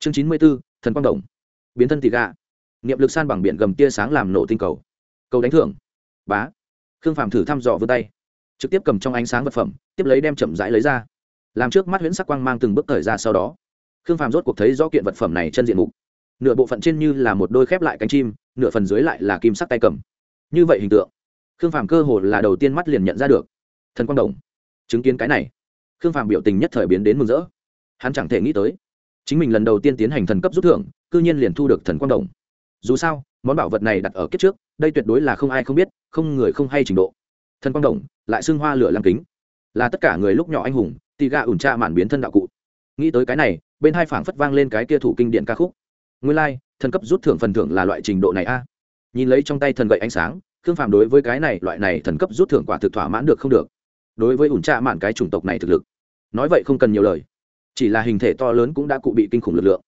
chương chín mươi b ố thần quang đồng. Biến thân tị gà. Niệm lực san bằng biển gầm tia sáng làm nổ tinh cầu. Cầu đánh thưởng. Bá. Khương phạm thử thăm dò vươn tay. Trực tiếp cầm trong ánh sáng vật phẩm, tiếp lấy đem chậm rãi lấy ra. Làm trước mắt huyễn sắc quang mang từng bước thời ra sau đó. Khương phạm rốt cuộc thấy rõ kiện vật phẩm này chân diện mục. Nửa bộ phận trên như là một đôi khép lại cánh chim, nửa phần dưới lại là kim sắc tay cầm. Như vậy hình tượng, khương phạm cơ hồ là đầu tiên mắt liền nhận ra được. Thần quang đồng. Chứng kiến cái này, khương phạm biểu tình nhất thời biến đến mừng rỡ. Hắn chẳng thể nghĩ tới chính mình lần đầu tiên tiến hành thần cấp rút thưởng cư nhiên liền thu được thần quang đồng. Dù sao món bảo vật này đặt ở kiếp trước đây tuyệt đối là không ai không biết không người không hay trình độ. Thần quang đồng lại xưng hoa lửa làm kính. Là tất cả người lúc nhỏ anh hùng tì gà ủn tra mản biến thân đạo cụ. Nghĩ tới cái này bên hai phảng phất vang lên cái kia thủ kinh điện ca khúc. Nguyên lai、like, thần cấp rút thưởng phần thưởng là loại trình độ này a. Nhìn lấy trong tay thần gậy ánh sáng khương phàm đối với cái này loại này thần cấp rút thưởng quả thực thỏa mãn được không được. Đối với ủn tra mạn cái chủng tộc này thực lực nói vậy không cần nhiều lời chỉ là hình thể to lớn cũng đã cụ bị kinh khủng lực lượng.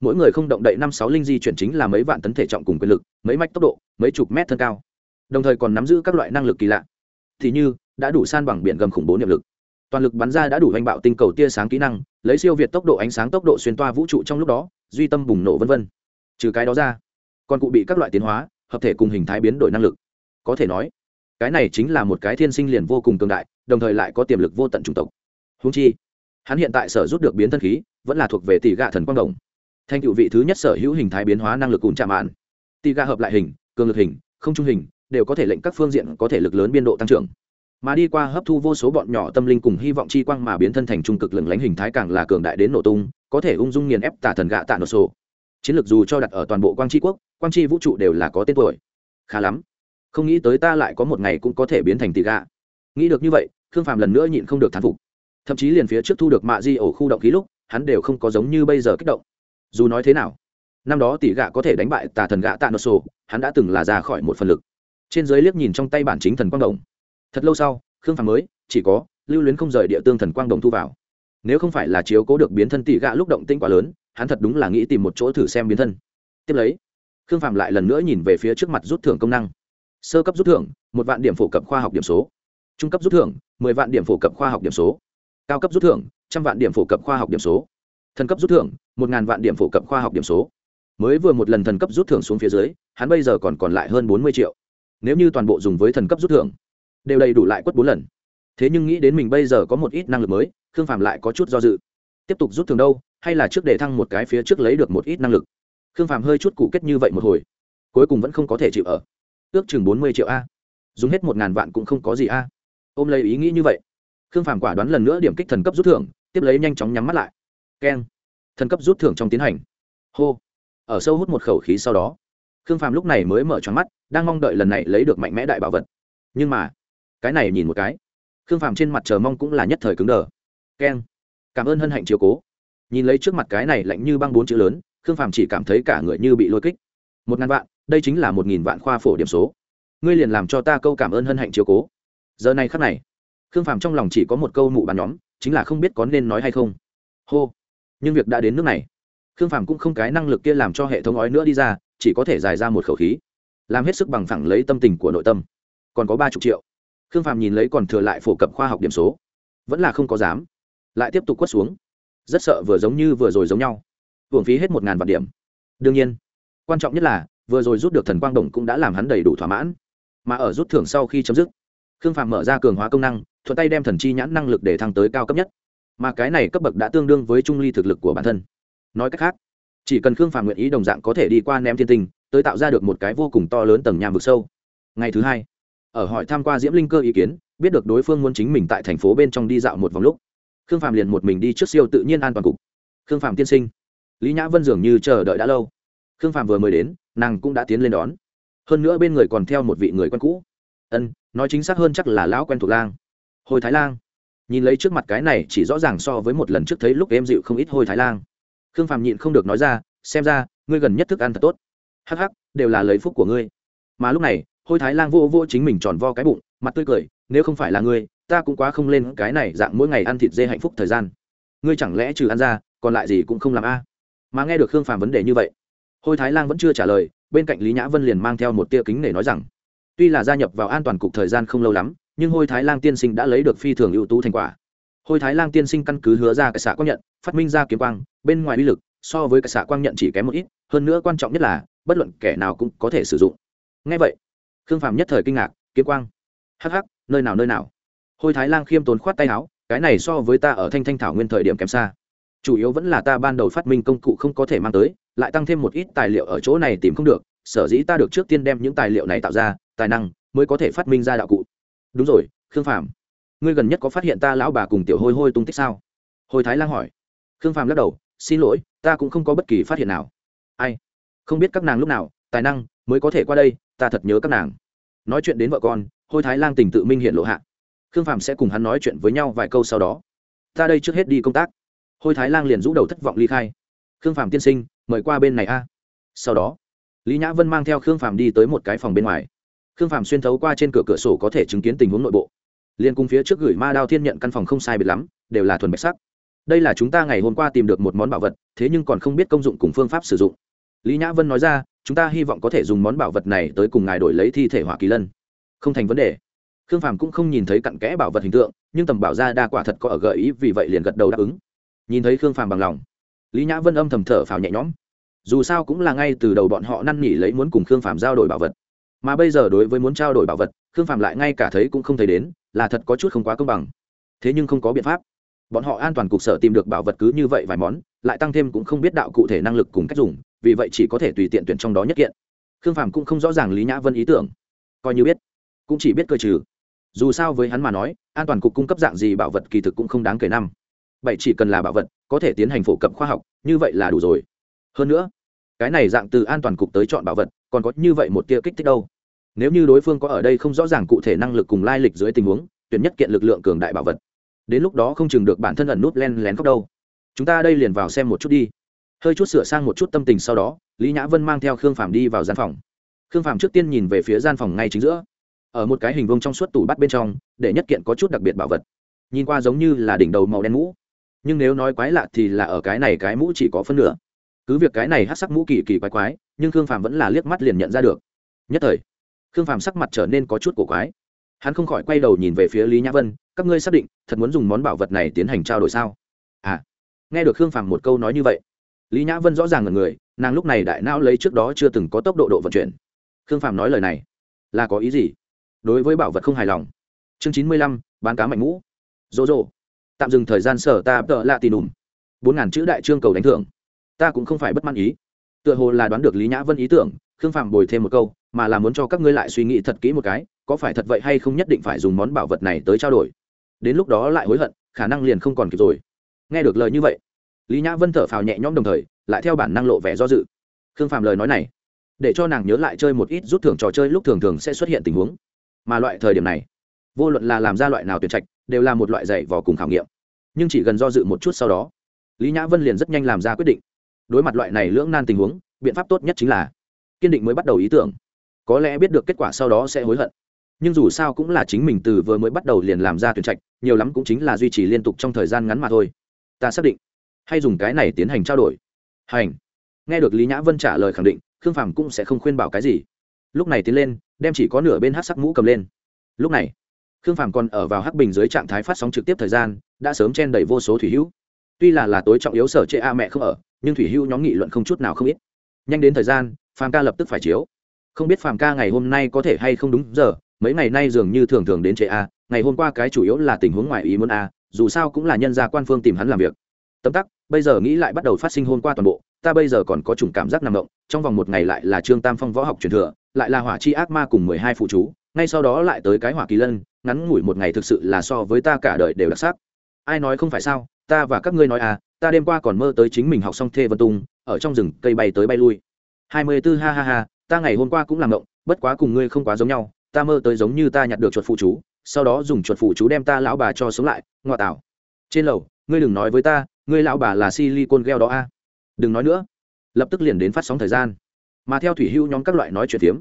Mỗi người không động đậy năm sáu linh di chuyển chính là mấy vạn tấn thể trọng cùng quyền lực, mấy mạch tốc độ, mấy chục mét thân cao. Đồng thời còn nắm giữ các loại năng lực kỳ lạ. Thì như, đã đủ san bằng biển gầm khủng bố niệm lực. Toàn lực bắn ra đã đủ hành bạo tinh cầu tia sáng kỹ năng, lấy siêu việt tốc độ ánh sáng tốc độ xuyên toa vũ trụ trong lúc đó, duy tâm bùng nổ v v trừ cái đó ra, còn cụ bị các loại tiến hóa, hợp thể cùng hình thái biến đổi năng lực. Có thể nói, cái này chính là một cái thiên sinh liền vô cùng cường đại, đồng thời lại có tiềm lực vô tận chủng tộc. Húng chi hắn hiện tại sở rút được biến thân khí, vẫn là thuộc về tỷ gạ thần quang đồng. Thành cựu vị thứ nhất sở hữu hình thái biến hóa năng lực cùng chạm mạn. Tỷ gạ hợp lại hình, cường lực hình, không trung hình, đều có thể lệnh các phương diện có thể lực lớn biên độ tăng trưởng. Mà đi qua hấp thu vô số bọn nhỏ tâm linh cùng hy vọng chi quang mà biến thân thành trung cực lừng lánh hình thái càng là cường đại đến nổ tung, có thể ung dung nghiền ép tả thần gạ tạ nổ sổ. Chiến lược dù cho đặt ở toàn bộ quang tri quốc, quang tri vũ trụ đều là có tên tuổi. Khá lắm. Không nghĩ tới ta lại có một ngày cũng có thể biến thành tỷ gạ. Nghĩ được như vậy, khương phàm lần nữa nhịn không được thán phục thậm chí liền phía trước thu được mạ di ổ khu động khí lúc, hắn đều không có giống như bây giờ kích động. Dù nói thế nào, năm đó tỷ gạ có thể đánh bại tà thần gạ tạ nô sô hắn đã từng là ra khỏi một phần lực. Trên dưới liếc nhìn trong tay bản chính thần quang đồng. Thật lâu sau, khương phàm mới, chỉ có, lưu luyến không rời địa tương thần quang đồng thu vào. Nếu không phải là chiếu cố được biến thân tỷ gạ lúc động tinh quá lớn, hắn thật đúng là nghĩ tìm một chỗ thử xem biến thân. Tiếp lấy, khương phàm lại lần nữa nhìn về phía trước mặt rút thưởng công năng. Sơ cấp rút thưởng, một vạn điểm phổ cập khoa học điểm số. Trung cấp rút thưởng, mười vạn điểm phổ cập khoa học điểm số cao cấp rút thưởng, trăm vạn điểm phổ cập khoa học điểm số. Thần cấp rút thưởng, một ngàn vạn điểm phổ cập khoa học điểm số. Mới vừa một lần thần cấp rút thưởng xuống phía dưới, hắn bây giờ còn còn lại hơn bốn mươi triệu. Nếu như toàn bộ dùng với thần cấp rút thưởng, đều đầy đủ lại quất bốn lần. Thế nhưng nghĩ đến mình bây giờ có một ít năng lực mới, khương phàm lại có chút do dự. Tiếp tục rút thưởng đâu, hay là trước để thăng một cái phía trước lấy được một ít năng lực? Khương phàm hơi chút cụ kết như vậy một hồi, cuối cùng vẫn không có thể chịu ở. Ước chừng bốn mươi triệu a. Dùng hết một ngàn vạn cũng không có gì a. Ôm lấy ý nghĩ như vậy khương phàm quả đoán lần nữa điểm kích thần cấp rút thưởng, tiếp lấy nhanh chóng nhắm mắt lại. Keng. Thần cấp rút thưởng trong tiến hành. Hô. Ở sâu hút một khẩu khí sau đó, khương phàm lúc này mới mở tròn mắt, đang mong đợi lần này lấy được mạnh mẽ đại bảo vật. Nhưng mà, cái này nhìn một cái, khương phàm trên mặt chờ mong cũng là nhất thời cứng đờ. Keng. Cảm ơn hân hạnh chiều cố. Nhìn lấy trước mặt cái này lạnh như băng bốn chữ lớn, khương phàm chỉ cảm thấy cả người như bị lôi kích. Một ngàn vạn, đây chính là một nghìn vạn khoa phổ điểm số. Ngươi liền làm cho ta câu cảm ơn hân hạnh chiều cố. Giờ này khắc này khương phàm trong lòng chỉ có một câu mụ bàn nhóm, chính là không biết có nên nói hay không. Hô. Nhưng việc đã đến nước này, khương phàm cũng không cái năng lực kia làm cho hệ thống ói nữa đi ra, chỉ có thể dài ra một khẩu khí. Làm hết sức bằng phẳng lấy tâm tình của nội tâm. Còn có ba chục triệu. Khương phàm nhìn lấy còn thừa lại phổ cập khoa học điểm số. Vẫn là không có dám. Lại tiếp tục quất xuống. Rất sợ vừa giống như vừa rồi giống nhau. Hưởng phí hết một ngàn vạn điểm. Đương nhiên, quan trọng nhất là, vừa rồi rút được thần quang đồng cũng đã làm hắn đầy đủ thỏa mãn. Mà ở rút thưởng sau khi chấm dứt khương phạm mở ra cường hóa công năng, thuận tay đem thần chi nhãn năng lực để thăng tới cao cấp nhất. Mà cái này cấp bậc đã tương đương với trung ly thực lực của bản thân. Nói cách khác, chỉ cần khương phạm nguyện ý đồng dạng có thể đi qua ném thiên tinh, tới tạo ra được một cái vô cùng to lớn tầng nhà vực sâu. Ngày thứ hai, ở hỏi tham q u a diễm linh cơ ý kiến, biết được đối phương muốn chính mình tại thành phố bên trong đi dạo một vòng lúc, khương phạm liền một mình đi trước siêu tự nhiên an toàn cục. Khương phạm tiên sinh, lý nhã vân dường như chờ đợi đã lâu. Khương phạm vừa mới đến, nàng cũng đã tiến lên đón. Hơn nữa bên người còn theo một vị người quen cũ. Ân nói chính xác hơn chắc là lão quen thuộc lang. Hồi thái lang. Nhìn lấy trước mặt cái này chỉ rõ ràng so với một lần trước thấy lúc em dịu không ít hồi thái lang. Khương phàm nhịn không được nói ra, xem ra, ngươi gần nhất thức ăn thật tốt. Hắc hắc, đều là lấy phúc của ngươi. Mà lúc này hôi thái lang vô vô chính mình tròn vo cái bụng, mặt tươi cười, nếu không phải là ngươi, ta cũng quá không lên cái này dạng mỗi ngày ăn thịt dê hạnh phúc thời gian. Ngươi chẳng lẽ trừ ăn ra, còn lại gì cũng không làm a? Mà nghe được khương phàm vấn đề như vậy hôi thái lang vẫn chưa trả lời, bên cạnh lý nhã vân liền mang theo một tia kính để nói rằng tuy là gia nhập vào an toàn cục thời gian không lâu lắm, nhưng hôi thái lang tiên sinh đã lấy được phi thường ưu tú thành quả. Hôi thái lang tiên sinh căn cứ hứa ra cái xạ quang nhận, phát minh ra kiếm quang, bên ngoài uy lực, so với cái xạ quang nhận chỉ kém một ít, hơn nữa quan trọng nhất là, bất luận kẻ nào cũng có thể sử dụng. Ngay vậy, khương phàm nhất thời kinh ngạc, kiếm quang. Hắc hắc, nơi nào nơi nào? Hôi thái lang khiêm tốn khoát tay áo, cái này so với ta ở thanh thanh thảo nguyên thời điểm kém xa. Chủ yếu vẫn là ta ban đầu phát minh công cụ không có thể mang tới, lại tăng thêm một ít tài liệu ở chỗ này tìm không được, sở dĩ ta được trước tiên đem những tài liệu này tạo ra tài năng mới có thể phát minh ra đạo cụ. Đúng rồi, khương phàm, ngươi gần nhất có phát hiện ta lão bà cùng tiểu hôi hôi tung tích sao? Hồi thái lang hỏi. Khương phàm lắc đầu, xin lỗi, ta cũng không có bất kỳ phát hiện nào. Ai? Không biết các nàng lúc nào, tài năng mới có thể qua đây, ta thật nhớ các nàng. Nói chuyện đến vợ con hôi thái lang tình tự minh hiện lộ hạ. Khương phàm sẽ cùng hắn nói chuyện với nhau vài câu sau đó. Ta đây trước hết đi công tác. Hôi thái lang liền rũ đầu thất vọng ly khai. Khương phàm tiên sinh, mời qua bên này a. Sau đó, lý nhã vân mang theo khương phàm đi tới một cái phòng bên ngoài khương phàm xuyên thấu qua trên cửa cửa sổ có thể chứng kiến tình huống nội bộ. Liên cung phía trước gửi ma đao thiên nhận căn phòng không sai biệt lắm, đều là thuần bạch sắc. Đây là chúng ta ngày hôm qua tìm được một món bảo vật, thế nhưng còn không biết công dụng cùng phương pháp sử dụng. Lý nhã vân nói ra, chúng ta hy vọng có thể dùng món bảo vật này tới cùng ngài đổi lấy thi thể hỏa kỳ lân. Không thành vấn đề. Khương phàm cũng không nhìn thấy cặn kẽ bảo vật hình tượng, nhưng tầm bảo ra đa quả thật có ở gợi ý, vì vậy liền gật đầu đáp ứng. Nhìn thấy khương phàm bằng lòng, lý nhã vân âm thầm thở phào nhẹ nhõm. Dù sao cũng là ngay từ đầu bọn họ năn nỉ lấy muốn cùng khương phàm giao đổi bảo vật mà bây giờ đối với muốn trao đổi bảo vật, khương Phạm lại ngay cả thấy cũng không thấy đến, là thật có chút không quá công bằng. Thế nhưng không có biện pháp. Bọn họ an toàn cục sở tìm được bảo vật cứ như vậy vài món, lại tăng thêm cũng không biết đạo cụ thể năng lực cùng cách dùng, vì vậy chỉ có thể tùy tiện tuyển trong đó nhất kiện. Khương Phạm cũng không rõ ràng lý nhã vân ý tưởng. Coi như biết, cũng chỉ biết cơ trừ. Dù sao với hắn mà nói, an toàn cục cung cấp dạng gì bảo vật kỳ thực cũng không đáng kể năm. Vậy chỉ cần là bảo vật, có thể tiến hành phổ cập khoa học, như vậy là đủ rồi. Hơn nữa, cái này dạng từ an toàn cục tới chọn bảo vật còn có như vậy một tia kích thích đâu. Nếu như đối phương có ở đây không rõ ràng cụ thể năng lực cùng lai lịch dưới tình huống tuyển nhất kiện lực lượng cường đại bảo vật. Đến lúc đó không chừng được bản thân ẩn nút len lén khóc đâu. Chúng ta đây liền vào xem một chút đi. Hơi chút sửa sang một chút tâm tình sau đó, lý nhã vân mang theo khương phàm đi vào gian phòng. Khương phàm trước tiên nhìn về phía gian phòng ngay chính giữa. Ở một cái hình vông trong suốt tủ bắt bên trong, để nhất kiện có chút đặc biệt bảo vật. Nhìn qua giống như là đỉnh đầu màu đen mũ. Nhưng nếu nói quái lạ thì là ở cái này cái mũ chỉ có phân nửa. Cứ việc cái này hát sắc mũ kỳ kỳ quái quái nhưng khương phàm vẫn là liếc mắt liền nhận ra được nhất thời khương phàm sắc mặt trở nên có chút cổ quái hắn không khỏi quay đầu nhìn về phía lý nhã vân các ngươi xác định thật muốn dùng món bảo vật này tiến hành trao đổi sao à nghe được khương phàm một câu nói như vậy lý nhã vân rõ ràng là người nàng lúc này đại não lấy trước đó chưa từng có tốc độ độ vận chuyển khương phàm nói lời này là có ý gì đối với bảo vật không hài lòng chương chín mươi lăm bán cá mạnh ngũ dỗ dỗ tạm dừng thời gian sở ta tợ lạ tì nùm bốn ngàn chữ đại trương cầu đánh thưởng ta cũng không phải bất mãn ý tựa hồ là đoán được lý nhã vân ý tưởng, khương phạm bồi thêm một câu, mà là muốn cho các ngươi lại suy nghĩ thật kỹ một cái, có phải thật vậy hay không nhất định phải dùng món bảo vật này tới trao đổi. Đến lúc đó lại hối hận, khả năng liền không còn kịp rồi. Nghe được lời như vậy, lý nhã vân thở phào nhẹ nhõm đồng thời, lại theo bản năng lộ vẻ do dự. Khương phạm lời nói này, để cho nàng nhớ lại chơi một ít rút thưởng trò chơi lúc thường thường sẽ xuất hiện tình huống. Mà loại thời điểm này, vô luận là làm ra loại nào tuyệt trạch, đều là một loại dạy vò cùng khảo nghiệm. Nhưng chỉ gần do dự một chút sau đó, lý nhã vân liền rất nhanh làm ra quyết định đối mặt loại này lưỡng nan tình huống, biện pháp tốt nhất chính là kiên định mới bắt đầu ý tưởng. Có lẽ biết được kết quả sau đó sẽ hối hận. Nhưng dù sao cũng là chính mình từ vừa mới bắt đầu liền làm ra tuyển trạch, nhiều lắm cũng chính là duy trì liên tục trong thời gian ngắn mà thôi. Ta xác định, hay dùng cái này tiến hành trao đổi. Hành. Nghe được lý nhã vân trả lời khẳng định, khương phàm cũng sẽ không khuyên bảo cái gì. Lúc này tiến lên, đem chỉ có nửa bên hát sắc mũ cầm lên. Lúc này, khương phàm còn ở vào hắc bình dưới trạng thái phát sóng trực tiếp thời gian, đã sớm chen đầy vô số thủy hữu. Tuy là là tối trọng yếu sở chệ a mẹ không ở nhưng thủy hưu nhóm nghị luận không chút nào không ít. Nhanh đến thời gian, phàm ca lập tức phải chiếu. Không biết phàm ca ngày hôm nay có thể hay không đúng giờ, mấy ngày nay dường như thường thường đến chế a, ngày hôm qua cái chủ yếu là tình huống ngoài ý muốn a, dù sao cũng là nhân gia quan phương tìm hắn làm việc. Tấm tắc, bây giờ nghĩ lại bắt đầu phát sinh hôm qua toàn bộ, ta bây giờ còn có chủng cảm giác nằm động, trong vòng một ngày lại là trương tam phong võ học truyền thừa, lại là hỏa chi ác ma cùng mười hai phụ chú, ngay sau đó lại tới cái hỏa kỳ lân, ngắn ngủi một ngày thực sự là so với ta cả đời đều đặc sắc. Ai nói không phải sao, ta và các ngươi nói à ta đêm qua còn mơ tới chính mình học xong thê vân tung, ở trong rừng cây bay tới bay lui. hai mươi tư, ha ha ha, ta ngày hôm qua cũng làm động bất quá cùng ngươi không quá giống nhau, ta mơ tới giống như ta nhặt được chuột phụ chú, sau đó dùng chuột phụ chú đem ta lão bà cho sống lại ngoại tảo trên lầu, ngươi đừng nói với ta, ngươi lão bà là silicon gheo đó a. Đừng nói nữa. Lập tức liền đến phát sóng thời gian. Mà theo thủy hưu nhóm các loại nói chuyện phiếm,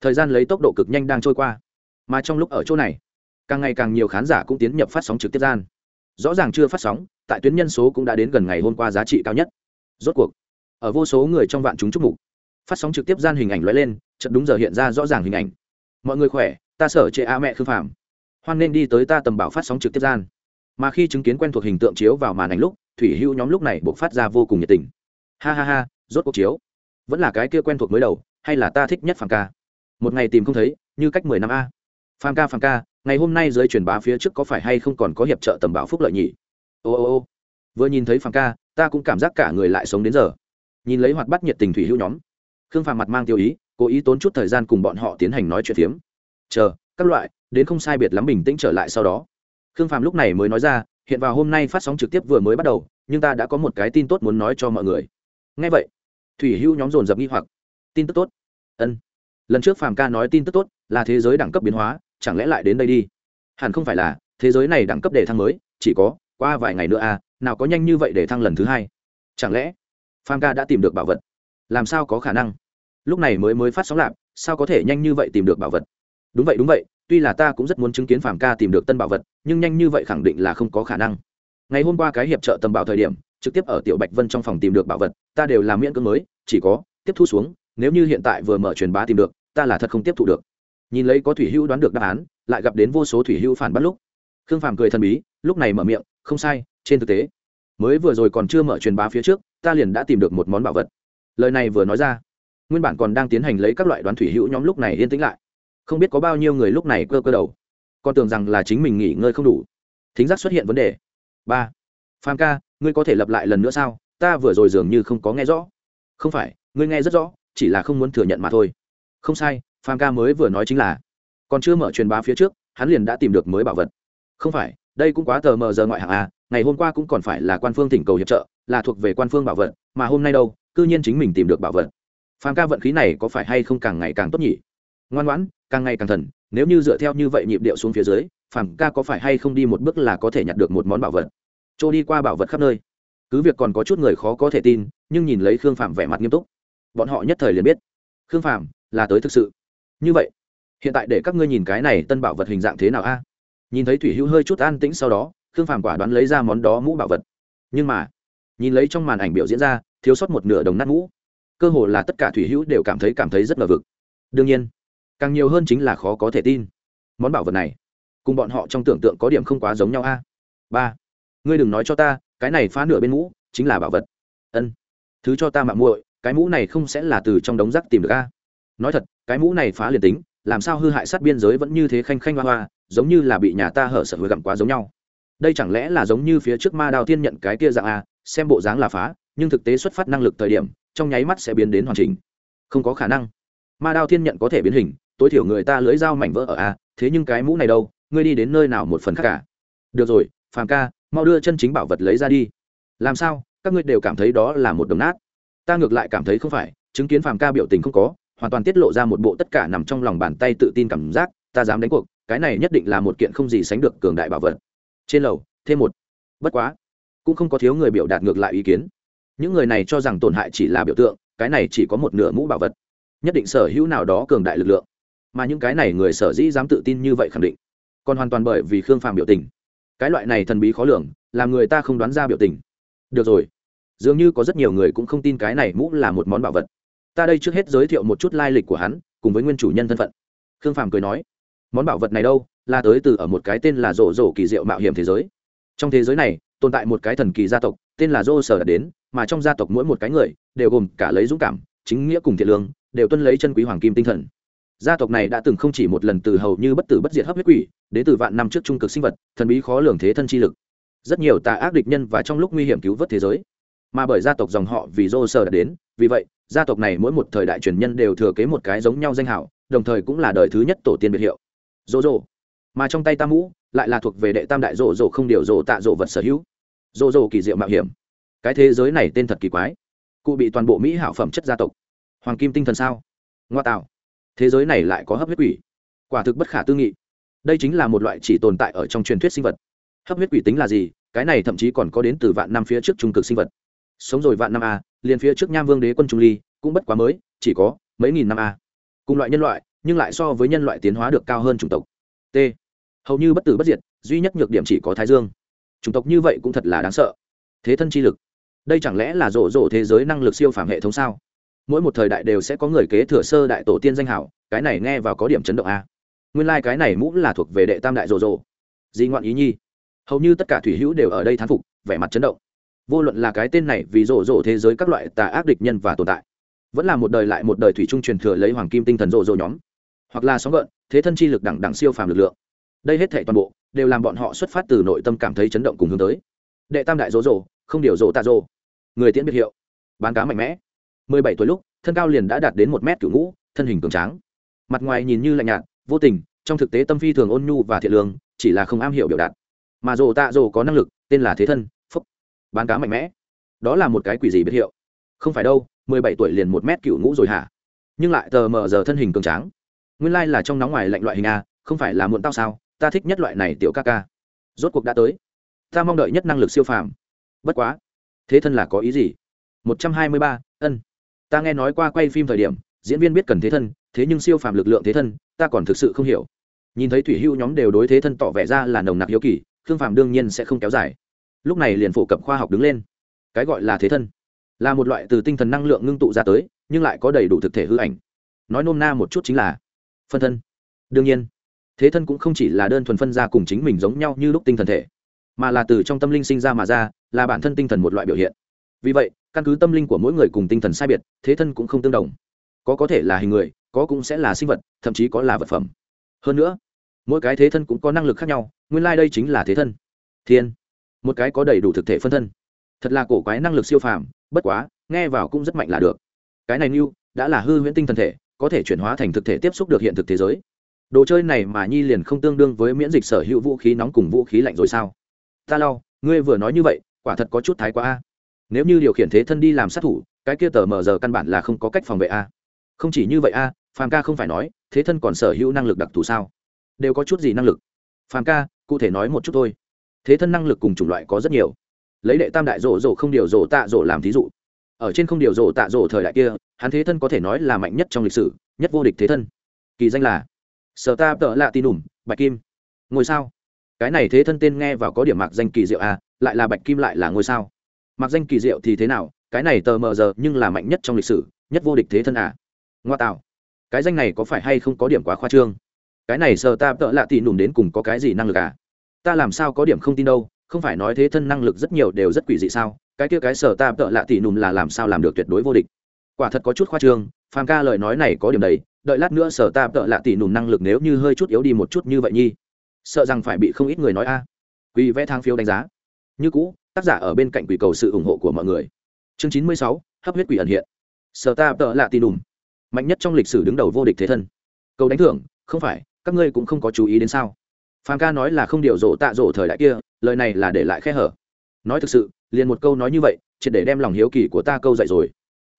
thời gian lấy tốc độ cực nhanh đang trôi qua. Mà trong lúc ở chỗ này, càng ngày càng nhiều khán giả cũng tiến nhập phát sóng trực tiếp gian. Rõ ràng chưa phát sóng tại tuyến nhân số cũng đã đến gần ngày hôm qua giá trị cao nhất. Rốt cuộc, ở vô số người trong vạn chúng chúc mục, phát sóng trực tiếp gian hình ảnh lóe lên, chợt đúng giờ hiện ra rõ ràng hình ảnh. Mọi người khỏe, ta sở chế a mẹ khư phạm hoan nên đi tới ta tầm bảo phát sóng trực tiếp gian. Mà khi chứng kiến quen thuộc hình tượng chiếu vào màn ảnh lúc, thủy hưu nhóm lúc này buộc phát ra vô cùng nhiệt tình. Ha ha ha, rốt cuộc chiếu. Vẫn là cái kia quen thuộc mới đầu, hay là ta thích nhất phàm ca? Một ngày tìm không thấy, như cách mười năm a. Phàm ca phàm ca, ngày hôm nay giới truyền bá phía trước có phải hay không còn có hiệp trợ tầm bảo phúc lợi nhỉ? Ô ô ô. Vừa nhìn thấy phàm ca, ta cũng cảm giác cả người lại sống đến giờ. Nhìn lấy hoạt bắt nhiệt tình thủy hữu nhóm, khương phàm mặt mang tiêu ý, cố ý tốn chút thời gian cùng bọn họ tiến hành nói chuyện phiếm. Chờ, các loại, đến không sai biệt lắm bình tĩnh trở lại sau đó. Khương phàm lúc này mới nói ra, hiện vào hôm nay phát sóng trực tiếp vừa mới bắt đầu, nhưng ta đã có một cái tin tốt muốn nói cho mọi người. Ngay vậy, thủy hữu nhóm dồn dập nghi hoặc. Tin tức tốt. Ân. Lần trước phàm ca nói tin tức tốt là thế giới đẳng cấp biến hóa, chẳng lẽ lại đến đây đi? Hẳn không phải là, thế giới này đẳng cấp đề thăng mới, chỉ có qua vài ngày nữa à nào có nhanh như vậy để thăng lần thứ hai? Chẳng lẽ phàm ca đã tìm được bảo vật? Làm sao có khả năng? Lúc này mới mới phát sóng lạp, sao có thể nhanh như vậy tìm được bảo vật? Đúng vậy đúng vậy, tuy là ta cũng rất muốn chứng kiến phàm ca tìm được tân bảo vật, nhưng nhanh như vậy khẳng định là không có khả năng. Ngày hôm qua cái hiệp trợ tầm bảo thời điểm, trực tiếp ở tiểu bạch vân trong phòng tìm được bảo vật, ta đều làm miễn cưỡng mới, chỉ có tiếp thu xuống, nếu như hiện tại vừa mở truyền bá tìm được, ta là thật không tiếp thu được. Nhìn lấy có thủy hữu đoán được đáp án, lại gặp đến vô số thủy hữu phản bắt lúc. Khương phàm cười thần bí lúc này mở miệng, không sai, trên thực tế, mới vừa rồi còn chưa mở truyền bá phía trước, ta liền đã tìm được một món bảo vật. Lời này vừa nói ra, nguyên bản còn đang tiến hành lấy các loại đoán thủy hữu nhóm lúc này yên tĩnh lại. Không biết có bao nhiêu người lúc này cơ cơ đầu. Còn tưởng rằng là chính mình nghỉ ngơi không đủ. Thính giác xuất hiện vấn đề. Ba. Phan ca, ngươi có thể lập lại lần nữa sao? Ta vừa rồi dường như không có nghe rõ. Không phải, ngươi nghe rất rõ, chỉ là không muốn thừa nhận mà thôi. Không sai phan ca mới vừa nói chính là, còn chưa mở truyền bá phía trước, hắn liền đã tìm được mới bảo vật. Không phải đây cũng quá tờ mờ giờ ngoại hạng à ngày hôm qua cũng còn phải là quan phương thỉnh cầu hiệp trợ, là thuộc về quan phương bảo vật, mà hôm nay đâu, cư nhiên chính mình tìm được bảo vật. Phàm ca vận khí này có phải hay không càng ngày càng tốt nhỉ? Ngoan ngoãn, càng ngày càng thần, nếu như dựa theo như vậy nhịp điệu xuống phía dưới, phàm ca có phải hay không đi một bước là có thể nhặt được một món bảo vật? Trôi đi qua bảo vật khắp nơi. Cứ việc còn có chút người khó có thể tin, nhưng nhìn lấy khương phạm vẻ mặt nghiêm túc. Bọn họ nhất thời liền biết. Khương phạm là tới thực sự. Như vậy, hiện tại để các ngươi nhìn cái này tân bảo vật hình dạng thế nào a? Nhìn thấy thủy hữu hơi chút an tĩnh sau đó, khương phàm quả đoán lấy ra món đó mũ bảo vật. Nhưng mà, nhìn lấy trong màn ảnh biểu diễn ra, thiếu sót một nửa đồng nát mũ. Cơ hồ là tất cả thủy hữu đều cảm thấy cảm thấy rất ngờ vực. Đương nhiên, càng nhiều hơn chính là khó có thể tin. Món bảo vật này, cùng bọn họ trong tưởng tượng có điểm không quá giống nhau a. Ba, ngươi đừng nói cho ta, cái này phá nửa bên mũ, chính là bảo vật. Ân, thứ cho ta mạng muội, cái mũ này không sẽ là từ trong đống rác tìm được a. Nói thật, cái mũ này phá liền tính, làm sao hư hại sát biên giới vẫn như thế khanh khanh hoa hoa giống như là bị nhà ta hở sợ hơi gặm quá giống nhau. Đây chẳng lẽ là giống như phía trước ma Đao tiên nhận cái kia dạng a, xem bộ dáng là phá, nhưng thực tế xuất phát năng lực thời điểm, trong nháy mắt sẽ biến đến hoàn chỉnh. Không có khả năng. Ma đao thiên nhận có thể biến hình, tối thiểu người ta lưới dao mảnh vỡ ở a, thế nhưng cái mũ này đâu, ngươi đi đến nơi nào một phần khác cả? Được rồi, phàm ca, mau đưa chân chính bảo vật lấy ra đi. Làm sao? Các ngươi đều cảm thấy đó là một đồng nát. Ta ngược lại cảm thấy không phải, chứng kiến phàm ca biểu tình không có, hoàn toàn tiết lộ ra một bộ tất cả nằm trong lòng bàn tay tự tin cảm giác, ta dám đánh cuộc cái này nhất định là một kiện không gì sánh được cường đại bảo vật. Trên lầu, thêm một. Bất quá, cũng không có thiếu người biểu đạt ngược lại ý kiến. Những người này cho rằng tổn hại chỉ là biểu tượng, cái này chỉ có một nửa mũ bảo vật. Nhất định sở hữu nào đó cường đại lực lượng. Mà những cái này người sở dĩ dám tự tin như vậy khẳng định. Còn hoàn toàn bởi vì khương phàm biểu tình. Cái loại này thần bí khó lường, làm người ta không đoán ra biểu tình. Được rồi. Dường như có rất nhiều người cũng không tin cái này mũ là một món bảo vật. Ta đây trước hết giới thiệu một chút lai lịch của hắn, cùng với nguyên chủ nhân thân phận. Khương phàm cười nói món bảo vật này đâu, là tới từ ở một cái tên là rổ rổ kỳ diệu mạo hiểm thế giới. Trong thế giới này, tồn tại một cái thần kỳ gia tộc, tên là Rô sở đến, mà trong gia tộc mỗi một cái người, đều gồm cả lấy dũng cảm, chính nghĩa cùng thiện lương, đều tuân lấy chân quý hoàng kim tinh thần. Gia tộc này đã từng không chỉ một lần từ hầu như bất tử bất diệt hấp huyết quỷ, đến từ vạn năm trước trung cực sinh vật, thần bí khó lường thế thân chi lực. Rất nhiều tà ác địch nhân và trong lúc nguy hiểm cứu vớt thế giới. Mà bởi gia tộc dòng họ vì dô sơ đã đến, vì vậy, gia tộc này mỗi một thời đại truyền nhân đều thừa kế một cái giống nhau danh hảo, đồng thời cũng là đời thứ nhất tổ tiên biệt hiệu rộ rộ, mà trong tay ta mũ lại là thuộc về đệ tam đại rộ rộ không điều rộ tạ rộ vật sở hữu. Rộ rộ kỳ diệu mạo hiểm. Cái thế giới này tên thật kỳ quái. Cụ bị toàn bộ mỹ hảo phẩm chất gia tộc. Hoàng kim tinh thần sao? Ngoa tạo. Thế giới này lại có hấp huyết quỷ. Quả thực bất khả tư nghị. Đây chính là một loại chỉ tồn tại ở trong truyền thuyết sinh vật. Hấp huyết quỷ tính là gì? Cái này thậm chí còn có đến từ vạn năm phía trước trung cực sinh vật. Sống rồi vạn năm a liền phía trước nham vương đế quân trung ly cũng bất quá mới chỉ có mấy nghìn năm a. Cùng loại nhân loại nhưng lại so với nhân loại tiến hóa được cao hơn chủng tộc. T. Hầu như bất tử bất diệt, duy nhất nhược điểm chỉ có thái dương. Chủng tộc như vậy cũng thật là đáng sợ. Thế thân chi lực. Đây chẳng lẽ là rộ rộ thế giới năng lực siêu phàm hệ thống sao? Mỗi một thời đại đều sẽ có người kế thừa sơ đại tổ tiên danh hảo, cái này nghe vào có điểm chấn động a. Nguyên lai、like、cái này mũ là thuộc về đệ tam đại rộ rộ. Di ngoạn ý nhi. Hầu như tất cả thủy hữu đều ở đây thán phục, vẻ mặt chấn động. Vô luận là cái tên này vì rộ rộ thế giới các loại tà ác địch nhân và tồn tại, vẫn là một đời lại một đời thủy trung truyền thừa lấy hoàng kim tinh thần rộ rộ nhóm hoặc là sóng gợn thế thân chi lực đẳng đẳng siêu phàm lực lượng. Đây hết thể toàn bộ đều làm bọn họ xuất phát từ nội tâm cảm thấy chấn động cùng hướng tới. Đệ tam đại rỗ rỗ, không điều rỗ tạ rỗ. người tiễn biệt hiệu. Bán cá mạnh mẽ. Mười bảy tuổi lúc thân cao liền đã đạt đến một mét cửu ngũ thân hình cường tráng. Mặt ngoài nhìn như lạnh nhạt vô tình trong thực tế tâm phi thường ôn nhu và thiện lương chỉ là không am hiểu biểu đạt. Mà rồ tạ rồ có năng lực tên là thế thân phúc. Bán cá mạnh mẽ. Đó là một cái quỷ gì biệt hiệu? Không phải đâu mười bảy tuổi liền một mét cửu ngũ rồi hả? Nhưng lại tờ mờ giờ thân hình cường tráng nguyên lai là trong nóng ngoài lạnh loại hình a, không phải là muộn tao sao, ta thích nhất loại này tiểu ca ca. Rốt cuộc đã tới. Ta mong đợi nhất năng lực siêu phàm. Bất quá. Thế thân là có ý gì? Một trăm hai mươi ba, ân. Ta nghe nói qua quay phim thời điểm, diễn viên biết cần thế thân, thế nhưng siêu phàm lực lượng thế thân, ta còn thực sự không hiểu. Nhìn thấy thủy hưu nhóm đều đối thế thân tỏ vẻ ra là nồng nặc hiếu kỳ, khương phàm đương nhiên sẽ không kéo dài. Lúc này liền phổ cập khoa học đứng lên. Cái gọi là thế thân, là một loại từ tinh thần năng lượng ngưng tụ ra tới, nhưng lại có đầy đủ thực thể hư ảnh. Nói nôm na một chút chính là phân thân. Đương nhiên, thế thân cũng không chỉ là đơn thuần phân ra cùng chính mình giống nhau như lúc tinh thần thể, mà là từ trong tâm linh sinh ra mà ra, là bản thân tinh thần một loại biểu hiện. Vì vậy, căn cứ tâm linh của mỗi người cùng tinh thần sai biệt, thế thân cũng không tương đồng. Có có thể là hình người, có cũng sẽ là sinh vật, thậm chí có là vật phẩm. Hơn nữa, mỗi cái thế thân cũng có năng lực khác nhau, nguyên lai、like、đây chính là thế thân. Thiên, một cái có đầy đủ thực thể phân thân. Thật là cổ quái năng lực siêu phàm, bất quá, nghe vào cũng rất mạnh là được. Cái này như đã là hư huyễn tinh thần thể có thể chuyển hóa thành thực thể tiếp xúc được hiện thực thế giới. Đồ chơi này mà nhi liền không tương đương với miễn dịch sở hữu vũ khí nóng cùng vũ khí lạnh rồi sao? Ta lau ngươi vừa nói như vậy, quả thật có chút thái quá a. Nếu như điều khiển thế thân đi làm sát thủ, cái kia tờ mờ giờ căn bản là không có cách phòng vệ a. Không chỉ như vậy a, phàm ca không phải nói, thế thân còn sở hữu năng lực đặc thù sao? Đều có chút gì năng lực? Phàm ca, cụ thể nói một chút thôi. Thế thân năng lực cùng chủng loại có rất nhiều. Lấy đệ tam đại rổ rổ không điều rổ tạ rổ làm thí dụ ở trên không điều rổ tạ rổ thời đại kia, hắn thế thân có thể nói là mạnh nhất trong lịch sử, nhất vô địch thế thân. Kỳ danh là sở ta tợ lạ tin đùm bạch kim. Ngôi sao? Cái này thế thân tên nghe vào có điểm mạc danh kỳ diệu à lại là bạch kim lại là ngôi sao? Mặc danh kỳ diệu thì thế nào? Cái này tờ mờ giờ nhưng là mạnh nhất trong lịch sử, nhất vô địch thế thân à? Ngoa tạo. Cái danh này có phải hay không có điểm quá khoa trương? Cái này sờ ta tợ lạ tị nùm đến cùng có cái gì năng lực à? Ta làm sao có điểm không tin đâu, không phải nói thế thân năng lực rất nhiều đều rất quỷ dị sao? Cái kia cái sở ta tợ lạ tỷ nùm là làm sao làm được tuyệt đối vô địch. Quả thật có chút khoa trương, phàm ca lời nói này có điểm đấy đợi lát nữa sở ta tợ lạ tỷ nùm năng lực nếu như hơi chút yếu đi một chút như vậy nhi. Sợ rằng phải bị không ít người nói a. À. vẽ thang phiếu đánh giá. Như cũ, tác giả ở bên cạnh quỷ cầu sự ủng hộ của mọi người. Chương chín mươi sáu, hấp huyết quỷ ẩn hiện. Sở ta tợ lạ tỷ nùm, mạnh nhất trong lịch sử đứng đầu vô địch thế thân. Cầu đánh thưởng, không phải, các ngươi cũng không có chú ý đến sao? Phàm ca nói là không điều rộ tạ rộ thời đại kia, lời này là để lại khe hở. Nói thực sự liền một câu nói như vậy, triệt để đem lòng hiếu kỳ của ta câu dậy rồi.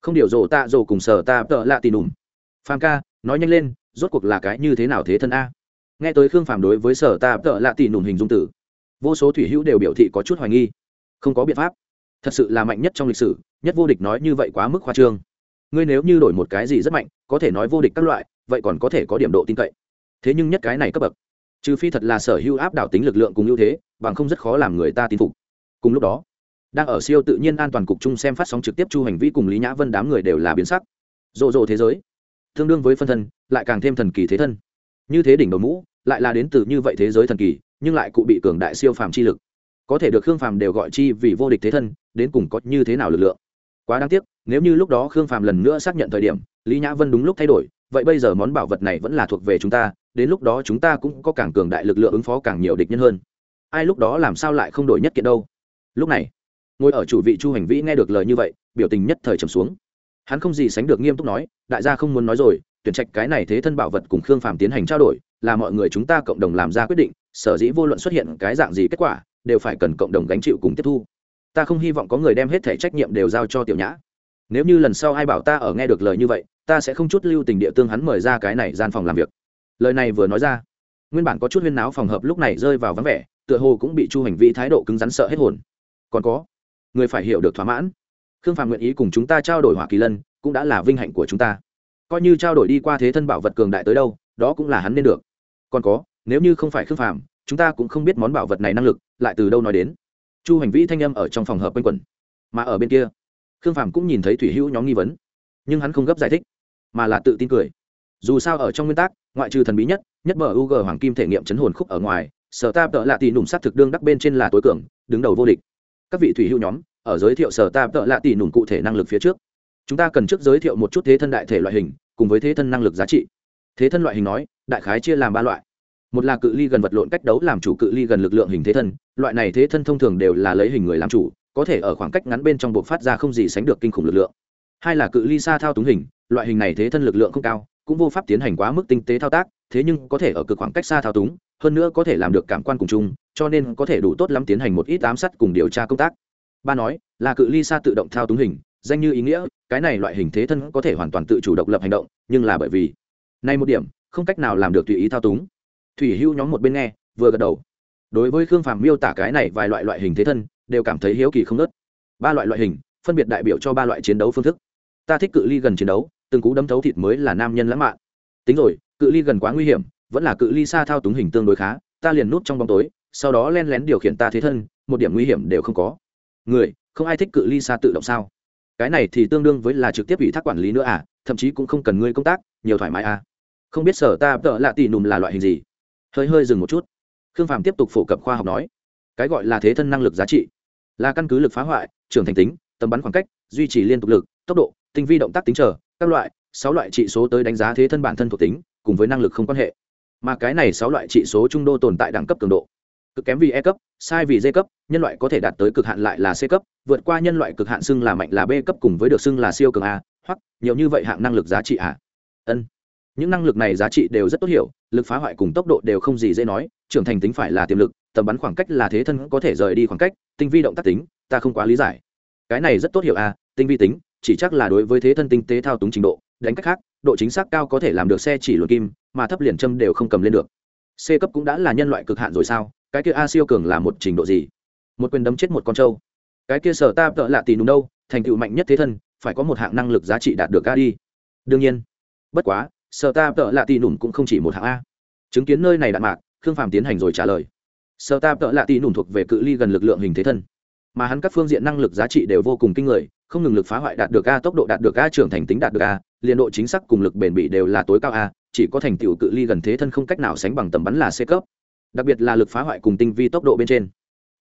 Không điều rộ tạ rộ cùng sở ta tợ lạ tì đùm phàm ca, nói nhanh lên, rốt cuộc là cái như thế nào thế thân a? Nghe tới khương phàm đối với sở ta tợ lạ tì đùm hình dung tử, vô số thủy hữu đều biểu thị có chút hoài nghi. Không có biện pháp. Thật sự là mạnh nhất trong lịch sử, nhất vô địch nói như vậy quá mức khoa trương. Ngươi nếu như đổi một cái gì rất mạnh, có thể nói vô địch các loại, vậy còn có thể có điểm độ tin cậy. Thế nhưng nhất cái này cấp bậc, trừ phi thật là sở hữu áp đảo tính lực lượng cùng ưu thế, bằng không rất khó làm người ta tin phục. Cùng lúc đó đang ở siêu tự nhiên an toàn cục chung xem phát sóng trực tiếp chu hành vi cùng lý nhã vân đám người đều là biến sắc. Rộ rộ thế giới, tương đương với phân thân, lại càng thêm thần kỳ thế thân. Như thế đỉnh đầu mũ, lại là đến từ như vậy thế giới thần kỳ, nhưng lại cụ bị cường đại siêu phàm chi lực. Có thể được khương phàm đều gọi chi vì vô địch thế thân, đến cùng có như thế nào lực lượng? Quá đáng tiếc, nếu như lúc đó khương phàm lần nữa xác nhận thời điểm, lý nhã vân đúng lúc thay đổi, vậy bây giờ món bảo vật này vẫn là thuộc về chúng ta, đến lúc đó chúng ta cũng có càng cường đại lực lượng ứng phó càng nhiều địch nhân hơn. Ai lúc đó làm sao lại không đổi nhất kiện đâu? Lúc này ngồi ở chủ vị chu hành vĩ nghe được lời như vậy, biểu tình nhất thời trầm xuống. Hắn không gì sánh được nghiêm túc nói, đại gia không muốn nói rồi, tuyển trạch cái này thế thân bảo vật cùng khương phàm tiến hành trao đổi, là mọi người chúng ta cộng đồng làm ra quyết định, sở dĩ vô luận xuất hiện cái dạng gì kết quả, đều phải cần cộng đồng gánh chịu cùng tiếp thu. Ta không hy vọng có người đem hết thể trách nhiệm đều giao cho tiểu nhã. Nếu như lần sau ai bảo ta ở nghe được lời như vậy, ta sẽ không chút lưu tình địa tương hắn mời ra cái này gian phòng làm việc. Lời này vừa nói ra, nguyên bản có chút huyên náo phòng hợp lúc này rơi vào vắng vẻ, tựa hồ cũng bị chu hành vi thái độ cứng rắn sợ hết hồn. Còn có người phải hiểu được thỏa mãn. Khương phạm nguyện ý cùng chúng ta trao đổi hỏa kỳ lân, cũng đã là vinh hạnh của chúng ta. Coi như trao đổi đi qua thế thân bảo vật cường đại tới đâu, đó cũng là hắn nên được. Còn có, nếu như không phải khương phạm chúng ta cũng không biết món bảo vật này năng lực lại từ đâu nói đến. Chu hành vĩ thanh âm ở trong phòng hợp quanh quẩn, mà ở bên kia, khương phạm cũng nhìn thấy thủy hữu nhóm nghi vấn, nhưng hắn không gấp giải thích, mà là tự tin cười. Dù sao ở trong nguyên tắc, ngoại trừ thần bí nhất nhất mở u g hoàng kim thể nghiệm chấn hồn khúc ở ngoài, sở ta tợ lạ tì nùng s á t thực đương đắc bên trên là tối cường, đứng đầu vô địch các vị thủy hữu nhóm, ở giới thiệu sở ta tợ lạ tỷ nùng cụ thể năng lực phía trước. Chúng ta cần trước giới thiệu một chút thế thân đại thể loại hình, cùng với thế thân năng lực giá trị. Thế thân loại hình nói, đại khái chia làm ba loại. Một là cự ly gần vật lộn cách đấu làm chủ cự ly gần lực lượng hình thế thân, loại này thế thân thông thường đều là lấy hình người làm chủ, có thể ở khoảng cách ngắn bên trong buộc phát ra không gì sánh được kinh khủng lực lượng. Hai là cự ly xa thao túng hình, loại hình này thế thân lực lượng không cao, cũng vô pháp tiến hành quá mức tinh tế thao tác, thế nhưng có thể ở cực khoảng cách xa thao túng, hơn nữa có thể làm được cảm quan cùng chung cho nên có thể đủ tốt lắm tiến hành một ít ám sát cùng điều tra công tác. Ba nói, là cự ly xa tự động thao túng hình, danh như ý nghĩa, cái này loại hình thế thân có thể hoàn toàn tự chủ độc lập hành động, nhưng là bởi vì, nay một điểm, không cách nào làm được tùy ý thao túng. Thủy hưu nhóm một bên nghe, vừa gật đầu. Đối với khương phàm miêu tả cái này vài loại loại hình thế thân, đều cảm thấy hiếu kỳ không nớt ba loại loại hình, phân biệt đại biểu cho ba loại chiến đấu phương thức. Ta thích cự ly gần chiến đấu, từng cú đấm thấu thịt mới là nam nhân lãng mạn. Tính rồi, cự ly gần quá nguy hiểm, vẫn là cự ly xa thao túng hình tương đối khá, ta liền núp trong bóng tối sau đó len lén điều khiển ta thế thân, một điểm nguy hiểm đều không có. Người, không ai thích cự ly xa tự động sao? Cái này thì tương đương với là trực tiếp ủy thác quản lý nữa à thậm chí cũng không cần ngươi công tác, nhiều thoải mái à. Không biết sở ta tợ lạ tì nùm là loại hình gì? Hơi hơi dừng một chút. Khương phàm tiếp tục phổ cập khoa học nói. Cái gọi là thế thân năng lực giá trị là căn cứ lực phá hoại, trưởng thành tính, tầm bắn khoảng cách, duy trì liên tục lực, tốc độ, tinh vi động tác tính trở các loại, sáu loại trị số tới đánh giá thế thân bản thân thuộc tính, cùng với năng lực không quan hệ. Mà cái này sáu loại trị số trung đô tồn tại đẳng cấp cường độ cực kém vì e cấp, sai vì d cấp, nhân loại có thể đạt tới cực hạn lại là c cấp, vượt qua nhân loại cực hạn xưng là mạnh là b cấp cùng với được xưng là siêu cường a, hoặc, nhiều như vậy hạng năng lực giá trị à? ân. Những năng lực này giá trị đều rất tốt hiểu, lực phá hoại cùng tốc độ đều không gì dễ nói, trưởng thành tính phải là tiềm lực, tầm bắn khoảng cách là thế thân có thể rời đi khoảng cách, tinh vi động tác tính, ta không quá lý giải. Cái này rất tốt hiểu a, tinh vi tính, chỉ chắc là đối với thế thân tinh tế thao túng trình độ, đánh cách khác, độ chính xác cao có thể làm được xe chỉ luồn kim, mà thấp liền châm đều không cầm lên được. C cấp cũng đã là nhân loại cực hạn rồi sao? Cái kia a siêu cường là một trình độ gì? Một quyền đấm chết một con trâu. Cái kia sở ta tợ lạ tì nùng đâu? Thành tựu mạnh nhất thế thân, phải có một hạng năng lực giá trị đạt được a đi. Đương nhiên. Bất quá, sở ta tợ lạ tì nùng cũng không chỉ một hạng a. Chứng kiến nơi này đạn mạc, khương phàm tiến hành rồi trả lời. Sở ta tợ lạ tì nùng thuộc về cự ly gần lực lượng hình thế thân. Mà hắn các phương diện năng lực giá trị đều vô cùng kinh người, không ngừng lực phá hoại đạt được a, tốc độ đạt được a, trưởng thành tính đạt được a liên độ chính xác cùng lực bền bỉ đều là tối cao a, chỉ có thành tựu cự ly gần thế thân không cách nào sánh bằng tầm bắn là c cấp đặc biệt là lực phá hoại cùng tinh vi tốc độ bên trên.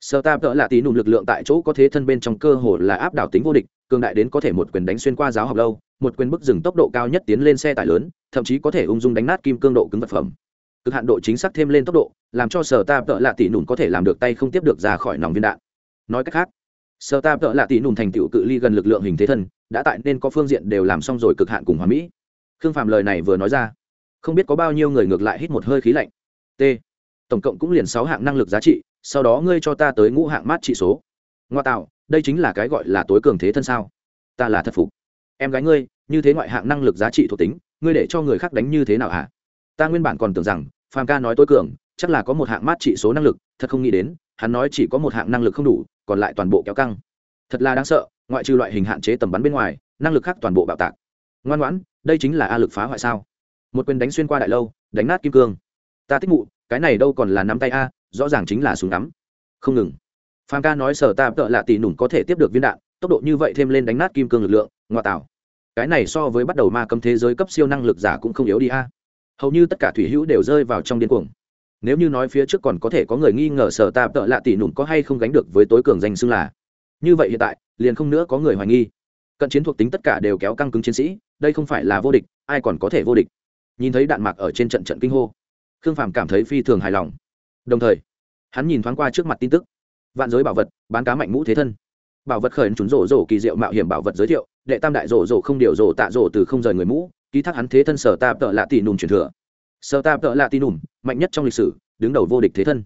Sơ ta tợ lạ tí nụm lực lượng tại chỗ có thế thân bên trong cơ hồ là áp đảo tính vô địch, cường đại đến có thể một quyền đánh xuyên qua giáo học lâu, một quyền bức dừng tốc độ cao nhất tiến lên xe tải lớn, thậm chí có thể ung dung đánh nát kim cương độ cứng vật phẩm. Cực hạn độ chính xác thêm lên tốc độ, làm cho sở ta tợ lạ tỷ nụm có thể làm được tay không tiếp được ra khỏi nòng viên đạn. Nói cách khác, sở ta tợ lạ tỷ nụm thành tựu cự ly gần lực lượng hình thế thân, đã tại nên có phương diện đều làm xong rồi cực hạn cùng hòa mỹ. Khương phạm lời này vừa nói ra, không biết có bao nhiêu người ngược lại hít một hơi khí lạnh. T tổng cộng cũng liền sáu hạng năng lực giá trị, sau đó ngươi cho ta tới ngũ hạng mát trị số. Ngoa tạo, đây chính là cái gọi là tối cường thế thân sao? Ta là thật phục. Em gái ngươi, như thế ngoại hạng năng lực giá trị thuộc tính, ngươi để cho người khác đánh như thế nào hả? Ta nguyên bản còn tưởng rằng, phàm ca nói tối cường, chắc là có một hạng mát trị số năng lực, thật không nghĩ đến, hắn nói chỉ có một hạng năng lực không đủ, còn lại toàn bộ kéo căng. Thật là đáng sợ, ngoại trừ loại hình hạn chế tầm bắn bên ngoài, năng lực khác toàn bộ bạo tạc. Ngoan ngoãn, đây chính là a lực phá hoại sao? Một quyền đánh xuyên qua đại lâu, đánh nát kim cương. Ta thích mụ cái này đâu còn là nắm tay a, rõ ràng chính là súng nắm không ngừng. Phan ca nói sở ta tợ lạ tỷ nùng có thể tiếp được viên đạn, tốc độ như vậy thêm lên đánh nát kim cương lực lượng ngoại tạo. Cái này so với bắt đầu ma cấm thế giới cấp siêu năng lực giả cũng không yếu đi a. Hầu như tất cả thủy hữu đều rơi vào trong điên cuồng. Nếu như nói phía trước còn có thể có người nghi ngờ sở ta tợ lạ tỷ nùng có hay không gánh được với tối cường danh xưng là. Như vậy hiện tại, liền không nữa có người hoài nghi. Cận chiến thuộc tính tất cả đều kéo căng cứng chiến sĩ, đây không phải là vô địch, ai còn có thể vô địch. Nhìn thấy đạn mạc ở trên trận trận kinh hô khương phàm cảm thấy phi thường hài lòng. Đồng thời, hắn nhìn thoáng qua trước mặt tin tức. Vạn giới bảo vật, bán cá mạnh mũ thế thân. Bảo vật khởi trốn rổ rổ kỳ diệu mạo hiểm bảo vật giới thiệu, đệ tam đại rổ rổ không điều rổ tạ rổ từ không rời người mũ, ký thác hắn thế thân sở ta tợ lạ tỷ nùm truyền thừa. Sở ta tợ lạ tỷ nùm, mạnh nhất trong lịch sử, đứng đầu vô địch thế thân.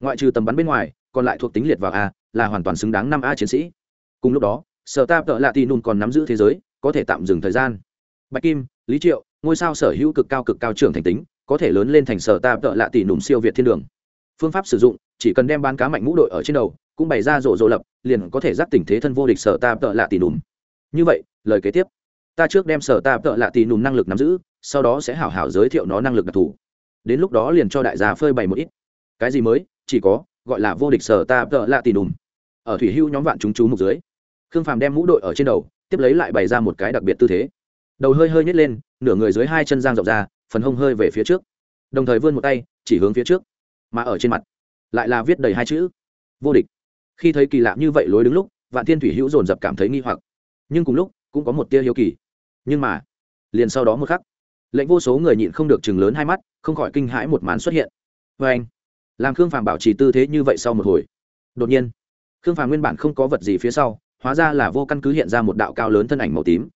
Ngoại trừ tầm bắn bên ngoài, còn lại thuộc tính liệt vào a, là hoàn toàn xứng đáng năm a chiến sĩ. Cùng lúc đó, sở ta tợ lạ tỷ nùm còn nắm giữ thế giới, có thể tạm dừng thời gian. Bạch kim, lý triệu, ngôi sao sở hữu cực cao cực cao trưởng thành tính có thể lớn lên thành sở ta tợ lạ tỷ nùm siêu việt thiên đường. Phương pháp sử dụng, chỉ cần đem bán cá mạnh mũ đội ở trên đầu, cũng bày ra rộ rộ lập, liền có thể giáp tình thế thân vô địch sở ta tợ lạ tỷ nùm. Như vậy, lời kế tiếp. Ta trước đem sở ta tợ lạ tỷ nùm năng lực nắm giữ, sau đó sẽ hảo hảo giới thiệu nó năng lực đặc thù. Đến lúc đó liền cho đại gia phơi bày một ít. Cái gì mới? Chỉ có, gọi là vô địch sở ta tợ lạ tỷ nùm. Ở thủy hưu nhóm vạn chúng chú mục dưới, khương phàm đem mũ đội ở trên đầu, tiếp lấy lại bày ra một cái đặc biệt tư thế. Đầu hơi hơi nhét lên, nửa người dưới hai chân giang rộng ra phần hông hơi về phía trước, đồng thời vươn một tay, chỉ hướng phía trước, mà ở trên mặt lại là viết đầy hai chữ, vô địch. Khi thấy kỳ lạ như vậy lối đứng lúc, vạn thiên thủy hữu dồn dập cảm thấy nghi hoặc. Nhưng cùng lúc, cũng có một tia hiếu kỳ. Nhưng mà, liền sau đó một khắc, lệnh vô số người nhịn không được chừng lớn hai mắt, không khỏi kinh hãi một màn xuất hiện. Vê anh, làm khương phàm bảo trì tư thế như vậy sau một hồi. Đột nhiên, khương phàm nguyên bản không có vật gì phía sau, hóa ra là vô căn cứ hiện ra một đạo cao lớn thân ảnh màu tím.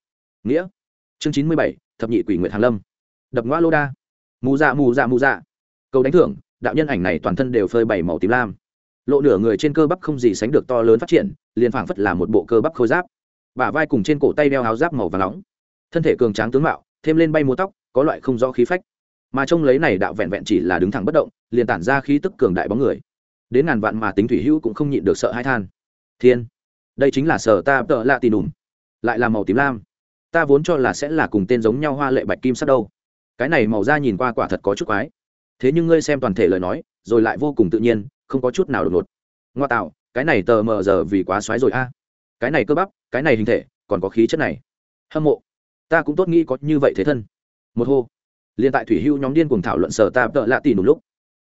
Nghĩa, chương chín mươi bảy, thập nhị quỷ nguyện hàn lâm đập ngoa lô đa. Mù dạ mù dạ mù dạ. Cầu đánh thưởng, đạo nhân ảnh này toàn thân đều phơi bảy màu tím lam. Lộ nửa người trên cơ bắp không gì sánh được to lớn phát triển, liền phảng phất là một bộ cơ bắp khôi giáp. Bả vai cùng trên cổ tay đeo áo giáp màu và nóng. Thân thể cường tráng tướng mạo, thêm lên bay múa tóc, có loại không rõ khí phách. Mà trông lấy này đạo vẹn vẹn chỉ là đứng thẳng bất động, liền tản ra khí tức cường đại bóng người. Đến ngàn vạn mà tính thủy hữu cũng không nhịn được sợ hãi than. Thiên, đây chính là sở ta tợ lạ tì đùm lại là màu tím lam. Ta vốn cho là sẽ là cùng tên giống nhau hoa lệ bạch kim sắt đâu cái này màu da nhìn qua quả thật có chút quái. Thế nhưng ngươi xem toàn thể lời nói, rồi lại vô cùng tự nhiên, không có chút nào đột ngột. Ngoa tạo, cái này tờ mờ giờ vì quá xoáy rồi a. Cái này cơ bắp, cái này hình thể, còn có khí chất này. Hâm mộ. Ta cũng tốt nghĩ có như vậy thế thân. Một hô. Liền tại thủy hưu nhóm điên cùng thảo luận sở ta tợ lạ tỷ nụ lúc,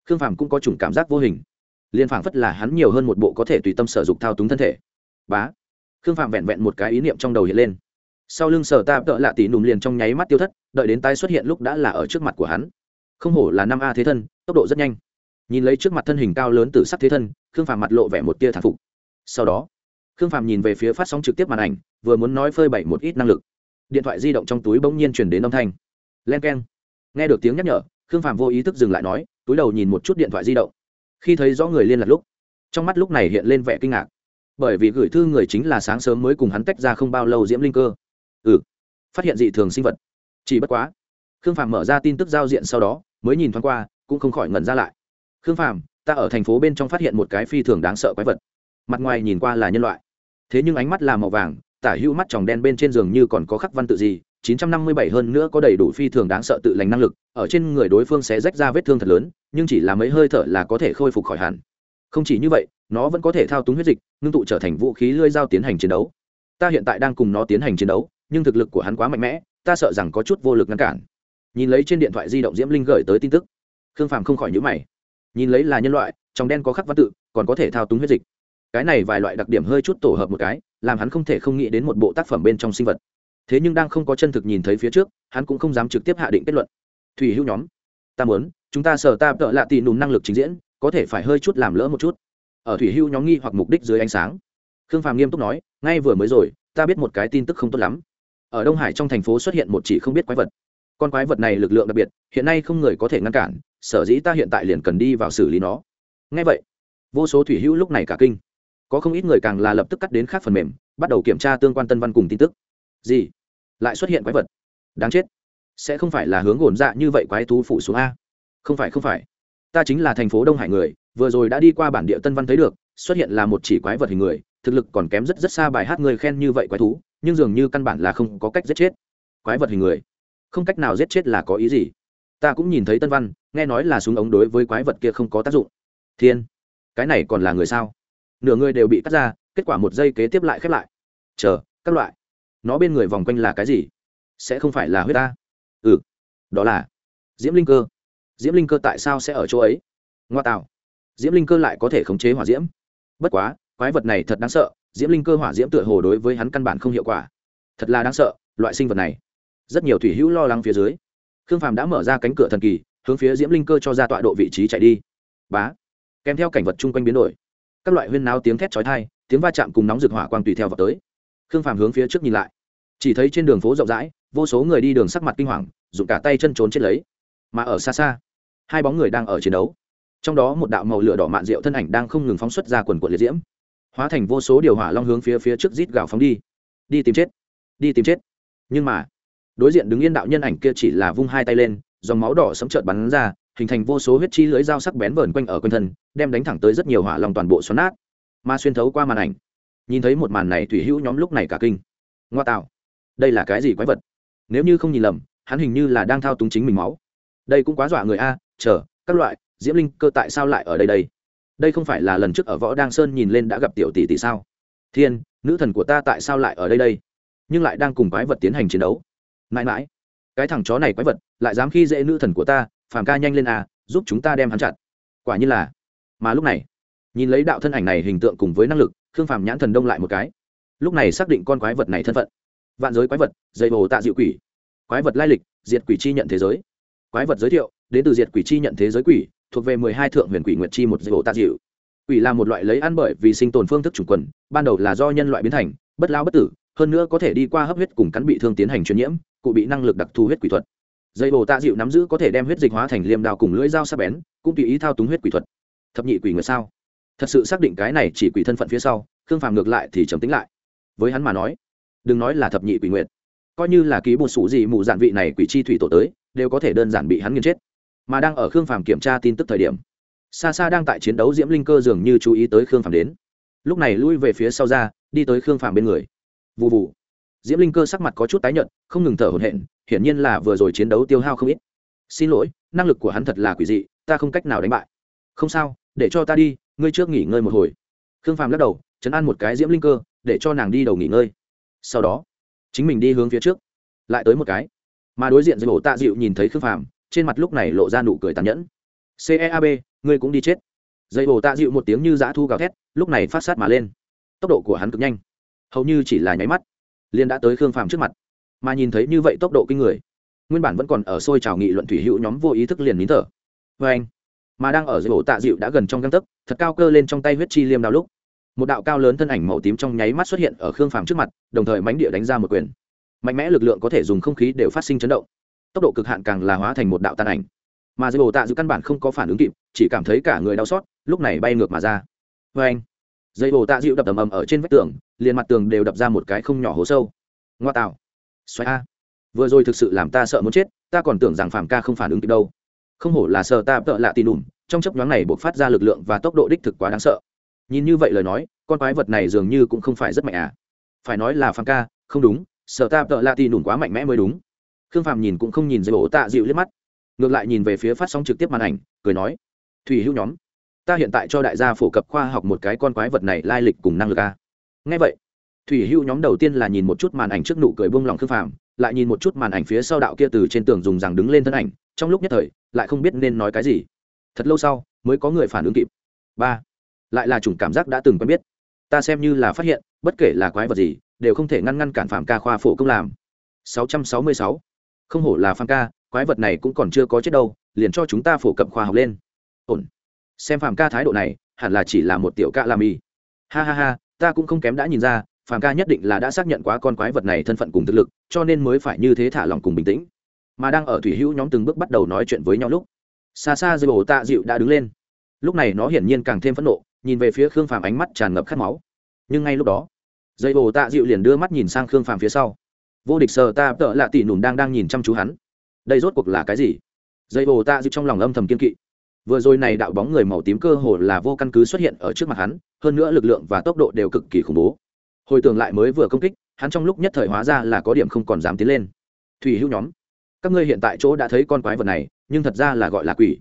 khương phàm cũng có chủng cảm giác vô hình. Liền phảng phất là hắn nhiều hơn một bộ có thể tùy tâm sở dục thao túng thân thể. Bá. Khương phạm vẹn vẹn một cái ý niệm trong đầu hiện lên sau lưng sở ta tợ lạ tỷ nùm liền trong nháy mắt tiêu thất, đợi đến tái xuất hiện lúc đã là ở trước mặt của hắn. Không hổ là năm a thế thân, tốc độ rất nhanh. Nhìn lấy trước mặt thân hình cao lớn từ sắc thế thân, khương phàm mặt lộ vẻ một tia thản phục. Sau đó, khương phàm nhìn về phía phát sóng trực tiếp màn ảnh, vừa muốn nói phơi bày một ít năng lực. Điện thoại di động trong túi bỗng nhiên chuyển đến âm thanh. Len k e n nghe được tiếng nhắc nhở, khương phàm vô ý thức dừng lại nói, túi đầu nhìn một chút điện thoại di động. Khi thấy rõ người liên lạc lúc, trong mắt lúc này hiện lên vẻ kinh ngạc. Bởi vì gửi thư người chính là sáng sớm mới cùng hắn tách ra không bao lâu diễm linh cơ ừ. Phát hiện dị thường sinh vật. Chỉ bất quá, khương phàm mở ra tin tức giao diện sau đó, mới nhìn thoáng qua, cũng không khỏi ngẩn ra lại. Khương phàm, ta ở thành phố bên trong phát hiện một cái phi thường đáng sợ quái vật. Mặt ngoài nhìn qua là nhân loại, thế nhưng ánh mắt là màu vàng, tả hữu mắt tròng đen bên trên giường như còn có khắc văn tự gì 957 hơn nữa có đầy đủ phi thường đáng sợ tự lành năng lực, ở trên người đối phương sẽ rách ra vết thương thật lớn, nhưng chỉ là mấy hơi thở là có thể khôi phục khỏi hẳn. Không chỉ như vậy, nó vẫn có thể thao túng huyết dịch, ngưng tụ trở thành vũ khí lưỡi dao tiến hành chiến đấu. Ta hiện tại đang cùng nó tiến hành chiến đấu nhưng thực lực của hắn quá mạnh mẽ, ta sợ rằng có chút vô lực ngăn cản. Nhìn lấy trên điện thoại di động diễm linh gửi tới tin tức, khương phàm không khỏi nhữ mày. Nhìn lấy là nhân loại, trong đen có khắc văn tự, còn có thể thao túng huyết dịch. Cái này vài loại đặc điểm hơi chút tổ hợp một cái, làm hắn không thể không nghĩ đến một bộ tác phẩm bên trong sinh vật. Thế nhưng đang không có chân thực nhìn thấy phía trước, hắn cũng không dám trực tiếp hạ định kết luận. Thủy hữu nhóm, ta muốn, chúng ta sở ta tợ lạ tì nùm năng lực trình diễn, có thể phải hơi chút làm lỡ một chút. Ở thủy hữu nhóm nghi hoặc mục đích dưới ánh sáng, khương phàm nghiêm túc nói, ngay vừa mới rồi, ta biết một cái tin tức không tốt lắm ở đông hải trong thành phố xuất hiện một chỉ không biết quái vật. Con quái vật này lực lượng đặc biệt, hiện nay không người có thể ngăn cản, sở dĩ ta hiện tại liền cần đi vào xử lý nó. Ngay vậy, vô số thủy hữu lúc này cả kinh. Có không ít người càng là lập tức cắt đến khác phần mềm, bắt đầu kiểm tra tương quan tân văn cùng tin tức. Gì? Lại xuất hiện quái vật? Đáng chết. Sẽ không phải là hướng ổn dạ như vậy quái thú phụ xuống a? Không phải không phải. Ta chính là thành phố đông hải người, vừa rồi đã đi qua bản địa tân văn thấy được, xuất hiện là một chỉ quái vật hình người, thực lực còn kém rất rất xa bài hát người khen như vậy quái thú nhưng dường như căn bản là không có cách giết chết. Quái vật hình người. Không cách nào giết chết là có ý gì? Ta cũng nhìn thấy tân văn, nghe nói là súng ống đối với quái vật kia không có tác dụng. Thiên, cái này còn là người sao? Nửa người đều bị cắt ra, kết quả một giây kế tiếp lại khép lại. Chờ, các loại. Nó bên người vòng quanh là cái gì? Sẽ không phải là huyết ta? Ừ đó là diễm linh cơ. Diễm linh cơ tại sao sẽ ở chỗ ấy? Ngoa tạo. Diễm linh cơ lại có thể khống chế hỏa diễm. Bất quá, quái vật này thật đáng sợ diễm linh cơ hỏa diễm tựa hồ đối với hắn căn bản không hiệu quả. Thật là đáng sợ, loại sinh vật này. Rất nhiều thủy hữu lo lắng phía dưới. Khương phàm đã mở ra cánh cửa thần kỳ, hướng phía diễm linh cơ cho ra tọa độ vị trí chạy đi. Bá. Kèm theo cảnh vật chung quanh biến đổi. Các loại huyên náo tiếng thét chói thai tiếng va chạm cùng nóng rực hỏa quang tùy theo vào tới. Khương phàm hướng phía trước nhìn lại. Chỉ thấy trên đường phố rộng rãi, vô số người đi đường sắc mặt kinh hoàng, dùng cả tay chân trốn chết lấy. Mà ở xa xa, hai bóng người đang ở chiến đấu. Trong đó một đạo màu lửa đỏ mạn rượu thân ảnh đang không ngừng phóng xuất ra quần quần liệt diễm hóa thành vô số điều hỏa long hướng phía phía trước rít gào phóng đi. Đi tìm chết. Đi tìm chết. Nhưng mà, đối diện đứng yên đạo nhân ảnh kia chỉ là vung hai tay lên, dòng máu đỏ sấm trợt bắn ra, hình thành vô số huyết chi lưới dao sắc bén vờn quanh ở quanh thân, đem đánh thẳng tới rất nhiều hỏa long toàn bộ xoắn nát. Mà xuyên thấu qua màn ảnh, nhìn thấy một màn này thủy hữu nhóm lúc này cả kinh. Ngoa tạo, đây là cái gì quái vật? Nếu như không nhìn lầm, hắn hình như là đang thao túng chính mình máu. Đây cũng quá dọa người a, chờ, các loại, diễm linh, cơ tại sao lại ở đây đây? Đây không phải là lần trước ở võ đăng sơn nhìn lên đã gặp tiểu tỷ tỷ sao? Thiên, nữ thần của ta tại sao lại ở đây đây? Nhưng lại đang cùng quái vật tiến hành chiến đấu. Mãi mãi, cái thằng chó này quái vật, lại dám khi dễ nữ thần của ta, phàm ca nhanh lên à giúp chúng ta đem hắn chặt. Quả như là. Mà lúc này, nhìn lấy đạo thân ảnh này hình tượng cùng với năng lực, khương phàm nhãn thần đông lại một cái. Lúc này xác định con quái vật này thân phận. Vạn giới quái vật, dây hồ tạ diệu quỷ. Quái vật lai lịch, diệt quỷ chi nhận thế giới. Quái vật giới thiệu, đến từ diệt quỷ chi nhận thế giới quỷ thuộc về mười hai thượng huyền quỷ nguyệt chi một dây tạ diệu quỷ là một loại lấy ăn bởi vì sinh tồn phương thức chủng quần, ban đầu là do nhân loại biến thành, bất lao bất tử, hơn nữa có thể đi qua hấp huyết cùng cắn bị thương tiến hành truyền nhiễm, cụ bị năng lực đặc thù huyết quỷ thuật. Dây bồ tạ dịu nắm giữ có thể đem huyết dịch hóa thành liềm đao cùng lưỡi dao sắc bén, cũng tùy ý thao túng huyết quỷ thuật. Thập nhị quỷ người sao? Thật sự xác định cái này chỉ quỷ thân phận phía sau, khương phàm ngược lại thì trầm tính lại. Với hắn mà nói, đừng nói là thập nhị quỷ nguyệt, coi như là ký bột sủ gì mù dạn vị này quỷ chi thủy tổ tới, đều có thể đơn giản bị hắn nghiền chết mà đang ở khương phàm kiểm tra tin tức thời điểm. Xa xa đang tại chiến đấu diễm linh cơ dường như chú ý tới khương phàm đến. Lúc này lui về phía sau ra, đi tới khương phàm bên người. Vụ vụ diễm linh cơ sắc mặt có chút tái nhợt, không ngừng thở hổn hển, hiển nhiên là vừa rồi chiến đấu tiêu hao không ít. Xin lỗi, năng lực của hắn thật là quỷ dị, ta không cách nào đánh bại. Không sao, để cho ta đi, ngươi trước nghỉ ngơi một hồi. Khương phàm lắc đầu, chấn an một cái diễm linh cơ, để cho nàng đi đầu nghỉ ngơi. Sau đó, chính mình đi hướng phía trước. Lại tới một cái. Mà đối diện dưới bộ tạ dịu nhìn thấy khương phàm trên mặt lúc này lộ ra nụ cười tàn nhẫn. Ceab ngươi cũng đi chết. Dây bồ tạ dịu một tiếng như dã thu gào thét, lúc này phát sát mà lên. Tốc độ của hắn cực nhanh. Hầu như chỉ là nháy mắt liên đã tới khương phàm trước mặt. Mà nhìn thấy như vậy tốc độ kinh người, nguyên bản vẫn còn ở sôi trào nghị luận thủy hữu nhóm vô ý thức liền nín thở. Vê anh, mà đang ở dưới ổ tạ dịu đã gần trong găng tấc, thật cao cơ lên trong tay huyết chi liêm đao lúc. Một đạo cao lớn thân ảnh màu tím trong nháy mắt xuất hiện ở khương phàm trước mặt, đồng thời mánh địa đánh ra một quyền. Mạnh mẽ lực lượng có thể dùng không khí đều phát sinh chấn động tốc độ cực hạn càng là hóa thành một đạo tàn ảnh. Mà dây bồ tạ dịu căn bản không có phản ứng kịp, chỉ cảm thấy cả người đau xót, lúc này bay ngược mà ra. Vê anh dây bồ tạ dịu đập ầm ầm ở trên vách tường, liền mặt tường đều đập ra một cái không nhỏ hố sâu. Ngoa tạo. Xoáy a. Vừa rồi thực sự làm ta sợ muốn chết, ta còn tưởng rằng phạm ca không phản ứng kịp đâu. Không hổ là sợ ta tợ lạ tì đùm trong chấp nhoáng này buộc phát ra lực lượng và tốc độ đích thực quá đáng sợ. Nhìn như vậy lời nói, con quái vật này dường như cũng không phải rất mạnh à. Phải nói là phạm ca, không đúng, sợ ta tợ lạ tì đùm quá mạnh mẽ mới đúng khương phạm nhìn cũng không nhìn dây bổ tạ dịu liếc mắt, ngược lại nhìn về phía phát sóng trực tiếp màn ảnh, cười nói, thủy hữu nhóm, ta hiện tại cho đại gia phổ cập khoa học một cái con quái vật này lai lịch cùng năng lực a. Ngay vậy, thủy hữu nhóm đầu tiên là nhìn một chút màn ảnh trước nụ cười buông lòng khương phàm, lại nhìn một chút màn ảnh phía sau đạo kia từ trên tường dùng rằng đứng lên thân ảnh, trong lúc nhất thời, lại không biết nên nói cái gì. Thật lâu sau, mới có người phản ứng kịp. Ba, lại là chủng cảm giác đã từng quen biết. Ta xem như là phát hiện, bất kể là quái vật gì, đều không thể ngăn ngăn cản phạm ca khoa phổ công làm. 666 không hổ là Phàm ca, quái vật này cũng còn chưa có chết đâu, liền cho chúng ta phổ cập khoa học lên. Ổn. Xem Phàm ca thái độ này, hẳn là chỉ là một tiểu ca làm y. Ha ha ha, ta cũng không kém đã nhìn ra, phàm ca nhất định là đã xác nhận quá con quái vật này thân phận cùng thực lực, cho nên mới phải như thế thả lòng cùng bình tĩnh. Mà đang ở thủy hữu nhóm từng bước bắt đầu nói chuyện với nhau lúc xa xa dây bồ tạ dịu đã đứng lên. Lúc này nó hiển nhiên càng thêm phẫn nộ, nhìn về phía khương phàm ánh mắt tràn ngập khát máu. Nhưng ngay lúc đó dây bồ tạ dịu liền đưa mắt nhìn sang khương phàm phía sau vô địch sờ ta tợ lạ tỉ nùm đang đang nhìn chăm chú hắn. Đây rốt cuộc là cái gì? Dây bồ ta dịu trong lòng âm thầm kiên kỵ. Vừa rồi này đạo bóng người màu tím cơ hồ là vô căn cứ xuất hiện ở trước mặt hắn, hơn nữa lực lượng và tốc độ đều cực kỳ khủng bố. Hồi tưởng lại mới vừa công kích, hắn trong lúc nhất thời hóa ra là có điểm không còn dám tiến lên. Thủy hữu nhóm, các ngươi hiện tại chỗ đã thấy con quái vật này, nhưng thật ra là gọi là quỷ.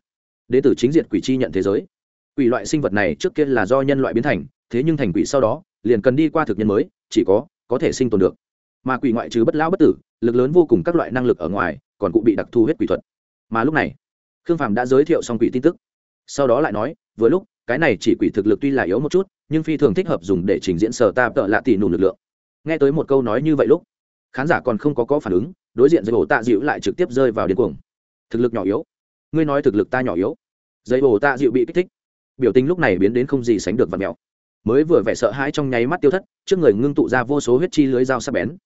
Đ ế t ử chính diện quỷ chi nhận thế giới. Quỷ loại sinh vật này trước kia là do nhân loại biến thành, thế nhưng thành quỷ sau đó, liền cần đi qua thực nhân mới, chỉ có có thể sinh tồn được mà quỷ ngoại trừ bất lão bất tử, lực lớn vô cùng các loại năng lực ở ngoài, còn cụ bị đặc thu huyết quỷ thuật. Mà lúc này, khương phàm đã giới thiệu xong quỷ tin tức. Sau đó lại nói, vừa lúc, cái này chỉ quỷ thực lực tuy là yếu một chút, nhưng phi thường thích hợp dùng để trình diễn sở ta tợ lạ tỷ nù lực lượng. Nghe tới một câu nói như vậy lúc, khán giả còn không có có phản ứng, đối diện dây bồ tạ dịu lại trực tiếp rơi vào điên cuồng. Thực lực nhỏ yếu. Ngươi nói thực lực ta nhỏ yếu. Dây bồ tạ dịu bị kích thích. Biểu tình lúc này biến đến không gì sánh được vật mèo. Mới vừa vẻ sợ hãi trong nháy mắt tiêu thất, trước người ngưng tụ ra vô số huyết chi lưới dao sắc bén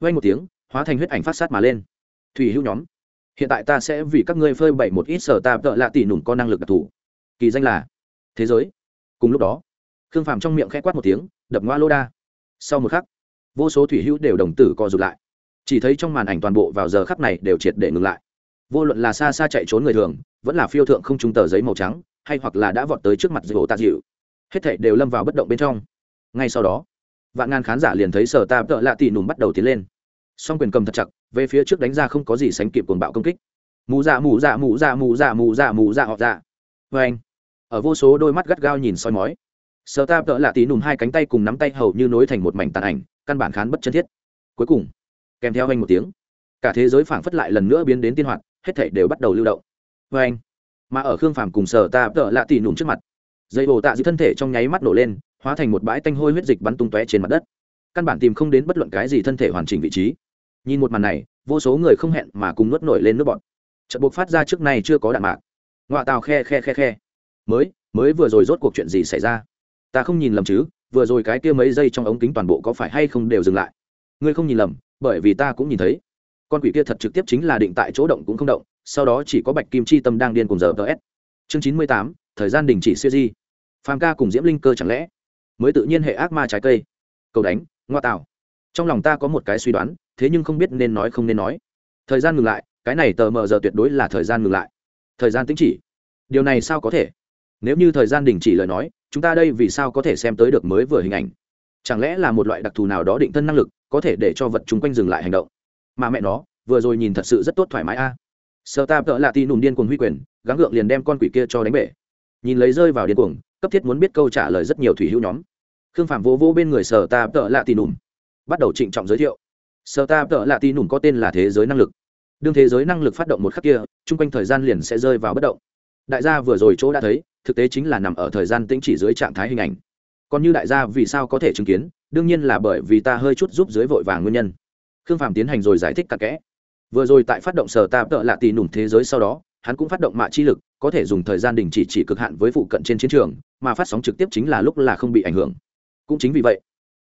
vay một tiếng, hóa thành huyết ảnh phát sát mà lên. Thủy hữu nhóm, hiện tại ta sẽ vì các ngươi phơi bày một ít sở tạp tợ lạ tỷ nùng có năng lực đặc thù. Kỳ danh là thế giới. Cùng lúc đó, khương phàm trong miệng k h ẽ quát một tiếng, đập ngoa lô đa. Sau một khắc, vô số thủy hữu đều đồng tử co rụt lại. Chỉ thấy trong màn ảnh toàn bộ vào giờ khắc này đều triệt để ngừng lại. Vô luận là xa xa chạy trốn người thường, vẫn là phiêu thượng không trung tờ giấy màu trắng, hay hoặc là đã vọt tới trước mặt dầu tạ dịu, hết thảy đều lâm vào bất động bên trong. Ngay sau đó vạn ngàn khán giả liền thấy sở ta tợ lạ tỷ nùm bắt đầu tiến lên. Song quyền cầm thật chặt, về phía trước đánh ra không có gì sánh kịp cuồng bạo công kích. Mù dạ mù dạ mù dạ mù dạ mù dạ mù dạ họ dạ. Vê anh, ở vô số đôi mắt gắt gao nhìn soi mói, sở ta tợ lạ tỷ nùm hai cánh tay cùng nắm tay hầu như nối thành một mảnh tàn ảnh, căn bản khán bất chân thiết. Cuối cùng, kèm theo anh một tiếng, cả thế giới phảng phất lại lần nữa biến đến tiên hoạt, hết thảy đều bắt đầu lưu động. Vê anh, mà ở khương phàm cùng sở ta tợ lạ tỷ nùm trước mặt, dây bồ tạ giữ thân thể trong nháy mắt nổ lên hóa thành một bãi tanh hôi huyết dịch bắn tung tóe trên mặt đất. Căn bản tìm không đến bất luận cái gì thân thể hoàn chỉnh vị trí. Nhìn một màn này, vô số người không hẹn mà cùng nuốt nổi lên nước bọn trận buộc phát ra trước nay chưa có đạn mạc. Ngoại tàu khe khe khe khe. Mới mới vừa rồi rốt cuộc chuyện gì xảy ra? Ta không nhìn lầm chứ, vừa rồi cái kia mấy giây trong ống kính toàn bộ có phải hay không đều dừng lại? Ngươi không nhìn lầm, bởi vì ta cũng nhìn thấy. Con quỷ kia thật trực tiếp chính là định tại chỗ động cũng không động, sau đó chỉ có bạch kim chi tâm đang điên cùng giờ ts chương chín mươi tám, thời gian đình chỉ siêu di. Phàm ca cùng diễm linh cơ chẳng lẽ mới tự nhiên hệ ác ma trái cây. Cầu đánh, ngoa tạo. Trong lòng ta có một cái suy đoán, thế nhưng không biết nên nói không nên nói. Thời gian ngừng lại, cái này tờ mờ giờ tuyệt đối là thời gian ngừng lại. Thời gian tính chỉ. Điều này sao có thể? Nếu như thời gian đình chỉ lời nói, chúng ta đây vì sao có thể xem tới được mới vừa hình ảnh? Chẳng lẽ là một loại đặc thù nào đó định thân năng lực, có thể để cho vật chung quanh dừng lại hành động? Mà mẹ nó, vừa rồi nhìn thật sự rất tốt thoải mái a. À. sợ ta vợ lạ tin nùm điên cuồng huy quyền, gắng gượng liền đem con quỷ kia cho đánh bể. Nhìn lấy rơi vào điên cuồng cấp thiết muốn biết câu trả lời rất nhiều thủy hữu nhóm. Khương phạm vô vô bên người sở ta tợ lạ tì nùm, bắt đầu trịnh trọng giới thiệu. Sở ta tợ lạ tì nùm có tên là thế giới năng lực. Đương thế giới năng lực phát động một khắc kia, chung quanh thời gian liền sẽ rơi vào bất động. Đại gia vừa rồi chỗ đã thấy, thực tế chính là nằm ở thời gian tĩnh chỉ dưới trạng thái hình ảnh. Còn như đại gia vì sao có thể chứng kiến, đương nhiên là bởi vì ta hơi chút giúp dưới vội vàng nguyên nhân. Khương phạm tiến hành rồi giải thích cặn kẽ. Vừa rồi tại phát động sở ta tợ lạ tì nùm thế giới sau đó hắn cũng phát động mạ chi lực, có thể dùng thời gian đình chỉ chỉ cực hạn với phụ cận trên chiến trường, mà phát sóng trực tiếp chính là lúc là không bị ảnh hưởng. Cũng chính vì vậy,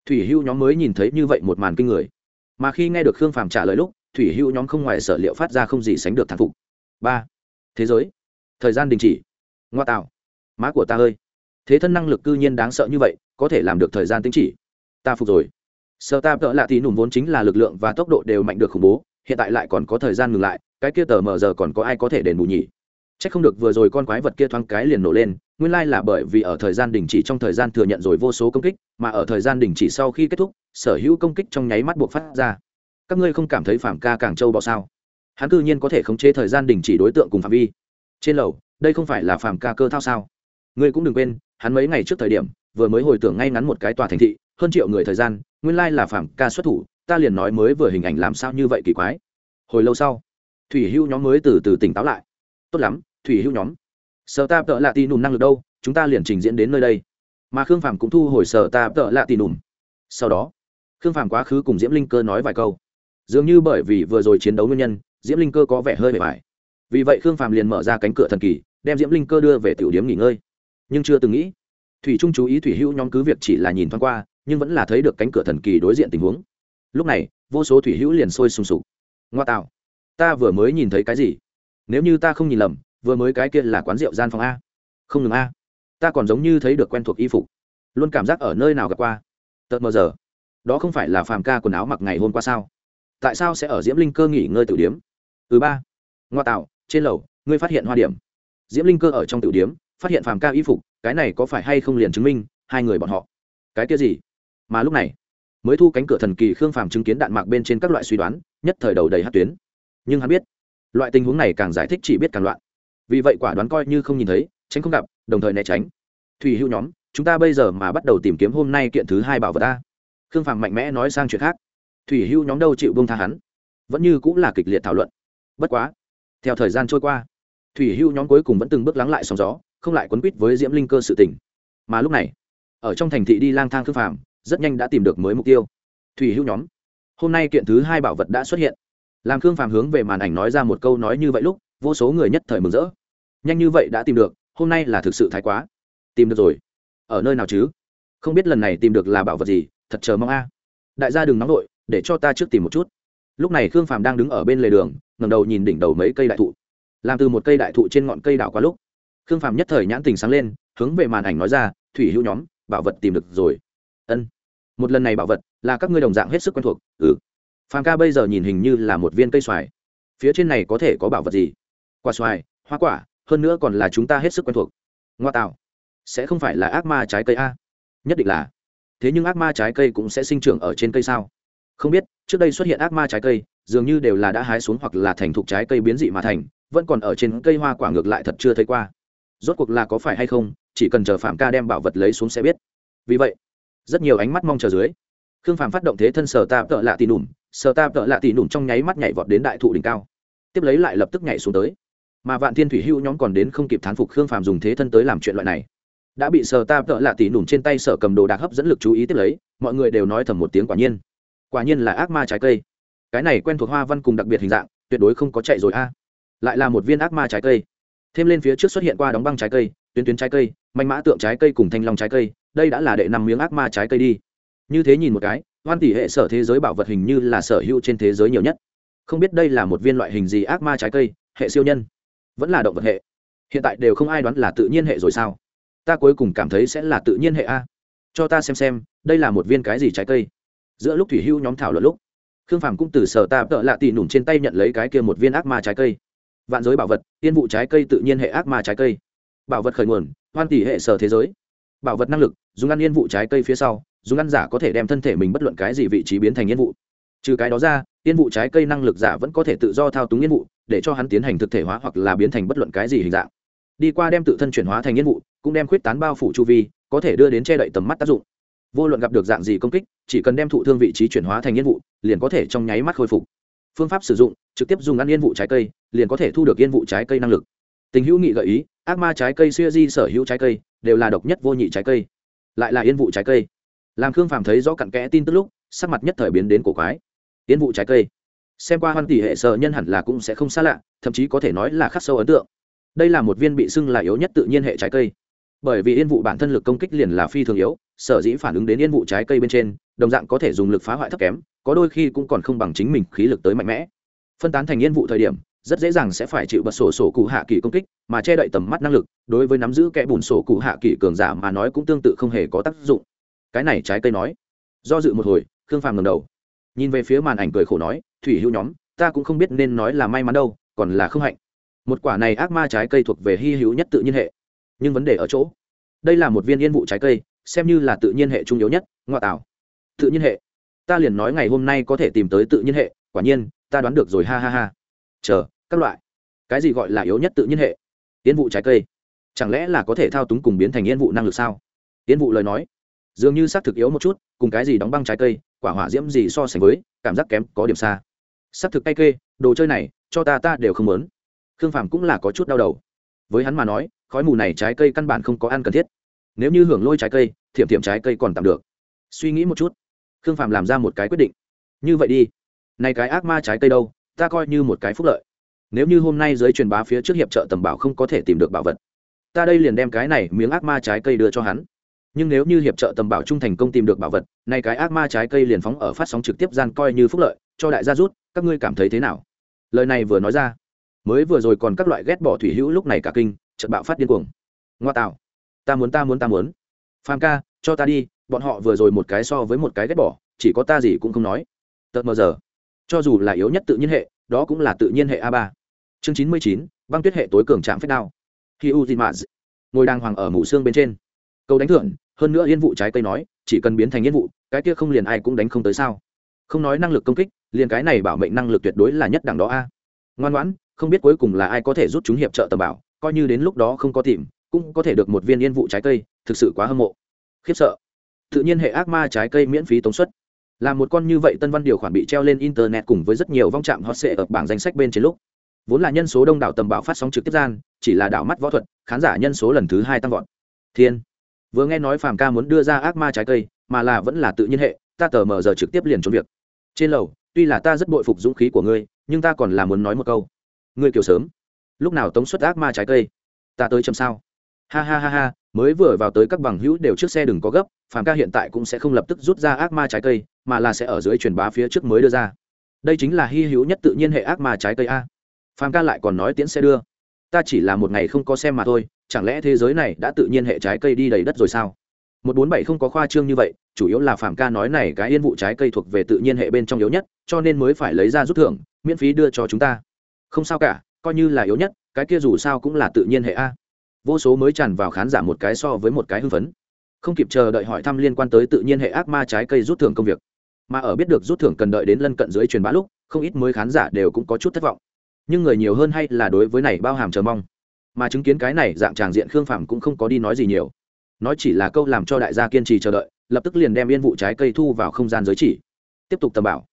thủy hưu nhóm mới nhìn thấy như vậy một màn kinh người. Mà khi nghe được khương phàm trả lời lúc, thủy hưu nhóm không ngoài sở liệu phát ra không gì sánh được thán phục. Ba, thế giới, thời gian đình chỉ. Ngoa tạo, má của ta ơi, thế thân năng lực cư nhiên đáng sợ như vậy, có thể làm được thời gian tính chỉ. Ta phục rồi. Sở ta tợ lạ thì nùm vốn chính là lực lượng và tốc độ đều mạnh được khủng bố, hiện tại lại còn có thời gian ngừng lại cái kia tờ mờ giờ còn có ai có thể đền bù nhỉ? C h ắ c không được vừa rồi con quái vật kia thoáng cái liền nổ lên, nguyên lai là bởi vì ở thời gian đình chỉ trong thời gian thừa nhận rồi vô số công kích, mà ở thời gian đình chỉ sau khi kết thúc, sở hữu công kích trong nháy mắt buộc phát ra. Các ngươi không cảm thấy phạm ca càng trâu bọ sao? Hắn cư nhiên có thể khống chế thời gian đình chỉ đối tượng cùng phạm vi. Trên lầu, đây không phải là phạm ca cơ thao sao? Ngươi cũng đừng quên, hắn mấy ngày trước thời điểm, vừa mới hồi tưởng ngay ngắn một cái tòa thành thị, hơn triệu người thời gian, nguyên lai là phạm ca xuất thủ, ta liền nói mới vừa hình ảnh làm sao như vậy kỳ quái. Hồi lâu sau thủy hưu nhóm mới từ từ tỉnh táo lại. Tốt lắm, thủy hưu nhóm. Sợ ta tợ lạ tì nùm năng lực đâu? Chúng ta liền trình diễn đến nơi đây. Mà khương phàm cũng thu hồi sợ ta tợ lạ tì nùm. Sau đó, khương phàm quá khứ cùng diễm linh cơ nói vài câu. Dường như bởi vì vừa rồi chiến đấu nguyên nhân, diễm linh cơ có vẻ hơi bề bài vì vậy khương phàm liền mở ra cánh cửa thần kỳ, đem diễm linh cơ đưa về tiểu điếm nghỉ ngơi. Nhưng chưa từng nghĩ, thủy trung chú ý thủy hữu nhóm cứ việc chỉ là nhìn thoáng qua, nhưng vẫn là thấy được cánh cửa thần kỳ đối diện tình huống. Lúc này, vô số thủy hữu liền sôi sùng sục. Ngoa tạo ta vừa mới nhìn thấy cái gì? Nếu như ta không nhìn lầm, vừa mới cái kia là quán rượu gian phòng a. Không ngừng a. Ta còn giống như thấy được quen thuộc y phục. Luôn cảm giác ở nơi nào gặp qua. Tợt mờ giờ. Đó không phải là phàm ca quần áo mặc ngày hôm qua sao? Tại sao sẽ ở diễm linh cơ nghỉ ngơi tử điếm? Thứ ba. Ngoa tạo, trên lầu, ngươi phát hiện hoa điểm. Diễm linh cơ ở trong tử điếm, phát hiện phàm ca y phục, cái này có phải hay không liền chứng minh, hai người bọn họ. Cái kia gì? Mà lúc này, mới thu cánh cửa thần kỳ khương phàm chứng kiến đạn mạc bên trên các loại suy đoán, nhất thời đầu đầy hát tuyến nhưng hắn biết, loại tình huống này càng giải thích chỉ biết càng loạn. Vì vậy quả đoán coi như không nhìn thấy, tránh không gặp, đồng thời né tránh. Thủy hữu nhóm, chúng ta bây giờ mà bắt đầu tìm kiếm hôm nay kiện thứ hai bảo vật ta khương phàm mạnh mẽ nói sang chuyện khác. Thủy hữu nhóm đâu chịu bông tha hắn, vẫn như cũng là kịch liệt thảo luận. Bất quá, theo thời gian trôi qua, thủy hữu nhóm cuối cùng vẫn từng bước lắng lại sóng gió, không lại quấn quýt với diễm linh cơ sự tình. Mà lúc này, ở trong thành thị đi lang thang khương phàm, rất nhanh đã tìm được mới mục tiêu. Thủy hữu nhóm, hôm nay kiện thứ hai bảo vật đã xuất hiện làm khương phàm hướng về màn ảnh nói ra một câu nói như vậy lúc, vô số người nhất thời mừng rỡ. Nhanh như vậy đã tìm được, hôm nay là thực sự thái quá. Tìm được rồi. Ở nơi nào chứ? Không biết lần này tìm được là bảo vật gì, thật chờ mong a. Đại gia đừng nóng vội, để cho ta trước tìm một chút. Lúc này khương phàm đang đứng ở bên lề đường ngầm đầu nhìn đỉnh đầu mấy cây đại thụ. Làm từ một cây đại thụ trên ngọn cây đảo qua lúc, khương phàm nhất thời nhãn tình sáng lên, hướng về màn ảnh nói ra, thủy hữu nhóm, bảo vật tìm được rồi. Ân, một lần này bảo vật là các ngươi đồng dạng hết sức quen thuộc. Ừ phàm ca bây giờ nhìn hình như là một viên cây xoài. Phía trên này có thể có bảo vật gì? Quả xoài, hoa quả, hơn nữa còn là chúng ta hết sức quen thuộc. Ngoa tạo. Sẽ không phải là ác ma trái cây a? Nhất định là. Thế nhưng ác ma trái cây cũng sẽ sinh trưởng ở trên cây sao? Không biết, trước đây xuất hiện ác ma trái cây, dường như đều là đã hái xuống hoặc là thành thục trái cây biến dị mà thành, vẫn còn ở trên cây hoa quả ngược lại thật chưa thấy qua. Rốt cuộc là có phải hay không, chỉ cần chờ phạm ca đem bảo vật lấy xuống sẽ biết. Vì vậy, rất nhiều ánh mắt mong chờ dưới, khương phạm phát động thế thân sở ta tợ lạ tì nùm sờ ta tợ lạ tì nùm trong nháy mắt nhảy vọt đến đại thụ đỉnh cao. Tiếp lấy lại lập tức nhảy xuống tới. Mà vạn thiên thủy hưu nhóm còn đến không kịp thán phục khương phàm dùng thế thân tới làm chuyện loại này. Đã bị sờ ta tợ lạ tỉ nủm trên tay sở cầm đồ đạc hấp dẫn lực chú ý tiếp lấy, mọi người đều nói thầm một tiếng quả nhiên. Quả nhiên là ác ma trái cây. Cái này quen thuộc hoa văn cùng đặc biệt hình dạng, tuyệt đối không có chạy rồi a. Lại là một viên ác ma trái cây. Thêm lên phía trước xuất hiện qua đóng băng trái cây, tuyến tuyến trái cây, manh mã tượng trái cây cùng thanh long trái cây, đây đã là đệ năm miếng ác ma trái cây đi. Như thế nhìn một cái hoan tỷ hệ sở thế giới bảo vật hình như là sở hữu trên thế giới nhiều nhất. Không biết đây là một viên loại hình gì ác ma trái cây, hệ siêu nhân. Vẫn là động vật hệ. Hiện tại đều không ai đoán là tự nhiên hệ rồi sao? Ta cuối cùng cảm thấy sẽ là tự nhiên hệ a. Cho ta xem xem, đây là một viên cái gì trái cây? Giữa lúc thủy hưu nhóm thảo luận lúc, khương phàm cũng từ sở ta tợ lạ tị nủng trên tay nhận lấy cái kia một viên ác ma trái cây. Vạn giới bảo vật, tiên vụ trái cây tự nhiên hệ ác ma trái cây. Bảo vật khởi nguồn, hoan tỷ hệ sở thế giới. Bảo vật năng lực, dùng ăn yên vụ trái cây phía sau dùng ăn giả có thể đem thân thể mình bất luận cái gì vị trí biến thành yên vụ. Trừ cái đó ra, yên vụ trái cây năng lực giả vẫn có thể tự do thao túng yên vụ, để cho hắn tiến hành thực thể hóa hoặc là biến thành bất luận cái gì hình dạng. Đi qua đem tự thân chuyển hóa thành yên vụ, cũng đem khuyết tán bao phủ chu vi, có thể đưa đến che đậy tầm mắt tác dụng. Vô luận gặp được dạng gì công kích, chỉ cần đem thụ thương vị trí chuyển hóa thành yên vụ, liền có thể trong nháy mắt khôi phục. Phương pháp sử dụng, trực tiếp dùng ăn yên vụ trái cây, liền có thể thu được yên vụ trái cây năng lực. Tình hữu nghị gợi ý, ác ma trái cây xuya di sở hữu trái cây, đều là độc nhất vô nhị trái cây. Lại là yên vụ trái cây làm khương phàm thấy rõ cặn kẽ tin tức lúc, sắc mặt nhất thời biến đến cổ quái. Tiến vụ trái cây. Xem qua hoan tỷ hệ sở nhân hẳn là cũng sẽ không xa lạ, thậm chí có thể nói là khắc sâu ấn tượng. Đây là một viên bị xưng là yếu nhất tự nhiên hệ trái cây. Bởi vì yên vụ bản thân lực công kích liền là phi thường yếu, sở dĩ phản ứng đến yên vụ trái cây bên trên, đồng dạng có thể dùng lực phá hoại thấp kém, có đôi khi cũng còn không bằng chính mình khí lực tới mạnh mẽ. Phân tán thành yên vụ thời điểm, rất dễ dàng sẽ phải chịu bật sổ sổ cụ hạ kỳ công kích, mà che đậy tầm mắt năng lực, đối với nắm giữ kẽ bùn sổ cụ hạ kỳ cường giả mà nói cũng tương tự không hề có tác dụng cái này trái cây nói. Do dự một hồi, khương phàm ngầm đầu. Nhìn về phía màn ảnh cười khổ nói, thủy hữu nhóm, ta cũng không biết nên nói là may mắn đâu, còn là không hạnh. Một quả này ác ma trái cây thuộc về hy hữu nhất tự nhiên hệ. Nhưng vấn đề ở chỗ, đây là một viên yên vụ trái cây, xem như là tự nhiên hệ trung yếu nhất, ngoa tạo. Tự nhiên hệ. Ta liền nói ngày hôm nay có thể tìm tới tự nhiên hệ, quả nhiên, ta đoán được rồi, ha ha ha. Chờ, các loại. Cái gì gọi là yếu nhất tự nhiên hệ? Yên vụ trái cây. Chẳng lẽ là có thể thao túng cùng biến thành yên vụ năng lực sao? Yên vụ lời nói dường như xác thực yếu một chút, cùng cái gì đóng băng trái cây, quả hỏa diễm gì so sánh với, cảm giác kém, có điểm xa. Xác thực cay kê, đồ chơi này, cho ta ta đều không muốn. Khương phàm cũng là có chút đau đầu. Với hắn mà nói, khói mù này trái cây căn bản không có ăn cần thiết. Nếu như hưởng lôi trái cây, thiểm thiểm trái cây còn tạm được. Suy nghĩ một chút, khương phàm làm ra một cái quyết định. Như vậy đi, này cái ác ma trái cây đâu, ta coi như một cái phúc lợi. Nếu như hôm nay giới truyền bá phía trước hiệp trợ tầm bảo không có thể tìm được bảo vật, ta đây liền đem cái này miếng ác ma trái cây đưa cho hắn nhưng nếu như hiệp trợ tầm bảo trung thành công tìm được bảo vật, nay cái ác ma trái cây liền phóng ở phát sóng trực tiếp gian coi như phúc lợi, cho đại gia rút, các ngươi cảm thấy thế nào? Lời này vừa nói ra, mới vừa rồi còn các loại ghét bỏ thủy hữu lúc này cả kinh trận bạo phát điên cuồng. Ngoa tạo, ta muốn ta muốn ta muốn. Phàm ca, cho ta đi, bọn họ vừa rồi một cái so với một cái ghét bỏ, chỉ có ta gì cũng không nói. Tợt mờ giờ, cho dù là yếu nhất tự nhiên hệ, đó cũng là tự nhiên hệ a ba. Chương chín mươi chín, băng tuyết hệ tối cường trạm phép đao. Khi u dì ngồi đàng hoàng ở mũ xương bên trên câu đánh thưởng, hơn nữa yên vụ trái cây nói, chỉ cần biến thành yên vụ, cái kia không liền ai cũng đánh không tới sao? Không nói năng lực công kích, liền cái này bảo mệnh năng lực tuyệt đối là nhất đẳng đó a. Ngoan ngoãn, không biết cuối cùng là ai có thể rút chúng hiệp trợ tầm bảo, coi như đến lúc đó không có tìm, cũng có thể được một viên yên vụ trái cây, thực sự quá hâm mộ. Khiếp sợ. Tự nhiên hệ ác ma trái cây miễn phí tống suất. Là một con như vậy tân văn điều khoản bị treo lên internet cùng với rất nhiều vong trạm hot sệ ở bảng danh sách bên trên lúc. Vốn là nhân số đông đảo tầm bảo phát sóng trực tiếp gian, chỉ là đảo mắt võ thuật, khán giả nhân số lần thứ hai tăng vọt. Thiên vừa nghe nói phàm ca muốn đưa ra ác ma trái cây, mà là vẫn là tự nhiên hệ, ta tờ mờ giờ trực tiếp liền trốn việc. Trên lầu, tuy là ta rất bội phục dũng khí của ngươi, nhưng ta còn là muốn nói một câu. Ngươi kiểu sớm. Lúc nào tống xuất ác ma trái cây? Ta tới chầm sao? Ha ha ha ha, mới vừa vào tới các bằng hữu đều trước xe đừng có gấp, phàm ca hiện tại cũng sẽ không lập tức rút ra ác ma trái cây, mà là sẽ ở dưới truyền bá phía trước mới đưa ra. Đây chính là hy hữu nhất tự nhiên hệ ác ma trái cây a. Phàm ca lại còn nói tiễn sẽ đưa. Ta chỉ là một ngày không có xem mà thôi chẳng lẽ thế giới này đã tự nhiên hệ trái cây đi đầy đất rồi sao? Một bốn bảy không có khoa trương như vậy, chủ yếu là phạm ca nói này cái yên vụ trái cây thuộc về tự nhiên hệ bên trong yếu nhất, cho nên mới phải lấy ra rút thưởng, miễn phí đưa cho chúng ta. Không sao cả, coi như là yếu nhất, cái kia dù sao cũng là tự nhiên hệ a. Vô số mới tràn vào khán giả một cái so với một cái hưng phấn. Không kịp chờ đợi hỏi thăm liên quan tới tự nhiên hệ ác ma trái cây rút thưởng công việc. Mà ở biết được rút thưởng cần đợi đến lân cận dưới truyền bá lúc, không ít mới khán giả đều cũng có chút thất vọng. Nhưng người nhiều hơn hay là đối với này bao hàm chờ mong mà chứng kiến cái này dạng tràng diện khương phàm cũng không có đi nói gì nhiều. Nói chỉ là câu làm cho đại gia kiên trì chờ đợi, lập tức liền đem yên vụ trái cây thu vào không gian giới chỉ. Tiếp tục tầm bảo.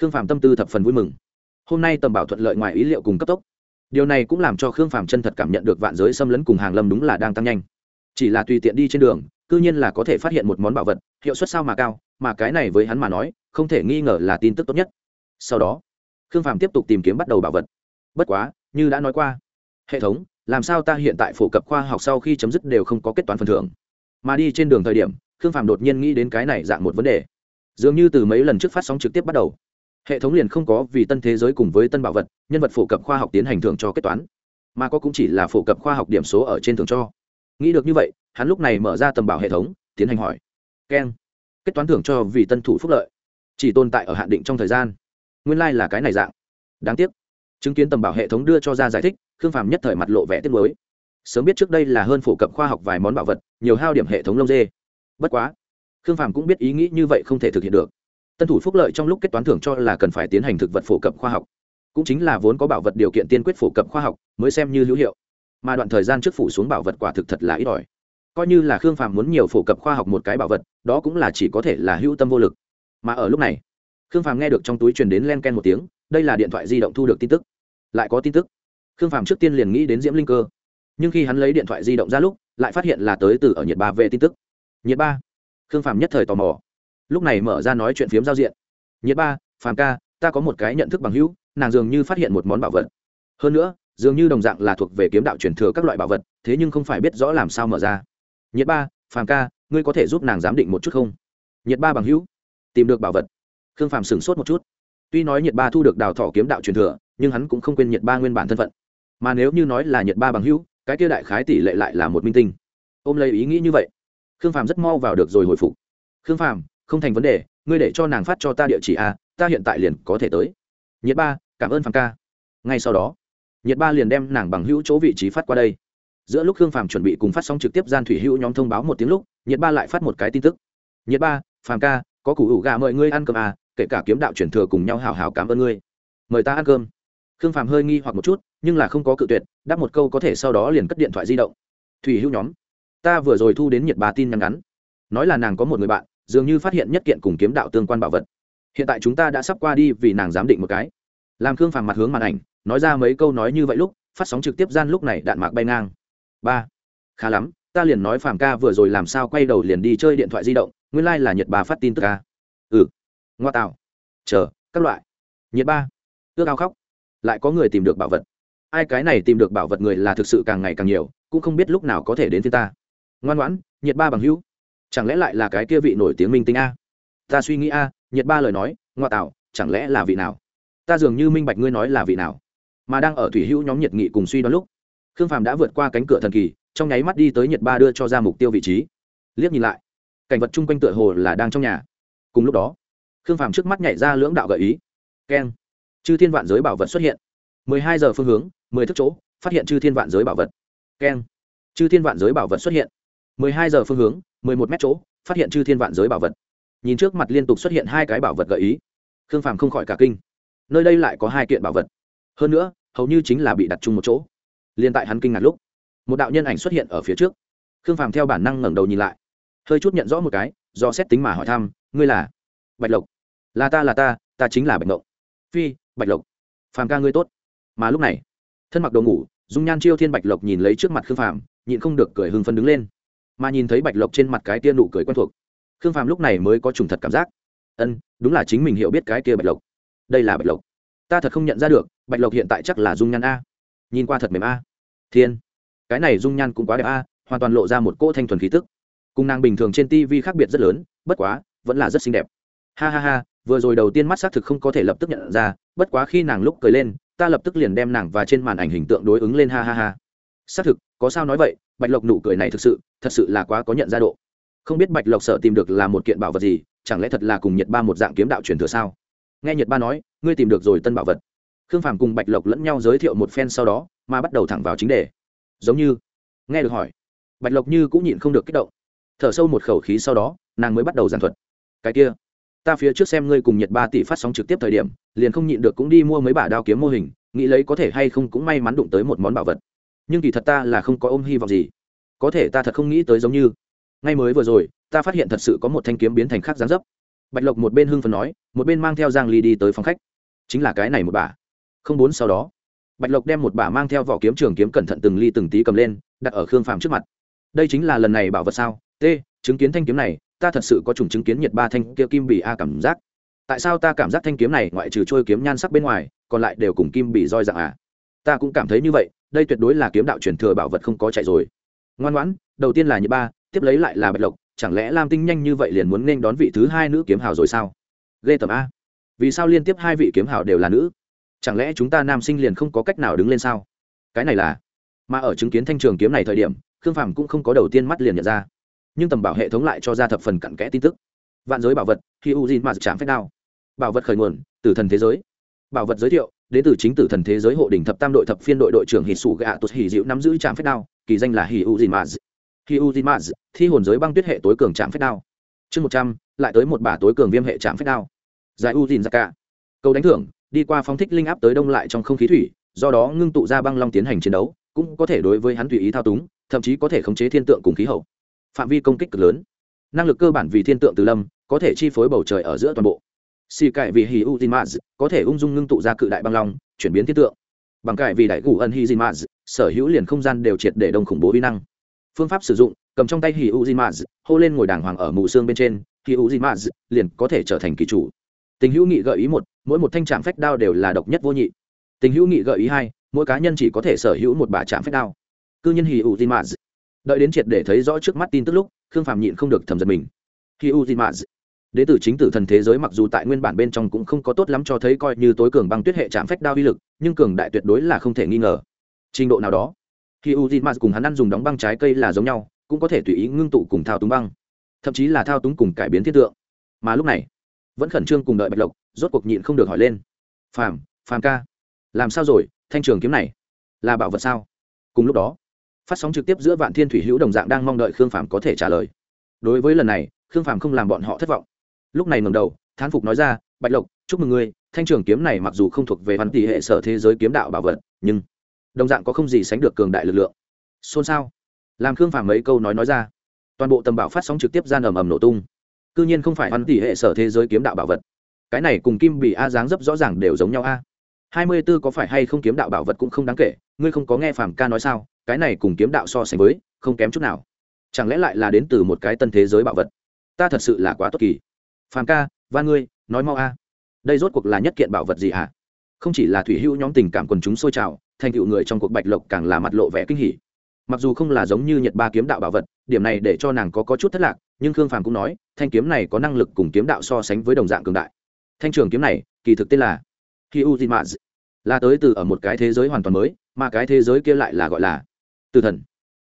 Khương phàm tâm tư thập phần vui mừng. Hôm nay tầm bảo thuận lợi ngoài ý liệu cùng cấp tốc. Điều này cũng làm cho khương phàm chân thật cảm nhận được vạn giới xâm lấn cùng hàng lâm đúng là đang tăng nhanh. Chỉ là tùy tiện đi trên đường, cư nhiên là có thể phát hiện một món bảo vật, hiệu suất sao mà cao, mà cái này với hắn mà nói, không thể nghi ngờ là tin tức tốt nhất. Sau đó, khương phàm tiếp tục tìm kiếm bắt đầu bảo vật. Bất quá, như đã nói qua, hệ thống làm sao ta hiện tại phổ cập khoa học sau khi chấm dứt đều không có kết toán phần thưởng? Mà đi trên đường thời điểm, khương phàm đột nhiên nghĩ đến cái này dạng một vấn đề. Dường như từ mấy lần trước phát sóng trực tiếp bắt đầu, hệ thống liền không có vì tân thế giới cùng với tân bảo vật, nhân vật phổ cập khoa học tiến hành thưởng cho kết toán, mà có cũng chỉ là phổ cập khoa học điểm số ở trên thưởng cho. Nghĩ được như vậy, hắn lúc này mở ra tầm bảo hệ thống, tiến hành hỏi. Keng, kết toán thưởng cho vì tân thủ phúc lợi, chỉ tồn tại ở hạn định trong thời gian. Nguyên lai、like、là cái này dạng. Đáng tiếc chứng kiến tầm bảo hệ thống đưa cho ra giải thích, khương phàm nhất thời mặt lộ vẻ tiết mới sớm biết trước đây là hơn phổ cập khoa học vài món bảo vật, nhiều hao điểm hệ thống lông dê. Bất quá, khương phàm cũng biết ý nghĩ như vậy không thể thực hiện được. Tân thủ phúc lợi trong lúc kết toán thưởng cho là cần phải tiến hành thực vật phổ cập khoa học. Cũng chính là vốn có bảo vật điều kiện tiên quyết phổ cập khoa học, mới xem như hữu hiệu. Mà đoạn thời gian trước phủ xuống bảo vật quả thực thật là ít ỏi. Coi như là khương phàm muốn nhiều phổ cập khoa học một cái bảo vật, đó cũng là chỉ có thể là hữu tâm vô lực. Mà ở lúc này, khương phàm nghe được trong túi truyền đến len ken một tiếng, đây là điện thoại di động thu được tin tức lại có tin tức. Khương phàm trước tiên liền nghĩ đến diễm linh cơ. Nhưng khi hắn lấy điện thoại di động ra lúc, lại phát hiện là tới từ ở nhiệt ba về tin tức. Nhiệt ba? Khương phàm nhất thời tò mò. Lúc này mở ra nói chuyện phiếm giao diện. Nhiệt ba, phàm ca, ta có một cái nhận thức bằng hữu, nàng dường như phát hiện một món bảo vật. Hơn nữa, dường như đồng dạng là thuộc về kiếm đạo truyền thừa các loại bảo vật, thế nhưng không phải biết rõ làm sao mở ra. Nhiệt ba, phàm ca, ngươi có thể giúp nàng giám định một chút không? Nhiệt ba bằng hữu, tìm được bảo vật. Khương phàm sửng sốt một chút. Tuy nói nhiệt ba thu được đào thọ kiếm đạo truyền thừa nhưng hắn cũng không quên nhiệt ba nguyên bản thân phận. Mà nếu như nói là nhiệt ba bằng hữu, cái kia đại khái tỷ lệ lại là một minh tinh. Ôm lấy ý nghĩ như vậy, khương phàm rất mau vào được rồi hồi phục. Khương phàm, không thành vấn đề, ngươi để cho nàng phát cho ta địa chỉ a ta hiện tại liền có thể tới. Nhiệt ba, cảm ơn phàm ca. Ngay sau đó nhiệt ba liền đem nàng bằng hữu chỗ vị trí phát qua đây. Giữa lúc khương phàm chuẩn bị cùng phát sóng trực tiếp gian thủy hữu nhóm thông báo một tiếng lúc nhiệt ba lại phát một cái tin tức. Nhiệt ba, phàm ca, có củ ủ gà mời ngươi ăn cơm à kể cả kiếm đạo truyền thừa cùng nhau hào hào cảm ơn ngươi. Mời ta ăn cơm khương phàm hơi nghi hoặc một chút, nhưng là không có cự tuyệt, đáp một câu có thể sau đó liền cất điện thoại di động. Thủy hữu nhóm, ta vừa rồi thu đến nhiệt bà tin nhắn ngắn. Nói là nàng có một người bạn, dường như phát hiện nhất kiện cùng kiếm đạo tương quan bảo vật. Hiện tại chúng ta đã sắp qua đi vì nàng giám định một cái. Làm khương phàm mặt hướng màn ảnh, nói ra mấy câu nói như vậy lúc, phát sóng trực tiếp gian lúc này đạn mạc bay ngang. Ba, khá lắm, ta liền nói phàm ca vừa rồi làm sao quay đầu liền đi chơi điện thoại di động, nguyên lai、like、là nhật bà phát tin tức ca. Ừ ngoa tạo. Chờ, các loại. Nhiệt ba, ước ao khóc lại có người tìm được bảo vật. Ai cái này tìm được bảo vật người là thực sự càng ngày càng nhiều, cũng không biết lúc nào có thể đến phía ta. Ngoan ngoãn nhiệt ba bằng hữu. Chẳng lẽ lại là cái kia vị nổi tiếng minh tinh a? Ta suy nghĩ a nhiệt ba lời nói, ngoa tạo, chẳng lẽ là vị nào? Ta dường như minh bạch ngươi nói là vị nào. Mà đang ở thủy hữu nhóm nhiệt nghị cùng suy đoán lúc, khương phàm đã vượt qua cánh cửa thần kỳ, trong nháy mắt đi tới nhiệt ba đưa cho ra mục tiêu vị trí. Liếc nhìn lại, cảnh vật chung quanh tựa hồ là đang trong nhà. Cùng lúc đó, khương phàm trước mắt nhảy ra lưỡng đạo gợi ý. Keng chư thiên vạn giới bảo vật xuất hiện. Mười hai giờ phương hướng, mười thức chỗ, phát hiện chư thiên vạn giới bảo vật. Keng. Chư thiên vạn giới bảo vật xuất hiện. Mười hai giờ phương hướng, mười một mét chỗ, phát hiện chư thiên vạn giới bảo vật. Nhìn trước mặt liên tục xuất hiện hai cái bảo vật gợi ý. Khương phàm không khỏi cả kinh. Nơi đây lại có hai kiện bảo vật. Hơn nữa, hầu như chính là bị đặt chung một chỗ. Liên tại hắn kinh ngạc lúc, một đạo nhân ảnh xuất hiện ở phía trước. Khương phàm theo bản năng ngẩng đầu nhìn lại. Hơi chút nhận rõ một cái, do xét tính mà hỏi thăm, ngươi là bạch lộc? Là ta là ta ta chính là bạch lộc phi bạch lộc. Phàm ca ngươi tốt. Mà lúc này, thân mặc đồ ngủ, dung nhan chiêu thiên bạch lộc nhìn lấy trước mặt khương phàm, nhịn không được cười hưng phân đứng lên. Mà nhìn thấy bạch lộc trên mặt cái tia nụ cười quen thuộc, khương phàm lúc này mới có trùng thật cảm giác. Ân, đúng là chính mình hiểu biết cái kia bạch lộc. Đây là bạch lộc. Ta thật không nhận ra được, bạch lộc hiện tại chắc là dung nhan a. Nhìn qua thật mềm a. Thiên, cái này dung nhan cũng quá đẹp a, hoàn toàn lộ ra một cỗ thanh thuần khí tức. Cung nàng bình thường trên tv khác biệt rất lớn, bất quá, vẫn là rất xinh đẹp ha ha ha, vừa rồi đầu tiên mắt xác thực không có thể lập tức nhận ra, bất quá khi nàng lúc cười lên, ta lập tức liền đem nàng và trên màn ảnh hình tượng đối ứng lên ha ha ha. Xác thực, có sao nói vậy, bạch lộc nụ cười này thực sự, thật sự là quá có nhận ra độ. Không biết bạch lộc sợ tìm được là một kiện bảo vật gì, chẳng lẽ thật là cùng nhật ba một dạng kiếm đạo truyền thừa sao? Nghe nhật ba nói, ngươi tìm được rồi tân bảo vật. Khương phàm cùng bạch lộc lẫn nhau giới thiệu một phen sau đó, mà bắt đầu thẳng vào chính đề. Giống như, nghe được hỏi, bạch lộc như cũng nhịn không được kích động. Thở sâu một khẩu khí sau đó, nàng mới bắt đầu giàn thuật. Cái kia ta phía trước xem ngươi cùng nhật ba tỷ phát sóng trực tiếp thời điểm, liền không nhịn được cũng đi mua mấy bả đao kiếm mô hình, nghĩ lấy có thể hay không cũng may mắn đụng tới một món bảo vật. Nhưng kỳ thật ta là không có ôm hy vọng gì. Có thể ta thật không nghĩ tới giống như, ngay mới vừa rồi, ta phát hiện thật sự có một thanh kiếm biến thành khác gián dấp. Bạch lộc một bên hưng phần nói, một bên mang theo giang ly đi tới phòng khách. Chính là cái này một bả. Không bốn sau đó, bạch lộc đem một bả mang theo vỏ kiếm trường kiếm cẩn thận từng ly từng tí cầm lên, đặt ở khương phàm trước mặt. Đây chính là lần này bảo vật sao? T, chứng kiến thanh kiếm này ta thật sự có chủng chứng kiến nhiệt ba thanh kia kim bị a cảm giác. Tại sao ta cảm giác thanh kiếm này ngoại trừ trôi kiếm nhan sắc bên ngoài, còn lại đều cùng kim bị roi dạng à? Ta cũng cảm thấy như vậy, đây tuyệt đối là kiếm đạo truyền thừa bảo vật không có chạy rồi. Ngoan ngoãn, đầu tiên là nhiệt ba, tiếp lấy lại là bạch lộc, chẳng lẽ lam tinh nhanh như vậy liền muốn nên đón vị thứ hai nữ kiếm hào rồi sao? Ghê tầm a, vì sao liên tiếp hai vị kiếm hào đều là nữ? Chẳng lẽ chúng ta nam sinh liền không có cách nào đứng lên sao? Cái này là, mà ở chứng kiến thanh trường kiếm này thời điểm, khương phàm cũng không có đầu tiên mắt liền nhận ra nhưng tầm bảo hệ thống lại cho ra thập phần cặn kẽ tin tức. Vạn giới bảo vật, khi u zin mà chạm phép đao. Bảo vật khởi nguồn, từ thần thế giới. Bảo vật giới thiệu, đến từ chính tử thần thế giới hộ đỉnh thập tam đội thập phiên đội đội trưởng hì sủ gạ tụt hì dịu nắm giữ trạm phép đao, kỳ danh là hì u zin maz hì u zin maz thi hồn giới băng tuyết hệ tối cường trạm phép đao. Chương một trăm, lại tới một bả tối cường viêm hệ trạm phép đao. Giải u zin ra cả cầu đánh thưởng, đi qua phóng thích linh áp tới đông lại trong không khí thủy, do đó ngưng tụ ra băng long tiến hành chiến đấu, cũng có thể đối với hắn tùy ý thao túng, thậm chí có thể khống chế thiên tượng cùng khí hậu phạm vi công kích cực lớn. Năng lực cơ bản vì thiên tượng từ lâm, có thể chi phối bầu trời ở giữa toàn bộ. Xì cải vì hì u maz có thể ung dung ngưng tụ ra cự đại băng long, chuyển biến thiên tượng. Bằng cải vì đại gù ân hi maz sở hữu liền không gian đều triệt để đông khủng bố vi năng. Phương pháp sử dụng, cầm trong tay hì u maz hô lên ngồi đàng hoàng ở mù xương bên trên hì u maz liền có thể trở thành kỳ chủ. Tình hữu nghị gợi ý một, mỗi một thanh trạm phách đao đều là độc nhất vô nhị. Tình hữu nghị gợi ý hai, mỗi cá nhân chỉ có thể sở hữu một bà trạm phách đao. Cư nhân hì u maz đợi đến triệt để thấy rõ trước mắt tin tức lúc, khương phàm nhịn không được thầm giật mình. Khi u maz đế tử chính tử thần thế giới mặc dù tại nguyên bản bên trong cũng không có tốt lắm cho thấy coi như tối cường băng tuyết hệ chạm phách đao uy lực, nhưng cường đại tuyệt đối là không thể nghi ngờ. Trình độ nào đó, khi u z cùng hắn ăn dùng đóng băng trái cây là giống nhau, cũng có thể tùy ý ngưng tụ cùng thao túng băng, thậm chí là thao túng cùng cải biến thiết tượng. Mà lúc này, vẫn khẩn trương cùng đợi bạch lộc, rốt cuộc nhịn không được hỏi lên. Phàm phàm ca, làm sao rồi? Thanh trường kiếm này là bảo vật sao? Cùng lúc đó phát sóng trực tiếp giữa vạn thiên thủy hữu đồng dạng đang mong đợi khương phàm có thể trả lời. Đối với lần này, khương phàm không làm bọn họ thất vọng. Lúc này ngầm đầu, thán phục nói ra, bạch lộc, chúc mừng ngươi, thanh trường kiếm này mặc dù không thuộc về văn tỷ hệ sở thế giới kiếm đạo bảo vật, nhưng đồng dạng có không gì sánh được cường đại lực lượng. Xôn xao. Làm khương phàm mấy câu nói nói ra, toàn bộ tầm bảo phát sóng trực tiếp gian ầm ầm nổ tung. C ư nhiên không phải văn tỷ hệ sở thế giới kiếm đạo bảo vật. Cái này cùng kim bị a dáng dấp rõ ràng đều giống nhau a. Hai mươi b ố có phải hay không kiếm đạo bảo vật cũng không đáng kể, ngươi không có nghe phàm ca nói sao? Cái này cùng kiếm đạo so sánh với không kém chút nào. Chẳng lẽ lại là đến từ một cái tân thế giới bạo vật? Ta thật sự là quá tốt kỳ. Phàm ca và ngươi nói mau a. Đây rốt cuộc là nhất kiện bảo vật gì hả? Không chỉ là thủy hữu nhóm tình cảm quần chúng sôi trào thành tựu người trong cuộc bạch lộc càng là mặt lộ vẻ kinh hỉ. Mặc dù không là giống như nhật ba kiếm đạo bảo vật điểm này để cho nàng có, có chút thất lạc nhưng khương phàm cũng nói thanh kiếm này có năng lực cùng kiếm đạo so sánh với đồng dạng cường đại. Thanh trường kiếm này kỳ thực tên là hiu zimaz là tới từ ở một cái thế giới hoàn toàn mới mà cái thế giới kia lại là gọi là từ thần.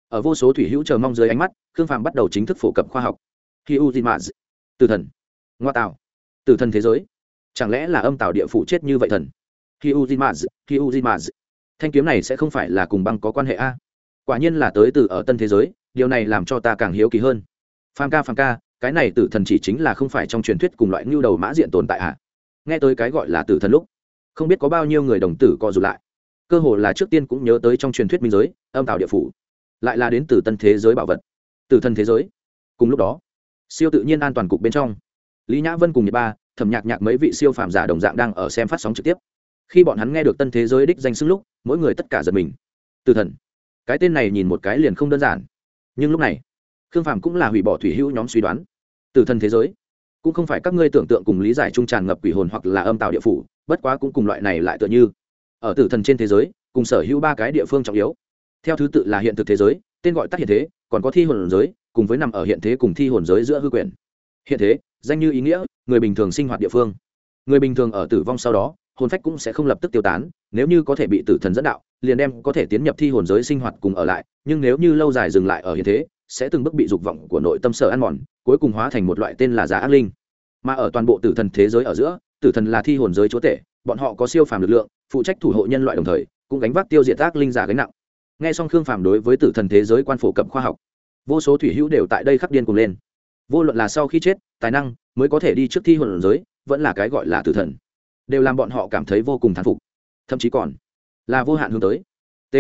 Ở vô số thủy hữu chờ mong dưới ánh mắt, khương Phạm bắt đầu chính thức phổ cập khoa học. Hiu zimaz từ thần. Ngoa tạo. Từ thần thế giới. Chẳng lẽ là âm tạo địa phủ chết như vậy thần? Khi uzimaz khi uzimaz thanh kiếm này sẽ không phải là cùng băng có quan hệ a? Quả nhiên là tới từ ở tân thế giới, điều này làm cho ta càng hiếu kỳ hơn. Phàm ca phàm ca, cái này tử thần chỉ chính là không phải trong truyền thuyết cùng loại ngưu đầu mã diện tồn tại ạ nghe tới cái gọi là tử thần lúc, không biết có bao nhiêu người đồng tử co rụt lại cơ hồ là trước tiên cũng nhớ tới trong truyền thuyết minh giới, âm tạo địa phủ. Lại là đến từ tân thế giới bảo vật. Từ thần thế giới. Cùng lúc đó, siêu tự nhiên an toàn cục bên trong, lý nhã vân cùng nhật ba, thẩm nhạc nhạc mấy vị siêu phàm giả đồng dạng đang ở xem phát sóng trực tiếp. Khi bọn hắn nghe được tân thế giới đích danh xưng lúc, mỗi người tất cả giật mình. Từ thần. Cái tên này nhìn một cái liền không đơn giản. Nhưng lúc này, khương phàm cũng là hủy bỏ thủy hữu nhóm suy đoán. Từ thần thế giới, cũng không phải các ngươi tưởng tượng cùng lý giải trung tràn ngập quỷ hồn hoặc là âm tạo địa phủ, bất quá cũng cùng loại này lại tựa như ở tử thần trên thế giới, cùng sở hữu ba cái địa phương trọng yếu. Theo thứ tự là hiện thực thế giới, tên gọi tắt hiện thế, còn có thi hồn giới, cùng với nằm ở hiện thế cùng thi hồn giới giữa hư quyền. Hiện thế, danh như ý nghĩa, người bình thường sinh hoạt địa phương. Người bình thường ở tử vong sau đó, hồn phách cũng sẽ không lập tức tiêu tán, nếu như có thể bị tử thần dẫn đạo, liền đem có thể tiến nhập thi hồn giới sinh hoạt cùng ở lại, nhưng nếu như lâu dài dừng lại ở hiện thế, sẽ từng bước bị dục vọng của nội tâm sở ăn mòn, cuối cùng hóa thành một loại tên là giá ác linh. Mà ở toàn bộ tử thần thế giới ở giữa, tử thần là thi hồn giới chúa tể, bọn họ có siêu phàm lực lượng phụ trách thủ hộ nhân loại đồng thời, cũng gánh vác tiêu diệt ác linh giả gánh nặng. Nghe xong khương phàm đối với tử thần thế giới quan phổ cập khoa học, vô số thủy hữu đều tại đây khắc điên cùng lên. Vô luận là sau khi chết, tài năng, mới có thể đi trước thi hồn giới, vẫn là cái gọi là tử thần, đều làm bọn họ cảm thấy vô cùng thán phục. Thậm chí còn là vô hạn hướng tới. T.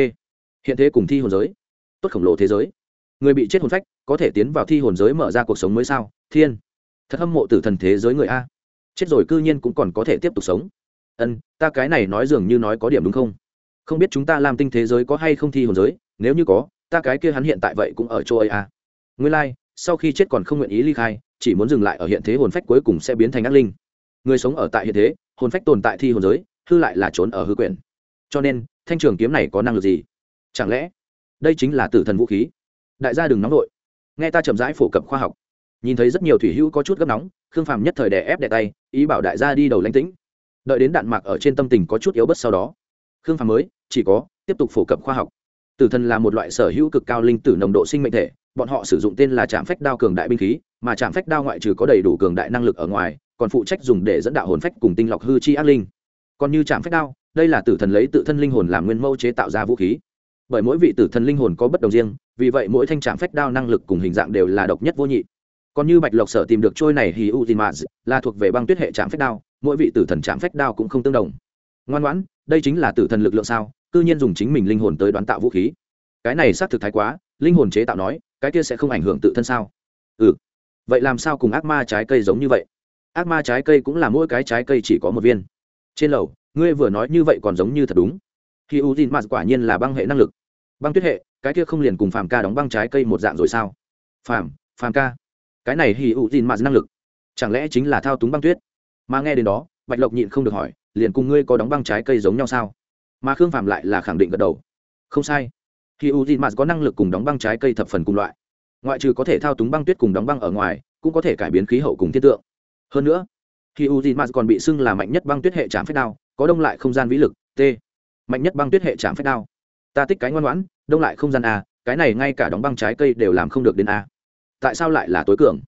Hiện thế cùng thi hồn giới, tốt khổng lồ thế giới. Người bị chết hồn phách, có thể tiến vào thi hồn giới mở ra cuộc sống mới sao? Thiên. Thật hâm mộ tử thần thế giới người a. Chết rồi cư nhiên cũng còn có thể tiếp tục sống ân ta cái này nói dường như nói có điểm đúng không? Không biết chúng ta làm tinh thế giới có hay không thi hồn giới nếu như có ta cái kia hắn hiện tại vậy cũng ở chỗ ấy à. Nguyên lai、like, sau khi chết còn không nguyện ý ly khai chỉ muốn dừng lại ở hiện thế hồn phách cuối cùng sẽ biến thành ác linh. Người sống ở tại hiện thế hồn phách tồn tại thi hồn giới hư lại là trốn ở hư quyển. Cho nên thanh trường kiếm này có năng lực gì? Chẳng lẽ đây chính là tử thần vũ khí? Đại gia đừng nóng vội. Nghe ta chậm rãi phổ cập khoa học. Nhìn thấy rất nhiều thủy hữu có chút gấp nóng khương phàm nhất thời đè ép đè tay ý bảo đại gia đi đầu lánh tĩnh đợi đến đạn mạc ở trên tâm tình có chút yếu bất sau đó. Khương phàm mới, chỉ có, tiếp tục phổ cập khoa học. Tử thần là một loại sở hữu cực cao linh tử nồng độ sinh mệnh thể, bọn họ sử dụng tên là trạm phách đao cường đại binh khí, mà trạm phách đao ngoại trừ có đầy đủ cường đại năng lực ở ngoài, còn phụ trách dùng để dẫn đạo hồn phách cùng tinh lọc hư chi ác linh. Còn như trạm phách đao, đây là tử thần lấy tự thân linh hồn làm nguyên mẫu chế tạo ra vũ khí. Bởi mỗi vị tử thần linh hồn có bất đồng riêng, vì vậy mỗi thanh trạm phách đao năng lực cùng hình dạng đều là độc nhất vô nhị còn như bạch lộc sở tìm được trôi này hì u tin mạ là thuộc về băng tuyết hệ trạm phách đao, mỗi vị tử thần trạm phách đao cũng không tương đồng. Ngoan ngoãn, đây chính là tử thần lực lượng sao, cư nhiên dùng chính mình linh hồn tới đoán tạo vũ khí. Cái này xác thực thái quá, linh hồn chế tạo nói, cái kia sẽ không ảnh hưởng tự thân sao? Ừ. Vậy làm sao cùng ác ma trái cây giống như vậy? Ác ma trái cây cũng là mỗi cái trái cây chỉ có một viên. Trên lầu, ngươi vừa nói như vậy còn giống như thật đúng. Khi u tin mạt quả nhiên là băng hệ năng lực. Băng tuyết hệ, cái kia không liền cùng phàm ca đóng băng trái cây một dạng rồi sao? Phàm phàm ca cái này hì ụ tin mạt năng lực. Chẳng lẽ chính là thao túng băng tuyết? Mà nghe đến đó, bạch lộc nhịn không được hỏi, liền cùng ngươi có đóng băng trái cây giống nhau sao? Mà khương phạm lại là khẳng định gật đầu. Không sai. Hì ụ tin mạt có năng lực cùng đóng băng trái cây thập phần cùng loại. Ngoại trừ có thể thao túng băng tuyết cùng đóng băng ở ngoài, cũng có thể cải biến khí hậu cùng thiết tượng. Hơn nữa, hì ụ tin mạt còn bị xưng là mạnh nhất băng tuyết hệ trạm phép đao, có đông lại không gian vĩ lực, t. Mạnh nhất băng tuyết hệ trạm phép đao. Ta thích cái ngoan ngoãn, đông lại không gian a, cái này ngay cả đóng băng trái cây đều làm không được đến a tại sao lại là tối cường?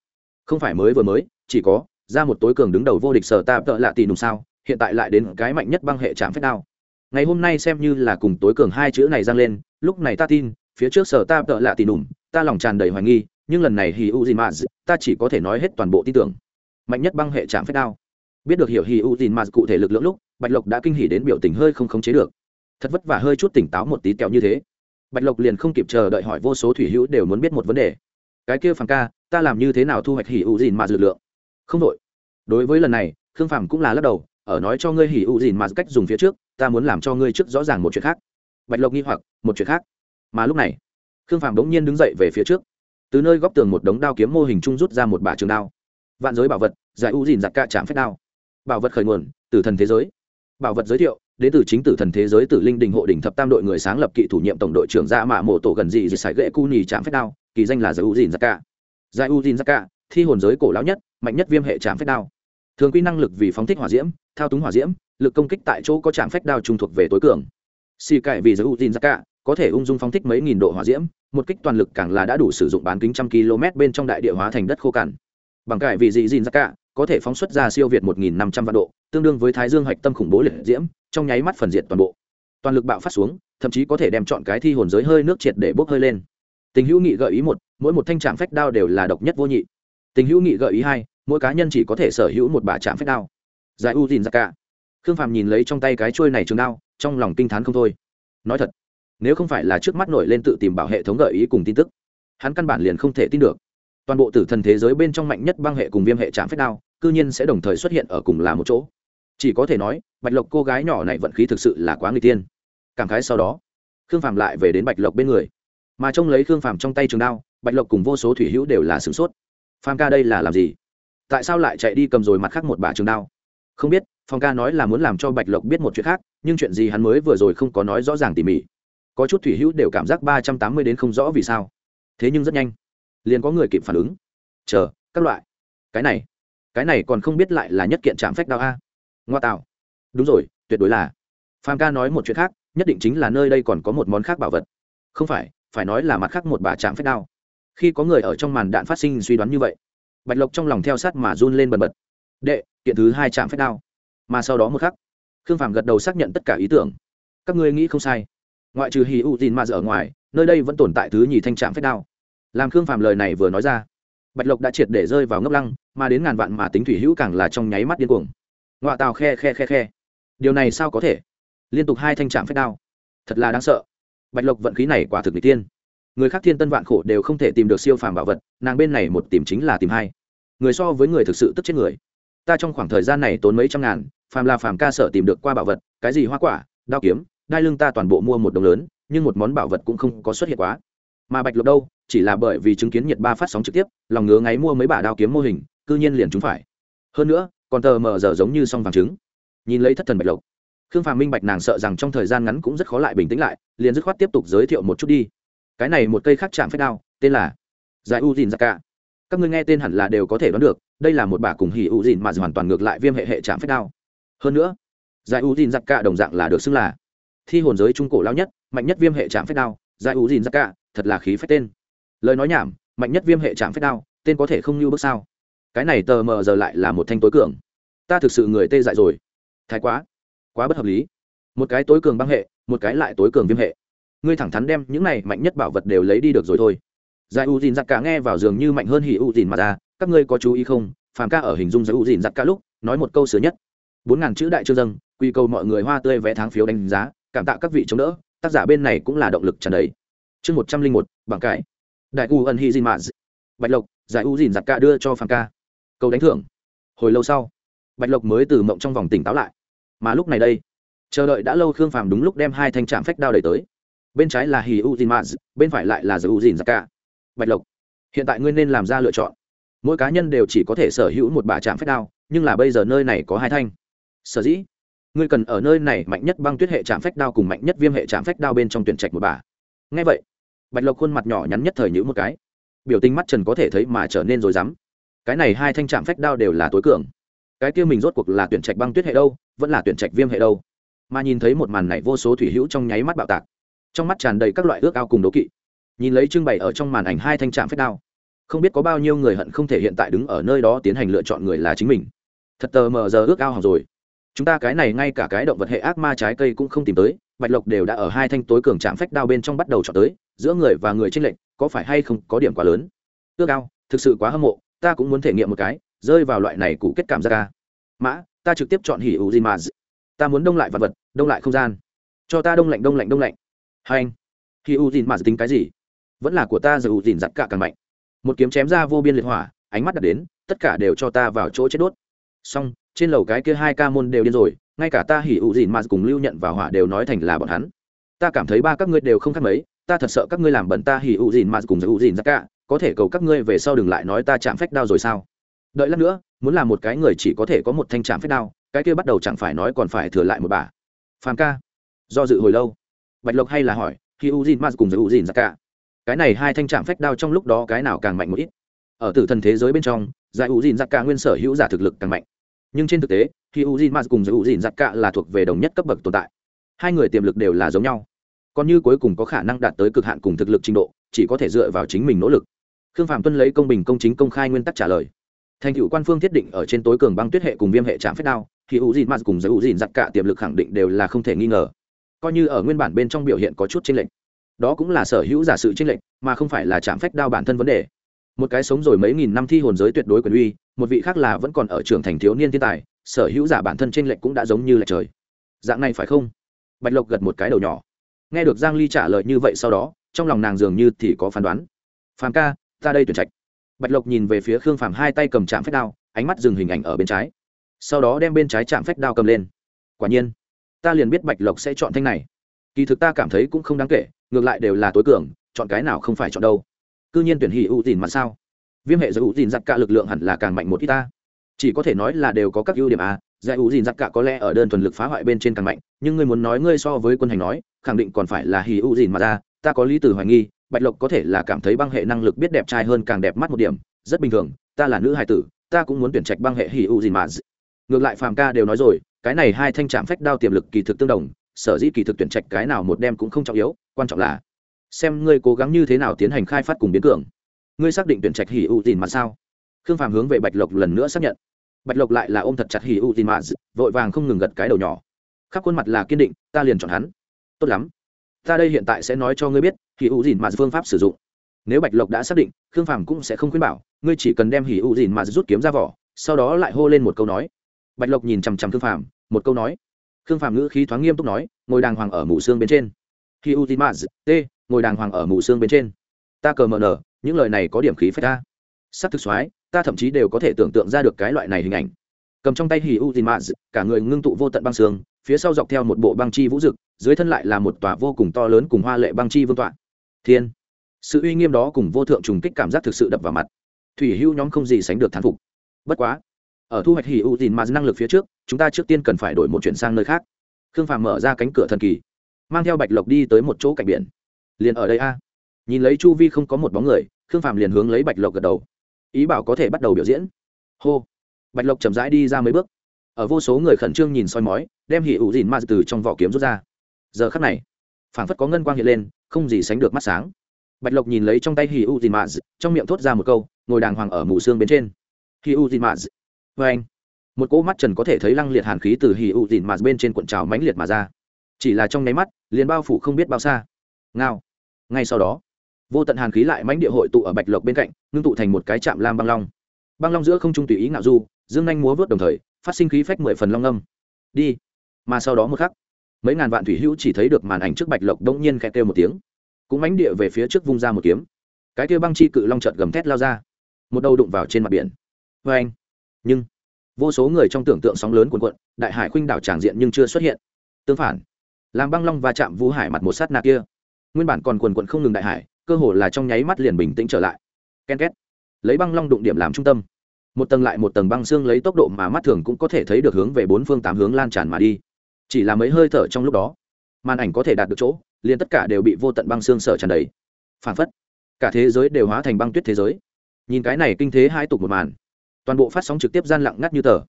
Không phải mới vừa mới, chỉ có, ra một tối cường đứng đầu vô địch sở ta tợ lạ tì nùng sao, hiện tại lại đến cái mạnh nhất băng hệ trạm phép đao. Ngày hôm nay xem như là cùng tối cường hai chữ này giang lên, lúc này ta tin, phía trước sở ta tợ lạ tì nùng, ta lòng tràn đầy hoài nghi, nhưng lần này hì u gì mà ta chỉ có thể nói hết toàn bộ tin tưởng. Mạnh nhất băng hệ trạm phép đao. Biết được hiểu hì u gì mà cụ thể lực lượng lúc, bạch lộc đã kinh hỉ đến biểu tình hơi không khống chế được. Thật vất vả hơi chút tỉnh táo một tí kẹo như thế. Bạch lộc liền không kịp chờ đợi hỏi vô số thủy hữu đều muốn biết một vấn đề cái kia phàm ca, ta làm như thế nào thu hoạch hỉ u dìn mà dự lượng? Không đội đối với lần này, khương phàm cũng là lắc đầu, ở nói cho ngươi hỉ u dìn mà cách dùng phía trước, ta muốn làm cho ngươi trước rõ ràng một chuyện khác. Bạch lộc nghi hoặc, một chuyện khác. Mà lúc này, khương phàm bỗng nhiên đứng dậy về phía trước. Từ nơi góc tường một đống đao kiếm mô hình chung rút ra một bả trường đao. Vạn giới bảo vật, giải u dìn giặc cạ chạm phép đao. Bảo vật khởi nguồn, từ thần thế giới. Bảo vật giới thiệu, đến từ chính tử thần thế giới tử linh đình hộ đỉnh thập tam đội người sáng lập kỵ thủ nhiệm tổng đội trưởng ra mạ mộ tổ gần dị dị sải ghệ cu nhì chạm phép đao kỳ danh là giải u dìn giặc cạ giải u dìn giặc cạ thi hồn giới cổ lão nhất, mạnh nhất viêm hệ chạm phách đao. Thường quy năng lực vì phóng thích hỏa diễm, thao túng hỏa diễm, lực công kích tại chỗ có trạm phách đao trung thuộc về tối cường. Xì cải vì giải u dìn giặc cạ có thể ung dung phóng thích mấy nghìn độ hỏa diễm, một kích toàn lực càng là đã đủ sử dụng bán kính trăm km bên trong đại địa hóa thành đất khô cằn. Bằng cải vì dị dìn giặc cạ có thể phóng xuất ra siêu việt một nghìn năm trăm vạn độ, tương đương với thái dương hạch tâm khủng bố liệt diễm, trong nháy mắt phần diệt toàn bộ. Toàn lực bạo phát xuống, thậm chí có thể đem chọn cái thi hồn giới hơi nước triệt để bốc hơi lên tình hữu nghị gợi ý một, mỗi một thanh trạm phách đao đều là độc nhất vô nhị. Tình hữu nghị gợi ý hai, mỗi cá nhân chỉ có thể sở hữu một bả trạm phách đao. Giải u dìn ra cả. Khương phàm nhìn lấy trong tay cái trôi này trường đao, trong lòng kinh t h á n không thôi. Nói thật, nếu không phải là trước mắt nổi lên tự tìm bảo hệ thống gợi ý cùng tin tức, hắn căn bản liền không thể tin được. Toàn bộ tử thần thế giới bên trong mạnh nhất băng hệ cùng viêm hệ trạm phách đao, cư nhiên sẽ đồng thời xuất hiện ở cùng là một chỗ. Chỉ có thể nói, bạch lộc cô gái nhỏ này vận khí thực sự là quá người tiên. Cảm khái sau đó, khương phàm lại về đến bạch lộc bên người mà trông lấy khương phàm trong tay trường đao, bạch lộc cùng vô số thủy hữu đều là sửng sốt. Phàm ca đây là làm gì? Tại sao lại chạy đi cầm rồi mặt khác một bà trường đao? Không biết phong ca nói là muốn làm cho bạch lộc biết một chuyện khác, nhưng chuyện gì hắn mới vừa rồi không có nói rõ ràng tỉ mỉ. Có chút thủy hữu đều cảm giác ba trăm tám mươi đến không rõ vì sao. Thế nhưng rất nhanh, liền có người kịp phản ứng. Chờ, các loại. Cái này cái này còn không biết lại là nhất kiện trạm phách đao a. Ngoa tạo. Đúng rồi, tuyệt đối là. Phàm ca nói một chuyện khác, nhất định chính là nơi đây còn có một món khác bảo vật. Không phải phải nói là mặt khác một bà chạm phép đao. Khi có người ở trong màn đạn phát sinh suy đoán như vậy, bạch lộc trong lòng theo sát mà run lên bần bật. Đệ, kiện thứ hai chạm phép đao. Mà sau đó một khắc, khương phàm gật đầu xác nhận tất cả ý tưởng. Các ngươi nghĩ không sai. Ngoại trừ hì ụ tin mà ở ngoài, nơi đây vẫn tồn tại thứ nhì thanh trạm phép đao. Làm khương phàm lời này vừa nói ra, bạch lộc đã triệt để rơi vào ngốc lăng, mà đến ngàn vạn mà tính thủy hữu càng là trong nháy mắt điên cuồng. Ngoại tàu khe khe khe khe. Điều này sao có thể? Liên tục hai thanh trạm phép đao. Thật là đáng sợ bạch lộc vận khí này quả thực n tiên người khác thiên tân vạn khổ đều không thể tìm được siêu phàm bảo vật, nàng bên này một tìm chính là tìm hai. Người so với người thực sự tức chết người. Ta trong khoảng thời gian này tốn mấy trăm ngàn, phàm là phàm ca sở tìm được qua bảo vật, cái gì hoa quả, đao kiếm, đai lưng ta toàn bộ mua một đồng lớn, nhưng một món bảo vật cũng không có xuất hiện quá. Mà bạch lộc đâu, chỉ là bởi vì chứng kiến nhiệt ba phát sóng trực tiếp, lòng ngứa ngáy mua mấy bả đao kiếm mô hình, cư nhiên liền chúng phải. Hơn nữa, còn tờ mờ giờ giống như song vàng trứng. Nhìn lấy thất thần bạch lộc khương phàm minh bạch nàng sợ rằng trong thời gian ngắn cũng rất khó lại bình tĩnh lại, liền dứt khoát tiếp tục giới thiệu một chút đi. Cái này một cây khác chạm phép đao, tên là giải u dìn ra cả. Các ngươi nghe tên hẳn là đều có thể đoán được, đây là một bả cùng hỉ u dìn mà hoàn toàn ngược lại viêm hệ hệ chạm phép đao. Hơn nữa, giải u dìn ra cả đồng dạng là được xưng là thi hồn giới trung cổ lao nhất, mạnh nhất viêm hệ chạm phép đao. Giải u dìn ra cả, thật là khí phép tên. Lời nói nhảm, mạnh nhất viêm hệ chạm phép đao, tên có thể không như bước sao. Cái này tờ mờ giờ lại là một thanh tối cường. Ta thực sự người tê dại rồi. Thái quá quá bất hợp lý. Một cái tối cường băng hệ một cái lại tối cường viêm hệ. Ngươi thẳng thắn đem những này mạnh nhất bảo vật đều lấy đi được rồi thôi. Giải u dìn giặc cả nghe vào giường như mạnh hơn hỉ u dìn mà ra các ngươi có chú ý không? Phàm ca ở hình dung giải u dìn giặc cả lúc nói một câu sửa nhất. Bốn ngàn chữ đại trương dâng quy cầu mọi người hoa tươi vẽ tháng phiếu đánh giá cảm tạ các vị chống đỡ tác giả bên này cũng là động lực tràn đầy. Chương một trăm linh một bảng cải. Đại u ân hi dìn mà, bạch lộc giải u dìn giặc cả đưa cho phàm ca. Câu đánh thưởng. Hồi lâu sau bạch lộc mới từ mộng trong vòng tỉnh táo lại mà lúc này đây, chờ đợi đã lâu khương phàm đúng lúc đem hai thanh trạm phách đao đẩy tới. Bên trái là hì u dìn maz, bên phải lại là giờ u dìn giặc cả bạch lộc, hiện tại ngươi nên làm ra lựa chọn. Mỗi cá nhân đều chỉ có thể sở hữu một bả trạm phách đao, nhưng là bây giờ nơi này có hai thanh. Sở dĩ, ngươi cần ở nơi này mạnh nhất băng tuyết hệ trạm phách đao cùng mạnh nhất viêm hệ trạm phách đao bên trong tuyển trạch một bả. Ngay vậy, bạch lộc khuôn mặt nhỏ nhắn nhất thời nhữ một cái. Biểu tình mắt trần có thể thấy mà trở nên rồi dám cái này hai thanh trạm phách đao đều là tối cường cái kia mình rốt cuộc là tuyển trạch băng tuyết hệ đâu, vẫn là tuyển trạch viêm hệ đâu. Mà nhìn thấy một màn này vô số thủy hữu trong nháy mắt bạo tạc. Trong mắt tràn đầy các loại ước ao cùng đố kỵ. Nhìn lấy trưng bày ở trong màn ảnh hai thanh trạm phép đao, không biết có bao nhiêu người hận không thể hiện tại đứng ở nơi đó tiến hành lựa chọn người là chính mình. Thật tờ mờ giờ ước ao học rồi. Chúng ta cái này ngay cả cái động vật hệ ác ma trái cây cũng không tìm tới, bạch lộc đều đã ở hai thanh tối cường trạm phách đao bên trong bắt đầu chọn tới, giữa người và người tranh lệch, có phải hay không có điểm quá lớn? Ước ao, thực sự quá hâm mộ, ta cũng muốn thể nghiệm một cái rơi vào loại này cụ kết cảm ra ca mã, ta trực tiếp chọn hỉ u gì mà ta muốn đông lại vật vật, đông lại không gian. Cho ta đông lạnh đông lạnh đông lạnh. Hai anh. Hỉ u gì mà tính cái gì? Vẫn là của ta giờ u dìn giặt cả càng mạnh. Một kiếm chém ra vô biên liệt hỏa, ánh mắt đặt đến, tất cả đều cho ta vào chỗ chết đốt. Xong, trên lầu cái kia hai ca môn đều điên rồi, ngay cả ta hỉ u dìn mà cùng lưu nhận vào hỏa đều nói thành là bọn hắn. Ta cảm thấy ba các ngươi đều không khác mấy, ta thật sợ các ngươi làm bẩn ta hỉ u dìn mà cùng giờ u dìn giặt cả, có thể cầu các ngươi về sau đừng lại nói ta chạm phách đao rồi sao? Đợi lát nữa, muốn làm một cái người chỉ có thể có một thanh trạm phép đao, cái kia bắt đầu chẳng phải nói còn phải thừa lại một bà. Phàm ca. Do dự hồi lâu. Bạch lộc hay là hỏi, khi u jin cùng với u jin ra cả? Cái này hai thanh trạm phách đao trong lúc đó cái nào càng mạnh một ít? Ở tử thần thế giới bên trong, giải u jin ra cả nguyên sở hữu giả thực lực càng mạnh. Nhưng trên thực tế, khi u jin cùng với u jin ra cả là thuộc về đồng nhất cấp bậc tồn tại. Hai người tiềm lực đều là giống nhau. Còn như cuối cùng có khả năng đạt tới cực hạn cùng thực lực trình độ, chỉ có thể dựa vào chính mình nỗ lực. Khương phạm tuân lấy công bình công chính công khai nguyên tắc trả lời thành tựu quan phương thiết định ở trên tối cường băng tuyết hệ cùng viêm hệ trạm phép đao, thì u dìn m cùng giới u dìn giặc cả tiềm lực khẳng định đều là không thể nghi ngờ. Coi như ở nguyên bản bên trong biểu hiện có chút chênh lệch, đó cũng là sở hữu giả sự chênh lệch, mà không phải là trạm phách đao bản thân vấn đề. Một cái sống rồi mấy nghìn năm thi hồn giới tuyệt đối quyền uy, một vị khác là vẫn còn ở trường thành thiếu niên thiên tài, sở hữu giả bản thân chênh lệch cũng đã giống như là trời. Dạng này phải không? Bạch lộc gật một cái đầu nhỏ. Nghe được giang ly trả lời như vậy sau đó, trong lòng nàng dường như thì có phán đoán. Phàm ca, ta đây tuyển trạch bạch lộc nhìn về phía khương phàm hai tay cầm chạm phách đao, ánh mắt dừng hình ảnh ở bên trái. Sau đó đem bên trái chạm phách đao cầm lên. Quả nhiên, ta liền biết bạch lộc sẽ chọn thanh này. Kỳ thực ta cảm thấy cũng không đáng kể, ngược lại đều là tối cường, chọn cái nào không phải chọn đâu. C nhiên tuyển hỉ ưu dìn mà sao? Viêm hệ giới ưu dìn giặc cả lực lượng hẳn là càng mạnh một ít ta. Chỉ có thể nói là đều có các ưu điểm à giải ưu dìn giặc cả có lẽ ở đơn thuần lực phá hoại bên trên càng mạnh, nhưng ngươi muốn nói ngươi so với quân hành nói, khẳng định còn phải là hỉ ưu dìn mà ra, ta có lý từ hoài nghi bạch lộc có thể là cảm thấy băng hệ năng lực biết đẹp trai hơn càng đẹp mắt một điểm, rất bình thường, ta là nữ hài tử, ta cũng muốn tuyển trạch băng hệ hỉ u gì mà ngược lại phàm ca đều nói rồi, cái này hai thanh trạm phách đao tiềm lực kỳ thực tương đồng, sở dĩ kỳ thực tuyển trạch cái nào một đem cũng không trọng yếu, quan trọng là xem ngươi cố gắng như thế nào tiến hành khai phát cùng biến cường. Ngươi xác định tuyển trạch hỉ u tin mà sao? Khương phàm hướng về bạch lộc lần nữa xác nhận. Bạch lộc lại là ôm thật chặt hỉ u tin mà vội vàng không ngừng gật cái đầu nhỏ. Khắp khuôn mặt là kiên định, ta liền chọn hắn. Tốt lắm. Ta đây hiện tại sẽ nói cho ngươi biết hỉ u dìn mà phương pháp sử dụng. Nếu bạch lộc đã xác định, khương phàm cũng sẽ không khuyên bảo, ngươi chỉ cần đem hỉ u dìn mà rút kiếm ra vỏ, sau đó lại hô lên một câu nói. Bạch lộc nhìn chằm chằm khương phàm, một câu nói. Khương phàm ngữ khí thoáng nghiêm túc nói, ngồi đàng hoàng ở mù xương bên trên. Hỉ u dìn mà t, ngồi đàng hoàng ở mù xương bên trên. Ta cờ mờ nở những lời này có điểm khí phách ta. Sắc thực soái, ta thậm chí đều có thể tưởng tượng ra được cái loại này hình ảnh. Cầm trong tay hỉ u dìn mà cả người ngưng tụ vô tận băng xương, phía sau dọc theo một bộ băng chi vũ dực, dưới thân lại là một tòa vô cùng to lớn cùng hoa lệ băng chi vương tọa thiên. Sự uy nghiêm đó cùng vô thượng trùng kích cảm giác thực sự đập vào mặt. Thủy hưu nhóm không gì sánh được thán phục. Bất quá, ở thu hoạch hỉ u dìn mà năng lực phía trước, chúng ta trước tiên cần phải đổi một chuyển sang nơi khác. Khương phàm mở ra cánh cửa thần kỳ, mang theo bạch lộc đi tới một chỗ cạnh biển. Liền ở đây a. Nhìn lấy chu vi không có một bóng người, khương phàm liền hướng lấy bạch lộc gật đầu. Ý bảo có thể bắt đầu biểu diễn. Hô. Bạch lộc chậm rãi đi ra mấy bước. Ở vô số người khẩn trương nhìn soi mói, đem hỉ ủ dìn ma từ trong vỏ kiếm rút ra. Giờ khắc này, phảng phất có ngân quang hiện lên không gì sánh được mắt sáng. Bạch lộc nhìn lấy trong tay hỉ U dìn ma trong miệng thốt ra một câu, ngồi đàng hoàng ở mù xương bên trên. Hỉ U dìn ma vê anh, một cỗ mắt trần có thể thấy lăng liệt hàn khí từ hỉ U dìn ma bên trên cuộn trào mãnh liệt mà ra. Chỉ là trong nháy mắt, liền bao phủ không biết bao xa. Ngao. Ngay sau đó, vô tận hàn khí lại mãnh địa hội tụ ở bạch lộc bên cạnh, ngưng tụ thành một cái chạm lam băng long. Băng long giữa không trung tùy ý ngạo du, dương nhanh múa vớt đồng thời, phát sinh khí phách mười phần long âm. Đi. Mà sau đó một khắc mấy ngàn vạn thủy hữu chỉ thấy được màn ảnh trước bạch lộc đông nhiên khẽ kêu một tiếng. Cũng mánh địa về phía trước vung ra một kiếm. Cái kia băng chi cự long trợt gầm thét lao ra. Một đầu đụng vào trên mặt biển. Vê anh. Nhưng, vô số người trong tưởng tượng sóng lớn cuồn cuộn, đại hải khuynh đảo tràng diện nhưng chưa xuất hiện. Tương phản, làm băng long va chạm vũ hải mặt một sát nạ kia. Nguyên bản còn quần quận không ngừng đại hải, cơ hồ là trong nháy mắt liền bình tĩnh trở lại. Ken két. Lấy băng long đụng điểm làm trung tâm. Một tầng lại một tầng băng xương lấy tốc độ mà mắt thường cũng có thể thấy được hướng về bốn phương tám hướng lan tràn mà đi chỉ là mấy hơi thở trong lúc đó, màn ảnh có thể đạt được chỗ, liền tất cả đều bị vô tận băng xương sở tràn đầy. Phản phất, cả thế giới đều hóa thành băng tuyết thế giới. Nhìn cái này kinh thế hai tục một màn, toàn bộ phát sóng trực tiếp gian lặng ngắt như tờ.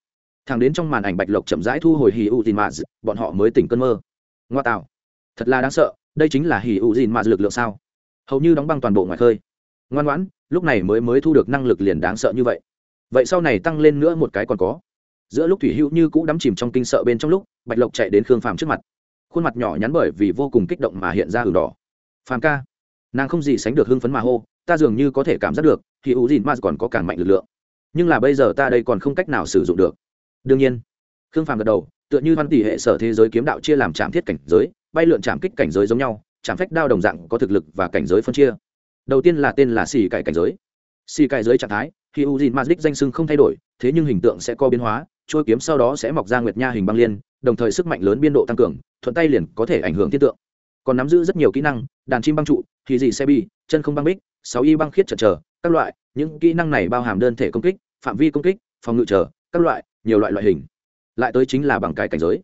Thằng đến trong màn ảnh bạch lộc chậm rãi thu hồi hì u dìn mạt bọn họ mới tỉnh cơn mơ. Ngoa tạo, thật là đáng sợ, đây chính là hì u dìn mạt lực lượng sao? Hầu như đóng băng toàn bộ ngoài khơi. Ngoan ngoãn, lúc này mới mới thu được năng lực liền đáng sợ như vậy. Vậy sau này tăng lên nữa một cái còn có. Giữa lúc thủy hữu như cũ đắm chìm trong kinh sợ bên trong lúc bạch lộc chạy đến khương phàm trước mặt. Khuôn mặt nhỏ nhắn bởi vì vô cùng kích động mà hiện ra hừng đỏ. Phàm ca. Nàng không gì sánh được hưng phấn mà hô, ta dường như có thể cảm giác được, thì u dìn mars còn có càng mạnh lực lượng. Nhưng là bây giờ ta đây còn không cách nào sử dụng được. Đương nhiên. Khương phàm gật đầu, tựa như văn tỷ hệ sở thế giới kiếm đạo chia làm trạm thiết cảnh giới, bay lượn trạm kích cảnh giới giống nhau, trạm phách đao đồng dạng có thực lực và cảnh giới phân chia. Đầu tiên là tên là xì cải cảnh giới. Xì cải giới trạng thái khi u dìn mazdic danh sưng không thay đổi, thế nhưng hình tượng sẽ có biến hóa trôi kiếm sau đó sẽ mọc ra nguyệt nha hình băng liên đồng thời sức mạnh lớn biên độ tăng cường, thuận tay liền có thể ảnh hưởng thiết tượng. Còn nắm giữ rất nhiều kỹ năng, đàn chim băng trụ, thì gì xe bi, chân không băng bích, sáu y băng khiết chật chờ, các loại, những kỹ năng này bao hàm đơn thể công kích, phạm vi công kích, phòng ngự chờ, các loại, nhiều loại loại hình. Lại tới chính là bằng cái cảnh giới.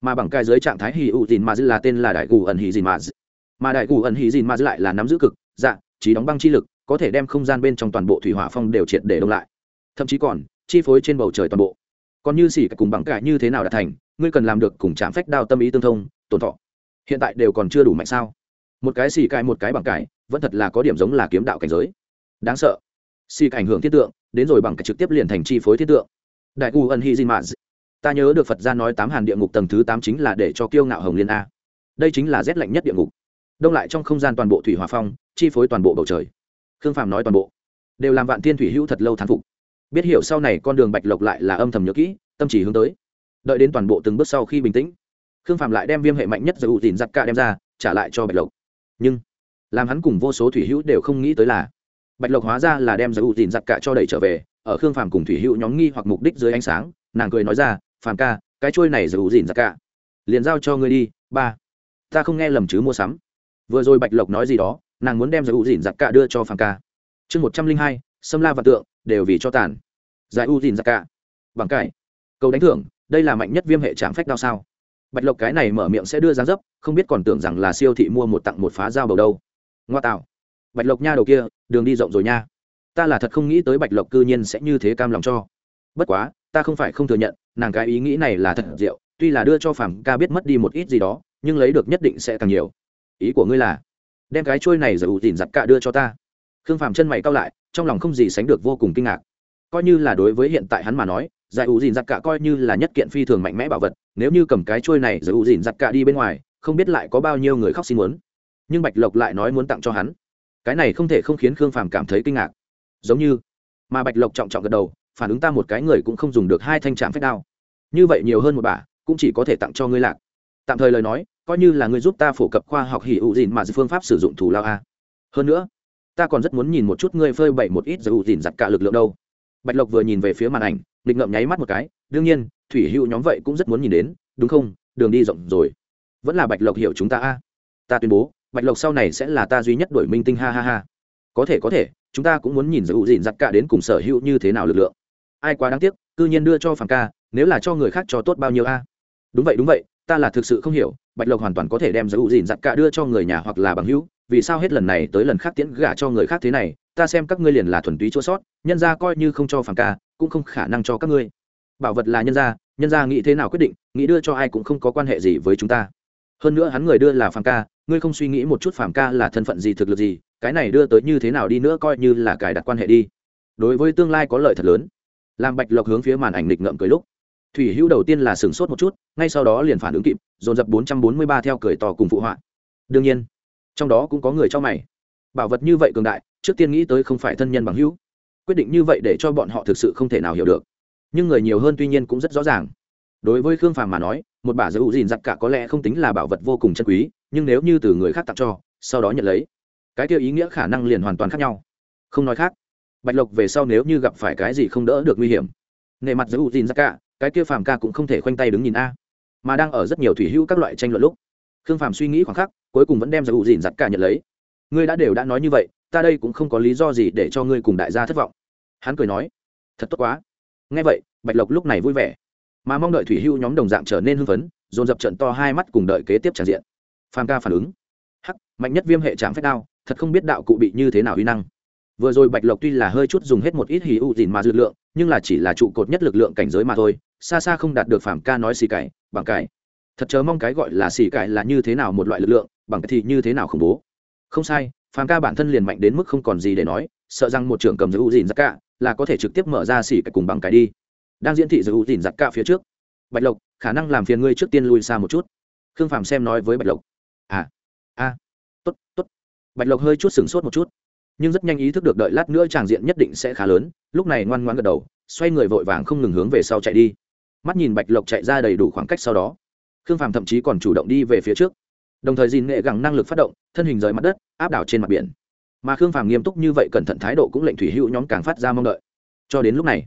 Mà bằng cái giới trạng thái hì ụ dìn mà là tên là đại cụ ẩn hì dìn mà mà đại cụ ẩn hì dìn mà lại là nắm giữ cực dạ trí đóng băng chi lực, có thể đem không gian bên trong toàn bộ thủy hỏa phong đều triệt để đông lại. Thậm chí còn, chi phối trên bầu trời toàn bộ. Còn như xỉ cùng bằng cải như thế nào đã thành ngươi cần làm được cùng chạm phách đao tâm ý tương thông, tồn thọ. Hiện tại đều còn chưa đủ mạnh sao? Một cái xỉ cải một cái bằng cải, vẫn thật là có điểm giống là kiếm đạo cảnh giới. Đáng sợ. Xỉ ảnh hưởng thiết tượng, đến rồi bằng cải trực tiếp liền thành chi phối thiết tượng. Đại u ân hy di mã ta nhớ được phật gia nói tám hàn địa ngục tầng thứ tám chính là để cho kiêu ngạo hồng liên a. Đây chính là rét lạnh nhất địa ngục. Đông lại trong không gian toàn bộ thủy hòa phong, chi phối toàn bộ bầu trời. Khương phàm nói toàn bộ. Đều làm vạn thiên thủy hữu thật lâu thán phục. Biết hiểu sau này con đường bạch lộc lại là âm thầm nhớ kỹ, tâm chỉ hướng tới đợi đến toàn bộ từng bước sau khi bình tĩnh, khương phạm lại đem viêm hệ mạnh nhất giữ dìn giặc cả đem ra, trả lại cho bạch lộc. Nhưng, làm hắn cùng vô số thủy hữu đều không nghĩ tới là, bạch lộc hóa ra là đem giữ dìn giặc cả cho đẩy trở về, ở khương phạm cùng thủy hữu nhóm nghi hoặc mục đích dưới ánh sáng, nàng cười nói ra, phàm ca, cái trôi này giữ dìn giặc cả, liền giao cho ngươi đi, ba. Ta không nghe lầm chứ mua sắm. Vừa rồi bạch lộc nói gì đó, nàng muốn đem giữ dìn giặc cả đưa cho phàm ca. Chương một trăm linh hai, sâm la và tượng, đều vì cho tàn. Giải u dìn giặc cả. Bằng cải. Câu đánh thưởng đây là mạnh nhất viêm hệ trạm phách đao sao? Bạch lộc cái này mở miệng sẽ đưa ra dấp, không biết còn tưởng rằng là siêu thị mua một tặng một phá dao bầu đâu. Ngoa tạo. Bạch lộc nha đầu kia, đường đi rộng rồi nha. Ta là thật không nghĩ tới bạch lộc cư nhiên sẽ như thế cam lòng cho. Bất quá, ta không phải không thừa nhận, nàng cái ý nghĩ này là thật diệu, tuy là đưa cho phàm ca biết mất đi một ít gì đó, nhưng lấy được nhất định sẽ càng nhiều. Ý của ngươi là, đem cái trôi này giờ ủ tìm giặt cả đưa cho ta. Khương phàm chân mày cao lại, trong lòng không gì sánh được vô cùng kinh ngạc. Coi như là đối với hiện tại hắn mà nói giải ủ dìn giặc cả coi như là nhất kiện phi thường mạnh mẽ bảo vật, nếu như cầm cái trôi này giải ủ dìn giặc cả đi bên ngoài, không biết lại có bao nhiêu người khóc xin muốn. Nhưng bạch lộc lại nói muốn tặng cho hắn. Cái này không thể không khiến khương phàm cảm thấy kinh ngạc. Giống như, mà bạch lộc trọng trọng gật đầu, phản ứng ta một cái người cũng không dùng được hai thanh trạm phép đao. Như vậy nhiều hơn một bả, cũng chỉ có thể tặng cho ngươi lạc. Tạm thời lời nói, coi như là ngươi giúp ta phổ cập khoa học hỉ ụ dìn mà phương pháp sử dụng thủ lao a. Hơn nữa, ta còn rất muốn nhìn một chút ngươi phơi bậy một ít dầu dìn giặt cả lực lượng đâu bạch lộc vừa nhìn về phía màn ảnh, nghịch ngậm nháy mắt một cái, đương nhiên, thủy hữu nhóm vậy cũng rất muốn nhìn đến, đúng không? Đường đi rộng rồi. Vẫn là bạch lộc hiểu chúng ta a. Ta tuyên bố, bạch lộc sau này sẽ là ta duy nhất đổi minh tinh, ha ha ha. Có thể có thể, chúng ta cũng muốn nhìn giữ gìn giặc cả đến cùng sở hữu như thế nào lực lượng. Ai quá đáng tiếc, cư nhiên đưa cho phàm ca, nếu là cho người khác cho tốt bao nhiêu a. Đúng vậy đúng vậy, ta là thực sự không hiểu, bạch lộc hoàn toàn có thể đem giữ gìn giặc cả đưa cho người nhà hoặc là bằng hữu vì sao hết lần này tới lần khác tiễn gả cho người khác thế này, ta xem các ngươi liền là thuần túy chỗ sót, nhân ra coi như không cho phàm ca, cũng không khả năng cho các ngươi. Bảo vật là nhân gia nhân gia nghĩ thế nào quyết định, nghĩ đưa cho ai cũng không có quan hệ gì với chúng ta. Hơn nữa hắn người đưa là phàm ca, ngươi không suy nghĩ một chút phàm ca là thân phận gì, thực lực gì, cái này đưa tới như thế nào đi nữa coi như là cài đặt quan hệ đi. Đối với tương lai có lợi thật lớn. Làm bạch lộc hướng phía màn ảnh lịch ngậm cười lúc, thủy hữu đầu tiên là sửng sốt một chút, ngay sau đó liền phản ứng kịp, dồn dập bốn trăm bốn mươi ba theo cười to cùng phụ họa. Đương nhiên trong đó cũng có người cho mày. Bảo vật như vậy cường đại, trước tiên nghĩ tới không phải thân nhân bằng hữu. Quyết định như vậy để cho bọn họ thực sự không thể nào hiểu được. Nhưng người nhiều hơn tuy nhiên cũng rất rõ ràng. Đối với khương phàm mà nói, một bả giữ gìn giặc cả có lẽ không tính là bảo vật vô cùng chân quý, nhưng nếu như từ người khác tặng cho, sau đó nhận lấy, cái kia ý nghĩa khả năng liền hoàn toàn khác nhau. Không nói khác, bạch lộc về sau nếu như gặp phải cái gì không đỡ được nguy hiểm, nề mặt giữ gìn giặc cả, cái kia phàm ca cũng không thể khoanh tay đứng nhìn a. Mà đang ở rất nhiều thủy hữu các loại tranh luận lúc khương phàm suy nghĩ khoảng khắc, cuối cùng vẫn đem ra giữ dìn giặt cả nhận lấy. Ngươi đã đều đã nói như vậy, ta đây cũng không có lý do gì để cho ngươi cùng đại gia thất vọng. Hắn cười nói, thật tốt quá. Nghe vậy, bạch lộc lúc này vui vẻ. Mà mong đợi thủy hưu nhóm đồng dạng trở nên hưng phấn, dồn dập trận to hai mắt cùng đợi kế tiếp tràn diện. Phàm ca phản ứng. Hắc, mạnh nhất viêm hệ trạm phép đao, thật không biết đạo cụ bị như thế nào uy năng. Vừa rồi bạch lộc tuy là hơi chút dùng hết một ít hì u dìn mà dư lượng, nhưng là chỉ là trụ cột nhất lực lượng cảnh giới mà thôi, xa xa không đạt được phàm ca nói xì cải, bằng cải thật chớ mong cái gọi là xỉ cải là như thế nào một loại lực lượng, bằng thì như thế nào khủng bố. Không sai, phàm ca bản thân liền mạnh đến mức không còn gì để nói, sợ rằng một trưởng cầm giữ u dìn giặc cả là có thể trực tiếp mở ra xỉ cải cùng bằng cái đi. Đang diễn thị giữ u dìn giặc cả phía trước. Bạch lộc, khả năng làm phiền ngươi trước tiên lui xa một chút. Khương phàm xem nói với bạch lộc. À, à a t ố t t ố t bạch lộc hơi chút sửng sốt một chút. Nhưng rất nhanh ý thức được đợi lát nữa tràng diện nhất định sẽ khá lớn, lúc này ngoan ngoan gật đầu, xoay người vội vàng không ngừng hướng về sau chạy đi. Mắt nhìn bạch lộc chạy ra đầy đủ khoảng cách sau đó khương phàm thậm chí còn chủ động đi về phía trước. Đồng thời dìn nghệ gẳng năng lực phát động, thân hình rời mặt đất, áp đảo trên mặt biển. Mà khương phàm nghiêm túc như vậy cẩn thận thái độ cũng lệnh thủy hữu nhóm càng phát ra mong đợi. Cho đến lúc này,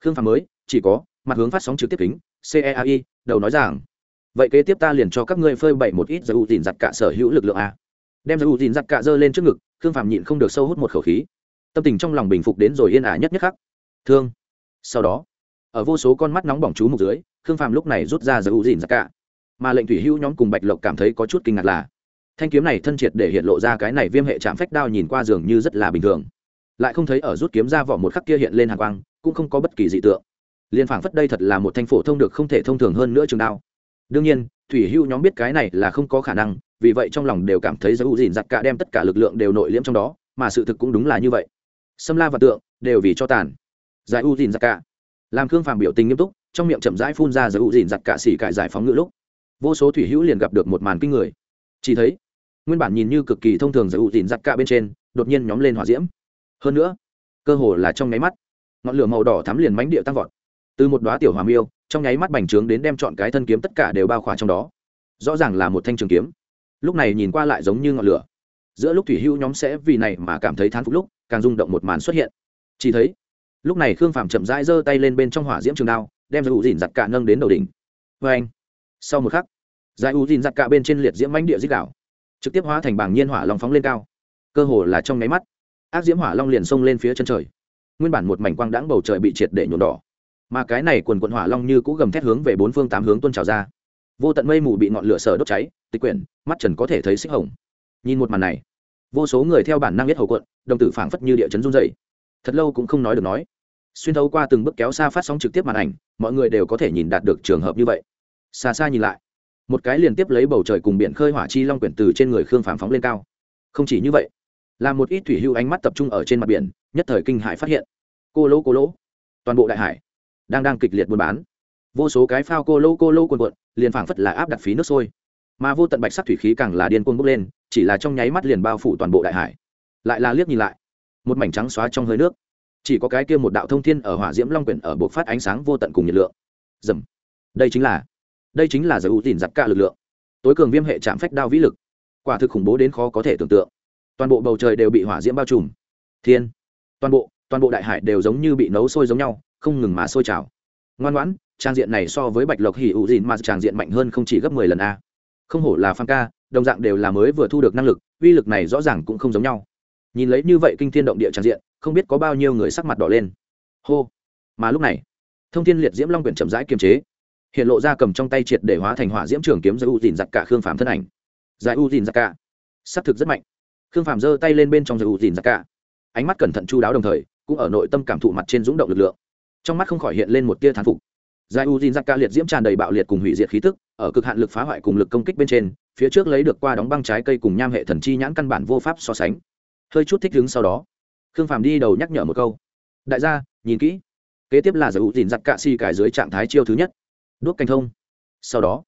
khương phàm mới, chỉ có, mặt hướng phát sóng trực tiếp kính ceai đầu nói rằng, vậy kế tiếp ta liền cho các ngươi phơi bày một ít dầu dìn giặt cả sở hữu lực lượng a. Đem dầu dìn giặt cả dơ lên trước ngực, khương phàm nhịn không được sâu hút một khẩu khí. Tâm tình trong lòng bình phục đến rồi yên ả nhất nhất khắc. Thương. Sau đó, ở vô số con mắt nóng bỏng chú mục dưới, khương phàm lúc này rút ra dầu dìn giặt cả mà lệnh thủy hữu nhóm cùng bạch lộc cảm thấy có chút kinh ngạc là, thanh kiếm này thân triệt để hiện lộ ra cái này viêm hệ chạm phách đao nhìn qua dường như rất là bình thường. Lại không thấy ở rút kiếm ra vỏ một khắc kia hiện lên hàng quang, cũng không có bất kỳ dị tượng. Liên phảng phất đây thật là một thanh phổ thông được không thể thông thường hơn nữa trường đao. Đương nhiên, thủy hưu nhóm biết cái này là không có khả năng, vì vậy trong lòng đều cảm thấy dấu dìn giặc cả đem tất cả lực lượng đều nội liễm trong đó, mà sự thực cũng đúng là như vậy. Xâm la và tượng đều vì cho tàn. Giải u dìn giặc cả. Làm khương phàm biểu tình nghiêm túc, trong miệng chậm rãi phun ra giải u dìn giặc cả xỉ cải giải phóng ngữ lúc vô số thủy hữu liền gặp được một màn kinh người. Chỉ thấy, nguyên bản nhìn như cực kỳ thông thường giải ụ dìn giặc cả bên trên, đột nhiên nhóm lên hỏa diễm. Hơn nữa, cơ hồ là trong nháy mắt, ngọn lửa màu đỏ thắm liền mánh địa tăng vọt. Từ một đoá tiểu hòa miêu, trong nháy mắt bành trướng đến đem chọn cái thân kiếm tất cả đều bao khỏa trong đó. Rõ ràng là một thanh trường kiếm. Lúc này nhìn qua lại giống như ngọn lửa. Giữa lúc thủy hữu nhóm sẽ vì này mà cảm thấy thán phục lúc, càng rung động một màn xuất hiện. Chỉ thấy, lúc này khương phạm chậm rãi giơ tay lên bên trong hỏa diễm trường đao, đem giải ụ dìn giặt cả nâng đến đầu đỉnh. Vê anh sau một khắc, giải u dìn giặt cả bên trên liệt diễm mánh địa dích đảo, trực tiếp hóa thành bảng nhiên hỏa long phóng lên cao. Cơ hồ là trong nháy mắt, ác diễm hỏa long liền xông lên phía chân trời. Nguyên bản một mảnh quang đãng bầu trời bị triệt để nhuộm đỏ. Mà cái này quần quận hỏa long như cũ gầm thét hướng về bốn phương tám hướng tuôn trào ra. Vô tận mây mù bị ngọn lửa sở đốt cháy, tịch quyển, mắt trần có thể thấy xích hồng. Nhìn một màn này, vô số người theo bản năng biết hầu quận, đồng tử phảng phất như địa chấn run dày thật lâu cũng không nói được nói. Xuyên thấu qua từng bước kéo xa phát sóng trực tiếp màn ảnh, mọi người đều có thể nhìn đạt được trường hợp như vậy xa xa nhìn lại, một cái liền tiếp lấy bầu trời cùng biển khơi hỏa chi long quyển từ trên người khương phàm phóng lên cao. Không chỉ như vậy, là một ít thủy hưu ánh mắt tập trung ở trên mặt biển, nhất thời kinh hải phát hiện. Cô lỗ cô lỗ. Toàn bộ đại hải đang đang kịch liệt buôn bán. Vô số cái phao cô lô cô lô quần quận liền phảng phất là áp đặt phí nước sôi. Mà vô tận bạch sắc thủy khí càng là điên cuồng bốc lên, chỉ là trong nháy mắt liền bao phủ toàn bộ đại hải. Lại là liếc nhìn lại, một mảnh trắng xóa trong hơi nước. Chỉ có cái kia một đạo thông thiên ở hỏa diễm long quyển ở buộc phát ánh sáng vô tận cùng nhiệt lượng. Dầm đây chính là đây chính là giới ưu tìm giặc cả lực lượng. Tối cường viêm hệ chạm phách đao vĩ lực. Quả thực khủng bố đến khó có thể tưởng tượng. Toàn bộ bầu trời đều bị hỏa diễm bao trùm. Thiên. Toàn bộ toàn bộ đại hải đều giống như bị nấu sôi giống nhau, không ngừng mà sôi trào. Ngoan ngoãn, trang diện này so với bạch lộc hỉ ủ dìn mà trang diện mạnh hơn không chỉ gấp mười lần a. Không hổ là phan ca, đồng dạng đều là mới vừa thu được năng lực, uy lực này rõ ràng cũng không giống nhau. Nhìn lấy như vậy kinh thiên động địa trang diện, không biết có bao nhiêu người sắc mặt đỏ lên. Hô. Mà lúc này, thông thiên liệt diễm long quyển chậm rãi kiềm chế hiện lộ ra cầm trong tay triệt để hóa thành hỏa diễm trường kiếm giải u dìn giặc cả khương phàm thân ảnh. Giải u dìn giặc cả. S thực rất mạnh. Khương phàm giơ tay lên bên trong giải u dìn giặc cả. Ánh mắt cẩn thận chu đáo đồng thời, cũng ở nội tâm cảm thụ mặt trên rúng động lực lượng. Trong mắt không khỏi hiện lên một tia thán phục. Giải u dìn giặc cả liệt diễm tràn đầy bạo liệt cùng hủy diệt khí tức, ở cực hạn lực phá hoại cùng lực công kích bên trên, phía trước lấy được qua đóng băng trái cây cùng nham hệ thần chi nhãn căn bản vô pháp so sánh. Hơi chút thích đứng sau đó, khương phàm đi đầu nhắc nhở một câu. Đại gia, nhìn kỹ. Kế tiếp là giải u dìn giặc cả xì cải dưới trạng thái chiêu thứ nhất đuốc canh thông. Sau đó,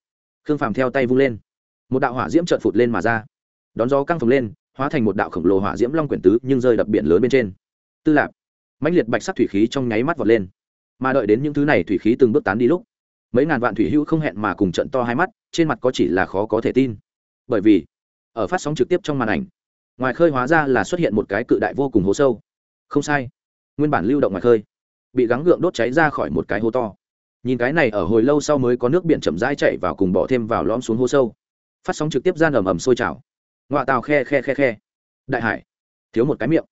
khương phàm theo tay vung lên. Một đạo hỏa diễm trợn phụt lên mà ra. Đón gió căng phồng lên, hóa thành một đạo khổng lồ hỏa diễm long quyển tứ nhưng rơi đập biển lớn bên trên. Tư lạc mãnh liệt bạch sắc thủy khí trong nháy mắt vọt lên. Mà đợi đến những thứ này thủy khí từng bước tán đi lúc, mấy ngàn vạn thủy hữu không hẹn mà cùng trận to hai mắt, trên mặt có chỉ là khó có thể tin. Bởi vì, ở phát sóng trực tiếp trong màn ảnh, ngoài khơi hóa ra là xuất hiện một cái cự đại vô cùng hố sâu. Không sai, nguyên bản lưu động ngoài khơi, bị gắng gượng đốt cháy ra khỏi một cái hố to nhìn cái này ở hồi lâu sau mới có nước biển chậm rãi chạy vào cùng bỏ thêm vào lõm xuống hố sâu. Phát sóng trực tiếp gian ầm ầm sôi trào. Ngoạ tàu khe khe khe khe. Đại hải. Thiếu một cái miệng.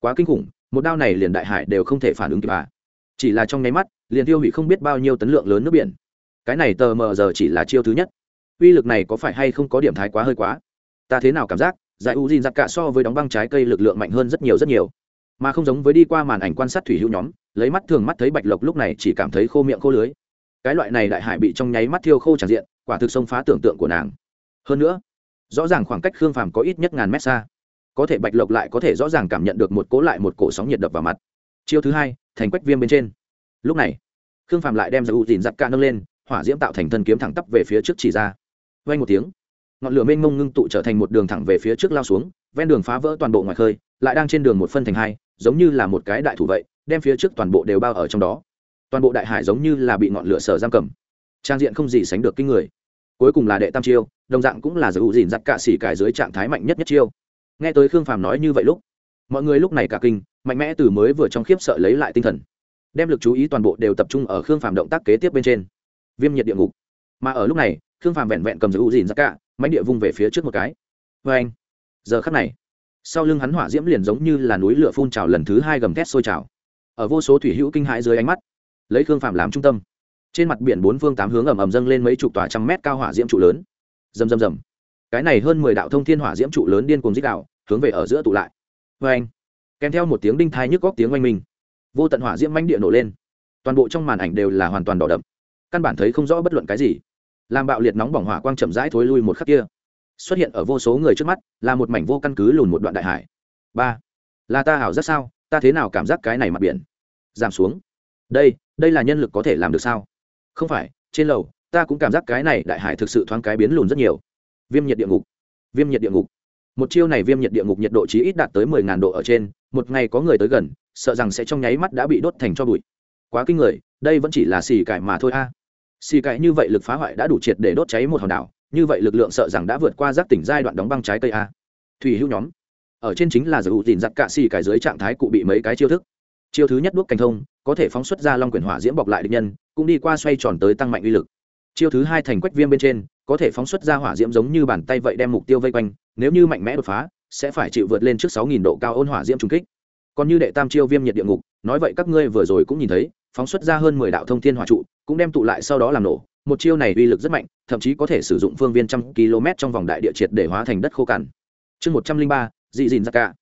Quá kinh khủng, một đao này liền đại hải đều không thể phản ứng kịp à. Chỉ là trong nháy mắt, liền tiêu hủy không biết bao nhiêu tấn lượng lớn nước biển. Cái này tờ mờ giờ chỉ là chiêu thứ nhất. Uy lực này có phải hay không có điểm thái quá hơi quá? Ta thế nào cảm giác, giải u dìn giặc cả so với đóng băng trái cây lực lượng mạnh hơn rất nhiều rất nhiều. Mà không giống với đi qua màn ảnh quan sát thủy hữu nhóm lấy mắt thường mắt thấy bạch lộc lúc này chỉ cảm thấy khô miệng khô lưới. Cái loại này đại hải bị trong nháy mắt thiêu khô tràn diện, quả thực xông phá tưởng tượng của nàng. Hơn nữa, rõ ràng khoảng cách khương phàm có ít nhất ngàn mét xa, có thể bạch lộc lại có thể rõ ràng cảm nhận được một cố lại một cổ sóng nhiệt đập vào mặt. Chiêu thứ hai, thành quách viêm bên trên. Lúc này, khương phàm lại đem ra u dìn giặc ca nâng lên, hỏa diễm tạo thành thân kiếm thẳng tắp về phía trước chỉ ra. Vay một tiếng, ngọn lửa mênh mông ngưng tụ trở thành một đường thẳng về phía trước lao xuống, ven đường phá vỡ toàn bộ ngoài khơi, lại đang trên đường một phân thành hai, giống như là một cái đại thủ vậy đem phía trước toàn bộ đều bao ở trong đó. Toàn bộ đại hải giống như là bị ngọn lửa sở giam cầm. Trang diện không gì sánh được kinh người. Cuối cùng là đệ tam chiêu, đồng dạng cũng là giữ ủ dìn giặt cạ xỉ cải dưới trạng thái mạnh nhất nhất chiêu. Nghe tới khương phàm nói như vậy lúc, mọi người lúc này cả kinh, mạnh mẽ từ mới vừa trong khiếp sợ lấy lại tinh thần. Đem lực chú ý toàn bộ đều tập trung ở khương phàm động tác kế tiếp bên trên. Viêm nhiệt địa ngục. Mà ở lúc này, khương phàm vẹn vẹn cầm giữ ủ dìn giặt cạ mánh địa vung về phía trước một cái. Vê anh, giờ khắc này, sau lưng hắn hỏa diễm liền giống như là núi lửa phun trào lần thứ hai gầm thét sôi trào ở vô số thủy hữu kinh hãi dưới ánh mắt, lấy khương phạm làm trung tâm. Trên mặt biển bốn phương tám hướng ầm ầm dâng lên mấy chục tòa trăm mét cao hỏa diễm trụ lớn. Rầm rầm rầm. Cái này hơn mười đạo thông thiên hỏa diễm trụ lớn điên cuồng dích đạo hướng về ở giữa tụ lại. Vê anh, kèm theo một tiếng đinh thai nhức góc tiếng oanh minh, vô tận hỏa diễm manh địa nổ lên. Toàn bộ trong màn ảnh đều là hoàn toàn đỏ đậm. Căn bản thấy không rõ bất luận cái gì. Làm bạo liệt nóng bỏng hỏa quang chậm rãi thối lui một khắc kia. Xuất hiện ở vô số người trước mắt, là một mảnh vô căn cứ lùn một đoạn đại hải. Ba, là ta hảo rất sao? Ta thế nào cảm giác cái này mặt biển giảm xuống? Đây đây là nhân lực có thể làm được sao? Không phải, trên lầu, ta cũng cảm giác cái này đại hải thực sự thoáng cái biến lùn rất nhiều. Viêm nhiệt địa ngục, viêm nhiệt địa ngục. Một chiêu này viêm nhiệt địa ngục nhiệt độ chí ít đạt tới mười ngàn độ ở trên, một ngày có người tới gần, sợ rằng sẽ trong nháy mắt đã bị đốt thành cho bụi. Quá kinh người, đây vẫn chỉ là xì cải mà thôi a. Xì cải như vậy lực phá hoại đã đủ triệt để đốt cháy một hòn đảo, như vậy lực lượng sợ rằng đã vượt qua giác tỉnh giai đoạn đóng băng trái cây a. Thủy hữu nhóm ở trên chính là giải ủ tìm giặt cạ xì cải dưới trạng thái cụ bị mấy cái chiêu thức. Chiêu thứ nhất đuốc canh thông, có thể phóng xuất ra long quyển hỏa diễm bọc lại địch nhân, cũng đi qua xoay tròn tới tăng mạnh uy lực. Chiêu thứ hai thành quách viêm bên trên, có thể phóng xuất ra hỏa diễm giống như bàn tay vậy đem mục tiêu vây quanh, nếu như mạnh mẽ đột phá, sẽ phải chịu vượt lên trước sáu nghìn độ cao ôn hỏa diễm trung kích. Còn như đệ tam chiêu viêm nhiệt địa ngục, nói vậy các ngươi vừa rồi cũng nhìn thấy, phóng xuất ra hơn mười đạo thông thiên hỏa trụ, cũng đem tụ lại sau đó làm nổ. Một chiêu này uy lực rất mạnh, thậm chí có thể sử dụng phương viên trăm km trong vòng đại địa triệt để hóa thành đất khô cằn. Chương một trăm linh ba dị dìn ra cả.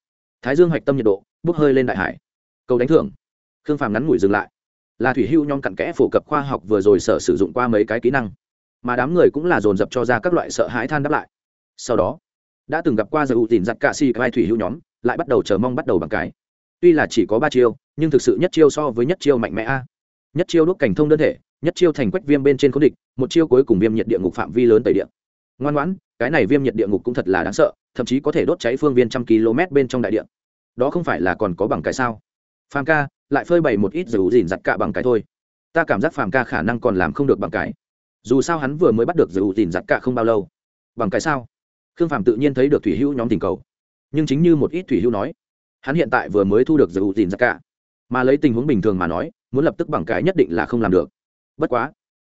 Thái dương hoạch tâm nhiệt độ, bốc hơi lên đại hải. Cầu đánh thưởng. Khương phàm ngắn ngủi dừng lại. Là thủy hưu nhom cặn kẽ phổ cập khoa học vừa rồi sở sử dụng qua mấy cái kỹ năng. Mà đám người cũng là dồn dập cho ra các loại sợ hãi than đáp lại. Sau đó, đã từng gặp qua giờ ưu tìm giặc cạ si vai thủy hưu nhóm, lại bắt đầu chờ mong bắt đầu bằng cái. Tuy là chỉ có ba chiêu, nhưng thực sự nhất chiêu so với nhất chiêu mạnh mẽ a. Nhất chiêu đốt cảnh thông đơn thể, nhất chiêu thành quách viêm bên trên khốn địch, một chiêu cuối cùng viêm nhiệt địa ngục phạm vi lớn tẩy địa. Ngoan ngoãn cái này viêm nhiệt địa ngục cũng thật là đáng sợ, thậm chí có thể đốt cháy phương viên trăm km bên trong đại địa. Đó không phải là còn có bằng cái sao? Phàm ca, lại phơi bày một ít dù dìn giặt cả bằng cái thôi. Ta cảm giác phàm ca khả năng còn làm không được bằng cái. Dù sao hắn vừa mới bắt được dù dìn giặt cả không bao lâu. Bằng cái sao? Khương phàm tự nhiên thấy được thủy hữu nhóm tình cầu. Nhưng chính như một ít thủy hữu nói, hắn hiện tại vừa mới thu được dù dìn giặt cả. Mà lấy tình huống bình thường mà nói, muốn lập tức bằng cái nhất định là không làm được. Bất quá,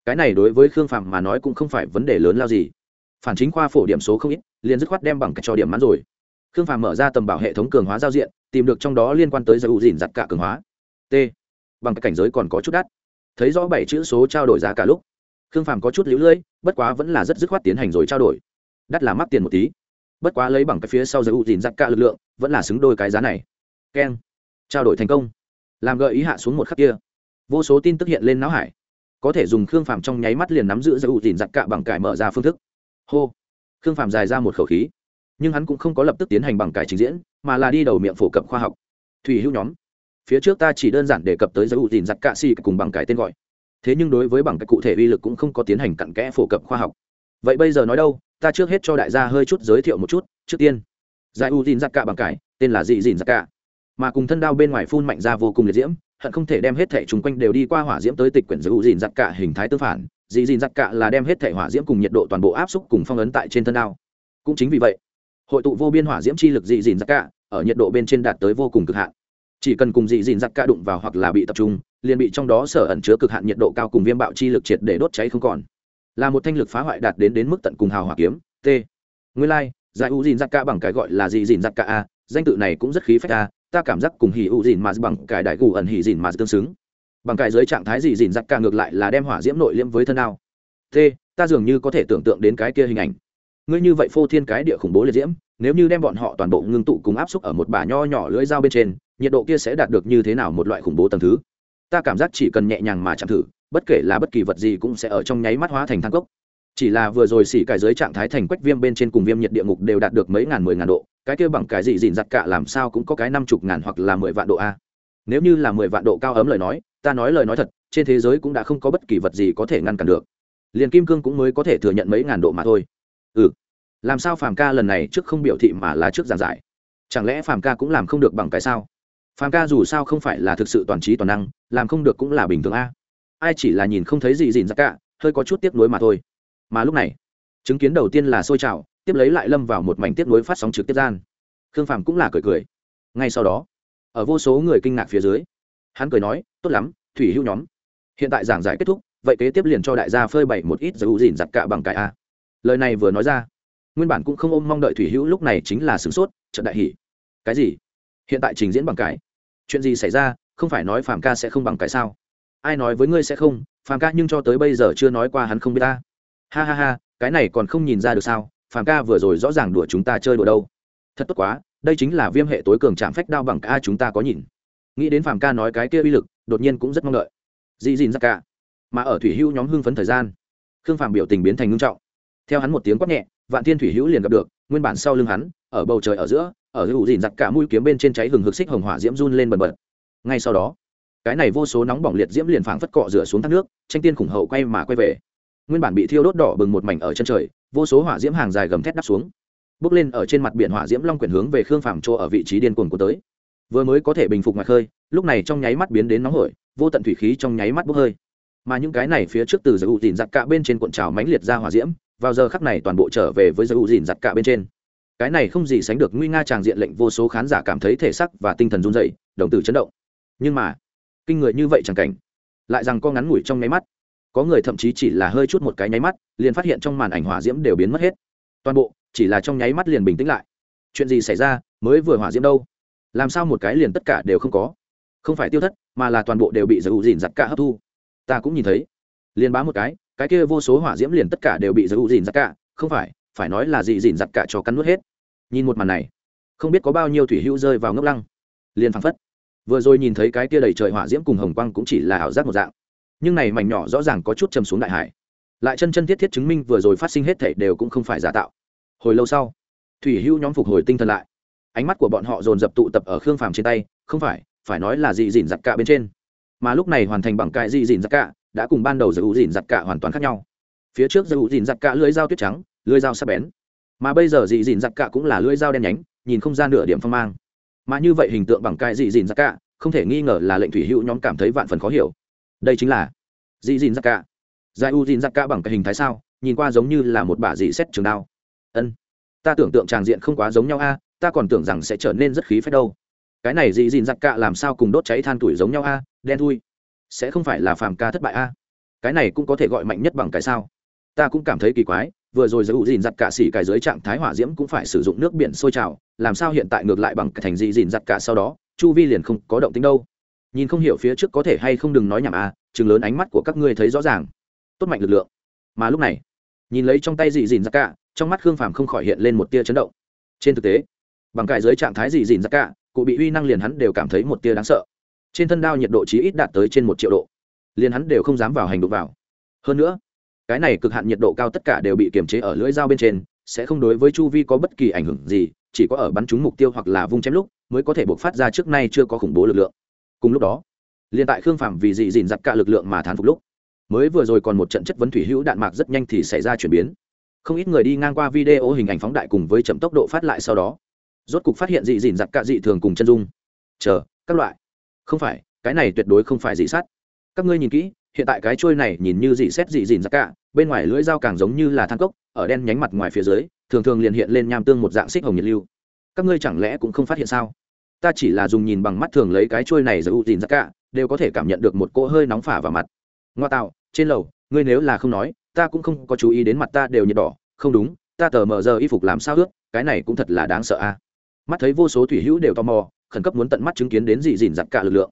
cái này đối với khương Phàm mà nói cũng không phải vấn đề lớn lao gì phản chính khoa phổ điểm số không ít, liền dứt khoát đem bằng cái cho điểm mãn rồi. Khương phàm mở ra tầm bảo hệ thống cường hóa giao diện, tìm được trong đó liên quan tới giới hữu dìn giặt cả cường hóa. T. Bằng cái cảnh giới còn có chút đắt. Thấy rõ bảy chữ số trao đổi giá cả lúc, khương phàm có chút lũ lưỡi bất quá vẫn là rất dứt khoát tiến hành rồi trao đổi. Đắt là mắc tiền một tí. Bất quá lấy bằng cái phía sau giới hữu dìn giặt cả lực lượng, vẫn là xứng đôi cái giá này. Keng. Trao đổi thành công. Làm gợi ý hạ xuống một khắc kia. Vô số tin tức hiện lên não hải. Có thể dùng khương phàm trong nháy mắt liền nắm giữ giới hữu dìn giặt cả bằng cải mở ra phương thức hô. Khương Phạm dài ra một khẩu khí, nhưng hắn cũng không có lập tức tiến hành bằng cải trình diễn, mà là đi đầu miệng phổ cập khoa học. Thủy hữu nhóm. Phía trước ta chỉ đơn giản đề cập tới giới ủ dìn giặc cạ xì cùng bằng cải tên gọi. Thế nhưng đối với bằng cách cụ thể uy lực cũng không có tiến hành cặn kẽ phổ cập khoa học. Vậy bây giờ nói đâu, ta trước hết cho đại gia hơi chút giới thiệu một chút, trước tiên. Giải u dìn giặc cạ bằng cải, tên là dị dìn giặc cạ. Mà cùng thân đao bên ngoài phun mạnh ra vô cùng liệt diễm, hận không thể đem hết thể chung quanh đều đi qua hỏa diễm tới tịch quyển giải u dìn giặc cạ hình thái tư phản dị dìn giặt cạ là đem hết thể hỏa diễm cùng nhiệt độ toàn bộ áp xúc cùng phong ấn tại trên thân đao. Cũng chính vì vậy hội tụ vô biên hỏa diễm chi lực dị dìn giặc Cạ ở nhiệt độ bên trên đạt tới vô cùng cực hạn. Chỉ cần cùng dị dìn giặc Cạ đụng vào hoặc là bị tập trung liền bị trong đó sở ẩn chứa cực hạn nhiệt độ cao cùng viêm bạo chi lực triệt để đốt cháy không còn. Là một thanh lực phá hoại đạt đến đến mức tận cùng hào hỏa kiếm t. Nguyên lai、like, giải u dìn giặc Cạ bằng cái gọi là dị dìn giặc Cạ a danh tự này cũng rất khí phách a ta cảm giác cùng hỉ u dìn mà bằng cái đại gù ẩn hỉ dìn mà tương xứng bằng cái dưới trạng thái gì dìn giặc cả ngược lại là đem hỏa diễm nội liễm với thân ao. T, ta dường như có thể tưởng tượng đến cái kia hình ảnh. Ngươi như vậy phô thiên cái địa khủng bố liệt diễm, nếu như đem bọn họ toàn bộ ngưng tụ cùng áp xúc ở một bả nho nhỏ lưỡi dao bên trên, nhiệt độ kia sẽ đạt được như thế nào một loại khủng bố tầng thứ? Ta cảm giác chỉ cần nhẹ nhàng mà chạm thử, bất kể là bất kỳ vật gì cũng sẽ ở trong nháy mắt hóa thành thang cốc. Chỉ là vừa rồi xỉ cải dưới trạng thái thành quách viêm bên trên cùng viêm nhiệt địa ngục đều đạt được mấy ngàn mười ngàn độ, cái kia bằng cái gì dìn giặt cả làm sao cũng có cái năm chục ngàn hoặc là mười vạn độ a. Nếu như là mười vạn độ cao ấm lời nói ta nói lời nói thật, trên thế giới cũng đã không có bất kỳ vật gì có thể ngăn cản được. Liền kim cương cũng mới có thể thừa nhận mấy ngàn độ mà thôi. Ừ. Làm sao phàm ca lần này trước không biểu thị mà là trước giảng giải? Chẳng lẽ phàm ca cũng làm không được bằng cái sao? Phàm ca dù sao không phải là thực sự toàn trí toàn năng, làm không được cũng là bình thường a. Ai chỉ là nhìn không thấy gì dìn ra cả, hơi có chút tiếc nuối mà thôi. Mà lúc này, chứng kiến đầu tiên là sôi trào, tiếp lấy lại lâm vào một mảnh tiếc nuối phát sóng trực tiếp gian. Khương phàm cũng là cười cười. Ngay sau đó, ở vô số người kinh ngạc phía dưới hắn cười nói, tốt lắm, thủy hữu nhóm. Hiện tại giảng giải kết thúc, vậy kế tiếp liền cho đại gia phơi bày một ít dấu dìn giặt cả bằng cải a. Lời này vừa nói ra, nguyên bản cũng không ôm mong đợi thủy hữu lúc này chính là sửng sốt trận đại hỷ cái gì? Hiện tại trình diễn bằng cải chuyện gì xảy ra? Không phải nói phàm ca sẽ không bằng cải sao? Ai nói với ngươi sẽ không? Phàm ca nhưng cho tới bây giờ chưa nói qua hắn không biết ta. Ha ha ha, cái này còn không nhìn ra được sao? Phàm ca vừa rồi rõ ràng đùa chúng ta chơi đùa đâu. Thật tốt quá, đây chính là viêm hệ tối cường chạm phách đao bằng ca chúng ta có nhìn nghĩ đến phàm ca nói cái kia uy lực, đột nhiên cũng rất mong đợi. Dị dìn ra cả. Mà ở thủy hữu nhóm hưng phấn thời gian, khương phàm biểu tình biến thành ngưng trọng. Theo hắn một tiếng quát nhẹ, vạn thiên thủy hữu liền gặp được, nguyên bản sau lưng hắn, ở bầu trời ở giữa, ở hữu dìn giặc cả mũi kiếm bên trên cháy hừng hực xích hồng hỏa diễm run lên bần bật. Ngay sau đó, cái này vô số nóng bỏng liệt diễm liền phảng phất cọ rửa xuống thác nước, tranh tiên khủng hậu quay mà quay về. Nguyên bản bị thiêu đốt đỏ bừng một mảnh ở chân trời, vô số hỏa diễm hàng dài gầm thét đắp xuống. Bước lên ở trên mặt biển hỏa diễm long quyển hướng về khương phàm chỗ ở vị trí điên cuồng của tới vừa mới có thể bình phục ngoài khơi, lúc này trong nháy mắt biến đến nóng hổi, vô tận thủy khí trong nháy mắt bốc hơi. Mà những cái này phía trước từ giới ủ dìn giặc cả bên trên cuộn trào mánh liệt ra hỏa diễm, vào giờ khắc này toàn bộ trở về với giới ủ dìn giặc cả bên trên. Cái này không gì sánh được nguy nga tràng diện lệnh vô số khán giả cảm thấy thể sắc và tinh thần run dậy đồng tử chấn động. Nhưng mà, kinh người như vậy chẳng cảnh. Lại rằng có ngắn ngủi trong nháy mắt. Có người thậm chí chỉ là hơi chút một cái nháy mắt, liền phát hiện trong màn ảnh hỏa diễm đều biến mất hết. Toàn bộ, chỉ là trong nháy mắt liền bình tĩnh lại. Chuyện gì xảy ra, mới vừa hỏa diễm đâu? Làm sao một cái liền tất cả đều không có? Không phải tiêu thất, mà là toàn bộ đều bị giới ủ dìn giặt cả hấp thu. Ta cũng nhìn thấy. Liền bá một cái cái kia vô số hỏa diễm liền tất cả đều bị giới giữ dìn giặt cả. Không phải phải nói là gì dìn giặt cả cho cắn nuốt hết. Nhìn một màn này, không biết có bao nhiêu thủy hữu rơi vào ngốc lăng. Liền phăng phất. Vừa rồi nhìn thấy cái kia đầy trời hỏa diễm cùng hồng quang cũng chỉ là ảo giác một dạng. Nhưng này mảnh nhỏ rõ ràng có chút chầm xuống đại hải. Lại chân chân thiết thiết chứng minh vừa rồi phát sinh hết thể đều cũng không phải giả tạo. Hồi lâu sau, thủy hữu nhóm phục hồi tinh thần lại ánh mắt của bọn họ dồn dập tụ tập ở khương phàm trên tay, không phải phải nói là dị dìn giặt cả bên trên. Mà lúc này hoàn thành bằng cái dị dìn giặt cả đã cùng ban đầu giữ dìn giặt cả hoàn toàn khác nhau. Phía trước giữ dìn giặt cả lưỡi dao tuyết trắng, lưỡi dao sắc bén. Mà bây giờ dị dìn giặt cả cũng là lưỡi dao đen nhánh, nhìn không ra nửa điểm phong mang. Mà như vậy hình tượng bằng cái dị dìn giặt cả không thể nghi ngờ là lệnh thủy hữu nhóm cảm thấy vạn phần khó hiểu. Đây chính là dị dìn giặt cả giải u dìn giặt cả bằng cái hình thái sao, nhìn qua giống như là một bả dị xét trường đao. Ân, ta tưởng tượng tràng diện không quá giống nhau a ta còn tưởng rằng sẽ trở nên rất khí phách đâu. Cái này dị dìn giặt cạ làm sao cùng đốt cháy than tuổi giống nhau a? Đen thui. Sẽ không phải là phàm ca thất bại a? Cái này cũng có thể gọi mạnh nhất bằng cái sao? Ta cũng cảm thấy kỳ quái, vừa rồi giữ dìn giặt cả xỉ cài dưới trạng thái hỏa diễm cũng phải sử dụng nước biển sôi trào, làm sao hiện tại ngược lại bằng thành dị dìn giặt cả sau đó, chu vi liền không có động tính đâu. Nhìn không hiểu phía trước có thể hay không đừng nói nhảm à chừng lớn ánh mắt của các ngươi thấy rõ ràng. Tốt mạnh lực lượng. Mà lúc này, nhìn lấy trong tay dị dìn giặt cả trong mắt khương phàm không khỏi hiện lên một tia chấn động. Trên thực tế bằng cải dưới trạng thái gì dìn ra cả, cụ bị uy năng liền hắn đều cảm thấy một tia đáng sợ. Trên thân đao nhiệt độ chí ít đạt tới trên một triệu độ, liền hắn đều không dám vào hành động vào. Hơn nữa, cái này cực hạn nhiệt độ cao tất cả đều bị kiềm chế ở lưỡi dao bên trên, sẽ không đối với chu vi có bất kỳ ảnh hưởng gì, chỉ có ở bắn trúng mục tiêu hoặc là vung chém lúc mới có thể buộc phát ra trước nay chưa có khủng bố lực lượng. Cùng lúc đó, liền tại khương phạm vì dị dìn giặc cả lực lượng mà thán phục lúc, mới vừa rồi còn một trận chất vấn thủy hữu đạn mạc rất nhanh thì xảy ra chuyển biến. Không ít người đi ngang qua video hình ảnh phóng đại cùng với chậm tốc độ phát lại sau đó rốt cục phát hiện dị dìn giặt cả dị thường cùng chân dung. Chờ, các loại. Không phải, cái này tuyệt đối không phải dị sắt các ngươi nhìn kỹ, hiện tại cái trôi này nhìn như dị xét dị dìn giặt cả bên ngoài lưỡi dao càng giống như là than cốc, ở đen nhánh mặt ngoài phía dưới, thường thường liền hiện lên nham tương một dạng xích hồng nhiệt lưu. Các ngươi chẳng lẽ cũng không phát hiện sao? Ta chỉ là dùng nhìn bằng mắt thường lấy cái trôi này giữ u tin giặt cả đều có thể cảm nhận được một cỗ hơi nóng phả vào mặt. Ngoa tạo, trên lầu, ngươi nếu là không nói, ta cũng không có chú ý đến mặt ta đều nhiệt đỏ. Không đúng, ta tờ mờ giờ y phục làm sao ướt, cái này cũng thật là đáng sợ a mắt thấy vô số thủy hữu đều tò mò, khẩn cấp muốn tận mắt chứng kiến đến dị dìn giặt cả lực lượng.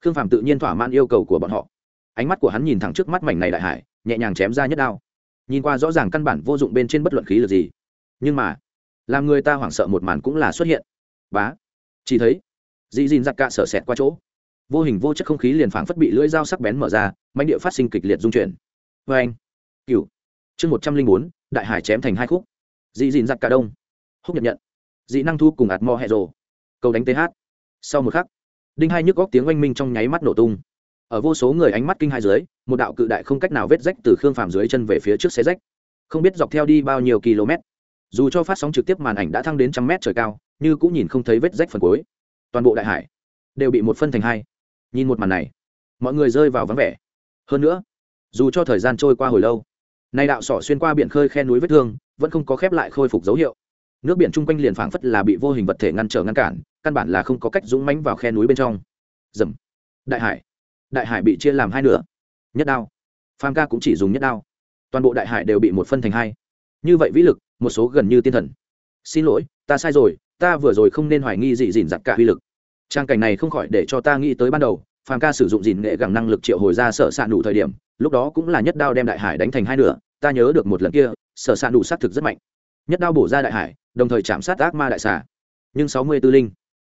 Khương phàm tự nhiên thỏa mãn yêu cầu của bọn họ. Ánh mắt của hắn nhìn thẳng trước mắt mảnh này đại hải, nhẹ nhàng chém ra nhất đao. Nhìn qua rõ ràng căn bản vô dụng bên trên bất luận khí lực gì. Nhưng mà, làm người ta hoảng sợ một màn cũng là xuất hiện. Bá, chỉ thấy, dị dìn giặt cả sợ sẹt qua chỗ. Vô hình vô chất không khí liền phảng phất bị lưỡi dao sắc bén mở ra mạnh địa phát sinh kịch liệt dung chuyển. Vê anh cựu chương một trăm linh bốn, đại hải chém thành hai khúc. Dị dìn giặc cả đông. Húc nhập nhận dị năng thu cùng ạt mò hẹ rồ. Cầu đánh th sau một khắc, đinh hai nhức góc tiếng oanh minh trong nháy mắt nổ tung. Ở vô số người ánh mắt kinh hai dưới, một đạo cự đại không cách nào vết rách từ khương phàm dưới chân về phía trước xe rách. Không biết dọc theo đi bao nhiêu km, dù cho phát sóng trực tiếp màn ảnh đã thăng đến trăm mét trời cao, như cũng nhìn không thấy vết rách phần cuối. Toàn bộ đại hải đều bị một phân thành hai. Nhìn một màn này, mọi người rơi vào vắng vẻ. Hơn nữa, dù cho thời gian trôi qua hồi lâu, nay đạo sỏ xuyên qua biển khơi khe núi vết thương vẫn không có khép lại khôi phục dấu hiệu nước biển chung quanh liền phảng phất là bị vô hình vật thể ngăn trở ngăn cản, căn bản là không có cách dũng mánh vào khe núi bên trong. Dầm. Đại hải. Đại hải bị chia làm hai nửa. Nhất đao. Pham ca cũng chỉ dùng nhất đao. Toàn bộ đại hải đều bị một phân thành hai. Như vậy vĩ lực, một số gần như tiên thần. Xin lỗi, ta sai rồi, ta vừa rồi không nên hoài nghi gì dìn giặc cả uy lực. Trang cảnh này không khỏi để cho ta nghĩ tới ban đầu, phàm ca sử dụng dìn nghệ gẳng năng lực triệu hồi ra sở s ạ nụ thời điểm, lúc đó cũng là nhất đao đem đại hải đánh thành hai nửa, ta nhớ được một lần kia, sở s ạ nụ xác thực rất mạnh. Nhất đao bổ ra đại hải đồng thời chạm sát ác ma đại xà. Nhưng sáu mươi tư linh,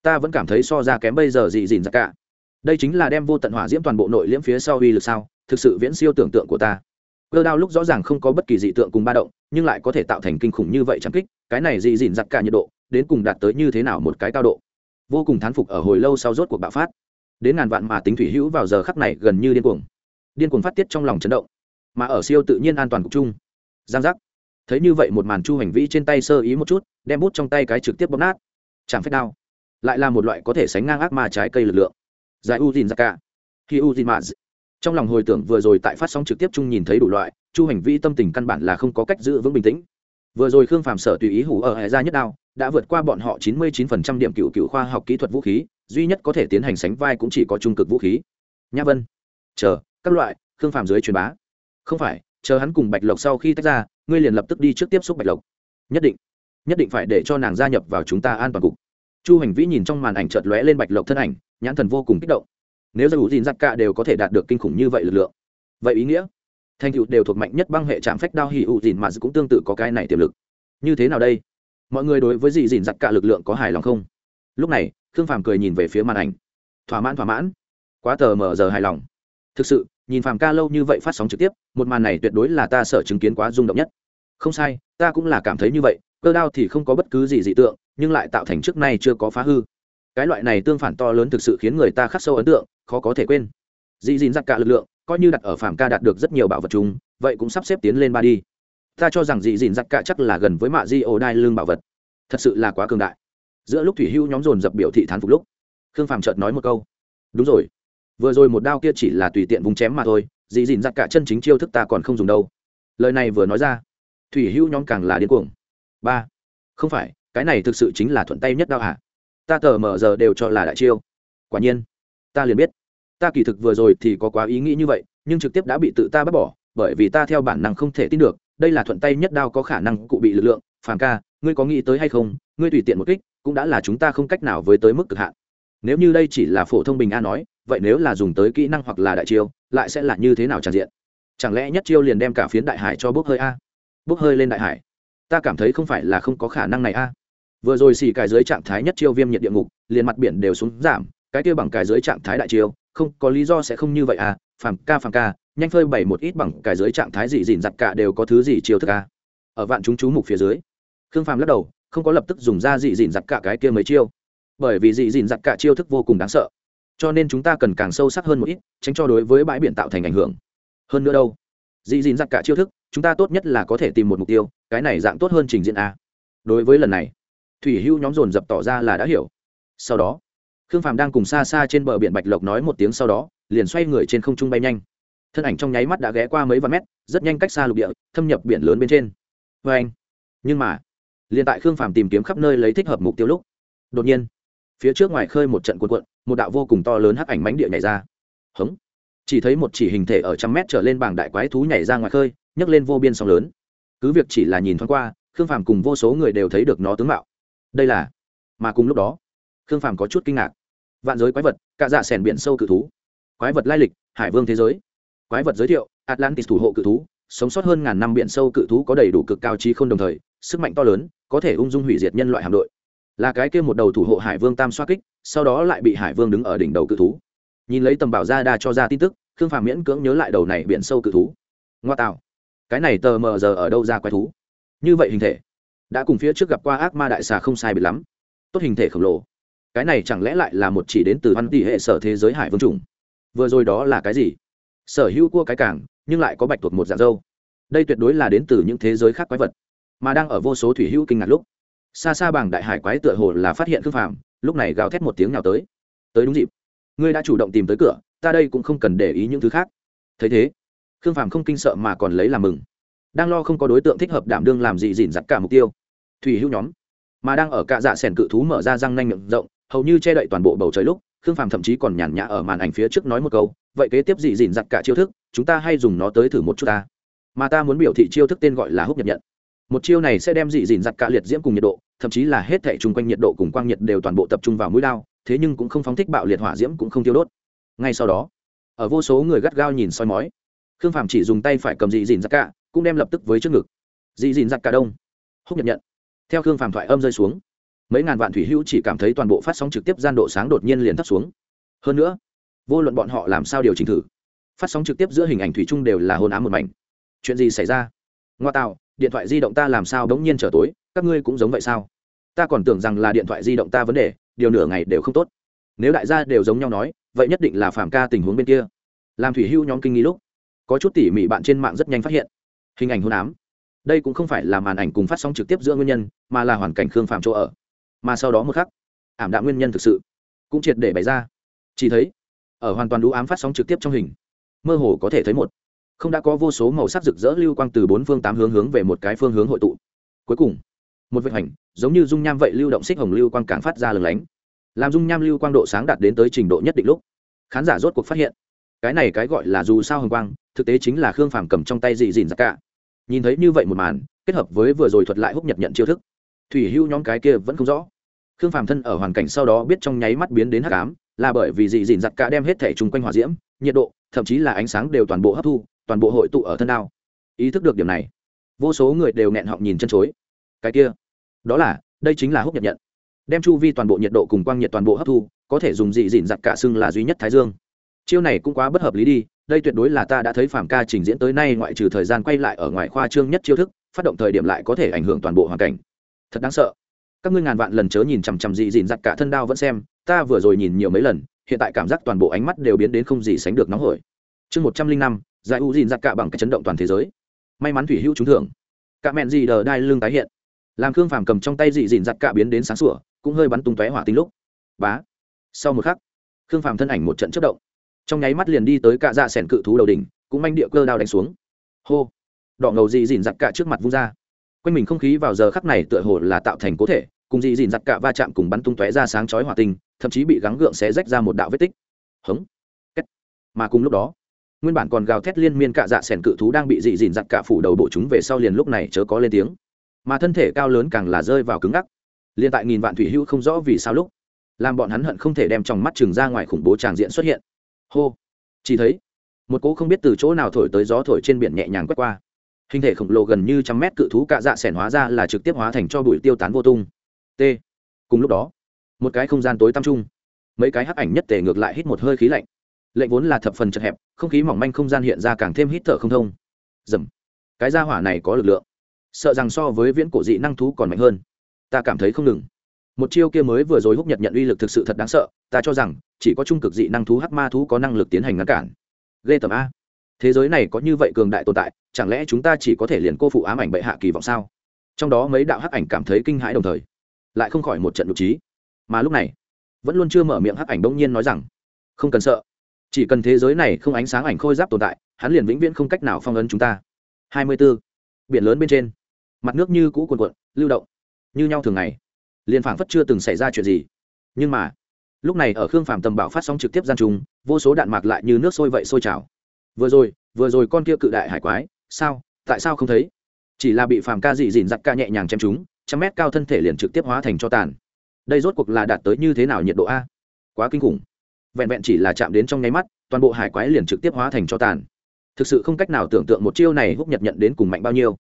ta vẫn cảm thấy so ra kém bây giờ gì dìn ra cả. Đây chính là đem vô tận hỏa diễm toàn bộ nội liễm phía sau uy lực sao? Thực sự viễn siêu tưởng tượng của ta. Cơ đao lúc rõ ràng không có bất kỳ dị tượng cùng ba động, nhưng lại có thể tạo thành kinh khủng như vậy chẳng kích, cái này dị dìn giặc cả nhiệt độ, đến cùng đạt tới như thế nào một cái cao độ? Vô cùng thán phục ở hồi lâu sau rốt cuộc bạo phát. Đến ngàn vạn mà tính thủy hữu vào giờ khắc này gần như điên cuồng. Điên cuồng phát tiết trong lòng chấn động. Mà ở siêu tự nhiên an toàn cục chung, giang giác thấy như vậy một màn chu hành vĩ trên tay sơ ý một chút, đem bút trong tay cái trực tiếp bóp nát. Chẳng phép đau lại là một loại có thể sánh ngang ác ma trái cây lực lượng. Giải u dìn ra cả. Khi u dìn mạ trong lòng hồi tưởng vừa rồi tại phát sóng trực tiếp chung nhìn thấy đủ loại, chu hành vi tâm tình căn bản là không có cách giữ vững bình tĩnh. Vừa rồi khương phàm sở tùy ý hủ ở hệ ra nhất đao, đã vượt qua bọn họ chín mươi 99% điểm cựu cựu khoa học kỹ thuật vũ khí, duy nhất có thể tiến hành sánh vai cũng chỉ có trung cực vũ khí. Nhã vân. Chờ, các loại, khương phàm dưới truyền bá. Không phải, chờ hắn cùng bạch lộc sau khi tách ra ngươi liền lập tức đi trước tiếp xúc bạch lộc. Nhất định nhất định phải để cho nàng gia nhập vào chúng ta an toàn cục. Chu hành vĩ nhìn trong màn ảnh chợt lóe lên bạch lộc thân ảnh, nhãn thần vô cùng kích động. Nếu dù dìn giặc cả đều có thể đạt được kinh khủng như vậy lực lượng, vậy ý nghĩa? Thành tựu đều thuộc mạnh nhất băng hệ trạm phách đao hỉ ụ dìn mà cũng tương tự có cái này tiềm lực. Như thế nào đây? Mọi người đối với dị dìn giặc cả lực lượng có hài lòng không? Lúc này, khương phàm cười nhìn về phía màn ảnh. Thỏa mãn thỏa mãn. Quá tờ mờ giờ hài lòng thực sự, nhìn phàm ca lâu như vậy phát sóng trực tiếp, một màn này tuyệt đối là ta sợ chứng kiến quá rung động nhất. Không sai, ta cũng là cảm thấy như vậy, cơ đao thì không có bất cứ gì dị tượng, nhưng lại tạo thành trước nay chưa có phá hư. Cái loại này tương phản to lớn thực sự khiến người ta khắc sâu ấn tượng, khó có thể quên. Dị dìn giặc cả lực lượng, coi như đặt ở phàm ca đạt được rất nhiều bảo vật chúng vậy cũng sắp xếp tiến lên ba đi. Ta cho rằng dị dìn giặc cả chắc là gần với mạ di ô đai lương bảo vật. Thật sự là quá cường đại. Giữa lúc thủy hưu nhóm dồn dập biểu thị thán phục lúc, khương phàm chợt nói một câu. Đúng rồi vừa rồi một đao kia chỉ là tùy tiện vùng chém mà thôi, dì dìn giặc cả chân chính chiêu thức ta còn không dùng đâu. Lời này vừa nói ra, thủy hưu nhóm càng là điên cuồng. Ba, không phải, cái này thực sự chính là thuận tay nhất đao hả? Ta tờ mở giờ đều cho là đại chiêu. Quả nhiên, ta liền biết. Ta kỳ thực vừa rồi thì có quá ý nghĩ như vậy, nhưng trực tiếp đã bị tự ta bắt bỏ, bởi vì ta theo bản năng không thể tin được, đây là thuận tay nhất đao có khả năng cụ bị lực lượng. Phàm ca, ngươi có nghĩ tới hay không? Ngươi tùy tiện một kích, cũng đã là chúng ta không cách nào với tới mức cực hạn. Nếu như đây chỉ là phổ thông bình a nói vậy nếu là dùng tới kỹ năng hoặc là đại chiêu, lại sẽ là như thế nào tràn diện? Chẳng lẽ nhất chiêu liền đem cả phiến đại hải cho bốc hơi a? Bốc hơi lên đại hải. Ta cảm thấy không phải là không có khả năng này a. Vừa rồi xì cài dưới trạng thái nhất chiêu viêm nhiệt địa ngục, liền mặt biển đều xuống giảm, cái kia bằng cài dưới trạng thái đại chiêu, không, có lý do sẽ không như vậy à phàm ca phàm ca, nhanh phơi bày một ít bằng cài dưới trạng thái gì dìn giặt cả đều có thứ gì chiêu thức a? Ở vạn chúng chú mục phía dưới, khương phàm lắc đầu, không có lập tức dùng ra dị dìn giặt cả cái kia mấy chiêu. Bởi vì dị dìn giặt cả chiêu thức vô cùng đáng sợ cho nên chúng ta cần càng sâu sắc hơn một ít, tránh cho đối với bãi biển tạo thành ảnh hưởng. Hơn nữa đâu? Dị dìn giặt cả chiêu thức, chúng ta tốt nhất là có thể tìm một mục tiêu, cái này dạng tốt hơn trình diễn a. Đối với lần này, thủy hưu nhóm dồn dập tỏ ra là đã hiểu. Sau đó, khương phàm đang cùng xa xa trên bờ biển bạch lộc nói một tiếng sau đó, liền xoay người trên không trung bay nhanh. Thân ảnh trong nháy mắt đã ghé qua mấy vạn mét, rất nhanh cách xa lục địa, thâm nhập biển lớn bên trên. Vê anh, nhưng mà, liền tại khương phàm tìm kiếm khắp nơi lấy thích hợp mục tiêu lúc, đột nhiên, phía trước ngoài khơi một trận cuộn cuộn một đạo vô cùng to lớn hắc ảnh mánh địa nhảy ra. Hống. Chỉ thấy một chỉ hình thể ở trăm mét trở lên bảng đại quái thú nhảy ra ngoài khơi, nhấc lên vô biên sóng lớn. Cứ việc chỉ là nhìn thoáng qua, khương phàm cùng vô số người đều thấy được nó tướng mạo. Đây là mà cùng lúc đó, khương phàm có chút kinh ngạc. Vạn giới quái vật cạ dạ sẻn biển sâu cự thú. Quái vật lai lịch, hải vương thế giới. Quái vật giới thiệu, atlantis thủ hộ cự thú, sống sót hơn ngàn năm biển sâu cự thú có đầy đủ cực cao trí không đồng thời, sức mạnh to lớn, có thể ung dung hủy diệt nhân loại hạm đội. Là cái kia một đầu thủ hộ hải vương tam xoa kích sau đó lại bị hải vương đứng ở đỉnh đầu cự thú. Nhìn lấy tầm bảo ra đa cho ra tin tức, khương phàm miễn cưỡng nhớ lại đầu này biển sâu cự thú. Ngoa tạo. Cái này tờ mờ giờ ở đâu ra quái thú? Như vậy hình thể. Đã cùng phía trước gặp qua ác ma đại xà không sai biệt lắm. Tốt hình thể khổng lồ. Cái này chẳng lẽ lại là một chỉ đến từ văn tỷ hệ sở thế giới hải vương trùng vừa rồi đó là cái gì? Sở hữu cua cái cảng, nhưng lại có bạch thuộc một dạng dâu. Đây tuyệt đối là đến từ những thế giới khác quái vật. Mà đang ở vô số thủy hữu kinh ngạc lúc, xa xa bảng đại hải quái tựa hồ là phát hiện khương phàm lúc này gào thét một tiếng nào tới. Tới đúng dịp. Ngươi đã chủ động tìm tới cửa, ta đây cũng không cần để ý những thứ khác. Thấy thế, khương phàm không kinh sợ mà còn lấy làm mừng. Đang lo không có đối tượng thích hợp đảm đương làm gì dỉn dặt cả mục tiêu. Thủy hữu nhóm, mà đang ở cạ dạ sẻn cự thú mở ra răng nanh miệng rộng, hầu như che đậy toàn bộ bầu trời lúc, khương phàm thậm chí còn nhàn nhã ở màn ảnh phía trước nói một câu, vậy kế tiếp dị dỉn dặt cả chiêu thức, chúng ta hay dùng nó tới thử một chút ta. Mà ta muốn biểu thị chiêu thức tên gọi là húc nhập nhận một chiêu này sẽ đem dị dỉn giặt cả liệt diễm cùng nhiệt độ, thậm chí là hết thể chung quanh nhiệt độ cùng quang nhiệt đều toàn bộ tập trung vào mũi lao thế nhưng cũng không phóng thích bạo liệt hỏa diễm cũng không tiêu đốt. Ngay sau đó, ở vô số người gắt gao nhìn soi mói, khương phàm chỉ dùng tay phải cầm dị dỉn giặt cả, cũng đem lập tức với trước ngực. Dị dỉn giặt cả đông. Húc nhật nhận theo khương phàm thoại âm rơi xuống, mấy ngàn vạn thủy hữu chỉ cảm thấy toàn bộ phát sóng trực tiếp gian độ sáng đột nhiên liền thấp xuống. Hơn nữa, vô luận bọn họ làm sao điều chỉnh thử, phát sóng trực tiếp giữa hình ảnh thủy chung đều là hôn ám một mảnh. Chuyện gì xảy ra? Ngoa tạo điện thoại di động ta làm sao đống nhiên trở tối, các ngươi cũng giống vậy sao? Ta còn tưởng rằng là điện thoại di động ta vấn đề, điều nửa ngày đều không tốt. Nếu đại gia đều giống nhau nói, vậy nhất định là phạm ca tình huống bên kia. Làm thủy hưu nhóm kinh nghi lúc, có chút tỉ mỉ bạn trên mạng rất nhanh phát hiện. Hình ảnh hôn ám. Đây cũng không phải là màn ảnh cùng phát sóng trực tiếp giữa nguyên nhân, mà là hoàn cảnh khương phạm chỗ ở. Mà sau đó một khắc, ảm đạm nguyên nhân thực sự cũng triệt để bày ra. Chỉ thấy, ở hoàn toàn đủ ám phát sóng trực tiếp trong hình, mơ hồ có thể thấy một không đã có vô số màu sắc rực rỡ lưu quang từ bốn phương tám hướng hướng về một cái phương hướng hội tụ. Cuối cùng, một vệt hành giống như dung nham vậy lưu động xích hồng lưu quang càng phát ra lừng lánh, làm dung nham lưu quang độ sáng đạt đến tới trình độ nhất định lúc. Khán giả rốt cuộc phát hiện, cái này cái gọi là dù sao hồng quang, thực tế chính là khương phàm cầm trong tay dị dìn ra cả. Nhìn thấy như vậy một màn, kết hợp với vừa rồi thuật lại húc nhật nhận chiêu thức, thủy hưu nhóm cái kia vẫn không rõ. Khương phàm thân ở hoàn cảnh sau đó biết trong nháy mắt biến đến hắc ám, là bởi vì dị dìn giặt cả đem hết thể chung quanh hỏa diễm, nhiệt độ, thậm chí là ánh sáng đều toàn bộ hấp thu toàn bộ hội tụ ở thân đao. Ý thức được điểm này, vô số người đều nghẹn họng nhìn chân chối. Cái kia, đó là, đây chính là húc nhật nhận đem chu vi toàn bộ nhiệt độ cùng quang nhiệt toàn bộ hấp thu, có thể dùng dị dịn giặt cả xưng là duy nhất thái dương. Chiêu này cũng quá bất hợp lý đi, đây tuyệt đối là ta đã thấy phàm ca trình diễn tới nay ngoại trừ thời gian quay lại ở ngoài khoa trương nhất chiêu thức, phát động thời điểm lại có thể ảnh hưởng toàn bộ hoàn cảnh. Thật đáng sợ. Các ngươi ngàn vạn lần chớ nhìn chằm chằm dị dịn giặt cả thân đao vẫn xem, ta vừa rồi nhìn nhiều mấy lần, hiện tại cảm giác toàn bộ ánh mắt đều biến đến không gì sánh được nóng hổi. Chương một trăm linh năm giải u dìn giặt cả bằng cái chấn động toàn thế giới. May mắn thủy hữu trúng thưởng. Cả mẹn gì đờ đai lưng tái hiện. Làm khương phàm cầm trong tay dị dìn giặt cả biến đến sáng sủa, cũng hơi bắn tung tóe hỏa tinh lúc. Bá. Sau một khắc, khương phàm thân ảnh một trận chất động. Trong nháy mắt liền đi tới cạ dạ sẻn cự thú đầu đỉnh, cũng manh địa cơ đao đánh xuống. Hô. Đỏ ngầu dị dìn giặt cả trước mặt vung ra. Quanh mình không khí vào giờ khắc này tựa hồ là tạo thành cố thể, cùng dị dìn giặt cả va chạm cùng bắn tung tóe ra sáng chói hỏa tinh, thậm chí bị gắng gượng xé rách ra một đạo vết tích. Hống. Kết. mà cùng lúc đó nguyên bản còn gào thét liên miên cạ dạ sẻn cự thú đang bị dị dìn giặt cả phủ đầu bộ chúng về sau liền lúc này chớ có lên tiếng. Mà thân thể cao lớn càng là rơi vào cứng ngắc. Liên tại nghìn vạn thủy hữu không rõ vì sao lúc, làm bọn hắn hận không thể đem trong mắt chừng ra ngoài khủng bố tràng diện xuất hiện. Hô. Chỉ thấy, một cỗ không biết từ chỗ nào thổi tới gió thổi trên biển nhẹ nhàng quét qua. Hình thể khổng lồ gần như trăm mét cự thú cạ dạ sẻn hóa ra là trực tiếp hóa thành cho bụi tiêu tán vô tung. T. Cùng lúc đó, một cái không gian tối tăm trung mấy cái hắc ảnh nhất tề ngược lại hít một hơi khí lạnh lệnh vốn là thập phần chật hẹp, không khí mỏng manh không gian hiện ra càng thêm hít thở không thông. Dầm. Cái gia hỏa này có lực lượng. Sợ rằng so với viễn cổ dị năng thú còn mạnh hơn. Ta cảm thấy không ngừng. Một chiêu kia mới vừa rồi húc nhật nhận uy lực thực sự thật đáng sợ, ta cho rằng, chỉ có trung cực dị năng thú hắc ma thú có năng lực tiến hành ngăn cản. Ghê tầm a. Thế giới này có như vậy cường đại tồn tại, chẳng lẽ chúng ta chỉ có thể liền cô phụ ám ảnh bệ hạ kỳ vọng sao? Trong đó mấy đạo hắc ảnh cảm thấy kinh hãi đồng thời, lại không khỏi một trận nhục trí mà lúc này, vẫn luôn chưa mở miệng hắc ảnh bỗng nhiên nói rằng, không cần sợ chỉ cần thế giới này không ánh sáng ảnh khôi giáp tồn tại, hắn liền vĩnh viễn không cách nào phong ấn chúng ta. Hai mươi 24. biển lớn bên trên. Mặt nước như cũ cuồn cuộn, lưu động. Như nhau thường ngày. Liền phảng phất chưa từng xảy ra chuyện gì. Nhưng mà, lúc này ở khương phàm tầm bảo phát sóng trực tiếp gian trùng, vô số đạn mạc lại như nước sôi vậy sôi trào. Vừa rồi vừa rồi con kia cự đại hải quái, sao, tại sao không thấy? Chỉ là bị phàm ca dị dìn giặc ca nhẹ nhàng chém chúng trăm mét cao thân thể liền trực tiếp hóa thành cho tàn. Đây rốt cuộc là đạt tới như thế nào nhiệt độ a? Quá kinh khủng vẹn vẹn chỉ là chạm đến trong nháy mắt, toàn bộ hải quái liền trực tiếp hóa thành cho tàn. Thực sự không cách nào tưởng tượng một chiêu này húc nhật nhận đến cùng mạnh bao nhiêu.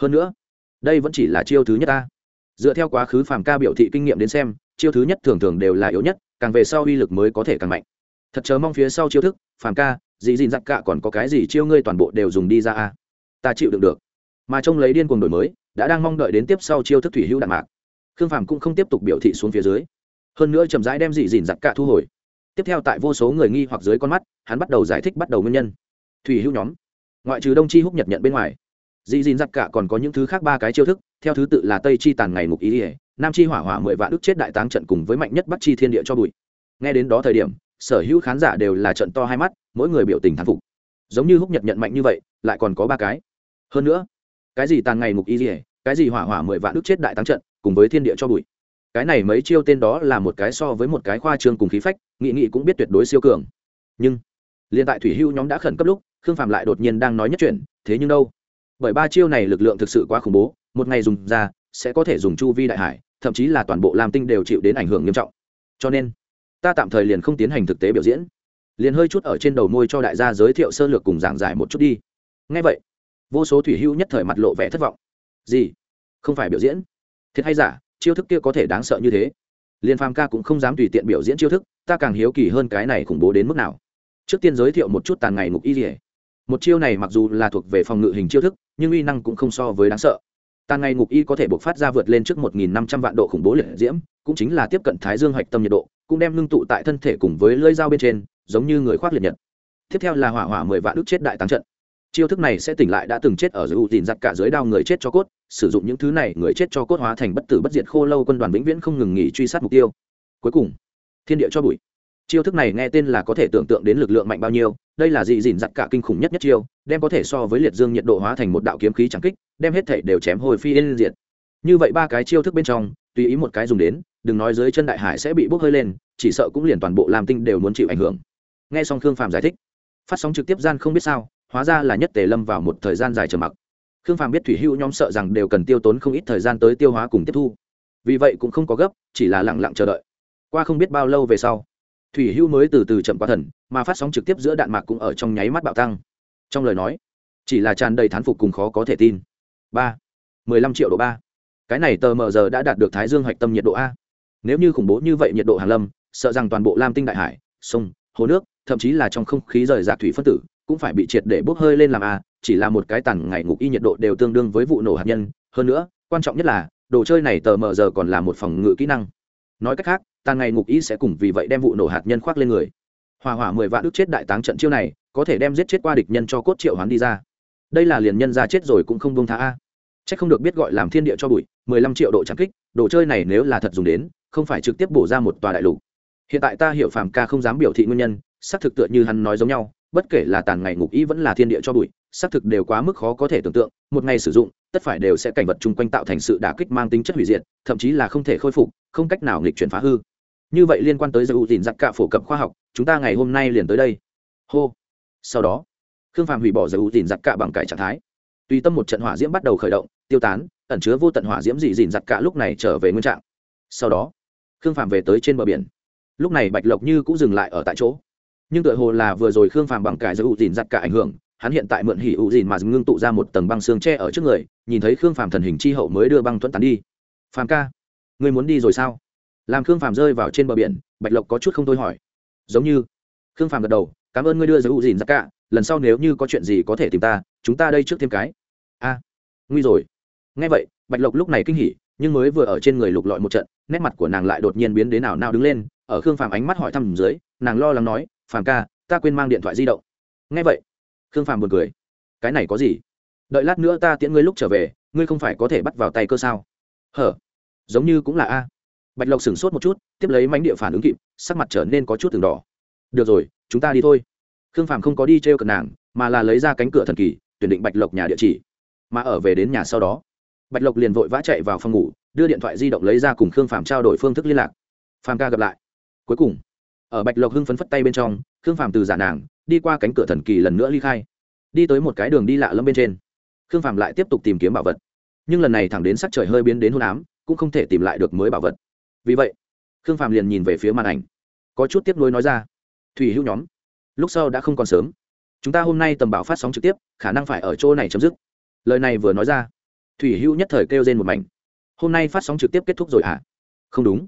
Hơn nữa, đây vẫn chỉ là chiêu thứ nhất ta. Dựa theo quá khứ phàm ca biểu thị kinh nghiệm đến xem, chiêu thứ nhất thường thường đều là yếu nhất, càng về sau uy lực mới có thể càng mạnh. Thật chớ mong phía sau chiêu thức, phàm ca, dì dìn giặc cả còn có cái gì chiêu ngươi toàn bộ đều dùng đi ra a? Ta chịu đựng được. Mà trông lấy điên cuồng đổi mới, đã đang mong đợi đến tiếp sau chiêu thức thủy hữu đạn mạc. Khương phàm cũng không tiếp tục biểu thị xuống phía dưới. Hơn nữa chậm rãi đem dị dìn giặc cả thu hồi tiếp theo tại vô số người nghi hoặc dưới con mắt, hắn bắt đầu giải thích bắt đầu nguyên nhân. Thủy hữu nhóm. Ngoại trừ đông chi húc nhật nhận bên ngoài dị dìn giặc cả còn có những thứ khác ba cái chiêu thức, theo thứ tự là tây chi tàn ngày mục ý ỉa, nam chi hỏa hỏa mười vạn đức chết đại táng trận cùng với mạnh nhất bắc chi thiên địa cho bụi. Nghe đến đó thời điểm, sở hữu khán giả đều là trận to hai mắt, mỗi người biểu tình thán phục. Giống như húc nhật nhận mạnh như vậy, lại còn có ba cái. Hơn nữa, cái gì tàn ngày mục ý ỉa, cái gì hỏa hỏa mười vạn đức chết đại táng trận, cùng với thiên địa cho bụi cái này mấy chiêu tên đó là một cái so với một cái khoa trương cùng khí phách, nghị nghị cũng biết tuyệt đối siêu cường. Nhưng, liền tại thủy hưu nhóm đã khẩn cấp lúc, khương phạm lại đột nhiên đang nói nhất chuyện, thế nhưng đâu? Bởi ba chiêu này lực lượng thực sự quá khủng bố, một ngày dùng ra, sẽ có thể dùng chu vi đại hải, thậm chí là toàn bộ lam tinh đều chịu đến ảnh hưởng nghiêm trọng. Cho nên, ta tạm thời liền không tiến hành thực tế biểu diễn. Liền hơi chút ở trên đầu môi cho đại gia giới thiệu sơ lược cùng giảng giải một chút đi. Ngay vậy, vô số thủy hưu nhất thời mặt lộ vẻ thất vọng. Gì? Không phải biểu diễn? Thiệt hay giả? Chiêu thức kia có thể đáng sợ như thế. Liên phàm ca cũng không dám tùy tiện biểu diễn chiêu thức, ta càng hiếu kỳ hơn cái này khủng bố đến mức nào. Trước tiên giới thiệu một chút tàn ngày ngục y dỉa một chiêu này mặc dù là thuộc về phòng ngự hình chiêu thức, nhưng uy năng cũng không so với đáng sợ. Tàn ngày ngục y có thể buộc phát ra vượt lên trước một nghìn năm trăm vạn độ khủng bố liệt diễm, cũng chính là tiếp cận thái dương hạch tâm nhiệt độ, cũng đem ngưng tụ tại thân thể cùng với lưỡi dao bên trên, giống như người khoác liệt nhật. Tiếp theo là hỏa hỏa mười vạn đức chết đại tăng trận. Chiêu thức này sẽ tỉnh lại đã từng chết ở dưới u dìn giặt cả dưới đao người chết cho cốt sử dụng những thứ này, người chết cho cốt hóa thành bất tử bất diệt khô lâu quân đoàn vĩnh viễn không ngừng nghỉ truy sát mục tiêu. Cuối cùng, thiên địa cho bụi. Chiêu thức này nghe tên là có thể tưởng tượng đến lực lượng mạnh bao nhiêu, đây là dị dìn giặt cả kinh khủng nhất nhất chiêu, đem có thể so với liệt dương nhiệt độ hóa thành một đạo kiếm khí trắng kích, đem hết thể đều chém hồi phi lên diệt. Như vậy ba cái chiêu thức bên trong, tùy ý một cái dùng đến, đừng nói dưới chân đại hải sẽ bị bốc hơi lên, chỉ sợ cũng liền toàn bộ làm tinh đều muốn chịu ảnh hưởng. Nghe xong khương phàm giải thích, phát sóng trực tiếp gian không biết sao, hóa ra là nhất tề lâm vào một thời gian dài trầm mặc khương phàm biết thủy hữu nhóm sợ rằng đều cần tiêu tốn không ít thời gian tới tiêu hóa cùng tiếp thu. Vì vậy cũng không có gấp, chỉ là lẳng lặng chờ đợi. Qua không biết bao lâu về sau, thủy hữu mới từ từ chậm qua thần, mà phát sóng trực tiếp giữa đạn mạc cũng ở trong nháy mắt bạo tăng. Trong lời nói, chỉ là tràn đầy thán phục cùng khó có thể tin. Ba, mười lăm triệu độ ba. Cái này tờ mờ giờ đã đạt được thái dương hạch tâm nhiệt độ a. Nếu như khủng bố như vậy nhiệt độ hàn lâm, sợ rằng toàn bộ lam tinh đại hải, sông, hồ nước, thậm chí là trong không khí rời rạc thủy phân tử, cũng phải bị triệt để bốc hơi lên làm a chỉ là một cái tàn ngày ngục y nhiệt độ đều tương đương với vụ nổ hạt nhân. Hơn nữa, quan trọng nhất là, đồ chơi này tờ mờ giờ còn là một phòng ngự kỹ năng. Nói cách khác, tàn ngày ngục y sẽ cùng vì vậy đem vụ nổ hạt nhân khoác lên người. Hòa hỏa mười vạn đức chết đại táng trận chiêu này, có thể đem giết chết qua địch nhân cho cốt triệu hoán đi ra. Đây là liền nhân ra chết rồi cũng không bông tha a. C h ắ c không được biết gọi làm thiên địa cho bụi, mười lăm triệu độ trắng kích, đồ chơi này nếu là thật dùng đến, không phải trực tiếp bổ ra một tòa đại lục. Hiện tại ta hiểu phàm ca không dám biểu thị nguyên nhân, xác thực tựa như hắn nói giống nhau, bất kể là tàn ngày ngục ý vẫn là thiên địa cho bụi xác thực đều quá mức khó có thể tưởng tượng, một ngày sử dụng, tất phải đều sẽ cảnh vật chung quanh tạo thành sự đả kích mang tính chất hủy diệt, thậm chí là không thể khôi phục, không cách nào nghịch chuyển phá hư. Như vậy liên quan tới dầu ưu dìn giặc cả phổ cập khoa học, chúng ta ngày hôm nay liền tới đây. Hô. Sau đó, khương phàm hủy bỏ dầu ủ dìn giặc cả bằng cải trạng thái. Tùy tâm một trận hỏa diễm bắt đầu khởi động, tiêu tán, ẩn chứa vô tận hỏa diễm dị dìn giặc cả lúc này trở về nguyên trạng. Sau đó, khương phàm về tới trên bờ biển. Lúc này bạch lộc như cũng dừng lại ở tại chỗ. Nhưng tựa hồ là vừa rồi khương phàm bằng cải dầu ủ dìn giặc cả ảnh hưởng hắn hiện tại mượn hỉ ụ dìn mà ngưng tụ ra một tầng băng xương tre ở trước người, nhìn thấy khương phàm thần hình chi hậu mới đưa băng thuẫn tán đi. Phàm ca, ngươi muốn đi rồi sao? Làm khương phàm rơi vào trên bờ biển, bạch lộc có chút không thôi hỏi. Giống như. Khương phàm gật đầu, cảm ơn ngươi đưa giới ụ dìn giặt cả, lần sau nếu như có chuyện gì có thể tìm ta, chúng ta đây trước thêm cái. A, nguy rồi. Nghe vậy, bạch lộc lúc này kinh hỉ, nhưng mới vừa ở trên người lục lọi một trận, nét mặt của nàng lại đột nhiên biến đến nào nào đứng lên, ở khương phàm ánh mắt hỏi thăm dưới, nàng lo lắng nói, phàm ca, ta quên mang điện thoại di động. Nghe vậy khương phàm buồn cười. Cái này có gì? Đợi lát nữa ta tiễn ngươi lúc trở về, ngươi không phải có thể bắt vào tay cơ sao? Hở, giống như cũng là a. Bạch lộc sửng sốt một chút, tiếp lấy mánh địa phản ứng kịp, sắc mặt trở nên có chút từng đỏ. Được rồi, chúng ta đi thôi. Khương phàm không có đi t r e o cận nàng, mà là lấy ra cánh cửa thần kỳ, tuyển định bạch lộc nhà địa chỉ. Mà ở về đến nhà sau đó, bạch lộc liền vội vã chạy vào phòng ngủ, đưa điện thoại di động lấy ra cùng khương phàm trao đổi phương thức liên lạc. Phàm ca gặp lại. Cuối cùng ở bạch lộc hưng phấn phất tay bên trong, khương phàm từ giả nàng, đi qua cánh cửa thần kỳ lần nữa ly khai. Đi tới một cái đường đi lạ lâm bên trên. Khương phàm lại tiếp tục tìm kiếm bảo vật. Nhưng lần này thẳng đến sắc trời hơi biến đến hôn ám, cũng không thể tìm lại được mới bảo vật. Vì vậy, khương phàm liền nhìn về phía màn ảnh. Có chút tiếp nối nói ra, thủy hữu nhóm, lúc sau đã không còn sớm. Chúng ta hôm nay tầm bảo phát sóng trực tiếp, khả năng phải ở chỗ này chấm dứt. Lời này vừa nói ra, thủy hữu nhất thời kêu trên một mảnh. Hôm nay phát sóng trực tiếp kết thúc rồi à không đúng.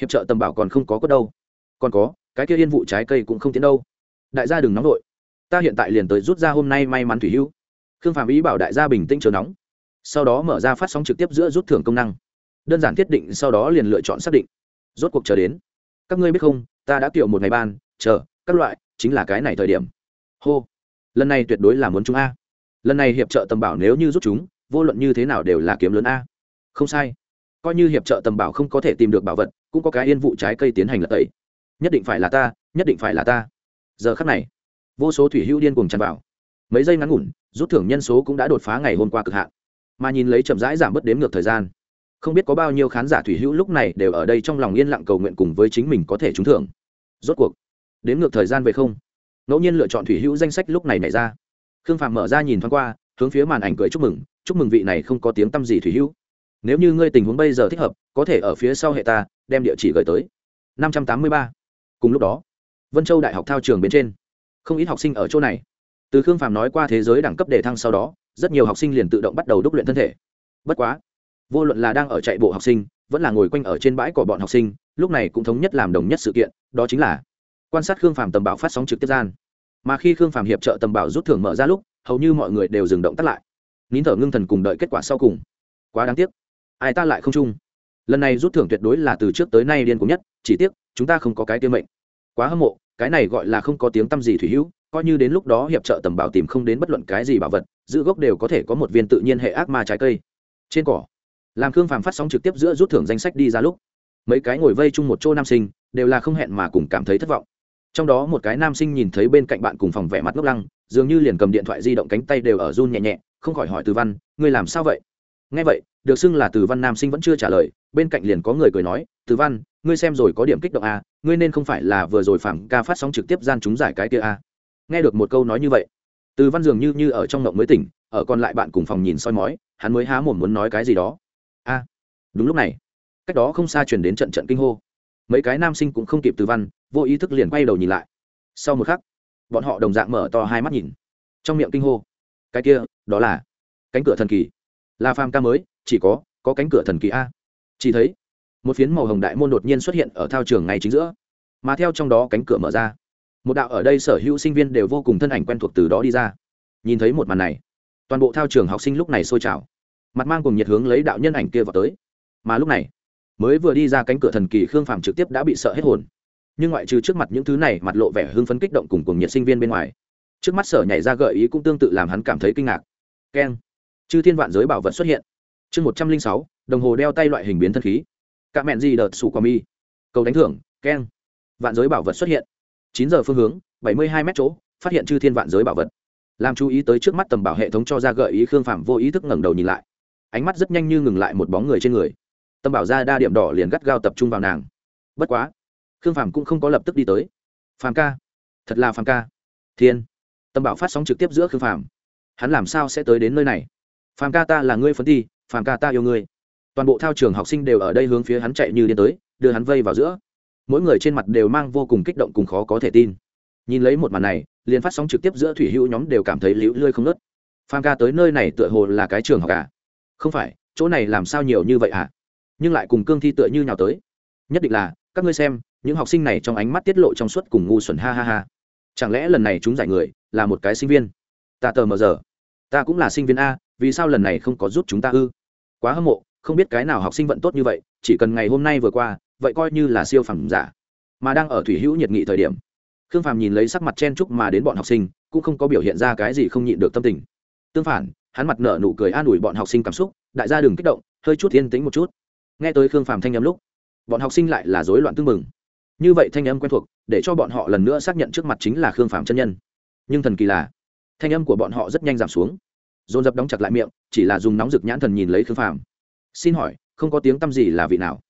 Hiệp trợ tầm bảo còn không có có đâu. Còn có cái kia yên vụ trái cây cũng không tiến đâu. Đại gia đừng nóng vội. Ta hiện tại liền tới rút ra hôm nay may mắn thủy hưu, khương phạm ý bảo đại gia bình tĩnh chờ nóng. Sau đó mở ra phát sóng trực tiếp giữa rút thưởng công năng. Đơn giản thiết định sau đó liền lựa chọn xác định. Rốt cuộc chờ đến. Các ngươi biết không ta đã kiểu một ngày ban chờ các loại chính là cái này thời điểm. Hô. Lần này tuyệt đối là muốn chúng a. Lần này hiệp trợ tầm bảo nếu như rút chúng vô luận như thế nào đều là kiếm lớn a. Không sai. Coi như hiệp trợ tầm bảo không có thể tìm được bảo vật cũng có cái yên vụ trái cây tiến hành lật tẩy nhất định phải là ta, nhất định phải là ta. Giờ khắc này, vô số thủy hữu điên cùng tràn vào. Mấy giây ngắn ngủn, rút thưởng nhân số cũng đã đột phá ngày hôm qua cực hạn. Mà nhìn lấy chậm rãi giảm bớt đếm ngược thời gian, không biết có bao nhiêu khán giả thủy hữu lúc này đều ở đây trong lòng yên lặng cầu nguyện cùng với chính mình có thể trúng thưởng. Rốt cuộc, đếm ngược thời gian về không, ngẫu nhiên lựa chọn thủy hữu danh sách lúc này nảy ra. Khương phạm mở ra nhìn thoáng qua, hướng phía màn ảnh cười chúc mừng chúc mừng vị này không có tiếng tăm gì thủy hữu. Nếu như ngươi tình huống bây giờ thích hợp, có thể ở phía sau hệ ta, đem địa chỉ gửi tới. 583 cùng lúc đó, vân châu đại học thao trường bên trên, không ít học sinh ở chỗ này. Từ khương phàm nói qua thế giới đẳng cấp đề thăng sau đó, rất nhiều học sinh liền tự động bắt đầu đúc luyện thân thể. Bất quá, vô luận là đang ở chạy bộ học sinh, vẫn là ngồi quanh ở trên bãi của bọn học sinh, lúc này cũng thống nhất làm đồng nhất sự kiện, đó chính là quan sát khương phàm tầm bảo phát sóng trực tiếp gian. Mà khi khương phàm hiệp trợ tầm bảo rút thưởng mở ra lúc, hầu như mọi người đều dừng động tắt lại. Nín thở ngưng thần cùng đợi kết quả sau cùng. Quá đáng tiếc. Ai ta lại không chung. Lần này rút thưởng tuyệt đối là từ trước tới nay điên cùng nhất, chỉ tiếc chúng ta không có cái tiêu mệnh. Quá hâm mộ, cái này gọi là không có tiếng tăm gì thủy hữu, coi như đến lúc đó hiệp trợ tầm bảo tìm không đến bất luận cái gì bảo vật, giữ gốc đều có thể có một viên tự nhiên hệ ác ma trái cây. Trên cỏ làm khương phàm phát sóng trực tiếp giữa rút thưởng danh sách đi ra lúc, mấy cái ngồi vây chung một chỗ nam sinh, đều là không hẹn mà cùng cảm thấy thất vọng. Trong đó một cái nam sinh nhìn thấy bên cạnh bạn cùng phòng vẻ mặt ngốc lăng, dường như liền cầm điện thoại di động cánh tay đều ở run nhẹ nhẹ, không khỏi hỏi từ văn, ngươi làm sao vậy? Nghe vậy, được xưng là từ văn nam sinh vẫn chưa trả lời, bên cạnh liền có người cười nói, từ văn ngươi xem rồi có điểm kích động à, ngươi nên không phải là vừa rồi phạm ca phát sóng trực tiếp gian chúng giải cái kia à. nghe được một câu nói như vậy từ văn dường như như ở trong ngộng mới tỉnh ở còn lại bạn cùng phòng nhìn soi mói hắn mới há mồm muốn nói cái gì đó. A đúng lúc này cách đó không xa chuyển đến trận trận kinh hô. Mấy cái nam sinh cũng không kịp từ văn vô ý thức liền quay đầu nhìn lại. Sau một khắc bọn họ đồng dạng mở to hai mắt nhìn. Trong miệng kinh hô cái kia đó là cánh cửa thần kỳ. Là phàm ca mới chỉ có có cánh cửa thần kỳ a. Chỉ thấy một phiến màu hồng đại môn đột nhiên xuất hiện ở thao trường ngay chính giữa. Mà theo trong đó cánh cửa mở ra, một đạo ở đây sở hữu sinh viên đều vô cùng thân ảnh quen thuộc từ đó đi ra. Nhìn thấy một màn này, toàn bộ thao trường học sinh lúc này sôi trào. Mặt mang cùng nhiệt hướng lấy đạo nhân ảnh kia vào tới. Mà lúc này, mới vừa đi ra cánh cửa thần kỳ khương phàm trực tiếp đã bị sợ hết hồn. Nhưng ngoại trừ trước mặt những thứ này, mặt lộ vẻ hưng phấn kích động cùng cùng nhiệt sinh viên bên ngoài, trước mắt sở nhảy ra gợi ý cũng tương tự làm hắn cảm thấy kinh ngạc. Keng, chư thiên vạn giới bảo vật xuất hiện. Chương một trăm linh sáu, đồng hồ đeo tay loại hình biến thân khí c mẹn gì đợt sủ quả mi cầu đánh thưởng, keng. Vạn giới bảo vật xuất hiện. Chín giờ phương hướng, bảy mươi hai mét chỗ, phát hiện chư thiên vạn giới bảo vật. Làm chú ý tới trước mắt tầm bảo hệ thống cho ra gợi ý khương phạm vô ý thức ngẩng đầu nhìn lại. Ánh mắt rất nhanh như ngừng lại một bóng người trên người. Tâm bảo ra đa điểm đỏ liền gắt gao tập trung vào nàng. Bất quá, khương phàm cũng không có lập tức đi tới. Phàm ca. Thật là phàm ca. Thiên. Tâm bảo phát sóng trực tiếp giữa khương phàm hắn làm sao sẽ tới đến nơi này? Phàm ca ta là ngươi phấn ti phàm ca ta yêu ngươi toàn bộ thao trường học sinh đều ở đây hướng phía hắn chạy như điên tới, đưa hắn vây vào giữa. Mỗi người trên mặt đều mang vô cùng kích động cùng khó có thể tin. Nhìn lấy một màn này, liền phát sóng trực tiếp giữa thủy hữu nhóm đều cảm thấy liễu lươi không nớt Phan ca tới nơi này tựa hồ là cái trường học cả à? không phải, chỗ này làm sao nhiều như vậy à? Nhưng lại cùng cương thi tựa như nhào tới. Nhất định là, các ngươi xem, những học sinh này trong ánh mắt tiết lộ trong suốt cùng ngu xuẩn ha ha ha. Chẳng lẽ lần này chúng giải người là một cái sinh viên? Ta tờ mờ giờ. Ta cũng là sinh viên a, vì sao lần này không có giúp chúng ta ư? Quá hâm mộ không biết cái nào học sinh vận tốt như vậy, chỉ cần ngày hôm nay vừa qua, vậy coi như là siêu phẩm giả. Mà đang ở thủy hữu nhiệt nghị thời điểm, khương phàm nhìn lấy sắc mặt chen chúc mà đến bọn học sinh, cũng không có biểu hiện ra cái gì không nhịn được tâm tình. Tương phản, hắn mặt nở nụ cười an ủi bọn học sinh cảm xúc, đại gia đừng kích động, hơi chút yên tĩnh một chút. Nghe tới khương phàm thanh âm lúc, bọn học sinh lại là rối loạn tương mừng như vậy thanh âm quen thuộc, để cho bọn họ lần nữa xác nhận trước mặt chính là khương phàm chân nhân. Nhưng thần kỳ là, thanh âm của bọn họ rất nhanh giảm xuống. Dồn dập đóng chặt lại miệng, chỉ là dùng nóng rực nhãn thần nhìn lấy khương phàm xin hỏi, không có tiếng t â m gì là vị nào?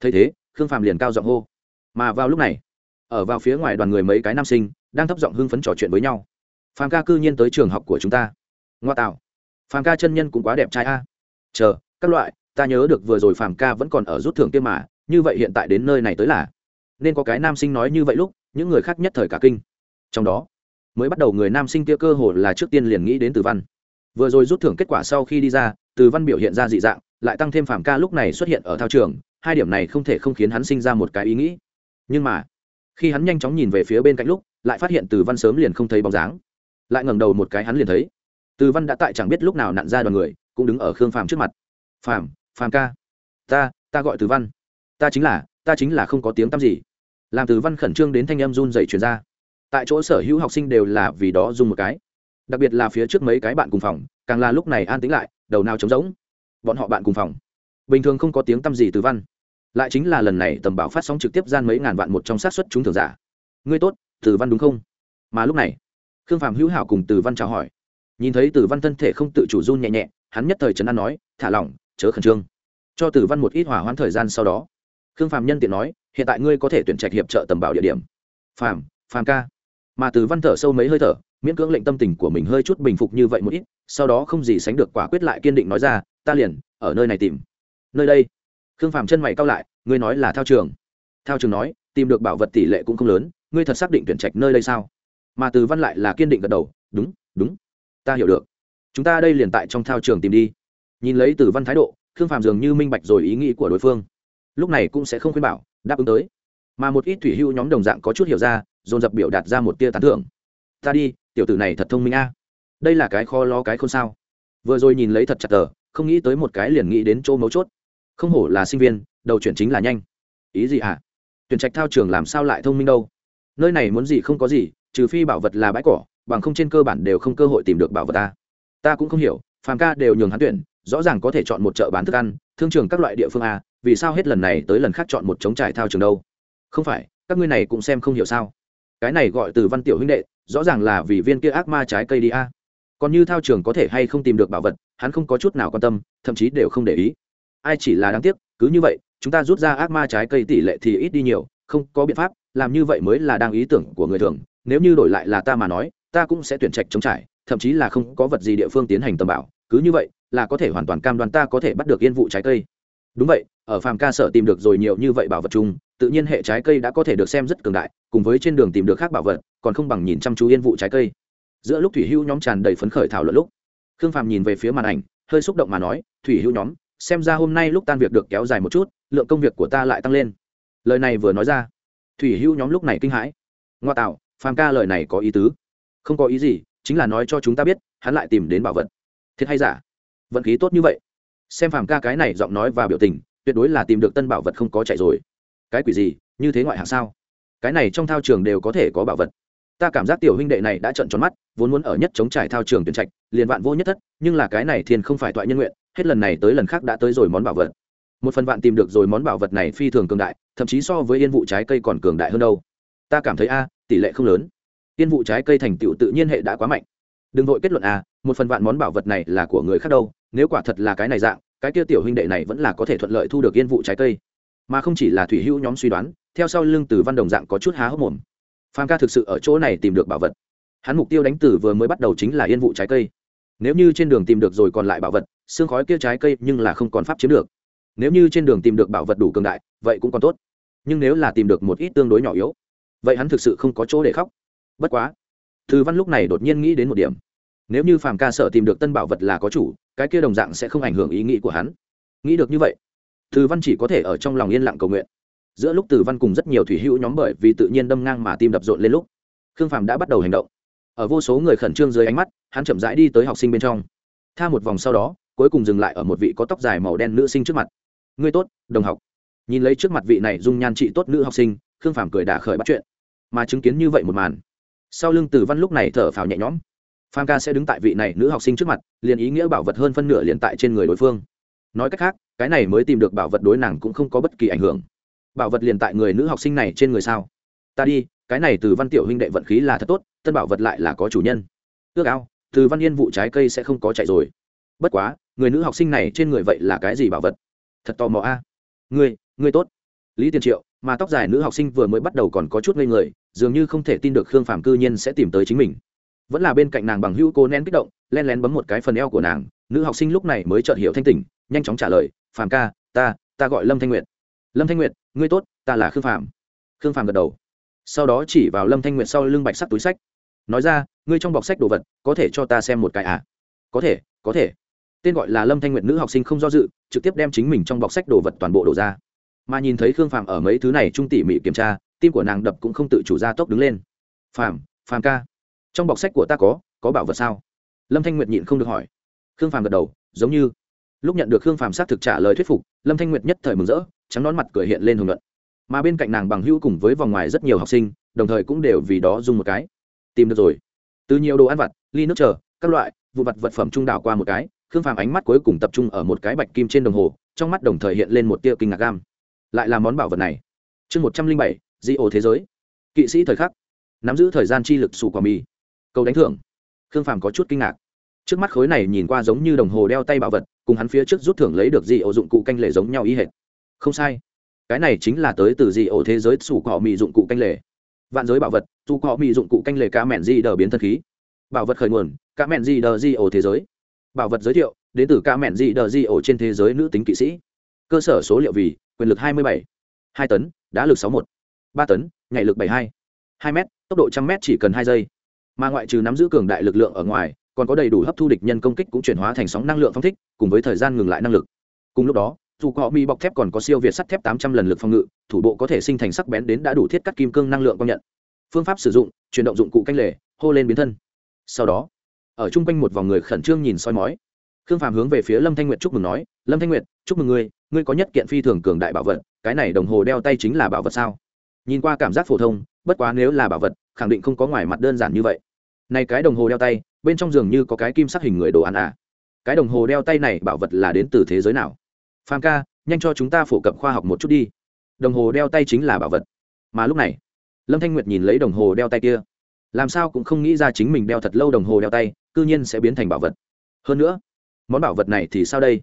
Thấy thế, khương phàm liền cao giọng hô. Mà vào lúc này, ở vào phía ngoài đoàn người mấy cái nam sinh đang thấp giọng hưng phấn trò chuyện với nhau. Phàm ca cư nhiên tới trường học của chúng ta. Ngoa tạo. Phàm ca chân nhân cũng quá đẹp trai a. Chờ, các loại, ta nhớ được vừa rồi phàm ca vẫn còn ở rút thưởng kia mà, như vậy hiện tại đến nơi này tới là. Nên có cái nam sinh nói như vậy lúc, những người khác nhất thời cả kinh. Trong đó, mới bắt đầu người nam sinh kia cơ hồ là trước tiên liền nghĩ đến từ văn. Vừa rồi rút thưởng kết quả sau khi đi ra, từ văn biểu hiện ra dị dạng lại tăng thêm Phạm ca lúc này xuất hiện ở thao trường, hai điểm này không thể không khiến hắn sinh ra một cái ý nghĩ. Nhưng mà, khi hắn nhanh chóng nhìn về phía bên cạnh lúc, lại phát hiện từ văn sớm liền không thấy bóng dáng. Lại ngẩng đầu một cái hắn liền thấy, từ văn đã tại chẳng biết lúc nào nặn ra đoàn người, cũng đứng ở khương phàm trước mặt. Phàm phàm ca, ta ta gọi từ văn. Ta chính là, ta chính là không có tiếng tăm gì. Làm từ văn khẩn trương đến thanh em run dậy chuyển ra. Tại chỗ sở hữu học sinh đều là vì đó dùng một cái. Đặc biệt là phía trước mấy cái bạn cùng phòng, càng là lúc này an tĩnh lại, đầu nào trống rỗng bọn họ bạn cùng phòng. Bình thường không có tiếng tăm gì từ văn. Lại chính là lần này tầm bảo phát sóng trực tiếp gian mấy ngàn vạn một trong sát xuất chúng thường giả. Ngươi tốt, từ văn đúng không? Mà lúc này, khương phạm hữu hảo cùng từ văn chào hỏi. Nhìn thấy từ văn thân thể không tự chủ run nhẹ nhẹ, hắn nhất thời trấn an nói, thả lỏng, chớ khẩn trương. Cho từ văn một ít hỏa hoãn thời gian sau đó, khương phạm nhân tiện nói, hiện tại ngươi có thể tuyển trạch hiệp trợ tầm bảo địa điểm. Phạm phạm ca. Mà từ văn thở sâu mấy hơi thở, miễn cưỡng lệnh tâm tình của mình hơi chút bình phục như vậy một ít, sau đó không gì sánh được quả quyết lại kiên định nói ra ta liền, ở nơi này tìm. Nơi đây. Khương phạm chân mày cao lại, ngươi nói là thao trường. Thao trường nói, tìm được bảo vật tỷ lệ cũng không lớn, ngươi thật xác định tuyển trạch nơi đây sao? Mà từ văn lại là kiên định gật đầu, đúng đúng. Ta hiểu được. Chúng ta đây liền tại trong thao trường tìm đi. Nhìn lấy từ văn thái độ, khương phạm dường như minh bạch rồi ý nghĩ của đối phương. Lúc này cũng sẽ không khuyên bảo, đáp ứng tới. Mà một ít thủy hưu nhóm đồng dạng có chút hiểu ra, dồn dập biểu đạt ra một tia tán thưởng. Ta đi, tiểu tử này thật thông minh a. Đây là cái kho lo cái không sao. Vừa rồi nhìn lấy thật chặt tờ không nghĩ tới một cái liền nghĩ đến chỗ mấu chốt. Không hổ là sinh viên, đầu chuyển chính là nhanh. Ý gì hả tuyển trạch thao trường làm sao lại thông minh đâu? Nơi này muốn gì không có gì, trừ phi bảo vật là bãi cỏ, bằng không trên cơ bản đều không cơ hội tìm được bảo vật ta. Ta cũng không hiểu, phàm ca đều nhường hắn tuyển, rõ ràng có thể chọn một chợ bán thức ăn, thương trường các loại địa phương a vì sao hết lần này tới lần khác chọn một trống trải thao trường đâu? Không phải, các ngươi này cũng xem không hiểu sao? Cái này gọi từ văn tiểu huynh đệ, rõ ràng là vì viên kia ác ma trái cây đi a còn như thao trường có thể hay không tìm được bảo vật, hắn không có chút nào quan tâm, thậm chí đều không để ý. Ai chỉ là đáng tiếc, cứ như vậy, chúng ta rút ra ác ma trái cây tỷ lệ thì ít đi nhiều, không có biện pháp, làm như vậy mới là đang ý tưởng của người thường. Nếu như đổi lại là ta mà nói, ta cũng sẽ tuyển trạch chống trải, thậm chí là không có vật gì địa phương tiến hành tầm bảo. Cứ như vậy, là có thể hoàn toàn cam đoan ta có thể bắt được yên vụ trái cây. Đúng vậy, ở phàm ca sở tìm được rồi nhiều như vậy bảo vật chung, tự nhiên hệ trái cây đã có thể được xem rất cường đại, cùng với trên đường tìm được khác bảo vật, còn không bằng nhìn chăm chú yên vụ trái cây giữa lúc thủy hưu nhóm tràn đầy phấn khởi thảo luận lúc, khương phàm nhìn về phía màn ảnh, hơi xúc động mà nói, thủy hưu nhóm, xem ra hôm nay lúc tan việc được kéo dài một chút, lượng công việc của ta lại tăng lên. Lời này vừa nói ra, thủy hưu nhóm lúc này kinh hãi. Ngoa tạo, phàm ca lời này có ý tứ. Không có ý gì, chính là nói cho chúng ta biết, hắn lại tìm đến bảo vật. Thiệt hay giả? Vận khí tốt như vậy. Xem phàm ca cái này giọng nói và biểu tình, tuyệt đối là tìm được tân bảo vật không có chạy rồi. Cái quỷ gì? Như thế ngoại hạng sao? Cái này trong thao trường đều có thể có bảo vật ta cảm giác tiểu huynh đệ này đã trận tròn mắt, vốn muốn ở nhất chống trải thao trường tuyển trạch, liền vạn vô nhất thất, nhưng là cái này thiên không phải toại nhân nguyện, hết lần này tới lần khác đã tới rồi món bảo vật. Một phần vạn tìm được rồi món bảo vật này phi thường cường đại, thậm chí so với yên vụ trái cây còn cường đại hơn đâu. Ta cảm thấy a, tỷ lệ không lớn. Yên vụ trái cây thành tựu tự nhiên hệ đã quá mạnh. Đừng vội kết luận a, một phần vạn món bảo vật này là của người khác đâu, nếu quả thật là cái này dạng, cái kia tiểu huynh đệ này vẫn là có thể thuận lợi thu được yên vụ trái cây. Mà không chỉ là thủy hữu nhóm suy đoán, theo sau lưng từ văn đồng dạng có chút há hốc mồm phan ca thực sự ở chỗ này tìm được bảo vật. Hắn mục tiêu đánh tử vừa mới bắt đầu chính là yên vụ trái cây. Nếu như trên đường tìm được rồi còn lại bảo vật, xương khói kia trái cây nhưng là không còn pháp chiếm được. Nếu như trên đường tìm được bảo vật đủ cường đại, vậy cũng còn tốt. Nhưng nếu là tìm được một ít tương đối nhỏ yếu, vậy hắn thực sự không có chỗ để khóc. Bất quá thư văn lúc này đột nhiên nghĩ đến một điểm. Nếu như phàm ca sợ tìm được tân bảo vật là có chủ, cái kia đồng dạng sẽ không ảnh hưởng ý nghĩ của hắn. Nghĩ được như vậy thư văn chỉ có thể ở trong lòng yên lặng cầu nguyện giữa lúc từ văn cùng rất nhiều thủy hữu nhóm bởi vì tự nhiên đâm ngang mà tim đập rộn lên lúc, khương phàm đã bắt đầu hành động. Ở vô số người khẩn trương dưới ánh mắt, hắn chậm rãi đi tới học sinh bên trong. Tha một vòng sau đó, cuối cùng dừng lại ở một vị có tóc dài màu đen nữ sinh trước mặt. Ngươi tốt, đồng học. Nhìn lấy trước mặt vị này dung nhan trị tốt nữ học sinh, khương phàm cười đả khởi bắt chuyện. Mà chứng kiến như vậy một màn, sau lưng từ văn lúc này thở phào nhẹ nhõm. Phàm ca sẽ đứng tại vị này nữ học sinh trước mặt, liền ý nghĩa bảo vật hơn phân nửa liền tại trên người đối phương. Nói cách khác, cái này mới tìm được bảo vật đối nàng cũng không có bất kỳ ảnh hưởng bảo vật liền tại người nữ học sinh này trên người sao? Ta đi, cái này từ văn tiểu huynh đệ vận khí là thật tốt, tân bảo vật lại là có chủ nhân. Ước ao, từ văn yên vụ trái cây sẽ không có chạy rồi. Bất quá, người nữ học sinh này trên người vậy là cái gì bảo vật? Thật tò mò a. À? ngươi ngươi tốt. Lý tiền triệu, mà tóc dài nữ học sinh vừa mới bắt đầu còn có chút ngây người, dường như không thể tin được khương phàm cư nhiên sẽ tìm tới chính mình. Vẫn là bên cạnh nàng bằng hữu cô nén kích động, len lén bấm một cái phần eo của nàng, nữ học sinh lúc này mới chợt hiểu thanh tỉnh, nhanh chóng trả lời, phàm ca, ta ta gọi lâm thanh nguyệt lâm thanh nguyệt ngươi tốt ta là khương Phạm. khương Phạm gật đầu. Sau đó chỉ vào lâm thanh nguyệt sau lưng bạch sắc túi sách. Nói ra ngươi trong bọc sách đồ vật có thể cho ta xem một cái à? Có thể có thể. Tên gọi là lâm thanh nguyệt nữ học sinh không do dự trực tiếp đem chính mình trong bọc sách đồ vật toàn bộ đổ ra. Mà nhìn thấy khương Phạm ở mấy thứ này trung tỉ mỉ kiểm tra tim của nàng đập cũng không tự chủ ra tốc đứng lên. Phạm, Phạm ca. Trong bọc sách của ta có có bảo vật sao? Lâm thanh nguyệt nhịn không được hỏi. Khương Phạm gật đầu giống như. Lúc nhận được khương Phạm xác thực trả lời thuyết phục lâm thanh nguyệt nhất thời mừng rỡ trắng nón mặt cười hiện lên hùng luận mà bên cạnh nàng bằng hữu cùng với vòng ngoài rất nhiều học sinh, đồng thời cũng đều vì đó dùng một cái. Tìm được rồi. Từ nhiều đồ ăn vặt, ly nước chờ, các loại, vụ vặt vật phẩm trung đảo qua một cái, khương phàm ánh mắt cuối cùng tập trung ở một cái bạch kim trên đồng hồ, trong mắt đồng thời hiện lên một tia kinh ngạc gam. Lại là món bảo vật này. Chương một trăm linh bảy, di ô thế giới. Kỵ sĩ thời khắc. Nắm giữ thời gian chi lực sủ quả mì. Câu đánh thưởng. Khương phàm có chút kinh ngạc. Trước mắt khối này nhìn qua giống như đồng hồ đeo tay bảo vật, cùng hắn phía trước rút thưởng lấy được di ô dụng cụ canh lệ giống nhau ý hệt không sai. Cái này chính là tới từ gì ổ thế giới sủ cọ mị dụng cụ canh lề, vạn giới bảo vật dù cọ mị dụng cụ canh lề cá mẹn di đờ biến thân khí. Bảo vật khởi nguồn cá mẹn di đờ di ổ thế giới. Bảo vật giới thiệu đến từ cá mẹn di đờ di ổ trên thế giới nữ tính kỵ sĩ. Cơ sở số liệu vì quyền lực hai mươi bảy. Hai tấn đá lực sáu một ba tấn nhạy lực bảy hai. Hai m tốc độ trăm m chỉ cần hai giây. Mà ngoại trừ nắm giữ cường đại lực lượng ở ngoài còn có đầy đủ hấp thu địch nhân công kích cũng chuyển hóa thành sóng năng lượng phong thích cùng với thời gian ngừng lại năng lực. Cùng lúc đó dù họ mi bọc thép còn có siêu việt sắt thép tám trăm lần lực phòng ngự, thủ bộ có thể sinh thành sắc bén đến đã đủ thiết cắt kim cương năng lượng công nhận. Phương pháp sử dụng, chuyển động dụng cụ canh lề, hô lên biến thân. Sau đó, ở chung quanh một vòng người khẩn trương nhìn soi mói. Khương phàm hướng về phía lâm thanh nguyệt chúc mừng nói, lâm thanh nguyệt, chúc mừng ngươi ngươi có nhất kiện phi thường cường đại bảo vật, cái này đồng hồ đeo tay chính là bảo vật sao? Nhìn qua cảm giác phổ thông, bất quá nếu là bảo vật, khẳng định không có ngoài mặt đơn giản như vậy. Này cái đồng hồ đeo tay, bên trong giường như có cái kim sắc hình người đồ ăn à. Cái đồng hồ đeo tay này bảo vật là đến từ thế giới nào? Phàm ca, nhanh cho chúng ta phổ cập khoa học một chút đi. Đồng hồ đeo tay chính là bảo vật. Mà lúc này, lâm thanh nguyệt nhìn lấy đồng hồ đeo tay kia. Làm sao cũng không nghĩ ra chính mình đeo thật lâu đồng hồ đeo tay c ư nhiên sẽ biến thành bảo vật. Hơn nữa, món bảo vật này thì sao đây?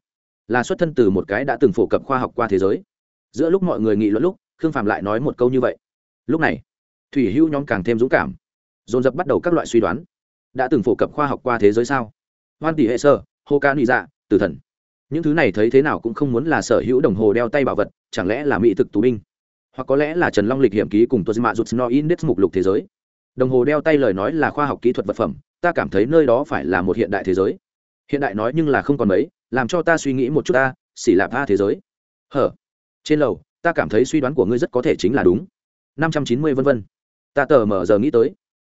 Là xuất thân từ một cái đã từng phổ cập khoa học qua thế giới. Giữa lúc mọi người nghị luận lúc, khương phạm lại nói một câu như vậy. Lúc này, thủy hữu nhóm càng thêm dũng cảm. Dồn dập bắt đầu các loại suy đoán. Đã từng phổ cập khoa học qua thế giới sao? Hoan tỷ hệ sơ hô ca nị dạ tử thần những thứ này thấy thế nào cũng không muốn là sở hữu đồng hồ đeo tay bảo vật, chẳng lẽ là mỹ thực tù binh? Hoặc có lẽ là trần long lịch hiểm ký cùng tôi mạ rút no index mục lục thế giới. Đồng hồ đeo tay lời nói là khoa học kỹ thuật vật phẩm, ta cảm thấy nơi đó phải là một hiện đại thế giới. Hiện đại nói nhưng là không còn mấy, làm cho ta suy nghĩ một chút ta, xỉ lạp tha thế giới. Hở? Trên lầu, ta cảm thấy suy đoán của ngươi rất có thể chính là đúng. Năm trăm chín mươi vân vân. Ta tờ mở giờ nghĩ tới.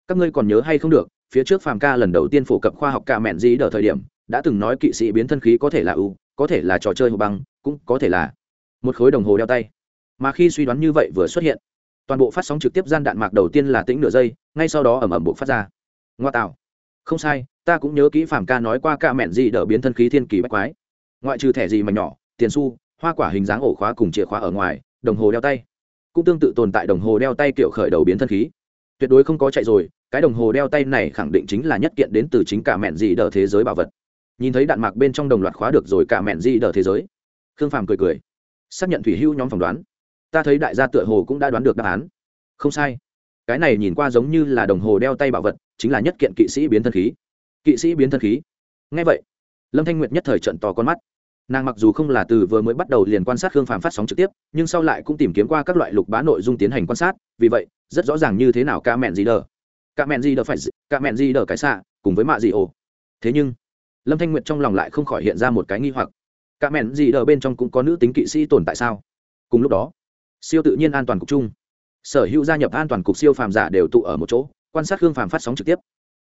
Các ngươi còn nhớ hay không được, phía trước phàm ca lần đầu tiên phổ cập khoa học ca mẹn gì đờ thời điểm, đã từng nói kỵ sĩ biến thân khí có thể là ưu có thể là trò chơi hộp băng, cũng có thể là một khối đồng hồ đeo tay. Mà khi suy đoán như vậy vừa xuất hiện, toàn bộ phát sóng trực tiếp gian đạn mạc đầu tiên là tĩnh nửa giây, ngay sau đó ẩm ẩm bộ phát ra. Ngoa tạo. Không sai, ta cũng nhớ kỹ phàm ca nói qua ca mẹn gì đỡ biến thân khí thiên kỳ bách quái. Ngoại trừ thẻ gì mà nhỏ, tiền su hoa quả hình dáng ổ khóa cùng chìa khóa ở ngoài, đồng hồ đeo tay cũng tương tự tồn tại đồng hồ đeo tay kiểu khởi đầu biến thân khí. Tuyệt đối không có chạy rồi, cái đồng hồ đeo tay này khẳng định chính là nhất kiện đến từ chính cả mẹn gì đỡ thế giới bảo vật nhìn thấy đạn mạc bên trong đồng loạt khóa được rồi cả mẹn di đờ thế giới. Khương phàm cười cười. Xác nhận thủy hưu nhóm phỏng đoán. Ta thấy đại gia tựa hồ cũng đã đoán được đáp án. Không sai. Cái này nhìn qua giống như là đồng hồ đeo tay bảo vật, chính là nhất kiện kỵ sĩ biến thân khí. Kỵ sĩ biến thân khí. Ngay vậy, lâm thanh nguyệt nhất thời trận to con mắt. Nàng mặc dù không là từ vừa mới bắt đầu liền quan sát khương phàm phát sóng trực tiếp, nhưng sau lại cũng tìm kiếm qua các loại lục bá nội dung tiến hành quan sát, vì vậy, rất rõ ràng như thế nào ca mẹn gì đờ. Ca mẹn gì đờ phải ca mẹn gì đờ cái xạ, cùng với mạ gì ồ thế nhưng lâm thanh nguyệt trong lòng lại không khỏi hiện ra một cái nghi hoặc. Cả mẹn gì đờ bên trong cũng có nữ tính kỵ sĩ tồn tại sao? Cùng lúc đó, siêu tự nhiên an toàn cục chung. Sở hữu gia nhập an toàn cục siêu phàm giả đều tụ ở một chỗ, quan sát hương phàm phát sóng trực tiếp.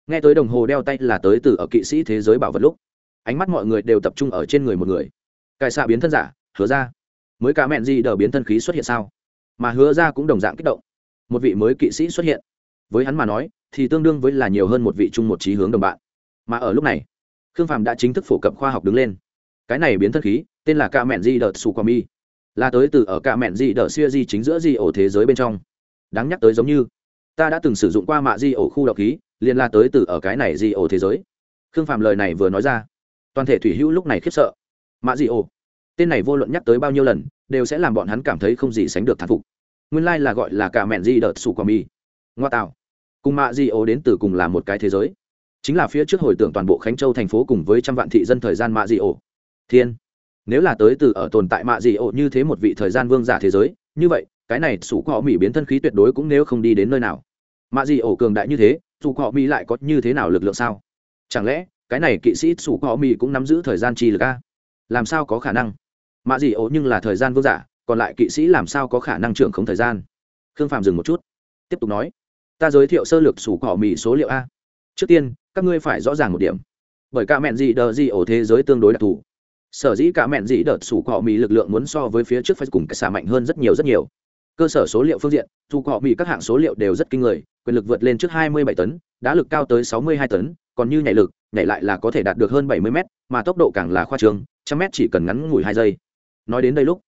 Nghe tới đồng hồ đeo tay là tới từ ở kỵ sĩ thế giới bảo vật lúc, ánh mắt mọi người đều tập trung ở trên người một người. Cải xạ biến thân giả, hứa ra. Mới cả mẹn gì đờ biến thân khí xuất hiện sao? Mà hứa ra cũng đồng dạng kích động. Một vị mới kỵ sĩ xuất hiện. Với hắn mà nói, thì tương đương với là nhiều hơn một vị chung một trí hướng đồng bạn. Mà ở lúc này khương phàm đã chính thức phổ cập khoa học đứng lên. Cái này biến thân khí, tên là ca mẹn di đợt su qua mi, là tới từ ở ca mẹn di đợt xuya di chính giữa di ổ thế giới bên trong. Đáng nhắc tới giống như, ta đã từng sử dụng qua mạ di ổ khu độc khí, liền là tới từ ở cái này di ổ thế giới. Khương phàm lời này vừa nói ra, toàn thể thủy hữu lúc này khiếp sợ. Mạ di ổ, tên này vô luận nhắc tới bao nhiêu lần, đều sẽ làm bọn hắn cảm thấy không gì sánh được thán phục. Nguyên lai là gọi là cả mẹn di đợt sủ quả mi. Ngoa tạo, cùng mạ di ổ đến từ cùng là một cái thế giới chính là phía trước hồi tưởng toàn bộ khánh châu thành phố cùng với trăm vạn thị dân thời gian mạ dị ổ. Thiên, nếu là tới từ ở tồn tại mạ dị ổ như thế một vị thời gian vương giả thế giới, như vậy, cái này sủ cọ mỹ biến thân khí tuyệt đối cũng nếu không đi đến nơi nào. Mạ dị ổ cường đại như thế dù cọ mỹ lại có như thế nào lực lượng sao? Chẳng lẽ, cái này kỵ sĩ sủ cọ mỹ cũng nắm giữ thời gian chi lực a? Làm sao có khả năng? Mạ dị ổ nhưng là thời gian vương giả, còn lại kỵ sĩ làm sao có khả năng trưởng không thời gian? Khương phạm dừng một chút, tiếp tục nói, ta giới thiệu sơ lược sủ cỏ mì số liệu a. Trước tiên các ngươi phải rõ ràng một điểm. Bởi cả mẹn gì đờ gì ở thế giới tương đối đặc thù. Sở dĩ cả mẹn gì đợt sủ cọ mì lực lượng muốn so với phía trước phải cùng cái xả mạnh hơn rất nhiều rất nhiều. Cơ sở số liệu phương diện, dù cọ mì các hạng số liệu đều rất kinh người, quyền lực vượt lên trước 27 tấn, đá lực cao tới 62 tấn, còn như nhảy lực, nhảy lại là có thể đạt được hơn 70 mét, mà tốc độ càng là khoa trương, trăm mét chỉ cần ngắn ngủi hai giây. Nói đến đây lúc,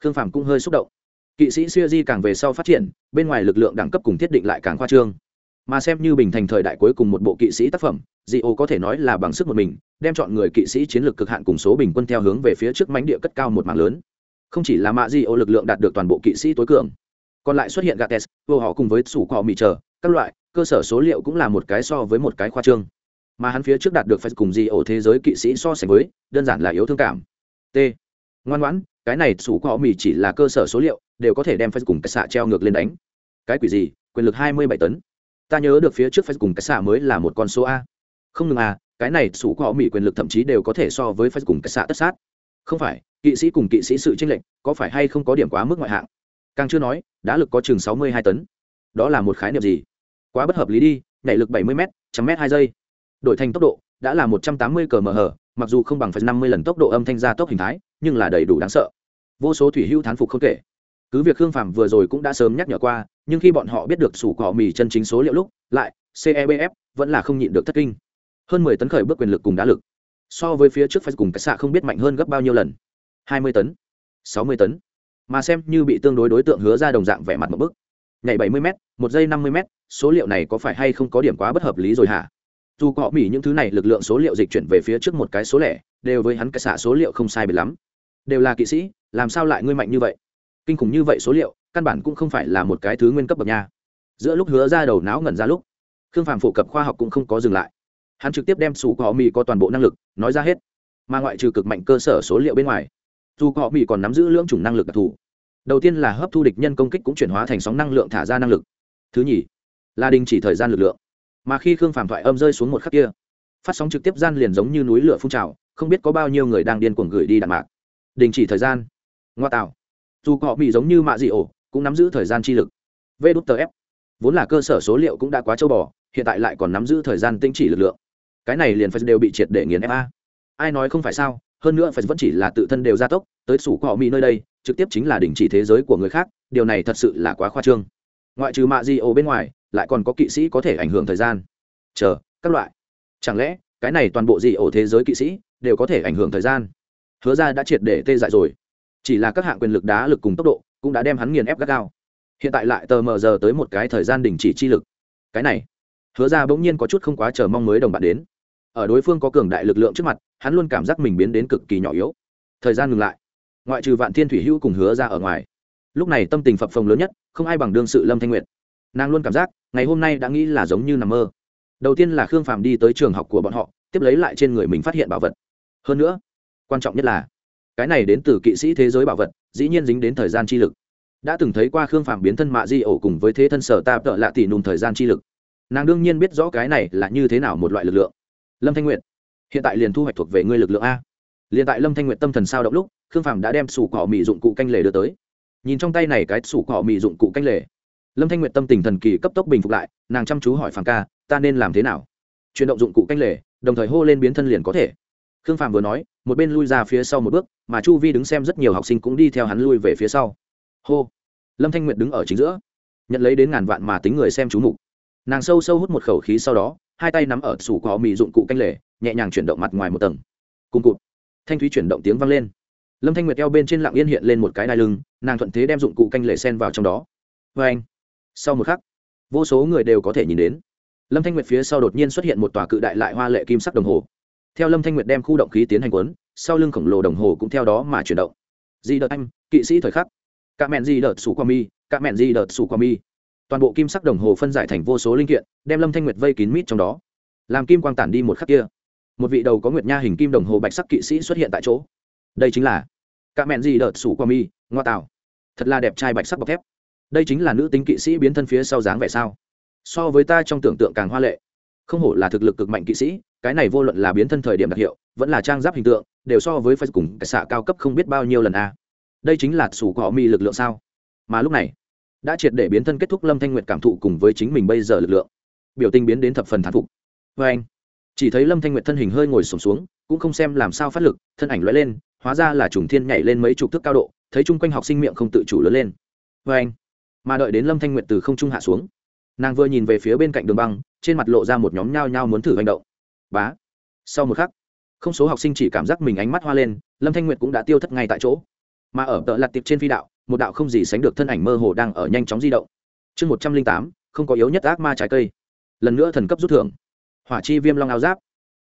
khương phàm cũng hơi xúc động. Kỵ sĩ xuya di càng về sau phát triển, bên ngoài lực lượng đẳng cấp cùng thiết định lại càng khoa trương mà xem như bình thành thời đại cuối cùng một bộ kỵ sĩ tác phẩm dị ô có thể nói là bằng sức một mình, đem chọn người kỵ sĩ chiến lược cực hạn cùng số bình quân theo hướng về phía trước mánh địa cất cao một mạng lớn. Không chỉ là mạ dị ô lực lượng đạt được toàn bộ kỵ sĩ tối cường, còn lại xuất hiện gates, vô họ cùng với sủ cọ mì chờ, các loại, cơ sở số liệu cũng là một cái so với một cái khoa trương. Mà hắn phía trước đạt được phải cùng dị ổ thế giới kỵ sĩ so sánh với, đơn giản là yếu thương cảm. T. Ngoan ngoãn, cái này sủ cọ mì chỉ là cơ sở số liệu, đều có thể đem phải cùng cái xạ treo ngược lên đánh. Cái quỷ gì? Quyền lực hai mươi bảy tấn ta nhớ được phía trước phải cùng cái xạ mới là một con số a. Không ngừng à cái này sủ có mỹ quyền lực thậm chí đều có thể so với phải cùng cái xạ tất sát. Không phải, kỵ sĩ cùng kỵ sĩ sự tranh lệch, có phải hay không có điểm quá mức ngoại hạng? Càng chưa nói, đã lực có chừng sáu mươi hai tấn. Đó là một khái niệm gì? Quá bất hợp lý đi, nhảy lực bảy mươi m trăm m hai giây. Đổi thành tốc độ, đã là một trăm tám mươi cờ mờ hờ mặc dù không bằng phải năm mươi lần tốc độ âm thanh gia tốc hình thái, nhưng là đầy đủ đáng sợ. Vô số thủy hưu thán phục không kể. Cứ việc hương phạm vừa rồi cũng đã sớm nhắc nhở qua nhưng khi bọn họ biết được sủ cỏ mì chân chính số liệu lúc, lại cebf vẫn là không nhịn được thất kinh. Hơn mười tấn khởi bước quyền lực cùng đá lực. So với phía trước phải cùng cái xạ không biết mạnh hơn gấp bao nhiêu lần. Hai mươi tấn, sáu mươi tấn. Mà xem như bị tương đối đối tượng hứa ra đồng dạng vẻ mặt một bức nhảy bảy mươi m một giây năm mươi m số liệu này có phải hay không có điểm quá bất hợp lý rồi hả? Dù họ mỹ những thứ này lực lượng số liệu dịch chuyển về phía trước một cái số lẻ, đều với hắn cái xạ số liệu không sai biệt lắm. Đều là kỵ sĩ, làm sao lại ngươi mạnh như vậy? Kinh khủng như vậy số liệu, căn bản cũng không phải là một cái thứ nguyên cấp bậc nha. Giữa lúc hứa ra đầu não ngẩn ra lúc, khương phàm phổ cập khoa học cũng không có dừng lại. Hắn trực tiếp đem sủ cọ mì có toàn bộ năng lực, nói ra hết. Mà ngoại trừ cực mạnh cơ sở số liệu bên ngoài, dù cọ mì còn nắm giữ lưỡng chủng năng lực đặc thù. Đầu tiên là hấp thu địch nhân công kích cũng chuyển hóa thành sóng năng lượng thả ra năng lực. Thứ nhì, là đình chỉ thời gian lực lượng. Mà khi khương phàm thoại âm rơi xuống một khắc kia, phát sóng trực tiếp gian liền giống như núi lửa phun trào, không biết có bao nhiêu người đang điên cuồng gửi đi đạn mạc. Đình chỉ thời gian. Ngoa tạo dù họ bị giống như mạ dị ổ, cũng nắm giữ thời gian chi lực. V đút tờ f vốn là cơ sở số liệu cũng đã quá châu bò, hiện tại lại còn nắm giữ thời gian tinh chỉ lực lượng. Cái này liền phải đều bị triệt để nghiền fa ai nói không phải sao? Hơn nữa phải vẫn chỉ là tự thân đều gia tốc, tới sủ họ mỹ nơi đây, trực tiếp chính là đình chỉ thế giới của người khác, điều này thật sự là quá khoa trương. Ngoại trừ mạ di ổ bên ngoài, lại còn có kỵ sĩ có thể ảnh hưởng thời gian. Chờ, các loại. Chẳng lẽ, cái này toàn bộ di ổ thế giới kỵ sĩ đều có thể ảnh hưởng thời gian? Hứa ra đã triệt để tê dại rồi chỉ là các hạng quyền lực đá lực cùng tốc độ cũng đã đem hắn nghiền ép gắt gao. Hiện tại lại tờ mờ giờ tới một cái thời gian đình chỉ chi lực. Cái này, hứa ra bỗng nhiên có chút không quá chờ mong mới đồng bạn đến. Ở đối phương có cường đại lực lượng trước mặt, hắn luôn cảm giác mình biến đến cực kỳ nhỏ yếu. Thời gian ngừng lại. Ngoại trừ vạn thiên thủy hữu cùng hứa ra ở ngoài, lúc này tâm tình phập phồng lớn nhất, không ai bằng đương sự lâm thanh nguyệt. Nàng luôn cảm giác, ngày hôm nay đã nghĩ là giống như nằm mơ. Đầu tiên là khương phàm đi tới trường học của bọn họ, tiếp lấy lại trên người mình phát hiện bảo vật. Hơn nữa, quan trọng nhất là cái này đến từ kỵ sĩ thế giới bảo vật, dĩ nhiên dính đến thời gian chi lực. Đã từng thấy qua khương phàm biến thân mạ di ổ cùng với thế thân sở ta tợ lạ tỷ nùm thời gian chi lực. Nàng đương nhiên biết rõ cái này là như thế nào một loại lực lượng. Lâm thanh nguyện hiện tại liền thu hoạch thuộc về ngươi lực lượng a. Liền tại lâm thanh nguyện tâm thần sao động lúc, khương phàm đã đem sủ cỏ mỹ dụng cụ canh lề đưa tới. Nhìn trong tay này cái sủ cỏ mỹ dụng cụ canh lề, lâm thanh nguyện tâm tình thần kỳ cấp tốc bình phục lại, nàng chăm chú hỏi phàm ca, ta nên làm thế nào? Chuyển động dụng cụ canh lề, đồng thời hô lên biến thân liền có thể khương phàm vừa nói, một bên lui ra phía sau một bước, mà chu vi đứng xem rất nhiều học sinh cũng đi theo hắn lui về phía sau. Hô! Lâm thanh nguyệt đứng ở chính giữa, nhận lấy đến ngàn vạn mà tính người xem chú mục. Nàng sâu sâu hút một khẩu khí sau đó, hai tay nắm ở sủ cỏ mì dụng cụ canh lề, nhẹ nhàng chuyển động mặt ngoài một tầng. Cùng cụt. Thanh thúy chuyển động tiếng vang lên. Lâm thanh nguyệt eo bên trên lặng yên hiện lên một cái đai lưng, nàng thuận thế đem dụng cụ canh lề sen vào trong đó. Vê anh, sau một khắc, vô số người đều có thể nhìn đến. Lâm thanh nguyệt phía sau đột nhiên xuất hiện một tòa cự đại lại hoa lệ kim sắc đồng hồ theo lâm thanh nguyệt đem khu động khí tiến hành quấn sau lưng khổng lồ đồng hồ cũng theo đó mà chuyển động. Di đợt anh, kỵ sĩ thời khắc. Cả mẹn di đợt sủ qua mi, cả mẹn di đợt sủ qua mi. Toàn bộ kim sắc đồng hồ phân giải thành vô số linh kiện, đem lâm thanh nguyệt vây kín mít trong đó. Làm kim quang tản đi một khắc kia, một vị đầu có nguyệt nha hình kim đồng hồ bạch sắc kỵ sĩ xuất hiện tại chỗ. Đây chính là cả mẹn di đợt sủ qua mi, ngoa tạo. Thật là đẹp trai bạch sắc bọc thép. Đây chính là nữ tính kỵ sĩ biến thân phía sau dáng vẻ sao? So với ta trong tưởng tượng càng hoa lệ. Không hổ là thực lực cực mạnh kỵ sĩ cái này vô luận là biến thân thời điểm đặc hiệu, vẫn là trang giáp hình tượng, đều so với phải cùng cái xạ cao cấp không biết bao nhiêu lần a. Đây chính là sủ cỏ mi lực lượng sao? Mà lúc này, đã triệt để biến thân kết thúc lâm thanh nguyệt cảm thụ cùng với chính mình bây giờ lực lượng. Biểu tình biến đến thập phần thán phục. Vê anh, chỉ thấy lâm thanh nguyệt thân hình hơi ngồi sổm xuống, cũng không xem làm sao phát lực, thân ảnh lóe lên, hóa ra là trùng thiên nhảy lên mấy chục thước cao độ, thấy chung quanh học sinh miệng không tự chủ lớn lên. Vê anh, mà đợi đến lâm thanh nguyệt từ không trung hạ xuống, nàng vừa nhìn về phía bên cạnh đường băng, trên mặt lộ ra một nhóm nhao nhao muốn thử hành động bá. Sau một khắc, không số học sinh chỉ cảm giác mình ánh mắt hoa lên, lâm thanh nguyệt cũng đã tiêu thất ngay tại chỗ. Mà ở tợ lặt tiệp trên phi đạo, một đạo không gì sánh được thân ảnh mơ hồ đang ở nhanh chóng di động. Chương một trăm linh tám, không có yếu nhất ác ma trái cây. Lần nữa thần cấp rút thưởng. Hỏa chi viêm long áo giáp.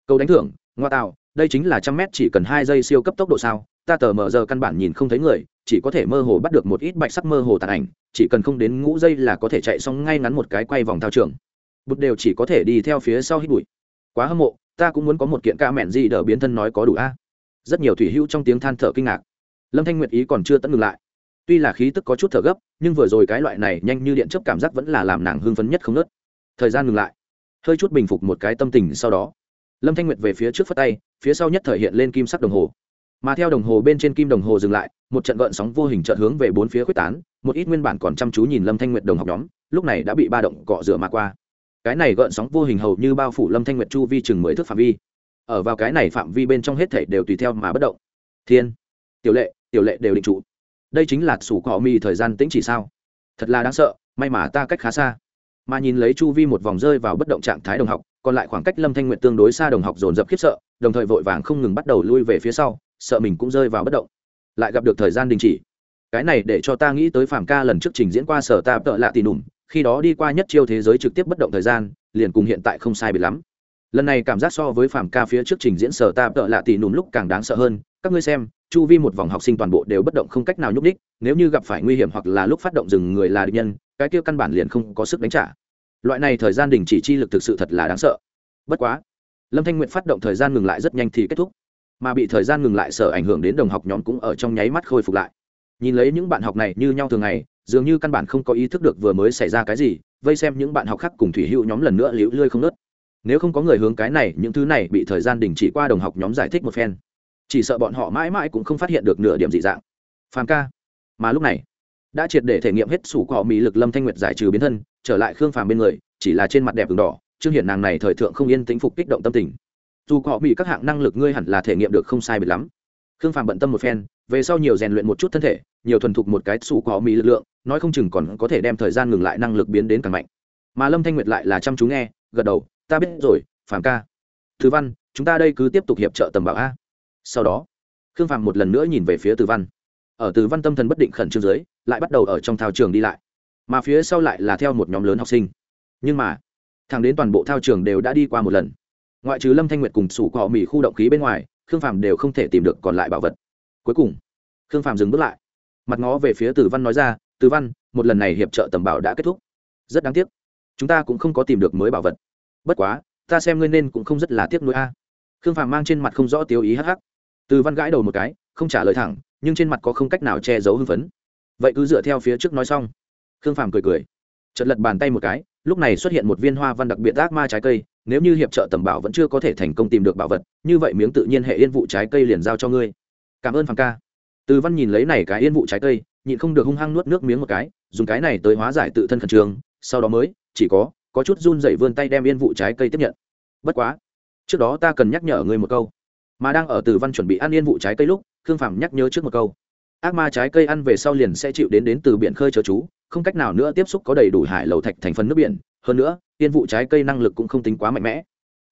Câu đánh thưởng, ngoa tạo, đây chính là trăm mét chỉ cần hai giây siêu cấp tốc độ sao? Ta tờ mở giờ căn bản nhìn không thấy người, chỉ có thể mơ hồ bắt được một ít bạch sắc mơ hồ tàn ảnh, chỉ cần không đến ngũ giây là có thể chạy xong ngay ngắn một cái quay vòng thao trường. Bụt đều chỉ có thể đi theo phía sau hít bụi quá hâm mộ, ta cũng muốn có một kiện ca mẹn gì đỡ biến thân nói có đủ a. Rất nhiều thủy hữu trong tiếng than thở kinh ngạc. Lâm thanh nguyệt ý còn chưa tận ngừng lại. Tuy là khí tức có chút thở gấp, nhưng vừa rồi cái loại này nhanh như điện chấp cảm giác vẫn là làm nàng hưng phấn nhất không nớt. Thời gian ngừng lại. Hơi chút bình phục một cái tâm tình sau đó, lâm thanh nguyệt về phía trước phất tay, phía sau nhất thời hiện lên kim sắc đồng hồ. Mà theo đồng hồ bên trên kim đồng hồ dừng lại, một trận gợn sóng vô hình trợn hướng về bốn phía quyết tán, một ít nguyên bản còn chăm chú nhìn lâm thanh nguyệt đồng học nhóm, lúc này đã bị ba động cọ rửa mà qua cái này gợn sóng vô hình hầu như bao phủ lâm thanh nguyệt chu vi chừng mười thước phạm vi. Ở vào cái này phạm vi bên trong hết thể đều tùy theo mà bất động. Thiên, tiểu lệ tiểu lệ đều định trụ. Đây chính là sủ cỏ mi thời gian tĩnh chỉ sao? Thật là đáng sợ, may mà ta cách khá xa. Mà nhìn lấy chu vi một vòng rơi vào bất động trạng thái đồng học, còn lại khoảng cách lâm thanh nguyện tương đối xa đồng học dồn dập khiếp sợ, đồng thời vội vàng không ngừng bắt đầu lui về phía sau, sợ mình cũng rơi vào bất động. Lại gặp được thời gian đình chỉ. Cái này để cho ta nghĩ tới phạm ca lần trước trình diễn qua sở ta tợ lạ tì nùm khi đó đi qua nhất chiêu thế giới trực tiếp bất động thời gian, liền cùng hiện tại không sai biệt lắm. Lần này cảm giác so với phạm ca phía trước trình diễn sở ta tợ lạ tì nùm lúc càng đáng sợ hơn, các ngươi xem, chu vi một vòng học sinh toàn bộ đều bất động không cách nào nhúc đích nếu như gặp phải nguy hiểm hoặc là lúc phát động dừng người là địch nhân, cái kia căn bản liền không có sức đánh trả. Loại này thời gian đình chỉ chi lực thực sự thật là đáng sợ. Bất quá, lâm thanh nguyện phát động thời gian ngừng lại rất nhanh thì kết thúc, mà bị thời gian ngừng lại sở ảnh hưởng đến đồng học nhóm cũng ở trong nháy mắt khôi phục lại. Nhìn lấy những bạn học này như nhau thường ngày dường như căn bản không có ý thức được vừa mới xảy ra cái gì, vây xem những bạn học khác cùng thủy hữu nhóm lần nữa liễu lươi không nớt. Nếu không có người hướng cái này, những thứ này bị thời gian đình chỉ qua đồng học nhóm giải thích một phen. Chỉ sợ bọn họ mãi mãi cũng không phát hiện được nửa điểm dị dạng. Phàm ca. Mà lúc này, đã triệt để thể nghiệm hết sủ cọ mỹ lực lâm thanh nguyệt giải trừ biến thân, trở lại khương phàm bên người, chỉ là trên mặt đẹp đường đỏ chương hiện nàng này thời thượng không yên tĩnh phục kích động tâm tình. Dù cọ mỹ các hạng năng lực ngươi hẳn là thể nghiệm được không sai biệt lắm. Khương phàm bận tâm một phen, về sau nhiều rèn luyện một chút thân thể nhiều thuần thục một cái sủ có mỹ lực lượng, nói không chừng còn có thể đem thời gian ngừng lại năng lực biến đến càng mạnh. Mà lâm thanh nguyệt lại là chăm chú nghe, gật đầu, ta biết rồi, phàm ca. Thứ văn, chúng ta đây cứ tiếp tục hiệp trợ tầm bảo a. Sau đó, khương phàm một lần nữa nhìn về phía từ văn. Ở từ văn tâm thần bất định khẩn trương dưới, lại bắt đầu ở trong thao trường đi lại. Mà phía sau lại là theo một nhóm lớn học sinh. Nhưng mà, thẳng đến toàn bộ thao trường đều đã đi qua một lần. Ngoại trừ lâm thanh nguyệt cùng sủ cọ mì khu động khí bên ngoài, khương phàm đều không thể tìm được còn lại bảo vật. Cuối cùng, khương phàm dừng bước lại mặt ngó về phía từ văn nói ra, từ văn, một lần này hiệp trợ tầm bảo đã kết thúc. Rất đáng tiếc. Chúng ta cũng không có tìm được mới bảo vật. Bất quá, ta xem ngươi nên cũng không rất là tiếc nuối a. Khương phàm mang trên mặt không rõ tiêu ý hắc hắc. Từ văn gãi đầu một cái, không trả lời thẳng, nhưng trên mặt có không cách nào che giấu hưng phấn. Vậy cứ dựa theo phía trước nói xong. Khương phàm cười cười. Chật lật bàn tay một cái, lúc này xuất hiện một viên hoa văn đặc biệt ác ma trái cây, nếu như hiệp trợ tầm bảo vẫn chưa có thể thành công tìm được bảo vật, như vậy miếng tự nhiên hệ yên vụ trái cây liền giao cho ngươi. Cảm ơn phàm ca từ văn nhìn lấy này cái yên vụ trái cây, nhịn không được hung hăng nuốt nước miếng một cái, dùng cái này tới hóa giải tự thân khẩn trương, sau đó mới, chỉ có có chút run dậy vươn tay đem yên vụ trái cây tiếp nhận. Bất quá, trước đó ta cần nhắc nhở ngươi một câu. Mà đang ở từ văn chuẩn bị ăn yên vụ trái cây lúc, khương phàm nhắc nhớ trước một câu. Ác ma trái cây ăn về sau liền sẽ chịu đến đến từ biển khơi chớ chú, không cách nào nữa tiếp xúc có đầy đủ hải lầu thạch thành phần nước biển. Hơn nữa, yên vụ trái cây năng lực cũng không tính quá mạnh mẽ.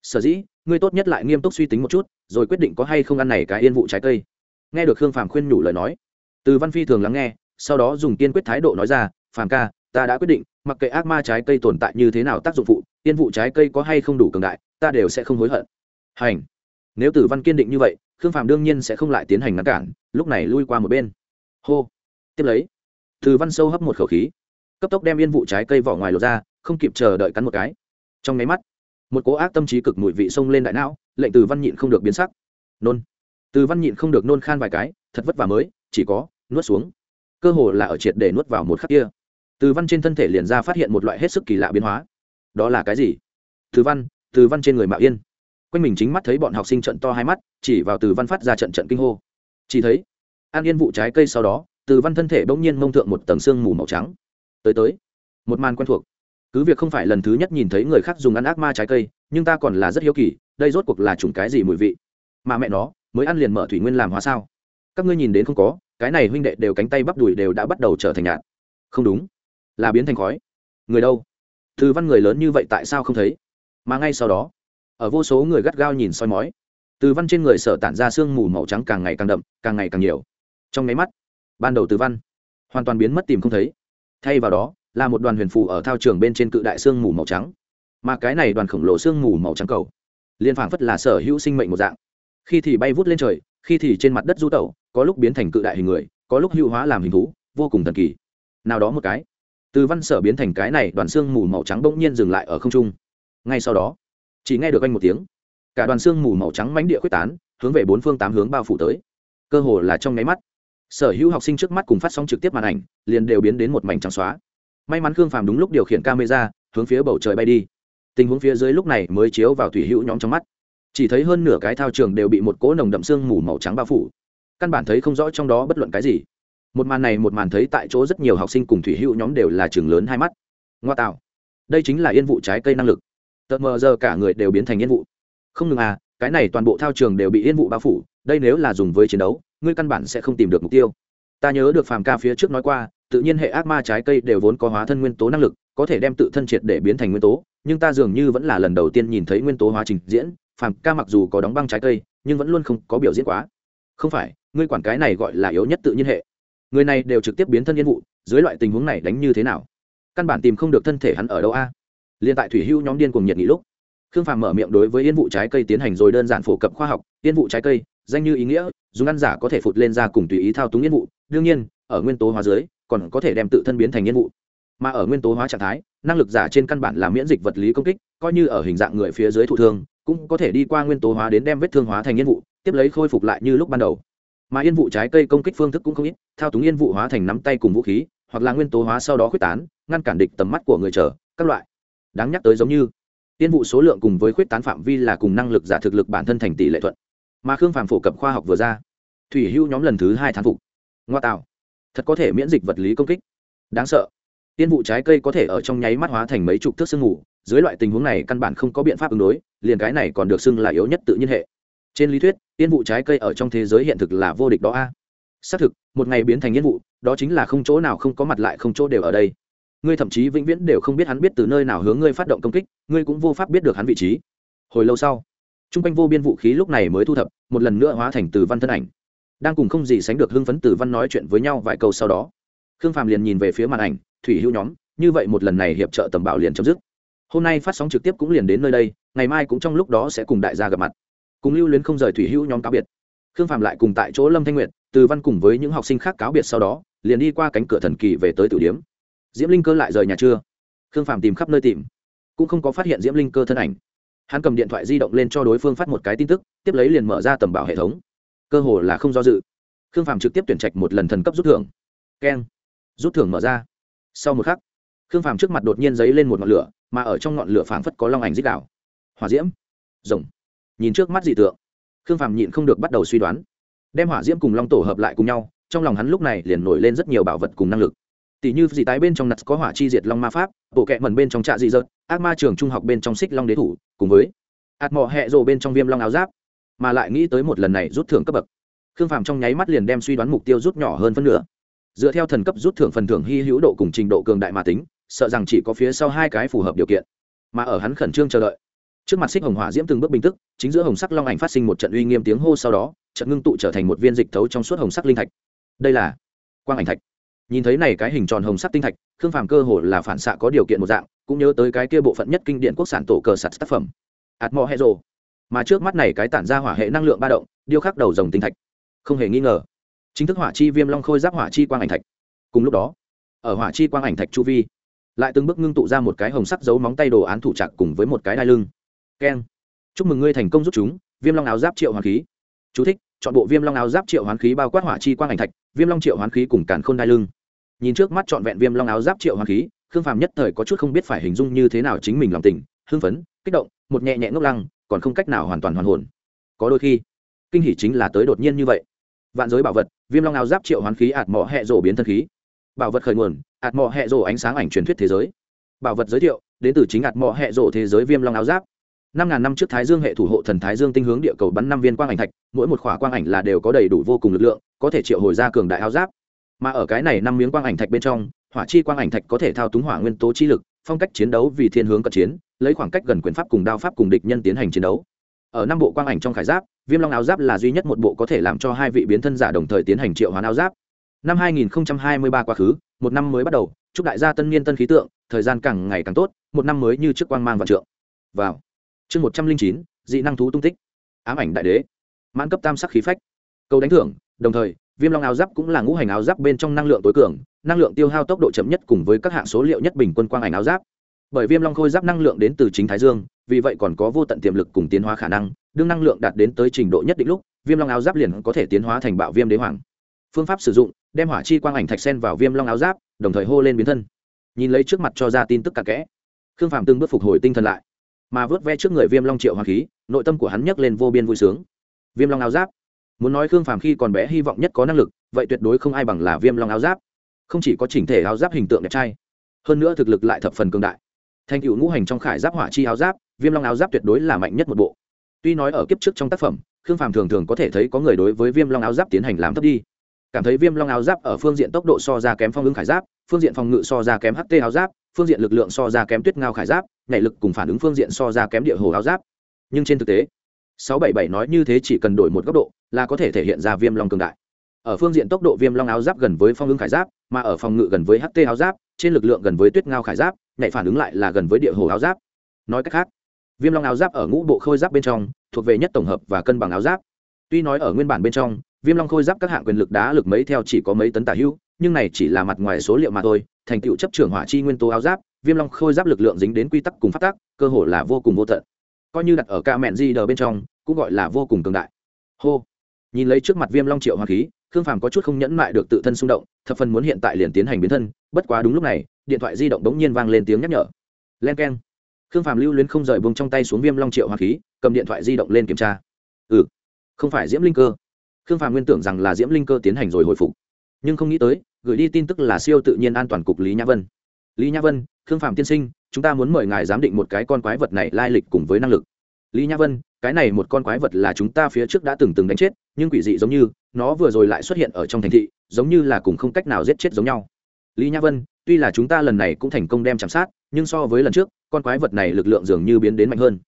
Sở dĩ, ngươi tốt nhất lại nghiêm túc suy tính một chút, rồi quyết định có hay không ăn này cái yên vụ trái cây nghe được khương phàm khuyên nhủ lời nói. Từ văn phi thường lắng nghe, sau đó dùng kiên quyết thái độ nói ra, phàm ca, ta đã quyết định, mặc kệ ác ma trái cây tồn tại như thế nào tác dụng phụ, tiên vụ trái cây có hay không đủ cường đại, ta đều sẽ không hối hận. Hành. Nếu tử văn kiên định như vậy, khương phàm đương nhiên sẽ không lại tiến hành ngăn cản, lúc này lui qua một bên. Hô. Tiếp lấy, từ văn sâu hấp một khẩu khí, cấp tốc đem yên vụ trái cây vỏ ngoài lột ra, không kịp chờ đợi cắn một cái. Trong nháy mắt, một cố ác tâm trí cực mùi vị xông lên đại não, lệnh từ văn nhịn không được biến sắc. Nôn từ văn nhịn không được nôn khan vài cái, thật vất vả mới, chỉ có, nuốt xuống. Cơ hồ là ở triệt để nuốt vào một khắc kia. Từ văn trên thân thể liền ra phát hiện một loại hết sức kỳ lạ biến hóa. Đó là cái gì? Từ văn từ văn trên người mạo yên. Quanh mình chính mắt thấy bọn học sinh trận to hai mắt, chỉ vào từ văn phát ra trận trận kinh hô. Chỉ thấy, an yên vụ trái cây sau đó, từ văn thân thể bỗng nhiên mông thượng một tầng xương mù màu trắng. Tới tới, một màn quen thuộc. Cứ việc không phải lần thứ nhất nhìn thấy người khác dùng ăn ác ma trái cây, nhưng ta còn là rất hiếu kỳ, đây rốt cuộc là chủng cái gì mùi vị? Mà mẹ nó mới ăn liền mở thủy nguyên làm hóa sao? Các ngươi nhìn đến không có, cái này huynh đệ đều cánh tay bắp đùi đều đã bắt đầu trở thành nhạt. Không đúng. Là biến thành khói. Người đâu? Từ văn người lớn như vậy tại sao không thấy? Mà ngay sau đó, ở vô số người gắt gao nhìn soi mói, từ văn trên người sở tản ra sương mù màu trắng càng ngày càng đậm, càng ngày càng nhiều. Trong nháy mắt, ban đầu từ văn hoàn toàn biến mất tìm không thấy. Thay vào đó, là một đoàn huyền phù ở thao trường bên trên cự đại sương mù màu trắng. Mà cái này đoàn khổng lồ sương mù màu trắng cầu liên phảng phất là sở hữu sinh mệnh một dạng khi thì bay vút lên trời, khi thì trên mặt đất du tẩu, có lúc biến thành cự đại hình người, có lúc hữu hóa làm hình thú, vô cùng thần kỳ. Nào đó một cái. Từ văn sở biến thành cái này, đoàn xương mù màu trắng bỗng nhiên dừng lại ở không trung. Ngay sau đó, chỉ nghe được anh một tiếng. Cả đoàn xương mù màu trắng mánh địa quyết tán, hướng về bốn phương tám hướng bao phủ tới. Cơ hồ là trong nháy mắt, sở hữu học sinh trước mắt cùng phát sóng trực tiếp màn ảnh, liền đều biến đến một mảnh trắng xóa. May mắn khương phàm đúng lúc điều khiển camera, hướng phía bầu trời bay đi. Tình huống phía dưới lúc này mới chiếu vào thủy hữu nhóm trong mắt chỉ thấy hơn nửa cái thao trường đều bị một cỗ nồng đậm xương mù màu trắng bao phủ. Căn bản thấy không rõ trong đó bất luận cái gì. Một màn này một màn thấy tại chỗ rất nhiều học sinh cùng thủy hữu nhóm đều là trường lớn hai mắt. Ngoa tạo. Đây chính là yên vụ trái cây năng lực. Tợt mờ giờ cả người đều biến thành yên vụ. Không ngừng à cái này toàn bộ thao trường đều bị yên vụ bao phủ, đây nếu là dùng với chiến đấu, ngươi căn bản sẽ không tìm được mục tiêu. Ta nhớ được phàm ca phía trước nói qua, tự nhiên hệ ác ma trái cây đều vốn có hóa thân nguyên tố năng lực, có thể đem tự thân triệt để biến thành nguyên tố, nhưng ta dường như vẫn là lần đầu tiên nhìn thấy nguyên tố hóa trình diễn phàm ca mặc dù có đóng băng trái cây, nhưng vẫn luôn không có biểu diễn quá. Không phải, ngươi quản cái này gọi là yếu nhất tự nhiên hệ. Người này đều trực tiếp biến thân yên vụ, dưới loại tình huống này đánh như thế nào? Căn bản tìm không được thân thể hắn ở đâu a? Liên tại thủy hưu nhóm điên cùng nhiệt nghị lúc, khương phàm mở miệng đối với yên vụ trái cây tiến hành rồi đơn giản phổ cập khoa học. Yên vụ trái cây, danh như ý nghĩa, dùng ăn giả có thể phụt lên ra cùng tùy ý thao túng yên vụ. Đương nhiên, ở nguyên tố hóa dưới, còn có thể đem tự thân biến thành yên vụ. Mà ở nguyên tố hóa trạng thái, năng lực giả trên căn bản là miễn dịch vật lý công kích, coi như ở hình dạng người phía dưới thụ thương cũng có thể đi qua nguyên tố hóa đến đem vết thương hóa thành yên vụ, tiếp lấy khôi phục lại như lúc ban đầu. Mà yên vụ trái cây công kích phương thức cũng không ít, thao túng yên vụ hóa thành nắm tay cùng vũ khí, hoặc là nguyên tố hóa sau đó khuyết tán, ngăn cản địch tầm mắt của người chờ, các loại. Đáng nhắc tới giống như, yên vụ số lượng cùng với khuyết tán phạm vi là cùng năng lực giả thực lực bản thân thành tỷ lệ thuận. Mà khương phàm phổ cập khoa học vừa ra, thủy hưu nhóm lần thứ hai thán phục. Ngoa tạo. Thật có thể miễn dịch vật lý công kích. Đáng sợ. Tiên vụ trái cây có thể ở trong nháy mắt hóa thành mấy chục thước sương mù, dưới loại tình huống này căn bản không có biện pháp ứng đối liền cái này còn được xưng là yếu nhất tự nhiên hệ. Trên lý thuyết tiên vụ trái cây ở trong thế giới hiện thực là vô địch đó a. Xác thực, một ngày biến thành yên vụ, đó chính là không chỗ nào không có mặt lại không chỗ đều ở đây. Ngươi thậm chí vĩnh viễn đều không biết hắn biết từ nơi nào hướng ngươi phát động công kích, ngươi cũng vô pháp biết được hắn vị trí. Hồi lâu sau t r u n g quanh vô biên vũ khí lúc này mới thu thập, một lần nữa hóa thành từ văn thân ảnh. Đang cùng không gì sánh được hưng phấn từ văn nói chuyện với nhau vài câu sau đó, khương phàm liền nhìn về phía màn ảnh, thủy hữu nhóm, như vậy một lần này hiệp trợ tầm bảo liền chấm dứt hôm nay phát sóng trực tiếp cũng liền đến nơi đây, ngày mai cũng trong lúc đó sẽ cùng đại gia gặp mặt. Cùng lưu luyến không rời thủy hữu nhóm cáo biệt. Khương phạm lại cùng tại chỗ lâm thanh nguyệt, từ văn cùng với những học sinh khác cáo biệt sau đó, liền đi qua cánh cửa thần kỳ về tới tử điếm. Diễm linh cơ lại rời nhà chưa? Khương phạm tìm khắp nơi tìm. Cũng không có phát hiện diễm linh cơ thân ảnh. Hắn cầm điện thoại di động lên cho đối phương phát một cái tin tức, tiếp lấy liền mở ra tầm bảo hệ thống. Cơ hồ là không do dự. Khương Phạm trực tiếp tuyển trạch một lần thần cấp rút thưởng. Keng. Rút thưởng mở ra. Sau một khắc khương phàm trước mặt đột nhiên dấy lên một ngọn lửa, mà ở trong ngọn lửa phảng phất có long ảnh dích đạo hỏa diễm. Rồng. Nhìn trước mắt dị tượng, khương phàm nhịn không được bắt đầu suy đoán. Đem hỏa diễm cùng long tổ hợp lại cùng nhau, trong lòng hắn lúc này liền nổi lên rất nhiều bảo vật cùng năng lực. Tỷ như dị tái bên trong nặt có hỏa chi diệt long ma pháp, bộ kẹ mần bên trong trạ dị dợt, ác ma trường trung học bên trong xích long đế thủ, cùng với ạt mò hẹ rồ bên trong viêm long áo giáp. Mà lại nghĩ tới một lần này rút thưởng cấp bậc, khương phàm trong nháy mắt liền đem suy đoán mục tiêu rút nhỏ hơn phân nửa. Dựa theo thần cấp rút thưởng phần thưởng hy hữu độ cùng trình độ cường đại mà tính sợ rằng chỉ có phía sau hai cái phù hợp điều kiện. Mà ở hắn khẩn trương chờ đợi, trước mặt xích hồng hỏa diễm từng bước bình tức, chính giữa hồng sắc long ảnh phát sinh một trận uy nghiêm tiếng hô sau đó, trận ngưng tụ trở thành một viên dịch thấu trong suốt hồng sắc linh thạch. Đây là quang ảnh thạch. Nhìn thấy này cái hình tròn hồng sắc tinh thạch, khương phàm cơ hồ là phản xạ có điều kiện một dạng, cũng nhớ tới cái kia bộ phận nhất kinh điển quốc sản tổ cờ sạt tác phẩm ạt mò hệ rồ mà trước mắt này cái tản ra hỏa hệ năng lượng ba động, điêu khắc đầu dòng tinh thạch. Không hề nghi ngờ, chính thức hỏa chi viêm long khôi giáp hỏa chi quang ảnh thạch. Cùng lúc đó, ở hỏa chi quang ảnh thạch chu vi lại từng bước ngưng tụ ra một cái hồng sắc dấu móng tay đồ án thủ trạc cùng với một cái đai lưng. Keng chúc mừng ngươi thành công giúp chúng viêm long áo giáp triệu hoàn khí. Chú thích, chọn bộ viêm long áo giáp triệu hoán khí bao quát hỏa chi quang ảnh thạch viêm long triệu hoán khí cùng càn khôn đai lưng. Nhìn trước mắt trọn vẹn viêm long áo giáp triệu hoán khí khương phàm nhất thời có chút không biết phải hình dung như thế nào chính mình lòng tình hưng phấn kích động một nhẹ nhẹ ngốc lăng còn không cách nào hoàn toàn hoàn hồn. Có đôi khi kinh hỷ chính là tới đột nhiên như vậy. Vạn giới bảo vật viêm long áo giáp triệu hoán khí ạt mỏ hẹ rổ biến thân khí bảo vật khởi nguồn, ạt mỏ hẹ rổ ánh sáng ảnh truyền thuyết thế giới. Bảo vật giới thiệu, đến từ chính ạt mỏ hẹ rổ thế giới viêm long áo giáp. Năm ngàn năm trước thái dương hệ thủ hộ thần thái dương tinh hướng địa cầu bắn năm viên quang ảnh thạch, mỗi một khỏa quang ảnh là đều có đầy đủ vô cùng lực lượng, có thể triệu hồi ra cường đại áo giáp. Mà ở cái này năm miếng quang ảnh thạch bên trong, hỏa chi quang ảnh thạch có thể thao túng hỏa nguyên tố chi lực, phong cách chiến đấu vì thiên hướng cận chiến, lấy khoảng cách gần quyền pháp cùng đao pháp cùng địch nhân tiến hành chiến đấu. Ở năm bộ quang ảnh trong khải giáp, viêm long áo giáp là duy nhất một bộ có thể làm cho hai vị biến thân giả đồng thời tiến hành triệu hoán áo giáp năm 2023 quá khứ, một năm mới bắt đầu, chúc đại gia tân niên tân khí tượng, thời gian càng ngày càng tốt, một năm mới như trước quang mang vạn trượng. Vào. Chương một trăm linh chín, dị năng thú tung tích. Ám ảnh đại đế. Mãn cấp tam sắc khí phách. Câu đánh thưởng, đồng thời, viêm long áo giáp cũng là ngũ hành áo giáp bên trong năng lượng tối cường, năng lượng tiêu hao tốc độ chậm nhất cùng với các hạng số liệu nhất bình quân quang ảnh áo giáp. Bởi viêm long khôi giáp năng lượng đến từ chính thái dương, vì vậy còn có vô tận tiềm lực cùng tiến hóa khả năng, đương năng lượng đạt đến tới trình độ nhất định lúc, viêm long áo giáp liền có thể tiến hóa thành bạo viêm đế hoàng. Phương pháp sử dụng đem hỏa chi quang ảnh thạch sen vào viêm long áo giáp, đồng thời hô lên biến thân. Nhìn lấy trước mặt cho ra tin tức cặn kẽ, khương phạm từng bước phục hồi tinh thần lại, mà vớt ve trước người viêm long triệu hoàng khí, nội tâm của hắn nhấc lên vô biên vui sướng. Viêm long áo giáp, muốn nói khương phàm khi còn bé hy vọng nhất có năng lực, vậy tuyệt đối không ai bằng là viêm long áo giáp. Không chỉ có chỉnh thể áo giáp hình tượng đẹp trai, hơn nữa thực lực lại thập phần cường đại. Thành cựu ngũ hành trong khải giáp hỏa chi áo giáp, viêm long áo giáp tuyệt đối là mạnh nhất một bộ. Tuy nói ở kiếp trước trong tác phẩm, khương phàm thường thường có thể thấy có người đối với viêm long áo giáp tiến hành làm thấp đi cảm thấy viêm long áo giáp ở phương diện tốc độ so ra kém phong ứng khải giáp, phương diện phòng ngự so ra kém ht áo giáp, phương diện lực lượng so ra kém tuyết ngao khải giáp, nhảy lực cùng phản ứng phương diện so ra kém địa hồ áo giáp. Nhưng trên thực tế 677 nói như thế chỉ cần đổi một góc độ là có thể thể hiện ra viêm long cường đại. Ở phương diện tốc độ viêm long áo giáp gần với phong ứng khải giáp, mà ở phòng ngự gần với ht áo giáp, trên lực lượng gần với tuyết ngao khải giáp, nhảy phản ứng lại là gần với địa hồ áo giáp. Nói cách khác, viêm long áo giáp ở ngũ bộ khôi giáp bên trong thuộc về nhất tổng hợp và cân bằng áo giáp. Tuy nói ở nguyên bản bên trong viêm long khôi giáp các hạng quyền lực đá lực mấy theo chỉ có mấy tấn tả hữu, nhưng này chỉ là mặt ngoài số liệu mà thôi, thành tựu chấp trưởng hỏa chi nguyên tố áo giáp, viêm long khôi giáp lực lượng dính đến quy tắc cùng phát tác, cơ hồ là vô cùng vô tận. Coi như đặt ở ca mẹn di đờ bên trong, cũng gọi là vô cùng cường đại. Hô. Nhìn lấy trước mặt viêm long triệu hoàng khí, khương phàm có chút không nhẫn mại được tự thân xung động, thập phần muốn hiện tại liền tiến hành biến thân, bất quá đúng lúc này, điện thoại di động đống nhiên vang lên tiếng nhắc nhở. Len k e n khương phàm lưu luyến không rời vùng trong tay xuống viêm long triệu hoàng khí, cầm điện thoại di động lên kiểm tra. Ừ. Không phải diễm linh cơ khương phàm nguyên tưởng rằng là diễm linh cơ tiến hành rồi hồi phục. Nhưng không nghĩ tới, gửi đi tin tức là siêu tự nhiên an toàn cục lý nhã vân. Lý nhã vân, khương phạm tiên sinh, chúng ta muốn mời ngài giám định một cái con quái vật này lai lịch cùng với năng lực. Lý nhã vân, cái này một con quái vật là chúng ta phía trước đã từng từng đánh chết, nhưng quỷ dị giống như, nó vừa rồi lại xuất hiện ở trong thành thị, giống như là cùng không cách nào giết chết giống nhau. Lý nhã vân, tuy là chúng ta lần này cũng thành công đem chạm sát, nhưng so với lần trước, con quái vật này lực lượng dường như biến đến mạnh hơn.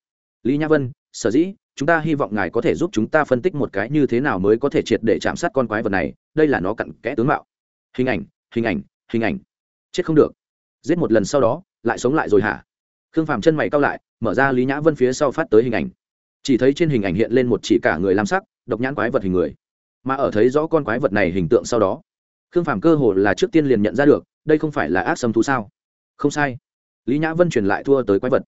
Lý nhã vân, sở dĩ chúng ta hy vọng ngài có thể giúp chúng ta phân tích một cái như thế nào mới có thể triệt để chạm sát con quái vật này, đây là nó cặn kẽ tướng mạo. Hình ảnh hình ảnh hình ảnh. Chết không được. Giết một lần sau đó, lại sống lại rồi hả? Khương phàm chân mày cao lại, mở ra lý nhã vân phía sau phát tới hình ảnh. Chỉ thấy trên hình ảnh hiện lên một chỉ cả người lam sắc, độc nhãn quái vật hình người. Mà ở thấy rõ con quái vật này hình tượng sau đó, khương phàm cơ hồ là trước tiên liền nhận ra được, đây không phải là ác sâm thú sao? Không sai. Lý nhã vân truyền lại thua tới quái vật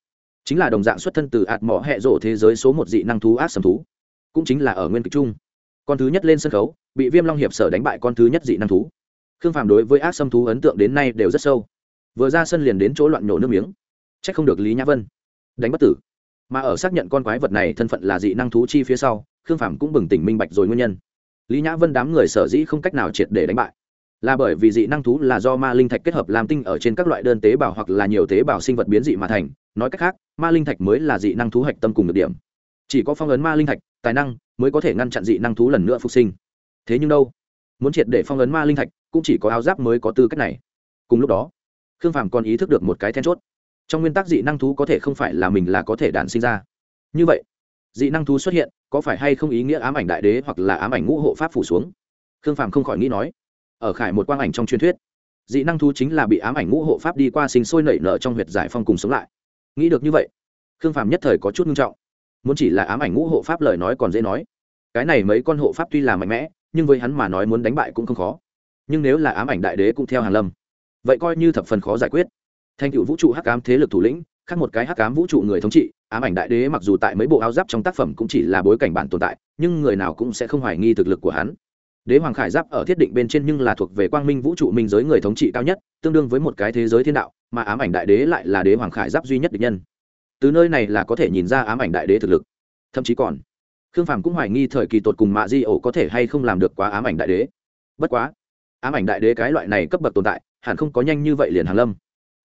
chính là đồng dạng xuất thân từ ạt mỏ hẹ rổ thế giới số một dị năng thú ác sầm thú, cũng chính là ở nguyên kịch trung con thứ nhất lên sân khấu, bị viêm long hiệp sở đánh bại con thứ nhất dị năng thú. Khương phàm đối với ác sâm thú ấn tượng đến nay đều rất sâu. Vừa ra sân liền đến chỗ loạn nổ nước miếng. C h ắ c không được lý nhã vân. Đánh bất tử. Mà ở xác nhận con quái vật này thân phận là dị năng thú chi phía sau, khương phàm cũng bừng tỉnh minh bạch rồi nguyên nhân. Lý nhã vân đám người sở dĩ không cách nào triệt để đánh bại. Là bởi vì dị năng thú là do ma linh thạch kết hợp làm tinh ở trên các loại đơn tế bào hoặc là nhiều tế bào sinh vật biến dị mà thành nói cách khác, ma linh thạch mới là dị năng thú hạch tâm cùng được điểm. Chỉ có phong ấn ma linh thạch, tài năng mới có thể ngăn chặn dị năng thú lần nữa phục sinh. Thế nhưng đâu? Muốn triệt để phong ấn ma linh thạch, cũng chỉ có áo giáp mới có tư cách này. Cùng lúc đó, khương phàm còn ý thức được một cái then chốt. Trong nguyên tắc dị năng thú có thể không phải là mình là có thể đản sinh ra. Như vậy, dị năng thú xuất hiện, có phải hay không ý nghĩa ám ảnh đại đế hoặc là ám ảnh ngũ hộ pháp phủ xuống? Khương phàm không khỏi nghĩ nói. Ở khải một quang ảnh trong truyền thuyết, dị năng thú chính là bị ám ảnh ngũ hộ pháp đi qua sinh sôi nảy nở trong huyệt giải phong cùng sống lại nghĩ được như vậy, khương phàm nhất thời có chút nghiêm trọng. Muốn chỉ là ám ảnh ngũ hộ pháp lời nói còn dễ nói. Cái này mấy con hộ pháp tuy là mạnh mẽ, nhưng với hắn mà nói muốn đánh bại cũng không khó. Nhưng nếu là ám ảnh đại đế cũng theo hàn lâm, vậy coi như thập phần khó giải quyết. Thành cựu vũ trụ hắc ám thế lực thủ lĩnh, khác một cái hắc ám vũ trụ người thống trị, ám ảnh đại đế mặc dù tại mấy bộ áo giáp trong tác phẩm cũng chỉ là bối cảnh bản tồn tại, nhưng người nào cũng sẽ không hoài nghi thực lực của hắn đế hoàng khải giáp ở thiết định bên trên nhưng là thuộc về quang minh vũ trụ minh giới người thống trị cao nhất, tương đương với một cái thế giới thiên đạo, mà ám ảnh đại đế lại là đế hoàng khải giáp duy nhất địch nhân. Từ nơi này là có thể nhìn ra ám ảnh đại đế thực lực. Thậm chí còn, khương phàm cũng hoài nghi thời kỳ tột cùng mạ di ổ có thể hay không làm được quá ám ảnh đại đế. Bất quá, ám ảnh đại đế cái loại này cấp bậc tồn tại, hẳn không có nhanh như vậy liền hàng lâm.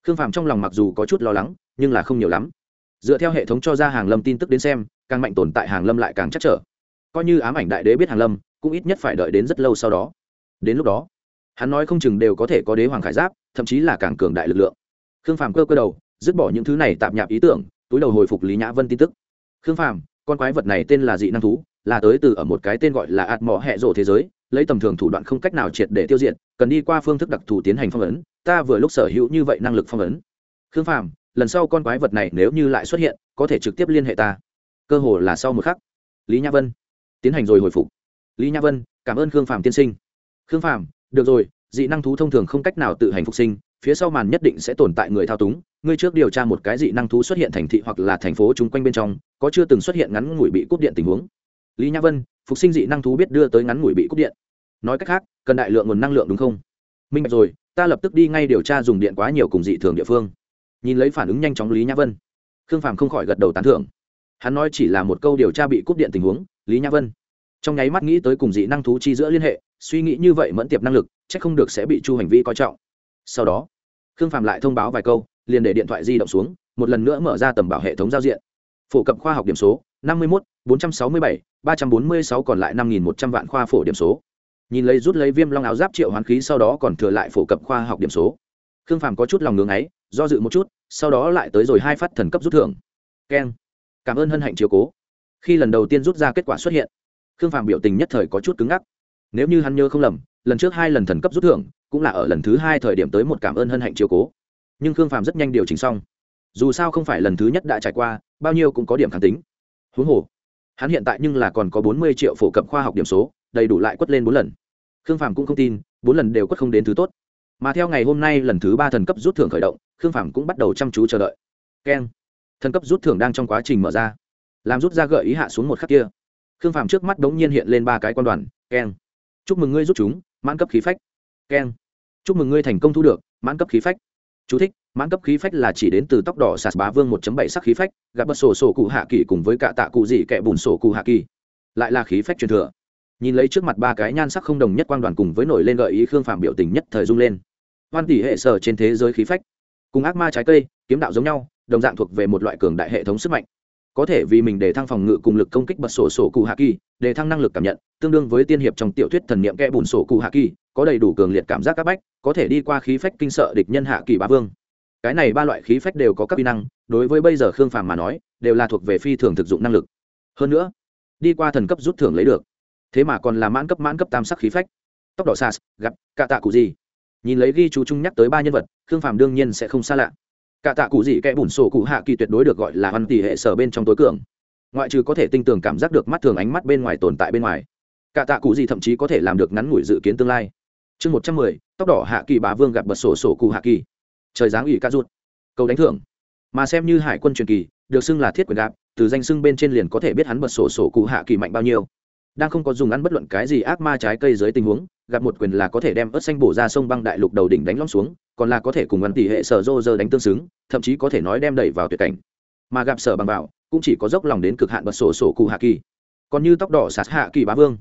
Khương phàm trong lòng mặc dù có chút lo lắng, nhưng là không nhiều lắm. Dựa theo hệ thống cho ra hàng lâm tin tức đến xem, càng mạnh tồn tại hàng lâm lại càng chắc trở. Coi như ám ảnh đại đế biết hàng lâm cũng ít nhất phải đợi đến rất lâu sau đó. Đến lúc đó, hắn nói không chừng đều có thể có đế hoàng khải giáp, thậm chí là càng cường đại lực lượng. Khương phàm cơ cơ đầu, dứt bỏ những thứ này tạp nhạp ý tưởng, túi đầu hồi phục lý nhã vân tin tức. Khương phàm, con quái vật này tên là dị năng thú, là tới từ ở một cái tên gọi là ạt mỏ hẹ rộ thế giới, lấy tầm thường thủ đoạn không cách nào triệt để tiêu diệt, cần đi qua phương thức đặc thù tiến hành phong ấn, ta vừa lúc sở hữu như vậy năng lực phong ấn. Khương phàm, lần sau con quái vật này nếu như lại xuất hiện, có thể trực tiếp liên hệ ta. Cơ hồ là sau một khắc, lý nhã vân tiến hành rồi hồi phục lý nhã vân cảm ơn khương Phạm tiên sinh. Khương Phạm, được rồi dị năng thú thông thường không cách nào tự hành phục sinh phía sau màn nhất định sẽ tồn tại người thao túng ngươi trước điều tra một cái dị năng thú xuất hiện thành thị hoặc là thành phố chung quanh bên trong có chưa từng xuất hiện ngắn ngủi bị cúp điện tình huống. Lý nhã vân phục sinh dị năng thú biết đưa tới ngắn ngủi bị cúp điện. Nói cách khác cần đại lượng nguồn năng lượng đúng không? Minh bạch rồi ta lập tức đi ngay điều tra dùng điện quá nhiều cùng dị thường địa phương. Nhìn lấy phản ứng nhanh chóng lý nhã vân. Khương phàm không khỏi gật đầu tán thưởng. Hắn nói chỉ là một câu điều tra bị cúp điện tình huống lý nhã vân trong nháy mắt nghĩ tới cùng dị năng thú chi giữa liên hệ, suy nghĩ như vậy mẫn tiệp năng lực c h ắ c không được sẽ bị chu hành vi coi trọng. Sau đó, khương phạm lại thông báo vài câu, liền để điện thoại di động xuống, một lần nữa mở ra tầm bảo hệ thống giao diện. Phổ cập khoa học điểm số, năm mươi một bốn trăm sáu mươi bảy, ba trăm bốn mươi sáu còn lại năm nghìn một trăm vạn khoa phổ điểm số. Nhìn lấy rút lấy viêm long áo giáp triệu hoán khí sau đó còn thừa lại phổ cập khoa học điểm số. Khương phàm có chút lòng ngưng ấy, do dự một chút, sau đó lại tới rồi hai phát thần cấp rút thưởng. Keng. Cảm ơn hân hạnh chiều cố. Khi lần đầu tiên rút ra kết quả xuất hiện khương phàm biểu tình nhất thời có chút cứng ngắc. Nếu như hắn nhớ không lầm, lần trước hai lần thần cấp rút thưởng, cũng là ở lần thứ hai thời điểm tới một cảm ơn hân hạnh chiều cố. Nhưng khương phàm rất nhanh điều chỉnh xong. Dù sao không phải lần thứ nhất đã trải qua, bao nhiêu cũng có điểm kháng tính. Huống hồ, hắn hiện tại nhưng là còn có bốn mươi triệu phổ cập khoa học điểm số, đầy đủ lại quất lên bốn lần. Khương phàm cũng không tin, bốn lần đều quất không đến thứ tốt. Mà theo ngày hôm nay lần thứ ba thần cấp rút thưởng khởi động, khương phàm cũng bắt đầu chăm chú chờ đợi. Keng. Thần cấp rút thưởng đang trong quá trình mở ra. Làm rút ra gợi ý hạ xuống một khắc kia khương phàm trước mắt đ ố n g nhiên hiện lên ba cái quan đoàn keng chúc mừng ngươi rút chúng mãn cấp khí phách keng chúc mừng ngươi thành công thu được mãn cấp khí phách Chú thích, mãn cấp khí phách là chỉ đến từ tóc đỏ sạt bá vương 1.7 sắc khí phách, gặp bật sổ sổ cụ hạ kỳ cùng với cả tạ cụ dị kẻ bùn sổ cụ hạ kỳ. Lại là khí phách truyền thừa. Nhìn lấy trước mặt ba cái nhan sắc không đồng nhất quang đoàn cùng với nổi lên gợi ý khương phạm biểu tình nhất thời rung lên. Hoan tỷ hệ sở trên thế giới khí phách, cùng ác ma trái cây, kiếm đạo giống nhau, đồng dạng thuộc về một loại cường đại hệ thống sức mạnh có thể vì mình để thăng phòng ngự cùng lực công kích bật sổ sổ cụ hạ kỳ, để thăng năng lực cảm nhận, tương đương với tiên hiệp trong tiểu thuyết thần niệm kẽ bùn sổ cụ hạ kỳ, có đầy đủ cường liệt cảm giác các bách, có thể đi qua khí phách kinh sợ địch nhân hạ kỳ bá vương. Cái này ba loại khí phách đều có các kỹ năng, đối với bây giờ khương phàm mà nói, đều là thuộc về phi thường thực dụng năng lực. Hơn nữa, đi qua thần cấp rút thưởng lấy được, thế mà còn là mãn cấp mãn cấp tam sắc khí phách. Tốc độ sas gặp cạ tạ cụ gì nhìn lấy ghi chú chung nhắc tới ba nhân vật, khương phàm đương nhiên sẽ không xa lạ cả tạ cụ gì kẽ bùn sổ cụ hạ kỳ tuyệt đối được gọi là văn tỷ hệ sở bên trong tối cường. Ngoại trừ có thể tinh tường cảm giác được mắt thường ánh mắt bên ngoài tồn tại bên ngoài, cả tạ cụ gì thậm chí có thể làm được ngắn ngủi dự kiến tương lai. Chương một trăm mười, tóc đỏ hạ kỳ bá vương gặp bật sổ sổ cụ hạ kỳ. Trời giáng ủy ca rút cầu đánh thưởng. Mà xem như hải quân truyền kỳ, được xưng là thiết quyền đạp, từ danh xưng bên trên liền có thể biết hắn bật sổ sổ cụ hạ kỳ mạnh bao nhiêu. Đang không có dùng ăn bất luận cái gì ác ma trái cây dưới tình huống gặp một quyền là có thể đem ớt xanh bổ ra sông băng đại lục đầu đỉnh đánh lõm xuống, còn là có thể cùng ăn tỷ hệ sở rô rơ đánh tương xứng, thậm chí có thể nói đem đẩy vào tuyệt cảnh. Mà gặp sở bằng bảo, cũng chỉ có dốc lòng đến cực hạn bật sổ sổ cụ hạ kỳ. Còn như tóc đỏ sạt hạ kỳ bá vương.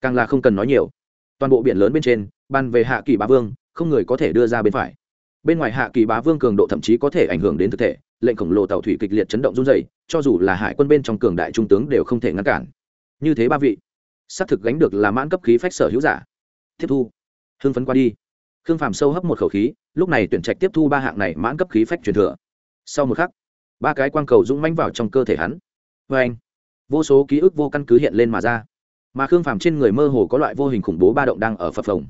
Càng là không cần nói nhiều. Toàn bộ biển lớn bên trên, ban về hạ kỳ bá vương, không người có thể đưa ra bên phải. Bên ngoài hạ kỳ bá vương cường độ thậm chí có thể ảnh hưởng đến thực thể, lệnh khổng lồ tàu thủy kịch liệt chấn động run dày cho dù là hải quân bên trong cường đại trung tướng đều không thể ngăn cản. Như thế ba vị, xác thực gánh được là mãn cấp khí phách sở hữu giả tiếp thu. Hưng phấn qua đi. Khương phàm sâu hấp một khẩu khí, lúc này tuyển trạch tiếp thu ba hạng này mãn cấp khí phách truyền thừa. Sau một khắc, ba cái quang cầu dũng manh vào trong cơ thể hắn. Vê anh, vô số ký ức vô căn cứ hiện lên mà ra. Mà khương phàm trên người mơ hồ có loại vô hình khủng bố ba động đang ở phập phồng.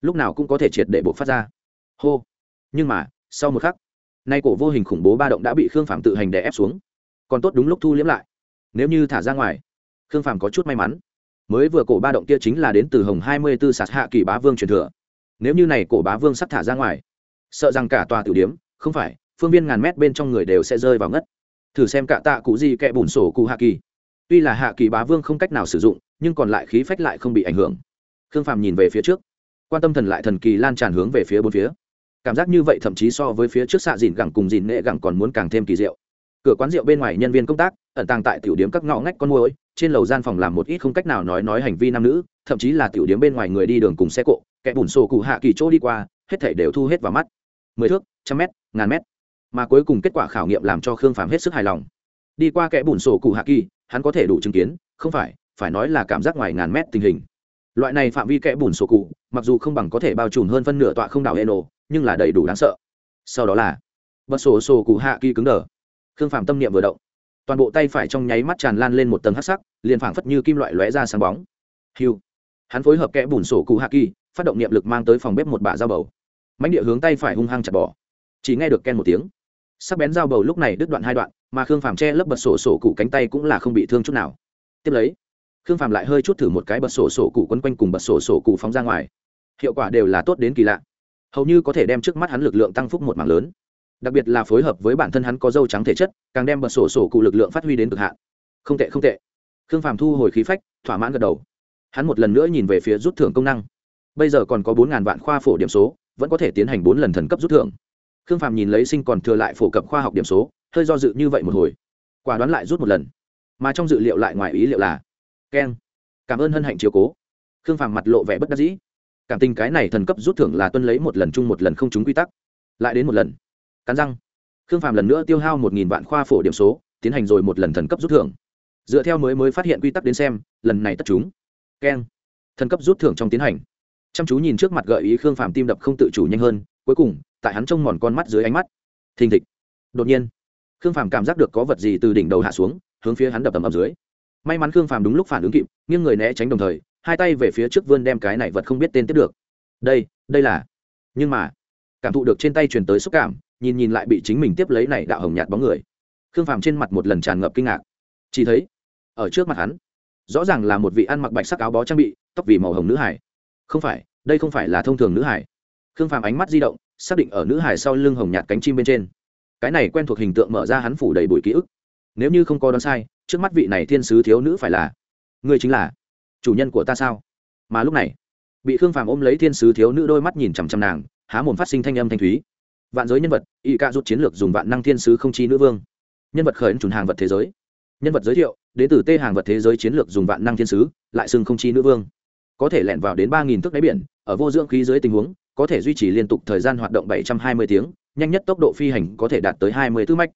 Lúc nào cũng có thể triệt để buộc phát ra. Hô. Nhưng mà, sau một khắc, nay cổ vô hình khủng bố ba động đã bị khương phàm tự hành đè ép xuống. Còn tốt đúng lúc thu liễm lại. Nếu như thả ra ngoài, khương phàm có chút may mắn mới vừa cổ ba động kia chính là đến từ hồng hai mươi b ố sạt hạ kỳ bá vương truyền thừa. Nếu như này cổ bá vương sắp thả ra ngoài, sợ rằng cả tòa tử điếm, không phải, phương viên ngàn mét bên trong người đều sẽ rơi vào ngất. Thử xem cả tạ cụ gì kẹ bùn sổ cụ hạ kỳ. Tuy là hạ kỳ bá vương không cách nào sử dụng, nhưng còn lại khí phách lại không bị ảnh hưởng. Khương phàm nhìn về phía trước. Quan tâm thần lại thần kỳ lan tràn hướng về phía bốn phía. Cảm giác như vậy thậm chí so với phía trước xạ dìn gẳng cùng dìn nệ gẳng còn muốn càng thêm kỳ diệu cửa quán rượu bên ngoài nhân viên công tác, ẩn tàng tại tiểu điếm các ngõ ngách con môi trên lầu gian phòng làm một ít không cách nào nói nói hành vi nam nữ, thậm chí là tiểu điếm bên ngoài người đi đường cùng xe cộ, kẻ bùn sổ cụ hạ kỳ chỗ đi qua, hết thể đều thu hết vào mắt. Mười thước, trăm mét, ngàn mét. Mà cuối cùng kết quả khảo nghiệm làm cho khương phàm hết sức hài lòng. Đi qua kẻ bùn sổ cụ hạ kỳ, hắn có thể đủ chứng kiến, không phải phải nói là cảm giác ngoài ngàn mét tình hình. Loại này phạm vi kẽ bùn sổ cụ, mặc dù không bằng có thể bao trùm hơn phân nửa tọa không đảo eno, nhưng là đầy đủ đáng sợ. Sau đó là, bật sổ sổ cụ hạ kỳ cứng đờ khương phàm tâm niệm vừa động, toàn bộ tay phải trong nháy mắt tràn lan lên một tầng hắc sắc, liền phảng phất như kim loại lóe ra sáng bóng. Hiu hắn phối hợp kẽ bùn sổ cụ hạ kỳ, phát động niệm lực mang tới phòng bếp một bả dao bầu. Mánh địa hướng tay phải hung hăng chặt bỏ. Chỉ nghe được ken một tiếng. Sắc bén dao bầu lúc này đứt đoạn hai đoạn, mà khương phàm che lấp bật sổ sổ cụ cánh tay cũng là không bị thương chút nào. Tiếp lấy, khương phàm lại hơi chút thử một cái bật sổ sổ cụ quấn quanh cùng bật sổ sổ cụ phóng ra ngoài. Hiệu quả đều là tốt đến kỳ lạ. Hầu như có thể đem trước mắt hắn lực lượng tăng phúc một mảng lớn đặc biệt là phối hợp với bản thân hắn có dâu trắng thể chất, càng đem bật sổ sổ cụ lực lượng phát huy đến cực hạn. Không tệ không tệ. Khương phàm thu hồi khí phách, thỏa mãn gật đầu. Hắn một lần nữa nhìn về phía rút thưởng công năng. Bây giờ còn có bốn ngàn vạn khoa phổ điểm số, vẫn có thể tiến hành bốn lần thần cấp rút thưởng. Khương phàm nhìn lấy sinh còn thừa lại phổ cập khoa học điểm số, hơi do dự như vậy một hồi. Quả đoán lại rút một lần. Mà trong dự liệu lại ngoài ý liệu là, keng. Cảm ơn hân hạnh chiều cố. Khương phàm mặt lộ vẻ bất đắc dĩ. Cảm tình cái này thần cấp rút thưởng là tuân lấy một lần chung một lần không trúng quy tắc. Lại đến một lần cắn răng. Khương phàm lần nữa tiêu hao một nghìn vạn khoa phổ điểm số, tiến hành rồi một lần thần cấp rút thưởng. Dựa theo mới mới phát hiện quy tắc đến xem, lần này tất chúng. Keng. Thần cấp rút thưởng trong tiến hành. Chăm chú nhìn trước mặt gợi ý khương phàm tim đập không tự chủ nhanh hơn, cuối cùng, tại hắn trông mòn con mắt dưới ánh mắt. Thình thịch. Đột nhiên, khương phàm cảm giác được có vật gì từ đỉnh đầu hạ xuống, hướng phía hắn đập tầm ầm dưới. May mắn khương phàm đúng lúc phản ứng kịp, nghiêng người né tránh đồng thời, hai tay về phía trước vươn đem cái này vật không biết tên tiếp được. Đây đây là. Nhưng mà, cảm thụ được trên tay truyền tới xúc cảm nhìn nhìn lại bị chính mình tiếp lấy này đạo hồng nhạt bóng người. Khương phàm trên mặt một lần tràn ngập kinh ngạc. Chỉ thấy, ở trước mặt hắn, rõ ràng là một vị ăn mặc bạch sắc áo bó trang bị, tóc vì màu hồng nữ hải. Không phải, đây không phải là thông thường nữ hải. Khương phàm ánh mắt di động, xác định ở nữ hải sau lưng hồng nhạt cánh chim bên trên. Cái này quen thuộc hình tượng mở ra hắn phủ đầy bụi ký ức. Nếu như không có đoán sai, trước mắt vị này thiên sứ thiếu nữ phải là người chính là chủ nhân của ta sao? Mà lúc này, bị khương phàm ôm lấy thiên sứ thiếu nữ đôi mắt nhìn chằm chằm nàng, há mồm phát sinh thanh âm thanh thúy vạn giới nhân vật, y ca rút chiến lược dùng vạn năng thiên sứ không chi nữ vương. Nhân vật khởi chuẩn hàng vật thế giới. Nhân vật giới thiệu, đến từ tê hàng vật thế giới chiến lược dùng vạn năng thiên sứ, lại xưng không chi nữ vương. Có thể lẻn vào đến ba nghìn thước đáy biển, ở vô dưỡng khí dưới tình huống, có thể duy trì liên tục thời gian hoạt động bảy trăm hai mươi tiếng, nhanh nhất tốc độ phi hành có thể đạt tới hai mươi tư mạch.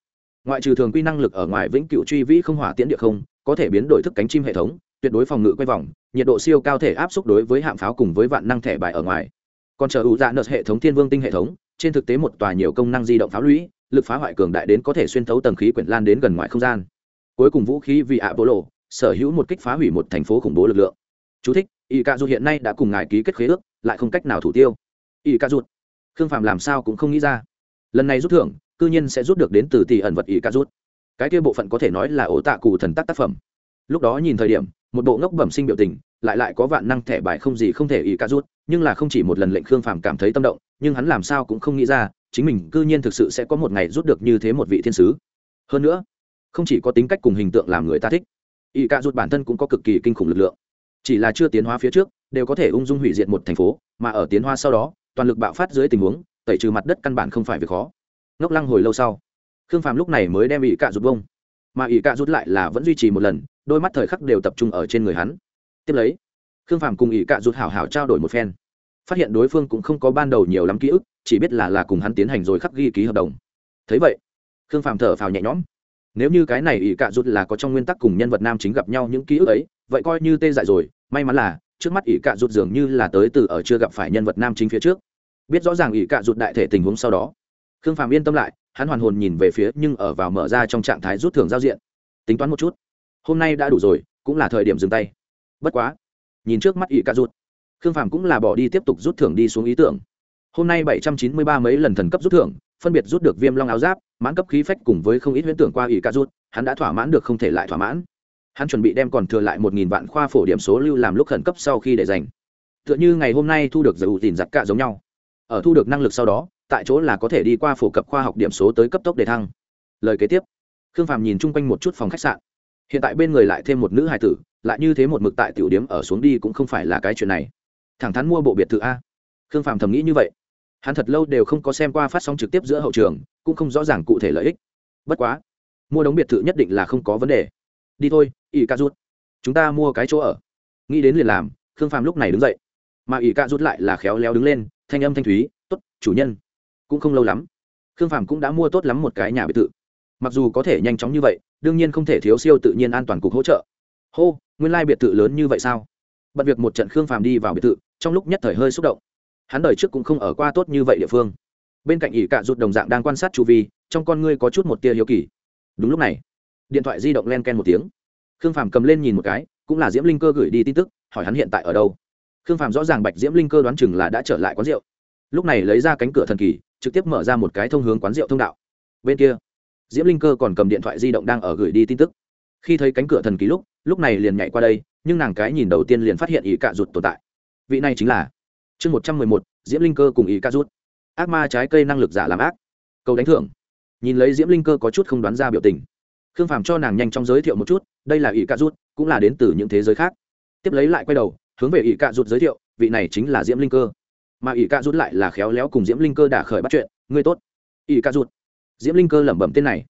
Ngoại trừ thường quy năng lực ở ngoài vĩnh cựu truy vĩ không hỏa tiễn địa không, có thể biến đổi thức cánh chim hệ thống, tuyệt đối phòng ngự quay vòng, nhiệt độ siêu cao thể áp xúc đối với hạm pháo cùng với vạn năng thẻ bài ở ngoài. Còn chờ ủ dạ nợ hệ thống thiên vương tinh hệ thống trên thực tế một tòa nhiều công năng di động pháo lũy lực phá hoại cường đại đến có thể xuyên thấu tầng khí quyển lan đến gần ngoài không gian. Cuối cùng vũ khí vì ạ bộ lộ sở hữu một kích phá hủy một thành phố khủng bố lực lượng. Chú thích, y ca dù hiện nay đã cùng ngài ký kết khế ước lại không cách nào thủ tiêu. Y ca rút khương phạm làm sao cũng không nghĩ ra. Lần này rút thưởng cư nhiên sẽ rút được đến từ tỷ ẩn vật y ca rút cái kia bộ phận có thể nói là ổ tạ cụ thần tác tác phẩm. Lúc đó nhìn thời điểm một bộ ngốc bẩm sinh biểu tình lại lại có vạn năng thẻ bài không gì không thể y ca rút nhưng là không chỉ một lần lệnh khương phạm cảm thấy tâm động nhưng hắn làm sao cũng không nghĩ ra, chính mình cư nhiên thực sự sẽ có một ngày rút được như thế một vị thiên sứ. Hơn nữa, không chỉ có tính cách cùng hình tượng làm người ta thích, y cạ rút bản thân cũng có cực kỳ kinh khủng lực lượng. Chỉ là chưa tiến hóa phía trước, đều có thể ung dung hủy diệt một thành phố, mà ở tiến hóa sau đó, toàn lực bạo phát dưới tình huống, tẩy trừ mặt đất căn bản không phải việc khó. Ngốc lăng hồi lâu sau, khương phàm lúc này mới đem ỷ cạ rút bông mà ỷ cạ rút lại là vẫn duy trì một lần, đôi mắt thời khắc đều tập trung ở trên người hắn. Tiếp lấy, khương phàm cùng ỷ cạ rút hảo hảo trao đổi một phen phát hiện đối phương cũng không có ban đầu nhiều lắm ký ức, chỉ biết là là cùng hắn tiến hành rồi khắc ghi ký hợp đồng. Thấy vậy, khương phàm thở phào nhẹ nhõm. Nếu như cái này ỷ cạ rút là có trong nguyên tắc cùng nhân vật nam chính gặp nhau những ký ức ấy, vậy coi như tê dại rồi, may mắn là, trước mắt ỷ cạ rút dường như là tới từ ở chưa gặp phải nhân vật nam chính phía trước. Biết rõ ràng ỷ cạ rút đại thể tình huống sau đó, khương phàm yên tâm lại, hắn hoàn hồn nhìn về phía nhưng ở vào mở ra trong trạng thái rút thưởng giao diện. Tính toán một chút, hôm nay đã đủ rồi, cũng là thời điểm dừng tay. Bất quá, nhìn trước mắt ỷ cạ rút khương phàm cũng là bỏ đi tiếp tục rút thưởng đi xuống ý tưởng. Hôm nay bảy trăm chín mươi ba mấy lần thần cấp rút thưởng, phân biệt rút được viêm long áo giáp, mãn cấp khí phách cùng với không ít huyễn tưởng qua ỷ ca rút, hắn đã thỏa mãn được không thể lại thỏa mãn. Hắn chuẩn bị đem còn thừa lại một nghìn vạn khoa phổ điểm số lưu làm lúc khẩn cấp sau khi để dành. Tựa như ngày hôm nay thu được giải ủ tìm giặt cả giống nhau. Ở thu được năng lực sau đó, tại chỗ là có thể đi qua phổ cập khoa học điểm số tới cấp tốc để thăng. Lời kế tiếp, khương phàm nhìn chung quanh một chút phòng khách sạn. Hiện tại bên người lại thêm một nữ hài tử, lại như thế một mực tại tiểu điếm ở xuống đi cũng không phải là cái chuyện này thẳng thắn mua bộ biệt thự a. Khương phàm thầm nghĩ như vậy. Hắn thật lâu đều không có xem qua phát sóng trực tiếp giữa hậu trường, cũng không rõ ràng cụ thể lợi ích. Bất quá, mua đống biệt thự nhất định là không có vấn đề. Đi thôi ỷ ca rút chúng ta mua cái chỗ ở. Nghĩ đến liền làm, khương phàm lúc này đứng dậy. Mà ỷ ca rút lại là khéo léo đứng lên, thanh âm thanh thúy t ố t chủ nhân. Cũng không lâu lắm, khương phàm cũng đã mua tốt lắm một cái nhà biệt thự. Mặc dù có thể nhanh chóng như vậy, đương nhiên không thể thiếu siêu tự nhiên an toàn cục hỗ trợ. Hô, nguyên lai biệt thự lớn như vậy sao? Bận việc một trận khương phàm đi vào biệt thự, trong lúc nhất thời hơi xúc động. Hắn đời trước cũng không ở qua tốt như vậy địa phương. Bên cạnh ỷ cạ rụt đồng dạng đang quan sát chu vi, trong con ngươi có chút một tia hiếu kỳ. Đúng lúc này, điện thoại di động len ken một tiếng. Khương phàm cầm lên nhìn một cái, cũng là diễm linh cơ gửi đi tin tức, hỏi hắn hiện tại ở đâu. Khương phàm rõ ràng bạch diễm linh cơ đoán chừng là đã trở lại quán rượu. Lúc này lấy ra cánh cửa thần kỳ, trực tiếp mở ra một cái thông hướng quán rượu thông đạo. Bên kia, diễm linh cơ còn cầm điện thoại di động đang ở gửi đi tin tức. Khi thấy cánh cửa thần kỳ lúc lúc này liền nhảy qua đây nhưng nàng cái nhìn đầu tiên liền phát hiện ý cạ rụt tồn tại. Vị này chính là chương một trăm mười một, diễm linh cơ cùng ý cạ rút ác ma trái cây năng lực giả làm ác. Câu đánh thưởng. Nhìn lấy diễm linh cơ có chút không đoán ra biểu tình. Khương phàm cho nàng nhanh chóng giới thiệu một chút, đây là ý cạ rút cũng là đến từ những thế giới khác. Tiếp lấy lại quay đầu, hướng về ý cạ rút giới thiệu, vị này chính là diễm linh cơ. Mà ỷ ca rút lại là khéo léo cùng diễm linh cơ đả khởi bắt chuyện, ngươi tốt. Ỷ ca rút diễm linh cơ lẩm bẩm tên này.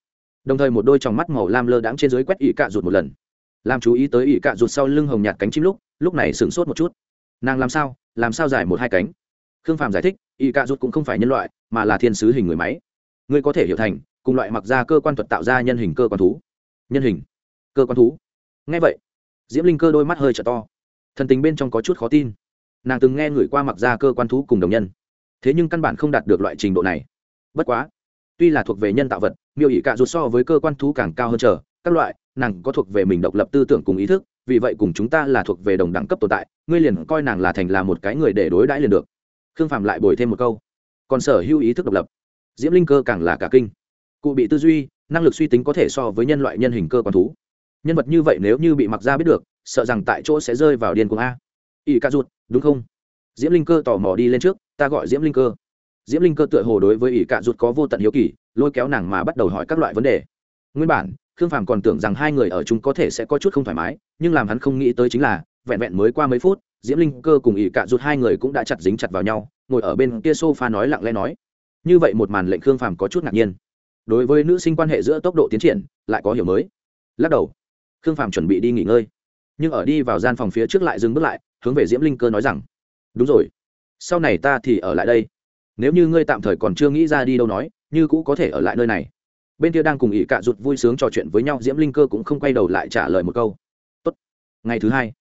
Đồng thời một đôi tròng mắt màu lam lơ đãng trên dưới quét ỷ cạ rụt một lần làm chú ý tới ỷ cạ rụt sau lưng hồng nhạt cánh chim lúc lúc này sửng sốt một chút. Nàng làm sao? Làm sao dài một hai cánh? Khương phàm giải thích, ỷ cạ rụt cũng không phải nhân loại, mà là thiên sứ hình người máy. Ngươi có thể hiểu thành, cùng loại mặc ra cơ quan thuật tạo ra nhân hình cơ quan thú. Nhân hình, cơ quan thú. Ngay vậy, diễm linh cơ đôi mắt hơi t to. Thần tình bên trong có chút khó tin. Nàng từng nghe người qua mặc ra cơ quan thú cùng đồng nhân. Thế nhưng căn bản không đạt được loại trình độ này. Bất quá, tuy là thuộc về nhân tạo vật, miêu ỷ cạ rụt so với cơ quan thú càng cao hơn trở các loại nàng có thuộc về mình độc lập tư tưởng cùng ý thức, vì vậy cùng chúng ta là thuộc về đồng đẳng cấp tồn tại, ngươi liền coi nàng là thành là một cái người để đối đãi liền được. Khương phạm lại bồi thêm một câu. Còn sở hữu ý thức độc lập, diễm linh cơ càng là cả kinh. Cụ bị tư duy, năng lực suy tính có thể so với nhân loại nhân hình cơ quan thú. Nhân vật như vậy nếu như bị mặc ra biết được, sợ rằng tại chỗ sẽ rơi vào điên cuồng a. Ỷ ca rụt đúng không? Diễm linh cơ tò mò đi lên trước, ta gọi diễm linh cơ. Diễm linh cơ tựa hồ đối với ỷ cạ rụt có vô tận hiếu kỳ, lôi kéo nàng mà bắt đầu hỏi các loại vấn đề. Nguyên bản khương phàm còn tưởng rằng hai người ở chung có thể sẽ có chút không thoải mái, nhưng làm hắn không nghĩ tới chính là, vẹn vẹn mới qua mấy phút, diễm linh cơ cùng ỷ cạ rút hai người cũng đã chặt dính chặt vào nhau, ngồi ở bên kia s o f a nói lặng lẽ nói. Như vậy một màn lệnh khương phàm có chút ngạc nhiên. Đối với nữ sinh quan hệ giữa tốc độ tiến triển, lại có hiểu mới. Lắc đầu, khương phàm chuẩn bị đi nghỉ ngơi. Nhưng ở đi vào gian phòng phía trước lại dừng bước lại, hướng về diễm linh cơ nói rằng, đúng rồi, sau này ta thì ở lại đây. Nếu như ngươi tạm thời còn chưa nghĩ ra đi đâu nói, như cũ có thể ở lại nơi này bên kia đang cùng ỷ cạ rụt vui sướng trò chuyện với nhau, diễm linh cơ cũng không quay đầu lại trả lời một câu. Tốt. ngày thứ hai,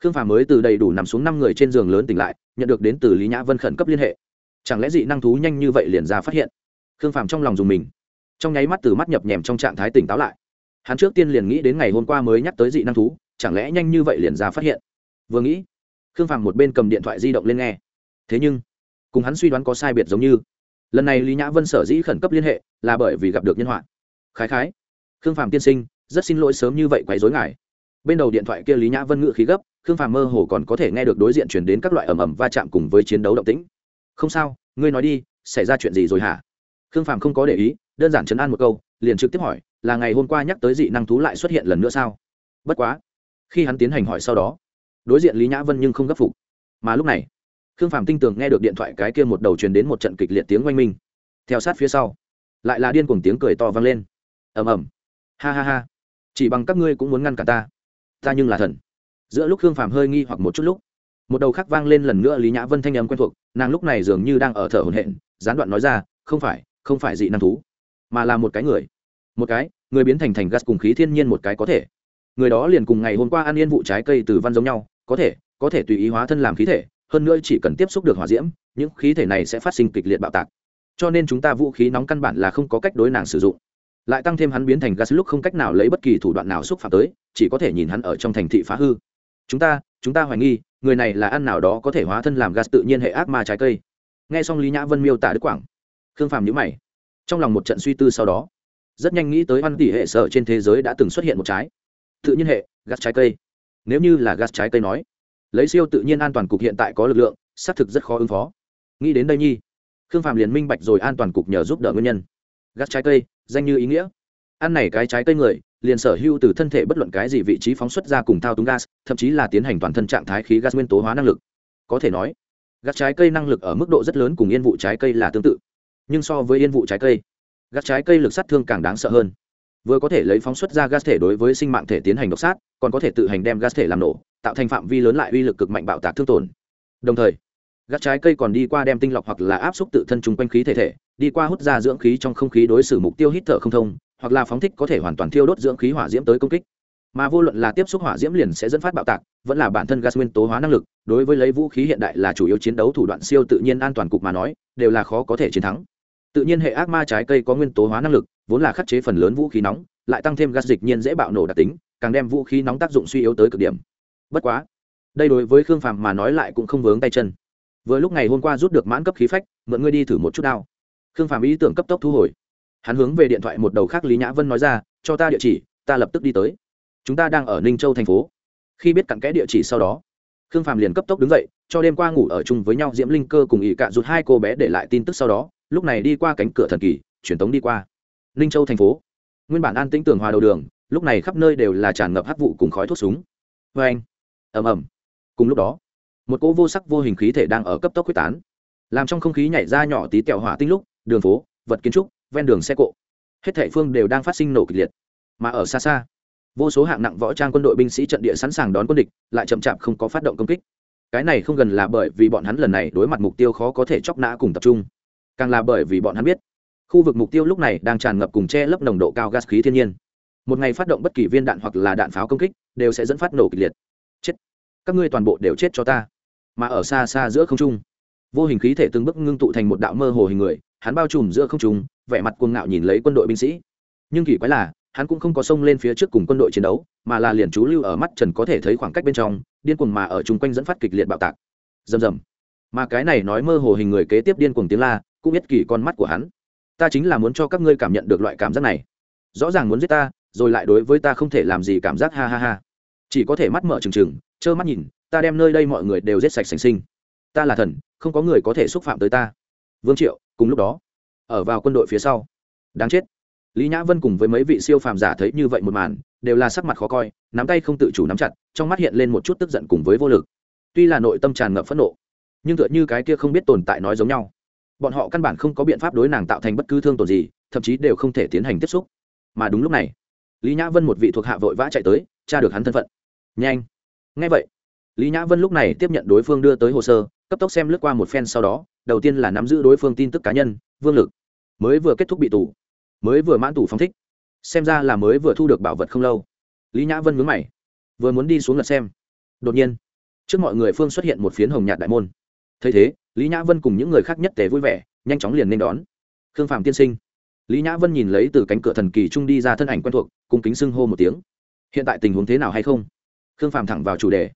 khương phàm mới từ đầy đủ nằm xuống năm người trên giường lớn tỉnh lại, nhận được đến từ lý nhã vân khẩn cấp liên hệ. Chẳng lẽ dị năng thú nhanh như vậy liền ra phát hiện? Khương phàm trong lòng dùng mình, trong nháy mắt từ mắt nhập nhèm trong trạng thái tỉnh táo lại. Hắn trước tiên liền nghĩ đến ngày hôm qua mới nhắc tới dị năng thú, chẳng lẽ nhanh như vậy liền ra phát hiện? Vừa nghĩ, khương phàm một bên cầm điện thoại di động lên nghe. Thế nhưng, cùng hắn suy đoán có sai biệt giống như lần này lý nhã vân sở dĩ khẩn cấp liên hệ, là bởi vì gặp được nhân họa. Khái khái, khương phàm tiên sinh, rất xin lỗi sớm như vậy quấy dối ngài. Bên đầu điện thoại kia lý nhã vân ngự khí gấp, khương phàm mơ hồ còn có thể nghe được đối diện chuyển đến các loại ầm ầm va chạm cùng với chiến đấu động tĩnh. Không sao, ngươi nói đi, xảy ra chuyện gì rồi hả? Khương phàm không có để ý, đơn giản chấn an một câu, liền trực tiếp hỏi, là ngày hôm qua nhắc tới dị năng thú lại xuất hiện lần nữa sao? Bất quá, khi hắn tiến hành hỏi sau đó, đối diện lý nhã vân nhưng không gấp phục. Mà lúc này khương phàm tinh tường nghe được điện thoại cái kia một đầu truyền đến một trận kịch liệt tiếng oanh minh. Theo sát phía sau, lại là điên cuồng tiếng cười to vang lên. Ầm ầm. Ha ha ha. Chỉ bằng các ngươi cũng muốn ngăn cả ta. Ta nhưng là thần. Giữa lúc khương phàm hơi nghi hoặc một chút lúc, một đầu khác vang lên lần nữa lý nhã vân thanh âm quen thuộc, nàng lúc này dường như đang ở thở hồn hện gián đoạn nói ra, không phải không phải dị năng thú, mà là một cái người. Một cái, người biến thành thành gas cùng khí thiên nhiên một cái có thể. Người đó liền cùng ngày hôm qua ăn yên vụ trái cây từ văn giống nhau, có thể có thể tùy ý hóa thân làm khí thể hơn nữa chỉ cần tiếp xúc được hỏa diễm, những khí thể này sẽ phát sinh kịch liệt bạo tạc. Cho nên chúng ta vũ khí nóng căn bản là không có cách đối nàng sử dụng. Lại tăng thêm hắn biến thành gas lúc không cách nào lấy bất kỳ thủ đoạn nào xúc phạm tới, chỉ có thể nhìn hắn ở trong thành thị phá hư. Chúng ta chúng ta hoài nghi, người này là ăn nào đó có thể hóa thân làm gas tự nhiên hệ ác ma trái cây. Nghe xong lý nhã vân miêu tả đức quảng, khương phàm nhữ mày. Trong lòng một trận suy tư sau đó, rất nhanh nghĩ tới văn tỷ hệ sở trên thế giới đã từng xuất hiện một trái tự nhiên hệ, gas trái cây. Nếu như là gas trái cây nói lấy siêu tự nhiên an toàn cục hiện tại có lực lượng, xác thực rất khó ứng phó. Nghĩ đến đây nhi, khương phạm liền minh bạch rồi an toàn cục nhờ giúp đỡ nguyên nhân. Gắt trái cây, danh như ý nghĩa. Ăn này cái trái cây người, liền sở hữu từ thân thể bất luận cái gì vị trí phóng xuất ra cùng thao túng gas, thậm chí là tiến hành toàn thân trạng thái khí gas nguyên tố hóa năng lực. Có thể nói, gắt trái cây năng lực ở mức độ rất lớn cùng yên vụ trái cây là tương tự. Nhưng so với yên vụ trái cây, gắt trái cây lực sát thương càng đáng sợ hơn. Vừa có thể lấy phóng xuất ra gas thể đối với sinh mạng thể tiến hành độc sát, còn có thể tự hành đem gas thể làm nổ tạo thành phạm vi lớn lại uy lực cực mạnh bạo tạc thương tổn. Đồng thời gas trái cây còn đi qua đem tinh lọc hoặc là áp suất tự thân chung quanh khí thể thể, đi qua hút ra dưỡng khí trong không khí đối xử mục tiêu hít thở không thông, hoặc là phóng thích có thể hoàn toàn thiêu đốt dưỡng khí hỏa diễm tới công kích. Mà vô luận là tiếp xúc hỏa diễm liền sẽ dẫn phát bạo tạc, vẫn là bản thân gas nguyên tố hóa năng lực, đối với lấy vũ khí hiện đại là chủ yếu chiến đấu thủ đoạn siêu tự nhiên an toàn cục mà nói, đều là khó có thể chiến thắng. Tự nhiên hệ ác ma trái cây có nguyên tố hóa năng lực, vốn là khắc chế phần lớn vũ khí nóng, lại tăng thêm gas dịch nhiên dễ bạo nổ đặc tính, càng đem vũ khí nóng tác dụng suy yếu tới cực điểm bất quá, đây đối với khương phàm mà nói lại cũng không vướng tay chân. Vừa lúc ngày hôm qua rút được mãn cấp khí phách, mượn ngươi đi thử một chút đao. Khương phàm ý tưởng cấp tốc thu hồi. Hắn hướng về điện thoại một đầu khác lý nhã vân nói ra, cho ta địa chỉ, ta lập tức đi tới. Chúng ta đang ở ninh châu thành phố. Khi biết cặn kẽ địa chỉ sau đó, khương phàm liền cấp tốc đứng dậy, cho đêm qua ngủ ở chung với nhau diễm linh cơ cùng ỵ cạ rụt hai cô bé để lại tin tức sau đó, lúc này đi qua cánh cửa thần kỳ, truyền tống đi qua. Ninh châu thành phố. Nguyên bản an tĩnh tường hòa đầu đường, lúc này khắp nơi đều là tràn ngập hát vụ cùng khói thuốc súng. Vê anh ầm ầm. Cùng lúc đó, một cỗ vô sắc vô hình khí thể đang ở cấp tốc quyết tán, làm trong không khí nhảy ra nhỏ tí tẹo hỏa tinh lúc, đường phố, vật kiến trúc, ven đường xe cộ, hết thệ phương đều đang phát sinh nổ kịch liệt. Mà ở xa xa, vô số hạng nặng võ trang quân đội binh sĩ trận địa sẵn sàng đón quân địch, lại chậm chạp không có phát động công kích. Cái này không gần là bởi vì bọn hắn lần này đối mặt mục tiêu khó có thể chóc nã cùng tập trung, càng là bởi vì bọn hắn biết, khu vực mục tiêu lúc này đang tràn ngập cùng che lấp nồng độ cao gas khí thiên nhiên. Một ngày phát động bất kỳ viên đạn hoặc là đạn pháo công kích, đều sẽ dẫn phát nổ kịch liệt các ngươi toàn bộ đều chết cho ta. Mà ở xa xa giữa không trung, vô hình khí thể từng bước ngưng tụ thành một đạo mơ hồ hình người, hắn bao trùm giữa không trung, vẻ mặt cuồng ngạo nhìn lấy quân đội binh sĩ. Nhưng kỳ quái là, hắn cũng không có xông lên phía trước cùng quân đội chiến đấu, mà là liền chú lưu ở mắt trần có thể thấy khoảng cách bên trong, điên cuồng mà ở chung quanh dẫn phát kịch liệt bạo tạc. Rầm rầm. Mà cái này nói mơ hồ hình người kế tiếp điên cuồng tiếng la, cũng biết kỳ con mắt của hắn. Ta chính là muốn cho các ngươi cảm nhận được loại cảm giác này. Rõ ràng muốn giết ta, rồi lại đối với ta không thể làm gì cảm giác, ha ha ha chỉ có thể mắt mở trừng trừng, trơ mắt nhìn, ta đem nơi đây mọi người đều giết sạch sành sinh. Ta là thần, không có người có thể xúc phạm tới ta. Vương triệu, cùng lúc đó, ở vào quân đội phía sau. Đáng chết. Lý nhã vân cùng với mấy vị siêu phàm giả thấy như vậy một màn, đều là sắc mặt khó coi, nắm tay không tự chủ nắm chặt, trong mắt hiện lên một chút tức giận cùng với vô lực. Tuy là nội tâm tràn ngập phẫn nộ, nhưng tựa như cái kia không biết tồn tại nói giống nhau. Bọn họ căn bản không có biện pháp đối nàng tạo thành bất cứ thương tổn gì, thậm chí đều không thể tiến hành tiếp xúc. Mà đúng lúc này, lý nhã vân một vị thuộc hạ vội vã chạy tới, tra được hắn thân phận nhanh. Ngay vậy, lý nhã vân lúc này tiếp nhận đối phương đưa tới hồ sơ, cấp tốc xem lướt qua một phen sau đó, đầu tiên là nắm giữ đối phương tin tức cá nhân, vương lực. Mới vừa kết thúc bị tù, mới vừa mãn tù phong thích. Xem ra là mới vừa thu được bảo vật không lâu. Lý nhã vân mướn mày, vừa muốn đi xuống lật xem. Đột nhiên, trước mọi người phương xuất hiện một phiến hồng nhạt đại môn. Thấy thế, lý nhã vân cùng những người khác nhất tề vui vẻ, nhanh chóng liền nên đón. Khương phạm tiên sinh. Lý nhã vân nhìn lấy từ cánh cửa thần kỳ trung đi ra thân ảnh quen thuộc cùng kính xưng hô một tiếng. Hiện tại tình huống thế nào hay không? Khương phạm thẳng vào chủ đề.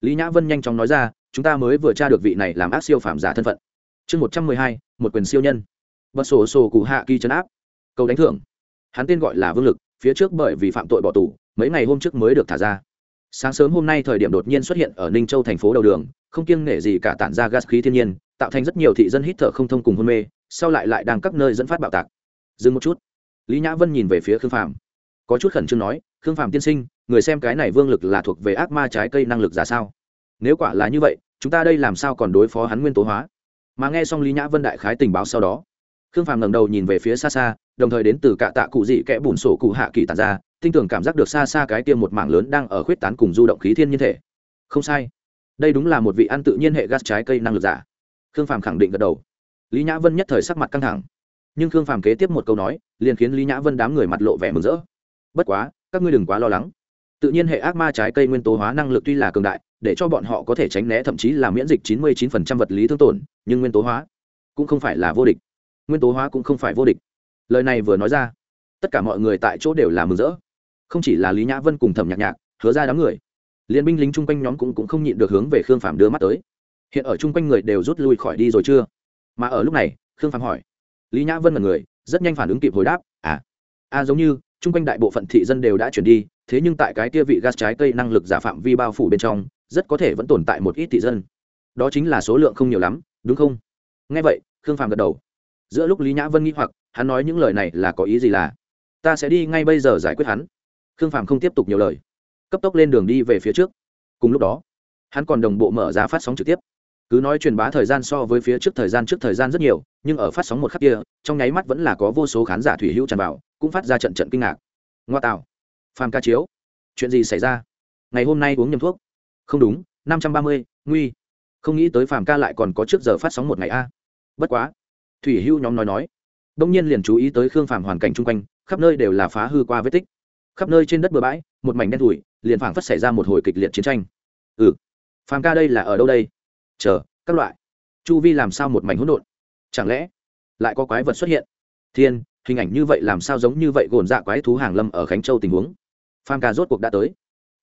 Lý nhã vân nhanh chóng nói ra, chúng ta mới vừa tra được vị này làm ác siêu phàm giả thân phận. Chương một trăm mười hai, một quyền siêu nhân. Bật sổ sổ cụ hạ kỳ chấn áp. Câu đánh thưởng. Hắn tên gọi là vương lực, phía trước bởi vì phạm tội bỏ tù, mấy ngày hôm trước mới được thả ra. Sáng sớm hôm nay thời điểm đột nhiên xuất hiện ở ninh châu thành phố đầu đường, không kiêng nể gì cả tản ra gas khí thiên nhiên, tạo thành rất nhiều thị dân hít thở không thông cùng hôn mê, sau lại lại đang các nơi dẫn phát bạo tạc. Dừng một chút. Lý nhã vân nhìn về phía khương phàm. Có chút khẩn trương nói khương phàm tiên sinh, người xem cái này vương lực là thuộc về ác ma trái cây năng lực giả sao? Nếu quả là như vậy, chúng ta đây làm sao còn đối phó hắn nguyên tố hóa? Mà nghe xong lý nhã vân đại khái tình báo sau đó, khương phàm ngẩng đầu nhìn về phía xa xa, đồng thời đến từ cạ tạ cụ dị kẽ bùn sổ cụ hạ kỳ tàn ra, tinh tưởng cảm giác được xa xa cái tiêm một mảng lớn đang ở khuyết tán cùng du động khí thiên nhiên thể. Không sai. Đây đúng là một vị ăn tự nhiên hệ gas trái cây năng lực giả. Khương phàm khẳng định gật đầu. Lý nhã vân nhất thời sắc mặt căng thẳng. Nhưng khương phàm kế tiếp một câu nói, liền khiến lý nhã vân đám người mặt lộ vẻ mừng rỡ. Bất quá các ngươi đừng quá lo lắng. Tự nhiên hệ ác ma trái cây nguyên tố hóa năng lực tuy là cường đại để cho bọn họ có thể tránh né thậm chí là miễn dịch 99% vật lý thương tổn nhưng nguyên tố hóa cũng không phải là vô địch. Nguyên tố hóa cũng không phải vô địch. Lời này vừa nói ra tất cả mọi người tại chỗ đều là mừng rỡ. Không chỉ là lý nhã vân cùng thẩm nhạc nhạc hứa ra đám người liên binh lính chung quanh nhóm cũng, cũng không nhịn được hướng về khương phạm đưa mắt tới. Hiện ở chung quanh người đều rút lui khỏi đi rồi chưa? Mà ở lúc này khương phạm hỏi lý nhã vân là người rất nhanh phản ứng kịp hồi đáp à à giống như chung quanh đại bộ phận thị dân đều đã chuyển đi, thế nhưng tại cái kia vị gas trái cây năng lực giả phạm vi bao phủ bên trong, rất có thể vẫn tồn tại một ít thị dân. Đó chính là số lượng không nhiều lắm, đúng không? Nghe vậy, khương Phàm gật đầu. Giữa lúc lý nhã vân nghĩ hoặc, hắn nói những lời này là có ý gì là? Ta sẽ đi ngay bây giờ giải quyết hắn. Khương Phàm không tiếp tục nhiều lời. Cấp tốc lên đường đi về phía trước. Cùng lúc đó, hắn còn đồng bộ mở ra phát sóng trực tiếp cứ nói truyền bá thời gian so với phía trước thời gian trước thời gian rất nhiều, nhưng ở phát sóng một khắc kia, trong nháy mắt vẫn là có vô số khán giả thủy hữu tràn vào, cũng phát ra trận trận kinh ngạc. Ngoa tạo. Phàm ca chiếu. Chuyện gì xảy ra? Ngày hôm nay uống nhầm thuốc. Không đúng, năm trăm ba mươi, nguy. Không nghĩ tới phàm ca lại còn có trước giờ phát sóng một ngày a. Bất quá. Thủy hữu nhóm nói nói. Đông nhiên liền chú ý tới khương phàm hoàn cảnh chung quanh, khắp nơi đều là phá hư qua vết tích. Khắp nơi trên đất bừa bãi, một mảnh đen thủi liền phảng phất xảy ra một hồi kịch liệt chiến tranh. Ừ. Phàm ca đây là ở đâu đây? Chờ, các loại. Chu vi làm sao một mảnh hỗn độn? Chẳng lẽ lại có quái vật xuất hiện? Thiên, hình ảnh như vậy làm sao giống như vậy gồn dạ quái thú hàng lâm ở khánh châu tình huống? Pham ca rốt cuộc đã tới.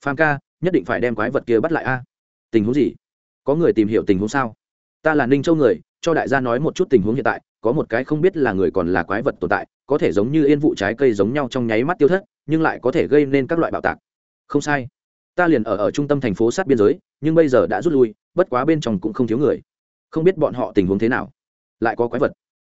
Pham ca, nhất định phải đem quái vật kia bắt lại a. Tình huống gì? Có người tìm hiểu tình huống sao? Ta là ninh châu người, cho đại gia nói một chút tình huống hiện tại, có một cái không biết là người còn là quái vật tồn tại, có thể giống như yên vụ trái cây giống nhau trong nháy mắt tiêu thất, nhưng lại có thể gây nên các loại bạo tạc. Không sai ta liền ở ở trung tâm thành phố sát biên giới, nhưng bây giờ đã rút lui, bất quá bên trong cũng không thiếu người. Không biết bọn họ tình huống thế nào. Lại có quái vật.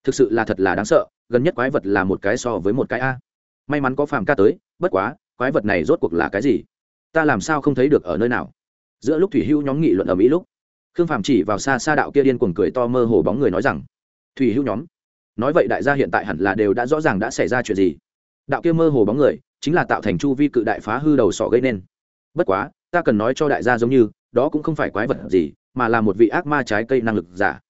Thực sự là thật là đáng sợ, gần nhất quái vật là một cái so với một cái a. May mắn có phàm ca tới, bất quá, quái vật này rốt cuộc là cái gì? Ta làm sao không thấy được ở nơi nào? Giữa lúc thủy hữu nhóm nghị luận ở mỹ lúc, khương phàm chỉ vào xa xa đạo kia điên cuồng cười to mơ hồ bóng người nói rằng, thủy hữu nhóm, nói vậy đại gia hiện tại hẳn là đều đã rõ ràng đã xảy ra chuyện gì. Đạo kia mơ hồ bóng người chính là tạo thành chu vi cự đại phá hư đầu sọ gây nên bất quá, ta cần nói cho đại gia giống như, đó cũng không phải quái vật gì, mà là một vị ác ma trái cây năng lực giả.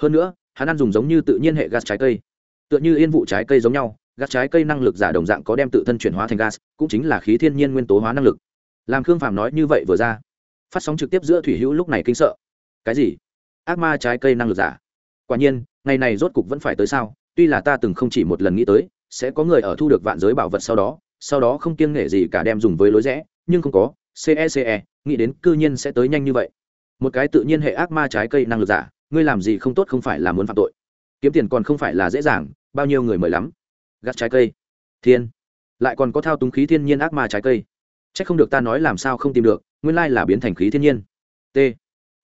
Hơn nữa, hắn ăn dùng giống như tự nhiên hệ gas trái cây. Tựa như yên vụ trái cây giống nhau, gas trái cây năng lực giả đồng dạng có đem tự thân chuyển hóa thành gas, cũng chính là khí thiên nhiên nguyên tố hóa năng lực. Làm khương phàm nói như vậy vừa ra, phát sóng trực tiếp giữa thủy hữu lúc này kinh sợ. Cái gì? Ác ma trái cây năng lực giả? Quả nhiên, ngày này rốt cục vẫn phải tới sao? Tuy là ta từng không chỉ một lần nghĩ tới, sẽ có người ở thu được vạn giới bảo vật sau đó sau đó không kiêng nể gì cả đem dùng với lối rẽ, nhưng không có cece e, nghĩ đến cư nhiên sẽ tới nhanh như vậy. Một cái tự nhiên hệ ác ma trái cây năng lực giả ngươi làm gì không tốt không phải là muốn phạm tội. Kiếm tiền còn không phải là dễ dàng bao nhiêu người mời lắm. Gắt trái cây. Thiên. Lại còn có thao túng khí thiên nhiên ác ma trái cây. C h ắ c không được ta nói làm sao không tìm được nguyên lai là biến thành khí thiên nhiên. T.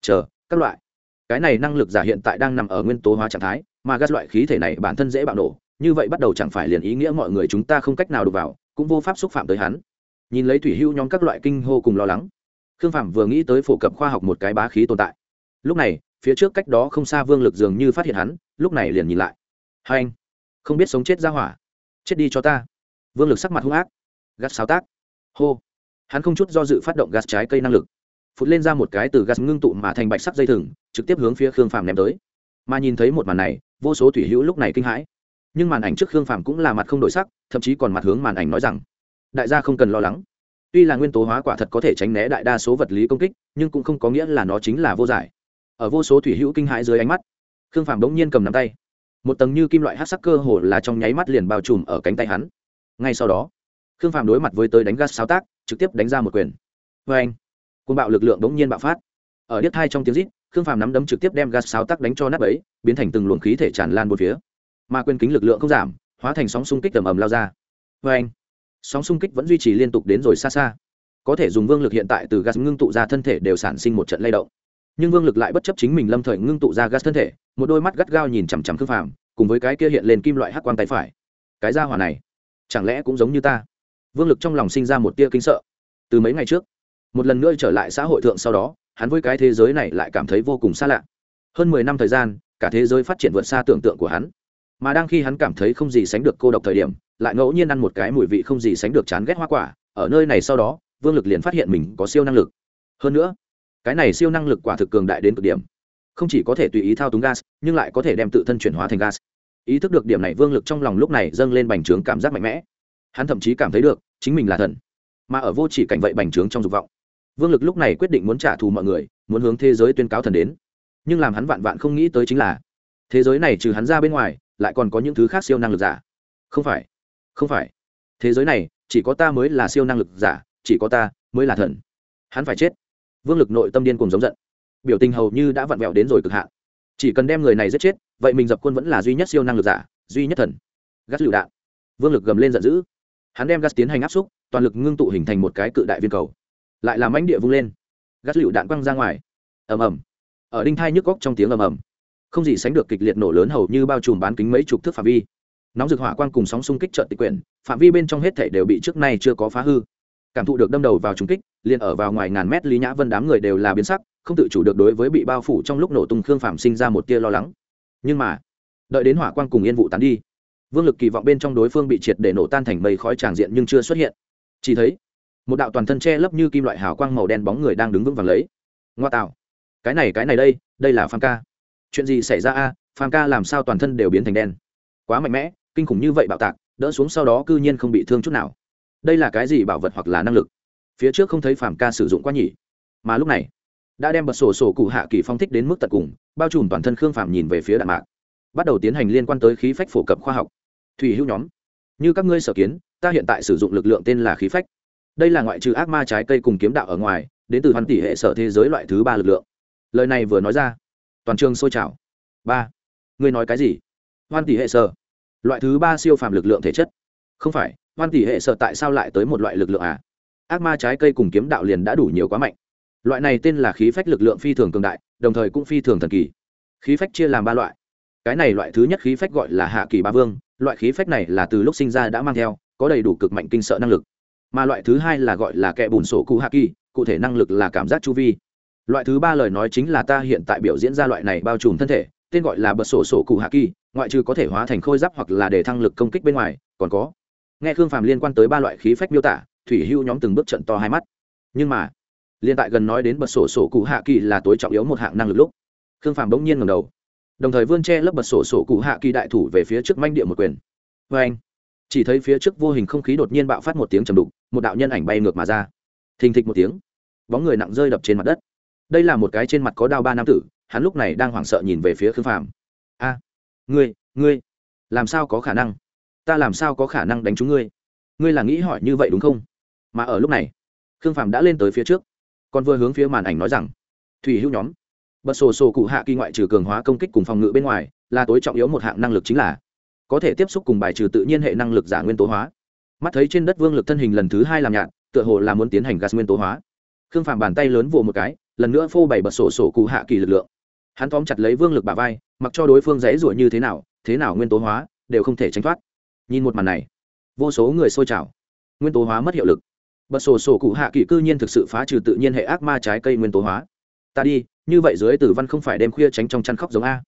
Chờ các loại. Cái này năng lực giả hiện tại đang nằm ở nguyên tố hóa trạng thái mà gắt loại khí thể này bản thân dễ bạo nổ như vậy bắt đầu chẳng phải liền ý nghĩa mọi người chúng ta không cách nào đụng vào cũng vô pháp xúc phạm tới hắn nhìn lấy thủy hữu nhóm các loại kinh hô cùng lo lắng. Khương phạm vừa nghĩ tới phổ cập khoa học một cái bá khí tồn tại. Lúc này, phía trước cách đó không xa vương lực dường như phát hiện hắn, lúc này liền nhìn lại. Hai anh, không biết sống chết ra hỏa. Chết đi cho ta. Vương lực sắc mặt hung ác. Gắt sáng tác. Hô. Hắn không chút do dự phát động gắt trái cây năng lực. Phụt lên ra một cái từ gắt ngưng tụ mà thành bạch sắc dây thừng, trực tiếp hướng phía khương phàm ném tới. Mà nhìn thấy một màn này, vô số thủy hữu lúc này kinh hãi. Nhưng màn ảnh trước khương phàm cũng là mặt không đổi sắc, thậm chí còn mặt hướng màn ảnh nói rằng đại gia không cần lo lắng. Tuy là nguyên tố hóa quả thật có thể tránh né đại đa số vật lý công kích, nhưng cũng không có nghĩa là nó chính là vô giải. Ở vô số thủy hữu kinh hãi dưới ánh mắt, khương phàm bỗng nhiên cầm nắm tay. Một tầng như kim loại hát sắc cơ hồ là trong nháy mắt liền bao trùm ở cánh tay hắn. Ngay sau đó, khương phàm đối mặt với tới đánh gas sáng tác, trực tiếp đánh ra một quyền. Vê anh côn bạo lực lượng bỗng nhiên bạo phát. Ở đít hai trong tiếng rít, khương phàm nắm đấm trực tiếp đem gas sáo tác đánh cho nắp ấy biến thành từng luồng khí thể tràn lan một phía. Mà quyền kính lực lượng không giảm, hóa thành sóng xung kích tầm ầm lao ra. Vê anh sóng xung kích vẫn duy trì liên tục đến rồi xa xa. Có thể dùng vương lực hiện tại từ gas ngưng tụ ra thân thể đều sản sinh một trận lay động. Nhưng vương lực lại bất chấp chính mình lâm thời ngưng tụ ra gas thân thể, một đôi mắt gắt gao nhìn chằm chằm khương phàm, cùng với cái kia hiện lên kim loại hắc quang tay phải. Cái ra hỏa này, chẳng lẽ cũng giống như ta? Vương lực trong lòng sinh ra một tia kinh sợ. Từ mấy ngày trước, một lần nữa trở lại xã hội thượng sau đó, hắn với cái thế giới này lại cảm thấy vô cùng xa lạ. Hơn mười năm thời gian, cả thế giới phát triển vượt xa tưởng tượng của hắn. Mà đang khi hắn cảm thấy không gì sánh được cô độc thời điểm lại ngẫu nhiên ăn một cái mùi vị không gì sánh được chán ghét hoa quả, ở nơi này sau đó, vương lực liền phát hiện mình có siêu năng lực. Hơn nữa, cái này siêu năng lực quả thực cường đại đến cực điểm. Không chỉ có thể tùy ý thao túng gas, nhưng lại có thể đem tự thân chuyển hóa thành gas. Ý thức được điểm này, vương lực trong lòng lúc này dâng lên bành trướng cảm giác mạnh mẽ. Hắn thậm chí cảm thấy được, chính mình là thần. Mà ở vô chỉ cảnh vậy bành trướng trong dục vọng. Vương lực lúc này quyết định muốn trả thù mọi người, muốn hướng thế giới tuyên cáo thần đến. Nhưng làm hắn vạn vạn không nghĩ tới chính là, thế giới này trừ hắn ra bên ngoài, lại còn có những thứ khác siêu năng lực giả. Không phải không phải. Thế giới này, chỉ có ta mới là siêu năng lực giả, chỉ có ta mới là thần. Hắn phải chết. Vương lực nội tâm điên cùng giống giận. Biểu tình hầu như đã vặn vẹo đến rồi cực hạn. Chỉ cần đem người này giết chết, vậy mình dập quân vẫn là duy nhất siêu năng lực giả, duy nhất thần. Gắt lựu đạn. Vương lực gầm lên giận dữ. Hắn đem gas tiến hành áp xúc, toàn lực ngưng tụ hình thành một cái cự đại viên cầu. Lại làm ánh địa vung lên. Gas lựu đạn quăng ra ngoài. Ầm ầm. Ở đinh thai nhức góc trong tiếng ầm ầm. Không gì sánh được kịch liệt nổ lớn hầu như bao trùm bán kính mấy chục thước phạm vi nóng rực hỏa quang cùng sóng xung kích trợn tịch quyển, phạm vi bên trong hết thể đều bị trước nay chưa có phá hư. Cảm thụ được đâm đầu vào trúng kích, liền ở vào ngoài ngàn mét lý nhã vân đám người đều là biến sắc, không tự chủ được đối với bị bao phủ trong lúc nổ tung khương phạm sinh ra một tia lo lắng. Nhưng mà, đợi đến hỏa quang cùng yên vụ tán đi, vương lực kỳ vọng bên trong đối phương bị triệt để nổ tan thành mây khói tràng diện nhưng chưa xuất hiện. Chỉ thấy, một đạo toàn thân che lấp như kim loại hào quang màu đen bóng người đang đứng vững vàng lấy. Ngoa tạo. Cái này cái này đây đây là pham ca. Chuyện gì xảy ra a? Phan pham ca làm sao toàn thân đều biến thành đen? Quá mạnh mẽ kinh khủng như vậy bạo tạc, đỡ xuống sau đó cư nhiên không bị thương chút nào. Đây là cái gì bảo vật hoặc là năng lực? Phía trước không thấy phàm ca sử dụng quá nhỉ? Mà lúc này, đã đem bật sổ sổ cụ hạ kỳ phong thích đến mức tận cùng, bao trùm toàn thân khương phàm nhìn về phía đạn mạc. Bắt đầu tiến hành liên quan tới khí phách phổ cập khoa học. Thủy hữu nhóm, như các ngươi sở kiến, ta hiện tại sử dụng lực lượng tên là khí phách. Đây là ngoại trừ ác ma trái cây cùng kiếm đạo ở ngoài, đến từ hoàn tỷ hệ sở thế giới loại thứ ba lực lượng. Lời này vừa nói ra, toàn trường sôi trào. Ba, ngươi nói cái gì? Hoan tỷ hệ sở loại thứ ba siêu phàm lực lượng thể chất. Không phải, hoan tỷ hệ sợ tại sao lại tới một loại lực lượng à? Ác ma trái cây cùng kiếm đạo liền đã đủ nhiều quá mạnh. Loại này tên là khí phách lực lượng phi thường cường đại, đồng thời cũng phi thường thần kỳ. Khí phách chia làm ba loại. Cái này loại thứ nhất khí phách gọi là hạ kỳ ba vương, loại khí phách này là từ lúc sinh ra đã mang theo, có đầy đủ cực mạnh kinh sợ năng lực. Mà loại thứ hai là gọi là kẻ bùn sổ cụ hạ kỳ, cụ thể năng lực là cảm giác chu vi. Loại thứ ba lời nói chính là ta hiện tại biểu diễn ra loại này bao trùm thân thể, tên gọi là bật sổ sổ cụ hạ kỳ ngoại trừ có thể hóa thành khôi giáp hoặc là để thăng lực công kích bên ngoài, còn có. Nghe khương phàm liên quan tới ba loại khí phách miêu tả, thủy hưu nhóm từng bước trận to hai mắt. Nhưng mà, liên tại gần nói đến bật sổ sổ cụ hạ kỳ là tối trọng yếu một hạng năng lực lúc, khương phàm bỗng nhiên ngầm đầu. Đồng thời vươn che lấp bật sổ sổ cụ hạ kỳ đại thủ về phía trước manh địa một quyền. Vê anh, chỉ thấy phía trước vô hình không khí đột nhiên bạo phát một tiếng trầm đục, một đạo nhân ảnh bay ngược mà ra. Thình thịch một tiếng, bóng người nặng rơi đập trên mặt đất. Đây là một cái trên mặt có đao ba nam tử, hắn lúc này đang hoảng sợ nhìn về phía khương phàm. A ngươi ngươi, làm sao có khả năng? Ta làm sao có khả năng đánh trúng ngươi? Ngươi là nghĩ hỏi như vậy đúng không? Mà ở lúc này, khương phàm đã lên tới phía trước, còn vừa hướng phía màn ảnh nói rằng, thủy hữu nhóm. Bật sổ sổ cụ hạ kỳ ngoại trừ cường hóa công kích cùng phòng ngự bên ngoài, là tối trọng yếu một hạng năng lực chính là có thể tiếp xúc cùng bài trừ tự nhiên hệ năng lực giả nguyên tố hóa. Mắt thấy trên đất vương lực thân hình lần thứ hai làm nhạt, tựa hồ là muốn tiến hành gas nguyên tố hóa. Khương phàm bàn tay lớn vồ một cái, lần nữa phô bày bật sổ sổ cụ hạ kỳ lực lượng hắn tóm chặt lấy vương lực bà vai, mặc cho đối phương dãy ruổi như thế nào thế nào nguyên tố hóa, đều không thể tránh thoát. Nhìn một màn này, vô số người xôi trào. Nguyên tố hóa mất hiệu lực. Bật sổ sổ cụ hạ kỳ cư nhiên thực sự phá trừ tự nhiên hệ ác ma trái cây nguyên tố hóa. Ta đi, như vậy dưới tử văn không phải đêm khuya tránh trong chăn khóc giống a.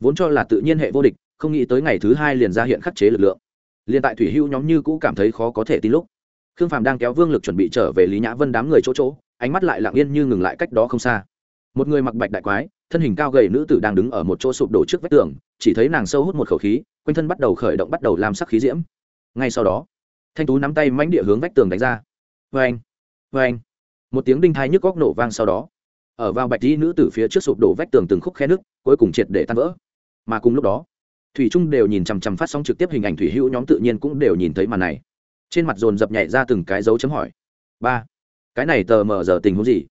Vốn cho là tự nhiên hệ vô địch, không nghĩ tới ngày thứ hai liền ra hiện khắc chế lực lượng. Liền tại thủy hưu nhóm như cũ cảm thấy khó có thể tin lúc, khương phàm đang kéo vương lực chuẩn bị trở về lý nhã vân đám người chỗ chỗ, ánh mắt lại lặng yên như ngừng lại cách đó không xa một người mặc bạch đại quái, thân hình cao gầy nữ tử đang đứng ở một chỗ sụp đổ trước vách tường, chỉ thấy nàng sâu hút một khẩu khí, quanh thân bắt đầu khởi động bắt đầu làm sắc khí diễm. Ngay sau đó, thanh tú nắm tay mánh địa hướng vách tường đánh ra. Vê anh vê anh một tiếng đinh thai nhức góc nổ vang sau đó. Ở vào bạch đi nữ tử phía trước sụp đổ vách tường từng khúc khe nước cuối cùng triệt để tan vỡ. Mà cùng lúc đó, thủy trung đều nhìn chằm chằm phát sóng trực tiếp hình ảnh thủy hữu nhóm tự nhiên cũng đều nhìn thấy màn này. Trên mặt dồn dập nhảy ra từng cái dấu chấm hỏi. Ba, cái này tờ mờ giờ tình huống gì?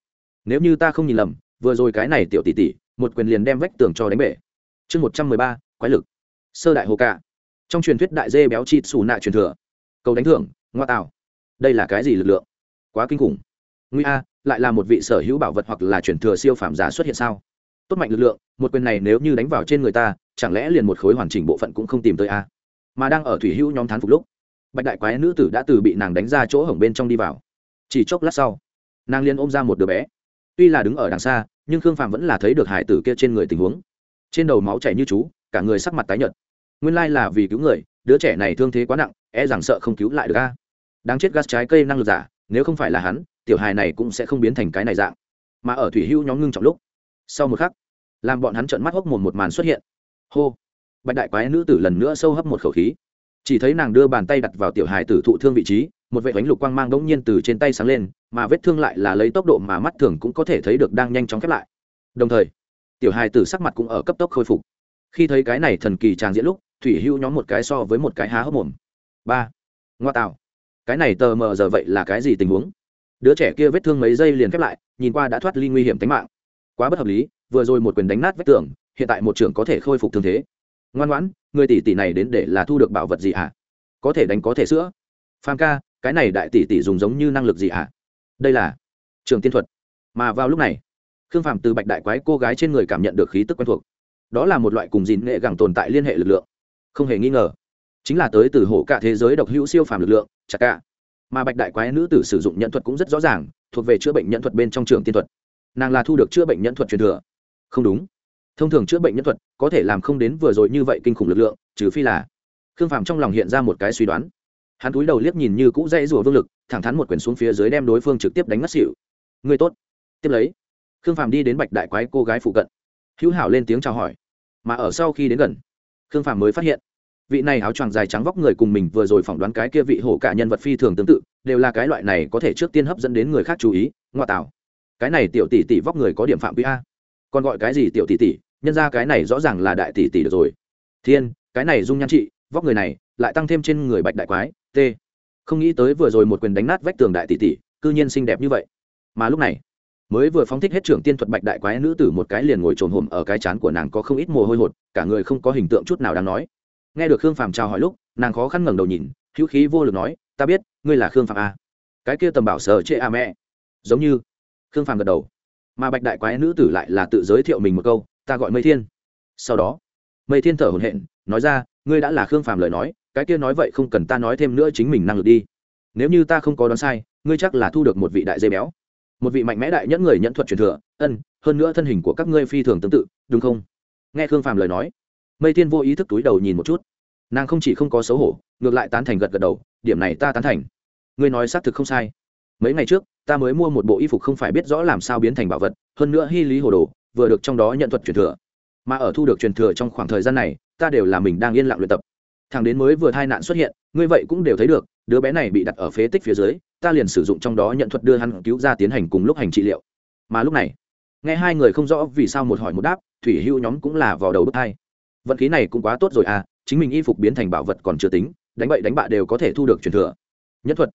Nếu như ta không nhìn lầm vừa rồi cái này tiểu tỷ tỷ, một quyền liền đem vách tường cho đánh bể. Chương một trăm mười ba, quái lực. Sơ đại hồ ca trong truyền thuyết đại dê béo chịt xù nạ truyền thừa. Cầu đánh thưởng, ngoa tạo. Đây là cái gì lực lượng? Quá kinh khủng. Nguy a, lại là một vị sở hữu bảo vật hoặc là truyền thừa siêu phàm giả xuất hiện sao? Tốt mạnh lực lượng, một quyền này nếu như đánh vào trên người ta, chẳng lẽ liền một khối hoàn chỉnh bộ phận cũng không tìm tới a? Mà đang ở thủy hữu nhóm thán phục lúc, bạch đại quái nữ tử đã từ bị nàng đánh ra chỗ hổng bên trong đi vào. Chỉ chốc lát sau, nàng liền ôm ra một đứa bé. Tuy là đứng ở đằng xa nhưng khương phạm vẫn là thấy được hải tử kia trên người tình huống trên đầu máu chảy như chú cả người sắc mặt tái nhợt nguyên lai là vì cứu người đứa trẻ này thương thế quá nặng e rằng sợ không cứu lại được a đáng chết gas trái cây năng lực giả nếu không phải là hắn tiểu hài này cũng sẽ không biến thành cái này dạng mà ở thủy hưu nhóm ngưng trọng lúc sau một khắc làm bọn hắn trợn mắt hốc mồm một màn xuất hiện hô bạch đại quái nữ tử lần nữa sâu hấp một khẩu khí chỉ thấy nàng đưa bàn tay đặt vào tiểu hài tử thụ thương vị trí một vệ bánh lục quang mang đ ỗ n g nhiên từ trên tay sáng lên mà vết thương lại là lấy tốc độ mà mắt thường cũng có thể thấy được đang nhanh chóng khép lại. Đồng thời, tiểu hài tử sắc mặt cũng ở cấp tốc khôi phục. Khi thấy cái này thần kỳ tràng diễn lúc, thủy hưu nhóm một cái so với một cái há hốc mồm. Ba, ngoa tạo. Cái này tờ mờ giờ vậy là cái gì tình huống? Đứa trẻ kia vết thương mấy giây liền khép lại, nhìn qua đã thoát ly nguy hiểm tính mạng. Quá bất hợp lý, vừa rồi một quyền đánh nát vết tường, hiện tại một trưởng có thể khôi phục thương thế. Ngoan ngoãn, người tỷ tỷ này đến để là thu được bảo vật gì hả? Có thể đánh có thể sữa. Phan ca, cái này đại tỷ tỷ dùng giống như năng lực gì hả? Đây là trường tiên thuật. Mà vào lúc này, khương phàm từ bạch đại quái cô gái trên người cảm nhận được khí tức quen thuộc. Đó là một loại cùng dìn nghệ gẳng tồn tại liên hệ lực lượng. Không hề nghi ngờ, chính là tới từ hổ cả thế giới độc hữu siêu phàm lực lượng chặt cả. Mà bạch đại quái nữ tử sử dụng nhận thuật cũng rất rõ ràng, thuộc về chữa bệnh nhận thuật bên trong trường tiên thuật. Nàng là thu được chữa bệnh nhận thuật truyền thừa. Không đúng. Thông thường chữa bệnh nhân thuật có thể làm không đến vừa rồi như vậy kinh khủng lực lượng, trừ phi là khương phạm trong lòng hiện ra một cái suy đoán hắn cúi đầu liếc nhìn như cũ dãy rùa vương lực, thẳng thắn một quyển xuống phía dưới đem đối phương trực tiếp đánh ngất xỉu. Người tốt. Tiếp lấy, khương phạm đi đến bạch đại quái cô gái phụ cận. Hữu hảo lên tiếng chào hỏi. Mà ở sau khi đến gần, khương phạm mới phát hiện, vị này áo choàng dài trắng vóc người cùng mình vừa rồi phỏng đoán cái kia vị hổ cả nhân vật phi thường tương tự, đều là cái loại này có thể trước tiên hấp dẫn đến người khác chú ý ngoại tảo cái này tiểu tỷ tỷ vóc người có điểm phạm vi a. Còn gọi cái gì tiểu tỷ tỷ, nhân ra cái này rõ ràng là đại tỷ tỷ được rồi. Thiên, cái này dung nhan trị vóc người này lại tăng thêm trên người bạch đại quái, t. Không nghĩ tới vừa rồi một quyền đánh nát vách tường đại tỷ tỷ, cư nhiên xinh đẹp như vậy. Mà lúc này, mới vừa phóng thích hết trưởng tiên thuật bạch đại quái nữ tử một cái liền ngồi trồn hồm ở cái chán của nàng có không ít mồ hôi hột, cả người không có hình tượng chút nào đáng nói. Nghe được khương phàm chào hỏi lúc, nàng khó khăn ngẩng đầu nhìn, hữu khí vô lực nói, ta biết, ngươi là khương phàm a cái kia tầm bảo sở chệ a à mẹ? Giống như, khương phàm gật đầu. Mà bạch đại quái nữ tử lại là tự giới thiệu mình một câu, ta gọi mây thiên. Sau đó, mây thiên thở hồn hện nói ra, ngươi đã là khương phàm lời nói cái kia nói vậy không cần ta nói thêm nữa chính mình năng lực đi. Nếu như ta không có đoán sai, ngươi chắc là thu được một vị đại dây béo. Một vị mạnh mẽ đại nhẫn người nhẫn thuật truyền thừa, ân, hơn nữa thân hình của các ngươi phi thường tương tự, đúng không? Nghe khương phàm lời nói, mây thiên vô ý thức túi đầu nhìn một chút. Nàng không chỉ không có xấu hổ, ngược lại tán thành gật gật đầu, điểm này ta tán thành. Ngươi nói xác thực không sai. Mấy ngày trước, ta mới mua một bộ y phục không phải biết rõ làm sao biến thành bảo vật, hơn nữa hy lý hồ đồ, vừa được trong đó nhận thuật truyền thừa. Mà ở thu được truyền thừa trong khoảng thời gian này, ta đều là mình đang yên lặng luyện tập thằng đến mới vừa tai nạn xuất hiện, ngươi vậy cũng đều thấy được, đứa bé này bị đặt ở phế tích phía dưới, ta liền sử dụng trong đó nhận thuật đưa hắn cứu ra tiến hành cùng lúc hành trị liệu. Mà lúc này, nghe hai người không rõ vì sao một hỏi một đáp, thủy hưu nhóm cũng là vào đầu bước hai vận khí này cũng quá tốt rồi à chính mình y phục biến thành bảo vật còn chưa tính, đánh bậy đánh bạ đều có thể thu được truyền thừa. Nhất thuật.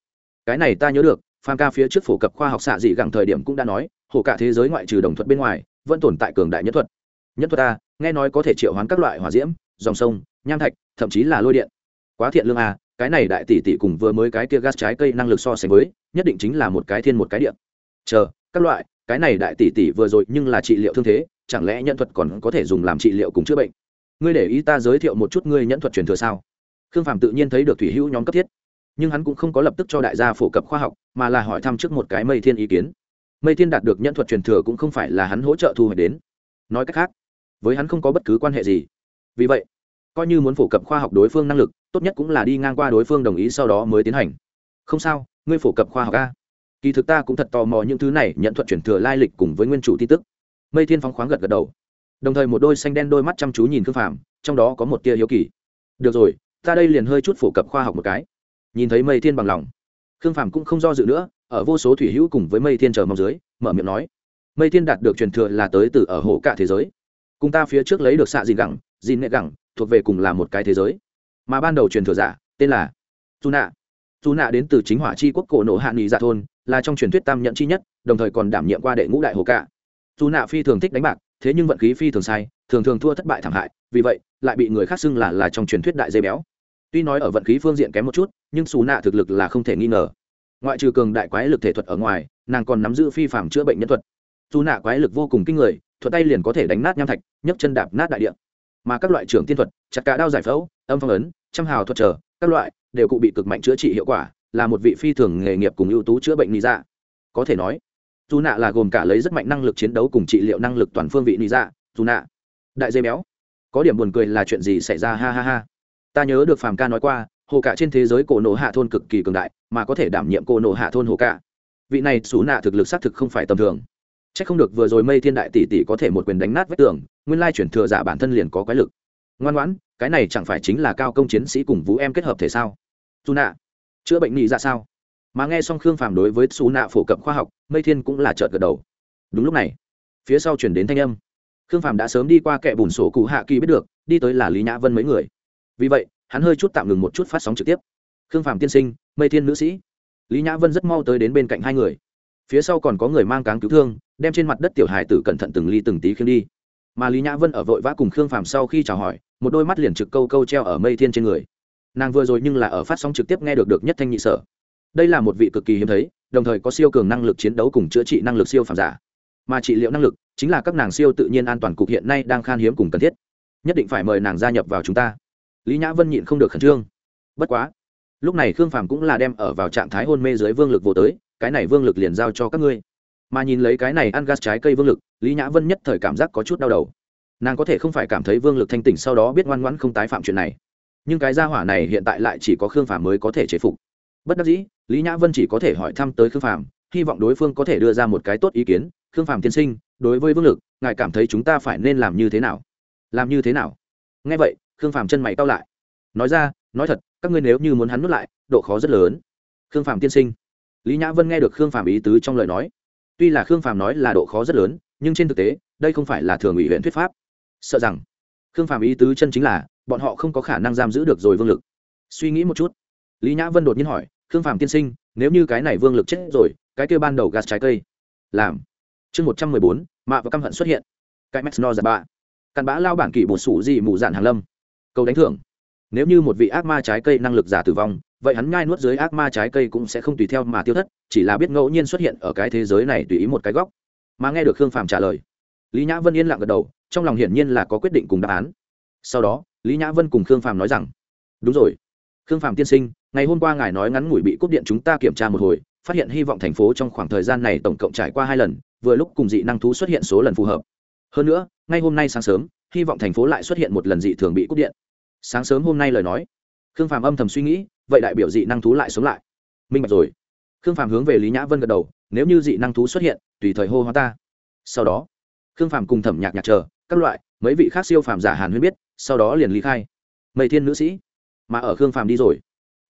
Cái này ta nhớ được, phan ca phía trước phổ cập khoa học xạ dị gẳng thời điểm cũng đã nói hồ cả thế giới ngoại trừ đồng thuật bên ngoài, vẫn tồn tại cường đại nhất thuật. Nhất thuật ta nghe nói có thể triệu hoán các loại hỏa diễm, dòng sông, nham thạch thậm chí là lôi điện. Quá thiện lương à cái này đại tỷ tỷ cùng vừa mới cái kia gas trái cây năng lực so sánh với, nhất định chính là một cái thiên một cái điện chờ, các loại, cái này đại tỷ tỷ vừa rồi nhưng là trị liệu thương thế, chẳng lẽ nhân thuật còn có thể dùng làm trị liệu cùng chữa bệnh? Ngươi để ý ta giới thiệu một chút ngươi nhẫn thuật truyền thừa sao? Khương phàm tự nhiên thấy được thủy hữu nhóm cấp thiết, nhưng hắn cũng không có lập tức cho đại gia phổ cập khoa học, mà là hỏi thăm trước một cái mây thiên ý kiến. Mây thiên đạt được nhân thuật truyền thừa cũng không phải là hắn hỗ trợ thu hoạch đến. Nói cách khác, với hắn không có bất cứ quan hệ gì. Vì vậy coi như muốn phổ cập khoa học đối phương năng lực, tốt nhất cũng là đi ngang qua đối phương đồng ý sau đó mới tiến hành. Không sao, ngươi phổ cập khoa học a. Kỳ thực ta cũng thật tò mò những thứ này, nhận thuật truyền thừa lai lịch cùng với nguyên chủ tin tức. Mây thiên phóng khoáng gật gật đầu. Đồng thời một đôi xanh đen đôi mắt chăm chú nhìn khương phàm, trong đó có một tia hiếu kỳ. Được rồi, ta đây liền hơi chút phổ cập khoa học một cái. Nhìn thấy mây thiên bằng lòng, khương phàm cũng không do dự nữa, ở vô số thủy hữu cùng với mây thiên chờ mong dưới, mở miệng nói, mây thiên đạt được truyền thừa là tới từ ở hồ cả thế giới. Cùng ta phía trước lấy được xạ dìn gẳng dìn nệ gẳng thuộc về cùng là một cái thế giới. Mà ban đầu truyền thừa giả, tên là dù nạ dù nạ đến từ chính hỏa chi quốc cổ nổ hạ nghị dạ thôn, là trong truyền thuyết tam nhận chi nhất, đồng thời còn đảm nhiệm qua đệ ngũ đại hồ cả. Dù nạ phi thường thích đánh bạc, thế nhưng vận khí phi thường sai, thường thường thua thất bại thảm hại, vì vậy, lại bị người khác xưng là là trong truyền thuyết đại dây béo. Tuy nói ở vận khí phương diện kém một chút, nhưng xù nạ thực lực là không thể nghi ngờ. Ngoại trừ cường đại quái lực thể thuật ở ngoài, nàng còn nắm giữ phi phạm chữa bệnh nhân thuật. Dù nạ quái lực vô cùng kinh người, thuật tay liền có thể đánh nát nham thạch, nhấc chân đạp nát đại địa mà các loại trưởng tiên thuật, chặt cả đao giải phẫu, âm phong ấn, trăm hào thuật trở, các loại đều cụ bị cực mạnh chữa trị hiệu quả, là một vị phi thường nghề nghiệp cùng ưu tú chữa bệnh lý dạ có thể nói, dù nạ là gồm cả lấy rất mạnh năng lực chiến đấu cùng trị liệu năng lực toàn phương vị lý dạ dù nạ, đại dây béo, có điểm buồn cười là chuyện gì xảy ra? Ha ha ha. Ta nhớ được phàm ca nói qua, hồ cả trên thế giới cổ nổ hạ thôn cực kỳ cường đại, mà có thể đảm nhiệm cổ nổ hạ thôn hồ cả. Vị này xú nạ thực lực xác thực không phải tầm thường. C h ắ c không được vừa rồi mây thiên đại tỷ tỷ có thể một quyền đánh nát vách tường nguyên lai chuyển thừa giả bản thân liền có quái lực. Ngoan ngoãn, cái này chẳng phải chính là cao công chiến sĩ cùng vũ em kết hợp thể sao? Dù nạ chữa bệnh nghị ra dạ sao? Mà nghe xong khương phàm đối với xù nạ phổ cập khoa học, mây thiên cũng là trợt gật đầu. Đúng lúc này, phía sau chuyển đến thanh âm. Khương phàm đã sớm đi qua kẻ bùn sổ cụ hạ kỳ biết được, đi tới là lý nhã vân mấy người. Vì vậy, hắn hơi chút tạm ngừng một chút phát sóng trực tiếp. Khương phàm tiên sinh, mây thiên nữ sĩ. Lý nhã vân rất mau tới đến bên cạnh hai người. Phía sau còn có người mang cáng cứu thương, đem trên mặt đất tiểu hài tử cẩn thận từng ly từng tí khiêng đi mà lý nhã vân ở vội vã cùng khương phàm sau khi chào hỏi một đôi mắt liền trực câu câu treo ở mây thiên trên người nàng vừa rồi nhưng là ở phát sóng trực tiếp nghe được được nhất thanh nhị sở đây là một vị cực kỳ hiếm thấy đồng thời có siêu cường năng lực chiến đấu cùng chữa trị năng lực siêu phàm giả mà trị liệu năng lực chính là các nàng siêu tự nhiên an toàn cục hiện nay đang khan hiếm cùng cần thiết nhất định phải mời nàng gia nhập vào chúng ta lý nhã vân nhịn không được khẩn trương bất quá lúc này khương phàm cũng là đem ở vào trạng thái hôn mê dưới vương lực vô tới cái này vương lực liền giao cho các ngươi mà nhìn lấy cái này ăn gas trái cây vương lực, lý nhã vân nhất thời cảm giác có chút đau đầu. Nàng có thể không phải cảm thấy vương lực thanh tỉnh sau đó biết ngoan ngoãn không tái phạm chuyện này. Nhưng cái gia hỏa này hiện tại lại chỉ có khương phàm mới có thể chế phục. Bất đắc dĩ, lý nhã vân chỉ có thể hỏi thăm tới khương phàm, hy vọng đối phương có thể đưa ra một cái tốt ý kiến. Khương phàm tiên sinh, đối với vương lực, ngài cảm thấy chúng ta phải nên làm như thế nào? Làm như thế nào? Nghe vậy, khương phàm chân mày cao lại. Nói ra, nói thật, các ngươi nếu như muốn hắn nuốt lại, độ khó rất lớn. Khương phàm tiên sinh. Lý nhã vân nghe được khương phàm ý tứ trong lời nói tuy là khương phàm nói là độ khó rất lớn, nhưng trên thực tế, đây không phải là thường ủy huyện thuyết pháp. Sợ rằng, khương phàm ý tứ chân chính là, bọn họ không có khả năng giam giữ được rồi vương lực. Suy nghĩ một chút, lý nhã vân đột nhiên hỏi, khương phàm tiên sinh, nếu như cái này vương lực chết rồi, cái kêu ban đầu gạt trái cây, làm. Chương một trăm mười bốn, mạ và căm hận xuất hiện. Cái max no giả bạ. Cặn bã lao bản kỷ bột sủ gì mù dạn hàng lâm. Câu đánh thưởng. Nếu như một vị ác ma trái cây năng lực giả tử vong vậy hắn nhai nuốt dưới ác ma trái cây cũng sẽ không tùy theo mà tiêu thất, chỉ là biết ngẫu nhiên xuất hiện ở cái thế giới này tùy ý một cái góc. Mà nghe được khương phàm trả lời, lý nhã vân yên lặng gật đầu, trong lòng hiển nhiên là có quyết định cùng đáp án. Sau đó, lý nhã vân cùng khương phàm nói rằng, đúng rồi, khương phàm tiên sinh, ngày hôm qua ngài nói ngắn ngủi bị cúp điện chúng ta kiểm tra một hồi, phát hiện hy vọng thành phố trong khoảng thời gian này tổng cộng trải qua hai lần, vừa lúc cùng dị năng thú xuất hiện số lần phù hợp. Hơn nữa, ngay hôm nay sáng sớm, hy vọng thành phố lại xuất hiện một lần dị thường bị cúp điện. Sáng sớm hôm nay lời nói, khương phàm âm thầm suy nghĩ vậy đại biểu dị năng thú lại sống lại. Minh bạch rồi. Khương phàm hướng về lý nhã vân gật đầu, nếu như dị năng thú xuất hiện, tùy thời hô hoa ta. Sau đó, khương phàm cùng thẩm nhạc nhạc chờ, các loại, mấy vị khác siêu phàm giả hàn huyên biết, sau đó liền lý khai. Mây thiên nữ sĩ, mà ở khương phàm đi rồi.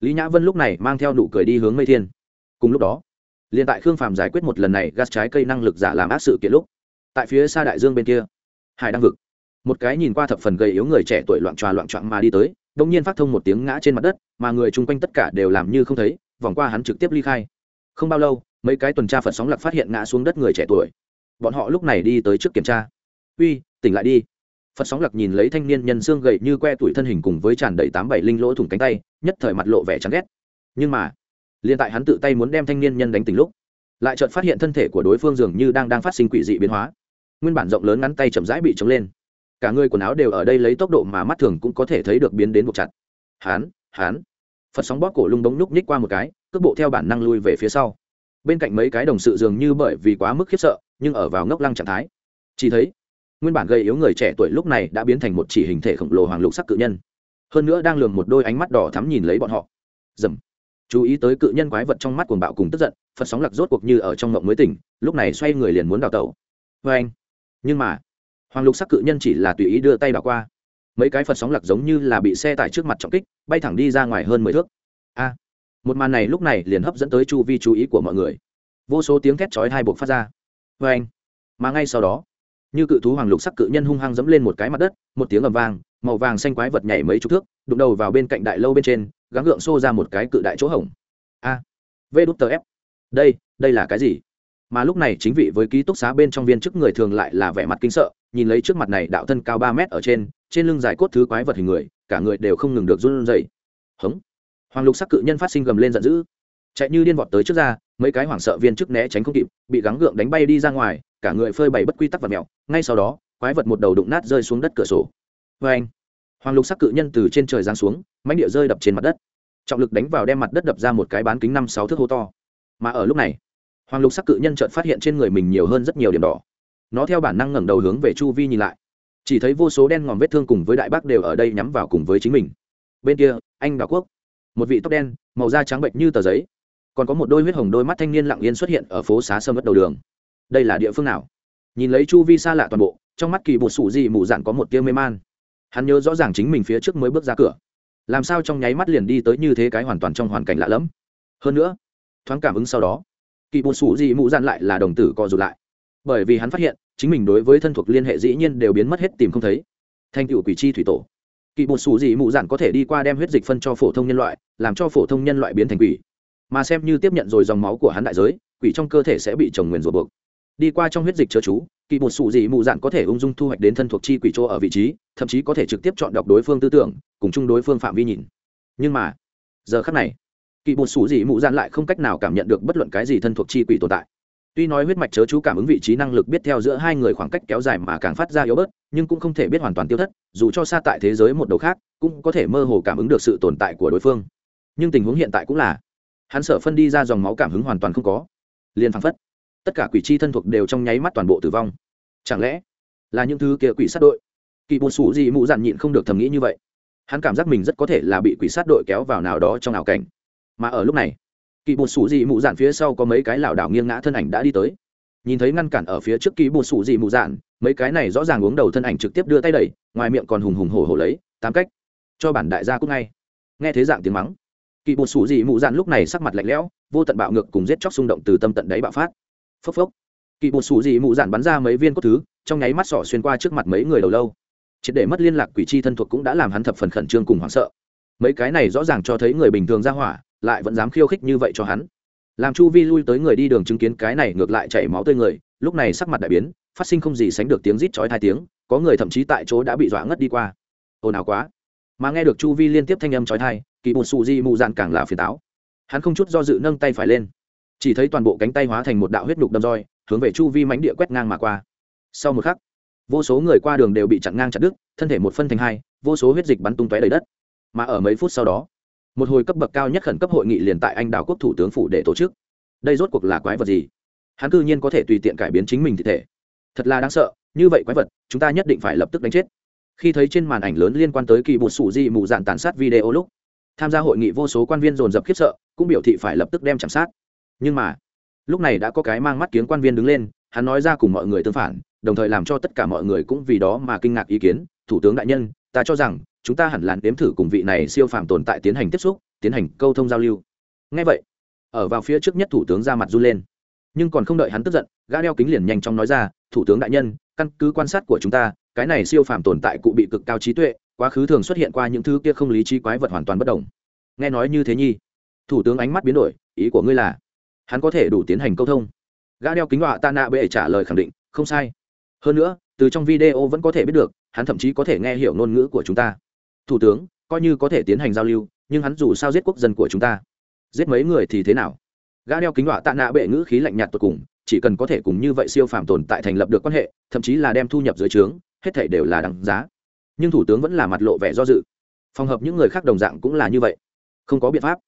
Lý nhã vân lúc này mang theo nụ cười đi hướng mây thiên. Cùng lúc đó, liền tại khương phàm giải quyết một lần này gas trái cây năng lực giả làm ác sự kiện lúc, tại phía xa đại dương bên kia, hải đang vực, một cái nhìn qua thập phần gầy yếu người trẻ tuổi loạn tròa loạn trọn mà đi tới đông nhiên phát thông một tiếng ngã trên mặt đất, mà người chung quanh tất cả đều làm như không thấy, vòng qua hắn trực tiếp ly khai. Không bao lâu, mấy cái tuần tra phật sóng lặc phát hiện ngã xuống đất người trẻ tuổi. Bọn họ lúc này đi tới trước kiểm tra. Uy, tỉnh lại đi. Phật sóng lặc nhìn lấy thanh niên nhân xương gầy như que tuổi thân hình cùng với tràn đầy tám bảy linh lỗ thủng cánh tay, nhất thời mặt lộ vẻ chán ghét. Nhưng mà, liền tại hắn tự tay muốn đem thanh niên nhân đánh tỉnh lúc, lại chợt phát hiện thân thể của đối phương dường như đang đang phát sinh quỷ dị biến hóa. Nguyên bản rộng lớn ngắn tay chậm rãi bị trống lên cả người quần áo đều ở đây lấy tốc độ mà mắt thường cũng có thể thấy được biến đến buộc chặt. Hán hán. Phật sóng bóp cổ lung bóng nhúc nhích qua một cái, cước bộ theo bản năng lui về phía sau. Bên cạnh mấy cái đồng sự dường như bởi vì quá mức khiếp sợ, nhưng ở vào ngốc lăng trạng thái. Chỉ thấy, nguyên bản gây yếu người trẻ tuổi lúc này đã biến thành một chỉ hình thể khổng lồ hoàng lục sắc cự nhân. Hơn nữa đang lường một đôi ánh mắt đỏ thắm nhìn lấy bọn họ. Dầm. Chú ý tới cự nhân quái vật trong mắt cuồng bạo cùng tức giận, phật sóng lặc rốt cuộc như ở trong ngộng mới tỉnh, lúc này xoay người liền muốn đào tẩu. Vê anh nhưng mà hoàng lục sắc cự nhân chỉ là tùy ý đưa tay bà qua. Mấy cái phật sóng lặc giống như là bị xe tải trước mặt trọng kích, bay thẳng đi ra ngoài hơn mười thước. A! Một màn này lúc này liền hấp dẫn tới chu vi chú ý của mọi người. Vô số tiếng thét chói hai buộc phát ra. Vê anh, mà ngay sau đó, như cự thú hoàng lục sắc cự nhân hung hăng dẫm lên một cái mặt đất, một tiếng ầm vang, màu vàng xanh quái vật nhảy mấy chục thước, đụng đầu vào bên cạnh đại lâu bên trên, gắng gượng xô ra một cái cự đại chỗ hổng. A! Vê đút tờ ép. Đây đây là cái gì? Mà lúc này chính vị với ký túc xá bên trong viên chức người thường lại là vẻ mặt kinh sợ nhìn lấy trước mặt này đạo thân cao ba mét ở trên trên lưng dài cốt thứ quái vật hình người, cả người đều không ngừng được run rẩy. Hống. Hoàng lục sắc cự nhân phát sinh gầm lên giận dữ. Chạy như điên vọt tới trước ra, mấy cái hoảng sợ viên trước né tránh không kịp, bị gắng gượng đánh bay đi ra ngoài, cả người phơi bày bất quy tắc và mèo. Ngay sau đó, quái vật một đầu đụng nát rơi xuống đất cửa sổ. Vê anh hoàng lục sắc cự nhân từ trên trời giáng xuống mánh địa rơi đập trên mặt đất. Trọng lực đánh vào đem mặt đất đập ra một cái bán kính năm sáu thước hố to. Mà ở lúc này, hoàng lục sắc cự nhân chợt phát hiện trên người mình nhiều hơn rất nhiều điểm đỏ nó theo bản năng ngẩng đầu hướng về chu vi nhìn lại. Chỉ thấy vô số đen ngòm vết thương cùng với đại bác đều ở đây nhắm vào cùng với chính mình. Bên kia, anh Đào quốc. Một vị tóc đen, màu da trắng bệnh như tờ giấy. Còn có một đôi huyết hồng đôi mắt thanh niên lặng yên xuất hiện ở phố xá sâm mất đầu đường. Đây là địa phương nào? Nhìn lấy chu vi xa lạ toàn bộ, trong mắt kỳ bột sủ gì mù dạn có một tia mê man. Hắn nhớ rõ ràng chính mình phía trước mới bước ra cửa. Làm sao trong nháy mắt liền đi tới như thế cái hoàn toàn trong hoàn cảnh lạ lẫm? Hơn nữa, thoáng cảm ứng sau đó, kỳ bột sủ gì mù dạn lại là đồng tử co rụt lại bởi vì hắn phát hiện, chính mình đối với thân thuộc liên hệ dĩ nhiên đều biến mất hết tìm không thấy. Thành cựu quỷ chi thủy tổ. Kỳ bột xù gì mù dạn có thể đi qua đem huyết dịch phân cho phổ thông nhân loại, làm cho phổ thông nhân loại biến thành quỷ. Mà xem như tiếp nhận rồi dòng máu của hắn đại giới, quỷ trong cơ thể sẽ bị chồng nguyền rủa buộc. Đi qua trong huyết dịch chớ chú kỳ bột xù gì mù dạn có thể ung dung thu hoạch đến thân thuộc chi quỷ chỗ ở vị trí, thậm chí có thể trực tiếp chọn đọc đối phương tư tưởng, cùng chung đối phương phạm vi nhìn. Nhưng mà, giờ khắc này kỳ bột xù gì mù dạn lại không cách nào cảm nhận được bất luận cái gì thân thuộc chi quỷ tồn tại tuy nói huyết mạch chớ chú cảm ứng vị trí năng lực biết theo giữa hai người khoảng cách kéo dài mà càng phát ra yếu bớt, nhưng cũng không thể biết hoàn toàn tiêu thất, dù cho xa tại thế giới một đầu khác, cũng có thể mơ hồ cảm ứng được sự tồn tại của đối phương. Nhưng tình huống hiện tại cũng là, hắn sợ phân đi ra dòng máu cảm hứng hoàn toàn không có. Liền phăng phất, tất cả quỷ chi thân thuộc đều trong nháy mắt toàn bộ tử vong. Chẳng lẽ là những thứ kia quỷ sát đội? Kỳ bột sủ gì mụ dặn nhịn không được thầm nghĩ như vậy. Hắn cảm giác mình rất có thể là bị quỷ sát đội kéo vào nào đó trong ảo cảnh. Mà ở lúc này kỳ bột sủ gì mụ dạn phía sau có mấy cái lảo đảo nghiêng ngã thân ảnh đã đi tới. Nhìn thấy ngăn cản ở phía trước kỳ bột sủ gì mụ dạn, mấy cái này rõ ràng uống đầu thân ảnh trực tiếp đưa tay đẩy, ngoài miệng còn hùng hùng hổ hổ lấy, tám cách. Cho bản đại gia cúc ngay. Nghe thế dạng tiếng mắng, kỳ bột sủ gì mụ dạn lúc này sắc mặt lạnh lẽo, vô tận bạo ngược cùng giết chóc xung động từ tâm tận đáy bạo phát. Phốc phốc. Kỳ bột sủ gì mụ dạn bắn ra mấy viên cốt thứ, trong nháy mắt sỏ xuyên qua trước mặt mấy người đầu lâu. Triệt để mất liên lạc quỷ chi thân thuộc cũng đã làm hắn thập phần khẩn trương cùng hoảng sợ. Mấy cái này rõ ràng cho thấy người bình thường ra hỏa lại vẫn dám khiêu khích như vậy cho hắn. Làm chu vi lui tới người đi đường chứng kiến cái này ngược lại chảy máu tươi người, lúc này sắc mặt đại biến, phát sinh không gì sánh được tiếng rít chói hai tiếng, có người thậm chí tại chỗ đã bị dọa ngất đi qua. Ồn ào quá. Mà nghe được chu vi liên tiếp thanh âm chói tai kỳ bột sụ di mù dạn càng là phiền táo. Hắn không chút do dự nâng tay phải lên. Chỉ thấy toàn bộ cánh tay hóa thành một đạo huyết nhục đâm roi, hướng về chu vi mánh địa quét ngang mà qua. Sau một khắc, vô số người qua đường đều bị chặn ngang chặt đứt, thân thể một phân thành hai, vô số huyết dịch bắn tung tóe đầy đất. Mà ở mấy phút sau đó một hồi cấp bậc cao nhất khẩn cấp hội nghị liền tại anh đảo quốc thủ tướng phủ để tổ chức. Đây rốt cuộc là quái vật gì? Hắn cư nhiên có thể tùy tiện cải biến chính mình thi thể. Thật là đáng sợ, như vậy quái vật, chúng ta nhất định phải lập tức đánh chết. Khi thấy trên màn ảnh lớn liên quan tới kỳ bột sủ di mù dạn tàn sát video lúc, tham gia hội nghị vô số quan viên dồn dập khiếp sợ, cũng biểu thị phải lập tức đem chạm sát. Nhưng mà, lúc này đã có cái mang mắt kiếng quan viên đứng lên, hắn nói ra cùng mọi người tương phản, đồng thời làm cho tất cả mọi người cũng vì đó mà kinh ngạc ý kiến. Thủ tướng đại nhân, ta cho rằng chúng ta hẳn là nếm thử cùng vị này siêu phàm tồn tại tiến hành tiếp xúc, tiến hành câu thông giao lưu. Ngay vậy, ở vào phía trước nhất thủ tướng ra mặt run lên. Nhưng còn không đợi hắn tức giận, gã đeo kính liền nhanh chóng nói ra, thủ tướng đại nhân, căn cứ quan sát của chúng ta, cái này siêu phàm tồn tại cụ bị cực cao trí tuệ, quá khứ thường xuất hiện qua những thứ kia không lý trí quái vật hoàn toàn bất đồng. Nghe nói như thế nhi, thủ tướng ánh mắt biến đổi, ý của ngươi là, hắn có thể đủ tiến hành câu thông? Gã đeo kính họa ta nạ bệ trả lời khẳng định, không sai. Hơn nữa, từ trong video vẫn có thể biết được, hắn thậm chí có thể nghe hiểu ngôn ngữ của chúng ta thủ tướng, coi như có thể tiến hành giao lưu, nhưng hắn dù sao giết quốc dân của chúng ta. Giết mấy người thì thế nào? Gã đeo kính họa tạ nạ bệ ngữ khí lạnh nhạt tột cùng, chỉ cần có thể cùng như vậy siêu phàm tồn tại thành lập được quan hệ, thậm chí là đem thu nhập dưới trướng, hết thể đều là đằng giá. Nhưng thủ tướng vẫn là mặt lộ vẻ do dự. Phòng hợp những người khác đồng dạng cũng là như vậy. Không có biện pháp.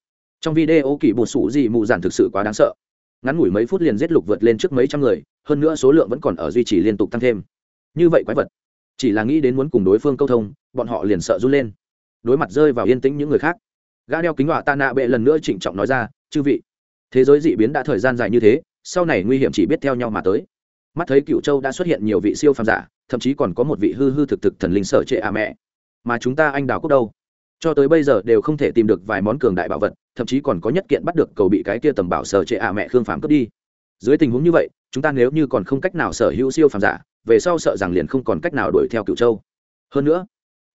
Trong video kỳ bột sủ gì mù giản thực sự quá đáng sợ. Ngắn ngủi mấy phút liền giết lục vượt lên trước mấy trăm người, hơn nữa số lượng vẫn còn ở duy trì liên tục tăng thêm. Như vậy quái vật. Chỉ là nghĩ đến muốn cùng đối phương câu thông bọn họ liền sợ run lên. Đối mặt rơi vào yên tĩnh những người khác, gã đeo kính họa ta nạ bệ lần nữa trịnh trọng nói ra, chư vị, thế giới dị biến đã thời gian dài như thế, sau này nguy hiểm chỉ biết theo nhau mà tới. Mắt thấy cựu châu đã xuất hiện nhiều vị siêu phàm giả, thậm chí còn có một vị hư hư thực thực thần linh sở trệ à mẹ. Mà chúng ta anh đào cốc đâu? Cho tới bây giờ đều không thể tìm được vài món cường đại bảo vật, thậm chí còn có nhất kiện bắt được cầu bị cái kia tầm bảo sở trệ à mẹ khương phàm cướp đi. Dưới tình huống như vậy, chúng ta nếu như còn không cách nào sở hữu siêu phàm giả, về sau sợ rằng liền không còn cách nào đuổi theo cựu châu. Hơn nữa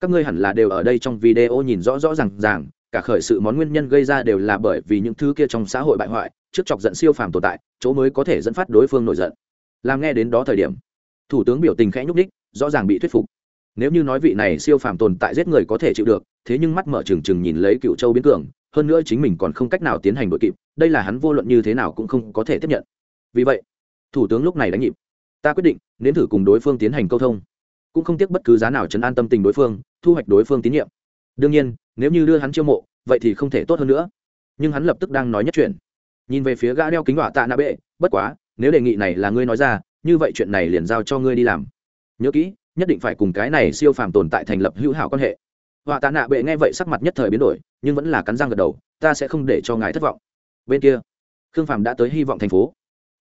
các ngươi hẳn là đều ở đây trong video nhìn rõ rõ ràng ràng, cả khởi sự món nguyên nhân gây ra đều là bởi vì những thứ kia trong xã hội bại hoại, trước chọc giận siêu phàm tồn tại, chỗ mới có thể dẫn phát đối phương nổi giận. Làm nghe đến đó thời điểm, thủ tướng biểu tình khẽ nhúc ních rõ ràng bị thuyết phục. Nếu như nói vị này siêu phàm tồn tại giết người có thể chịu được, thế nhưng mắt mở trừng trừng nhìn lấy cựu châu biến cường, hơn nữa chính mình còn không cách nào tiến hành đội kịp, đây là hắn vô luận như thế nào cũng không có thể tiếp nhận. Vì vậy, thủ tướng lúc này đánh nhịp. Ta quyết định, nếm thử cùng đối phương tiến hành câu thông cũng không tiếc bất cứ giá nào chấn an tâm tình đối phương, thu hoạch đối phương tín nhiệm. Đương nhiên, nếu như đưa hắn chiêu mộ, vậy thì không thể tốt hơn nữa. Nhưng hắn lập tức đang nói nhất chuyện. Nhìn về phía gã đeo kính họa tạ nạ bệ, bất quá, nếu đề nghị này là ngươi nói ra, như vậy chuyện này liền giao cho ngươi đi làm. Nhớ kỹ, nhất định phải cùng cái này siêu phàm tồn tại thành lập hữu hảo quan hệ. Họa tạ nạ bệ nghe vậy sắc mặt nhất thời biến đổi, nhưng vẫn là cắn răng gật đầu, ta sẽ không để cho ngài thất vọng. Bên kia, khương phàm đã tới hy vọng thành phố.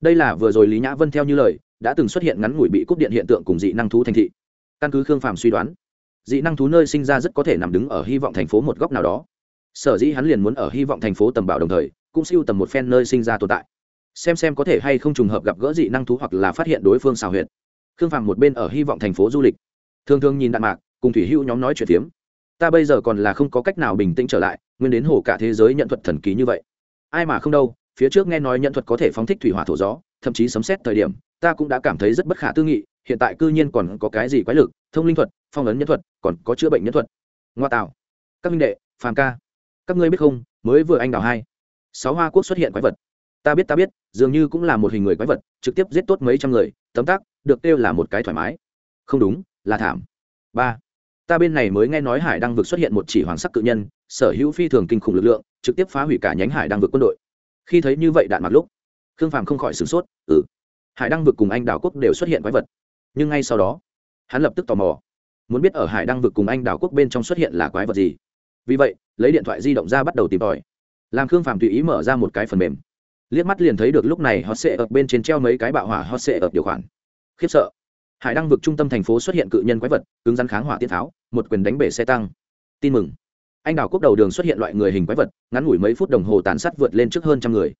Đây là vừa rồi lý nhã vân theo như lời, đã từng xuất hiện ngắn ngủi bị cúp điện hiện tượng cùng dị năng thú thành thị căn cứ khương phàm suy đoán, dị năng thú nơi sinh ra rất có thể nằm đứng ở hy vọng thành phố một góc nào đó. Sở dĩ hắn liền muốn ở hy vọng thành phố tầm bảo đồng thời, cũng siêu tầm một phen nơi sinh ra tồn tại. Xem xem có thể hay không trùng hợp gặp gỡ dị năng thú hoặc là phát hiện đối phương xào huyệt. Khương phàm một bên ở hy vọng thành phố du lịch, thường thường nhìn đạn mạc, cùng thủy hữu nhóm nói chuyện phiếm. Ta bây giờ còn là không có cách nào bình tĩnh trở lại, nguyên đến hồ cả thế giới nhận thuật thần ký như vậy. Ai mà không đâu, phía trước nghe nói nhận thuật có thể phóng thích thủy hỏa thổ gió, thậm chí sấm xét thời điểm ta cũng đã cảm thấy rất bất khả tư nghị, hiện tại cư nhiên còn có cái gì quái lực, thông linh thuật, phong ấn nhân thuật, còn có chữa bệnh nhân thuật. Ngoa tạo. Các minh đệ, phàm ca. Các ngươi biết không, mới vừa anh đào hai. Sáu hoa quốc xuất hiện quái vật. Ta biết ta biết, dường như cũng là một hình người quái vật, trực tiếp giết tốt mấy trăm người, tấm tắc, được kêu là một cái thoải mái. Không đúng, là thảm. Ba. Ta bên này mới nghe nói hải đăng vực xuất hiện một chỉ hoàng sắc cự nhân, sở hữu phi thường kinh khủng lực lượng, trực tiếp phá hủy cả nhánh hải đăng vực quân đội. Khi thấy như vậy đạn mặt lúc, khương phàm không khỏi sửng sốt ừ hải đăng vực cùng anh đảo quốc đều xuất hiện quái vật. Nhưng ngay sau đó, hắn lập tức tò mò, muốn biết ở hải đăng vực cùng anh đảo quốc bên trong xuất hiện là quái vật gì. Vì vậy, lấy điện thoại di động ra bắt đầu tìm tòi. Làm khương phàm tùy ý mở ra một cái phần mềm. Liếc mắt liền thấy được lúc này hot sẽ ập bên trên treo mấy cái bạo hỏa hot sẽ ập điều khoản. Khiếp sợ. Hải đăng vực trung tâm thành phố xuất hiện cự nhân quái vật, cứng rắn kháng hỏa tiết tháo một quyền đánh bể xe tăng. Tin mừng. Anh đào quốc đầu đường xuất hiện loại người hình quái vật, ngắn ngủi mấy phút đồng hồ tàn sát vượt lên trước hơn trăm người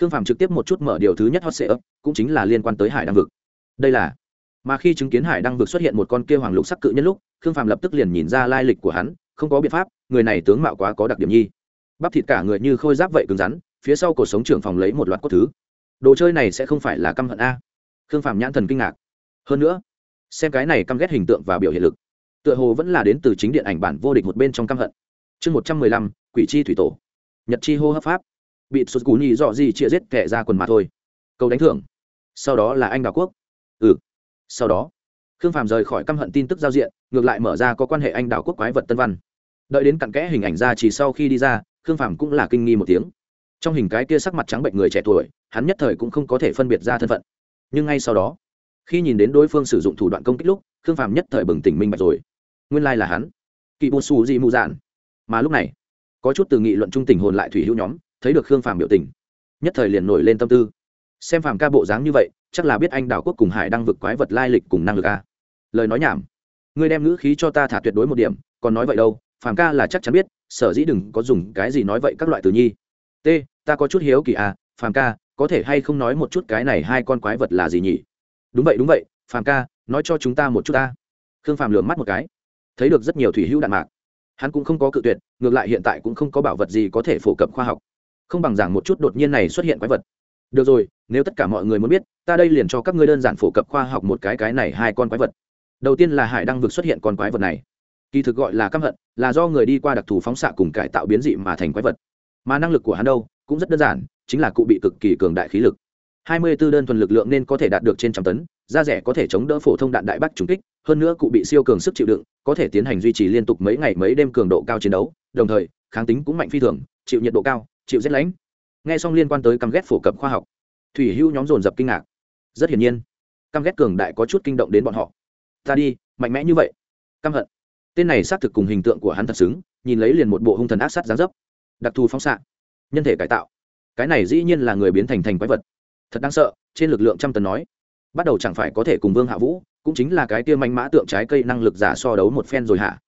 khương phàm trực tiếp một chút mở điều thứ nhất hot sệ ấp cũng chính là liên quan tới hải đăng vực. Đây là, mà khi chứng kiến hải đăng vực xuất hiện một con kia hoàng lục sắc cự nhân lúc, khương phàm lập tức liền nhìn ra lai lịch của hắn, không có biện pháp, người này tướng mạo quá có đặc điểm nhi. Bắp thịt cả người như khôi giáp vậy cứng rắn, phía sau cuộc sống trưởng phòng lấy một loạt cốt thứ. Đồ chơi này sẽ không phải là căm hận a. Khương phàm nhãn thần kinh ngạc. Hơn nữa, xem cái này căm ghét hình tượng và biểu hiện lực, tựa hồ vẫn là đến từ chính điện ảnh bản vô địch một bên trong căm hận. Chương một trăm mười lăm, quỷ chi thủy tổ. Nhật chi hô hấp pháp bị sụt cú nhì dọ gì chia giết kẻ ra quần mà thôi. Câu đánh thưởng. Sau đó là anh đào quốc. Ừ. Sau đó, khương phàm rời khỏi căm hận tin tức giao diện, ngược lại mở ra có quan hệ anh đào quốc quái vật tân văn. Đợi đến cặn kẽ hình ảnh ra chỉ sau khi đi ra, khương phàm cũng là kinh nghi một tiếng. Trong hình cái kia sắc mặt trắng bệnh người trẻ tuổi, hắn nhất thời cũng không có thể phân biệt ra thân phận. Nhưng ngay sau đó, khi nhìn đến đối phương sử dụng thủ đoạn công kích lúc, khương phàm nhất thời bừng tỉnh minh bạch rồi. Nguyên lai là hắn. Kỵ bùn xù dị mù dạn. Mà lúc này, có chút từ nghị luận trung tình hồn lại thủy hữu nhóm thấy được khương phàm biểu tình, nhất thời liền nổi lên tâm tư. Xem phàm ca bộ dáng như vậy, chắc là biết anh đảo quốc cùng hải đang vực quái vật lai lịch cùng năng lực a lời nói nhảm. Ngươi đem ngữ khí cho ta thả tuyệt đối một điểm, còn nói vậy đâu? Phàm ca là chắc chắn biết, sở dĩ đừng có dùng cái gì nói vậy các loại từ nhi. T, ta có chút hiếu kỳ à phàm ca, có thể hay không nói một chút cái này hai con quái vật là gì nhỉ? Đúng vậy đúng vậy, phàm ca, nói cho chúng ta một chút ta. Khương phàm lường mắt một cái. Thấy được rất nhiều thủy hữu đạn mạc. Hắn cũng không có cự tuyệt, ngược lại hiện tại cũng không có bảo vật gì có thể phổ cập khoa học không bằng giảng một chút đột nhiên này xuất hiện quái vật. Được rồi, nếu tất cả mọi người muốn biết, ta đây liền cho các ngươi đơn giản phổ cập khoa học một cái cái này hai con quái vật. Đầu tiên là hải đăng vực xuất hiện con quái vật này. Kỳ thực gọi là căm hận, là do người đi qua đặc thù phóng xạ cùng cải tạo biến dị mà thành quái vật. Mà năng lực của hắn đâu, cũng rất đơn giản, chính là cụ bị cực kỳ cường đại khí lực. Hai mươi 24 đơn thuần lực lượng nên có thể đạt được trên trăm tấn, da rẻ có thể chống đỡ phổ thông đạn đại bác trúng kích, hơn nữa cụ bị siêu cường sức chịu đựng, có thể tiến hành duy trì liên tục mấy ngày mấy đêm cường độ cao chiến đấu, đồng thời, kháng tính cũng mạnh phi thường, chịu nhiệt độ cao chịu rét lạnh nghe xong liên quan tới căm ghét phổ cập khoa học, thủy hưu nhóm dồn dập kinh ngạc. Rất hiển nhiên, căm ghét cường đại có chút kinh động đến bọn họ. Ta đi, mạnh mẽ như vậy. Căm hận. Tên này xác thực cùng hình tượng của hắn thật xứng, nhìn lấy liền một bộ hung thần ác sát gián dấp. Đặc thù phóng xạ, nhân thể cải tạo. Cái này dĩ nhiên là người biến thành thành quái vật. Thật đáng sợ, trên lực lượng trăm tấn nói. Bắt đầu chẳng phải có thể cùng vương hạ vũ, cũng chính là cái kia manh mã tượng trái cây năng lực giả so đấu một phen rồi hả?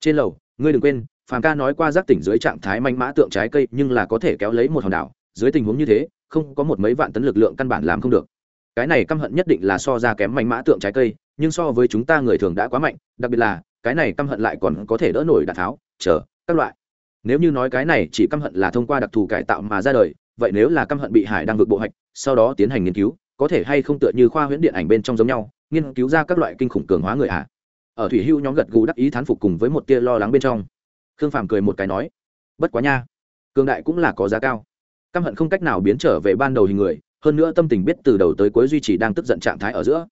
Trên lầu, ngươi đừng quên phàm ca nói qua giác tỉnh dưới trạng thái manh mã tượng trái cây, nhưng là có thể kéo lấy một hòn đảo. Dưới tình huống như thế, không có một mấy vạn tấn lực lượng căn bản làm không được. Cái này căm hận nhất định là so ra kém manh mã tượng trái cây, nhưng so với chúng ta người thường đã quá mạnh, đặc biệt là, cái này căm hận lại còn có thể đỡ nổi đạn tháo, chờ, các loại. Nếu như nói cái này chỉ căm hận là thông qua đặc thù cải tạo mà ra đời, vậy nếu là căm hận bị hải đang vượt bộ hạch, sau đó tiến hành nghiên cứu, có thể hay không tựa như khoa huyễn điện ảnh bên trong giống nhau, nghiên cứu ra các loại kinh khủng cường hóa người ạ. À. ở thủy hưu nhóm gật gù đắc ý thán phục cùng với một tia lo lắng bên trong khương phàm cười một cái nói, bất quá nha, cường đại cũng là có giá cao. Căm hận không cách nào biến trở về ban đầu hình người, hơn nữa tâm tình biết từ đầu tới cuối duy trì đang tức giận trạng thái ở giữa.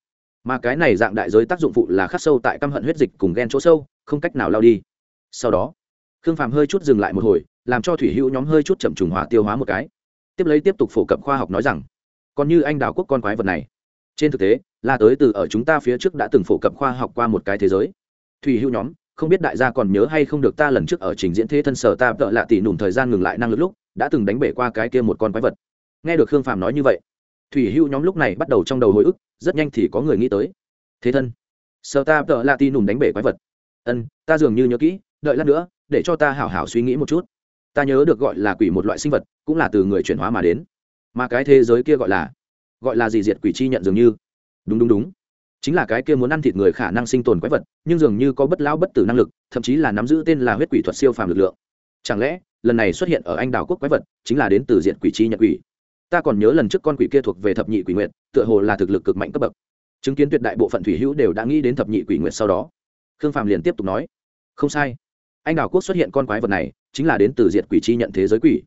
Mà cái này dạng đại giới tác dụng phụ là khắc sâu tại căm hận huyết dịch cùng ghen chỗ sâu, không cách nào lao đi. Sau đó, khương phàm hơi chút dừng lại một hồi, làm cho thủy hữu nhóm hơi chút chậm trùng hỏa tiêu hóa một cái. Tiếp lấy tiếp tục phổ cập khoa học nói rằng, còn như anh đào quốc con quái vật này, trên thực tế, là tới từ ở chúng ta phía trước đã từng phổ cập khoa học qua một cái thế giới. Thủy hữu nhóm không biết đại gia còn nhớ hay không được ta lần trước ở trình diễn thế thân sở ta tợ lạ tỷ nùm thời gian ngừng lại năng lực lúc, đã từng đánh bể qua cái kia một con quái vật. Nghe được khương phàm nói như vậy, thủy hưu nhóm lúc này bắt đầu trong đầu hồi ức, rất nhanh thì có người nghĩ tới. Thế thân, sở ta tợ lạ tỷ nùm đánh bể quái vật. Ân, ta dường như nhớ kỹ, đợi lát nữa, để cho ta hảo hảo suy nghĩ một chút. Ta nhớ được gọi là quỷ một loại sinh vật, cũng là từ người chuyển hóa mà đến. Mà cái thế giới kia gọi là gọi là gì diệt quỷ chi nhận dường như. Đúng đúng đúng chính là cái kia muốn ăn thịt người khả năng sinh tồn quái vật, nhưng dường như có bất lão bất tử năng lực, thậm chí là nắm giữ tên là huyết quỷ thuật siêu phàm lực lượng. Chẳng lẽ, lần này xuất hiện ở anh đảo quốc quái vật, chính là đến từ diện quỷ chi nhận quỷ? Ta còn nhớ lần trước con quỷ kia thuộc về thập nhị quỷ nguyệt, tựa hồ là thực lực cực mạnh cấp bậc. Chứng kiến tuyệt đại bộ phận thủy hữu đều đã nghĩ đến thập nhị quỷ nguyệt sau đó. Khương phàm liền tiếp tục nói, không sai. Anh đảo quốc xuất hiện con quái vật này, chính là đến từ diệt quỷ chi nhận thế giới quỷ.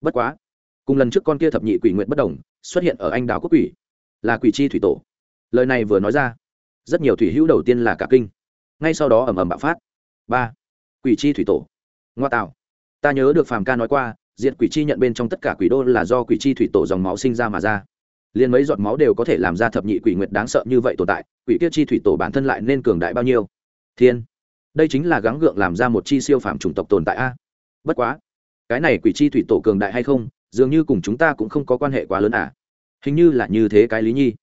Bất quá, cùng lần trước con kia thập nhị quỷ nguyện bất đồng, xuất hiện ở anh đảo quốc quỷ, là quỷ chi thủy tổ lời này vừa nói ra, rất nhiều thủy hữu đầu tiên là cả kinh. Ngay sau đó ầm ầm bạo phát. Ba, quỷ chi thủy tổ. Ngoa tạo. Ta nhớ được phàm ca nói qua, diệt quỷ chi nhận bên trong tất cả quỷ đô là do quỷ chi thủy tổ dòng máu sinh ra mà ra. Liền mấy giọt máu đều có thể làm ra thập nhị quỷ nguyệt đáng sợ như vậy tồn tại, quỷ kia chi thủy tổ bản thân lại nên cường đại bao nhiêu? Thiên, đây chính là gắng gượng làm ra một chi siêu phàm chủng tộc tồn tại a. Bất quá, cái này quỷ chi thủy tổ cường đại hay không, dường như cùng chúng ta cũng không có quan hệ quá lớn à. Hình như là như thế cái lý nhi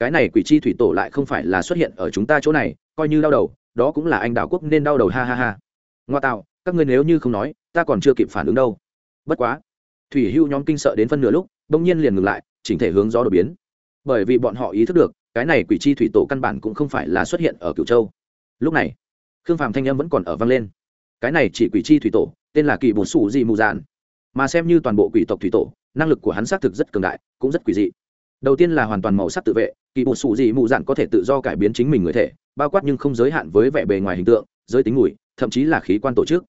cái này quỷ chi thủy tổ lại không phải là xuất hiện ở chúng ta chỗ này, coi như đau đầu, đó cũng là anh đảo quốc nên đau đầu, ha ha ha. Ngoa tạo, các ngươi nếu như không nói, ta còn chưa kịp phản ứng đâu. Bất quá, thủy hưu nhóm kinh sợ đến phân nửa lúc, bỗng nhiên liền ngừng lại, chỉnh thể hướng gió đột biến. Bởi vì bọn họ ý thức được, cái này quỷ chi thủy tổ căn bản cũng không phải là xuất hiện ở cửu châu. Lúc này, khương phàm thanh âm vẫn còn ở vang lên. Cái này chỉ quỷ chi thủy tổ, tên là kỳ bột sủ dị mù dạn. Mà xem như toàn bộ quỷ tộc thủy tổ, năng lực của hắn xác thực rất cường đại, cũng rất quỷ dị đầu tiên là hoàn toàn màu sắc tự vệ, kỳ bột sủ dị mù dạn có thể tự do cải biến chính mình người thể, bao quát nhưng không giới hạn với vẻ bề ngoài hình tượng, giới tính mùi, thậm chí là khí quan tổ chức.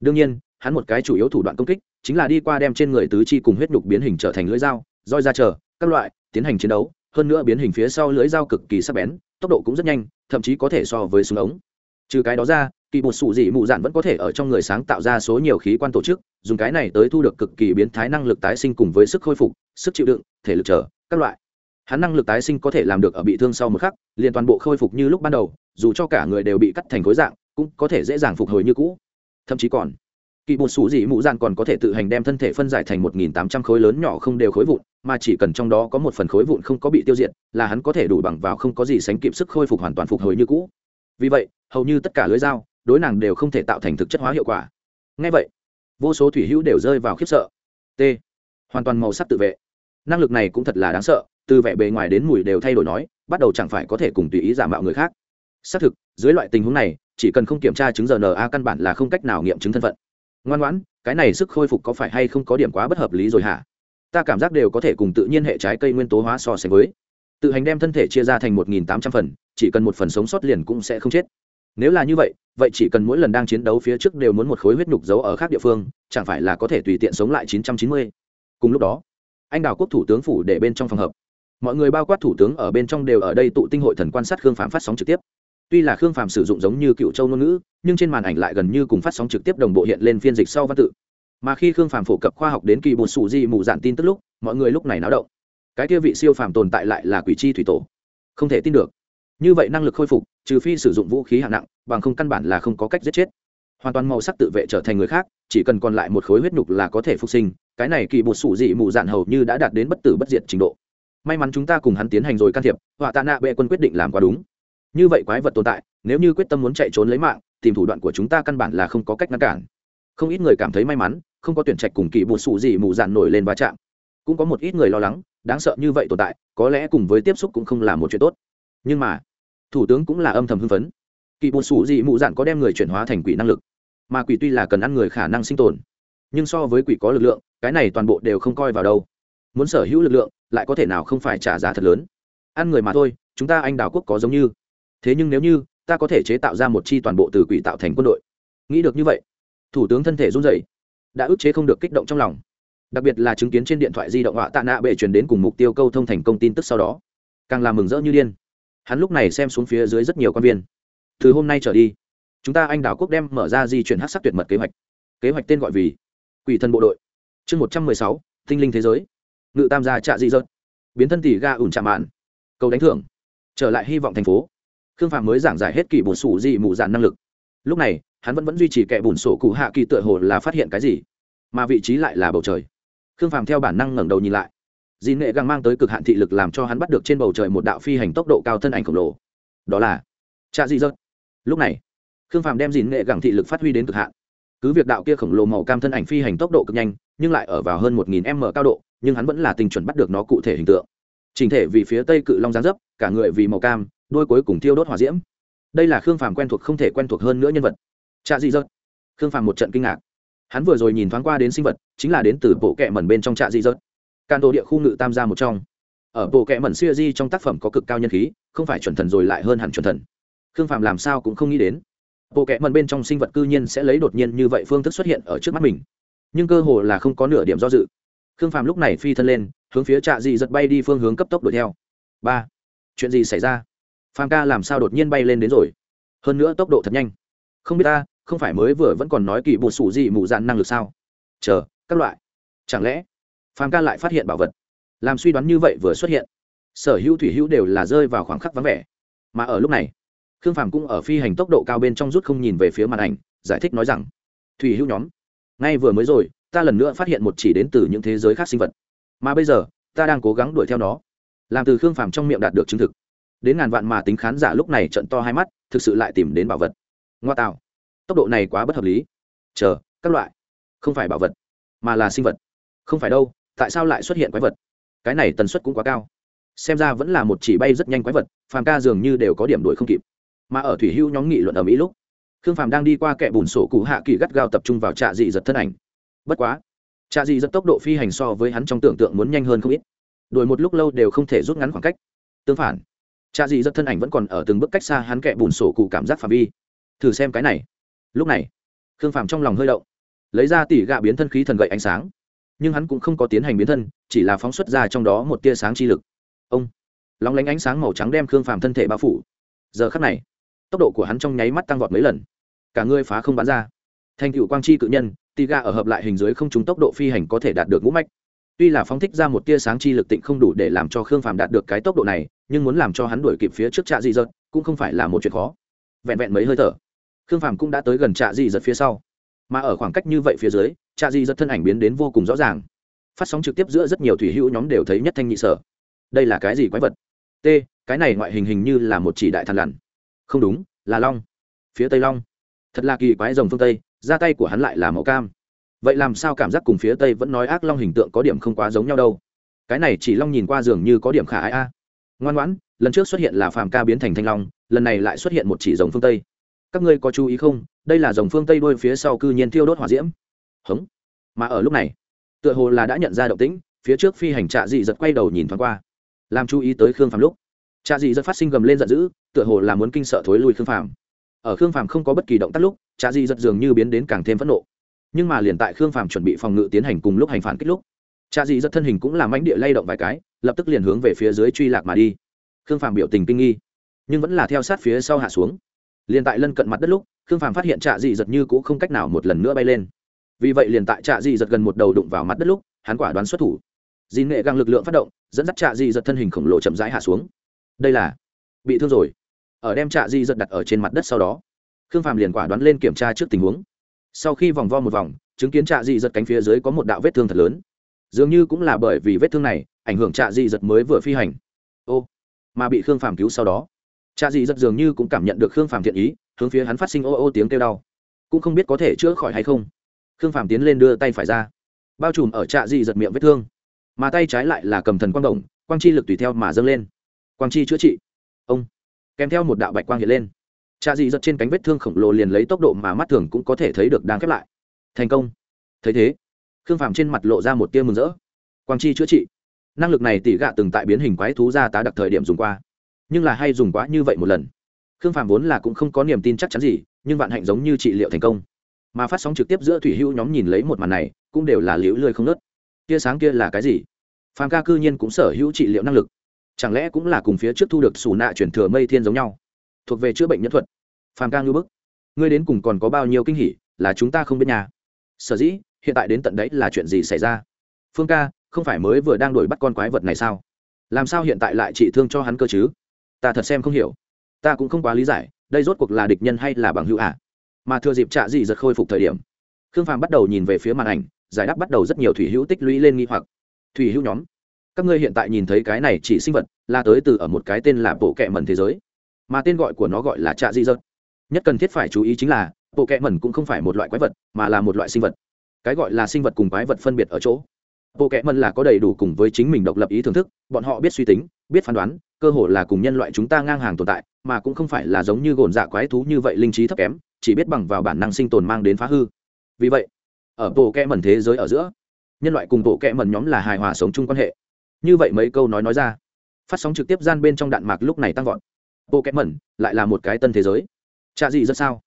Đương nhiên, hắn một cái chủ yếu thủ đoạn công kích, chính là đi qua đem trên người tứ chi cùng huyết nhục biến hình trở thành lưỡi dao, roi ra chờ, các loại, tiến hành chiến đấu, hơn nữa biến hình phía sau lưỡi dao cực kỳ sắc bén, tốc độ cũng rất nhanh, thậm chí có thể so với súng ống. Trừ cái đó ra, kỳ một sủ dị mụ dạn vẫn có thể ở trong người sáng tạo ra số nhiều khí quan tổ chức, dùng cái này tới thu được cực kỳ biến thái năng lực tái sinh cùng với sức khôi phục, sức chịu đựng, thể lực trở các loại. Hắn năng lực tái sinh có thể làm được ở bị thương sau một khắc, liền toàn bộ khôi phục như lúc ban đầu, dù cho cả người đều bị cắt thành khối dạng, cũng có thể dễ dàng phục hồi như cũ. Thậm chí còn, kỳ một sủ dị mụ dạn còn có thể tự hành đem thân thể phân giải thành một nghìn tám trăm khối lớn nhỏ không đều khối vụn, mà chỉ cần trong đó có một phần khối vụn không có bị tiêu diệt, là hắn có thể đủ bằng vào không có gì sánh kịp sức khôi phục hoàn toàn phục hồi như cũ. Vì vậy, hầu như tất cả lưới dao, đối nàng đều không thể tạo thành thực chất hóa hiệu quả. Ngay vậy, vô số thủy hữu đều rơi vào khiếp sợ. T. Hoàn toàn màu sắc tự vệ năng lực này cũng thật là đáng sợ, từ vẻ bề ngoài đến mùi đều thay đổi nói, bắt đầu chẳng phải có thể cùng tùy ý giả mạo người khác. Xác thực, dưới loại tình huống này, chỉ cần không kiểm tra chứng rna căn bản là không cách nào nghiệm chứng thân phận. Ngoan ngoãn, cái này sức khôi phục có phải hay không có điểm quá bất hợp lý rồi hả? Ta cảm giác đều có thể cùng tự nhiên hệ trái cây nguyên tố hóa so sánh với. Tự hành đem thân thể chia ra thành một nghìn tám trăm phần, chỉ cần một phần sống sót liền cũng sẽ không chết. Nếu là như vậy vậy chỉ cần mỗi lần đang chiến đấu phía trước đều muốn một khối huyết nhục giấu ở khác địa phương, chẳng phải là có thể tùy tiện sống lại chín trăm chín mươi? Cùng lúc đó anh đào quốc thủ tướng phủ để bên trong phòng hợp. Mọi người bao quát thủ tướng ở bên trong đều ở đây tụ tinh hội thần quan sát khương phạm phát sóng trực tiếp. Tuy là khương phạm sử dụng giống như cựu châu ngôn ngữ, nhưng trên màn ảnh lại gần như cùng phát sóng trực tiếp đồng bộ hiện lên phiên dịch sau văn tự. Mà khi khương phạm phổ cập khoa học đến kỳ bột sủ di mù dạn tin tức lúc, mọi người lúc này náo động. Cái kia vị siêu phàm tồn tại lại là quỷ chi thủy tổ. Không thể tin được. Như vậy năng lực khôi phục, trừ phi sử dụng vũ khí hạng nặng, bằng không căn bản là không có cách giết chết. Hoàn toàn màu sắc tự vệ trở thành người khác, chỉ cần còn lại một khối huyết nhục là có thể phục sinh cái này kỳ bột sủ dị mù dạn hầu như đã đạt đến bất tử bất diệt trình độ. May mắn chúng ta cùng hắn tiến hành rồi can thiệp, họa tạ nạ bệ quân quyết định làm quá đúng. Như vậy quái vật tồn tại, nếu như quyết tâm muốn chạy trốn lấy mạng, tìm thủ đoạn của chúng ta căn bản là không có cách ngăn cản. Không ít người cảm thấy may mắn, không có tuyển trạch cùng kỳ bột sủ dị mù dạn nổi lên va chạm. Cũng có một ít người lo lắng, đáng sợ như vậy tồn tại, có lẽ cùng với tiếp xúc cũng không là một chuyện tốt. Nhưng mà, thủ tướng cũng là âm thầm hưng phấn. Kỳ bột sủ dị mụ dạn có đem người chuyển hóa thành quỷ năng lực, mà quỷ tuy là cần ăn người khả năng sinh tồn, nhưng so với quỷ có lực lượng cái này toàn bộ đều không coi vào đâu. Muốn sở hữu lực lượng, lại có thể nào không phải trả giá thật lớn? Ăn người mà thôi, chúng ta anh đảo quốc có giống như. Thế nhưng nếu như, ta có thể chế tạo ra một chi toàn bộ từ quỷ tạo thành quân đội. Nghĩ được như vậy, thủ tướng thân thể run rẩy, đã ức chế không được kích động trong lòng. Đặc biệt là chứng kiến trên điện thoại di động họa tạ nạ bệ truyền đến cùng mục tiêu câu thông thành công tin tức sau đó. Càng làm mừng rỡ như điên. Hắn lúc này xem xuống phía dưới rất nhiều quan viên. Từ hôm nay trở đi, chúng ta anh đảo quốc đem mở ra di chuyển hát sắc tuyệt mật kế hoạch. Kế hoạch tên gọi vì quỷ thần bộ đội chương một trăm mười sáu, tinh linh thế giới. Ngự tam gia trạ di dợt biến thân tỷ ga ủn chạm mạn. Cầu đánh thưởng. Trở lại hy vọng thành phố. Khương phạm mới giảng giải hết kỳ bùn sủ dị mù dạn năng lực. Lúc này, hắn vẫn vẫn duy trì kẻ bùn sổ cụ hạ kỳ tựa hồ là phát hiện cái gì, mà vị trí lại là bầu trời. Khương phàm theo bản năng ngẩng đầu nhìn lại. Dì nệ găng mang tới cực hạn thị lực làm cho hắn bắt được trên bầu trời một đạo phi hành tốc độ cao thân ảnh khổng lồ. Đó là trạ dị dợt lúc này, khương phàm đem dì nệ găng thị lực phát huy đến cực hạn cứ việc đạo kia khổng lồ màu cam thân ảnh phi hành tốc độ cực nhanh, nhưng lại ở vào hơn một nghìn m cao độ, nhưng hắn vẫn là tình chuẩn bắt được nó cụ thể hình tượng. Chỉnh thể vì phía tây cự long giáng dấp, cả người vì màu cam, đôi cuối cùng thiêu đốt hỏa diễm. Đây là khương phàm quen thuộc không thể quen thuộc hơn nữa nhân vật. Cha dị dợt khương phàm một trận kinh ngạc. Hắn vừa rồi nhìn thoáng qua đến sinh vật, chính là đến từ bộ kẹ mẩn bên trong trạ dị dợt can đồ địa khu ngự tam gia một trong. Ở bộ kẹ mẩn siêu di trong tác phẩm có cực cao nhân khí, không phải chuẩn thần rồi lại hơn hẳn chuẩn thần. Khương phàm làm sao cũng không nghĩ đến bộ kẹ mần bên trong sinh vật cư nhiên sẽ lấy đột nhiên như vậy phương thức xuất hiện ở trước mắt mình. Nhưng cơ hồ là không có nửa điểm do dự. Khương phạm lúc này phi thân lên, hướng phía trạ dị giật bay đi phương hướng cấp tốc đuổi theo. Ba. Chuyện gì xảy ra? Phàm ca làm sao đột nhiên bay lên đến rồi? Hơn nữa tốc độ thật nhanh. Không biết ta, không phải mới vừa vẫn còn nói kỳ bột sủ gì mù dạn năng lực sao? Chờ, các loại. Chẳng lẽ phàm ca lại phát hiện bảo vật? Làm suy đoán như vậy vừa xuất hiện, sở hữu thủy hữu đều là rơi vào khoảng khắc vắng vẻ. Mà ở lúc này khương phàm cũng ở phi hành tốc độ cao bên trong rút không nhìn về phía màn ảnh, giải thích nói rằng, thủy hữu nhóm, ngay vừa mới rồi, ta lần nữa phát hiện một chỉ đến từ những thế giới khác sinh vật. Mà bây giờ, ta đang cố gắng đuổi theo nó. Làm từ khương phàm trong miệng đạt được chứng thực. Đến ngàn vạn mà tính khán giả lúc này trận to hai mắt, thực sự lại tìm đến bảo vật. Ngoa tạo. Tốc độ này quá bất hợp lý. Chờ, các loại. Không phải bảo vật, mà là sinh vật. Không phải đâu, tại sao lại xuất hiện quái vật? Cái này tần suất cũng quá cao. Xem ra vẫn là một chỉ bay rất nhanh quái vật, phàm ca dường như đều có điểm đuổi không kịp mà ở thủy hưu nhóm nghị luận ở mỹ lúc, khương phàm đang đi qua kẻ bùn sổ cụ hạ kỳ gắt gao tập trung vào trạ dị giật thân ảnh. Bất quá, trạ dị giật tốc độ phi hành so với hắn trong tưởng tượng muốn nhanh hơn không ít. Đuổi một lúc lâu đều không thể rút ngắn khoảng cách. Tương phản, trạ dị giật thân ảnh vẫn còn ở từng bước cách xa hắn kẻ bùn sổ cụ cảm giác phạm vi. Thử xem cái này. Lúc này, khương phàm trong lòng hơi động, lấy ra tỉ gạ biến thân khí thần gậy ánh sáng. Nhưng hắn cũng không có tiến hành biến thân, chỉ là phóng xuất ra trong đó một tia sáng chi lực. Ông, lóng lánh ánh sáng màu trắng đem khương phàm thân thể bao phủ. Giờ khắc này tốc độ của hắn trong nháy mắt tăng vọt mấy lần. Cả người phá không bắn ra. Thành cựu quang chi cự nhân tì ga ở hợp lại hình dưới không trúng tốc độ phi hành có thể đạt được ngũ mạch. Tuy là phóng thích ra một tia sáng chi lực tịnh không đủ để làm cho khương phàm đạt được cái tốc độ này, nhưng muốn làm cho hắn đuổi kịp phía trước trạ dị Dật cũng không phải là một chuyện khó. Vẹn vẹn mấy hơi thở, khương phàm cũng đã tới gần trạ dị Dật phía sau. Mà ở khoảng cách như vậy phía dưới, trạ dị Dật thân ảnh biến đến vô cùng rõ ràng. Phát sóng trực tiếp giữa rất nhiều thủy hữu nhóm đều thấy nhất thanh nhị sở. Đây là cái gì quái vật? T, cái này ngoại hình hình như là một chỉ đại thằn lằn không đúng, là long. Phía tây long. Thật là kỳ quái rồng phương tây ra tay của hắn lại là màu cam. Vậy làm sao cảm giác cùng phía tây vẫn nói ác long hình tượng có điểm không quá giống nhau đâu? Cái này chỉ long nhìn qua dường như có điểm khả ái a. Ngoan ngoãn, lần trước xuất hiện là phàm ca biến thành thanh long, lần này lại xuất hiện một chỉ rồng phương tây. Các ngươi có chú ý không? Đây là dòng phương tây đôi phía sau cư nhiên thiêu đốt hỏa diễm. Hống. Mà ở lúc này, tựa hồ là đã nhận ra động tĩnh, phía trước phi hành trạ dị giật quay đầu nhìn thoáng qua. Làm chú ý tới khương phàm lúc cha dị giật phát sinh gầm lên giận dữ, tựa hồ là muốn kinh sợ thối lui khương phàm. Ở khương phàm không có bất kỳ động tác lúc, cha dị giật dường như biến đến càng thêm phẫn nộ. Nhưng mà liền tại khương phàm chuẩn bị phòng ngự tiến hành cùng lúc hành phản kích lúc, cha dị giật thân hình cũng làm ánh địa lay động vài cái, lập tức liền hướng về phía dưới truy lạc mà đi. Khương phàm biểu tình kinh nghi, nhưng vẫn là theo sát phía sau hạ xuống. Liền tại lân cận mặt đất lúc, khương phàm phát hiện trạ dị giật như cũng không cách nào một lần nữa bay lên. Vì vậy liền tại trạ dị giật gần một đầu đụng vào mặt đất lúc, hắn quả đoán xuất thủ. Dì nghệ găng lực lượng phát động, dẫn dắt trạ dị giật thân hình khổng lồ chậm rãi hạ xuống đây là bị thương rồi. Ở đem trạ di giật đặt ở trên mặt đất sau đó, khương phàm liền quả đoán lên kiểm tra trước tình huống. Sau khi vòng vo một vòng, chứng kiến trạ di giật cánh phía dưới có một đạo vết thương thật lớn. Dường như cũng là bởi vì vết thương này, ảnh hưởng trạ di giật mới vừa phi hành. Ô, mà bị khương phàm cứu sau đó, trạ di giật dường như cũng cảm nhận được khương phàm thiện ý, hướng phía hắn phát sinh ô ô tiếng kêu đau. Cũng không biết có thể chữa khỏi hay không. Khương phàm tiến lên đưa tay phải ra, bao trùm ở trạ di giật miệng vết thương. Mà tay trái lại là cầm thần quang động, quang chi lực tùy theo mà dâng lên quang chi chữa trị. Ông kèm theo một đạo bạch quang hiện lên. Trạ dị giật trên cánh vết thương khổng lồ liền lấy tốc độ mà mắt thường cũng có thể thấy được đang khép lại. Thành công. Thấy thế, khương phàm trên mặt lộ ra một tia mừng rỡ. Quang chi chữa trị. Năng lực này tỷ gạ từng tại biến hình quái thú ra tá đặc thời điểm dùng qua. Nhưng là hay dùng quá như vậy một lần. Khương phàm vốn là cũng không có niềm tin chắc chắn gì, nhưng vạn hạnh giống như trị liệu thành công. Mà phát sóng trực tiếp giữa thủy hữu nhóm nhìn lấy một màn này, cũng đều là liễu lười không nớt tia sáng kia là cái gì? Phàm ca cư nhiên cũng sở hữu trị liệu năng lực chẳng lẽ cũng là cùng phía trước thu được xù nạ chuyển thừa mây thiên giống nhau? Thuộc về chữa bệnh nhân thuật. Phàm ca ngư bức. Ngươi đến cùng còn có bao nhiêu kinh hỉ, là chúng ta không biết nhà sở dĩ, hiện tại đến tận đấy là chuyện gì xảy ra? Phương ca, không phải mới vừa đang đuổi bắt con quái vật này sao? Làm sao hiện tại lại trị thương cho hắn cơ chứ? Ta thật xem không hiểu. Ta cũng không quá lý giải, đây rốt cuộc là địch nhân hay là bằng hữu ạ? À? mà thừa dịp trạ dị giật khôi phục thời điểm, khương phàm bắt đầu nhìn về phía màn ảnh, giải đáp bắt đầu rất nhiều thủy hữu tích lũy lên nghi hoặc. Thủy hữu nhóm các ngươi hiện tại nhìn thấy cái này chỉ sinh vật, là tới từ ở một cái tên là bộ kẹ mẩn thế giới. Mà tên gọi của nó gọi là trạ dị dân nhất cần thiết phải chú ý chính là, bộ kẹ mẩn cũng không phải một loại quái vật, mà là một loại sinh vật. Cái gọi là sinh vật cùng quái vật phân biệt ở chỗ. Bộ kẹ mẩn là có đầy đủ cùng với chính mình độc lập ý thưởng thức, bọn họ biết suy tính, biết phán đoán, cơ hồ là cùng nhân loại chúng ta ngang hàng tồn tại, mà cũng không phải là giống như gồn dạ quái thú như vậy linh trí thấp kém, chỉ biết bằng vào bản năng sinh tồn mang đến phá hư. Vì vậy, ở bộ kẹ mẩn thế giới ở giữa, nhân loại cùng bộ kẹ mẩn nhóm là hài hòa sống chung quan hệ như vậy mấy câu nói nói ra, phát sóng trực tiếp gian bên trong đạn mạc lúc này tăng vọt. Bộ kẽ mẩn lại là một cái tân thế giới. Cha gì rất sao.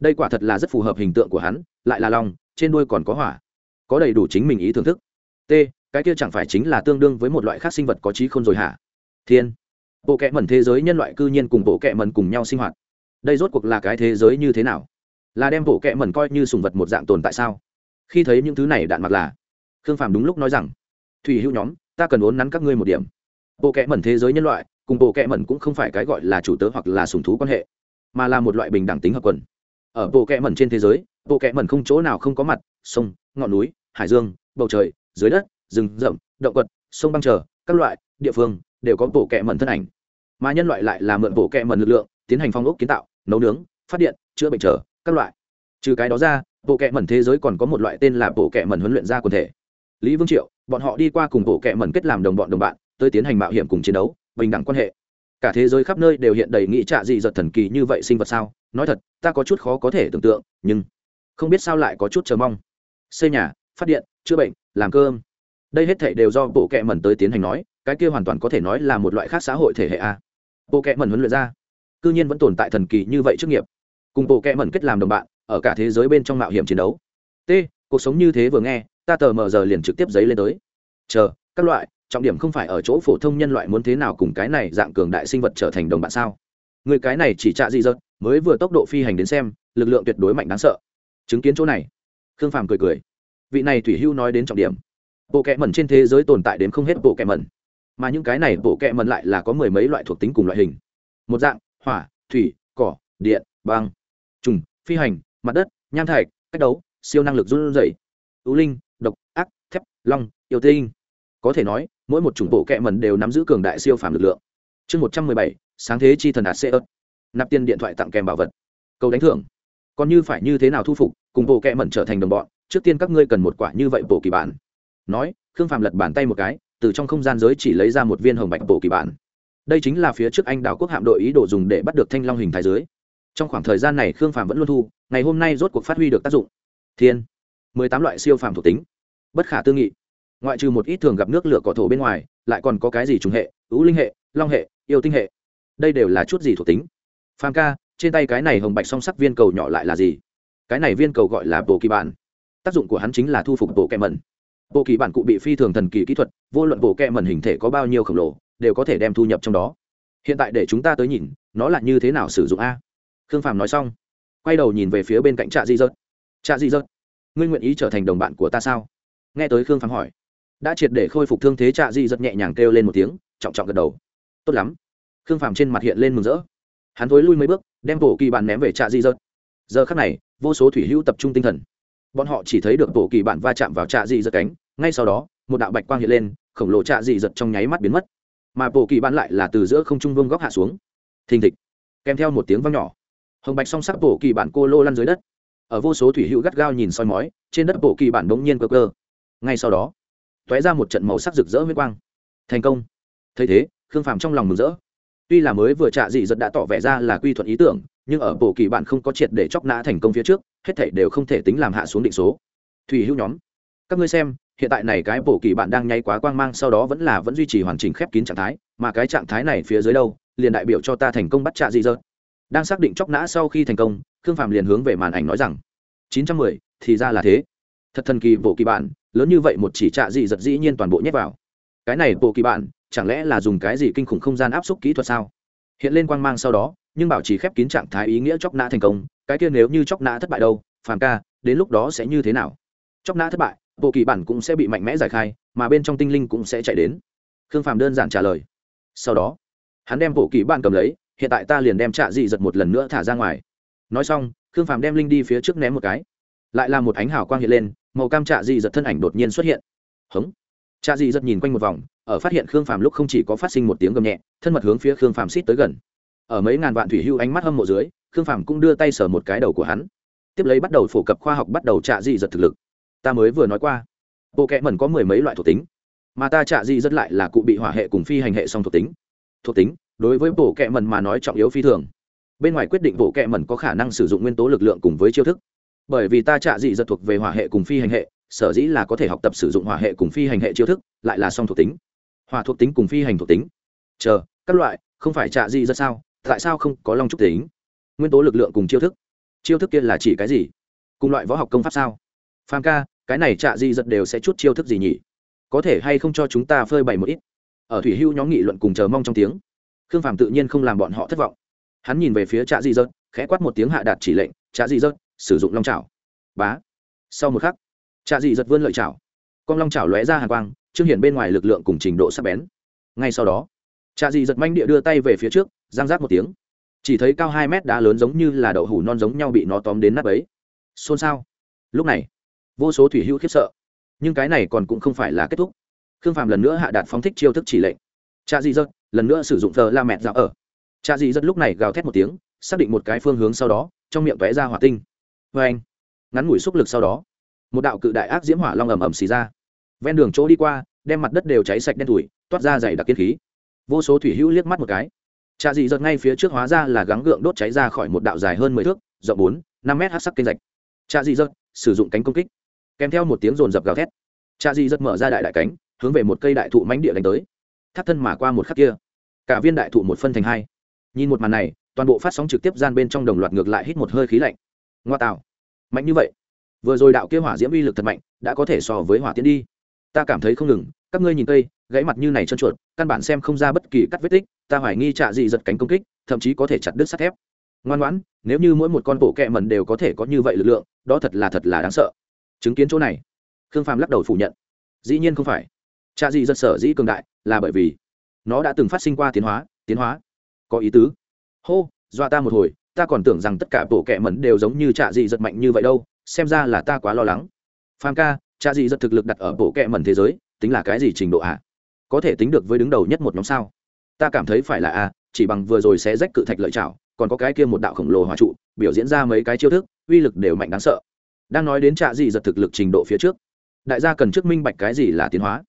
Đây quả thật là rất phù hợp hình tượng của hắn, lại là lòng, trên đuôi còn có hỏa. Có đầy đủ chính mình ý thưởng thức. T, cái kia chẳng phải chính là tương đương với một loại khác sinh vật có trí không rồi hả? Thiên. Bộ kệ mẩn thế giới nhân loại cư nhiên cùng bộ kệ mẩn cùng nhau sinh hoạt. Đây rốt cuộc là cái thế giới như thế nào? Là đem bộ kệ mẩn coi như sùng vật một dạng tồn tại sao? Khi thấy những thứ này đạn mặc là, khương phàm đúng lúc nói rằng, thủy hữu nhóm ta cần uốn nắn các ngươi một điểm. Bộ kệ mẩn thế giới nhân loại, cùng bộ kệ mẩn cũng không phải cái gọi là chủ tớ hoặc là sùng thú quan hệ, mà là một loại bình đẳng tính hợp quần. Ở bộ kệ mẩn trên thế giới, bộ kệ mẩn không chỗ nào không có mặt, sông, ngọn núi, hải dương, bầu trời, dưới đất, rừng rậm, động vật, sông băng trở các loại, địa phương đều có bộ kệ mẩn thân ảnh. Mà nhân loại lại là mượn bộ kệ mẩn lực lượng, tiến hành phong ốc kiến tạo, nấu nướng, phát điện, chữa bệnh trở, các loại. Trừ cái đó ra, bộ kệ mẩn thế giới còn có một loại tên là bộ kệ mẩn huấn luyện ra quần thể. Lý vương triệu bọn họ đi qua cùng bộ kệ mẩn kết làm đồng bọn đồng bạn, tới tiến hành mạo hiểm cùng chiến đấu, bình đẳng quan hệ. Cả thế giới khắp nơi đều hiện đầy nghĩ trạ dị giật thần kỳ như vậy sinh vật sao? Nói thật, ta có chút khó có thể tưởng tượng, nhưng không biết sao lại có chút chờ mong. Xây nhà, phát điện, chữa bệnh, làm cơm. Đây hết thể đều do bộ kệ mẩn tới tiến hành nói, cái kia hoàn toàn có thể nói là một loại khác xã hội thể hệ a. Bộ kệ mẩn huấn luyện ra, cư nhiên vẫn tồn tại thần kỳ như vậy trước nghiệp. Cùng bộ kệ mẩn kết làm đồng bạn, ở cả thế giới bên trong mạo hiểm chiến đấu. T, cuộc sống như thế vừa nghe ta tờ mờ giờ liền trực tiếp giấy lên tới. Chờ, các loại, trọng điểm không phải ở chỗ phổ thông nhân loại muốn thế nào cùng cái này dạng cường đại sinh vật trở thành đồng bạn sao? Người cái này chỉ trạ gì dợt, mới vừa tốc độ phi hành đến xem, lực lượng tuyệt đối mạnh đáng sợ. Chứng kiến chỗ này, khương phàm cười cười. Vị này thủy hưu nói đến trọng điểm. Bộ kẹ mẩn trên thế giới tồn tại đến không hết bộ kẹ mẩn. Mà những cái này bộ kẹ mẩn lại là có mười mấy loại thuộc tính cùng loại hình. Một dạng, hỏa, thủy, cỏ, điện, băng, trùng, phi hành, mặt đất, nham thạch, cách đấu, siêu năng lực run rẩy. Ưu linh long, yêu tinh. Có thể nói, mỗi một chủng bộ kẹ mẩn đều nắm giữ cường đại siêu phàm lực lượng. Chương một trăm mười bảy, sáng thế chi thần đạt xe ớt. Nạp tiền điện thoại tặng kèm bảo vật. Câu đánh thưởng. Còn như phải như thế nào thu phục, cùng bộ kẹ mẩn trở thành đồng bọn, trước tiên các ngươi cần một quả như vậy bộ kỳ bản. Nói, khương phàm lật bàn tay một cái, từ trong không gian giới chỉ lấy ra một viên hồng bạch bộ kỳ bản. Đây chính là phía trước anh đào quốc hạm đội ý đồ dùng để bắt được thanh long hình thái dưới. Trong khoảng thời gian này khương phàm vẫn luôn thu, ngày hôm nay rốt cuộc phát huy được tác dụng. Thiên. Mười tám loại siêu phàm thuộc tính bất khả tư nghị. Ngoại trừ một ít thường gặp nước lửa cỏ thổ bên ngoài, lại còn có cái gì trùng hệ? Ứ linh hệ, long hệ, yêu tinh hệ. Đây đều là chút gì thuộc tính? Phàm ca, trên tay cái này hồng bạch song sắc viên cầu nhỏ lại là gì? Cái này viên cầu gọi là bộ kỳ bản. Tác dụng của hắn chính là thu phục bộ kẹ mẩn. Bộ kỳ bản cụ bị phi thường thần kỳ kỹ thuật, vô luận bộ kẹ mẩn hình thể có bao nhiêu khổng lồ, đều có thể đem thu nhập trong đó. Hiện tại để chúng ta tới nhìn, nó là như thế nào sử dụng a? Khương phàm nói xong, quay đầu nhìn về phía bên cạnh trạ di dợt trạ di dợt ngươi nguyện ý trở thành đồng bạn của ta sao? Nghe tới khương phàm hỏi. Đã triệt để khôi phục thương thế, trạ di rất nhẹ nhàng kêu lên một tiếng, trọng trọng gật đầu. Tốt lắm. Khương phàm trên mặt hiện lên mừng rỡ. Hắn thối lui mấy bước, đem bộ kỳ bản ném về trạ di rớt giờ khắc này, vô số thủy hữu tập trung tinh thần. Bọn họ chỉ thấy được bộ kỳ bản va chạm vào trạ di rớt cánh, ngay sau đó, một đạo bạch quang hiện lên, khổng lồ trạ di rớt trong nháy mắt biến mất. Mà bộ kỳ bản lại là từ giữa không trung vương góc hạ xuống. Thình thịch. Kèm theo một tiếng vang nhỏ. Hồng bạch song sắc bộ kỳ bản cô lô lăn dưới đất. Ở vô số thủy hữu gắt gao nhìn soi mói, trên đất bộ kỳ bản bỗng nhiên cơ cơ ngay sau đó t ó é ra một trận màu sắc rực rỡ huyết quang. Thành công. Thấy thế, khương phàm trong lòng mừng rỡ. Tuy là mới vừa trạ dị giật đã tỏ vẻ ra là quy thuận ý tưởng, nhưng ở bộ kỳ bạn không có triệt để chóc nã thành công phía trước, hết thảy đều không thể tính làm hạ xuống định số. Thủy hữu nhóm, các ngươi xem, hiện tại này cái bộ kỳ bạn đang nháy quá quang mang sau đó vẫn là vẫn duy trì hoàn chỉnh khép kín trạng thái, mà cái trạng thái này phía dưới đâu, liền đại biểu cho ta thành công bắt trạ dị dợt đang xác định chóc nã sau khi thành công, khương phạm liền hướng về màn ảnh nói rằng, chín trăm mười thì ra là thế. Thật thần kỳ bộ kỳ bạn lớn như vậy một chỉ trạ dị giật dĩ nhiên toàn bộ nhét vào. Cái này bộ kỳ bản chẳng lẽ là dùng cái gì kinh khủng không gian áp suất kỹ thuật sao? Hiện lên quang mang sau đó, nhưng bảo trì khép kín trạng thái ý nghĩa chóc nã thành công, cái kia nếu như chóc nã thất bại đâu, phàm ca, đến lúc đó sẽ như thế nào? Chóc nã thất bại, bộ kỳ bản cũng sẽ bị mạnh mẽ giải khai, mà bên trong tinh linh cũng sẽ chạy đến. Khương phàm đơn giản trả lời. Sau đó, hắn đem bộ kỳ bản cầm lấy, hiện tại ta liền đem trạ dị giật một lần nữa thả ra ngoài. Nói xong, khương phàm đem linh đi phía trước ném một cái. Lại là một ánh hào quang hiện lên màu cam trạ dị giật thân ảnh đột nhiên xuất hiện. Hống. Trạ dị giật nhìn quanh một vòng, ở phát hiện khương phàm lúc không chỉ có phát sinh một tiếng gầm nhẹ, thân mật hướng phía khương phàm xít tới gần. Ở mấy ngàn vạn thủy hưu ánh mắt hâm mộ dưới, khương phàm cũng đưa tay sờ một cái đầu của hắn. Tiếp lấy bắt đầu phổ cập khoa học bắt đầu trạ dị giật thực lực. Ta mới vừa nói qua, bộ kệ mẩn có mười mấy loại thuộc tính, mà ta trạ dị rất lại là cụ bị hỏa hệ cùng phi hành hệ song thuộc tính. Thuộc tính, đối với bộ kệ mẩn mà nói trọng yếu phi thường. Bên ngoài quyết định bộ kệ mẩn có khả năng sử dụng nguyên tố lực lượng cùng với chiêu thức bởi vì ta trạ dị giật thuộc về hỏa hệ cùng phi hành hệ, sở dĩ là có thể học tập sử dụng hỏa hệ cùng phi hành hệ chiêu thức, lại là song thuộc tính. Hỏa thuộc tính cùng phi hành thuộc tính. Chờ, các loại, không phải trạ dị giật sao? Tại sao không có long trúc tính? Nguyên tố lực lượng cùng chiêu thức. Chiêu thức kia là chỉ cái gì? Cùng loại võ học công pháp sao? Phàm ca, cái này trạ dị giật đều sẽ chút chiêu thức gì nhỉ? Có thể hay không cho chúng ta phơi bày một ít? Ở thủy hưu nhóm nghị luận cùng chờ mong trong tiếng. Khương phàm tự nhiên không làm bọn họ thất vọng. Hắn nhìn về phía trạ dị giật, khẽ quát một tiếng hạ đạt chỉ lệnh, trạ dị giật sử dụng long chảo, bá. Sau một khắc trạ dị giật vươn lợi chảo. Con long chảo lóe ra hàng quang trương hiển bên ngoài lực lượng cùng trình độ sắc bén. Ngay sau đó trạ dị giật manh địa đưa tay về phía trước giang rác một tiếng. Chỉ thấy cao hai mét đá lớn giống như là đậu hủ non giống nhau bị nó tóm đến nắp ấy xôn xao. Lúc này vô số thủy hữu khiếp sợ. Nhưng cái này còn cũng không phải là kết thúc. Khương phàm lần nữa hạ đạt phóng thích chiêu thức chỉ lệnh. Cha dị dật lần nữa sử dụng thờ la mẹt dạo ở. Cha dị dật lúc này gào thét một tiếng xác định một cái phương hướng sau đó trong miệng vẽ ra hỏa tinh vê anh. Ngắn ngủi xúc lực sau đó, một đạo cự đại ác diễm hỏa long ầm ầm xì ra. Ven đường chỗ đi qua, đem mặt đất đều cháy sạch đen thủi toát ra dày đặc kiên khí. Vô số thủy hữu liếc mắt một cái. Trà dị giật ngay phía trước hóa ra là gắng gượng đốt cháy ra khỏi một đạo dài hơn mười thước, rộng bốn, năm mét hát sắc kênh rạch. Trà dị giật sử dụng cánh công kích, kèm theo một tiếng rồn rập gào thét. Trà dị giật mở ra đại đại cánh, hướng về một cây đại thụ mánh địa đánh tới. Thắt thân mà qua một khắc kia, cả viên đại thụ một phân thành hai. Nhìn một màn này, toàn bộ phát sóng trực tiếp gian bên trong đồng loạt ngược lại hít một hơi khí lạnh. Ngoa tạo mạnh như vậy? Vừa rồi đạo kia hỏa diễm uy lực thật mạnh, đã có thể so với hỏa tiến đi. Ta cảm thấy không ngừng, các ngươi nhìn cây, gãy mặt như này chân chuột, căn bản xem không ra bất kỳ cắt vết tích, ta hoài nghi trạ dị giật cánh công kích, thậm chí có thể chặt đứt sắt thép. Ngoan ngoãn, nếu như mỗi một con bộ kẹ mần đều có thể có như vậy lực lượng, đó thật là thật là đáng sợ. Chứng kiến chỗ này, khương phàm lắc đầu phủ nhận. Dĩ nhiên không phải. Trạ dị giật sở dĩ cường đại là bởi vì nó đã từng phát sinh qua tiến hóa tiến hóa. Có ý tứ. Hô, dọa ta một hồi ta còn tưởng rằng tất cả bộ kệ mẩn đều giống như trạ dị giật mạnh như vậy đâu, xem ra là ta quá lo lắng. Phàm ca, trạ dị giật thực lực đặt ở bộ kệ mẩn thế giới, tính là cái gì trình độ ạ? À? có thể tính được với đứng đầu nhất một nhóm sao? Ta cảm thấy phải là a, chỉ bằng vừa rồi sẽ rách cự thạch lợi chảo còn có cái kia một đạo khổng lồ hòa trụ, biểu diễn ra mấy cái chiêu thức, uy lực đều mạnh đáng sợ. Đang nói đến trạ dị giật thực lực trình độ phía trước, đại gia cần trước minh bạch cái gì là tiến hóa.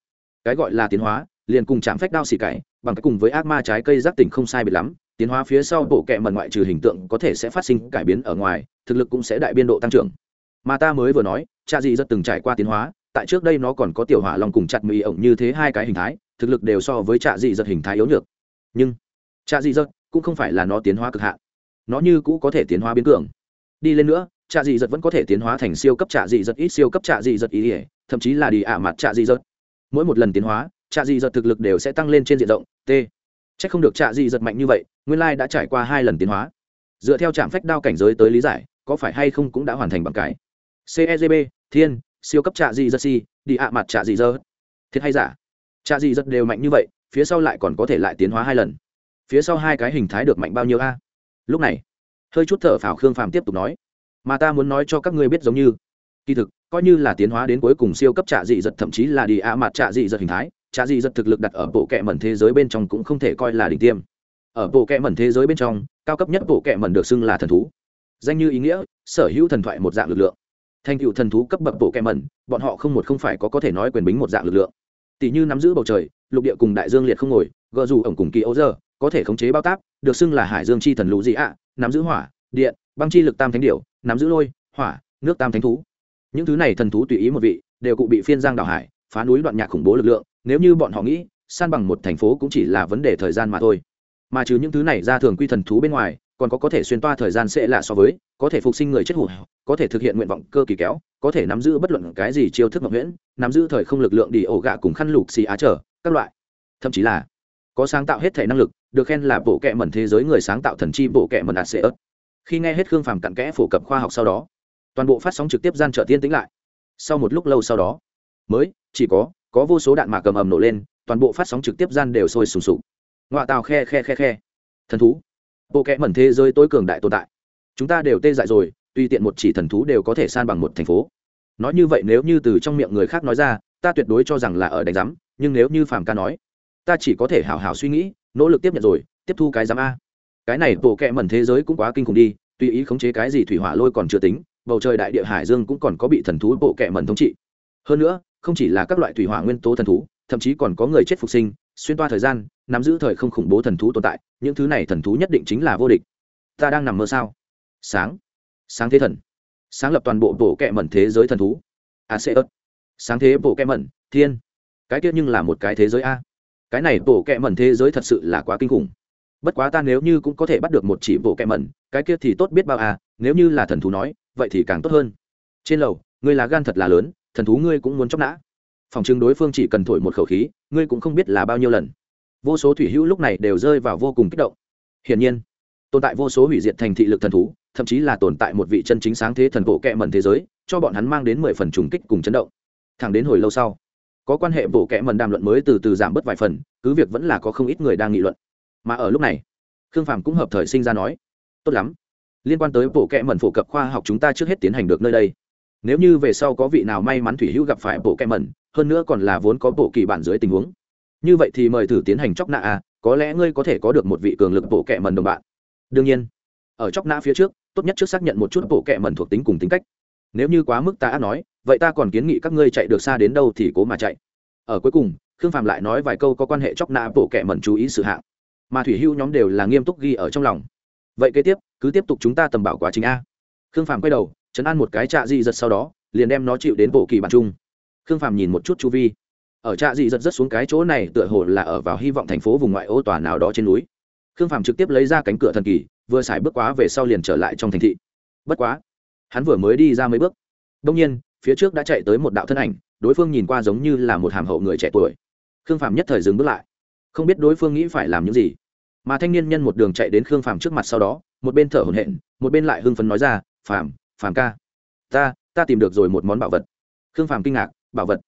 Cái gọi là tiến hóa liền cùng chạm phách đao xì cải, bằng cái cùng với ác ma trái cây giác tỉnh không sai biệt lắm tiến hóa phía sau bộ kệ mần ngoại trừ hình tượng có thể sẽ phát sinh cải biến ở ngoài thực lực cũng sẽ đại biên độ tăng trưởng. Mà ta mới vừa nói cha dị rất từng trải qua tiến hóa tại trước đây nó còn có tiểu hỏa long cùng chặt mì ổng như thế hai cái hình thái thực lực đều so với trạ dị giật hình thái yếu nhược. Nhưng trạ dị giật cũng không phải là nó tiến hóa cực hạn. Nó như cũ có thể tiến hóa biến cường. Đi lên nữa trạ dị giật vẫn có thể tiến hóa thành siêu cấp trạ dị giật ít siêu cấp trạ dị giật ý ỉa thậm chí là đi ả mặt trạ dị giật mỗi một lần tiến hóa trạ dị giật thực lực đều sẽ tăng lên trên diện rộng, t. C h ắ c không được trạ dị giật mạnh như vậy, nguyên lai đã trải qua hai lần tiến hóa. Dựa theo trạm phách đao cảnh giới tới lý giải, có phải hay không cũng đã hoàn thành bằng cái. Cegb thiên, siêu cấp trạ dị giật si đi ạ mặt trạ dị dơ thiệt hay giả? Trạ dị giật đều mạnh như vậy, phía sau lại còn có thể lại tiến hóa hai lần. Phía sau hai cái hình thái được mạnh bao nhiêu a? Lúc này, hơi chút thở phào khương phàm tiếp tục nói, mà ta muốn nói cho các ngươi biết giống như, kỳ thực, coi như là tiến hóa đến cuối cùng siêu cấp trạ dị giật thậm chí là đi ạ mặt trạ dị giật hình thái trạ dị giật thực lực đặt ở bộ kệ mẩn thế giới bên trong cũng không thể coi là đỉnh tiêm. Ở bộ kệ mẩn thế giới bên trong, cao cấp nhất bộ kệ mẩn được xưng là thần thú. Danh như ý nghĩa, sở hữu thần thoại một dạng lực lượng. Thành cựu thần thú cấp bậc bộ kệ mẩn, bọn họ không một không phải có có thể nói quyền bính một dạng lực lượng. Tỷ như nắm giữ bầu trời, lục địa cùng đại dương liệt không ngồi, gờ dù ổng cùng kỳ ấu giờ, có thể khống chế bao táp, được xưng là hải dương chi thần lũ dị ạ, nắm giữ hỏa, điện, băng chi lực tam thánh điểu, nắm giữ lôi, hỏa, nước tam thánh thú. Những thứ này thần thú tùy ý một vị, đều cụ bị phiên giang đảo hải, phá núi đoạn nhạc khủng bố lực lượng nếu như bọn họ nghĩ, san bằng một thành phố cũng chỉ là vấn đề thời gian mà thôi. Mà trừ những thứ này ra thường quy thần thú bên ngoài, còn có có thể xuyên toa thời gian sẽ lạ so với, có thể phục sinh người chết hụt có thể thực hiện nguyện vọng cơ kỳ kéo, có thể nắm giữ bất luận cái gì chiêu thức ngọc nguyễn nắm giữ thời không lực lượng đi ổ gạ cùng khăn lục xì á trở, các loại. Thậm chí là, có sáng tạo hết thể năng lực, được khen là bộ kệ mẩn thế giới người sáng tạo thần chi bộ kệ mẩn ạt sẽ ớt. Khi nghe hết khương phàm cặn kẽ phổ cập khoa học sau đó, toàn bộ phát sóng trực tiếp gian trở tiên tĩnh lại. Sau một lúc lâu sau đó, mới chỉ có có vô số đạn mạc cầm ầm nổ lên, toàn bộ phát sóng trực tiếp gian đều sôi sùng sục. Ngoại tàu khe khe khe khe. Thần thú. Bộ kẽ mẩn thế giới tối cường đại tồn tại. Chúng ta đều tê dại rồi, tuy tiện một chỉ thần thú đều có thể san bằng một thành phố. Nói như vậy nếu như từ trong miệng người khác nói ra, ta tuyệt đối cho rằng là ở đánh giám, nhưng nếu như phàm ca nói, ta chỉ có thể hào hào suy nghĩ, nỗ lực tiếp nhận rồi, tiếp thu cái giám a. Cái này bộ kẽ mẩn thế giới cũng quá kinh khủng đi tùy ý khống chế cái gì thủy hỏa lôi còn chưa tính, bầu trời đại địa hải dương cũng còn có bị thần thú bộ kẽ mẩn thống trị. Hơn nữa không chỉ là các loại thủy hỏa nguyên tố thần thú, thậm chí còn có người chết phục sinh, xuyên toa thời gian, nắm giữ thời không khủng bố thần thú tồn tại, những thứ này thần thú nhất định chính là vô địch. Ta đang nằm mơ sao? Sáng. Sáng thế thần. Sáng lập toàn bộ bộ kẹ mẩn thế giới thần thú. A c ớt. Sáng thế bộ kẹ mẩn, thiên. Cái kia nhưng là một cái thế giới a. Cái này bộ kẹ mẩn thế giới thật sự là quá kinh khủng. Bất quá ta nếu như cũng có thể bắt được một chỉ bộ kẹ mẩn, cái kia thì tốt biết bao a. nếu như là thần thú nói, vậy thì càng tốt hơn. Trên lầu, ngươi là gan thật là lớn thần thú ngươi cũng muốn chóc nã. Phòng chứng đối phương chỉ cần thổi một khẩu khí, ngươi cũng không biết là bao nhiêu lần. Vô số thủy hữu lúc này đều rơi vào vô cùng kích động. Hiển nhiên, tồn tại vô số hủy diệt thành thị lực thần thú, thậm chí là tồn tại một vị chân chính sáng thế thần bộ kẹ mẩn thế giới, cho bọn hắn mang đến mười phần trùng kích cùng chấn động. Thẳng đến hồi lâu sau, có quan hệ bộ kẹ mẩn đàm luận mới từ từ giảm bớt vài phần, cứ việc vẫn là có không ít người đang nghị luận. Mà ở lúc này, khương phàm cũng hợp thời sinh ra nói, tốt lắm, liên quan tới bộ kẹ mẩn phổ cập khoa học chúng ta trước hết tiến hành được nơi đây nếu như về sau có vị nào may mắn thủy hữu gặp phải bộ kẹ mẩn, hơn nữa còn là vốn có bộ kỳ bản dưới tình huống. Như vậy thì mời thử tiến hành chóc nạ à có lẽ ngươi có thể có được một vị cường lực bộ kẹ mẩn đồng bạn. Đương nhiên, ở chóc nạ phía trước, tốt nhất trước xác nhận một chút bộ kẹ mẩn thuộc tính cùng tính cách. Nếu như quá mức ta đã nói, vậy ta còn kiến nghị các ngươi chạy được xa đến đâu thì cố mà chạy. Ở cuối cùng, khương phạm lại nói vài câu có quan hệ chóc nạ bộ kẹ mẩn chú ý sự hạng. Mà thủy hữu nhóm đều là nghiêm túc ghi ở trong lòng. Vậy kế tiếp, cứ tiếp tục chúng ta tầm bảo quá trình a. Khương phạm quay đầu chấn an một cái trạ dị giật sau đó, liền đem nó chịu đến bộ kỳ bản chung. Khương phàm nhìn một chút chu vi. Ở trạ dị giật rất xuống cái chỗ này tựa hồ là ở vào hy vọng thành phố vùng ngoại ô tòa nào đó trên núi. Khương phàm trực tiếp lấy ra cánh cửa thần kỳ, vừa xài bước quá về sau liền trở lại trong thành thị. Bất quá, hắn vừa mới đi ra mấy bước. Đông nhiên, phía trước đã chạy tới một đạo thân ảnh, đối phương nhìn qua giống như là một hàm hậu người trẻ tuổi. Khương phàm nhất thời dừng bước lại. Không biết đối phương nghĩ phải làm những gì. Mà thanh niên nhân một đường chạy đến khương phàm trước mặt sau đó, một bên thở hổn hển, một bên lại hưng phấn nói ra, phàm phàm ca. Ta ta tìm được rồi một món bảo vật. Khương phàm kinh ngạc, bảo vật.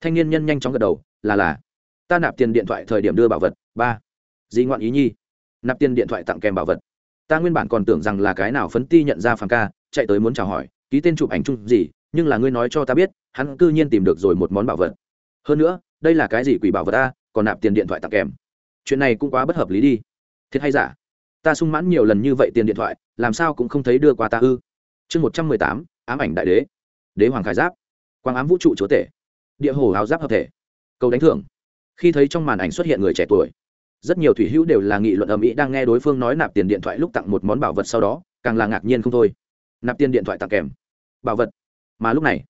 Thanh niên nhân nhanh chóng gật đầu, là là. Ta nạp tiền điện thoại thời điểm đưa bảo vật. Ba. Di ngoạn ý nhi. Nạp tiền điện thoại tặng kèm bảo vật. Ta nguyên bản còn tưởng rằng là cái nào phấn ti nhận ra phàm ca, chạy tới muốn chào hỏi, ký tên chụp ảnh chung gì, nhưng là ngươi nói cho ta biết, hắn cư nhiên tìm được rồi một món bảo vật. Hơn nữa, đây là cái gì quỷ bảo vật ta, còn nạp tiền điện thoại tặng kèm. Chuyện này cũng quá bất hợp lý đi. Thiệt hay giả? Ta sung mãn nhiều lần như vậy tiền điện thoại, làm sao cũng không thấy đưa qua ta ư? Chương một trăm mười tám, ám ảnh đại đế. Đế hoàng khải giáp. Quang ám vũ trụ chúa tể. Địa hồ áo giáp hợp thể. Cầu đánh thưởng. Khi thấy trong màn ảnh xuất hiện người trẻ tuổi, rất nhiều thủy hữu đều là nghị luận ầm ĩ đang nghe đối phương nói nạp tiền điện thoại lúc tặng một món bảo vật sau đó, càng là ngạc nhiên không thôi. Nạp tiền điện thoại tặng kèm. Bảo vật. Mà lúc này,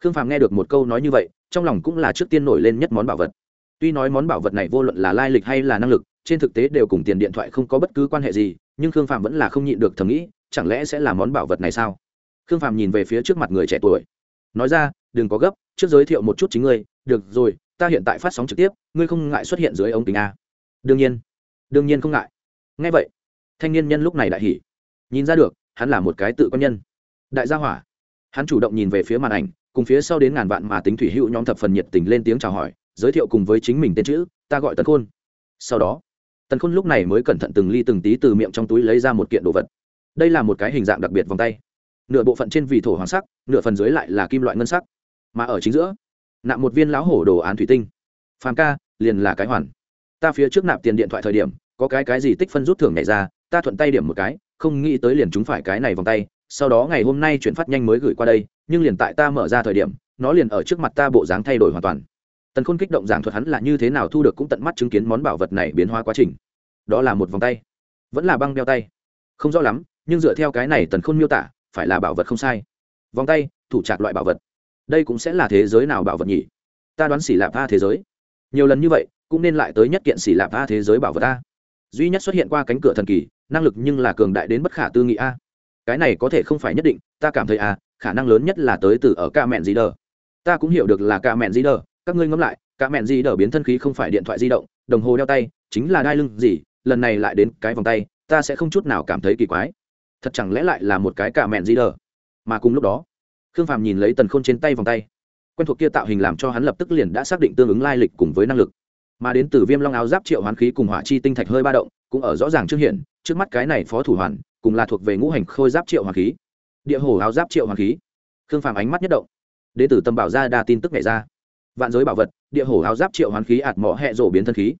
khương phàm nghe được một câu nói như vậy, trong lòng cũng là trước tiên nổi lên nhất món bảo vật. Tuy nói món bảo vật này vô luận là lai lịch hay là năng lực, trên thực tế đều cùng tiền điện thoại không có bất cứ quan hệ gì, nhưng khương phàm vẫn là không nhịn được thầm nghĩ, chẳng lẽ sẽ là món bảo vật này sao? Khương phạm nhìn về phía trước mặt người trẻ tuổi. Nói ra, đừng có gấp, trước giới thiệu một chút chính ngươi. Được rồi, ta hiện tại phát sóng trực tiếp, ngươi không ngại xuất hiện dưới ống kính a. Đương nhiên đương nhiên không ngại. Ngay vậy, thanh niên nhân lúc này đại hỉ. Nhìn ra được, hắn là một cái tự quan nhân. Đại gia hỏa. Hắn chủ động nhìn về phía màn ảnh, cùng phía sau đến ngàn vạn mà tính thủy hữu nhóm thập phần nhiệt tình lên tiếng chào hỏi, giới thiệu cùng với chính mình tên chữ, ta gọi tần khôn. Sau đó, tần khôn lúc này mới cẩn thận từng ly từng tí từ miệng trong túi lấy ra một kiện đồ vật. Đây là một cái hình dạng đặc biệt vòng tay nửa bộ phận trên vì thổ hoàng sắc, nửa phần dưới lại là kim loại ngân sắc. Mà ở chính giữa nạm một viên lão hổ đồ án thủy tinh. Phàm ca, liền là cái hoàn. Ta phía trước nạp tiền điện thoại thời điểm, có cái cái gì tích phân rút thưởng này ra, ta thuận tay điểm một cái, không nghĩ tới liền chúng phải cái này vòng tay. Sau đó ngày hôm nay chuyển phát nhanh mới gửi qua đây, nhưng liền tại ta mở ra thời điểm, nó liền ở trước mặt ta bộ dáng thay đổi hoàn toàn. Tần khôn kích động giảng thuật hắn là như thế nào thu được cũng tận mắt chứng kiến món bảo vật này biến hóa quá trình. Đó là một vòng tay. Vẫn là băng đeo tay. Không rõ lắm, nhưng dựa theo cái này tần khôn miêu tả phải là bảo vật không sai. Vòng tay, thủ trạc loại bảo vật. Đây cũng sẽ là thế giới nào bảo vật nhỉ? Ta đoán xỉ lạp tha thế giới. Nhiều lần như vậy, cũng nên lại tới nhất kiện xỉ lạp tha thế giới bảo vật ta. Duy nhất xuất hiện qua cánh cửa thần kỳ, năng lực nhưng là cường đại đến bất khả tư nghị a. Cái này có thể không phải nhất định, ta cảm thấy a, khả năng lớn nhất là tới từ ở ca mẹn gì đờ ta cũng hiểu được là ca mẹn gì đờ các ngươi ngẫm lại ca mẹn gì đờ biến thân khí không phải điện thoại di động, đồng hồ đeo tay, chính là đai lưng gì, lần này lại đến cái vòng tay, ta sẽ không chút nào cảm thấy kỳ quái thật chẳng lẽ lại là một cái cả mẹn gì đờ? Mà cùng lúc đó, khương phàm nhìn lấy tần khôn trên tay vòng tay. Quen thuộc kia tạo hình làm cho hắn lập tức liền đã xác định tương ứng lai lịch cùng với năng lực. Mà đến từ viêm long áo giáp triệu hoán khí cùng hỏa chi tinh thạch hơi ba động, cũng ở rõ ràng trước hiện, trước mắt cái này phó thủ hoàn, cùng là thuộc về ngũ hành khôi giáp triệu hoàng khí. Địa hồ áo giáp triệu hoàng khí. Khương phàm ánh mắt nhất động. Đến từ tâm bảo gia đa tin tức nhảy ra. Vạn giới bảo vật, địa hồ áo giáp triệu hoàn khí ạt mỏ hẹ rổ biến thân khí.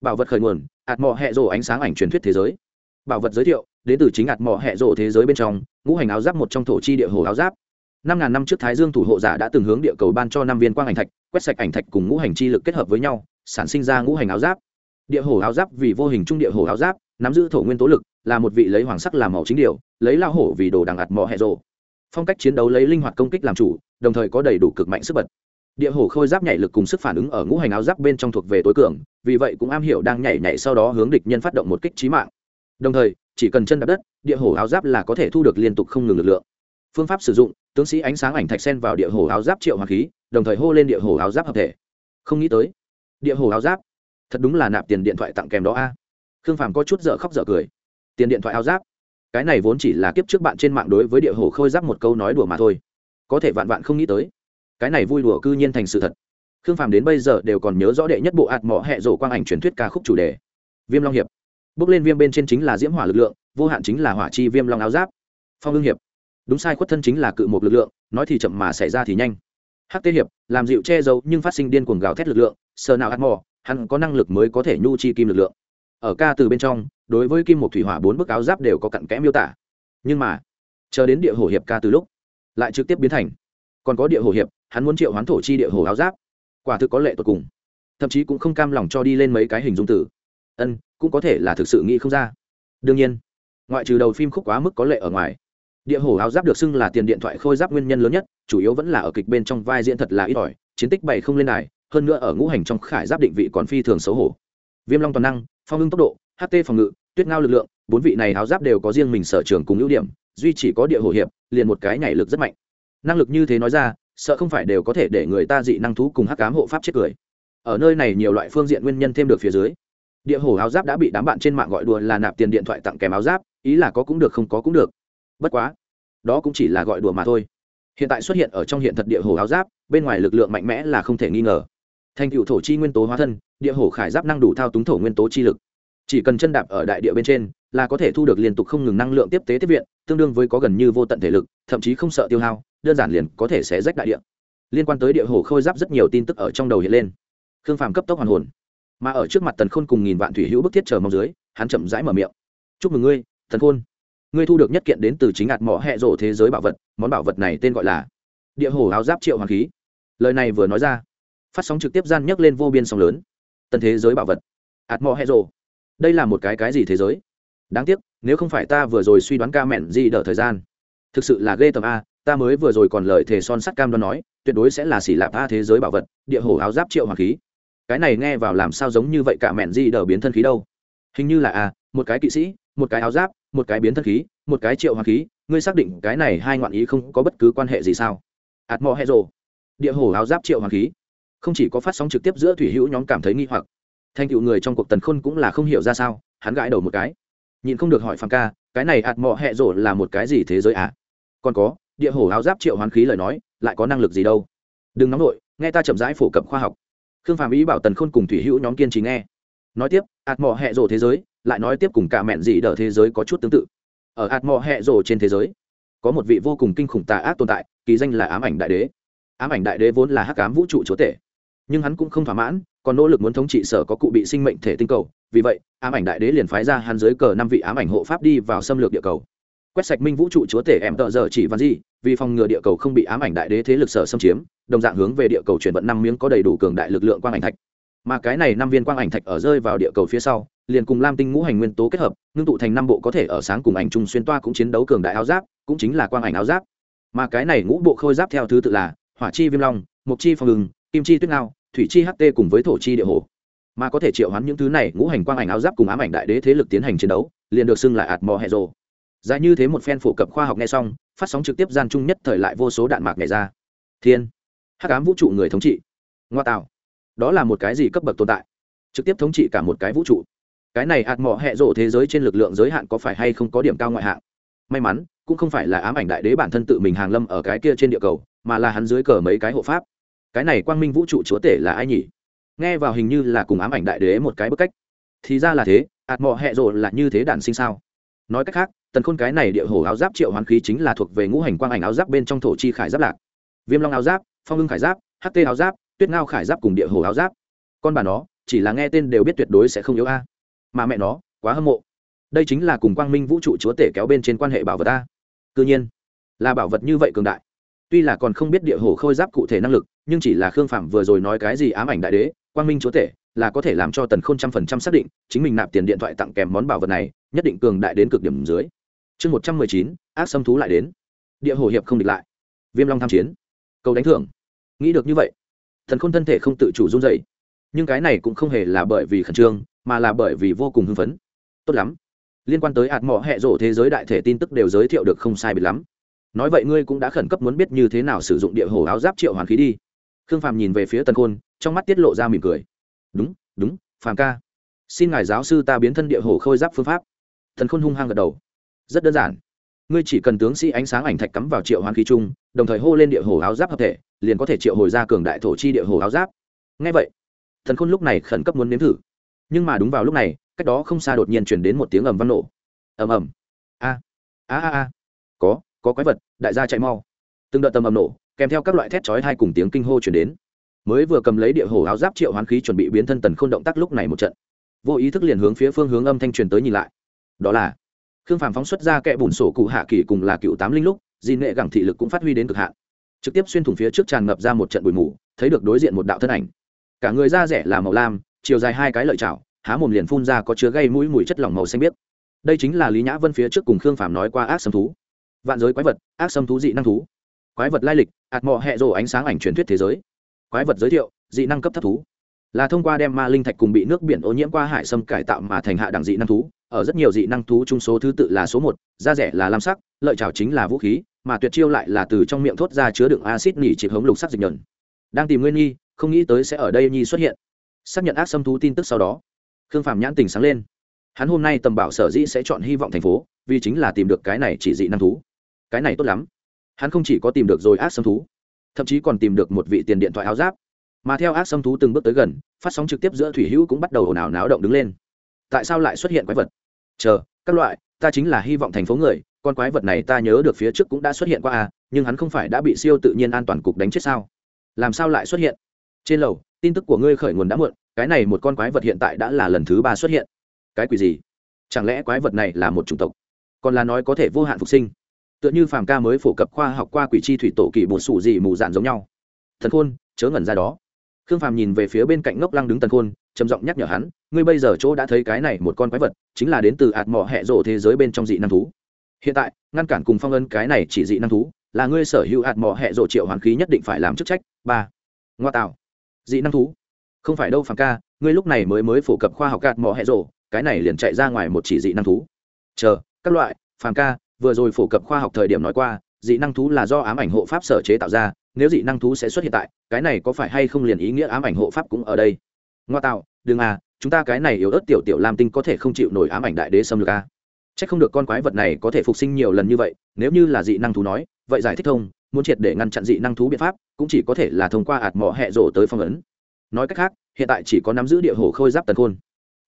Bảo vật khởi nguồn, ạt mỏ hẹ rổ ánh sáng ảnh truyền thuyết thế giới. Bảo vật giới thiệu đến từ chính ạt mỏ hẹ rổ thế giới bên trong, ngũ hành áo giáp một trong thổ chi địa hồ áo giáp. Năm ngàn năm trước thái dương thủ hộ giả đã từng hướng địa cầu ban cho năm viên quang ảnh thạch, quét sạch ảnh thạch cùng ngũ hành chi lực kết hợp với nhau, sản sinh ra ngũ hành áo giáp. Địa hồ áo giáp vì vô hình trung địa hồ áo giáp, nắm giữ thổ nguyên tố lực, là một vị lấy hoàng sắc làm màu chính điều, lấy lao hổ vì đồ đằng ạt mỏ hẹ rộ. Phong cách chiến đấu lấy linh hoạt công kích làm chủ, đồng thời có đầy đủ cực mạnh sức bật. Địa hồ khôi giáp nhảy lực cùng sức phản ứng ở ngũ hành áo giáp bên trong thuộc về tối cường, vì vậy cũng am hiểu đang nhảy nhảy sau đó hướng địch nhân phát động một kích trí mạng. Đồng thời chỉ cần chân đạp đất, địa hổ áo giáp là có thể thu được liên tục không ngừng lực lượng. Phương pháp sử dụng, tướng sĩ ánh sáng ảnh thạch sen vào địa hổ áo giáp triệu hoàng khí, đồng thời hô lên địa hổ áo giáp hợp thể. Không nghĩ tới, địa hổ áo giáp, thật đúng là nạp tiền điện thoại tặng kèm đó a. Khương phàm có chút dở khóc dở cười. Tiền điện thoại áo giáp, cái này vốn chỉ là kiếp trước bạn trên mạng đối với địa hồ khôi giáp một câu nói đùa mà thôi. Có thể vạn vạn không nghĩ tới, cái này vui đùa cư nhiên thành sự thật. Khương phàm đến bây giờ đều còn nhớ rõ đệ nhất bộ ạt mỏ hẹ rổ quang ảnh truyền thuyết ca khúc chủ đề. Viêm long hiệp bước lên viêm bên trên chính là diễm hỏa lực lượng, vô hạn chính là hỏa chi viêm long áo giáp. Phong lương hiệp. Đúng sai khuất thân chính là cự một lực lượng, nói thì chậm mà xảy ra thì nhanh. Hắc tê hiệp, làm dịu che giấu nhưng phát sinh điên cuồng gào thét lực lượng, sờ nào ăn mỏ hắn có năng lực mới có thể nhu chi kim lực lượng. Ở ca từ bên trong, đối với kim một thủy hỏa bốn bức áo giáp đều có cặn kẽ miêu tả. Nhưng mà, chờ đến địa hồ hiệp ca từ lúc, lại trực tiếp biến thành. Còn có địa hồ hiệp, hắn muốn triệu hoán thổ chi địa hồ áo giáp. Quả thực có lệ tột cùng. Thậm chí cũng không cam lòng cho đi lên mấy cái hình dung tử ân cũng có thể là thực sự nghĩ không ra. Đương nhiên ngoại trừ đầu phim khúc quá mức có lệ ở ngoài địa hồ áo giáp được xưng là tiền điện thoại khôi giáp nguyên nhân lớn nhất chủ yếu vẫn là ở kịch bên trong vai diễn thật là ít ỏi chiến tích bày không lên đài, hơn nữa ở ngũ hành trong khải giáp định vị còn phi thường xấu hổ. Viêm long toàn năng phong ưng tốc độ ht phòng ngự tuyết ngao lực lượng bốn vị này áo giáp đều có riêng mình sở trường cùng ưu điểm duy chỉ có địa hồ hiệp liền một cái nhảy lực rất mạnh. Năng lực như thế nói ra sợ không phải đều có thể để người ta dị năng thú cùng hắc cám hộ pháp chết cười. Ở nơi này nhiều loại phương diện nguyên nhân thêm được phía dưới địa Hổ áo giáp đã bị đám bạn trên mạng gọi đùa là nạp tiền điện thoại tặng kèm áo giáp, ý là có cũng được không có cũng được. Bất quá, đó cũng chỉ là gọi đùa mà thôi. Hiện tại xuất hiện ở trong hiện thật địa hồ áo giáp, bên ngoài lực lượng mạnh mẽ là không thể nghi ngờ. Thành cựu thổ chi nguyên tố hóa thân, địa hồ khải giáp năng đủ thao túng thổ nguyên tố chi lực. Chỉ cần chân đạp ở đại địa bên trên, là có thể thu được liên tục không ngừng năng lượng tiếp tế tiếp viện, tương đương với có gần như vô tận thể lực, thậm chí không sợ tiêu hao, đơn giản liền có thể sẽ rách đại địa. Liên quan tới địa hồ khôi giáp rất nhiều tin tức ở trong đầu hiện lên. Khương phàm cấp tốc hoàn hồn mà ở trước mặt tần khôn cùng nghìn vạn thủy hữu bức thiết chờ mong dưới, hắn chậm rãi mở miệng. Chúc mừng ngươi, tần khôn. Ngươi thu được nhất kiện đến từ chính ạt mỏ hẹ rộ thế giới bảo vật, món bảo vật này tên gọi là địa hồ áo giáp triệu hoàng khí. Lời này vừa nói ra, phát sóng trực tiếp gian nhấc lên vô biên sóng lớn. Tân thế giới bảo vật ạt mỏ hẹ rổ đây là một cái cái gì thế giới? Đáng tiếc, nếu không phải ta vừa rồi suy đoán ca mẹn gì đỡ thời gian. Thực sự là ghê tầm a, ta mới vừa rồi còn lời thề son sắt cam đoan nói, tuyệt đối sẽ là xỉ lạp a thế giới bảo vật, địa hồ áo giáp triệu hoàng khí cái này nghe vào làm sao giống như vậy cả mẹn gì đờ biến thân khí đâu? Hình như là a một cái kỵ sĩ, một cái áo giáp, một cái biến thân khí, một cái triệu hoàng khí, ngươi xác định cái này hai ngoạn ý không có bất cứ quan hệ gì sao? Ạt mò hẹ rồ. Địa hồ áo giáp triệu hoàng khí. Không chỉ có phát sóng trực tiếp giữa thủy hữu nhóm cảm thấy nghi hoặc. Thành tựu người trong cuộc tần khôn cũng là không hiểu ra sao, hắn gãi đầu một cái. Nhìn không được hỏi phàm ca, cái này ạt mò hẹ rồ là một cái gì thế giới ạ à? còn có, địa hồ áo giáp triệu hoàng khí lời nói, lại có năng lực gì đâu? Đừng nóng nổi nghe ta chậm rãi phổ cập khoa học khương phàm ý bảo tần khôn cùng thủy hữu nhóm kiên trì nghe. Nói tiếp, ạt mò hẹ rổ thế giới, lại nói tiếp cùng cả mẹn dị đỡ thế giới có chút tương tự. Ở ạt mò hẹ rổ trên thế giới, có một vị vô cùng kinh khủng tà ác tồn tại, kỳ danh là ám ảnh đại đế. Ám ảnh đại đế vốn là hắc ám vũ trụ chúa tể, nhưng hắn cũng không thỏa mãn, còn nỗ lực muốn thống trị sở có cụ bị sinh mệnh thể tinh cầu. Vì vậy, ám ảnh đại đế liền phái ra hắn dưới cờ năm vị ám ảnh hộ pháp đi vào xâm lược địa cầu quét sạch minh vũ trụ chúa tể em tợ giờ chỉ văn di, vì phòng ngừa địa cầu không bị ám ảnh đại đế thế lực sở xâm chiếm, đồng dạng hướng về địa cầu chuyển vận năm miếng có đầy đủ cường đại lực lượng quang ảnh thạch. Mà cái này năm viên quang ảnh thạch ở rơi vào địa cầu phía sau, liền cùng lam tinh ngũ hành nguyên tố kết hợp, ngưng tụ thành năm bộ có thể ở sáng cùng ảnh chung xuyên toa cũng chiến đấu cường đại áo giáp, cũng chính là quang ảnh áo giáp. Mà cái này ngũ bộ khôi giáp theo thứ tự là hỏa chi viêm long, mộc chi phong ngừng, kim chi tuyết ngao, thủy chi ht cùng với thổ chi địa hồ. Mà có thể triệu hoán những thứ này, ngũ hành quang ảnh áo giáp cùng ám ảnh đại đế thế lực tiến hành chiến đấu, liền được xưng là ạt mò hệ rồ dài như thế một phen phổ cập khoa học nghe xong, phát sóng trực tiếp gian chung nhất thời lại vô số đạn mạc nhảy ra. Thiên. Hắc ám vũ trụ người thống trị. Ngoa tạo. Đó là một cái gì cấp bậc tồn tại? Trực tiếp thống trị cả một cái vũ trụ. Cái này ạt mỏ hẹ rộ thế giới trên lực lượng giới hạn có phải hay không có điểm cao ngoại hạng? May mắn, cũng không phải là ám ảnh đại đế bản thân tự mình hàng lâm ở cái kia trên địa cầu, mà là hắn dưới cờ mấy cái hộ pháp. Cái này quang minh vũ trụ chúa tể là ai nhỉ? Nghe vào hình như là cùng ám ảnh đại đế một cái bức cách. Thì ra là thế ạt mọ hẹ rộ là như thế đản sinh sao? Nói cách khác tần khôn cái này địa hổ áo giáp triệu hoán khí chính là thuộc về ngũ hành quang ảnh áo giáp bên trong thổ chi khải giáp lạc. Viêm long áo giáp, phong ưng khải giáp ht áo giáp, tuyết ngao khải giáp cùng địa hổ áo giáp. Con bà nó, chỉ là nghe tên đều biết tuyệt đối sẽ không yếu a. Mà mẹ nó, quá hâm mộ. Đây chính là cùng quang minh vũ trụ chúa tể kéo bên trên quan hệ bảo vật ta cứ nhiên, là bảo vật như vậy cường đại. Tuy là còn không biết địa hổ khôi giáp cụ thể năng lực, nhưng chỉ là khương phạm vừa rồi nói cái gì ám ảnh đại đế, quang minh chúa tể, là có thể làm cho tần k h ô n trăm phần trăm xác định chính mình nạp tiền điện thoại tặng kèm món bảo vật này, nhất định cường đại đến cực điểm dưới chương một trăm mười chín, ác xâm thú lại đến. Địa hồ hiệp không địch lại. Viêm long tham chiến. Cầu đánh thưởng. Nghĩ được như vậy, thần k h ô n thân thể không tự chủ run dậy nhưng cái này cũng không hề là bởi vì khẩn trương, mà là bởi vì vô cùng hưng phấn. Tốt lắm. Liên quan tới hạt mỏ hẹ rổ thế giới đại thể tin tức đều giới thiệu được không sai biệt lắm. Nói vậy ngươi cũng đã khẩn cấp muốn biết như thế nào sử dụng địa hồ áo giáp triệu hoàn khí đi. Khương phàm nhìn về phía tần khôn, trong mắt tiết lộ ra mỉm cười. Đúng đúng, phàm ca. Xin ngài giáo sư ta biến thân địa hồ khôi giáp phương pháp. Thần khôn hung hăng gật đầu rất đơn giản. Ngươi chỉ cần tướng sĩ ánh sáng ảnh thạch cắm vào triệu hoán khí chung đồng thời hô lên địa hồ áo giáp hợp thể, liền có thể triệu hồi ra cường đại thổ chi địa hồ áo giáp. Ngay vậy, thần khôn lúc này khẩn cấp muốn nếm thử. Nhưng mà đúng vào lúc này, cách đó không xa đột nhiên chuyển đến một tiếng ầm văn nổ. Ầm ầm. A. A a a. Có có quái vật, đại gia chạy mau. Từng đợt tầm ầm nổ, kèm theo các loại thét chói hai cùng tiếng kinh hô chuyển đến. Mới vừa cầm lấy địa hồ áo giáp triệu hoán khí chuẩn bị biến thân tần k h ô n động tác lúc này một trận. Vô ý thức liền hướng phía phương hướng âm thanh truyền tới nhìn lại. Đó là khương phàm phóng xuất ra kẽ bùn sổ cụ hạ kỳ cùng là cựu tám linh lúc, di nệ gẳng thị lực cũng phát huy đến cực hạn. Trực tiếp xuyên thủng phía trước tràn ngập ra một trận bụi mù, thấy được đối diện một đạo thân ảnh. Cả người da rẻ là màu lam, chiều dài hai cái lợi chảo, há mồm liền phun ra có chứa gây mũi mùi chất lỏng màu xanh biếc. Đây chính là lý nhã vân phía trước cùng khương phàm nói qua ác xâm thú. Vạn giới quái vật, ác xâm thú dị năng thú. Quái vật lai lịch ạt mọ hẹ rồ ánh sáng ảnh truyền thuyết thế giới. Quái vật giới thiệu, dị năng cấp thấp thú là thông qua đem ma linh thạch cùng bị nước biển ô nhiễm qua hải sâm cải tạo mà thành hạ đẳng dị năng thú ở rất nhiều dị năng thú chung số thứ tự là số một da rẻ là lam sắc lợi trào chính là vũ khí mà tuyệt chiêu lại là từ trong miệng thốt ra chứa đựng acid nỉ chịp hống lục sắc dịch nhờn đang tìm nguyên nhi, không nghĩ tới sẽ ở đây nhi xuất hiện. Xác nhận ác xâm thú tin tức sau đó khương phạm nhãn tình sáng lên. Hắn hôm nay tầm bảo sở dĩ sẽ chọn hy vọng thành phố vì chính là tìm được cái này chỉ dị năng thú. Cái này tốt lắm. Hắn không chỉ có tìm được rồi ác xâm thú thậm chí còn tìm được một vị tiền điện thoại áo giáp mà theo ác xâm thú từng bước tới gần, phát sóng trực tiếp giữa thủy hữu cũng bắt đầu ồn ào náo động đứng lên. Tại sao lại xuất hiện quái vật? Chờ, các loại, ta chính là hy vọng thành phố người, con quái vật này ta nhớ được phía trước cũng đã xuất hiện qua à nhưng hắn không phải đã bị siêu tự nhiên an toàn cục đánh chết sao? Làm sao lại xuất hiện? Trên lầu, tin tức của ngươi khởi nguồn đã muộn, cái này một con quái vật hiện tại đã là lần thứ ba xuất hiện. Cái quỷ gì? Chẳng lẽ quái vật này là một chủng tộc? Còn là nói có thể vô hạn phục sinh? Tựa như phàm ca mới phổ cập khoa học qua quỷ chi thủy tổ kỳ bột sủ gì mù dạn giống nhau. Thần khôn, chớ ngẩn ra đó khương phàm nhìn về phía bên cạnh ngốc lăng đứng tần khôn, trầm giọng nhắc nhở hắn, ngươi bây giờ chỗ đã thấy cái này một con quái vật, chính là đến từ ạt mỏ hẹ rộ thế giới bên trong dị năng thú. Hiện tại, ngăn cản cùng phong ân cái này chỉ dị năng thú, là ngươi sở hữu ạt mỏ hẹ rộ triệu hoàn khí nhất định phải làm chức trách. Ba. Ngoa tạo. Dị năng thú. Không phải đâu phàm ca, ngươi lúc này mới mới phổ cập khoa học ạt mỏ hẹ rộ cái này liền chạy ra ngoài một chỉ dị năng thú. Chờ, các loại, phàm ca, vừa rồi phổ cập khoa học thời điểm nói qua, dị năng thú là do ám ảnh hộ pháp sở chế tạo ra nếu dị năng thú sẽ xuất hiện tại, cái này có phải hay không liền ý nghĩa ám ảnh hộ pháp cũng ở đây? Ngoa tạo, đừng à chúng ta cái này yếu ớt tiểu tiểu lam tinh có thể không chịu nổi ám ảnh đại đế xâm lược à? a? c h ắ c không được con quái vật này có thể phục sinh nhiều lần như vậy, nếu như là dị năng thú nói, vậy giải thích thông, muốn triệt để ngăn chặn dị năng thú biện pháp, cũng chỉ có thể là thông qua ạt mỏ hẹ rổ tới phong ấn. Nói cách khác, hiện tại chỉ có nắm giữ địa hồ khôi giáp tần khôn.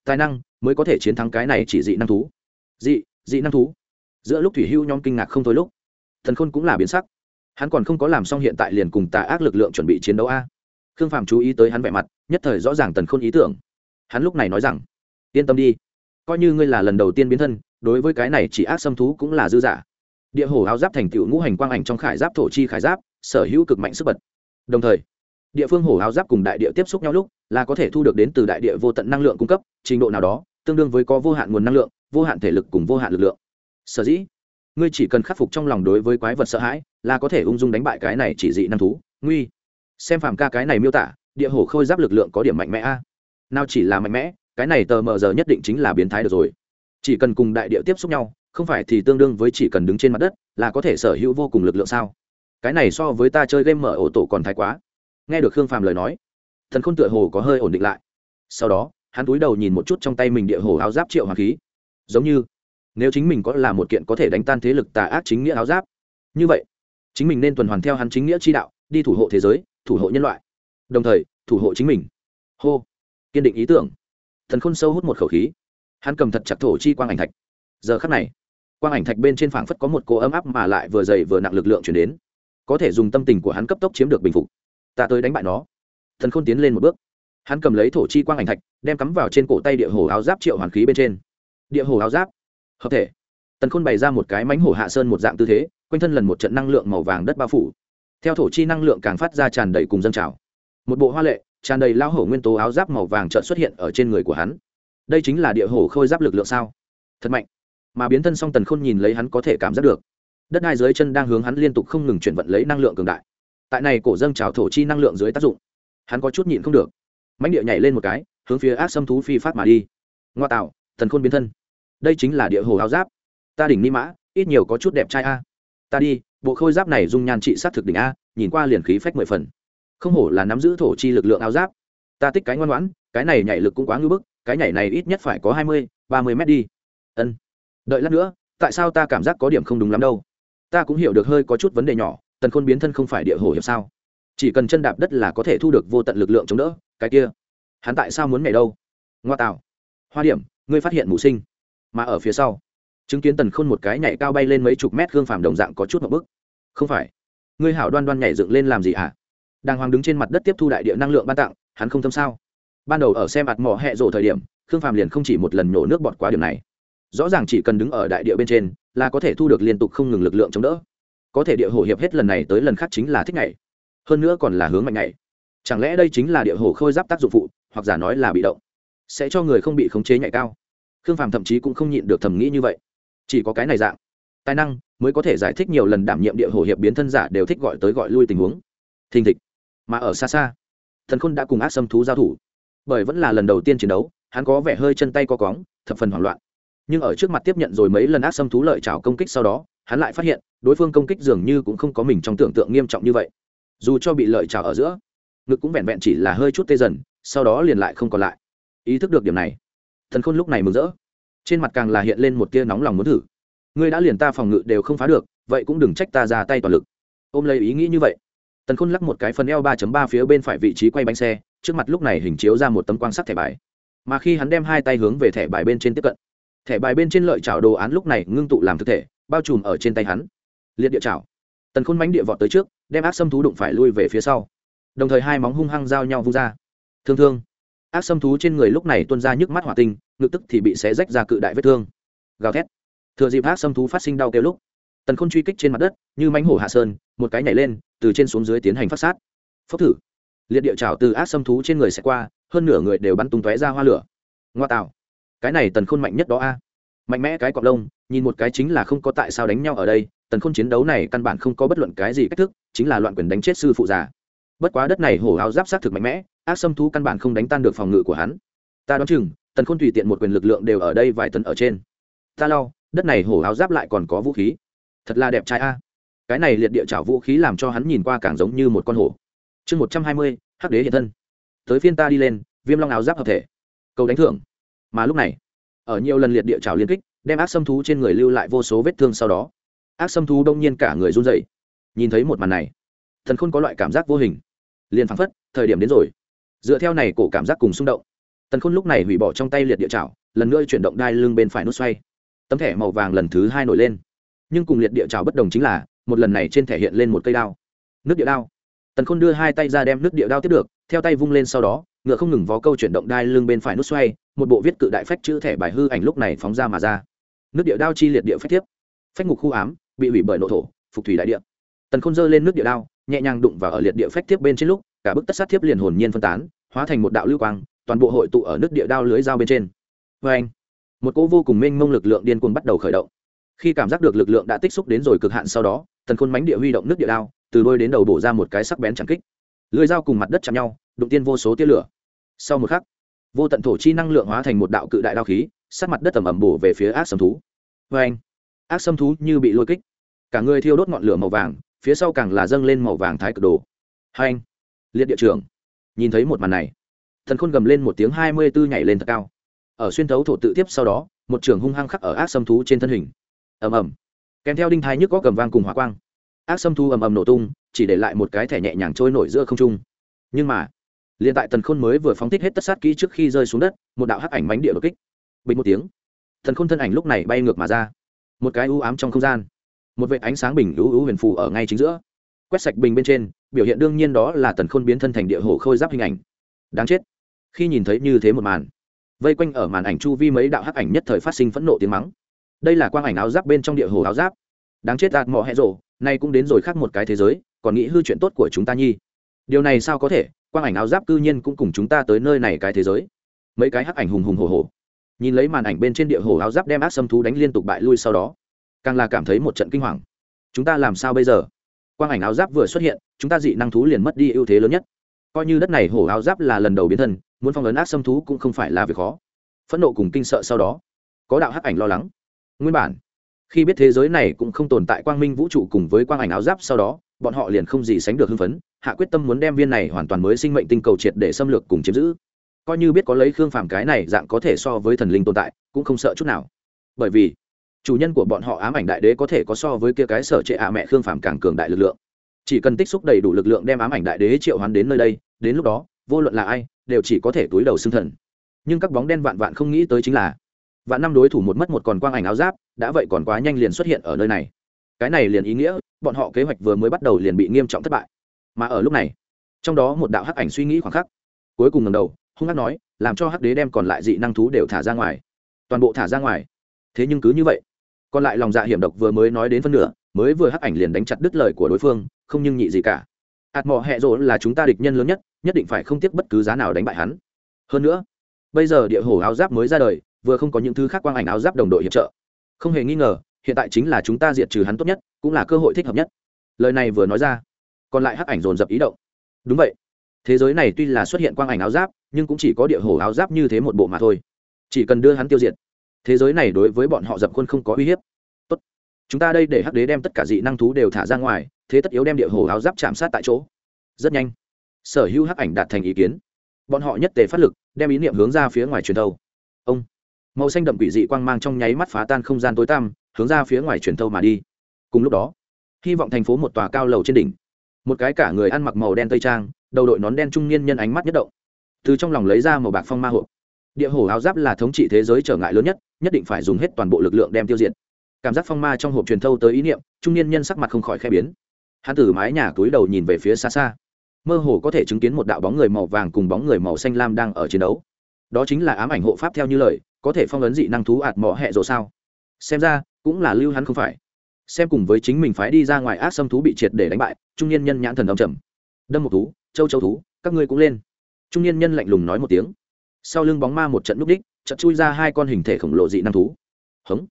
Tài năng mới có thể chiến thắng cái này chỉ dị năng thú. Dị dị năng thú. Giữa lúc thủy hưu nhóm kinh ngạc không thôi lúc thần khôn cũng là biến sắc hắn còn không có làm xong hiện tại liền cùng tà ác lực lượng chuẩn bị chiến đấu a. Khương phàm chú ý tới hắn vẻ mặt, nhất thời rõ ràng tần khôn ý tưởng. Hắn lúc này nói rằng, yên tâm đi, coi như ngươi là lần đầu tiên biến thân, đối với cái này chỉ ác xâm thú cũng là dư giả địa hồ áo giáp thành tựu ngũ hành quang ảnh trong khải giáp thổ chi khải giáp, sở hữu cực mạnh sức bật. Đồng thời, địa phương hổ áo giáp cùng đại địa tiếp xúc nhau lúc, là có thể thu được đến từ đại địa vô tận năng lượng cung cấp, trình độ nào đó, tương đương với có vô hạn nguồn năng lượng, vô hạn thể lực cùng vô hạn lực lượng. Sở dĩ ngươi chỉ cần khắc phục trong lòng đối với quái vật sợ hãi, là có thể ung dung đánh bại cái này chỉ dị năng thú. Nguy. Xem phàm ca cái này miêu tả, địa hổ khôi giáp lực lượng có điểm mạnh mẽ a. Nào chỉ là mạnh mẽ, cái này tờ mờ giờ nhất định chính là biến thái được rồi. Chỉ cần cùng đại địa tiếp xúc nhau, không phải thì tương đương với chỉ cần đứng trên mặt đất, là có thể sở hữu vô cùng lực lượng sao? Cái này so với ta chơi game mở ổ tổ còn thái quá. Nghe được khương phàm lời nói, thần khôn tựa hồ có hơi ổn định lại. Sau đó, hắn túi đầu nhìn một chút trong tay mình địa hồ áo giáp triệu hoàng khí. Giống như nếu chính mình có là một kiện có thể đánh tan thế lực tà ác chính nghĩa áo giáp, như vậy, chính mình nên tuần hoàn theo hắn chính nghĩa chi đạo, đi thủ hộ thế giới, thủ hộ nhân loại. Đồng thời, thủ hộ chính mình. Hô. Kiên định ý tưởng. Thần khôn sâu hút một khẩu khí. Hắn cầm thật chặt thổ chi quang ảnh thạch. Giờ khắc này, quang ảnh thạch bên trên phảng phất có một cỗ ấm áp mà lại vừa dày vừa nặng lực lượng chuyển đến. Có thể dùng tâm tình của hắn cấp tốc chiếm được bình phục. Ta tới đánh bại nó. Thần khôn tiến lên một bước. Hắn cầm lấy thổ chi quang ảnh thạch, đem cắm vào trên cổ tay địa hồ áo giáp triệu hoàn khí bên trên. Địa hồ áo giáp hợp thể. Tần khôn bày ra một cái mánh hổ hạ sơn một dạng tư thế, quanh thân lần một trận năng lượng màu vàng đất bao phủ. Theo thổ chi năng lượng càng phát ra tràn đầy cùng dân trào. Một bộ hoa lệ, tràn đầy lao hổ nguyên tố áo giáp màu vàng trợn xuất hiện ở trên người của hắn. Đây chính là địa hổ khôi giáp lực lượng sao? Thật mạnh. Mà biến thân xong tần khôn nhìn lấy hắn có thể cảm giác được. Đất hai dưới chân đang hướng hắn liên tục không ngừng chuyển vận lấy năng lượng cường đại. Tại này cổ dâng trào thổ chi năng lượng dưới tác dụng, hắn có chút nhịn không được. Mánh địa nhảy lên một cái, hướng phía ác xâm thú phi phát mà đi. Ngoa tạo thần khôn biến thân đây chính là địa hồ áo giáp. Ta đỉnh ni mã, ít nhiều có chút đẹp trai a. Ta đi, bộ khôi giáp này dung nhan trị sát thực đỉnh a, nhìn qua liền khí phách mười phần. Không hổ là nắm giữ thổ chi lực lượng áo giáp. Ta tích cái ngoan ngoãn, cái này nhảy lực cũng quá ngưỡng bức, cái nhảy này ít nhất phải có hai mươi, ba mươi mét đi. Ân. Đợi lát nữa, tại sao ta cảm giác có điểm không đúng lắm đâu? Ta cũng hiểu được hơi có chút vấn đề nhỏ, tần khôn biến thân không phải địa hồ hiệp sao? Chỉ cần chân đạp đất là có thể thu được vô tận lực lượng chống đỡ, cái kia. Hắn tại sao muốn mẹ đâu? Ngoa tạo. Hoa điểm, ngươi phát hiện mù sinh mà ở phía sau chứng kiến tần khôn một cái nhảy cao bay lên mấy chục mét gương phàm đồng dạng có chút một bức. Không phải ngươi hảo đoan đoan nhảy dựng lên làm gì hả? Đàng hoàng đứng trên mặt đất tiếp thu đại địa năng lượng ban tặng hắn không thâm sao? Ban đầu ở xe mặt mỏ hẹ rộ thời điểm khương phàm liền không chỉ một lần nhổ nước bọt quá điểm này. Rõ ràng chỉ cần đứng ở đại địa bên trên là có thể thu được liên tục không ngừng lực lượng chống đỡ. Có thể địa hồ hiệp hết lần này tới lần khác chính là thích ngày, hơn nữa còn là hướng mạnh ngày, chẳng lẽ đây chính là địa hồ khôi giáp tác dụng phụ hoặc giả nói là bị động sẽ cho người không bị khống chế nhảy cao? Khương phàm thậm chí cũng không nhịn được thầm nghĩ như vậy. Chỉ có cái này dạng, tài năng mới có thể giải thích nhiều lần đảm nhiệm địa hồ hiệp biến thân giả đều thích gọi tới gọi lui tình huống. Thình thịch, mà ở xa xa, thần khôn đã cùng ác xâm thú giao thủ. Bởi vẫn là lần đầu tiên chiến đấu, hắn có vẻ hơi chân tay co cóng thập phần hoảng loạn. Nhưng ở trước mặt tiếp nhận rồi mấy lần ác xâm thú lợi trào công kích sau đó, hắn lại phát hiện, đối phương công kích dường như cũng không có mình trong tưởng tượng nghiêm trọng như vậy. Dù cho bị lợi trào ở giữa, ngực cũng vẹn vẹn chỉ là hơi chút tê dần, sau đó liền lại không còn lại. Ý thức được điểm này thần khôn lúc này mừng rỡ. Trên mặt càng là hiện lên một tia nóng lòng muốn thử. Ngươi đã liền ta phòng ngự đều không phá được, vậy cũng đừng trách ta ra tay toàn lực. Ôm lấy ý nghĩ như vậy, tần khôn lắc một cái phần eo ba ba phía bên phải vị trí quay bánh xe, trước mặt lúc này hình chiếu ra một tấm quang sắc thẻ bài. Mà khi hắn đem hai tay hướng về thẻ bài bên trên tiếp cận, thẻ bài bên trên lợi chảo đồ án lúc này ngưng tụ làm thực thể, bao trùm ở trên tay hắn. Liệt địa chảo. Tần khôn bánh địa vọt tới trước, đem ác xâm thú đụng phải lui về phía sau. Đồng thời hai móng hung hăng giao nhau vung ra. Thương thương ác xâm thú trên người lúc này tuôn ra nhức mắt hỏa tinh, ngực tức thì bị xé rách ra cự đại vết thương. Gào thét. Thừa dịp ác xâm thú phát sinh đau kêu lúc, tần khôn truy kích trên mặt đất, như mánh hổ hạ sơn, một cái nhảy lên, từ trên xuống dưới tiến hành phát sát. Phốc thử. Liệt địa trào từ ác xâm thú trên người sẽ qua, hơn nửa người đều bắn tung tóe ra hoa lửa. Ngoa tạo. Cái này tần khôn mạnh nhất đó a. Mạnh mẽ cái cọp lông, nhìn một cái chính là không có tại sao đánh nhau ở đây, tần khôn chiến đấu này căn bản không có bất luận cái gì cách thức, chính là loạn quyền đánh chết sư phụ già bất quá đất này hổ áo giáp sát thực mạnh mẽ, ác xâm thú căn bản không đánh tan được phòng ngự của hắn. Ta đoán chừng, tần khôn tùy tiện một quyền lực lượng đều ở đây vài tấn ở trên. Ta lau đất này hổ áo giáp lại còn có vũ khí. Thật là đẹp trai a. Cái này liệt địa chảo vũ khí làm cho hắn nhìn qua càng giống như một con hổ. Chương một trăm hai mươi, hắc đế hiện thân. Tới phiên ta đi lên, viêm long áo giáp hợp thể. Cầu đánh thưởng. Mà lúc này, ở nhiều lần liệt địa chảo liên kích, đem ác xâm thú trên người lưu lại vô số vết thương sau đó, ác xâm thú đông nhiên cả người run dậy nhìn thấy một màn này thần khôn có loại cảm giác vô hình liền phăng phất, thời điểm đến rồi. Dựa theo này cổ cảm giác cùng xung động, tần khôn lúc này hủy bỏ trong tay liệt địa chảo, lần nữa chuyển động đai lưng bên phải nút xoay. Tấm thẻ màu vàng lần thứ hai nổi lên. Nhưng cùng liệt địa chảo bất đồng chính là, một lần này trên thẻ hiện lên một cây đao. Nước địa đao. Tần khôn đưa hai tay ra đem nước địa đao tiếp được, theo tay vung lên sau đó, ngựa không ngừng vó câu chuyển động đai lưng bên phải nút xoay, một bộ viết cự đại phách chữ thẻ bài hư ảnh lúc này phóng ra mà ra. Nước địa đao chi liệt địa phách tiếp. Phách ngục khu ám, bị hủy bởi nội thổ, phục thủy đại địa. Tần khôn giơ lên nước địa đao nhẹ nhàng đụng vào ở liệt địa phách tiếp bên trên lúc, cả bức tất sát thiếp liền hồn nhiên phân tán, hóa thành một đạo lưu quang, toàn bộ hội tụ ở nước địa đao lưới dao bên trên. Vê anh, một cỗ vô cùng mênh mông lực lượng điên cuồng bắt đầu khởi động. Khi cảm giác được lực lượng đã tích xúc đến rồi cực hạn sau đó tần khôn mánh địa huy động nước địa đao, từ đôi đến đầu bổ ra một cái sắc bén chẳng kích. Lưới dao cùng mặt đất chạm nhau, đụng tiên vô số tia lửa. Sau một khắc, vô tận thổ chi năng lượng hóa thành một đạo cự đại đao khí, sát mặt đất tầm ẩm bổ về phía ác sâm thú. Vê anh, ác sâm thú như bị lôi kích. Cả người thiêu đốt ngọn lửa màu vàng phía sau càng là dâng lên màu vàng thái cực đồ. Hai anh, liệt địa trường nhìn thấy một màn này, thần khôn gầm lên một tiếng hai mươi tư nhảy lên thật cao. Ở xuyên thấu thổ tự tiếp sau đó, một trường hung hăng khắc ở ác xâm thú trên thân hình. Ầm ầm. Kèm theo đinh thái nhức có cầm vang cùng hỏa quang. Ác xâm thú ầm ầm nổ tung, chỉ để lại một cái thẻ nhẹ nhàng trôi nổi giữa không trung. Nhưng mà, liền tại tần khôn mới vừa phóng thích hết tất sát kỹ trước khi rơi xuống đất, một đạo hắc ảnh mánh địa đột kích. Bình một tiếng, thần khôn thân ảnh lúc này bay ngược mà ra. Một cái u ám trong không gian một vệ ánh sáng bình ưu hữu huyền phù ở ngay chính giữa. Quét sạch bình bên trên, biểu hiện đương nhiên đó là tần khôn biến thân thành địa hồ khôi giáp hình ảnh. Đáng chết. Khi nhìn thấy như thế một màn, vây quanh ở màn ảnh chu vi mấy đạo hắc ảnh nhất thời phát sinh phẫn nộ tiếng mắng. Đây là quang ảnh áo giáp bên trong địa hồ áo giáp. Đáng chết đạt mò hẹ rộ nay cũng đến rồi khác một cái thế giới, còn nghĩ hư chuyện tốt của chúng ta nhi. Điều này sao có thể, quang ảnh áo giáp cư nhiên cũng cùng chúng ta tới nơi này cái thế giới. Mấy cái hắc ảnh hùng hùng hồ hồ nhìn lấy màn ảnh bên trên địa hồ áo giáp đem ác xâm thú đánh liên tục bại lui sau đó càng là cảm thấy một trận kinh hoàng. Chúng ta làm sao bây giờ? Quang ảnh áo giáp vừa xuất hiện, chúng ta dị năng thú liền mất đi ưu thế lớn nhất. Coi như đất này hổ áo giáp là lần đầu biến thân, muốn phong ấn ác xâm thú cũng không phải là việc khó. Phẫn nộ cùng kinh sợ sau đó, có đạo hắc ảnh lo lắng. Nguyên bản, khi biết thế giới này cũng không tồn tại quang minh vũ trụ cùng với quang ảnh áo giáp sau đó, bọn họ liền không gì sánh được hưng phấn, hạ quyết tâm muốn đem viên này hoàn toàn mới sinh mệnh tinh cầu triệt để xâm lược cùng chiếm giữ. Coi như biết có lấy khương phàm cái này dạng có thể so với thần linh tồn tại, cũng không sợ chút nào. Bởi vì chủ nhân của bọn họ ám ảnh đại đế có thể có so với kia cái sở trệ ạ mẹ khương phàm càng cường đại lực lượng. Chỉ cần tích xúc đầy đủ lực lượng đem ám ảnh đại đế triệu hoán đến nơi đây, đến lúc đó, vô luận là ai, đều chỉ có thể túi đầu xương thần. Nhưng các bóng đen vạn vạn không nghĩ tới chính là, vạn năm đối thủ một mất một còn quang ảnh áo giáp, đã vậy còn quá nhanh liền xuất hiện ở nơi này. Cái này liền ý nghĩa, bọn họ kế hoạch vừa mới bắt đầu liền bị nghiêm trọng thất bại. Mà ở lúc này, trong đó một đạo hắc ảnh suy nghĩ khoảng khắc, cuối cùng ngầm đầu, hung hắc nói, làm cho hắc đế đem còn lại dị năng thú đều thả ra ngoài. Toàn bộ thả ra ngoài. Thế nhưng cứ như vậy còn lại lòng dạ hiểm độc vừa mới nói đến phân nửa, mới vừa hắc ảnh liền đánh chặt đứt lời của đối phương, không nhưng nhị gì cả. Ạt mò hẹ rỗ là chúng ta địch nhân lớn nhất nhất định phải không tiếc bất cứ giá nào đánh bại hắn. Hơn nữa, bây giờ địa hồ áo giáp mới ra đời, vừa không có những thứ khác quang ảnh áo giáp đồng đội hiệp trợ. Không hề nghi ngờ, hiện tại chính là chúng ta diệt trừ hắn tốt nhất, cũng là cơ hội thích hợp nhất. Lời này vừa nói ra, còn lại hắc ảnh dồn dập ý động. Đúng vậy. Thế giới này tuy là xuất hiện quang ảnh áo giáp, nhưng cũng chỉ có địa hồ áo giáp như thế một bộ mà thôi. Chỉ cần đưa hắn tiêu diệt thế giới này đối với bọn họ dập khuôn không có uy hiếp. Tốt. Chúng ta đây để hắc đế đem tất cả dị năng thú đều thả ra ngoài, thế tất yếu đem địa hồ áo giáp chạm sát tại chỗ. Rất nhanh, sở hữu hắc ảnh đạt thành ý kiến. Bọn họ nhất tề phát lực, đem ý niệm hướng ra phía ngoài truyền thâu. Ông. Màu xanh đậm quỷ dị quang mang trong nháy mắt phá tan không gian tối tăm, hướng ra phía ngoài truyền thâu mà đi. Cùng lúc đó, hy vọng thành phố một tòa cao lầu trên đỉnh. Một cái cả người ăn mặc màu đen tây trang, đầu đội nón đen trung niên nhân ánh mắt nhất động. Từ trong lòng lấy ra màu bạc phong ma hộp địa hổ áo giáp là thống trị thế giới trở ngại lớn nhất nhất định phải dùng hết toàn bộ lực lượng đem tiêu diệt. Cảm giác phong ma trong hộp truyền thâu tới ý niệm, trung niên nhân sắc mặt không khỏi khai biến. Hắn từ mái nhà túi đầu nhìn về phía xa xa. Mơ hồ có thể chứng kiến một đạo bóng người màu vàng cùng bóng người màu xanh lam đang ở chiến đấu. Đó chính là ám ảnh hộ pháp theo như lời, có thể phong ấn dị năng thú ạt mỏ hẹ rộ sao? Xem ra, cũng là lưu hắn không phải. Xem cùng với chính mình phái đi ra ngoài ác xâm thú bị triệt để đánh bại, trung niên nhân nhãn thần đông trầm. Đâm một thú, châu châu thú, các ngươi cũng lên. Trung niên nhân lạnh lùng nói một tiếng sau lưng bóng ma một trận núp đích trận chui ra hai con hình thể khổng lồ dị năng thú. Hống!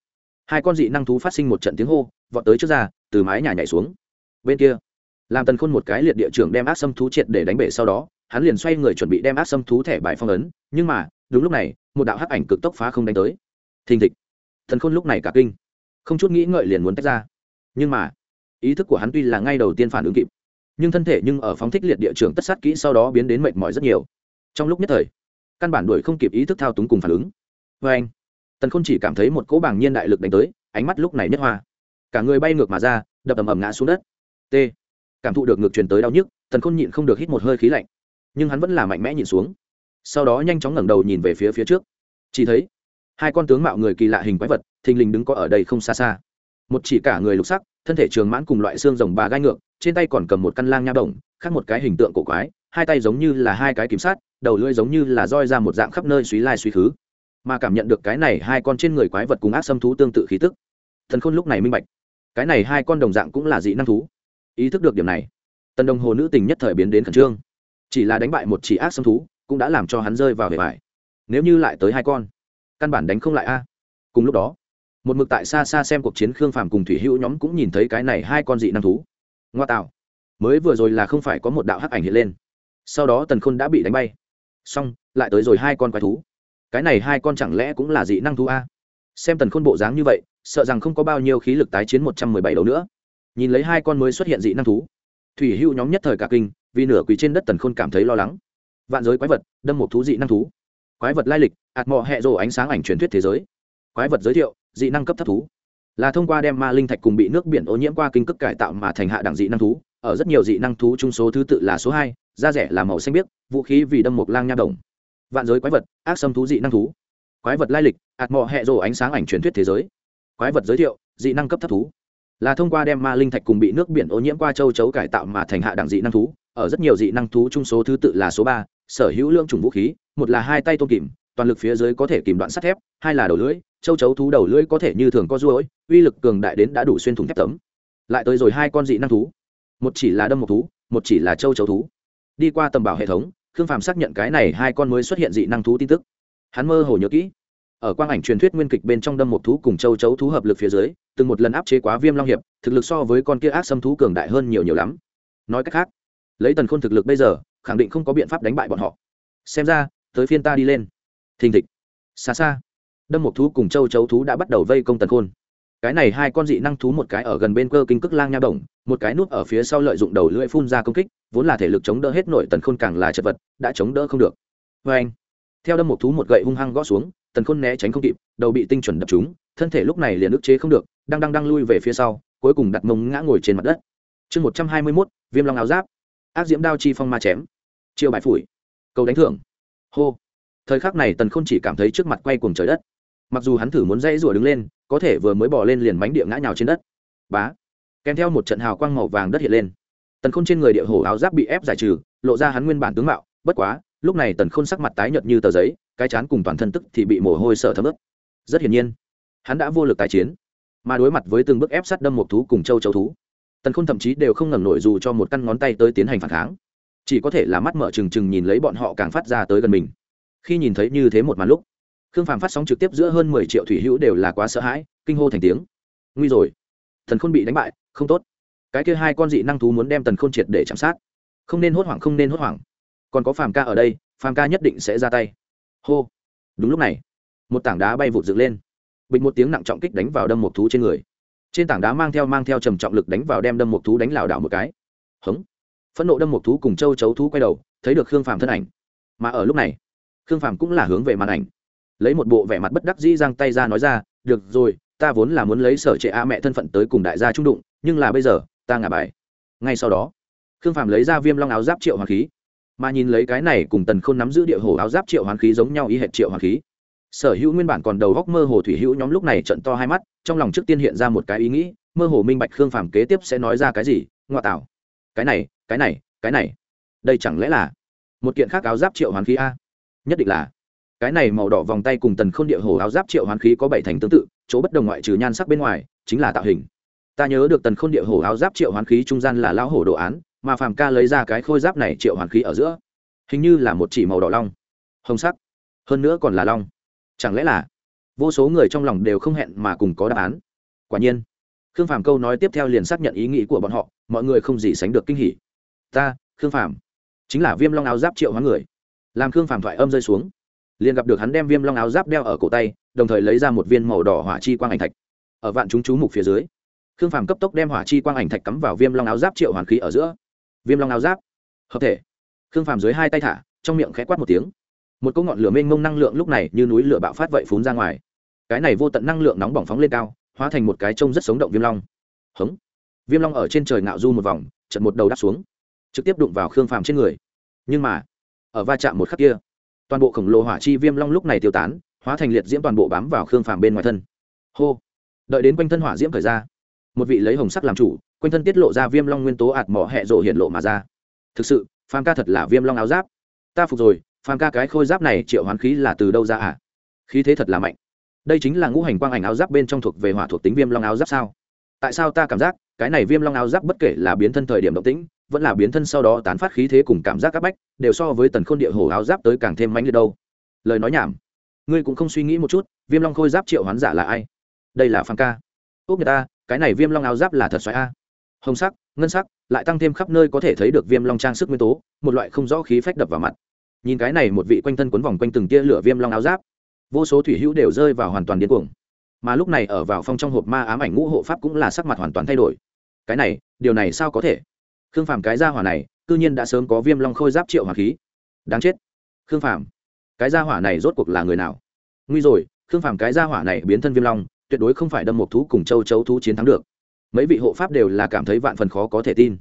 Hai con dị năng thú phát sinh một trận tiếng hô, vọt tới trước ra, từ mái nhà nhảy xuống. Bên kia, làm tần khôn một cái liệt địa trưởng đem ác xâm thú triệt để đánh bể sau đó, hắn liền xoay người chuẩn bị đem ác xâm thú thẻ bài phong ấn, nhưng mà, đúng lúc này, một đạo hắc ảnh cực tốc phá không đánh tới. Thình thịch! Thần khôn lúc này cả kinh. Không chút nghĩ ngợi liền muốn tách ra. Nhưng mà, ý thức của hắn tuy là ngay đầu tiên phản ứng kịp, nhưng thân thể nhưng ở phóng thích liệt địa trường tất sát kỹ sau đó biến đến mệt mỏi rất nhiều. Trong lúc nhất thời căn bản đuổi không kịp ý thức thao túng cùng phản ứng. Vê anh, tần khôn chỉ cảm thấy một cỗ bảng nhiên đại lực đánh tới, ánh mắt lúc này nhất hoa. Cả người bay ngược mà ra, đập ầm ầm ngã xuống đất. T. Cảm thụ được ngược truyền tới đau nhức, tần khôn nhịn không được hít một hơi khí lạnh. Nhưng hắn vẫn là mạnh mẽ nhịn xuống. Sau đó nhanh chóng ngẩng đầu nhìn về phía phía trước. Chỉ thấy, hai con tướng mạo người kỳ lạ hình quái vật, thình lình đứng có ở đây không xa xa. Một chỉ cả người lục sắc, thân thể trường mãn cùng loại xương rồng bà gai ngược, trên tay còn cầm một căn lang nha đồng khác một cái hình tượng cổ quái, hai tay giống như là hai cái kiểm sát đầu lưỡi giống như là roi ra một dạng khắp nơi suý lai suý khứ. Mà cảm nhận được cái này hai con trên người quái vật cùng ác xâm thú tương tự khí tức. Thần khôn lúc này minh bạch, cái này hai con đồng dạng cũng là dị năng thú. Ý thức được điểm này, tần đồng hồ nữ tình nhất thời biến đến khẩn trương. Chỉ là đánh bại một chỉ ác xâm thú, cũng đã làm cho hắn rơi vào vẻ vải nếu như lại tới hai con, căn bản đánh không lại a. Cùng lúc đó, một mực tại xa xa xem cuộc chiến khương phàm cùng thủy hữu nhóm cũng nhìn thấy cái này hai con dị năng thú. Ngoa tạo, mới vừa rồi là không phải có một đạo hắc ảnh hiện lên. Sau đó tần khôn đã bị đánh bay xong, lại tới rồi hai con quái thú. Cái này hai con chẳng lẽ cũng là dị năng thú a? Xem tần khôn bộ dáng như vậy, sợ rằng không có bao nhiêu khí lực tái chiến một trăm mười bảy đấu nữa. Nhìn lấy hai con mới xuất hiện dị năng thú, thủy hưu nhóm nhất thời cả kinh, vì nửa quỳ trên đất tần khôn cảm thấy lo lắng. Vạn giới quái vật, đâm một thú dị năng thú. Quái vật lai lịch, ạt mò hẹ rổ ánh sáng ảnh truyền thuyết thế giới. Quái vật giới thiệu, dị năng cấp thấp thú. Là thông qua đem ma linh thạch cùng bị nước biển ô nhiễm qua kinh cước cải tạo mà thành hạ đẳng dị năng thú. Ở rất nhiều dị năng thú chung số thứ tự là số hai da rẻ là màu xanh biếc, vũ khí vì đâm một lang nha đồng. Vạn giới quái vật, ác xâm thú dị năng thú. Quái vật lai lịch, ạt mò hẹ rồ ánh sáng ảnh truyền thuyết thế giới. Quái vật giới thiệu, dị năng cấp thấp thú. Là thông qua đem ma linh thạch cùng bị nước biển ô nhiễm qua châu chấu cải tạo mà thành hạ đẳng dị năng thú. Ở rất nhiều dị năng thú chung số thứ tự là số ba, sở hữu lương chủng vũ khí, một là hai tay tôm kìm, toàn lực phía dưới có thể kìm đoạn sắt thép, hai là đầu lưỡi, châu chấu thú đầu lưỡi có thể như thường có ruỗi uy lực cường đại đến đã đủ xuyên thủng thép tấm. Lại tới rồi hai con dị năng thú. Một chỉ là đâm một thú, một chỉ là châu chấu thú đi qua tầm bảo hệ thống, khương phàm xác nhận cái này hai con mới xuất hiện dị năng thú tin tức. Hắn mơ hồ nhớ kỹ, ở quang ảnh truyền thuyết nguyên kịch bên trong đâm một thú cùng châu chấu thú hợp lực phía dưới, từng một lần áp chế quá viêm long hiệp, thực lực so với con kia ác xâm thú cường đại hơn nhiều nhiều lắm. Nói cách khác, lấy tần khôn thực lực bây giờ, khẳng định không có biện pháp đánh bại bọn họ. Xem ra, tới phiên ta đi lên. Thình thịch. Xa xa, đâm một thú cùng châu chấu thú đã bắt đầu vây công tần khôn cái này hai con dị năng thú một cái ở gần bên cơ kinh cước lang nha đồng, một cái núp ở phía sau lợi dụng đầu lưỡi phun ra công kích, vốn là thể lực chống đỡ hết nội tần khôn càng là chật vật, đã chống đỡ không được. Vê anh, theo đâm một thú một gậy hung hăng gõ xuống, tần khôn né tránh không kịp, đầu bị tinh chuẩn đập trúng, thân thể lúc này liền ức chế không được, đang đang đang lui về phía sau, cuối cùng đặt mông ngã ngồi trên mặt đất. Chương một trăm hai mươi mốt, viêm long áo giáp. Ác diễm đao chi phong ma chém. Chiêu bãi phủi. Cầu đánh thưởng. Hô. Thời khắc này tần khôn chỉ cảm thấy trước mặt quay cuồng trời đất mặc dù hắn thử muốn dãy rủa đứng lên, có thể vừa mới bỏ lên liền mánh địa ngã nhào trên đất. Bá! Kèm theo một trận hào quang màu vàng đất hiện lên. Tần khôn trên người địa hổ áo giáp bị ép giải trừ, lộ ra hắn nguyên bản tướng mạo, bất quá, lúc này tần khôn sắc mặt tái nhợt như tờ giấy, cái chán cùng toàn thân tức thì bị mồ hôi sợ thấm ướt. Rất hiển nhiên, hắn đã vô lực tái chiến, mà đối mặt với từng bước ép sát đâm một thú cùng châu châu thú, tần khôn thậm chí đều không ngẩng nổi dù cho một căn ngón tay tới tiến hành phản kháng. Chỉ có thể là mắt mở trừng trừng nhìn lấy bọn họ càng phát ra tới gần mình. Khi nhìn thấy như thế một màn lúc khương phàm phát sóng trực tiếp giữa hơn mười triệu thủy hữu đều là quá sợ hãi, kinh hô thành tiếng. Nguy rồi. Thần khôn bị đánh bại, không tốt. Cái kia hai con dị năng thú muốn đem tần khôn triệt để chạm sát. Không nên hốt hoảng, không nên hốt hoảng. Còn có phàm ca ở đây, phàm ca nhất định sẽ ra tay. Hô. Đúng lúc này, một tảng đá bay vụt dựng lên. Bịch một tiếng nặng trọng kích đánh vào đâm một thú trên người. Trên tảng đá mang theo mang theo trầm trọng lực đánh vào đem đâm một thú đánh lảo đảo một cái. Hống. Phẫn nộ đâm một thú cùng châu chấu thú quay đầu, thấy được khương phàm thân ảnh. Mà ở lúc này, khương phàm cũng là hướng về màn ảnh lấy một bộ vẻ mặt bất đắc dĩ giang tay ra nói ra, được rồi, ta vốn là muốn lấy sở trệ a mẹ thân phận tới cùng đại gia trung đụng, nhưng là bây giờ, ta ngả bài. Ngay sau đó, khương phàm lấy ra viêm long áo giáp triệu hoàng khí, mà nhìn lấy cái này cùng tần k h ô n nắm giữ địa hồ áo giáp triệu hoàng khí giống nhau y hệ triệu hoàng khí. Sở hữu nguyên bản còn đầu góc mơ hồ thủy hữu nhóm lúc này trận to hai mắt, trong lòng trước tiên hiện ra một cái ý nghĩ, mơ hồ minh bạch khương phàm kế tiếp sẽ nói ra cái gì, ngoa tảo cái này cái này cái này. Đây chẳng lẽ là một kiện khác áo giáp triệu hoàn khí a? Nhất định là cái này màu đỏ vòng tay cùng tần k h ô n địa hồ áo giáp triệu hoàn khí có bảy thành tương tự, chỗ bất đồng ngoại trừ nhan sắc bên ngoài, chính là tạo hình. Ta nhớ được tần k h ô n địa hồ áo giáp triệu hoàn khí trung gian là lão hổ đồ án, mà phàm ca lấy ra cái khôi giáp này triệu hoàn khí ở giữa, hình như là một chỉ màu đỏ long. Hồng sắc. Hơn nữa còn là long. Chẳng lẽ là vô số người trong lòng đều không hẹn mà cùng có đáp án? Quả nhiên. Khương phàm câu nói tiếp theo liền xác nhận ý nghĩ của bọn họ, mọi người không gì sánh được kinh hỉ. Ta, khương phàm, chính là viêm long áo giáp triệu hoán người. Làm khương phàm thoại âm rơi xuống liền gặp được hắn đem viêm long áo giáp đeo ở cổ tay, đồng thời lấy ra một viên màu đỏ hỏa chi quang ảnh thạch. Ở vạn chúng chú mục phía dưới, khương phàm cấp tốc đem hỏa chi quang ảnh thạch cắm vào viêm long áo giáp triệu hoàn khí ở giữa. Viêm long áo giáp, hợp thể. Khương phàm dưới hai tay thả, trong miệng khẽ quát một tiếng. Một cỗ ngọn lửa mênh mông năng lượng lúc này như núi lửa bạo phát vậy phún ra ngoài. Cái này vô tận năng lượng nóng bỏng phóng lên cao, hóa thành một cái trông rất sống động viêm long. Hống. Viêm long ở trên trời ngạo du một vòng chật một đầu đáp xuống, trực tiếp đụng vào khương phàm trên người. Nhưng mà, ở va chạm một khắc kia toàn bộ khổng lồ hỏa chi viêm long lúc này tiêu tán, hóa thành liệt diễm toàn bộ bám vào khương phàm bên ngoài thân. Hô! Đợi đến quanh thân hỏa diễm khởi ra, một vị lấy hồng sắc làm chủ, quanh thân tiết lộ ra viêm long nguyên tố ạt mỏ hẹ rộ hiện lộ mà ra. Thực sự, phàm ca thật là viêm long áo giáp. Ta phục rồi, phàm ca cái khôi giáp này triệu hoán khí là từ đâu ra à khí thế thật là mạnh. Đây chính là ngũ hành quang ảnh áo giáp bên trong thuộc về hỏa thuộc tính viêm long áo giáp sao? Tại sao ta cảm giác cái này viêm long áo giáp bất kể là biến thân thời điểm động tĩnh vẫn là biến thân sau đó tán phát khí thế cùng cảm giác áp bách, đều so với tần khôn địa hồ áo giáp tới càng thêm mãnh liệt đâu. Lời nói nhảm. Ngươi cũng không suy nghĩ một chút, viêm long khôi giáp triệu hoán giả là ai? Đây là phan ca. Úc người ta, cái này viêm long áo giáp là thật xoáy a. Hồng sắc, ngân sắc, lại tăng thêm khắp nơi có thể thấy được viêm long trang sức nguyên tố, một loại không rõ khí phách đập vào mặt. Nhìn cái này một vị quanh thân quấn vòng quanh từng tia lửa viêm long áo giáp, vô số thủy hữu đều rơi vào hoàn toàn điên cuồng. Mà lúc này ở vào phong trong hộp ma ám ảnh ngũ hộ pháp cũng là sắc mặt hoàn toàn thay đổi. Cái này, điều này sao có thể? Khương phàm cái gia hỏa này, cư nhiên đã sớm có viêm long khôi giáp triệu hỏa khí. Đáng chết. Khương phàm, cái gia hỏa này rốt cuộc là người nào? Nguy rồi, khương phàm cái gia hỏa này biến thân viêm long, tuyệt đối không phải đâm một thú cùng châu chấu thú chiến thắng được. Mấy vị hộ pháp đều là cảm thấy vạn phần khó có thể tin.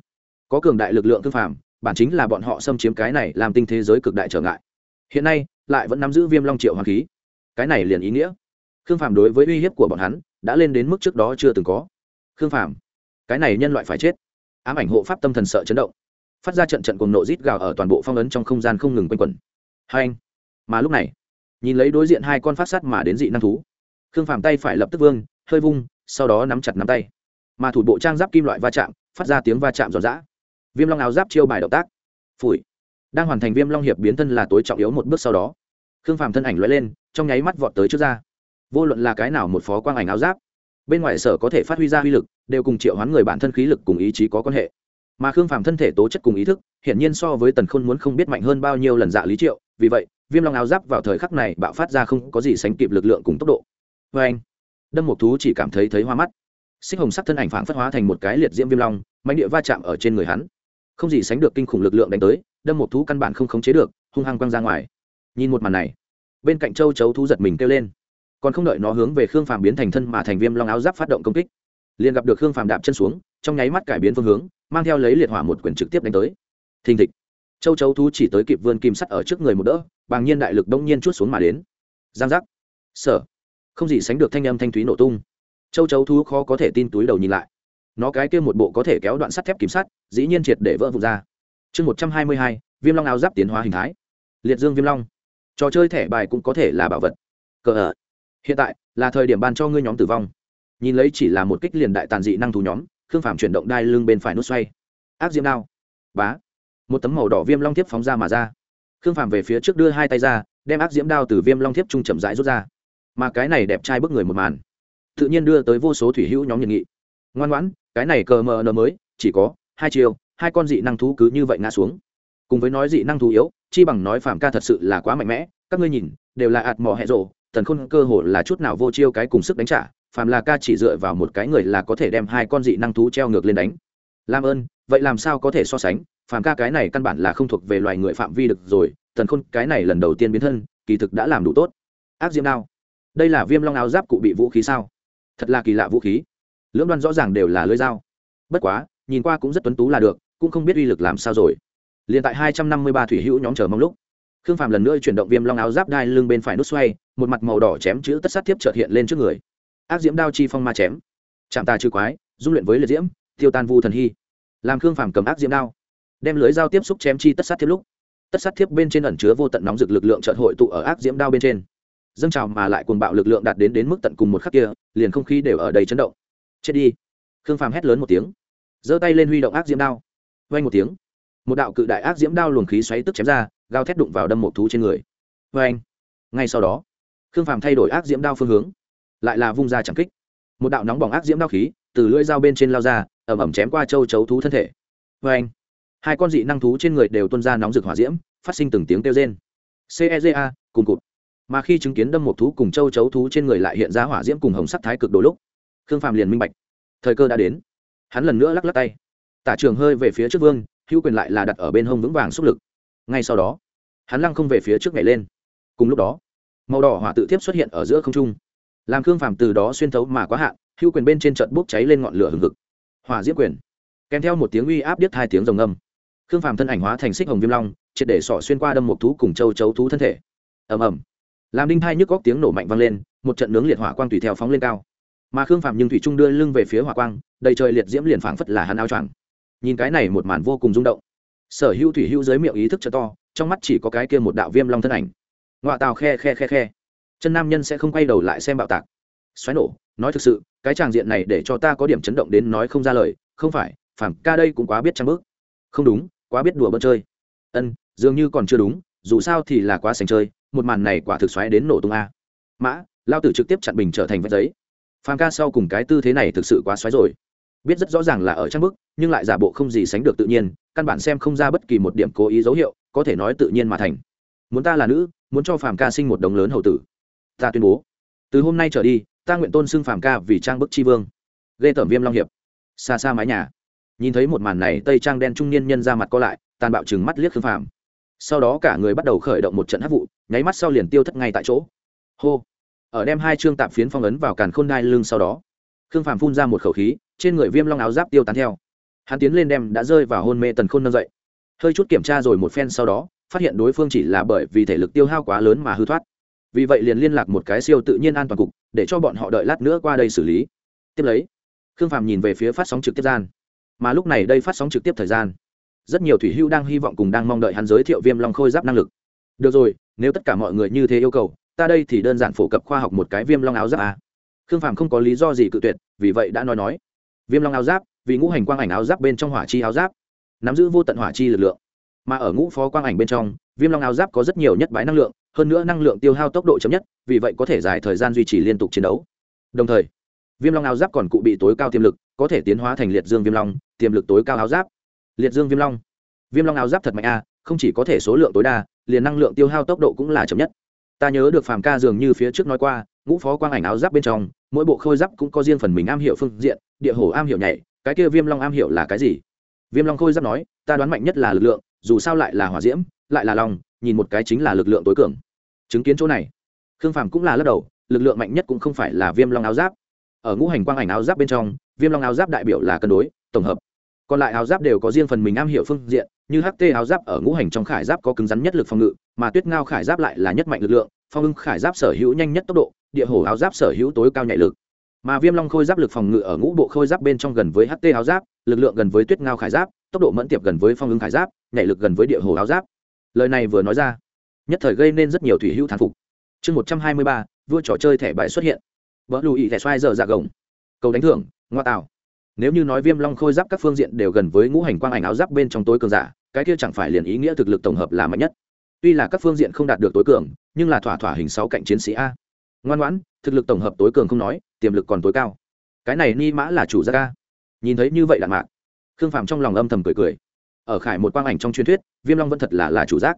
Có cường đại lực lượng khương phàm, bản chính là bọn họ xâm chiếm cái này làm tinh thế giới cực đại trở ngại. Hiện nay, lại vẫn nắm giữ viêm long triệu hoàng khí. Cái này liền ý nghĩa. Khương phàm đối với uy hiếp của bọn hắn, đã lên đến mức trước đó chưa từng có. Khương phàm, cái này nhân loại phải chết ám ảnh hộ pháp tâm thần sợ chấn động. Phát ra trận trận cùng nộ rít gào ở toàn bộ phong ấn trong không gian không ngừng quanh quẩn. Hai anh, mà lúc này, nhìn lấy đối diện hai con phát sát mà đến dị năng thú. Khương phàm tay phải lập tức vương hơi vung, sau đó nắm chặt nắm tay. Mà thủ bộ trang giáp kim loại va chạm, phát ra tiếng va chạm giòn giã. Viêm long áo giáp chiêu bài động tác. Phủi. Đang hoàn thành viêm long hiệp biến thân là tối trọng yếu một bước sau đó, khương phàm thân ảnh l lên, trong nháy mắt vọt tới trước ra. Vô luận là cái nào một phó quang ảnh áo giáp bên ngoài sở có thể phát huy ra uy lực, đều cùng triệu hoán người bản thân khí lực cùng ý chí có quan hệ. Mà khương phàm thân thể tố chất cùng ý thức, hiển nhiên so với tần khôn muốn không biết mạnh hơn bao nhiêu lần dạ lý triệu, vì vậy, viêm long áo giáp vào thời khắc này bạo phát ra không có gì sánh kịp lực lượng cùng tốc độ. Vê anh, đâm một thú chỉ cảm thấy thấy hoa mắt. Xích hồng sắc thân ảnh phản phất hóa thành một cái liệt diễm viêm long mạnh địa va chạm ở trên người hắn. Không gì sánh được kinh khủng lực lượng đánh tới, đâm một thú căn bản không khống chế được, hung hăng quăng ra ngoài. Nhìn một màn này, bên cạnh châu chấu thú giật mình kêu lên còn không đợi nó hướng về khương phàm biến thành thân mà thành viêm long áo giáp phát động công kích, liền gặp được khương phàm đạp chân xuống, trong nháy mắt cải biến phương hướng, mang theo lấy liệt hỏa một quyển trực tiếp đánh tới. Thình thịch. Châu chấu thú chỉ tới kịp vươn kim sắt ở trước người một đỡ, bàng nhiên đại lực đông nhiên chút xuống mà đến. Giang giác. Sở. Không gì sánh được thanh âm thanh thúy nổ tung. Châu chấu thú khó có thể tin túi đầu nhìn lại. Nó cái kia một bộ có thể kéo đoạn sắt thép kim sắt, dĩ nhiên triệt để vỡ vụt ra. Chương một trăm hai mươi hai, viêm long áo giáp tiến hóa hình thái. Liệt dương viêm long. Trò chơi thẻ bài cũng có thể là bảo vật. Cờ ở hiện tại, là thời điểm ban cho ngươi nhóm tử vong. Nhìn lấy chỉ là một kích liền đại tàn dị năng thú nhóm, khương phàm chuyển động đai lưng bên phải nút xoay. Ác diễm đao. Bá. Một tấm màu đỏ viêm long thiếp phóng ra mà ra. Khương phàm về phía trước đưa hai tay ra, đem ác diễm đao từ viêm long thiếp trung chậm rãi rút ra. Mà cái này đẹp trai bức người một màn, tự nhiên đưa tới vô số thủy hữu nhóm nhiệt nghị. Ngoan ngoãn, cái này cờ mờ nờ mới, chỉ có hai chiều hai con dị năng thú cứ như vậy ngã xuống. Cùng với nói dị năng thú yếu, chi bằng nói phạm ca thật sự là quá mạnh mẽ, các ngươi nhìn, đều là ạt mò hẹ rộ tần khôn cơ hồ là chút nào vô chiêu cái cùng sức đánh trả phạm là ca chỉ dựa vào một cái người là có thể đem hai con dị năng thú treo ngược lên đánh. Làm ơn, vậy làm sao có thể so sánh phạm ca cái này căn bản là không thuộc về loài người phạm vi được rồi tần khôn cái này lần đầu tiên biến thân, kỳ thực đã làm đủ tốt. Ác diêm đao. Đây là viêm long áo giáp cụ bị vũ khí sao? Thật là kỳ lạ vũ khí. Lưỡng đoan rõ ràng đều là lưỡi dao. Bất quá, nhìn qua cũng rất tuấn tú là được, cũng không biết uy lực làm sao rồi. Liền tại hai trăm năm mươi ba thủy hữu nhóm chờ mong lúc khương phàm lần nữa chuyển động viêm long áo giáp đai lưng bên phải nút xoay, một mặt màu đỏ chém chữ tất sát thiếp trợt hiện lên trước người. Ác diễm đao chi phong ma chém. Chạm tà trừ quái, dung luyện với liệt diễm, tiêu tan vu thần hy. Làm khương phàm cầm ác diễm đao, đem lưới dao tiếp xúc chém chi tất sát thiếp lúc. Tất sát thiếp bên trên ẩn chứa vô tận nóng rực lực lượng trợt hội tụ ở ác diễm đao bên trên. Dâng trào mà lại cuồng bạo lực lượng đạt đến đến mức tận cùng một khắc kia, liền không khí đều ở đầy chấn động. Chết đi. Khương phàm hét lớn một tiếng, giơ tay lên huy động ác diễm đao. Vay một tiếng, một đạo cự đại ác diễm đao luồng khí xoáy tức chém ra gao thét đụng vào đâm một thú trên người. Vê anh, ngay sau đó, khương phàm thay đổi ác diễm đao phương hướng, lại là vung ra chẳng kích. Một đạo nóng bỏng ác diễm đao khí từ lưỡi dao bên trên lao ra ẩm ẩm chém qua châu chấu thú thân thể. Vê anh, hai con dị năng thú trên người đều tuân ra nóng rực hỏa diễm, phát sinh từng tiếng kêu rên. Ceza cùng cụt. Mà khi chứng kiến đâm một thú cùng châu chấu thú trên người lại hiện ra hỏa diễm cùng hồng sắc thái cực đôi lúc, khương phàm liền minh bạch. Thời cơ đã đến. Hắn lần nữa lắc lắc tay. Tả trường hơi về phía trước vương, hữu quyền lại là đặt ở bên hông vững vàng xúc lực ngay sau đó, hắn lăng không về phía trước nhảy lên. Cùng lúc đó, màu đỏ hỏa tự tiếp xuất hiện ở giữa không trung. Làm khương phàm từ đó xuyên thấu mà quá hạn hữu quyền bên trên trận bốc cháy lên ngọn lửa hừng hực. Hỏa diễm quyền. Kèm theo một tiếng uy áp điếc hai tiếng rồng âm khương phàm thân ảnh hóa thành xích hồng viêm long, triệt để sỏ xuyên qua đâm một thú cùng châu chấu thú thân thể. Ầm ầm. Làm đinh thai nhức góc tiếng nổ mạnh vang lên, một trận nướng liệt hỏa quang tùy theo phóng lên cao. Mà khương phàm nhưng thủy trung đưa lưng về phía hỏa quang, đầy trời liệt diễm liền phảng phất là hắn áo choàng. Nhìn cái này một màn vô cùng rung động sở hữu thủy hữu dưới miệng ý thức cho to, trong mắt chỉ có cái kia một đạo viêm long thân ảnh. Ngoại tàu khe khe khe khe. Chân nam nhân sẽ không quay đầu lại xem bạo tạc. Xoáy nổ, nói thực sự, cái tràng diện này để cho ta có điểm chấn động đến nói không ra lời, không phải phản ca đây cũng quá biết trăng bước. Không đúng, quá biết đùa bớt chơi. Ân, dường như còn chưa đúng, dù sao thì là quá sành chơi, một màn này quả thực xoáy đến nổ tung a. Mã, lao tử trực tiếp chặn bình trở thành vết giấy. Phàm ca sau cùng cái tư thế này thực sự quá xoáy rồi biết rất rõ ràng là ở trang bức, nhưng lại giả bộ không gì sánh được tự nhiên, căn bản xem không ra bất kỳ một điểm cố ý dấu hiệu, có thể nói tự nhiên mà thành. Muốn ta là nữ, muốn cho phàm ca sinh một đồng lớn hậu tử. Ta tuyên bố, từ hôm nay trở đi, ta nguyện tôn xưng phàm ca vì trang bức tri vương. Ghê tởm viêm long hiệp. Xa xa mái nhà. Nhìn thấy một màn này, tây trang đen trung niên nhân ra mặt co lại, tàn bạo chừng mắt liếc khương phàm. Sau đó cả người bắt đầu khởi động một trận hát vụ, nháy mắt sau liền tiêu thất ngay tại chỗ. Hô. Ở đem hai chương tạp phiến phong ấn vào càn khôn đai lưng sau đó, khương phàm phun ra một khẩu khí trên người viêm long áo giáp tiêu tán theo. Hắn tiến lên đem đã rơi vào hôn mê tần khôn nâng dậy. Hơi chút kiểm tra rồi một phen sau đó, phát hiện đối phương chỉ là bởi vì thể lực tiêu hao quá lớn mà hư thoát. Vì vậy liền liên lạc một cái siêu tự nhiên an toàn cục, để cho bọn họ đợi lát nữa qua đây xử lý. Tiếp lấy, khương phàm nhìn về phía phát sóng trực tiếp gian. Mà lúc này đây phát sóng trực tiếp thời gian, rất nhiều thủy hưu đang hy vọng cùng đang mong đợi hắn giới thiệu viêm long khôi giáp năng lực. Được rồi, nếu tất cả mọi người như thế yêu cầu, ta đây thì đơn giản phổ cập khoa học một cái viêm long áo giáp à. khương phàm không có lý do gì cự tuyệt, vì vậy đã nói nói viêm long áo giáp, vì ngũ hành quang ảnh áo giáp bên trong hỏa chi áo giáp, nắm giữ vô tận hỏa chi lực lượng. Mà ở ngũ phó quang ảnh bên trong, viêm long áo giáp có rất nhiều nhất bái năng lượng, hơn nữa năng lượng tiêu hao tốc độ chấm nhất, vì vậy có thể dài thời gian duy trì liên tục chiến đấu. Đồng thời, viêm long áo giáp còn cụ bị tối cao tiềm lực, có thể tiến hóa thành liệt dương viêm long, tiềm lực tối cao áo giáp. Liệt dương viêm long. Viêm long áo giáp thật mạnh a, không chỉ có thể số lượng tối đa, liền năng lượng tiêu hao tốc độ cũng là chậm nhất. Ta nhớ được phàm ca dường như phía trước nói qua ngũ phó quang ảnh áo giáp bên trong, mỗi bộ khôi giáp cũng có riêng phần mình am hiểu phương diện, địa hồ am hiểu nhảy, cái kia viêm long am hiểu là cái gì? Viêm long khôi giáp nói, ta đoán mạnh nhất là lực lượng, dù sao lại là hỏa diễm, lại là lòng nhìn một cái chính là lực lượng tối cường. Chứng kiến chỗ này, khương phàm cũng là lắc đầu, lực lượng mạnh nhất cũng không phải là viêm long áo giáp. Ở ngũ hành quang ảnh áo giáp bên trong, viêm long áo giáp đại biểu là cân đối, tổng hợp. Còn lại áo giáp đều có riêng phần mình am hiểu phương diện, như ht áo giáp ở ngũ hành trong khải giáp có cứng rắn nhất lực phòng ngự, mà tuyết ngao khải giáp lại là nhất mạnh lực lượng, phong ưng khải giáp sở hữu nhanh nhất tốc độ địa hổ áo giáp sở hữu tối cao nhạy lực. Mà viêm long khôi giáp lực phòng ngự ở ngũ bộ khôi giáp bên trong gần với ht áo giáp, lực lượng gần với tuyết ngao khải giáp, tốc độ mẫn tiệp gần với phong ứng khải giáp, nhạy lực gần với địa hồ áo giáp. Lời này vừa nói ra, nhất thời gây nên rất nhiều thủy hữu thán phục. Chương một trăm hai mươi ba, vua trò chơi thẻ bài xuất hiện. Vỡ lùi thẻ xoay giờ dạ gồng. Cầu đánh thưởng, ngoa tạo. Nếu như nói viêm long khôi giáp các phương diện đều gần với ngũ hành quang ảnh áo giáp bên trong tối cường giả, cái kia chẳng phải liền ý nghĩa thực lực tổng hợp là mạnh nhất. Tuy là các phương diện không đạt được tối cường, nhưng là thỏa thỏa hình sáu cạnh chiến sĩ a ngoan ngoãn, thực lực tổng hợp tối cường không nói, tiềm lực còn tối cao. Cái này ni mã là chủ gia ca. Nhìn thấy như vậy đạn mạc. Khương phàm trong lòng âm thầm cười cười. Ở khải một quang ảnh trong truyền thuyết, viêm long vẫn thật là là chủ giác.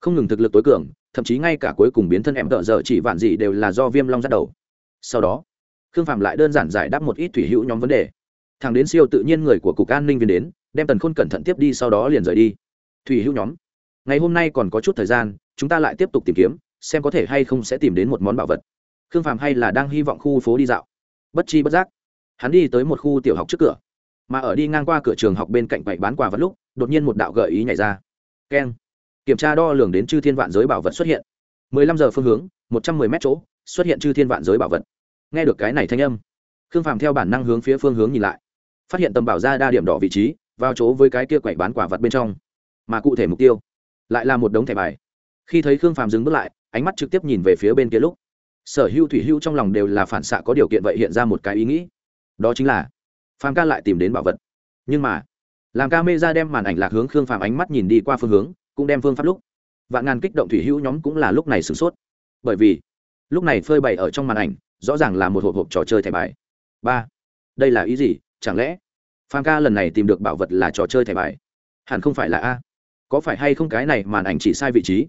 Không ngừng thực lực tối cường, thậm chí ngay cả cuối cùng biến thân em tợ giờ chỉ vạn gì đều là do viêm long dắt đầu. Sau đó, khương phạm lại đơn giản giải đáp một ít thủy hữu nhóm vấn đề. Thằng đến siêu tự nhiên người của cục an ninh viên đến, đem tần khôn cẩn thận tiếp đi sau đó liền rời đi. Thủy hữu nhóm, ngày hôm nay còn có chút thời gian, chúng ta lại tiếp tục tìm kiếm, xem có thể hay không sẽ tìm đến một món bảo vật khương phạm hay là đang hy vọng khu phố đi dạo? Bất chi bất giác, hắn đi tới một khu tiểu học trước cửa, mà ở đi ngang qua cửa trường học bên cạnh quầy bán quà vật lúc, đột nhiên một đạo gợi ý nhảy ra. Keng. Kiểm tra đo lường đến chư thiên vạn giới bảo vật xuất hiện. Mười lăm giờ phương hướng, một trăm mười mét chỗ, xuất hiện chư thiên vạn giới bảo vật. Nghe được cái này thanh âm, khương phàm theo bản năng hướng phía phương hướng nhìn lại. Phát hiện tầm bảo ra đa điểm đỏ vị trí, vào chỗ với cái kia quầy bán quả vật bên trong. Mà cụ thể mục tiêu, lại là một đống thẻ bài. Khi thấy khương phàm dừng bước lại, ánh mắt trực tiếp nhìn về phía bên kia lúc sở hữu thủy hữu trong lòng đều là phản xạ có điều kiện vậy hiện ra một cái ý nghĩ. Đó chính là, phàm ca lại tìm đến bảo vật. Nhưng mà, làm ca mê ra đem màn ảnh lạc hướng khương phàm ánh mắt nhìn đi qua phương hướng, cũng đem phương pháp lúc. Vạn ngàn kích động thủy hữu nhóm cũng là lúc này sửng sốt. Bởi vì, lúc này phơi bày ở trong màn ảnh, rõ ràng là một hộp hộp trò chơi thẻ bài. Ba, đây là ý gì? Chẳng lẽ phan ca lần này tìm được bảo vật là trò chơi thẻ bài? Hẳn không phải là a. Có phải hay không cái này màn ảnh chỉ sai vị trí?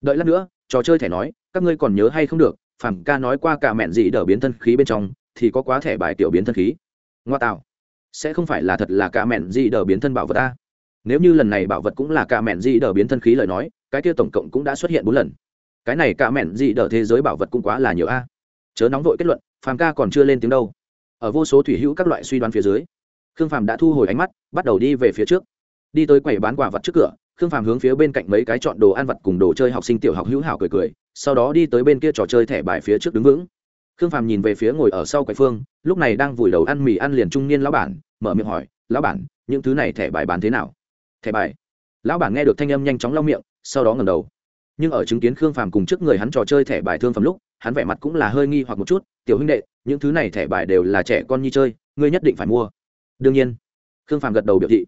Đợi lát nữa, trò chơi thẻ nói, các ngươi còn nhớ hay không được phàm ca nói qua cả mẹn gì đỡ biến thân khí bên trong, thì có quá thẻ bài tiểu biến thân khí. Ngoa tạo. Sẽ không phải là thật là cả mẹn gì đỡ biến thân bảo vật ta. nếu như lần này bảo vật cũng là cả mẹn gì đỡ biến thân khí lời nói, cái kia tổng cộng cũng đã xuất hiện bốn lần. Cái này cả mẹn gì đỡ thế giới bảo vật cũng quá là nhiều a. Chớ nóng vội kết luận, phàm ca còn chưa lên tiếng đâu. Ở vô số thủy hữu các loại suy đoán phía dưới, khương phàm đã thu hồi ánh mắt, bắt đầu đi về phía trước. Đi tới quầy bán quả vật trước cửa, khương phàm hướng phía bên cạnh mấy cái chọn đồ ăn vật cùng đồ chơi học sinh tiểu học hữu hảo cười cười sau đó đi tới bên kia trò chơi thẻ bài phía trước đứng vững. Khương phàm nhìn về phía ngồi ở sau quầy phương, lúc này đang vùi đầu ăn mì ăn liền trung niên lão bản, mở miệng hỏi, lão bản, những thứ này thẻ bài bán thế nào? Thẻ bài? Lão bản nghe được thanh âm nhanh chóng lau miệng, sau đó ngầm đầu. Nhưng ở chứng kiến khương phàm cùng trước người hắn trò chơi thẻ bài thương phẩm lúc, hắn vẻ mặt cũng là hơi nghi hoặc một chút, tiểu huynh đệ, những thứ này thẻ bài đều là trẻ con nhi chơi, ngươi nhất định phải mua. Đương nhiên. Khương phàm gật đầu biểu thị.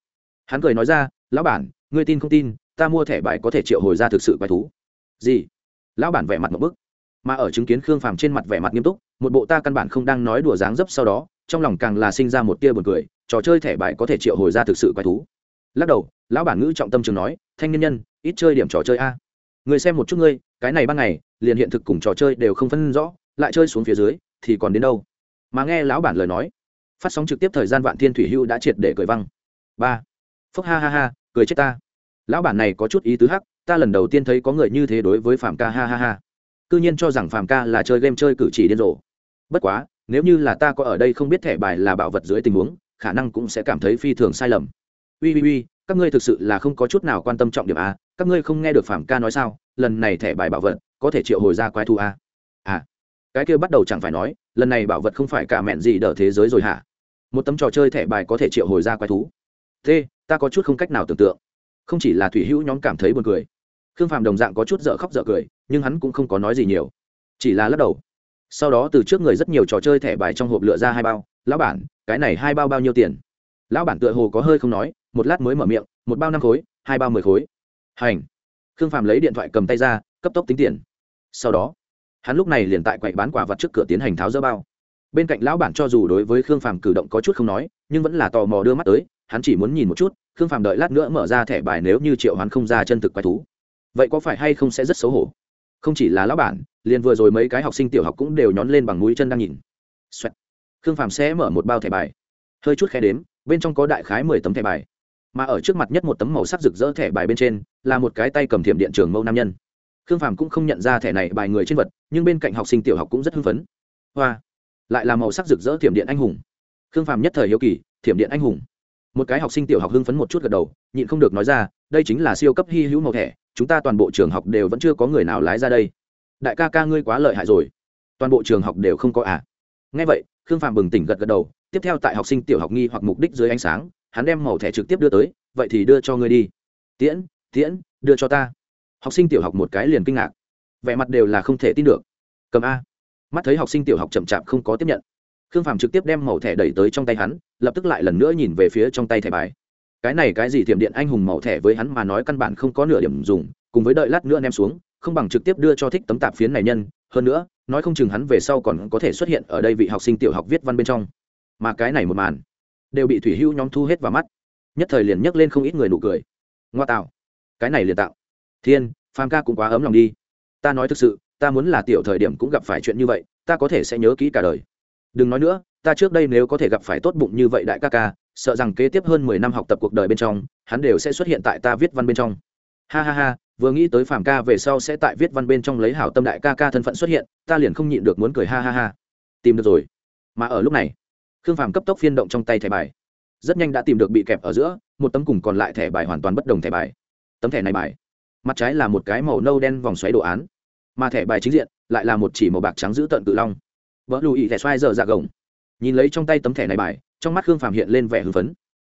Hắn cười nói ra, lão bản, ngươi tin không tin, ta mua thẻ bài có thể triệu hồi ra thực sự bài thú. Gì? Lão bản vẻ mặt một bức. Mà ở chứng kiến khương phàm trên mặt vẻ mặt nghiêm túc, một bộ ta căn bản không đang nói đùa dáng dấp sau đó, trong lòng càng là sinh ra một tia buồn cười, trò chơi thẻ bài có thể triệu hồi ra thực sự quái thú. Lắc đầu, lão bản ngữ trọng tâm trường nói, thanh niên nhân, ít chơi điểm trò chơi a. Người xem một chút ngươi, cái này ban ngày, liền hiện thực cùng trò chơi đều không phân rõ, lại chơi xuống phía dưới, thì còn đến đâu? Mà nghe lão bản lời nói, phát sóng trực tiếp thời gian vạn thiên thủy hưu đã triệt để cười văng. Ba. Phúc ha ha ha, cười chết ta. Lão bản này có chút ý tứ hắc ta lần đầu tiên thấy có người như thế đối với phạm ca, ha ha ha. Cư nhiên cho rằng phạm ca là chơi game chơi cử chỉ điên rồ. Bất quá, nếu như là ta có ở đây không biết thẻ bài là bảo vật dưới tình huống, khả năng cũng sẽ cảm thấy phi thường sai lầm. Ui ui ui, các ngươi thực sự là không có chút nào quan tâm trọng điểm a các ngươi không nghe được phạm ca nói sao? Lần này thẻ bài bảo vật có thể triệu hồi ra quái thú a à cái kia bắt đầu chẳng phải nói, lần này bảo vật không phải cả mẹn gì đỡ thế giới rồi hả? Một tấm trò chơi thẻ bài có thể triệu hồi ra quái thú. Thế, ta có chút không cách nào tưởng tượng. Không chỉ là thủy hữu nhóm cảm thấy buồn cười khương phàm đồng dạng có chút dở khóc dở cười, nhưng hắn cũng không có nói gì nhiều. Chỉ là lắc đầu. Sau đó từ trước người rất nhiều trò chơi thẻ bài trong hộp lựa ra hai bao. Lão bản, cái này hai bao bao nhiêu tiền? Lão bản tựa hồ có hơi không nói, một lát mới mở miệng, một bao năm khối, hai bao mười khối. Hành. Khương phàm lấy điện thoại cầm tay ra, cấp tốc tính tiền. Sau đó, hắn lúc này liền tại quậy bán quả vật trước cửa tiến hành tháo dỡ bao. Bên cạnh lão bản cho dù đối với khương phàm cử động có chút không nói, nhưng vẫn là tò mò đưa mắt tới, hắn chỉ muốn nhìn một chút, khương phàm đợi lát nữa mở ra thẻ bài nếu như triệu hắn không ra chân thực quái thú vậy có phải hay không sẽ rất xấu hổ? Không chỉ là lão bản, liền vừa rồi mấy cái học sinh tiểu học cũng đều nhón lên bằng mũi chân đang nhìn. Xoẹt. khương phàm sẽ mở một bao thẻ bài. Hơi chút khe đếm, bên trong có đại khái mười tấm thẻ bài. Mà ở trước mặt nhất một tấm màu sắc rực rỡ thẻ bài bên trên, là một cái tay cầm thiểm điện trường mâu nam nhân. Khương phàm cũng không nhận ra thẻ này bài người trên vật, nhưng bên cạnh học sinh tiểu học cũng rất hưng phấn. Hoa. Lại là màu sắc rực rỡ thiểm điện anh hùng. Khương phàm nhất thời hiếu kỳ, thiểm điện anh hùng. Một cái học sinh tiểu học hưng phấn một chút gật đầu, nhịn không được nói ra, đây chính là siêu cấp hy hữu màu thẻ chúng ta toàn bộ trường học đều vẫn chưa có người nào lái ra đây. Đại ca ca ngươi quá lợi hại rồi. Toàn bộ trường học đều không có à? Ngay vậy, khương phạm bừng tỉnh gật gật đầu, tiếp theo tại học sinh tiểu học nghi hoặc mục đích dưới ánh sáng, hắn đem màu thẻ trực tiếp đưa tới, vậy thì đưa cho ngươi đi. Tiễn tiễn, đưa cho ta. Học sinh tiểu học một cái liền kinh ngạc. Vẻ mặt đều là không thể tin được. Cầm a. Mắt thấy học sinh tiểu học chậm chạp không có tiếp nhận, khương phạm trực tiếp đem màu thẻ đẩy tới trong tay hắn, lập tức lại lần nữa nhìn về phía trong tay thẻ bài cái này cái gì thiểm điện anh hùng màu thẻ với hắn mà nói căn bản không có nửa điểm dùng, cùng với đợi lát nữa ném xuống, không bằng trực tiếp đưa cho thích tấm tạp phiến này nhân. Hơn nữa, nói không chừng hắn về sau còn có thể xuất hiện ở đây vị học sinh tiểu học viết văn bên trong. Mà cái này một màn, đều bị thủy hưu nhóm thu hết vào mắt. Nhất thời liền nhấc lên không ít người nụ cười. Ngoa tạo. Cái này liền tạo. Thiên, phàm ca cũng quá ấm lòng đi. Ta nói thực sự, ta muốn là tiểu thời điểm cũng gặp phải chuyện như vậy, ta có thể sẽ nhớ kỹ cả đời đừng nói nữa, ta trước đây nếu có thể gặp phải tốt bụng như vậy đại ca ca, sợ rằng kế tiếp hơn mười năm học tập cuộc đời bên trong, hắn đều sẽ xuất hiện tại ta viết văn bên trong. Ha ha ha, vừa nghĩ tới phàm ca về sau sẽ tại viết văn bên trong lấy hảo tâm đại ca ca thân phận xuất hiện, ta liền không nhịn được muốn cười ha ha ha. Tìm được rồi. Mà ở lúc này, khương phàm cấp tốc phiên động trong tay thẻ bài. Rất nhanh đã tìm được bị kẹp ở giữa, một tấm cùng còn lại thẻ bài hoàn toàn bất đồng thẻ bài. Tấm thẻ này bài, mặt trái là một cái màu nâu đen vòng xoáy đồ án, mà thẻ bài chính diện lại là một chỉ màu bạc trắng giữ tận cự long vỡ lùi thẻ xoay giờ dạ gồng. Nhìn lấy trong tay tấm thẻ này bài, trong mắt khương phàm hiện lên vẻ hưng phấn.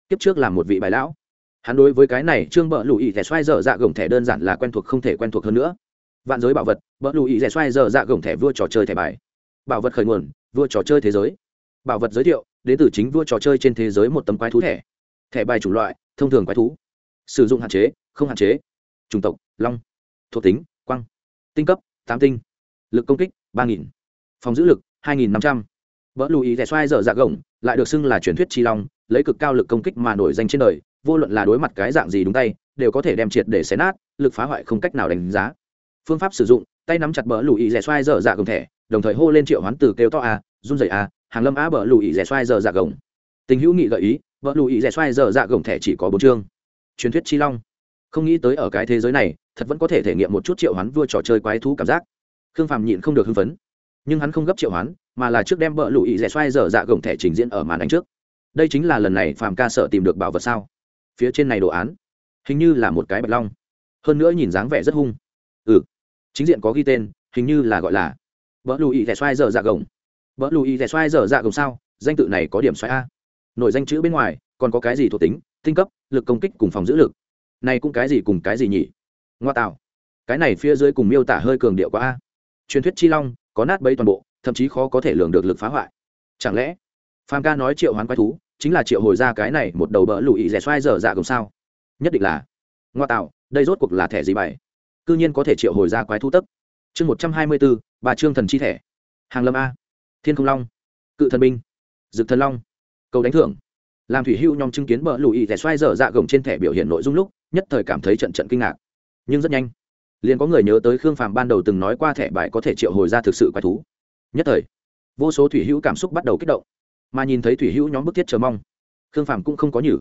Kiếp trước là một vị bài lão. Hắn đối với cái này trương bợ lùi thẻ xoay dở dạ gồng thẻ đơn giản là quen thuộc không thể quen thuộc hơn nữa. Vạn giới bảo vật bợ lùi thẻ xoay dở dạ gồng thẻ vua trò chơi thẻ bài. Bảo vật khởi nguồn, vua trò chơi thế giới. Bảo vật giới thiệu, đến từ chính vua trò chơi trên thế giới một tấm quái thú thẻ. Thẻ bài chủng loại, thông thường quái thú. Sử dụng hạn chế, không hạn chế. Chủng tộc, long. Thuộc tính quăng tinh cấp, tám tinh. Lực công kích, ba nghìn. Phòng giữ lực hai nghìn năm trăm. Vỡ lùi rẻ xoay dở dạ gồng, lại được xưng là truyền thuyết chi long, lấy cực cao lực công kích mà nổi danh trên đời, vô luận là đối mặt cái dạng gì đúng tay, đều có thể đem triệt để xé nát, lực phá hoại không cách nào đánh giá. Phương pháp sử dụng, tay nắm chặt bờ lùi rẻ xoay dở dạ gồng thẻ, đồng thời hô lên triệu hoán từ kêu to a, run rẩy a, hàng lâm a bờ lùi rẻ xoay dở dạ gồng. Tình hữu nghị gợi ý bờ lùi rẻ xoay dở dạ gồng thẻ chỉ có bốn chương. Truyền thuyết chi long. Không nghĩ tới ở cái thế giới này, thật vẫn có thể thể nghiệm một chút triệu hoán vua trò chơi quái thú cảm giác. Khương phàm nhịn không được hưng phấn nhưng hắn không gấp triệu hoán, mà là trước đem bờ lùi rẻ xoay dở dạ gồng thẻ trình diễn ở màn ảnh trước. Đây chính là lần này Phạm ca sợ tìm được bảo vật sao? Phía trên này đồ án, hình như là một cái bạch long. Hơn nữa nhìn dáng vẻ rất hung. Ừ chính diện có ghi tên, hình như là gọi là vợ lùi thẻ xoay dở dạ gồng. Vợ lùi thẻ xoay dở dạ gồng sao? Danh tự này có điểm xoay a. Nội danh chữ bên ngoài, còn có cái gì thuộc tính, tinh cấp, lực công kích cùng phòng giữ lực. Này cũng cái gì cùng cái gì nhỉ? Ngoa tạo. Cái này phía dưới cùng miêu tả hơi cường điệu quá a. Truyền thuyết chi long có nát bấy toàn bộ thậm chí khó có thể lường được lực phá hoại. Chẳng lẽ phàm ca nói triệu hoán quái thú chính là triệu hồi ra cái này một đầu bỡ lùi rẻ xoay dở dạ gồng sao? Nhất định là. Ngoa tạo đây rốt cuộc là thẻ gì bày c ư nhiên có thể triệu hồi ra quái thú tấp, chương một trăm hai mươi bốn bà trương thần chi thẻ. Hàng lâm a. Thiên không long. Cự thần binh. Dực thần long. Cầu đánh thưởng. Làm thủy hưu nhóm chứng kiến bờ lùi thẻ xoay dở dạ gồng trên thẻ biểu hiện nội dung lúc nhất thời cảm thấy trận trận kinh ngạc. Nhưng rất nhanh liền có người nhớ tới khương phàm ban đầu từng nói qua thẻ bài có thể triệu hồi ra thực sự quái thú. Nhất thời, vô số thủy hữu cảm xúc bắt đầu kích động, mà nhìn thấy thủy hữu nhóm bức thiết chờ mong, khương phàm cũng không có nhử.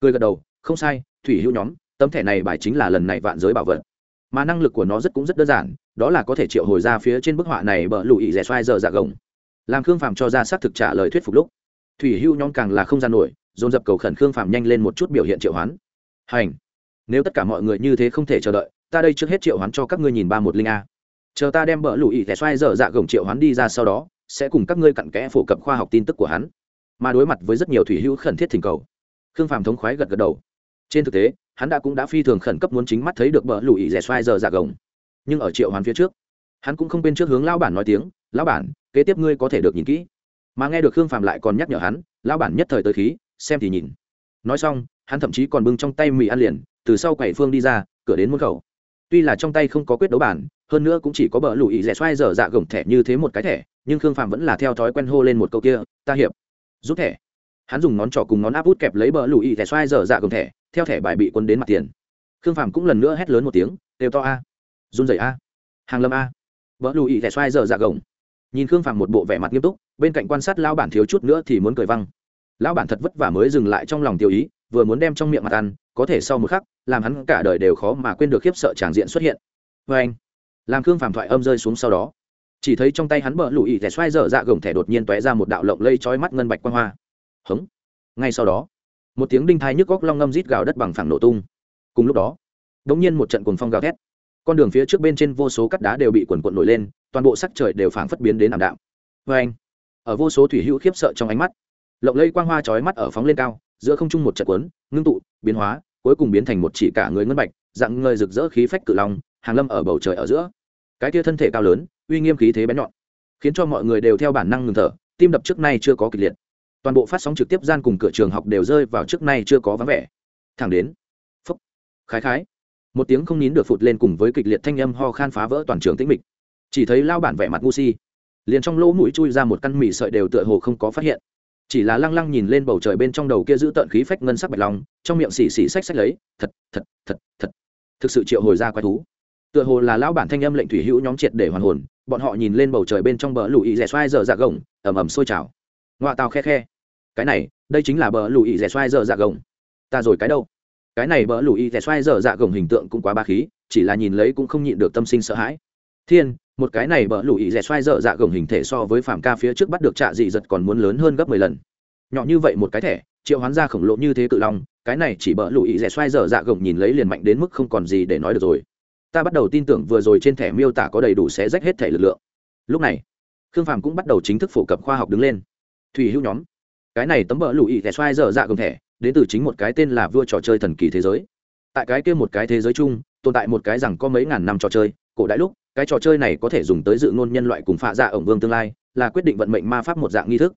Cười gật đầu, không sai, thủy hữu nhóm, tấm thẻ này bài chính là lần này vạn giới bảo vật. Mà năng lực của nó rất cũng rất đơn giản, đó là có thể triệu hồi ra phía trên bức họa này bờ lụy rẻ xoai giờ dạ gồng. Làm khương phàm cho ra xác thực trả lời thuyết phục lúc, thủy hưu nhóm càng là không gian nổi, dồn dập cầu khẩn khương phàm nhanh lên một chút biểu hiện triệu hoán. Hành! Nếu tất cả mọi người như thế không thể chờ đợi ta đây trước hết triệu hoán cho các ngươi nhìn ba một linh a. Chờ ta đem bờ lụy thẻ xoay dở dạ gồng triệu hoán đi ra sau đó, sẽ cùng các ngươi cặn kẽ phổ cập khoa học tin tức của hắn. Mà đối mặt với rất nhiều thủy hữu khẩn thiết thỉnh cầu, khương phàm thống khoái gật gật đầu. Trên thực tế, hắn đã cũng đã phi thường khẩn cấp muốn chính mắt thấy được bờ lụy thẻ xoay dở dạ gồng. Nhưng ở triệu hoán phía trước, hắn cũng không bên trước hướng lão bản nói tiếng, lão bản, kế tiếp ngươi có thể được nhìn kỹ. Mà nghe được khương phàm lại còn nhắc nhở hắn, lão bản nhất thời tới khí, xem thì nhìn. Nói xong, hắn thậm chí còn bưng trong tay mì ăn liền, từ sau quầy phương đi ra, cửa đến môn khẩu tuy là trong tay không có quyết đấu bản, hơn nữa cũng chỉ có bờ lụy rẻ xoay dở dạ gồng thẻ như thế một cái thẻ, nhưng khương phàm vẫn là theo thói quen hô lên một câu kia, ta hiệp rút thẻ. Hắn dùng ngón trỏ cùng ngón áp út kẹp lấy bờ lụy rẻ xoay dở dạ gồng thẻ, theo thẻ bài bị quân đến mặt tiền. Khương phàm cũng lần nữa hét lớn một tiếng đều to a, run rẩy a, hàng lâm a. Vỡ lùi rẻ xoay dở dạ gồng. Nhìn khương phàm một bộ vẻ mặt nghiêm túc, bên cạnh quan sát lão bản thiếu chút nữa thì muốn cười văng. Lão bản thật vất vả mới dừng lại trong lòng tiêu ý, vừa muốn đem trong miệng mặt ăn có thể sau một khắc, làm hắn cả đời đều khó mà quên được khiếp sợ tràng diện xuất hiện. Vê anh, làm khương phàm thoại âm rơi xuống sau đó, chỉ thấy trong tay hắn bờ lụy thẻ xoay dở dạ gồng thẻ đột nhiên tóe ra một đạo lộng lây trói mắt ngân bạch quang hoa. Hống. Ngay sau đó, một tiếng đinh thai nhức góc long ngâm rít gào đất bằng phẳng nổ tung. Cùng lúc đó đ ỗ n g nhiên một trận cuồng phong gào thét. Con đường phía trước bên trên vô số cắt đá đều bị quần quận nổi lên, toàn bộ sắc trời đều phảng phất biến đến ảm đạm. Vê anh, ở vô số thủy hữu khiếp sợ trong ánh mắt, lộng lây quang hoa trói mắt ở phóng lên cao giữa không trung một trận quấn ngưng tụ, biến hóa, cuối cùng biến thành một chỉ cả người ngân bạch, dạng người rực rỡ khí phách cự long, hàng lâm ở bầu trời ở giữa. Cái tia thân thể cao lớn, uy nghiêm khí thế bén nhọn, khiến cho mọi người đều theo bản năng ngừng thở, tim đập trước nay chưa có kịch liệt. Toàn bộ phát sóng trực tiếp gian cùng cửa trường học đều rơi vào trước nay chưa có vắng vẻ. Thẳng đến, phúc, khái khái, một tiếng không nín được phụt lên cùng với kịch liệt thanh âm ho khan phá vỡ toàn trường tĩnh mịch. Chỉ thấy lao bản vẻ mặt ngu si, liền trong lỗ mũi chui ra một căn mì sợi đều tựa hồ không có phát hiện chỉ là lăng lăng nhìn lên bầu trời bên trong đầu kia giữ tợn khí phách ngân sắc bạch long, trong miệng xì xì xách xách lấy, thật thật thật thật. Thực sự triệu hồi ra quái thú. Tựa hồ là lão bản thanh âm lệnh thủy hữu nhóm triệt để hoàn hồn, bọn họ nhìn lên bầu trời bên trong bờ lùi rẻ xoai giờ dạ gồng ẩm ẩm sôi trào. Ngoạ tàu khe khe. Cái này, đây chính là bờ lùi rẻ xoai giờ dạ gồng. Ta rồi cái đâu? Cái này bờ lùi rẻ xoai giờ dạ gồng hình tượng cũng quá ba khí, chỉ là nhìn lấy cũng không nhịn được tâm sinh sợ hãi. Thiên một cái này bỡ lũ ý rẻ xoay dở dạ gồng hình thể so với phạm ca phía trước bắt được trạ dị giật còn muốn lớn hơn gấp mười lần. Nhỏ như vậy một cái thẻ, triệu hoán ra khổng lồ như thế cự long, cái này chỉ bỡ lũ ý rẻ xoay dở dạ gồng nhìn lấy liền mạnh đến mức không còn gì để nói được rồi. Ta bắt đầu tin tưởng vừa rồi trên thẻ miêu tả có đầy đủ sẽ rách hết thẻ lực lượng. Lúc này, khương phàm cũng bắt đầu chính thức phổ cập khoa học đứng lên. Thủy hữu nhóm, cái này tấm bỡ lũ ý rẻ xoay dở dạ gồng thẻ, đến từ chính một cái tên là vua trò chơi thần kỳ thế giới. Tại cái kia một cái thế giới chung, tồn tại một cái rằng có mấy ngàn năm trò chơi, cổ đại lúc cái trò chơi này có thể dùng tới dự ngôn nhân loại cùng phạ dạ ổng vương tương lai, là quyết định vận mệnh ma pháp một dạng nghi thức.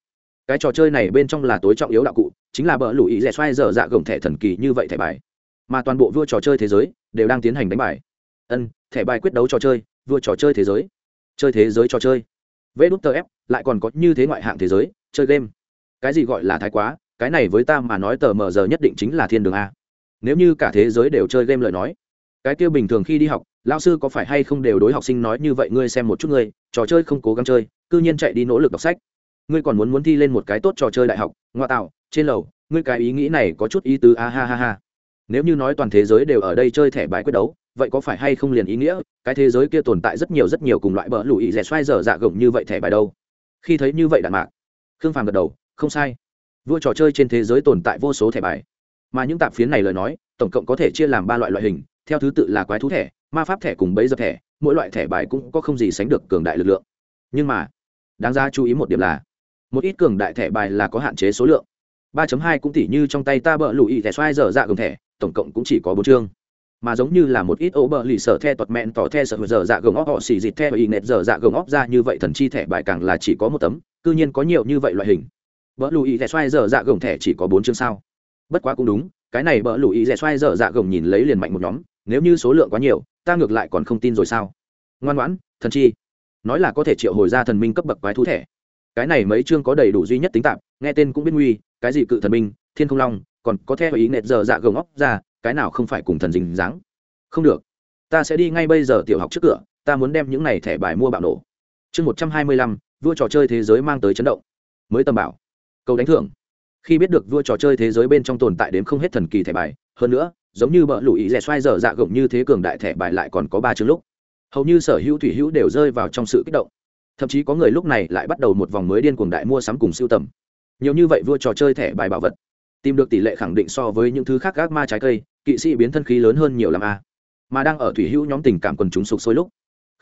Cái trò chơi này bên trong là tối trọng yếu đạo cụ, chính là bờ lũ ý rẻ xoay dở dạ gồng thẻ thần kỳ như vậy thẻ bài. Mà toàn bộ vua trò chơi thế giới đều đang tiến hành đánh bài. Ân, thẻ bài quyết đấu trò chơi, vua trò chơi thế giới. Chơi thế giới trò chơi. Vê đút tờ ép, lại còn có như thế ngoại hạng thế giới, chơi game. Cái gì gọi là thái quá, cái này với ta mà nói tờ mờ giờ nhất định chính là thiên đường a. Nếu như cả thế giới đều chơi game lời nói cái kia bình thường khi đi học lao sư có phải hay không đều đối học sinh nói như vậy, ngươi xem một chút ngươi, trò chơi không cố gắng chơi, cư nhiên chạy đi nỗ lực đọc sách. Ngươi còn muốn muốn thi lên một cái tốt trò chơi đại học, ngoại tạo, trên lầu, ngươi cái ý nghĩ này có chút ý tứ, a ha ha ha. Nếu như nói toàn thế giới đều ở đây chơi thẻ bài quyết đấu, vậy có phải hay không liền ý nghĩa, cái thế giới kia tồn tại rất nhiều rất nhiều cùng loại bỡ lụy rẻ xoay dở dạ gồng như vậy thẻ bài đâu? Khi thấy như vậy đạn mạc, khương phàm gật đầu, không sai. Vua trò chơi trên thế giới tồn tại vô số thẻ bài. Mà những tạp phiến này lời nói, tổng cộng có thể chia làm ba loại loại hình theo thứ tự là quái thú thẻ, ma pháp thẻ cùng bấy dập thẻ, mỗi loại thẻ bài cũng có không gì sánh được cường đại lực lượng. Nhưng mà, đáng ra chú ý một điểm là, một ít cường đại thẻ bài là có hạn chế số lượng. 3.2 cũng tỉ như trong tay ta bợ lụy thẻ xoay dở dạ gồng thẻ, tổng cộng cũng chỉ có bốn chương. Mà giống như là một ít ố bờ lì sở the tuật mẹn tỏ the sợ dở dạ gồng óc, họ xì dịt the y nẹt dở dạ gồng óc ra như vậy thần chi thẻ bài càng là chỉ có một tấm, cư nhiên có nhiều như vậy loại hình. Bỡ lụy thẻ xoay dở dạ gồng thẻ chỉ có bốn chương sao? Bất quá cũng đúng, cái này bỡ lụy thẻ xoay dở dạ gồng nhìn lấy liền mạnh một nhóm nếu như số lượng quá nhiều, ta ngược lại còn không tin rồi sao? Ngoan ngoãn, thần chi. Nói là có thể triệu hồi ra thần minh cấp bậc quái thú thẻ cái này mấy chương có đầy đủ duy nhất tính tạp nghe tên cũng biết nguy, cái gì cự thần minh, thiên không long, còn có theo ý nệt giờ dạ gồng óc ra, cái nào không phải cùng thần dình dáng? Không được. Ta sẽ đi ngay bây giờ tiểu học trước cửa, ta muốn đem những này thẻ bài mua bạo nổ. Chương một trăm hai mươi lăm, vua trò chơi thế giới mang tới chấn động. Mới tầm bảo. Câu đánh thưởng. Khi biết được vua trò chơi thế giới bên trong tồn tại đến không hết thần kỳ thẻ bài, hơn nữa giống như bờ lụy rẻ xoay giờ dạ gồng như thế cường đại thẻ bài lại còn có ba chương lúc. Hầu như sở hữu thủy hữu đều rơi vào trong sự kích động. Thậm chí có người lúc này lại bắt đầu một vòng mới điên cuồng đại mua sắm cùng siêu tầm. Nhiều như vậy vua trò chơi thẻ bài bảo vật. Tìm được tỷ lệ khẳng định so với những thứ khác gác ma trái cây, kỵ sĩ biến thân khí lớn hơn nhiều l a. Mà đang ở thủy hữu nhóm tình cảm quần chúng sục sôi lúc,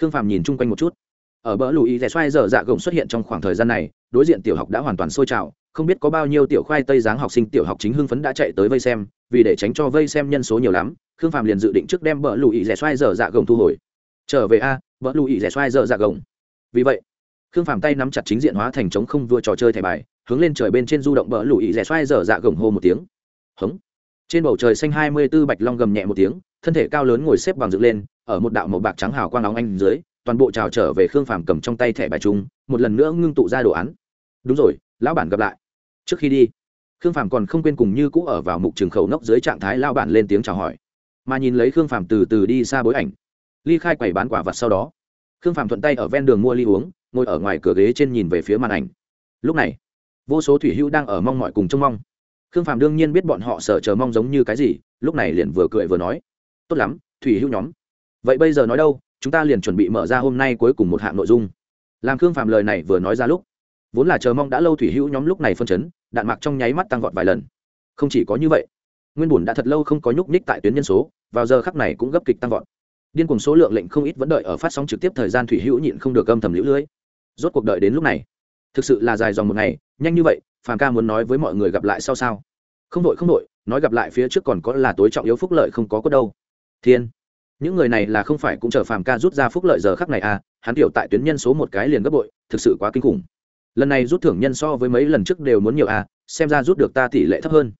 khương phàm nhìn chung quanh một chút. Ở bờ lùi rẻ xoay giờ dạ gồng xuất hiện trong khoảng thời gian này, đối diện tiểu học đã hoàn toàn sôi trào, không biết có bao nhiêu tiểu khoai tây dáng học sinh tiểu học chính hưng phấn đã chạy tới vây xem vì để tránh cho vây xem nhân số nhiều lắm, khương phàm liền dự định trước đem bờ lùi rẻ xoay dở dạ gồng thu hồi. Trở về a, bờ lùi rẻ xoay dở dạ gồng. Vì vậy, khương phàm tay nắm chặt chính diện hóa thành trống không vua trò chơi thẻ bài, hướng lên trời bên trên du động bờ lùi rẻ xoay dở dạ gồng hô một tiếng. Hống. Trên bầu trời xanh hai mươi b ố bạch long gầm nhẹ một tiếng, thân thể cao lớn ngồi xếp bằng dựng lên, ở một đạo màu bạc trắng hào quang óng anh dưới, toàn bộ trào trở về khương phàm cầm trong tay thẻ bài chung, một lần nữa ngưng tụ ra đồ án. Đúng rồi, lão bản gặp lại. Trước khi đi khương phàm còn không quên cùng như cũ ở vào mục trường khẩu nốc dưới trạng thái lao bản lên tiếng chào hỏi. Mà nhìn lấy khương phàm từ từ đi xa bối ảnh, ly khai quầy bán quả vật sau đó, khương phàm thuận tay ở ven đường mua ly uống, ngồi ở ngoài cửa ghế trên nhìn về phía màn ảnh. Lúc này, vô số thủy hữu đang ở mong mọi cùng trông mong. Khương phàm đương nhiên biết bọn họ sợ chờ mong giống như cái gì, lúc này liền vừa cười vừa nói, tốt lắm, thủy hữu nhóm. Vậy bây giờ nói đâu, chúng ta liền chuẩn bị mở ra hôm nay cuối cùng một hạng nội dung. Làm khương phàm lời này vừa nói ra lúc, vốn là chờ mong đã lâu thủy hữu nhóm lúc này phân chấn đạn mạc trong nháy mắt tăng vọt vài lần. Không chỉ có như vậy, nguyên bùn đã thật lâu không có nhúc nhích tại tuyến nhân số, vào giờ khắc này cũng gấp kịch tăng vọt. Điên cùng số lượng lệnh không ít vẫn đợi ở phát sóng trực tiếp thời gian thủy hữu nhịn không được âm thầm lũ lưới. Rốt cuộc đợi đến lúc này. Thực sự là dài dòng một ngày, nhanh như vậy, phàm ca muốn nói với mọi người gặp lại sau sao? Không đội không đội, nói gặp lại phía trước còn có là tối trọng yếu phúc lợi không có có đâu. Thiên, những người này là không phải cũng chờ phàm ca rút ra phúc lợi giờ khắc này à hắn tiểu tại tuyến nhân số một cái liền gấp bội, thực sự quá kinh khủng lần này rút thưởng nhân so với mấy lần trước đều muốn nhiều à xem ra rút được ta tỷ lệ thấp hơn.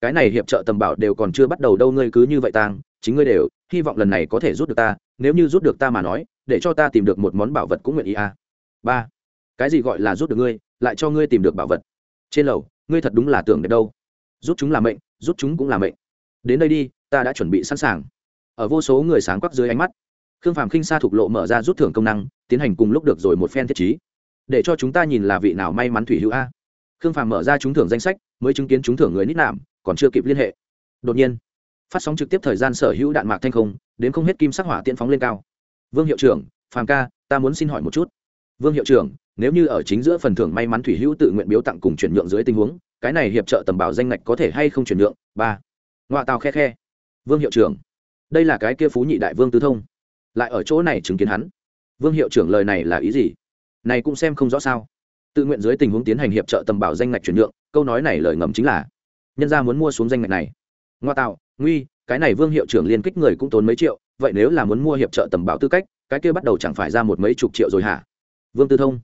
Cái này hiệp trợ tầm bảo đều còn chưa bắt đầu đâu, ngươi cứ như vậy tang, chính ngươi đều, hy vọng lần này có thể rút được ta, nếu như rút được ta mà nói, để cho ta tìm được một món bảo vật cũng nguyện ý à. Ba, cái gì gọi là rút được ngươi, lại cho ngươi tìm được bảo vật? Trên lầu, ngươi thật đúng là tưởng đẹp đâu. Rút chúng là mệnh, rút chúng cũng là mệnh. Đến đây đi, ta đã chuẩn bị sẵn sàng. Ở vô số người sáng quắc dưới ánh mắt, khương phàm khinh sa thục lộ mở ra rút thưởng công năng, tiến hành cùng lúc được rồi một phen thiết trí để cho chúng ta nhìn là vị nào may mắn thủy hữu a. Khương phàm mở ra trúng thưởng danh sách, mới chứng kiến trúng thưởng người nít nạm, còn chưa kịp liên hệ. Đột nhiên, phát sóng trực tiếp thời gian sở hữu đạn mạc thanh không, đến không hết kim sắc hỏa tiễn phóng lên cao. Vương hiệu trưởng, phàm ca, ta muốn xin hỏi một chút. Vương hiệu trưởng, nếu như ở chính giữa phần thưởng may mắn thủy hữu tự nguyện biếu tặng cùng chuyển nhượng dưới tình huống, cái này hiệp trợ tầm bảo danh ngạch có thể hay không chuyển nhượng? Ba. Ngoại tàu khe khe. Vương hiệu trưởng, đây là cái kia phú nhị đại vương tứ thông. Lại ở chỗ này chứng kiến hắn. Vương hiệu trưởng lời này là ý gì? Này cũng xem không rõ sao. Tự nguyện dưới tình huống tiến hành hiệp trợ tầm bảo danh ngạch chuyển nhượng, câu nói này lời ngầm chính là, nhân gia muốn mua xuống danh ngạch này. Ngoa tạo, nguy, cái này vương hiệu trưởng liên kích người cũng tốn mấy triệu, vậy nếu là muốn mua hiệp trợ tầm bảo tư cách, cái kia bắt đầu chẳng phải ra một mấy chục triệu rồi hả? Vương tư thông,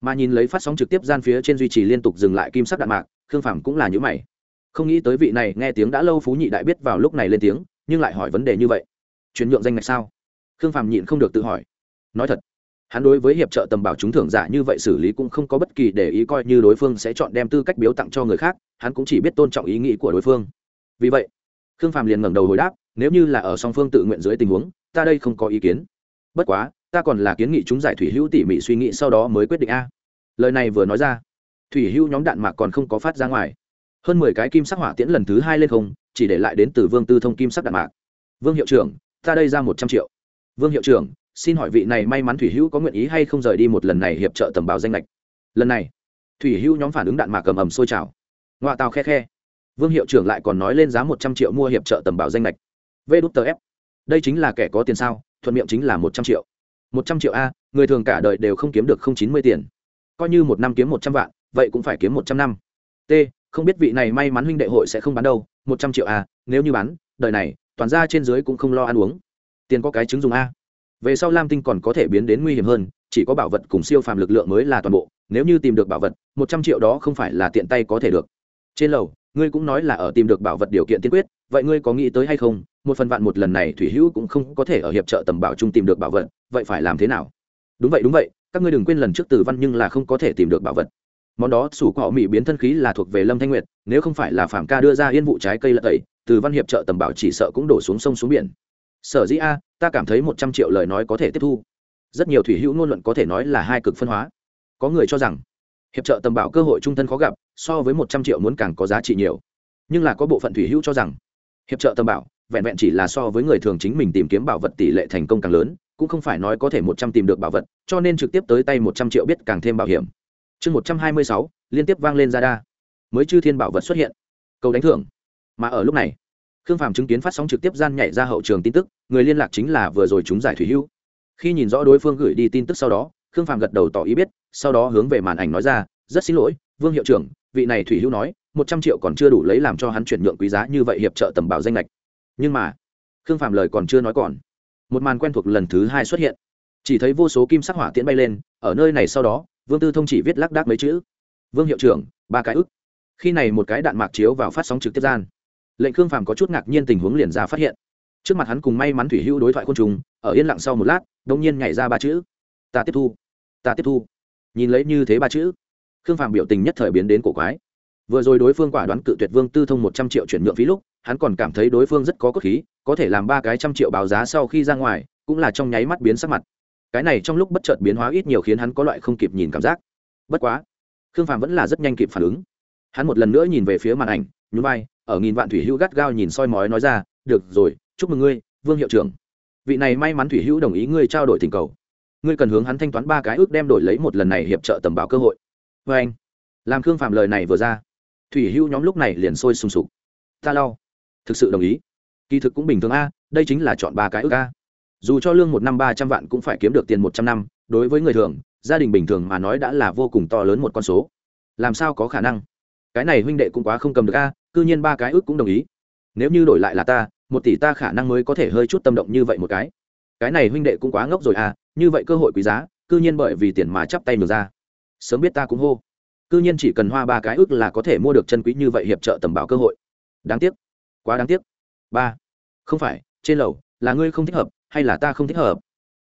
mà nhìn lấy phát sóng trực tiếp gian phía trên duy trì liên tục dừng lại kim sắc đạn mạc, khương phàm cũng là những mày. Không nghĩ tới vị này nghe tiếng đã lâu phú nhị đại biết vào lúc này lên tiếng, nhưng lại hỏi vấn đề như vậy. Chuyển nhượng danh ngạch sao? Khương phàm nhịn không được tự hỏi. Nói thật hắn đối với hiệp trợ tầm bảo chúng thưởng giả như vậy xử lý cũng không có bất kỳ để ý coi như đối phương sẽ chọn đem tư cách biếu tặng cho người khác, hắn cũng chỉ biết tôn trọng ý nghĩ của đối phương. Vì vậy, khương phàm liền ngẩng đầu hồi đáp, nếu như là ở song phương tự nguyện dưới tình huống, ta đây không có ý kiến. Bất quá, ta còn là kiến nghị chúng giải thủy hữu tỉ mỉ suy nghĩ sau đó mới quyết định a. Lời này vừa nói ra, thủy hữu nhóm đạn mạc còn không có phát ra ngoài. Hơn mười cái kim sắc hỏa tiễn lần thứ hai lên không, chỉ để lại đến từ vương tư thông kim sắc đạn mạc. Vương hiệu trưởng, ta đây ra một trăm triệu. Vương hiệu trưởng xin hỏi vị này may mắn thủy hữu có nguyện ý hay không rời đi một lần này hiệp trợ tầm báo danh lệch? Lần này, thủy hữu nhóm phản ứng đạn mạc cầm ầm sôi trào. Ngoại tàu khe khe. Vương hiệu trưởng lại còn nói lên giá một trăm triệu mua hiệp trợ tầm bảo danh lệch. Vê đút tờ ép. Đây chính là kẻ có tiền sao, thuận miệng chính là một trăm triệu. Một trăm triệu a, người thường cả đời đều không kiếm được không chín mươi tiền. Coi như một năm kiếm một trăm vạn, vậy cũng phải kiếm một trăm năm. T, không biết vị này may mắn huynh đệ hội sẽ không bán đâu, một trăm triệu a, nếu như bán, đời này, toàn ra trên dưới cũng không lo ăn uống. Tiền có cái chứng dùng a về sau lam tinh còn có thể biến đến nguy hiểm hơn, chỉ có bảo vật cùng siêu phàm lực lượng mới là toàn bộ, nếu như tìm được bảo vật, một trăm triệu đó không phải là tiện tay có thể được. Trên lầu, ngươi cũng nói là ở tìm được bảo vật điều kiện tiên quyết, vậy ngươi có nghĩ tới hay không, một phần vạn một lần này thủy hữu cũng không có thể ở hiệp trợ tầm bảo chung tìm được bảo vật, vậy phải làm thế nào? Đúng vậy đúng vậy, các ngươi đừng quên lần trước từ văn nhưng là không có thể tìm được bảo vật. Món đó, sủ cọ mỹ biến thân khí là thuộc về lâm thanh nguyệt, nếu không phải là phạm ca đưa ra yên vụ trái cây lật tẩy, từ văn hiệp trợ tầm bảo chỉ sợ cũng đổ xuống sông xuống biển. Sở dĩ a ta cảm thấy một trăm triệu lời nói có thể tiếp thu. Rất nhiều thủy hữu ngôn luận có thể nói là hai cực phân hóa. Có người cho rằng, hiệp trợ tầm bảo cơ hội trung thân khó gặp, so với một trăm triệu muốn càng có giá trị nhiều. Nhưng là có bộ phận thủy hữu cho rằng, hiệp trợ tầm bảo vẹn vẹn chỉ là so với người thường chính mình tìm kiếm bảo vật tỷ lệ thành công càng lớn, cũng không phải nói có thể một trăm tìm được bảo vật, cho nên trực tiếp tới tay một trăm triệu biết càng thêm bảo hiểm. Chương một trăm hai mươi sáu, liên tiếp vang lên ra đa. Mới chư thiên bảo vật xuất hiện. Cầu đánh thưởng. Mà ở lúc này khương phàm chứng kiến phát sóng trực tiếp gian nhảy ra hậu trường tin tức, người liên lạc chính là vừa rồi chúng giải thủy hưu khi nhìn rõ đối phương gửi đi tin tức sau đó, khương phàm gật đầu tỏ ý biết, sau đó hướng về màn ảnh nói ra, rất xin lỗi, vương hiệu trưởng, vị này thủy hưu nói, một trăm triệu còn chưa đủ lấy làm cho hắn chuyển nhượng quý giá như vậy hiệp trợ tầm bảo danh lệch nhưng mà, khương phàm lời còn chưa nói còn, một màn quen thuộc lần thứ hai xuất hiện. Chỉ thấy vô số kim sắc hỏa tiễn bay lên, ở nơi này sau đó, vương tư thông chỉ viết lác đác mấy chữ. Vương hiệu trưởng, ba cái ức. Khi này một cái đạn mạc chiếu vào phát sóng trực tiếp gian lệnh khương phàm có chút ngạc nhiên tình huống liền ra phát hiện trước mặt hắn cùng may mắn thủy hữu đối thoại côn trùng ở yên lặng sau một lát đông nhiên nhảy ra ba chữ ta tiếp thu ta tiếp thu nhìn lấy như thế ba chữ khương phàm biểu tình nhất thời biến đến cổ quái vừa rồi đối phương quả đoán cự tuyệt vương tư thông một trăm triệu chuyển nhượng phí lúc hắn còn cảm thấy đối phương rất có cốt khí có thể làm ba cái trăm triệu báo giá sau khi ra ngoài cũng là trong nháy mắt biến sắc mặt cái này trong lúc bất chợt biến hóa ít nhiều khiến hắn có loại không kịp nhìn cảm giác bất quá khương phàm vẫn là rất nhanh kịp phản ứng hắn một lần nữa nhìn về phía màn ảnh nhún vai, ở nghìn vạn thủy hữu gắt gao nhìn soi mói nói ra, được rồi, chúc mừng ngươi, vương hiệu trưởng. Vị này may mắn thủy hữu đồng ý ngươi trao đổi tình cầu. Ngươi cần hướng hắn thanh toán ba cái ước đem đổi lấy một lần này hiệp trợ tầm bảo cơ hội. Vê anh, làm khương phạm lời này vừa ra, thủy hữu nhóm lúc này liền sôi sùng sục. Ta lau thực sự đồng ý. Kỳ thực cũng bình thường a, đây chính là chọn ba cái ước a. Dù cho lương một năm ba trăm vạn cũng phải kiếm được tiền một trăm năm, đối với người thường, gia đình bình thường mà nói đã là vô cùng to lớn một con số. Làm sao có khả năng? Cái này huynh đệ cũng quá không cầm được a, cư nhiên ba cái ước cũng đồng ý. Nếu như đổi lại là ta, một tỷ ta khả năng mới có thể hơi chút tâm động như vậy một cái. Cái này huynh đệ cũng quá ngốc rồi à như vậy cơ hội quý giá, cư nhiên bởi vì tiền mà chắp tay ngược ra. Sớm biết ta cũng hô. Cư nhiên chỉ cần hoa ba cái ước là có thể mua được chân quý như vậy hiệp trợ tầm bảo cơ hội. Đáng tiếc. Quá đáng tiếc. Ba. Không phải, trên lầu, là ngươi không thích hợp, hay là ta không thích hợp?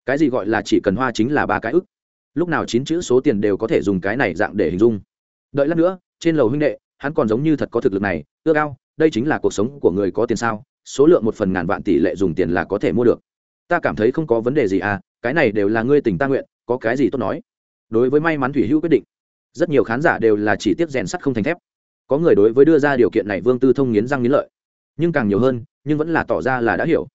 Cái gì gọi là chỉ cần hoa chính là ba cái ước? Lúc nào chín chữ số tiền đều có thể dùng cái này dạng để hình dung. Đợi lát nữa trên lầu huynh đệ, hắn còn giống như thật có thực lực này, ước ao, đây chính là cuộc sống của người có tiền sao, số lượng một phần ngàn vạn tỷ lệ dùng tiền là có thể mua được. Ta cảm thấy không có vấn đề gì à cái này đều là ngươi tình ta nguyện, có cái gì tốt nói. Đối với may mắn thủy hữu quyết định, rất nhiều khán giả đều là chỉ tiếp rèn sắt không thành thép. Có người đối với đưa ra điều kiện này vương tư thông nghiến răng nghiến lợi. Nhưng càng nhiều hơn, nhưng vẫn là tỏ ra là đã hiểu.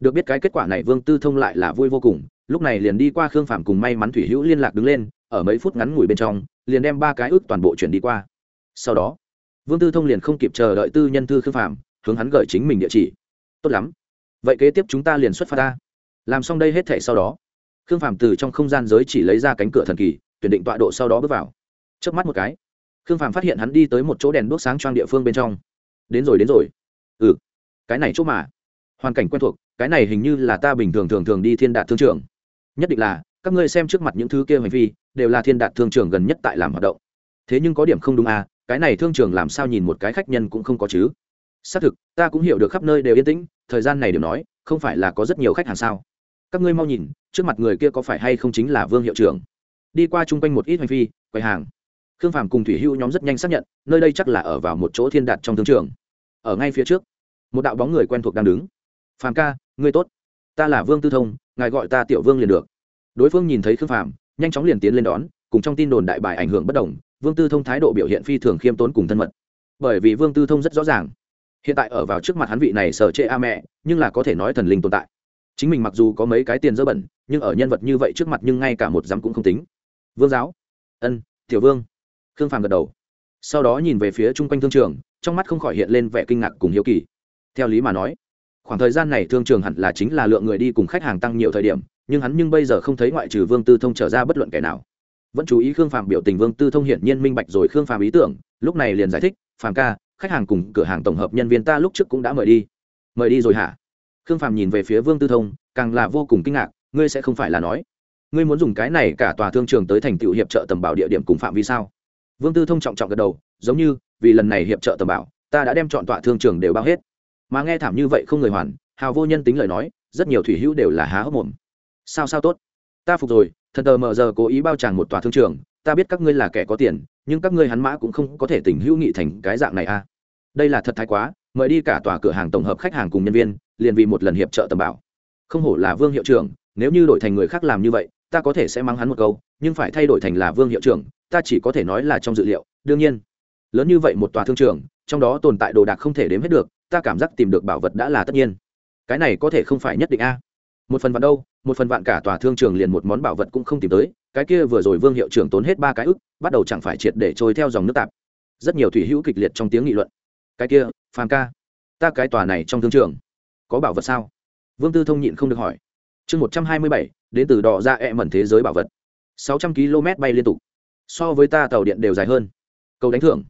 Được biết cái kết quả này vương tư thông lại là vui vô cùng, lúc này liền đi qua khương phạm cùng may mắn thủy hữu liên lạc đứng lên, ở mấy phút ngắn ngủi bên trong, liền đem ba cái ước toàn bộ chuyển đi qua sau đó, vương tư thông liền không kịp chờ đợi tư nhân thư khương phạm hướng hắn gửi chính mình địa chỉ. Tốt lắm. Vậy kế tiếp chúng ta liền xuất phát ta. Làm xong đây hết thể sau đó, khương phạm từ trong không gian giới chỉ lấy ra cánh cửa thần kỳ, tuyển định tọa độ sau đó bước vào. Trước mắt một cái, khương phạm phát hiện hắn đi tới một chỗ đèn đuốc sáng trang địa phương bên trong. Đến rồi đến rồi. Ừ cái này chỗ mà. Hoàn cảnh quen thuộc, cái này hình như là ta bình thường thường thường đi thiên đạt thương trường. Nhất định là, các ngươi xem trước mặt những thứ kia hành vi, đều là thiên đạt thương trường gần nhất tại làm hoạt động. Thế nhưng có điểm không đúng à cái này thương trường làm sao nhìn một cái khách nhân cũng không có chứ? Xác thực, ta cũng hiểu được khắp nơi đều yên tĩnh, thời gian này đều nói, không phải là có rất nhiều khách hàng sao? Các ngươi mau nhìn, trước mặt người kia có phải hay không chính là vương hiệu trưởng? Đi qua chung quanh một ít hành vi quầy hàng. Khương phàm cùng thủy hưu nhóm rất nhanh xác nhận, nơi đây chắc là ở vào một chỗ thiên đạt trong thương trường. Ở ngay phía trước, một đạo bóng người quen thuộc đang đứng. Phàm ca, ngươi tốt. Ta là vương tư thông, ngài gọi ta tiểu vương liền được. Đối phương nhìn thấy khương phàm, nhanh chóng liền tiến lên đón, cùng trong tin đồn đại bài ảnh hưởng bất đồng vương tư thông thái độ biểu hiện phi thường khiêm tốn cùng thân mật. Bởi vì vương tư thông rất rõ ràng, hiện tại ở vào trước mặt hắn vị này sở chệ a mẹ, nhưng là có thể nói thần linh tồn tại. Chính mình mặc dù có mấy cái tiền dơ bẩn, nhưng ở nhân vật như vậy trước mặt nhưng ngay cả một dám cũng không tính. Vương giáo. Ân, tiểu vương. Khương phàm gật đầu. Sau đó nhìn về phía chung quanh thương trường, trong mắt không khỏi hiện lên vẻ kinh ngạc cùng hiếu kỳ. Theo lý mà nói, khoảng thời gian này thương trường hẳn là chính là lượng người đi cùng khách hàng tăng nhiều thời điểm, nhưng hắn nhưng bây giờ không thấy ngoại trừ vương tư thông trở ra bất luận kẻ nào vẫn chú ý khương phàm biểu tình vương tư thông hiển nhiên minh bạch rồi, khương phàm ý tưởng, lúc này liền giải thích, phàm ca, khách hàng cùng cửa hàng tổng hợp nhân viên ta lúc trước cũng đã mời đi. Mời đi rồi hả? Khương phàm nhìn về phía vương tư thông, càng là vô cùng kinh ngạc, ngươi sẽ không phải là nói, ngươi muốn dùng cái này cả tòa thương trường tới thành tựu hiệp trợ tầm bảo địa điểm cùng phạm vi sao? Vương tư thông trọng trọng gật đầu, giống như, vì lần này hiệp trợ tầm bảo, ta đã đem chọn tọa thương trường đều bao hết. Mà nghe thảm như vậy không người hoàn, hào vô nhân tính lời nói, rất nhiều thủy hữu đều là há hốc mồm. Sao sao tốt? Ta phục rồi thần tờ mờ giờ cố ý bao tràng một tòa thương trường, ta biết các ngươi là kẻ có tiền, nhưng các ngươi hắn mã cũng không có thể tình hữu nghị thành cái dạng này a à. đây là thật thái quá, mời đi cả tòa cửa hàng tổng hợp khách hàng cùng nhân viên, liền vì một lần hiệp trợ tầm bảo. Không hổ là vương hiệu trưởng, nếu như đổi thành người khác làm như vậy, ta có thể sẽ mang hắn một câu, nhưng phải thay đổi thành là vương hiệu trưởng, ta chỉ có thể nói là trong dự liệu. Đương nhiên, lớn như vậy một tòa thương trường, trong đó tồn tại đồ đạc không thể đếm hết được, ta cảm giác tìm được bảo vật đã là tất nhiên. Cái này có thể không phải nhất định a một phần vạn đâu, một phần vạn cả tòa thương trường liền một món bảo vật cũng không tìm tới, cái kia vừa rồi vương hiệu trưởng tốn hết ba cái ức, bắt đầu chẳng phải triệt để trôi theo dòng nước tạp. Rất nhiều thủy hữu kịch liệt trong tiếng nghị luận. Cái kia, phàm ca, ta cái tòa này trong thương trường, có bảo vật sao? Vương tư thông nhịn không được hỏi. Chương một trăm hai mươi bảy, đến từ đỏ ra e mẩn thế giới bảo vật. Sáu trăm km bay liên tục. So với ta tàu điện đều dài hơn. Câu đánh thưởng.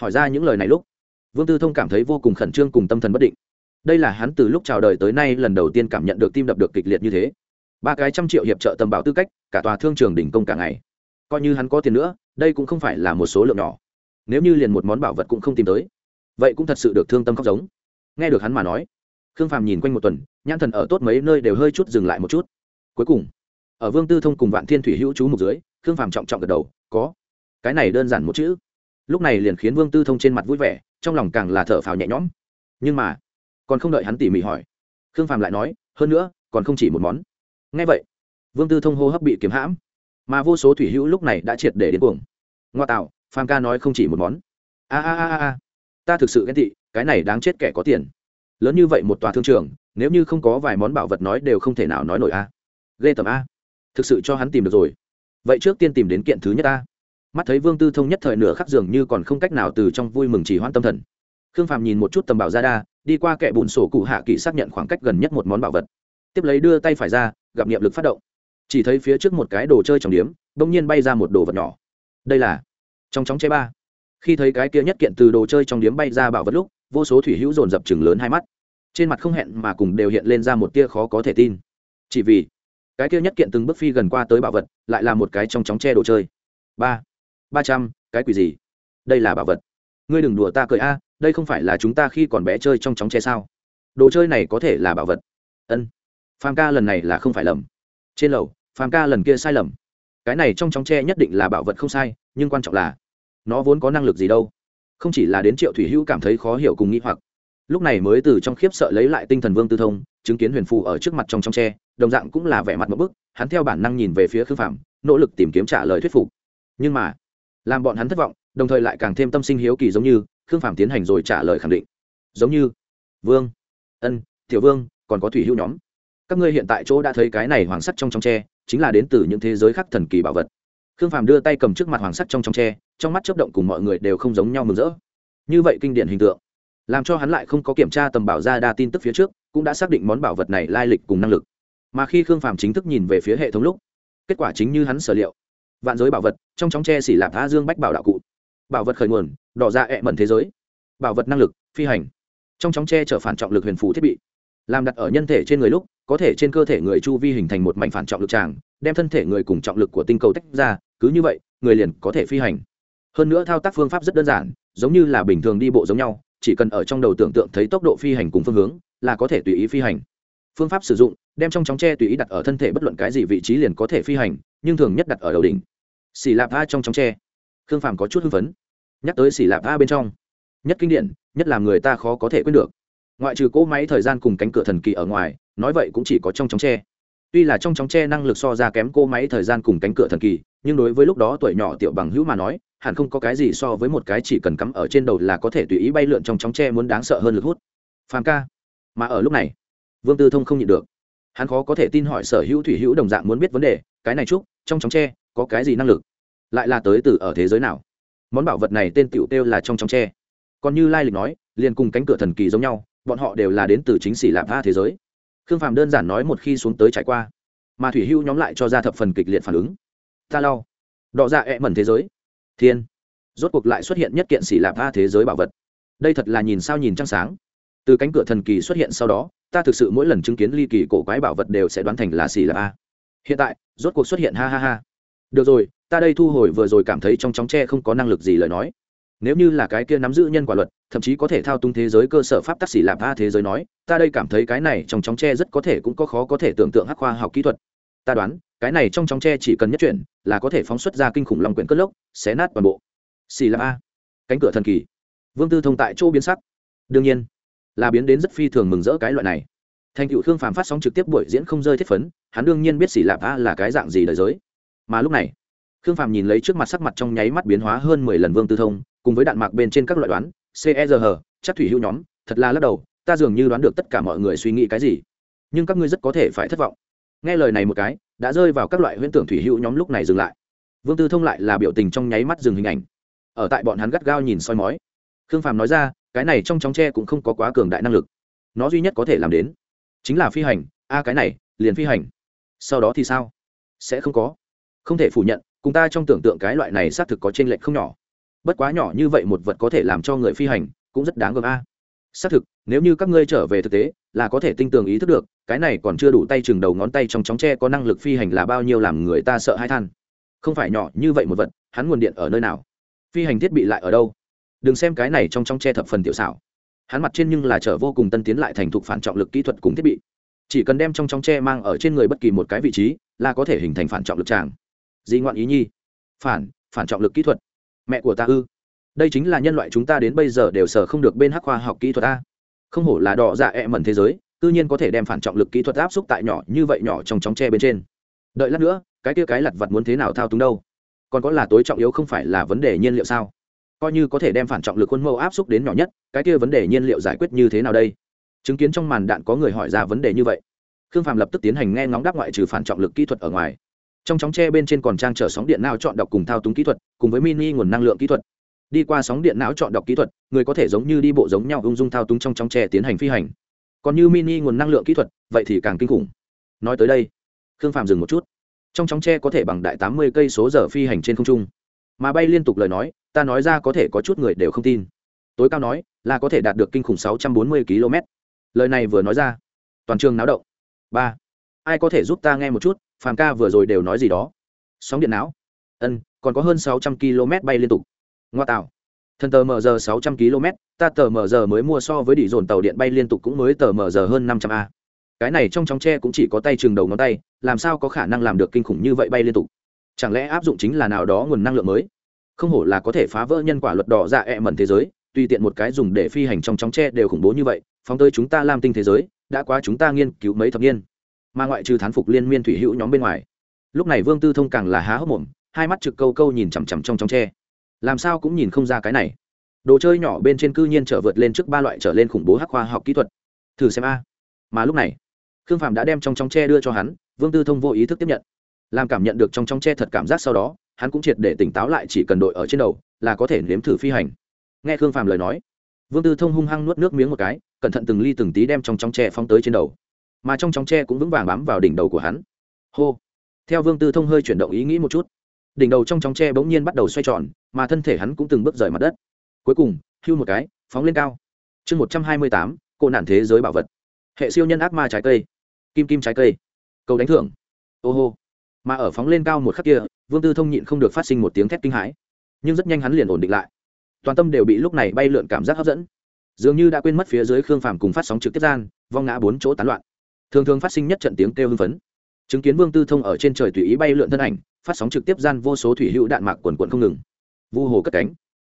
Hỏi ra những lời này lúc, vương tư thông cảm thấy vô cùng khẩn trương cùng tâm thần bất định đây là hắn từ lúc chào đời tới nay lần đầu tiên cảm nhận được tim đập được kịch liệt như thế. Ba cái trăm triệu hiệp trợ tầm bảo tư cách, cả tòa thương trường đỉnh công cả ngày. Coi như hắn có tiền nữa, đây cũng không phải là một số lượng nhỏ. Nếu như liền một món bảo vật cũng không tìm tới, vậy cũng thật sự được thương tâm khóc giống. Nghe được hắn mà nói, khương phàm nhìn quanh một tuần, nhãn thần ở tốt mấy nơi đều hơi chút dừng lại một chút. Cuối cùng, ở vương tư thông cùng vạn thiên thủy hữu chú mục dưới, khương phàm trọng trọng gật đầu, có. Cái này đơn giản một chữ. Lúc này liền khiến vương tư thông trên mặt vui vẻ, trong lòng càng là thở phào nhẹ nhõm. Nhưng mà còn không đợi hắn tỉ mỉ hỏi. Khương phàm lại nói, hơn nữa, còn không chỉ một món. Ngay vậy, vương tư thông hô hấp bị kiếm hãm, mà vô số thủy hữu lúc này đã triệt để đến cuồng. Ngoa tạo, phàm ca nói không chỉ một món. A a a a ta thực sự ghen tị, cái này đáng chết kẻ có tiền. Lớn như vậy một tòa thương trường, nếu như không có vài món bảo vật nói đều không thể nào nói nổi a. Ghê tầm a. Thực sự cho hắn tìm được rồi. Vậy trước tiên tìm đến kiện thứ nhất a. Mắt thấy vương tư thông nhất thời nửa khắc dường như còn không cách nào từ trong vui mừng chỉ hoãn tâm thần. Khương phàm nhìn một chút tầm bảo ra đa đi qua kẻ bùn sổ cụ hạ kỳ xác nhận khoảng cách gần nhất một món bảo vật. Tiếp lấy đưa tay phải ra, gặp niệm lực phát động. Chỉ thấy phía trước một cái đồ chơi trong điếm đ ỗ n g nhiên bay ra một đồ vật nhỏ. Đây là trong chóng che ba. Khi thấy cái kia nhất kiện từ đồ chơi trong điếm bay ra bảo vật lúc, vô số thủy hữu dồn dập chừng lớn hai mắt. Trên mặt không hẹn mà cùng đều hiện lên ra một tia khó có thể tin. Chỉ vì cái kia nhất kiện từng bước phi gần qua tới bảo vật, lại là một cái trong chóng che đồ chơi. Ba. Ba trăm, cái quỷ gì? Đây là bảo vật. Ngươi đừng đùa ta cười a đây không phải là chúng ta khi còn bé chơi trong chóng che sao? Đồ chơi này có thể là bảo vật. Ân. Phàm ca lần này là không phải lầm. Trên lầu, phàm ca lần kia sai lầm. Cái này trong chóng tre nhất định là bảo vật không sai, nhưng quan trọng là, nó vốn có năng lực gì đâu? Không chỉ là đến triệu thủy hữu cảm thấy khó hiểu cùng nghĩ hoặc. Lúc này mới từ trong khiếp sợ lấy lại tinh thần vương tư thông, chứng kiến huyền phù ở trước mặt trong trong tre, đồng dạng cũng là vẻ mặt một bức, hắn theo bản năng nhìn về phía khương phạm nỗ lực tìm kiếm trả lời thuyết phục. Nhưng mà, làm bọn hắn thất vọng, đồng thời lại càng thêm tâm sinh hiếu kỳ giống như khương phạm tiến hành rồi trả lời khẳng định. Giống như, vương, ân, tiểu vương, còn có thủy hữu nhóm. Các ngươi hiện tại chỗ đã thấy cái này hoàng sắt trong trong tre, chính là đến từ những thế giới khác thần kỳ bảo vật. Khương phàm đưa tay cầm trước mặt hoàng sắt trong trong tre, trong mắt chấp động cùng mọi người đều không giống nhau mừng rỡ. Như vậy kinh điển hình tượng, làm cho hắn lại không có kiểm tra tầm bảo ra đa tin tức phía trước, cũng đã xác định món bảo vật này lai lịch cùng năng lực. Mà khi khương phàm chính thức nhìn về phía hệ thống lúc, kết quả chính như hắn sở liệu. Vạn giới bảo vật, trong chóng tre xỉ lạp a dương bách bảo đạo cụ bảo vật khởi nguồn, đỏ ra ẹ mẩn thế giới. Bảo vật năng lực, phi hành. Trong chóng tre chở phản trọng lực huyền phủ thiết bị. Làm đặt ở nhân thể trên người lúc, có thể trên cơ thể người chu vi hình thành một mảnh phản trọng lực tràng, đem thân thể người cùng trọng lực của tinh cầu tách ra, cứ như vậy, người liền có thể phi hành. Hơn nữa thao tác phương pháp rất đơn giản, giống như là bình thường đi bộ giống nhau, chỉ cần ở trong đầu tưởng tượng thấy tốc độ phi hành cùng phương hướng, là có thể tùy ý phi hành. Phương pháp sử dụng, đem trong chóng tre tùy ý đặt ở thân thể bất luận cái gì vị trí liền có thể phi hành, nhưng thường nhất đặt ở đầu đỉnh. Xì lạp a trong chóng tre khương phàm có chút hưng phấn nhắc tới xỉ lạp a bên trong. Nhất kinh điển, nhất là người ta khó có thể quên được. Ngoại trừ cỗ máy thời gian cùng cánh cửa thần kỳ ở ngoài, nói vậy cũng chỉ có trong chóng tre. Tuy là trong chóng tre năng lực so ra kém cỗ máy thời gian cùng cánh cửa thần kỳ, nhưng đối với lúc đó tuổi nhỏ tiểu bằng hữu mà nói, hẳn không có cái gì so với một cái chỉ cần cắm ở trên đầu là có thể tùy ý bay lượn trong chóng tre muốn đáng sợ hơn lực hút. Phàm ca. Mà ở lúc này, vương tư thông không nhịn được. Hắn khó có thể tin hỏi sở hữu thủy hữu đồng dạng muốn biết vấn đề, cái này chúc, trong chóng tre, có cái gì năng lực? Lại là tới từ ở thế giới nào? Món bảo vật này tên tiểu tiêu là trong trong tre. Còn như lai lịch nói, liền cùng cánh cửa thần kỳ giống nhau, bọn họ đều là đến từ chính xỉ lạp tha thế giới. Khương phàm đơn giản nói một khi xuống tới trải qua, mà thủy hưu nhóm lại cho ra thập phần kịch liệt phản ứng. Ta lau đọ ra ẹ mẩn thế giới. Thiên. Rốt cuộc lại xuất hiện nhất kiện xỉ lạp tha thế giới bảo vật. Đây thật là nhìn sao nhìn trăng sáng. Từ cánh cửa thần kỳ xuất hiện sau đó, ta thực sự mỗi lần chứng kiến ly kỳ cổ quái bảo vật đều sẽ đoán thành là xỉ lạp a hiện tại, rốt cuộc xuất hiện ha ha ha. Được rồi ta đây thu hồi vừa rồi cảm thấy trong chóng tre không có năng lực gì lời nói. Nếu như là cái kia nắm giữ nhân quả luật, thậm chí có thể thao túng thế giới cơ sở pháp tắc xỉ lạp a thế giới nói, ta đây cảm thấy cái này trong chóng tre rất có thể cũng có khó có thể tưởng tượng hắc khoa học kỹ thuật. Ta đoán, cái này trong chóng tre chỉ cần nhất chuyển, là có thể phóng xuất ra kinh khủng long quyển cất lốc, xé nát toàn bộ. Xỉ lạp a cánh cửa thần kỳ. Vương tư thông tại chỗ biến sắc. Đương nhiên, là biến đến rất phi thường mừng rỡ cái loại này. Thành cựu khương phàm phát sóng trực tiếp buổi diễn không rơi thiết phấn, hắn đương nhiên biết xỉ lạp a là cái dạng gì đời giới. Mà lúc này khương phàm nhìn lấy trước mặt sắc mặt trong nháy mắt biến hóa hơn mười lần vương tư thông, cùng với đạn mạc bên trên các loại đoán cerh chắc thủy hữu nhóm, thật là lắc đầu, ta dường như đoán được tất cả mọi người suy nghĩ cái gì. Nhưng các ngươi rất có thể phải thất vọng. Nghe lời này một cái, đã rơi vào các loại huyễn tưởng thủy hữu nhóm lúc này dừng lại. Vương tư thông lại là biểu tình trong nháy mắt dừng hình ảnh. Ở tại bọn hắn gắt gao nhìn soi mói. Khương phàm nói ra, cái này trong chóng tre cũng không có quá cường đại năng lực. Nó duy nhất có thể làm đến, chính là phi hành. A, cái này, liền phi hành. Sau đó thì sao? Sẽ không có. Không thể phủ nhận cùng ta trong tưởng tượng cái loại này xác thực có trên lệch không nhỏ. Bất quá nhỏ như vậy một vật có thể làm cho người phi hành, cũng rất đáng gờm a. Xác thực, nếu như các ngươi trở về thực tế, là có thể tinh tường ý thức được, cái này còn chưa đủ tay chừng đầu ngón tay trong chóng tre có năng lực phi hành là bao nhiêu làm người ta sợ hai than. Không phải nhỏ như vậy một vật, hắn nguồn điện ở nơi nào? Phi hành thiết bị lại ở đâu? Đừng xem cái này trong trong tre thập phần tiểu xảo. Hắn mặt trên nhưng là trở vô cùng tân tiến lại thành thục phản trọng lực kỹ thuật cùng thiết bị. Chỉ cần đem trong trong tre mang ở trên người bất kỳ một cái vị trí, là có thể hình thành phản trọng lực tràng di ngoạn ý nhi. Phản phản trọng lực kỹ thuật. Mẹ của ta ư. Đây chính là nhân loại chúng ta đến bây giờ đều sở không được bên hắc khoa học kỹ thuật a không hổ là đỏ dạ ẹ mẩn thế giới, tự nhiên có thể đem phản trọng lực kỹ thuật áp xúc tại nhỏ như vậy nhỏ trong chóng tre bên trên. Đợi lát nữa, cái kia cái lặt vặt muốn thế nào thao túng đâu? Còn có là tối trọng yếu không phải là vấn đề nhiên liệu sao? Coi như có thể đem phản trọng lực khuôn mẫu áp xúc đến nhỏ nhất, cái kia vấn đề nhiên liệu giải quyết như thế nào đây? Chứng kiến trong màn đạn có người hỏi ra vấn đề như vậy. Khương phạm lập tức tiến hành nghe ngóng đáp ngoại trừ phản trọng lực kỹ thuật ở ngoài trong chóng tre bên trên còn trang trở sóng điện não chọn đọc cùng thao túng kỹ thuật, cùng với mini nguồn năng lượng kỹ thuật. Đi qua sóng điện não chọn đọc kỹ thuật, người có thể giống như đi bộ giống nhau ung dung thao túng trong chóng tre tiến hành phi hành. Còn như mini nguồn năng lượng kỹ thuật, vậy thì càng kinh khủng. Nói tới đây, khương phạm dừng một chút. Trong chóng tre có thể bằng đại tám mươi cây số giờ phi hành trên không trung. Mà bay liên tục lời nói, ta nói ra có thể có chút người đều không tin. Tối cao nói, là có thể đạt được kinh khủng sáu trăm bốn mươi km. Lời này vừa nói ra, toàn trường náo động. Ba. Ai có thể giúp ta nghe một chút? Phàm ca vừa rồi đều nói gì đó. Sóng điện não. Ân, còn có hơn sáu trăm km bay liên tục. Ngoa tạo. Thần tờ mờ giờ sáu trăm km, ta tờ mờ giờ mới mua so với đỉ dồn tàu điện bay liên tục cũng mới tờ mờ giờ hơn năm trăm a. Cái này trong chóng tre cũng chỉ có tay chừng đầu ngón tay, làm sao có khả năng làm được kinh khủng như vậy bay liên tục? Chẳng lẽ áp dụng chính là nào đó nguồn năng lượng mới? Không hổ là có thể phá vỡ nhân quả luật đỏ dạ ẹ thế giới, tùy tiện một cái dùng để phi hành trong chóng tre đều khủng bố như vậy, phóng tới chúng ta làm tinh thế giới, đã quá chúng ta nghiên cứu mấy thập niên mà ngoại trừ thán phục liên miên thủy hữu nhóm bên ngoài. Lúc này vương tư thông càng là há hốc mồm, hai mắt trực câu câu nhìn chằm chằm trong trong tre. Làm sao cũng nhìn không ra cái này. Đồ chơi nhỏ bên trên cư nhiên trở vượt lên trước ba loại trở lên khủng bố hắc khoa học kỹ thuật. Thử xem a. Mà lúc này, khương phạm đã đem trong trong tre đưa cho hắn, vương tư thông vô ý thức tiếp nhận. Làm cảm nhận được trong trong tre thật cảm giác sau đó, hắn cũng triệt để tỉnh táo lại chỉ cần đội ở trên đầu, là có thể nếm thử phi hành. Nghe khương phạm lời nói, vương tư thông hung hăng nuốt nước miếng một cái, cẩn thận từng ly từng tí đem trong trong tre phóng tới trên đầu mà trong chóng tre cũng vững vàng bám vào đỉnh đầu của hắn. Hô! Theo vương tư thông hơi chuyển động ý nghĩ một chút, đỉnh đầu trong chóng tre bỗng nhiên bắt đầu xoay tròn, mà thân thể hắn cũng từng bước rời mặt đất. Cuối cùng, hưu một cái, phóng lên cao. Chương một trăm hai mươi tám cô nạn thế giới bảo vật. Hệ siêu nhân ác ma trái cây. Kim kim trái cây. Cầu đánh thưởng. Ô hô! Mà ở phóng lên cao một khắc kia, vương tư thông nhịn không được phát sinh một tiếng thét kinh hãi. Nhưng rất nhanh hắn liền ổn định lại. Toàn tâm đều bị lúc này bay lượn cảm giác hấp dẫn. Dường như đã quên mất phía dưới khương phàm cùng phát sóng trực tiếp gian, vong ngã bốn chỗ tán loạn thường thường phát sinh nhất trận tiếng kêu hưng phấn. Chứng kiến vương tư thông ở trên trời tùy ý bay lượn thân ảnh, phát sóng trực tiếp gian vô số thủy hữu đạn mạc quần quận không ngừng. Vu hồ cất cánh.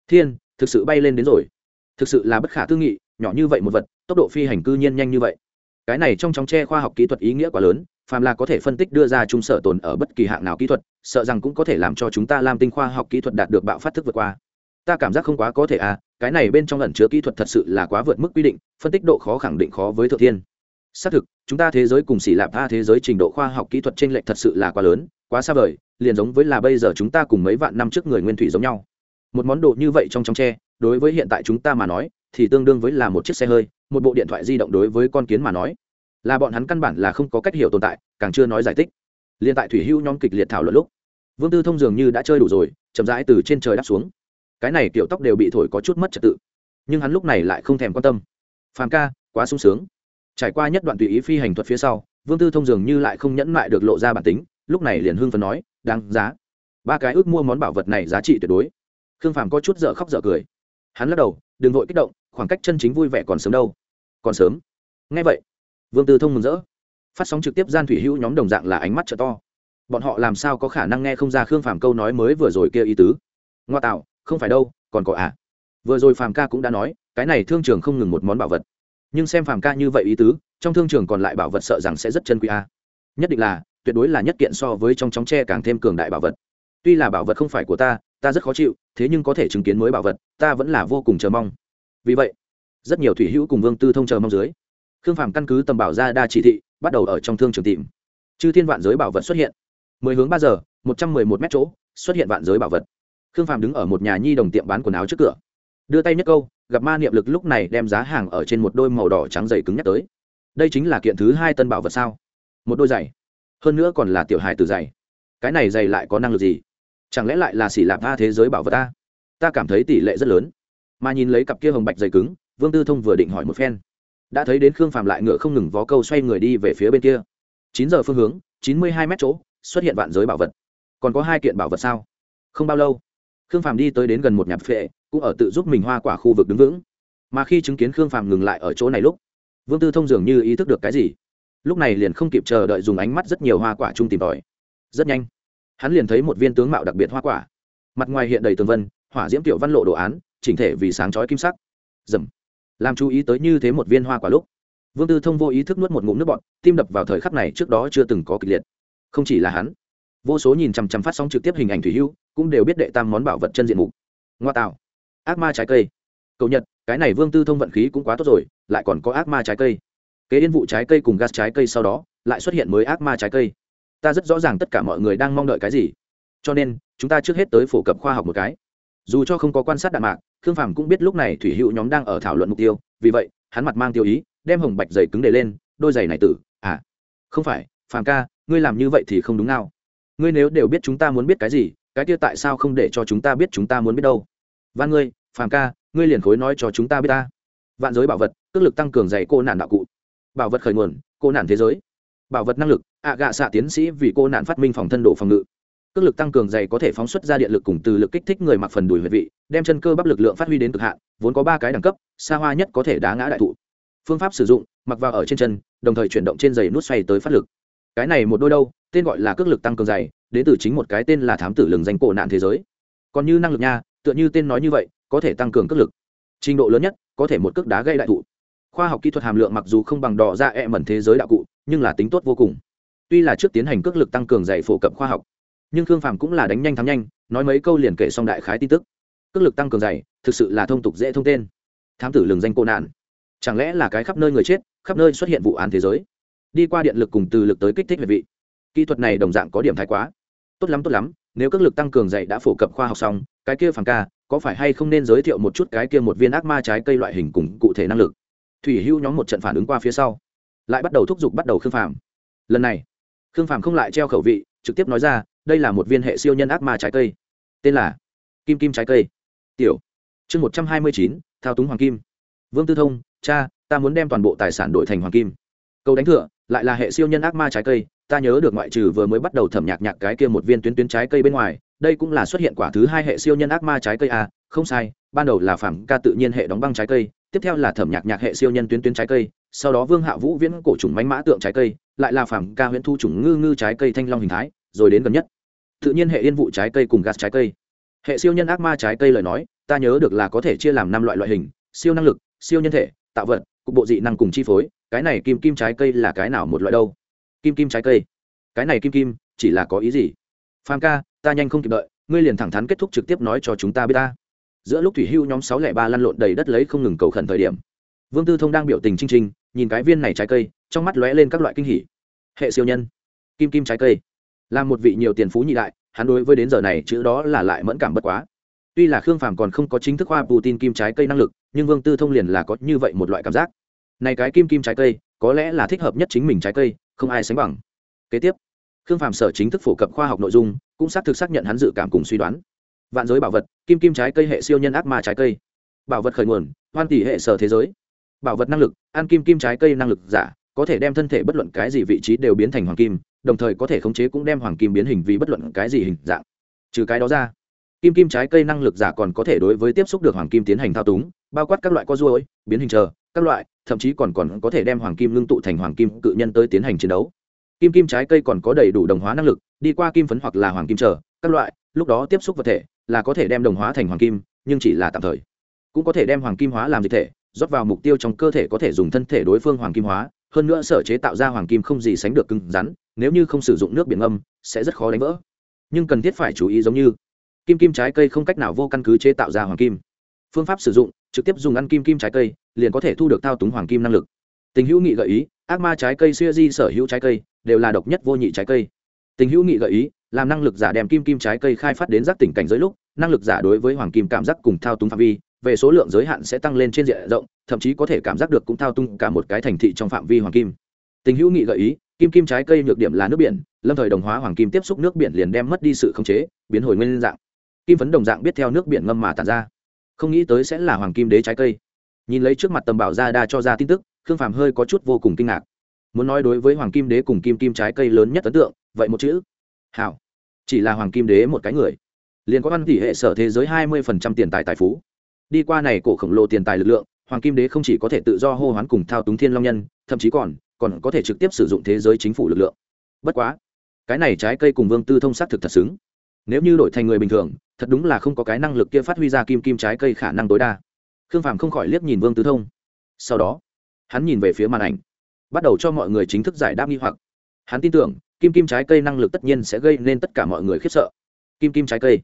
Thiên, thực sự bay lên đến rồi. Thực sự là bất khả tư nghị, nhỏ như vậy một vật, tốc độ phi hành cư nhiên nhanh như vậy. Cái này trong trong tre khoa học kỹ thuật ý nghĩa quá lớn, phàm là có thể phân tích đưa ra trung sở tồn ở bất kỳ hạng nào kỹ thuật, sợ rằng cũng có thể làm cho chúng ta làm tinh khoa học kỹ thuật đạt được bạo phát thức vượt qua. Ta cảm giác không quá có thể à cái này bên trong lần chứa kỹ thuật thật sự là quá vượt mức quy định, phân tích độ khó khẳng định khó với thượng thiên xác thực, chúng ta thế giới cùng xỉ lạp tha thế giới trình độ khoa học kỹ thuật trên lệch thật sự là quá lớn, quá xa vời, liền giống với là bây giờ chúng ta cùng mấy vạn năm trước người nguyên thủy giống nhau. Một món đồ như vậy trong trong tre, đối với hiện tại chúng ta mà nói, thì tương đương với là một chiếc xe hơi, một bộ điện thoại di động đối với con kiến mà nói. Là bọn hắn căn bản là không có cách hiểu tồn tại, càng chưa nói giải thích. Liên tại thủy hưu nhóm kịch liệt thảo luận lúc, vương tư thông dường như đã chơi đủ rồi, chậm rãi từ trên trời đáp xuống. Cái này kiểu tóc đều bị thổi có chút mất trật tự, nhưng hắn lúc này lại không thèm quan tâm. Phàm ca, quá sung sướng trải qua nhất đoạn tùy ý phi hành thuật phía sau, vương tư thông dường như lại không nhẫn mại được lộ ra bản tính, lúc này liền hưng phấn nói, đáng giá. Ba cái ước mua món bảo vật này giá trị tuyệt đối. Khương phàm có chút dở khóc dở cười. Hắn lắc đầu, đừng vội kích động, khoảng cách chân chính vui vẻ còn sớm đâu. Còn sớm? Ngay vậy. Vương tư thông mừng rỡ. Phát sóng trực tiếp gian thủy hữu nhóm đồng dạng là ánh mắt trợ to. Bọn họ làm sao có khả năng nghe không ra khương phàm câu nói mới vừa rồi kia ý tứ? Ngoa tạo, không phải đâu, còn có à? Vừa rồi phàm ca cũng đã nói, cái này thương trường không ngừng một món bảo vật nhưng xem phàm ca như vậy ý tứ, trong thương trường còn lại bảo vật sợ rằng sẽ rất chân quý a. À. nhất định là, tuyệt đối là nhất kiện so với trong chóng tre càng thêm cường đại bảo vật. Tuy là bảo vật không phải của ta ta rất khó chịu, thế nhưng có thể chứng kiến mới bảo vật, ta vẫn là vô cùng chờ mong. Vì vậy, rất nhiều thủy hữu cùng vương tư thông chờ mong dưới, khương phàm căn cứ tầm bảo ra đa chỉ thị, bắt đầu ở trong thương trường tìm. Chư thiên vạn giới bảo vật xuất hiện. Mười hướng ba giờ, một trăm mười một mét chỗ, xuất hiện vạn giới bảo vật. Khương phàm đứng ở một nhà nhi đồng tiệm bán quần áo trước cửa đưa tay nhất câu, gặp ma niệm lực lúc này đem giá hàng ở trên một đôi màu đỏ trắng dày cứng nhắc tới. Đây chính là kiện thứ hai tân bảo vật sao? Một đôi giày. Hơn nữa còn là tiểu hài từ giày. Cái này giày lại có năng lực gì? Chẳng lẽ lại là xỉ lạp tha thế giới bảo vật ta? Ta cảm thấy tỷ lệ rất lớn. Mà nhìn lấy cặp kia hồng bạch dày cứng, vương tư thông vừa định hỏi một phen. Đã thấy đến khương phàm lại ngựa không ngừng vó câu xoay người đi về phía bên kia. Chín giờ phương hướng, chín mươi hai mét chỗ, xuất hiện vạn giới bảo vật. Còn có hai kiện bảo vật sao? Không bao lâu, khương phàm đi tới đến gần một nhạp phệ cũng ở tự giúp mình hoa quả khu vực đứng vững. Mà khi chứng kiến khương phàm ngừng lại ở chỗ này lúc, vương tư thông dường như ý thức được cái gì. Lúc này liền không kịp chờ đợi dùng ánh mắt rất nhiều hoa quả chung tìm tòi. Rất nhanh, hắn liền thấy một viên tướng mạo đặc biệt hoa quả. Mặt ngoài hiện đầy tường vân, hỏa diễm tiểu văn lộ đồ án, chỉnh thể vì sáng chói kim sắc. Dầm làm chú ý tới như thế một viên hoa quả lúc, vương tư thông vô ý thức nuốt một ngụm nước bọt, tim đập vào thời khắc này trước đó chưa từng có kịch liệt. Không chỉ là hắn, vô số nhìn chằm chằm phát sóng trực tiếp hình ảnh thủy hưu, cũng đều biết đệ tam món bảo vật chân diện mục. Ngoa tạo ác ma trái cây. Cầu nhật, cái này vương tư thông vận khí cũng quá tốt rồi, lại còn có ác ma trái cây. Kế yên vụ trái cây cùng gas trái cây sau đó, lại xuất hiện mới ác ma trái cây. Ta rất rõ ràng tất cả mọi người đang mong đợi cái gì. Cho nên, chúng ta trước hết tới phổ cập khoa học một cái. Dù cho không có quan sát đạn mạc, khương phàm cũng biết lúc này thủy hữu nhóm đang ở thảo luận mục tiêu, vì vậy, hắn mặt mang tiêu ý, đem hồng bạch giày cứng để lên, đôi giày này tử à không phải, phàm ca, ngươi làm như vậy thì không đúng nào. Ngươi nếu đều biết chúng ta muốn biết cái gì, cái kia tại sao không để cho chúng ta biết chúng ta muốn biết đâu? Van ngươi, phàm ca, ngươi liền khối nói cho chúng ta biết ta. Vạn giới bảo vật tức lực tăng cường dạy cô nạn đạo cụ. Bảo vật khởi nguồn, cô nạn thế giới. Bảo vật năng lực, ạ gạ xạ tiến sĩ vì cô nạn phát minh phòng thân độ phòng ngự. Cước lực tăng cường dày có thể phóng xuất ra điện lực cùng từ lực kích thích người mặc phần đùi huyệt vị, đem chân cơ bắp lực lượng phát huy đến cực hạn, vốn có ba cái đẳng cấp, xa hoa nhất có thể đá ngã đại thụ. Phương pháp sử dụng, mặc vào ở trên chân, đồng thời chuyển động trên giày nút xoay tới phát lực. Cái này một đôi đâu, tên gọi là cước lực tăng cường dày, đến từ chính một cái tên là thám tử lừng danh cổ nạn thế giới. Còn như năng lực nha tựa như tên nói như vậy, có thể tăng cường cước lực. Trình độ lớn nhất, có thể một cước đá gây đại thụ. Khoa học kỹ thuật hàm lượng mặc dù không bằng đỏ ra e mẩn thế giới đạo cụ, nhưng là tính tốt vô cùng. Tuy là trước tiến hành cước lực tăng cường dạy phổ cập khoa học, nhưng khương phàm cũng là đánh nhanh thắng nhanh, nói mấy câu liền kể xong đại khái tin tức. Cước lực tăng cường dày thực sự là thông tục dễ thông tên. Thám tử lường danh cô nạn. Chẳng lẽ là cái khắp nơi người chết, khắp nơi xuất hiện vụ án thế giới? Đi qua điện lực cùng từ lực tới kích thích về vị. Kỹ thuật này đồng dạng có điểm thái quá. Tốt lắm tốt lắm, nếu cước lực tăng cường dạy đã phổ cập khoa học xong cái kia phản ca, có phải hay không nên giới thiệu một chút cái kia một viên ác ma trái cây loại hình cùng cụ thể năng lực? Thủy hưu nhóm một trận phản ứng qua phía sau, lại bắt đầu thúc giục bắt đầu khương phàm. Lần này, khương phàm không lại treo khẩu vị, trực tiếp nói ra, đây là một viên hệ siêu nhân ác ma trái cây. Tên là kim kim trái cây. Tiểu. Chương một trăm hai mươi chín, thao túng hoàng kim. Vương tư thông, cha, ta muốn đem toàn bộ tài sản đổi thành hoàng kim. Câu đánh thừa lại là hệ siêu nhân ác ma trái cây, ta nhớ được ngoại trừ vừa mới bắt đầu thẩm nhạc nhạc cái kia một viên tuyến tuyến trái cây bên ngoài đây cũng là xuất hiện quả thứ hai hệ siêu nhân ác ma trái cây à, không sai ban đầu là phản ca tự nhiên hệ đóng băng trái cây tiếp theo là thẩm nhạc nhạc hệ siêu nhân tuyến tuyến trái cây sau đó vương hạ vũ viễn cổ trùng mánh mã tượng trái cây lại là phản ca huyễn thu trùng ngư ngư trái cây thanh long hình thái rồi đến gần nhất. Tự nhiên hệ yên vụ trái cây cùng gas trái cây. Hệ siêu nhân ác ma trái cây lời nói ta nhớ được là có thể chia làm năm loại loại hình siêu năng lực siêu nhân thể tạo vật cục bộ dị năng cùng chi phối cái này kim kim trái cây là cái nào một loại đâu? Kim kim trái cây. Cái này kim kim chỉ là có ý gì? Phạm ca ta nhanh không kịp đợi ngươi liền thẳng thắn kết thúc trực tiếp nói cho chúng ta biết ta. Giữa lúc thủy hưu nhóm sáu lẻ ba lăn lộn đầy đất lấy không ngừng cầu khẩn thời điểm vương tư thông đang biểu tình chinh trình, nhìn cái viên này trái cây trong mắt lóe lên các loại kinh hỉ. Hệ siêu nhân kim kim trái cây là một vị nhiều tiền phú nhị đại hắn đối với đến giờ này chữ đó là lại mẫn cảm bất quá. Tuy là khương phàm còn không có chính thức hoa putin kim trái cây năng lực nhưng vương tư thông liền là có như vậy một loại cảm giác. Này cái kim kim trái cây có lẽ là thích hợp nhất chính mình trái cây không ai sánh bằng. Kế tiếp khương Phạm sở chính thức phổ cập khoa học nội dung, cũng xác thực xác nhận hắn dự cảm cùng suy đoán. Vạn giới bảo vật, kim kim trái cây hệ siêu nhân ác ma trái cây. Bảo vật khởi nguồn, hoan tỷ hệ sở thế giới. Bảo vật năng lực, ăn kim kim trái cây năng lực giả, có thể đem thân thể bất luận cái gì vị trí đều biến thành hoàng kim, đồng thời có thể khống chế cũng đem hoàng kim biến hình vì bất luận cái gì hình dạng. Trừ cái đó ra, kim kim trái cây năng lực giả còn có thể đối với tiếp xúc được hoàng kim tiến hành thao túng, bao quát các loại co ruôi biến hình chờ, các loại, thậm chí còn còn có thể đem hoàng kim ngưng tụ thành hoàng kim cự nhân tới tiến hành chiến đấu kim kim trái cây còn có đầy đủ đồng hóa năng lực, đi qua kim phấn hoặc là hoàng kim chờ, các loại, lúc đó tiếp xúc vật thể là có thể đem đồng hóa thành hoàng kim, nhưng chỉ là tạm thời. Cũng có thể đem hoàng kim hóa làm dịch thể, rót vào mục tiêu trong cơ thể có thể dùng thân thể đối phương hoàng kim hóa, hơn nữa sở chế tạo ra hoàng kim không gì sánh được cứng rắn, nếu như không sử dụng nước biển âm sẽ rất khó đánh vỡ. Nhưng cần thiết phải chú ý giống như, kim kim trái cây không cách nào vô căn cứ chế tạo ra hoàng kim. Phương pháp sử dụng, trực tiếp dùng ăn kim kim trái cây, liền có thể thu được thao túng hoàng kim năng lực. Tình hữu nghị gợi ý ác ma trái cây xuya di sở hữu trái cây, đều là độc nhất vô nhị trái cây. Tình hữu nghị gợi ý, làm năng lực giả đem kim kim trái cây khai phát đến giác tỉnh cảnh giới lúc, năng lực giả đối với hoàng kim cảm giác cùng thao túng phạm vi, về số lượng giới hạn sẽ tăng lên trên diện rộng, thậm chí có thể cảm giác được cũng thao túng cả một cái thành thị trong phạm vi hoàng kim. Tình hữu nghị gợi ý, kim kim trái cây nhược điểm là nước biển, lâm thời đồng hóa hoàng kim tiếp xúc nước biển liền đem mất đi sự khống chế, biến hồi nguyên dạng. Kim phấn đồng dạng biết theo nước biển ngâm mà tàn ra. Không nghĩ tới sẽ là hoàng kim đế trái cây. Nhìn lấy trước mặt tầm bảo gia đa cho ra tin tức khương phàm hơi có chút vô cùng kinh ngạc. Muốn nói đối với hoàng kim đế cùng kim kim trái cây lớn nhất ấn tượng, vậy một chữ. Hảo. Chỉ là hoàng kim đế một cái người. Liền có văn tỷ hệ sở thế giới hai mươi phần trăm tiền tài tài phú. Đi qua này cổ khổng lồ tiền tài lực lượng, hoàng kim đế không chỉ có thể tự do hô hoán cùng thao túng thiên long nhân, thậm chí còn còn có thể trực tiếp sử dụng thế giới chính phủ lực lượng. Bất quá, cái này trái cây cùng vương tư thông xác thực thật xứng. Nếu như đổi thành người bình thường, thật đúng là không có cái năng lực kia phát huy ra kim kim trái cây khả năng tối đa. Khương phàm không khỏi liếc nhìn vương tư thông. Sau đó hắn nhìn về phía màn ảnh, bắt đầu cho mọi người chính thức giải đáp nghi hoặc. Hắn tin tưởng, kim kim trái cây năng lực tất nhiên sẽ gây nên tất cả mọi người khiếp sợ. Kim kim trái cây,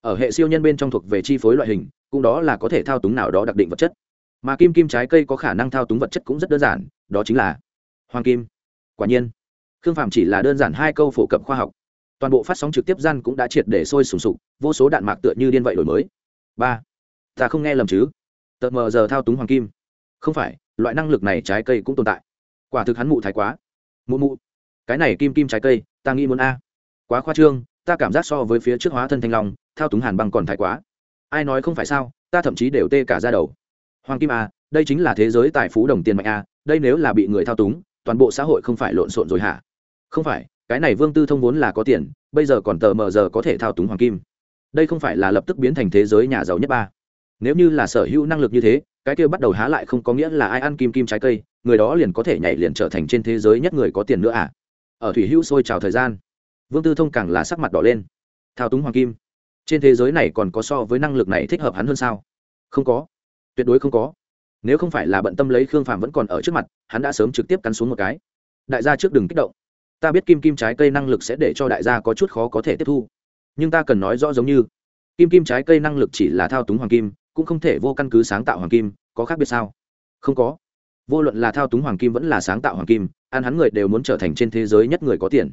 ở hệ siêu nhân bên trong thuộc về chi phối loại hình, cũng đó là có thể thao túng nào đó đặc định vật chất. Mà kim kim trái cây có khả năng thao túng vật chất cũng rất đơn giản, đó chính là hoàng kim. Quả nhiên, khương phạm chỉ là đơn giản hai câu phổ cập khoa học. Toàn bộ phát sóng trực tiếp gian cũng đã triệt để sôi sùng sục, vô số đạn mạc tựa như điên vậy đổi mới. Ba, ta không nghe lầm chứ? Tợt mờ giờ thao túng hoàng kim. Không phải loại năng lực này trái cây cũng tồn tại. Quả thực hắn mụ thái quá. Mụ mụ. Cái này kim kim trái cây, ta nghĩ muốn a. Quá khoa trương, ta cảm giác so với phía trước hóa thân thanh long, thao túng hàn băng còn thái quá. Ai nói không phải sao, ta thậm chí đều tê cả ra đầu. Hoàng kim a đây chính là thế giới tài phú đồng tiền mạnh a đây nếu là bị người thao túng, toàn bộ xã hội không phải lộn xộn rồi hả? Không phải, cái này vương tư thông vốn là có tiền, bây giờ còn tờ mờ giờ có thể thao túng hoàng kim. Đây không phải là lập tức biến thành thế giới nhà giàu nhất ba. Nếu như là sở hữu năng lực như thế cái kia bắt đầu há lại không có nghĩa là ai ăn kim kim trái cây, người đó liền có thể nhảy liền trở thành trên thế giới nhất người có tiền nữa à? Ở thủy hữu sôi trào thời gian, vương tư thông càng là sắc mặt đỏ lên. Thao túng hoàng kim, trên thế giới này còn có so với năng lực này thích hợp hắn hơn sao? Không có, tuyệt đối không có. Nếu không phải là bận tâm lấy khương phàm vẫn còn ở trước mặt, hắn đã sớm trực tiếp cắn xuống một cái. Đại gia trước đừng kích động. Ta biết kim kim trái cây năng lực sẽ để cho đại gia có chút khó có thể tiếp thu. Nhưng ta cần nói rõ giống như, kim kim trái cây năng lực chỉ là thao túng hoàng kim cũng không thể vô căn cứ sáng tạo hoàng kim, có khác biệt sao? Không có. Vô luận là thao túng hoàng kim vẫn là sáng tạo hoàng kim, ăn hắn người đều muốn trở thành trên thế giới nhất người có tiền.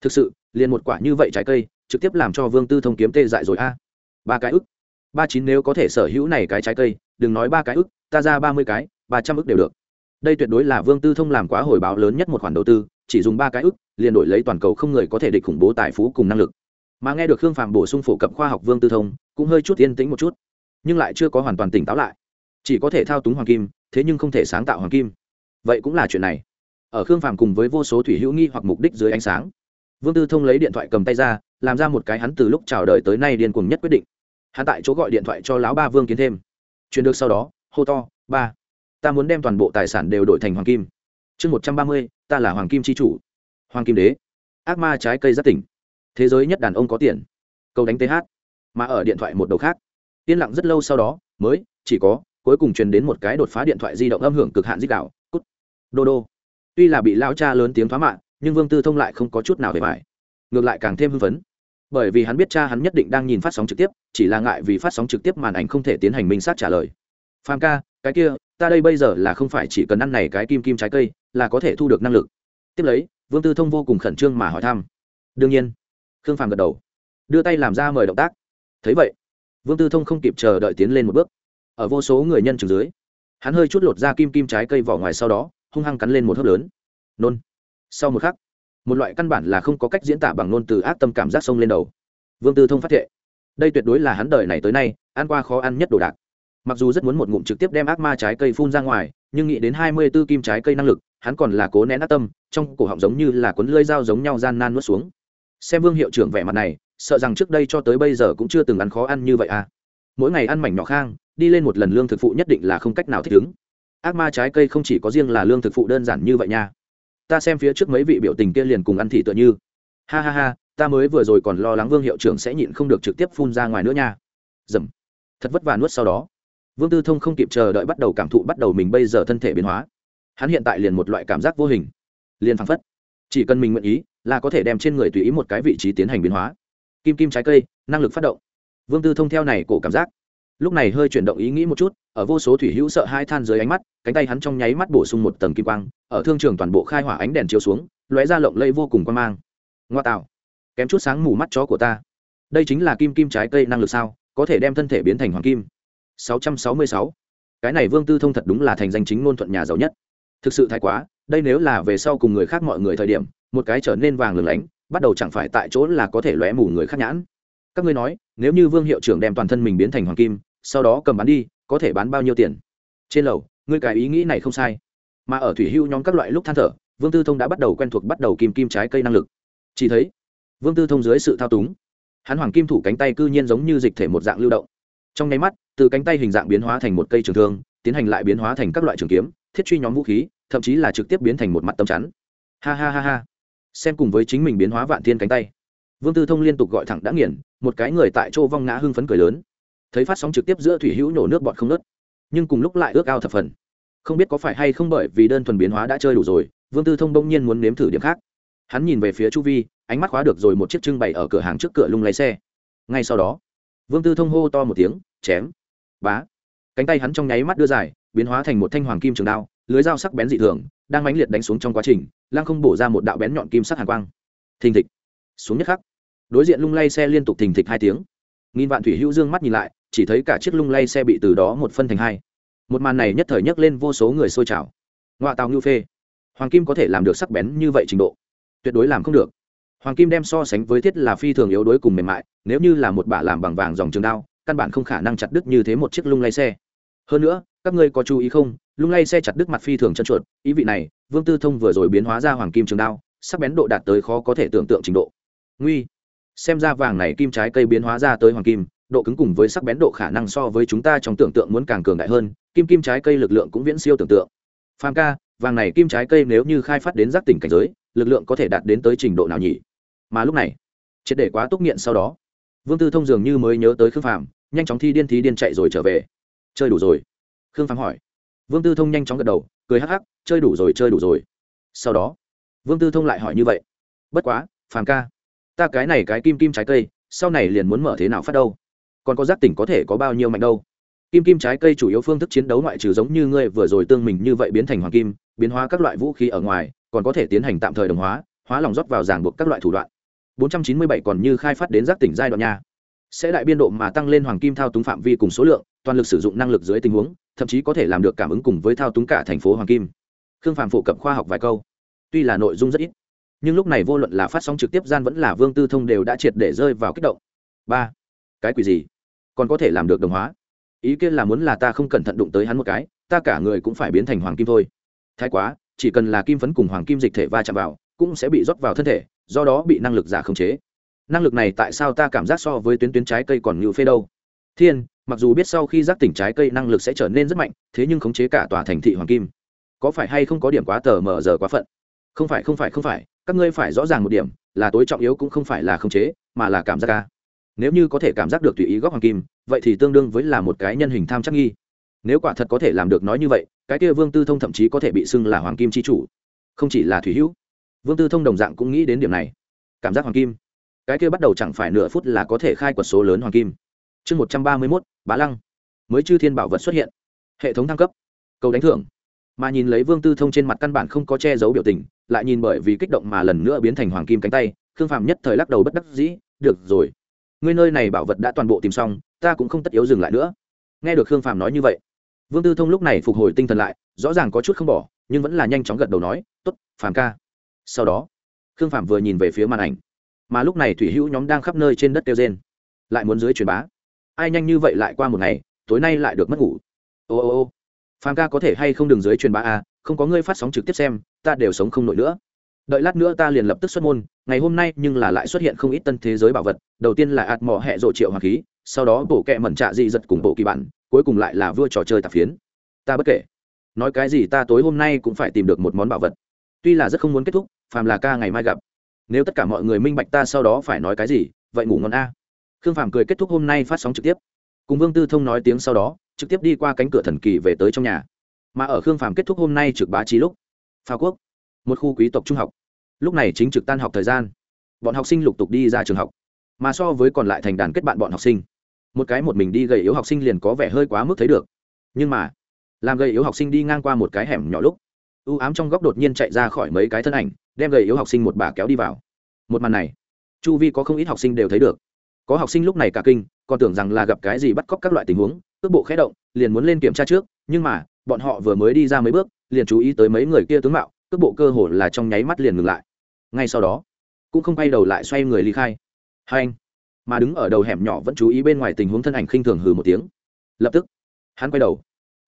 Thực sự, liền một quả như vậy trái cây, trực tiếp làm cho vương tư thông kiếm tê dại rồi a. Ba cái ức. Ba chín nếu có thể sở hữu này cái trái cây, đừng nói ba cái ức, ta ra ba mươi cái, ba trăm ức đều được. Đây tuyệt đối là vương tư thông làm quá hồi báo lớn nhất một khoản đầu tư, chỉ dùng ba cái ức, liền đổi lấy toàn cầu không người có thể địch khủng bố tài phú cùng năng lực. Mà nghe được khương phàm bổ sung phổ cập khoa học vương tư thông, cũng hơi chút yên tĩnh một chút nhưng lại chưa có hoàn toàn tỉnh táo lại. Chỉ có thể thao túng hoàng kim, thế nhưng không thể sáng tạo hoàng kim. Vậy cũng là chuyện này. Ở khương phàm cùng với vô số thủy hữu nghi hoặc mục đích dưới ánh sáng, vương tư thông lấy điện thoại cầm tay ra, làm ra một cái hắn từ lúc chào đời tới nay điên cuồng nhất quyết định. Hắn tại chỗ gọi điện thoại cho lão ba vương kiến thêm. Truyền được sau đó, hô to, ba, ta muốn đem toàn bộ tài sản đều đổi thành hoàng kim. Chương một trăm ba mươi, ta là hoàng kim c h i chủ. Hoàng kim đế. Ác ma trái cây rất tỉnh. Thế giới nhất đàn ông có tiền. Câu đánh th mà ở điện thoại một đầu khác yên lặng rất lâu sau đó, mới, chỉ có, cuối cùng truyền đến một cái đột phá điện thoại di động âm hưởng cực hạn dích đạo, cút. Đô đô. Tuy là bị lao cha lớn tiếng thoá mạ nhưng vương tư thông lại không có chút nào về mải ngược lại càng thêm hưng phấn. Bởi vì hắn biết cha hắn nhất định đang nhìn phát sóng trực tiếp, chỉ là ngại vì phát sóng trực tiếp màn ảnh không thể tiến hành minh sát trả lời. Phàm ca, cái kia, ta đây bây giờ là không phải chỉ cần ăn này cái kim kim trái cây, là có thể thu được năng lực. Tiếp lấy, vương tư thông vô cùng khẩn trương mà hỏi thăm. Đương nhiên. Khương phàm gật đầu. Đưa tay làm ra mời động tác. Thấy vậy vương tư thông không kịp chờ đợi tiến lên một bước. Ở vô số người nhân trường dưới, hắn hơi chút lột ra kim kim trái cây vỏ ngoài sau đó, hung hăng cắn lên một hớp lớn. Nôn. Sau một khắc, một loại căn bản là không có cách diễn tả bằng nôn từ ác tâm cảm giác sông lên đầu. Vương tư thông phát thệ. Đây tuyệt đối là hắn đời này tới nay, ăn qua khó ăn nhất đồ đạc. Mặc dù rất muốn một ngụm trực tiếp đem ác ma trái cây phun ra ngoài, nhưng nghĩ đến hai mươi b ố kim trái cây năng lực, hắn còn là cố nén ác tâm, trong cổ họng giống như là cuốn lưỡi dao giống nhau gian nan nuốt xuống. Xem vương hiệu trưởng vẻ mặt này sợ rằng trước đây cho tới bây giờ cũng chưa từng ăn khó ăn như vậy à. Mỗi ngày ăn mảnh nhỏ khang, đi lên một lần lương thực phụ nhất định là không cách nào thích ứng. Ác ma trái cây không chỉ có riêng là lương thực phụ đơn giản như vậy nha. Ta xem phía trước mấy vị biểu tình kia liền cùng ăn thị tựa như. Ha ha ha, ta mới vừa rồi còn lo lắng vương hiệu trưởng sẽ nhịn không được trực tiếp phun ra ngoài nữa nha. Dầm. Thật vất vả nuốt sau đó. Vương tư thông không kịp chờ đợi bắt đầu cảm thụ bắt đầu mình bây giờ thân thể biến hóa. Hắn hiện tại liền một loại cảm giác vô hình. Liền phăng phất. Chỉ cần mình nguyện ý, là có thể đem trên người tùy ý một cái vị trí tiến hành biến hóa kim kim trái cây, năng lực phát động. Vương tư thông theo này cổ cảm giác. Lúc này hơi chuyển động ý nghĩ một chút, ở vô số thủy hữu sợ hai than dưới ánh mắt, cánh tay hắn trong nháy mắt bổ sung một tầng kim quang, ở thương trường toàn bộ khai hỏa ánh đèn chiếu xuống, lóe ra lộng lây vô cùng quan mang. Ngoa tạo. Kém chút sáng mù mắt chó của ta. Đây chính là kim kim trái cây năng lực sao, có thể đem thân thể biến thành hoàng kim. 666. cái này vương tư thông thật đúng là thành danh chính ngôn thuận nhà giàu nhất. Thực sự thái quá, đây nếu là về sau cùng người khác mọi người thời điểm, một cái trở nên vàng lừng lánh bắt đầu chẳng phải tại chỗ là có thể lóe mù người khác nhãn. Các ngươi nói, nếu như vương hiệu trưởng đem toàn thân mình biến thành hoàng kim, sau đó cầm bán đi, có thể bán bao nhiêu tiền? Trên lầu, ngươi cái ý nghĩ này không sai. Mà ở thủy hưu nhóm các loại lúc than thở, vương tư thông đã bắt đầu quen thuộc bắt đầu kim kim trái cây năng lực. Chỉ thấy, vương tư thông dưới sự thao túng, hắn hoàng kim thủ cánh tay cư nhiên giống như dịch thể một dạng lưu động. Trong nháy mắt, từ cánh tay hình dạng biến hóa thành một cây trường thương, tiến hành lại biến hóa thành các loại trường kiếm, thiết truy nhóm vũ khí, thậm chí là trực tiếp biến thành một mặt tấm chắn. Ha ha ha ha xem cùng với chính mình biến hóa vạn thiên cánh tay. Vương tư thông liên tục gọi thẳng đã nghiền, một cái người tại chỗ vong ngã hưng phấn cười lớn. Thấy phát sóng trực tiếp giữa thủy hữu nổ nước bọt không nớt nhưng cùng lúc lại ước ao thập phần. Không biết có phải hay không bởi vì đơn thuần biến hóa đã chơi đủ rồi, vương tư thông bỗng nhiên muốn nếm thử điểm khác. Hắn nhìn về phía chu vi, ánh mắt khóa được rồi một chiếc trưng bày ở cửa hàng trước cửa lung lấy xe. Ngay sau đó, vương tư thông hô to một tiếng, chém! Bá! Cánh tay hắn trong nháy mắt đưa dài, biến hóa thành một thanh hoàng kim trường đao, lưới dao sắc bén dị thường, đang mãnh liệt đánh xuống trong quá trình lăng không bổ ra một đạo bén nhọn kim sắc hàn quang. Thình thịch. Xuống nhất khắc. Đối diện lung lay xe liên tục thình thịch hai tiếng. Nghìn vạn thủy hữu dương mắt nhìn lại, chỉ thấy cả chiếc lung lay xe bị từ đó một phân thành hai. Một màn này nhất thời nhấc lên vô số người xôi trào. Ngoại tàu ngưu phê. Hoàng kim có thể làm được sắc bén như vậy trình độ? Tuyệt đối làm không được. Hoàng kim đem so sánh với thiết là phi thường yếu đuối cùng mềm mại, nếu như là một bả làm bằng vàng dòng trường đao, căn bản không khả năng chặt đứt như thế một chiếc lung lay xe. Hơn nữa, các ngươi có chú ý không? Lung lay xe chặt đứt mặt phi thường chân chuột, ý vị này, vương tư thông vừa rồi biến hóa ra hoàng kim trường đao, sắc bén độ đạt tới khó có thể tưởng tượng trình độ. Nguy! Xem ra vàng này kim trái cây biến hóa ra tới hoàng kim, độ cứng cùng với sắc bén độ khả năng so với chúng ta trong tưởng tượng muốn càng cường đại hơn, kim kim trái cây lực lượng cũng viễn siêu tưởng tượng. Phàm ca, vàng này kim trái cây nếu như khai phát đến giác tỉnh cảnh giới, lực lượng có thể đạt đến tới trình độ nào nhỉ? Mà lúc này, triệt để quá túc nghiện sau đó, vương tư thông dường như mới nhớ tới khương phàm, nhanh chóng thi điên thi điên chạy rồi trở về. Chơi đủ rồi. Khương phàm hỏi vương tư thông nhanh chóng gật đầu, cười hắc hắc, chơi đủ rồi, chơi đủ rồi. Sau đó, vương tư thông lại hỏi như vậy, bất quá, phàm ca, ta cái này cái kim kim trái cây, sau này liền muốn mở thế nào phát đâu? Còn có giác tỉnh có thể có bao nhiêu mạnh đâu? Kim kim trái cây chủ yếu phương thức chiến đấu ngoại trừ giống như ngươi vừa rồi tương mình như vậy biến thành hoàng kim, biến hóa các loại vũ khí ở ngoài, còn có thể tiến hành tạm thời đồng hóa hóa lòng rót vào ràng buộc các loại thủ đoạn. 497 còn như khai phát đến giác tỉnh giai đoạn nha. Sẽ đại biên độ mà tăng lên hoàng kim thao túng phạm vi cùng số lượng, toàn lực sử dụng năng lực dưới tình huống thậm chí có thể làm được cảm ứng cùng với thao túng cả thành phố hoàng kim. Khương phàm phổ cập khoa học vài câu. Tuy là nội dung rất ít, nhưng lúc này vô luận là phát sóng trực tiếp gian vẫn là vương tư thông đều đã triệt để rơi vào kích động. Ba, cái quỷ gì? Còn có thể làm được đồng hóa? Ý kiến là muốn là ta không cẩn thận đụng tới hắn một cái, ta cả người cũng phải biến thành hoàng kim thôi. Thái quá, chỉ cần là kim phấn cùng hoàng kim dịch thể va chạm vào, cũng sẽ bị rót vào thân thể, do đó bị năng lực giả khống chế. Năng lực này tại sao ta cảm giác so với tuyến tuyến trái cây còn ngự phê đâu? Thiên mặc dù biết sau khi giác tỉnh trái cây năng lực sẽ trở nên rất mạnh, thế nhưng khống chế cả tòa thành thị hoàng kim, có phải hay không có điểm quá tờ mờ giờ quá phận? Không phải không phải không phải, các ngươi phải rõ ràng một điểm, là tối trọng yếu cũng không phải là khống chế, mà là cảm giác ca nếu như có thể cảm giác được tùy ý góc hoàng kim, vậy thì tương đương với là một cái nhân hình tham chắc nghi. Nếu quả thật có thể làm được nói như vậy, cái kia vương tư thông thậm chí có thể bị xưng là hoàng kim c h i chủ. Không chỉ là thủy hữu, vương tư thông đồng dạng cũng nghĩ đến điểm này. Cảm giác hoàng kim, cái kia bắt đầu chẳng phải nửa phút là có thể khai quật số lớn hoàng kim chương một trăm ba mươi mốt, bá lăng. Mới chư thiên bảo vật xuất hiện. Hệ thống thăng cấp. Cầu đánh thưởng. Mà nhìn lấy vương tư thông trên mặt căn bản không có che giấu biểu tình, lại nhìn bởi vì kích động mà lần nữa biến thành hoàng kim cánh tay, khương phạm nhất thời lắc đầu bất đắc dĩ, được rồi. Ngươi nơi này bảo vật đã toàn bộ tìm xong, ta cũng không tất yếu dừng lại nữa. Nghe được khương phạm nói như vậy, vương tư thông lúc này phục hồi tinh thần lại, rõ ràng có chút không bỏ, nhưng vẫn là nhanh chóng gật đầu nói t ố t phàm ca. Sau đó, khương phạm vừa nhìn về phía màn ảnh, mà lúc này thủy hữu nhóm đang khắp nơi trên đất kêu trên lại muốn dưới truyền bá ai nhanh như vậy lại qua một ngày, tối nay lại được mất ngủ. Ô ô ô. Phàm ca có thể hay không đừng dưới truyền bá à không có ngươi phát sóng trực tiếp xem, ta đều sống không nổi nữa. Đợi lát nữa ta liền lập tức xuất môn, ngày hôm nay nhưng là lại xuất hiện không ít tân thế giới bảo vật, đầu tiên là ạt mỏ hẹ rộ triệu hoàng khí, sau đó bổ kẹ mẩn trạ dị giật cùng bộ kỳ bản, cuối cùng lại là vua trò chơi tạp phiến. Ta bất kể. Nói cái gì ta tối hôm nay cũng phải tìm được một món bảo vật. Tuy là rất không muốn kết thúc, phàm là ca ngày mai gặp. Nếu tất cả mọi người minh bạch ta sau đó phải nói cái gì, vậy ngủ ngon a khương phàm cười kết thúc hôm nay phát sóng trực tiếp. Cùng vương tư thông nói tiếng sau đó, trực tiếp đi qua cánh cửa thần kỳ về tới trong nhà. Mà ở khương phàm kết thúc hôm nay trực bá trí lúc Pha quốc, một khu quý tộc trung học. Lúc này chính trực tan học thời gian. Bọn học sinh lục tục đi ra trường học. Mà so với còn lại thành đàn kết bạn bọn học sinh, một cái một mình đi gầy yếu học sinh liền có vẻ hơi quá mức thấy được. Nhưng mà, làm gầy yếu học sinh đi ngang qua một cái hẻm nhỏ lúc ưu ám trong góc đột nhiên chạy ra khỏi mấy cái thân ảnh, đem gầy yếu học sinh một bà kéo đi vào. Một màn này, chu vi có không ít học sinh đều thấy được có học sinh lúc này cả kinh, còn tưởng rằng là gặp cái gì bắt cóc các loại tình huống, cước bộ khé động, liền muốn lên kiểm tra trước, nhưng mà, bọn họ vừa mới đi ra mấy bước, liền chú ý tới mấy người kia tướng mạo, cước bộ cơ hồ là trong nháy mắt liền ngừng lại. Ngay sau đó, cũng không quay đầu lại xoay người ly khai. Hai anh, mà đứng ở đầu hẻm nhỏ vẫn chú ý bên ngoài tình huống thân ảnh khinh thường hừ một tiếng. Lập tức, hắn quay đầu,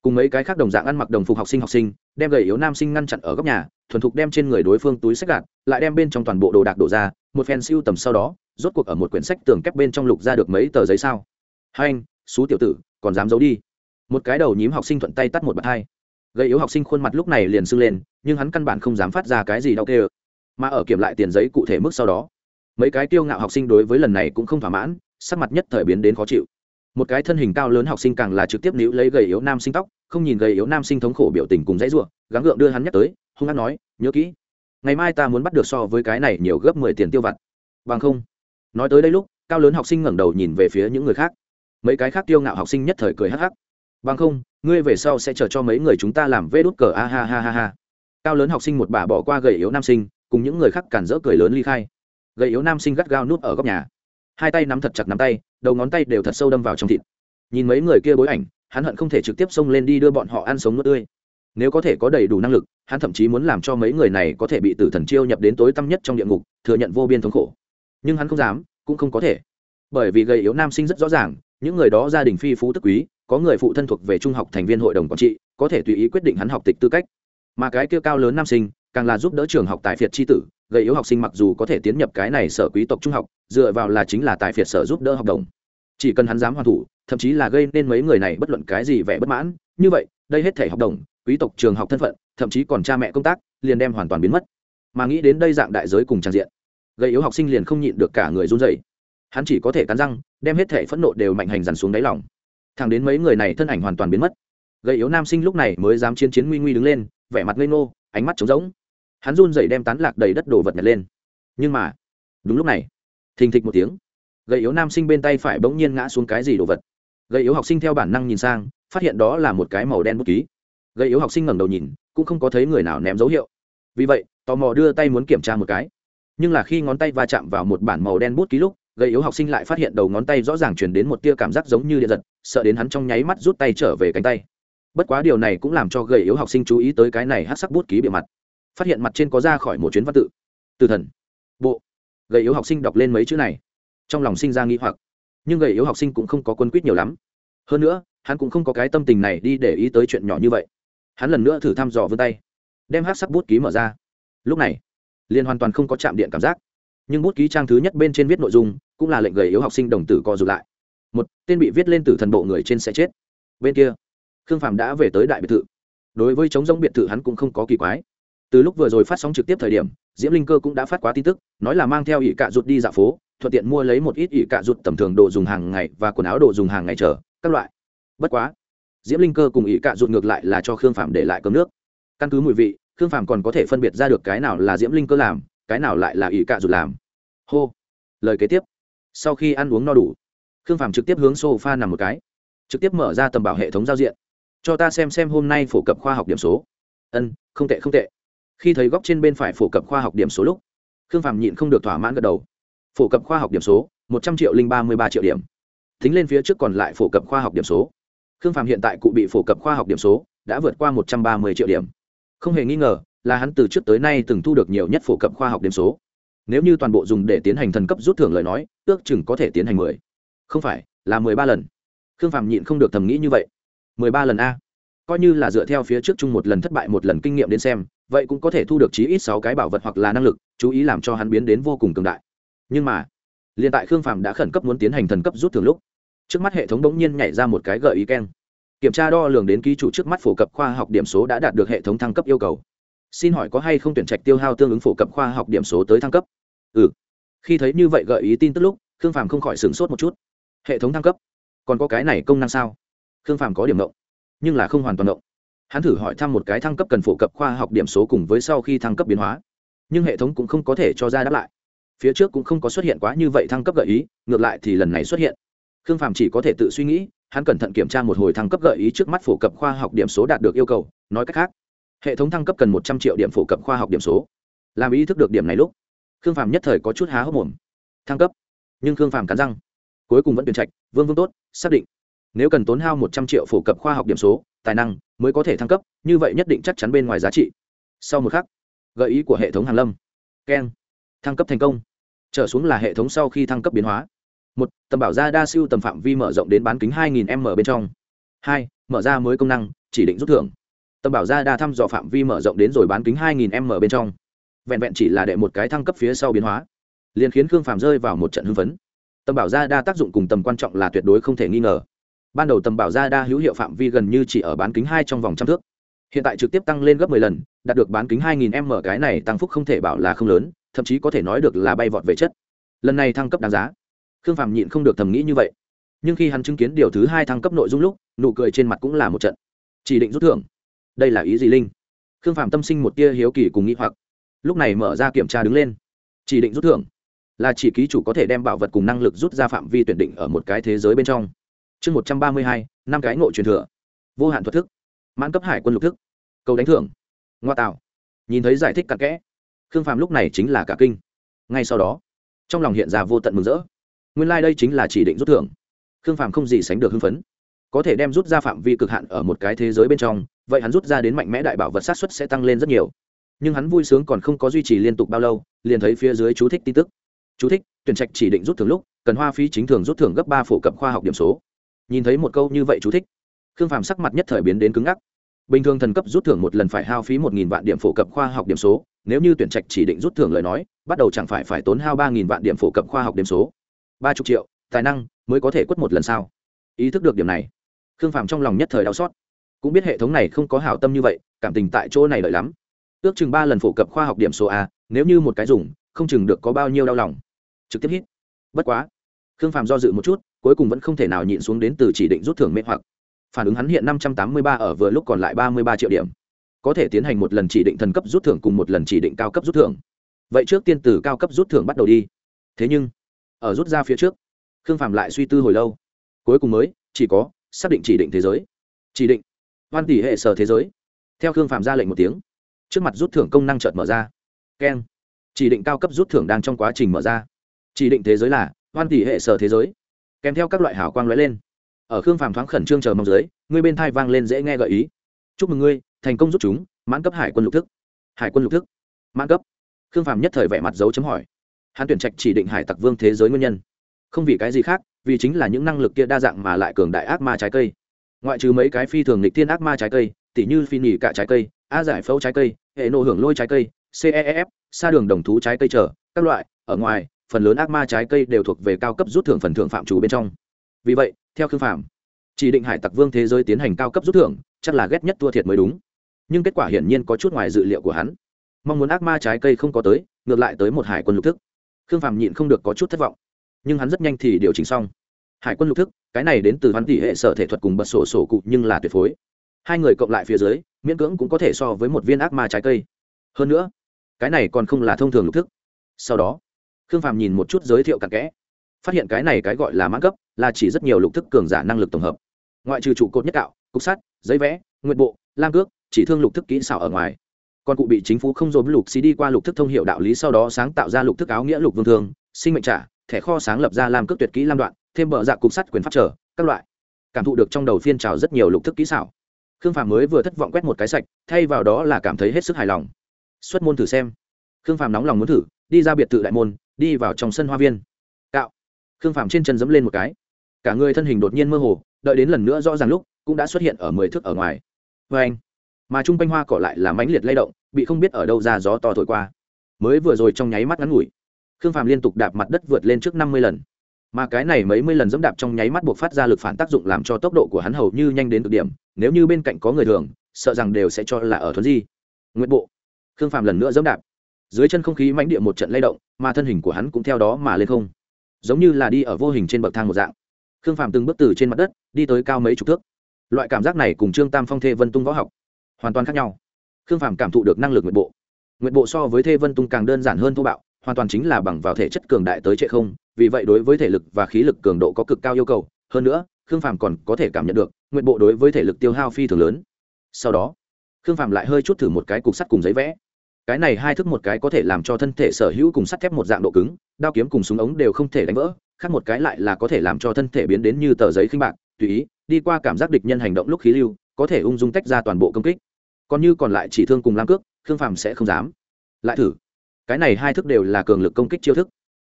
cùng mấy cái khác đồng dạng ăn mặc đồng phục học sinh học sinh, đem gầy yếu nam sinh ngăn chặn ở góc nhà, thuần thục đem trên người đối phương túi sách gạt, lại đem bên trong toàn bộ đồ đạc đổ ra, một phen siêu tầm sau đó rốt cuộc ở một quyển sách tường kép bên trong lục ra được mấy tờ giấy sao? Hai anh, xú tiểu tử, còn dám giấu đi. Một cái đầu nhím học sinh thuận tay tắt một bậc hai. Gây yếu học sinh khuôn mặt lúc này liền sưng lên, nhưng hắn căn bản không dám phát ra cái gì đau kê mà ở kiểm lại tiền giấy cụ thể mức sau đó, mấy cái tiêu ngạo học sinh đối với lần này cũng không thỏa mãn, sắc mặt nhất thời biến đến khó chịu. Một cái thân hình cao lớn học sinh càng là trực tiếp níu lấy gầy yếu nam sinh tóc, không nhìn gầy yếu nam sinh thống khổ biểu tình cùng dãy ruộng gắng gượng đưa hắn nhắc tới, hung hát nói, nhớ kỹ, ngày mai ta muốn bắt được so với cái này nhiều gấp mười tiền tiêu vặt. Bằng không nói tới đây lúc, cao lớn học sinh ngẩng đầu nhìn về phía những người khác. Mấy cái khác tiêu ngạo học sinh nhất thời cười hắc hắc. Bằng không, ngươi về sau sẽ chờ cho mấy người chúng ta làm vê đốt cờ, a ha ha ha ha. Cao lớn học sinh một bà bỏ qua gầy yếu nam sinh, cùng những người khác cản rỡ cười lớn ly khai. Gầy yếu nam sinh gắt gao nút ở góc nhà. Hai tay nắm thật chặt nắm tay, đầu ngón tay đều thật sâu đâm vào trong thịt. Nhìn mấy người kia bối ảnh, hắn hận không thể trực tiếp xông lên đi đưa bọn họ ăn sống nước tươi. Nếu có thể có đầy đủ năng lực, hắn thậm chí muốn làm cho mấy người này có thể bị tử thần chiêu nhập đến tối tăm nhất trong địa ngục, thừa nhận vô biên thống khổ nhưng hắn không dám, cũng không có thể. Bởi vì gầy yếu nam sinh rất rõ ràng, những người đó gia đình phi phú tức quý, có người phụ thân thuộc về trung học thành viên hội đồng quản trị, có thể tùy ý quyết định hắn học tịch tư cách. Mà cái kia cao lớn nam sinh, càng là giúp đỡ trường học tại phiệt tri tử, gầy yếu học sinh mặc dù có thể tiến nhập cái này sở quý tộc trung học, dựa vào là chính là tại phiệt sở giúp đỡ học đồng. Chỉ cần hắn dám hoàn thủ, thậm chí là gây nên mấy người này bất luận cái gì vẻ bất mãn, như vậy, đây hết thể học đồng, quý tộc trường học thân phận, thậm chí còn cha mẹ công tác, liền đem hoàn toàn biến mất. Mà nghĩ đến đây dạng đại giới cùng trang diện gây yếu học sinh liền không nhịn được cả người run dậy hắn chỉ có thể cắn răng, đem hết thể phẫn nộ đều mạnh hành dằn xuống đáy lòng. Thẳng đến mấy người này thân ảnh hoàn toàn biến mất. Gây yếu nam sinh lúc này mới dám chiến chiến nguy nguy đứng lên, vẻ mặt ngây ngô, ánh mắt trống rỗng. Hắn run dậy đem tán lạc đầy đất đồ vật nhặt lên. Nhưng mà, đúng lúc này, thình thịch một tiếng, gây yếu nam sinh bên tay phải bỗng nhiên ngã xuống cái gì đồ vật. Gây yếu học sinh theo bản năng nhìn sang, phát hiện đó là một cái màu đen bút ký. Gây yếu học sinh ngẩng đầu nhìn, cũng không có thấy người nào ném dấu hiệu. Vì vậy, tò mò đưa tay muốn kiểm tra một cái nhưng là khi ngón tay va chạm vào một bản màu đen bút ký lúc, gây yếu học sinh lại phát hiện đầu ngón tay rõ ràng chuyển đến một tia cảm giác giống như điện giật, sợ đến hắn trong nháy mắt rút tay trở về cánh tay. Bất quá điều này cũng làm cho gây yếu học sinh chú ý tới cái này hát sắc bút ký bề mặt. Phát hiện mặt trên có ra khỏi một chuyến văn tự. Từ thần, bộ. Gây yếu học sinh đọc lên mấy chữ này. Trong lòng sinh ra nghĩ hoặc. Nhưng gây yếu học sinh cũng không có quân quýt nhiều lắm. Hơn nữa, hắn cũng không có cái tâm tình này đi để ý tới chuyện nhỏ như vậy. Hắn lần nữa thử thăm dò vươn tay, đem hát sắc bút ký mở ra. Lúc này liền hoàn toàn không có chạm điện cảm giác. Nhưng bút ký trang thứ nhất bên trên viết nội dung, cũng là lệnh gầy yếu học sinh đồng tử co rụt lại. Một, tên bị viết lên từ thần bộ người trên sẽ chết. Bên kia, khương phạm đã về tới đại biệt thự. Đối với chống giống biệt thự hắn cũng không có kỳ quái. Từ lúc vừa rồi phát sóng trực tiếp thời điểm, diễm linh cơ cũng đã phát quá tin tức, nói là mang theo ỷ cạ rụt đi dạo phố, thuận tiện mua lấy một ít ỷ cạ rụt tầm thường đồ dùng hàng ngày và quần áo đồ dùng hàng ngày chờ, các loại. Bất quá, diễm linh cơ cùng ỷ cạ rụt ngược lại là cho khương phạm để lại cơm nước. Căn cứ mùi vị khương phạm còn có thể phân biệt ra được cái nào là diễm linh cơ làm, cái nào lại là ỷ cạ rụt làm. Hô. Lời kế tiếp. Sau khi ăn uống no đủ khương phạm trực tiếp hướng sofa nằm một cái, trực tiếp mở ra tầm bảo hệ thống giao diện. Cho ta xem xem hôm nay phổ cập khoa học điểm số. Ân, không tệ không tệ. Khi thấy góc trên bên phải phổ cập khoa học điểm số lúc khương phạm nhịn không được thỏa mãn gật đầu. Phổ cập khoa học điểm số, một trăm triệu linh ba mươi ba triệu điểm. Tính lên phía trước còn lại phổ cập khoa học điểm số. Khương phạm hiện tại cụ bị phổ cập khoa học điểm số đã vượt qua một trăm ba mươi triệu điểm không hề nghi ngờ là hắn từ trước tới nay từng thu được nhiều nhất phổ cập khoa học điểm số. Nếu như toàn bộ dùng để tiến hành thần cấp rút thưởng lời nói, ước chừng có thể tiến hành mười. Không phải, là mười ba lần. Khương phạm nhịn không được thầm nghĩ như vậy. Mười ba lần a? Coi như là dựa theo phía trước chung một lần thất bại một lần kinh nghiệm đến xem, vậy cũng có thể thu được chí ít sáu cái bảo vật hoặc là năng lực, chú ý làm cho hắn biến đến vô cùng cường đại. Nhưng mà, liền tại khương phàm đã khẩn cấp muốn tiến hành thần cấp rút thường lúc, trước mắt hệ thống bỗng nhiên nhảy ra một cái gợi ý keng kiểm tra đo lường đến ký chủ trước mắt phổ cập khoa học điểm số đã đạt được hệ thống thăng cấp yêu cầu. Xin hỏi có hay không tuyển trạch tiêu hao tương ứng phổ cập khoa học điểm số tới thăng cấp? Ừ. Khi thấy như vậy gợi ý tin tức lúc, khương phàm không khỏi sửng sốt một chút. Hệ thống thăng cấp? Còn có cái này công năng sao? Khương phàm có điểm động nhưng là không hoàn toàn động hắn thử hỏi thăm một cái thăng cấp cần phổ cập khoa học điểm số cùng với sau khi thăng cấp biến hóa. Nhưng hệ thống cũng không có thể cho ra đáp lại. Phía trước cũng không có xuất hiện quá như vậy thăng cấp gợi ý, ngược lại thì lần này xuất hiện. Khương phàm chỉ có thể tự suy nghĩ hắn cẩn thận kiểm tra một hồi thăng cấp gợi ý trước mắt phổ cập khoa học điểm số đạt được yêu cầu, nói cách khác, hệ thống thăng cấp cần một trăm triệu điểm phổ cập khoa học điểm số. Làm ý thức được điểm này lúc, khương phàm nhất thời có chút há hốc mồm. Thăng cấp? Nhưng khương phàm cắn răng. Cuối cùng vẫn tuyển trạch, vương vương tốt, xác định. Nếu cần tốn hao một trăm triệu phổ cập khoa học điểm số, tài năng mới có thể thăng cấp, như vậy nhất định chắc chắn bên ngoài giá trị. Sau một khắc, gợi ý của hệ thống hàn lâm. Keng. Thăng cấp thành công. Trở xuống là hệ thống sau khi thăng cấp biến hóa một, tầm bảo ra đa siêu tầm phạm vi mở rộng đến bán kính 2000 m bên trong. Hai, mở ra mới công năng, chỉ định rút thưởng. Tầm bảo ra đa thăm dò phạm vi mở rộng đến rồi bán kính 2000 m bên trong. Vẹn vẹn chỉ là đệ một cái thăng cấp phía sau biến hóa. Liền khiến khương phàm rơi vào một trận hưng phấn. Tầm bảo ra đa tác dụng cùng tầm quan trọng là tuyệt đối không thể nghi ngờ. Ban đầu tầm bảo ra đa hữu hiệu phạm vi gần như chỉ ở bán kính hai trong vòng trăm thước. Hiện tại trực tiếp tăng lên gấp 10 lần, đạt được bán kính 2000 m, cái này tăng phúc không thể bảo là không lớn, thậm chí có thể nói được là bay vọt về chất. Lần này thăng cấp đáng giá khương phạm nhịn không được thầm nghĩ như vậy. Nhưng khi hắn chứng kiến điều thứ hai thăng cấp nội dung lúc, nụ cười trên mặt cũng là một trận. Chỉ định rút thưởng. Đây là ý gì linh? Khương phạm tâm sinh một tia hiếu kỳ cùng nghĩ hoặc. Lúc này mở ra kiểm tra đứng lên. Chỉ định rút thưởng. Là chỉ ký chủ có thể đem bảo vật cùng năng lực rút ra phạm vi tuyển định ở một cái thế giới bên trong. Chương một trăm ba mươi hai, năm cái ngộ truyền thừa. Vô hạn thuật thức. Mãn cấp hải quân lục thức. Cầu đánh thưởng. Ngoa tạo. Nhìn thấy giải thích cặn kẽ, khương phạm lúc này chính là cả kinh. Ngay sau đó, trong lòng hiện ra vô tận mừng rỡ nguyên lai、like、đây chính là chỉ định rút thưởng. Khương phạm không gì sánh được hưng phấn. Có thể đem rút ra phạm vi cực hạn ở một cái thế giới bên trong, vậy hắn rút ra đến mạnh mẽ đại bảo vật sát xuất sẽ tăng lên rất nhiều. Nhưng hắn vui sướng còn không có duy trì liên tục bao lâu, liền thấy phía dưới chú thích tin tức. Chú thích, tuyển trạch chỉ định rút thưởng lúc, cần hoa phí chính thường rút thưởng gấp ba phổ cập khoa học điểm số. Nhìn thấy một câu như vậy chú thích, khương phàm sắc mặt nhất thời biến đến cứng ngắc. Bình thường thần cấp rút thưởng một lần phải hao phí một nghìn vạn điểm phổ cập khoa học điểm số, nếu như tuyển trạch chỉ định rút thưởng lời nói, bắt đầu chẳng phải phải tốn hao ba nghìn vạn điểm phổ cập khoa học điểm số ba chục triệu, tài năng mới có thể quất một lần sao? Ý thức được điểm này, khương phàm trong lòng nhất thời đau xót. Cũng biết hệ thống này không có hảo tâm như vậy, cảm tình tại chỗ này lợi lắm. Ước chừng ba lần phổ cập khoa học điểm số a, nếu như một cái dùng, không chừng được có bao nhiêu đau lòng. Trực tiếp hít. Bất quá, khương phàm do dự một chút, cuối cùng vẫn không thể nào nhịn xuống đến từ chỉ định rút thưởng mê hoặc. Phản ứng hắn hiện năm trăm tám mươi ba ở vừa lúc còn lại ba mươi ba triệu điểm. Có thể tiến hành một lần chỉ định thần cấp rút thưởng cùng một lần chỉ định cao cấp rút thưởng. Vậy trước tiên từ cao cấp rút thưởng bắt đầu đi. Thế nhưng ở rút ra phía trước. Khương phạm lại suy tư hồi lâu. Cuối cùng mới, chỉ có, xác định chỉ định thế giới. Chỉ định. Hoan tỷ hệ sở thế giới. Theo khương phạm ra lệnh một tiếng. Trước mặt rút thưởng công năng chợt mở ra. Keng. Chỉ định cao cấp rút thưởng đang trong quá trình mở ra. Chỉ định thế giới là, hoan tỷ hệ sở thế giới. Kèm theo các loại hảo quang lóe lên. Ở khương phàm thoáng khẩn trương chờ mong dưới ngươi bên thai vang lên dễ nghe gợi ý. Chúc mừng ngươi, thành công giúp chúng, mãn cấp hải quân lục thức. Hải quân lục thức. Mãn cấp. Khương phàm nhất thời vẻ mặt dấu chấm hỏi hắn tuyển trạch chỉ định hải tặc vương thế giới nguyên nhân. Không vì cái gì khác, vì chính là những năng lực kia đa dạng mà lại cường đại ác ma trái cây. Ngoại trừ mấy cái phi thường lịch thiên ác ma trái cây, tỉ như phi nhỉ cả trái cây a giải phẫu trái cây, hệ nộ hưởng lôi trái cây ceef xa đường đồng thú trái cây trở, các loại, ở ngoài, phần lớn ác ma trái cây đều thuộc về cao cấp rút thưởng phần thưởng phạm chủ bên trong. Vì vậy, theo khương phạm, chỉ định hải tặc vương thế giới tiến hành cao cấp rút thưởng, chắc là ghét nhất thua thiệt mới đúng. Nhưng kết quả hiển nhiên có chút ngoài dự liệu của hắn. Mong muốn ác ma trái cây không có tới, ngược lại tới một hải quân lục thức khương phàm nhịn không được có chút thất vọng. Nhưng hắn rất nhanh thì điều chỉnh xong. Hải quân lục thức cái này đến từ hắn tỷ hệ sở thể thuật cùng bật sổ sổ cụ nhưng là tuyệt phối. Hai người cộng lại phía dưới miễn cưỡng cũng có thể so với một viên ác ma trái cây. Hơn nữa cái này còn không là thông thường lục thức. Sau đó khương phàm nhìn một chút giới thiệu cặn kẽ. Phát hiện cái này cái gọi là mãn cấp là chỉ rất nhiều lục thức cường giả năng lực tổng hợp. Ngoại trừ trụ cột nhất đạo, cục sắt giấy vẽ nguyện bộ lam cước chỉ thương lục thức kỹ xảo ở ngoài còn cụ bị chính phủ không dồn lục xí đi qua lục thức thông hiệu đạo lý sau đó sáng tạo ra lục thức áo nghĩa lục vương thường sinh mệnh trả, thẻ kho sáng lập ra làm cước tuyệt kỹ lam đoạn, thêm bờ dạ cục sắt quyền phát trở, các loại. Cảm thụ được trong đầu phiên trào rất nhiều lục thức kỹ xảo. Khương phàm mới vừa thất vọng quét một cái sạch, thay vào đó là cảm thấy hết sức hài lòng. Xuất môn thử xem. Khương phàm nóng lòng muốn thử, đi ra biệt thự đại môn, đi vào trong sân hoa viên. Cạo. Khương phàm trên chân dẫm lên một cái. Cả người thân hình đột nhiên mơ hồ, đợi đến lần nữa rõ ràng lúc, cũng đã xuất hiện ở mười thước ở ngoài. Vê anh mà chung quanh hoa cỏ lại là mãnh liệt lay động, bị không biết ở đâu ra gió to thổi qua. Mới vừa rồi trong nháy mắt ngắn ngủi, khương phàm liên tục đạp mặt đất vượt lên trước năm mươi lần. Mà cái này mấy mươi lần dẫm đạp trong nháy mắt buộc phát ra lực phản tác dụng làm cho tốc độ của hắn hầu như nhanh đến cực điểm, nếu như bên cạnh có người thường, sợ rằng đều sẽ cho là ở thuấn di. Nguyện bộ. Khương phàm lần nữa dẫm đạp. Dưới chân không khí mãnh địa một trận lay động, mà thân hình của hắn cũng theo đó mà lên không. Giống như là đi ở vô hình trên bậc thang một dạng. Khương phàm từng bước từ trên mặt đất, đi tới cao mấy chục thước. Loại cảm giác này cùng trương tam phong thê vân tung võ học hoàn toàn khác nhau. Khương phàm cảm thụ được năng lực nguyện bộ. Nguyện bộ so với thê vân tung càng đơn giản hơn thô bạo, hoàn toàn chính là bằng vào thể chất cường đại tới trệ không, vì vậy đối với thể lực và khí lực cường độ có cực cao yêu cầu. Hơn nữa, khương phàm còn có thể cảm nhận được, nguyện bộ đối với thể lực tiêu hao phi thường lớn. Sau đó, khương phàm lại hơi chút thử một cái cục sắt cùng giấy vẽ. Cái này hai thức một cái có thể làm cho thân thể sở hữu cùng sắt thép một dạng độ cứng, đao kiếm cùng súng ống đều không thể đánh vỡ, khác một cái lại là có thể làm cho thân thể biến đến như tờ giấy khinh bạc, tùy ý, đi qua cảm giác địch nhân hành động lúc khí lưu, có thể ung dung tách ra toàn bộ công kích còn như còn lại chỉ thương cùng lam cước, khương phàm sẽ không dám. Lại thử. Cái này hai thức đều là cường lực công kích chiêu thức.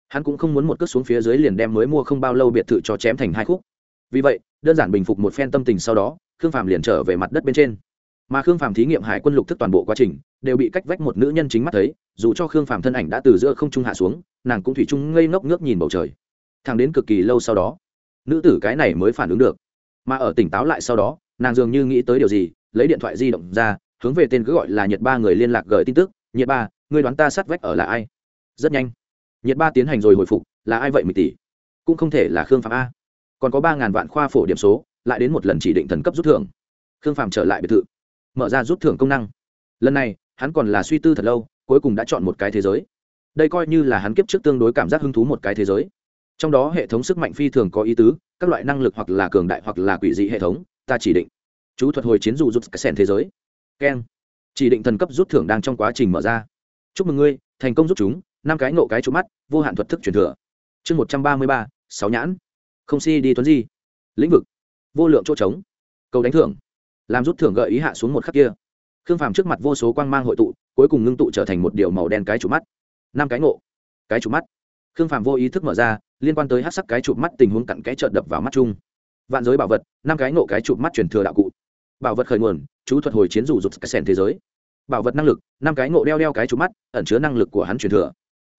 Hắn cũng không muốn một cước xuống phía dưới liền đem mới mua không bao lâu biệt thự cho chém thành hai khúc. Vì vậy, đơn giản bình phục một phen tâm tình sau đó, khương phàm liền trở về mặt đất bên trên. Mà khương phàm thí nghiệm hải quân lục thức toàn bộ quá trình, đều bị cách vách một nữ nhân chính mắt thấy, dù cho khương phàm thân ảnh đã từ giữa không trung hạ xuống, nàng cũng thủy chung ngây ngốc ngước nhìn bầu trời. Thẳng đến cực kỳ lâu sau đó, nữ tử cái này mới phản ứng được. Mà ở tỉnh táo lại sau đó, nàng dường như nghĩ tới điều gì, lấy điện thoại di động ra hướng về tên cứ gọi là nhiệt ba người liên lạc gửi tin tức nhiệt ba, ngươi đoán ta sát vách ở là ai? Rất nhanh. Nhiệt ba tiến hành rồi hồi phục, là ai vậy mười tỷ cũng không thể là khương phạm a. Còn có ba ngàn vạn khoa phổ điểm số, lại đến một lần chỉ định thần cấp rút thưởng. Khương phạm trở lại biệt thự, mở ra rút thưởng công năng. Lần này, hắn còn là suy tư thật lâu, cuối cùng đã chọn một cái thế giới. Đây coi như là hắn kiếp trước tương đối cảm giác hứng thú một cái thế giới. Trong đó hệ thống sức mạnh phi thường có ý tứ, các loại năng lực hoặc là cường đại hoặc là quỷ dị hệ thống, ta chỉ định. Chú thuật hồi chiến dù rút cái sen thế giới keng. Chỉ định thần cấp rút thưởng đang trong quá trình mở ra. Chúc mừng ngươi, thành công rút chúng, năm cái ngộ cái trụ mắt, vô hạn thuật thức truyền thừa. Chương một trăm ba mươi ba, sáu nhãn. Không si đi tuấn di. Lĩnh vực. Vô lượng chỗ trống. Cầu đánh thưởng. Làm rút thưởng gợi ý hạ xuống một khắc kia. Khương phàm trước mặt vô số quang mang hội tụ, cuối cùng ngưng tụ trở thành một điều màu đen cái trụ mắt. Năm cái ngộ. Cái trụ mắt. Khương phàm vô ý thức mở ra, liên quan tới hát sắc cái trụ mắt tình huống cặn kẽ trợn đập vào mắt chung. Vạn giới bảo vật, năm cái ngộ cái trụ mắt truyền thừa đạo cụ bảo vật khởi nguồn, chú thuật hồi chiến rủ rụt cái sen thế giới. Bảo vật năng lực, năm cái ngộ đeo đeo cái chú mắt, ẩn chứa năng lực của hắn truyền thừa.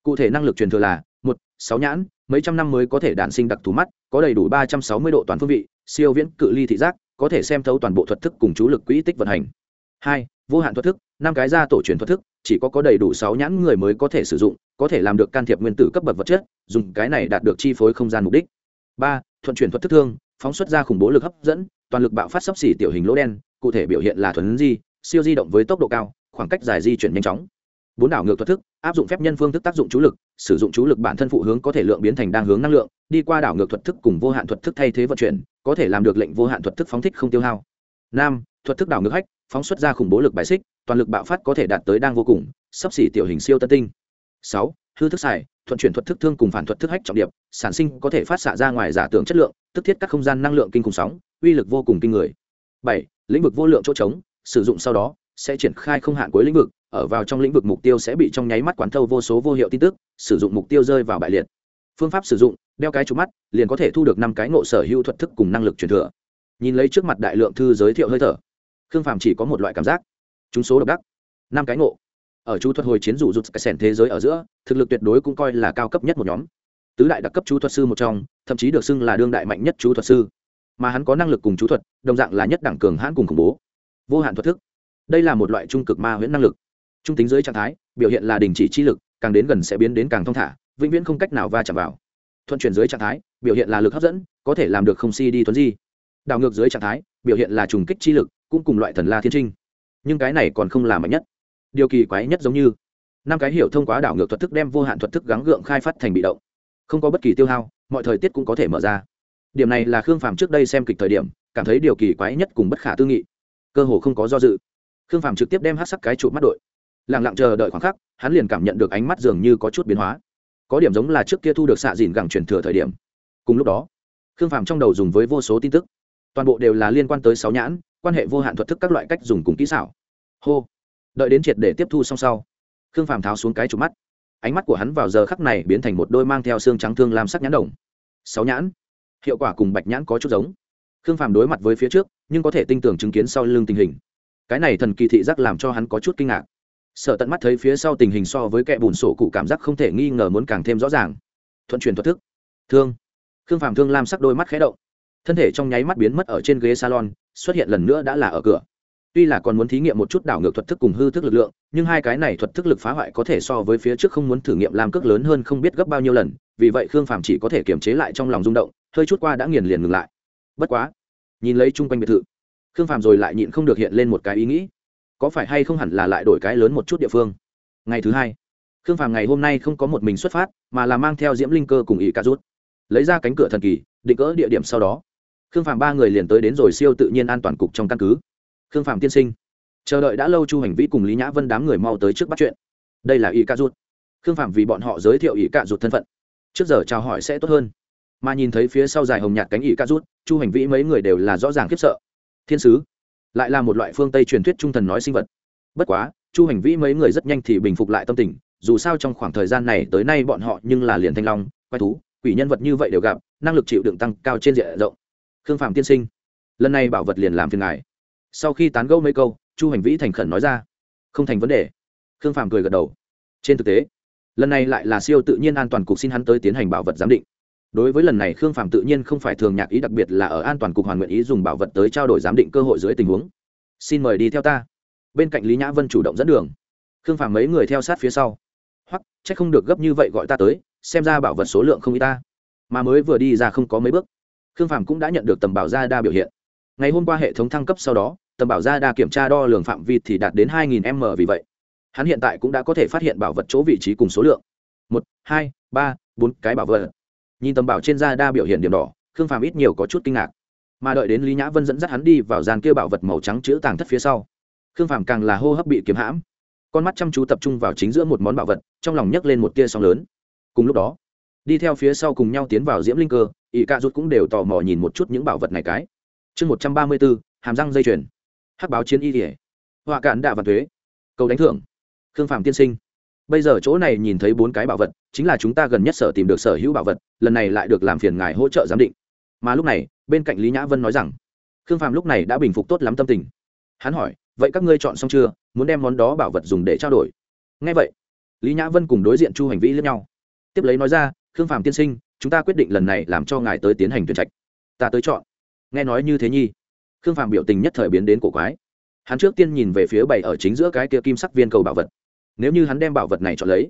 Cụ thể năng lực truyền thừa là, một, sáu nhãn, mấy trăm năm mới có thể đản sinh đặc thù mắt, có đầy đủ ba trăm sáu mươi độ toàn phương vị, siêu viễn, cự ly thị giác, có thể xem thấu toàn bộ thuật thức cùng chú lực quỹ tích vận hành. Hai, vô hạn thuật thức, năm cái ra tổ truyền thuật thức, chỉ có có đầy đủ sáu nhãn người mới có thể sử dụng, có thể làm được can thiệp nguyên tử cấp bậc vật chất, dùng cái này đạt được chi phối không gian mục đích. Ba, thuận chuyển thuật thức thương, phóng xuất ra khủng bố lực hấp dẫn toàn lực bạo phát sấp xỉ tiểu hình lỗ đen, cụ thể biểu hiện là thuấn di, siêu di động với tốc độ cao, khoảng cách dài di chuyển nhanh chóng. Bốn đảo ngược thuật thức, áp dụng phép nhân phương thức tác dụng chú lực, sử dụng chú lực bản thân phụ hướng có thể lượng biến thành đang hướng năng lượng, đi qua đảo ngược thuật thức cùng vô hạn thuật thức thay thế vận chuyển, có thể làm được lệnh vô hạn thuật thức phóng thích không tiêu hao. Năm thuật thức đảo ngược hách, phóng xuất ra khủng bố lực bài xích, toàn lực bạo phát có thể đạt tới đang vô cùng sắp xỉ tiểu hình siêu tân tinh. Sáu, hư thức xài, thuận chuyển thuật thức thương cùng phản thuật thức hách trọng điệp, sản sinh có thể phát xạ ra ngoài giả tưởng chất lượng, tức thiết các không gian năng lượng kinh khủng sóng uy lực vô cùng kinh người. Bảy, lĩnh vực vô lượng chỗ trống, sử dụng sau đó, sẽ triển khai không hạn cuối lĩnh vực, ở vào trong lĩnh vực mục tiêu sẽ bị trong nháy mắt quán thâu vô số vô hiệu tin tức, sử dụng mục tiêu rơi vào bại liệt. Phương pháp sử dụng, đeo cái trụ mắt, liền có thể thu được năm cái ngộ sở hữu thuật thức cùng năng lực truyền thừa. Nhìn lấy trước mặt đại lượng thư giới thiệu hơi thở, khương phàm chỉ có một loại cảm giác, chúng số độc đắc. Năm cái ngộ. Ở chú thuật hồi chiến dụ rụt cái sẻn thế giới ở giữa, thực lực tuyệt đối cũng coi là cao cấp nhất một nhóm. Tứ đại đặc cấp chú thuật sư một trong, thậm chí được xưng là đương đại mạnh nhất chú thuật sư mà hắn có năng lực cùng chú thuật, đồng dạng là nhất đẳng cường hãn cùng khủng bố. Vô hạn thuật thức. Đây là một loại trung cực ma huyễn năng lực. Trung tính dưới trạng thái, biểu hiện là đình chỉ chi lực, càng đến gần sẽ biến đến càng thong thả, vĩnh viễn không cách nào va chạm vào. Thuận chuyển dưới trạng thái, biểu hiện là lực hấp dẫn, có thể làm được không si đi tuấn di. Đảo ngược dưới trạng thái, biểu hiện là trùng kích chi lực, cũng cùng loại thần la thiên trinh. Nhưng cái này còn không là mạnh nhất. Điều kỳ quái nhất giống như, năm cái hiểu thông qua đảo ngược thuật thức đem vô hạn thuật thức gắng gượng khai phát thành bị động. Không có bất kỳ tiêu hao, mọi thời tiết cũng có thể mở ra điểm này là khương phàm trước đây xem kịch thời điểm, cảm thấy điều kỳ quái nhất cùng bất khả tư nghị. Cơ hồ không có do dự. Khương phàm trực tiếp đem hát sắc cái trụ mắt đội. Lẳng lặng chờ đợi khoảng khắc, hắn liền cảm nhận được ánh mắt dường như có chút biến hóa. Có điểm giống là trước kia thu được xạ dìn gẳng truyền thừa thời điểm. Cùng lúc đó, khương phàm trong đầu dùng với vô số tin tức. Toàn bộ đều là liên quan tới sáu nhãn, quan hệ vô hạn thuật thức các loại cách dùng cùng kỹ xảo. Hô. Đợi đến triệt để tiếp thu xong sau, khương phàm tháo xuống cái trụ mắt. Ánh mắt của hắn vào giờ khắc này biến thành một đôi mang theo xương trắng thương làm sắc nhãn đồng. Sáu nhãn hiệu quả cùng bạch nhãn có chút giống. Khương phàm đối mặt với phía trước, nhưng có thể tinh tưởng chứng kiến sau lưng tình hình. Cái này thần kỳ thị giác làm cho hắn có chút kinh ngạc. Sợ tận mắt thấy phía sau tình hình so với kẻ bùn sổ cụ cảm giác không thể nghi ngờ muốn càng thêm rõ ràng. Thuận truyền thuật thức. Thương. Khương phàm thương lam sắc đôi mắt khé động. Thân thể trong nháy mắt biến mất ở trên ghế salon, xuất hiện lần nữa đã là ở cửa. Tuy là còn muốn thí nghiệm một chút đảo ngược thuật thức cùng hư thức lực lượng, nhưng hai cái này thuật thức lực phá hoại có thể so với phía trước không muốn thử nghiệm làm cước lớn hơn không biết gấp bao nhiêu lần, vì vậy khương phàm chỉ có thể kiềm chế lại trong lòng rung động hơi chút qua đã nghiền liền ngừng lại. Bất quá, nhìn lấy chung quanh biệt thự, khương phàm rồi lại nhịn không được hiện lên một cái ý nghĩ. Có phải hay không hẳn là lại đổi cái lớn một chút địa phương? Ngày thứ hai, khương phàm ngày hôm nay không có một mình xuất phát, mà là mang theo diễm linh cơ cùng ý ca rút. Lấy ra cánh cửa thần kỳ, định cỡ địa điểm sau đó, khương phạm ba người liền tới đến rồi siêu tự nhiên an toàn cục trong căn cứ. Khương phạm tiên sinh, chờ đợi đã lâu chu hành vĩ cùng lý nhã vân đám người mau tới trước bắt chuyện. Đây là y ca rút. Khương phạm vì bọn họ giới thiệu y ca rút thân phận, trước giờ chào hỏi sẽ tốt hơn mà nhìn thấy phía sau dài hồng nhạt cánh y ca rút, chu hành vĩ mấy người đều là rõ ràng khiếp sợ. Thiên sứ, lại là một loại phương tây truyền thuyết trung thần nói sinh vật. Bất quá, chu hành vĩ mấy người rất nhanh thì bình phục lại tâm tình, dù sao trong khoảng thời gian này tới nay bọn họ nhưng là liền thanh long quay thú, quỷ nhân vật như vậy đều gặp, năng lực chịu đựng tăng cao trên diện rộng. Khương phạm tiên sinh, lần này bảo vật liền làm phiền ngài. Sau khi tán gẫu mấy câu, chu hành vĩ thành khẩn nói ra. Không thành vấn đề. Khương phạm cười gật đầu. Trên thực tế, lần này lại là siêu tự nhiên an toàn cục xin hắn tới tiến hành bảo vật giám định đối với lần này khương phạm tự nhiên không phải thường nhạc ý đặc biệt là ở an toàn cục hoàn nguyện ý dùng bảo vật tới trao đổi giám định cơ hội dưới tình huống. Xin mời đi theo ta. Bên cạnh lý nhã vân chủ động dẫn đường. Khương phạm mấy người theo sát phía sau. Hoặc c h ắ c không được gấp như vậy gọi ta tới, xem ra bảo vật số lượng không y ta. Mà mới vừa đi ra không có mấy bước. Khương phạm cũng đã nhận được tầm bảo gia đa biểu hiện. Ngày hôm qua hệ thống thăng cấp sau đó, tầm bảo gia đa kiểm tra đo lường phạm vi thì đạt đến 2000 m vì vậy, hắn hiện tại cũng đã có thể phát hiện bảo vật chỗ vị trí cùng số lượng. Một, hai, ba, bốn cái bảo vật nhìn tầm bảo trên da đa biểu hiện điểm đỏ, khương Phàm ít nhiều có chút kinh ngạc. Mà đợi đến lý nhã vân dẫn dắt hắn đi vào gian kia bảo vật màu trắng chữ tàng thất phía sau, khương Phàm càng là hô hấp bị kiếm hãm. Con mắt chăm chú tập trung vào chính giữa một món bảo vật, trong lòng nhấc lên một tia sóng lớn. Cùng lúc đó, đi theo phía sau cùng nhau tiến vào diễm linh cơ ỵ ca rút cũng đều tò mò nhìn một chút những bảo vật này cái. Chương một trăm ba mươi bốn, hàm răng dây chuyền. Hắc báo chiến y kỉa họa cạn đạ và thuế. Cầu đánh thưởng. Khương phạm tiên sinh bây giờ chỗ này nhìn thấy bốn cái bảo vật, chính là chúng ta gần nhất sở tìm được sở hữu bảo vật, lần này lại được làm phiền ngài hỗ trợ giám định. Mà lúc này, bên cạnh lý nhã vân nói rằng, khương phạm lúc này đã bình phục tốt lắm tâm tình. Hắn hỏi, vậy các ngươi chọn xong chưa, muốn đem món đó bảo vật dùng để trao đổi? Ngay vậy, lý nhã vân cùng đối diện chu hành vĩ lẫn nhau. Tiếp lấy nói ra, khương phạm tiên sinh, chúng ta quyết định lần này làm cho ngài tới tiến hành tuyển trạch. Ta tới chọn. Nghe nói như thế nhi, khương phạm biểu tình nhất thời biến đến cổ quái. Hắn trước tiên nhìn về phía bảy ở chính giữa cái kia kim sắc viên cầu bảo vật nếu như hắn đem bảo vật này chọn lấy,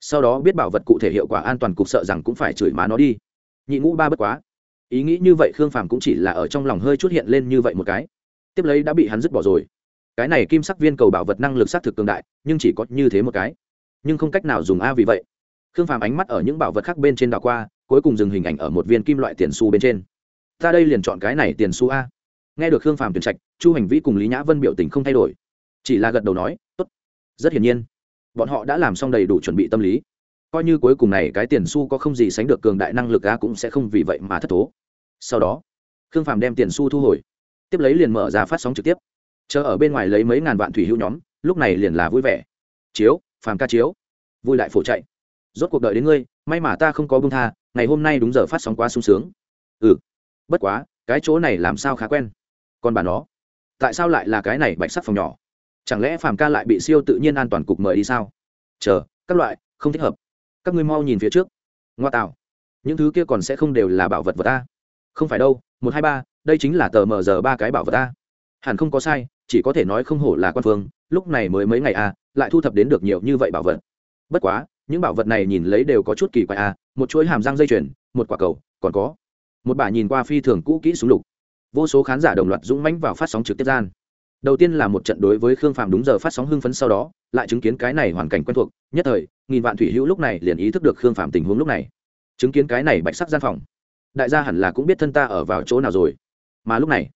sau đó biết bảo vật cụ thể hiệu quả an toàn cục sợ rằng cũng phải chửi má nó đi. Nhị ngũ ba bất quá. Ý nghĩ như vậy khương phàm cũng chỉ là ở trong lòng hơi chút hiện lên như vậy một cái. Tiếp lấy đã bị hắn dứt bỏ rồi. Cái này kim sắc viên cầu bảo vật năng lực xác thực cường đại, nhưng chỉ có như thế một cái. Nhưng không cách nào dùng a vì vậy. Khương phàm ánh mắt ở những bảo vật khác bên trên đảo qua, cuối cùng dừng hình ảnh ở một viên kim loại tiền su bên trên. Ta đây liền chọn cái này tiền su a. Nghe được khương phàm tuyển trạch, chu hành vĩ cùng lý nhã vân biểu tình không thay đổi. Chỉ là gật đầu nói, tốt. Rất hiển nhiên bọn họ đã làm xong đầy đủ chuẩn bị tâm lý. Coi như cuối cùng này cái tiền su có không gì sánh được cường đại năng lực a cũng sẽ không vì vậy mà thất thố. Sau đó, khương phàm đem tiền su thu hồi. Tiếp lấy liền mở ra phát sóng trực tiếp. Chờ ở bên ngoài lấy mấy ngàn vạn thủy hữu nhóm, lúc này liền là vui vẻ. Chiếu, phàm ca chiếu. Vui lại phổ chạy. Rốt cuộc đợi đến ngươi, may mà ta không có bưng tha, ngày hôm nay đúng giờ phát sóng quá sung sướng. Ừ bất quá, cái chỗ này làm sao khá quen? Còn bà nó, tại sao lại là cái này bạch sắc phòng nhỏ? Chẳng lẽ phàm ca lại bị siêu tự nhiên an toàn cục mời đi sao? Chờ các loại không thích hợp. Các ngươi mau nhìn phía trước. Ngoa tạo. Những thứ kia còn sẽ không đều là bảo vật vật ta không phải đâu một hai ba đây chính là tờ mờ giờ ba cái bảo vật ta hẳn không có sai chỉ có thể nói không hổ là quan phương lúc này mới mấy ngày a à, lại thu thập đến được nhiều như vậy bảo vật. Bất quá những bảo vật này nhìn lấy đều có chút kỳ quái a một chuỗi hàm răng dây chuyền một quả cầu còn có. Một bà nhìn qua phi thường cũ kỹ súng lục. Vô số khán giả đồng loạt dũng mãnh vào phát sóng trực tiếp gian đầu tiên là một trận đối với khương phạm đúng giờ phát sóng hưng phấn sau đó, lại chứng kiến cái này hoàn cảnh quen thuộc, nhất thời, nghìn vạn thủy hữu lúc này liền ý thức được khương phạm tình huống lúc này. Chứng kiến cái này bạch sắc gian phòng. Đại gia hẳn là cũng biết thân ta ở vào chỗ nào rồi. Mà lúc này,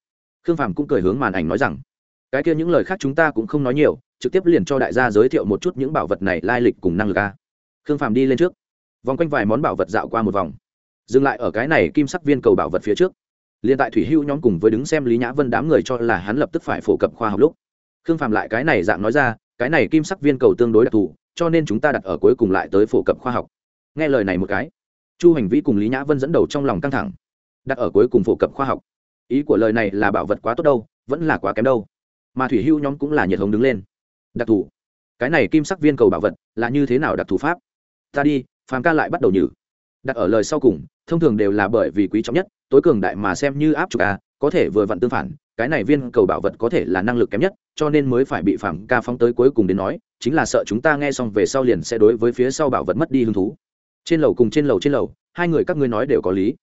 khương phạm cũng cười hướng màn ảnh nói rằng, cái kia những lời khác chúng ta cũng không nói nhiều, trực tiếp liền cho đại gia giới thiệu một chút những bảo vật này lai lịch cùng năng lực a. Khương phạm đi lên trước. Vòng quanh vài món bảo vật dạo qua một vòng. Dừng lại ở cái này kim sắc viên cầu bảo vật phía trước liền tại thủy hưu nhóm cùng với đứng xem lý nhã vân đám người cho là hắn lập tức phải phổ cập khoa học lúc. Khương phạm lại cái này dạng nói ra, cái này kim sắc viên cầu tương đối đặc thù, cho nên chúng ta đặt ở cuối cùng lại tới phổ cập khoa học. Nghe lời này một cái, chu hành vĩ cùng lý nhã vân dẫn đầu trong lòng căng thẳng. Đặt ở cuối cùng phổ cập khoa học. Ý của lời này là bảo vật quá tốt đâu, vẫn là quá kém đâu. Mà thủy hưu nhóm cũng là nhiệt hống đứng lên. Đặc thù. Cái này kim sắc viên cầu bảo vật là như thế nào đặc thù pháp? Ta đi, phàm ca lại bắt đầu nhử. Đặt ở lời sau cùng, thông thường đều là bởi vì quý trọng nhất tối cường đại mà xem như áp trục a, có thể vừa vặn tương phản, cái này viên cầu bảo vật có thể là năng lực kém nhất, cho nên mới phải bị phản ca phóng tới cuối cùng đến nói, chính là sợ chúng ta nghe xong về sau liền sẽ đối với phía sau bảo vật mất đi hứng thú. Trên lầu cùng trên lầu trên lầu, hai người các ngươi nói đều có lý.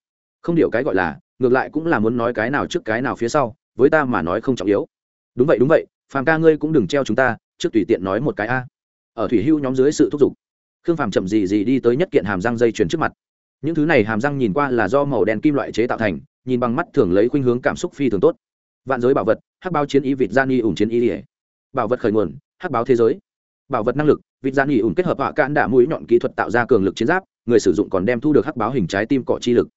Không điều cái gọi là, ngược lại cũng là muốn nói cái nào trước cái nào phía sau, với ta mà nói không trọng yếu. Đúng vậy đúng vậy, phàm ca ngươi cũng đừng treo chúng ta, trước tùy tiện nói một cái a. Ở thủy hưu nhóm dưới sự thúc giục, khương phàm chậm gì gì đi tới nhất kiện hàm răng dây chuyền trước mặt những thứ này hàm răng nhìn qua là do màu đen kim loại chế tạo thành, nhìn bằng mắt thường lấy khuynh hướng cảm xúc phi thường tốt. Vạn giới bảo vật, hắc báo chiến ý vịt gian y ủng chiến ý ỉa bảo vật khởi nguồn, hắc báo thế giới. Bảo vật năng lực, vịt gian y ủng kết hợp hạ cạn đả mũi nhọn kỹ thuật tạo ra cường lực chiến giáp, người sử dụng còn đem thu được hắc báo hình trái tim cỏ chi lực.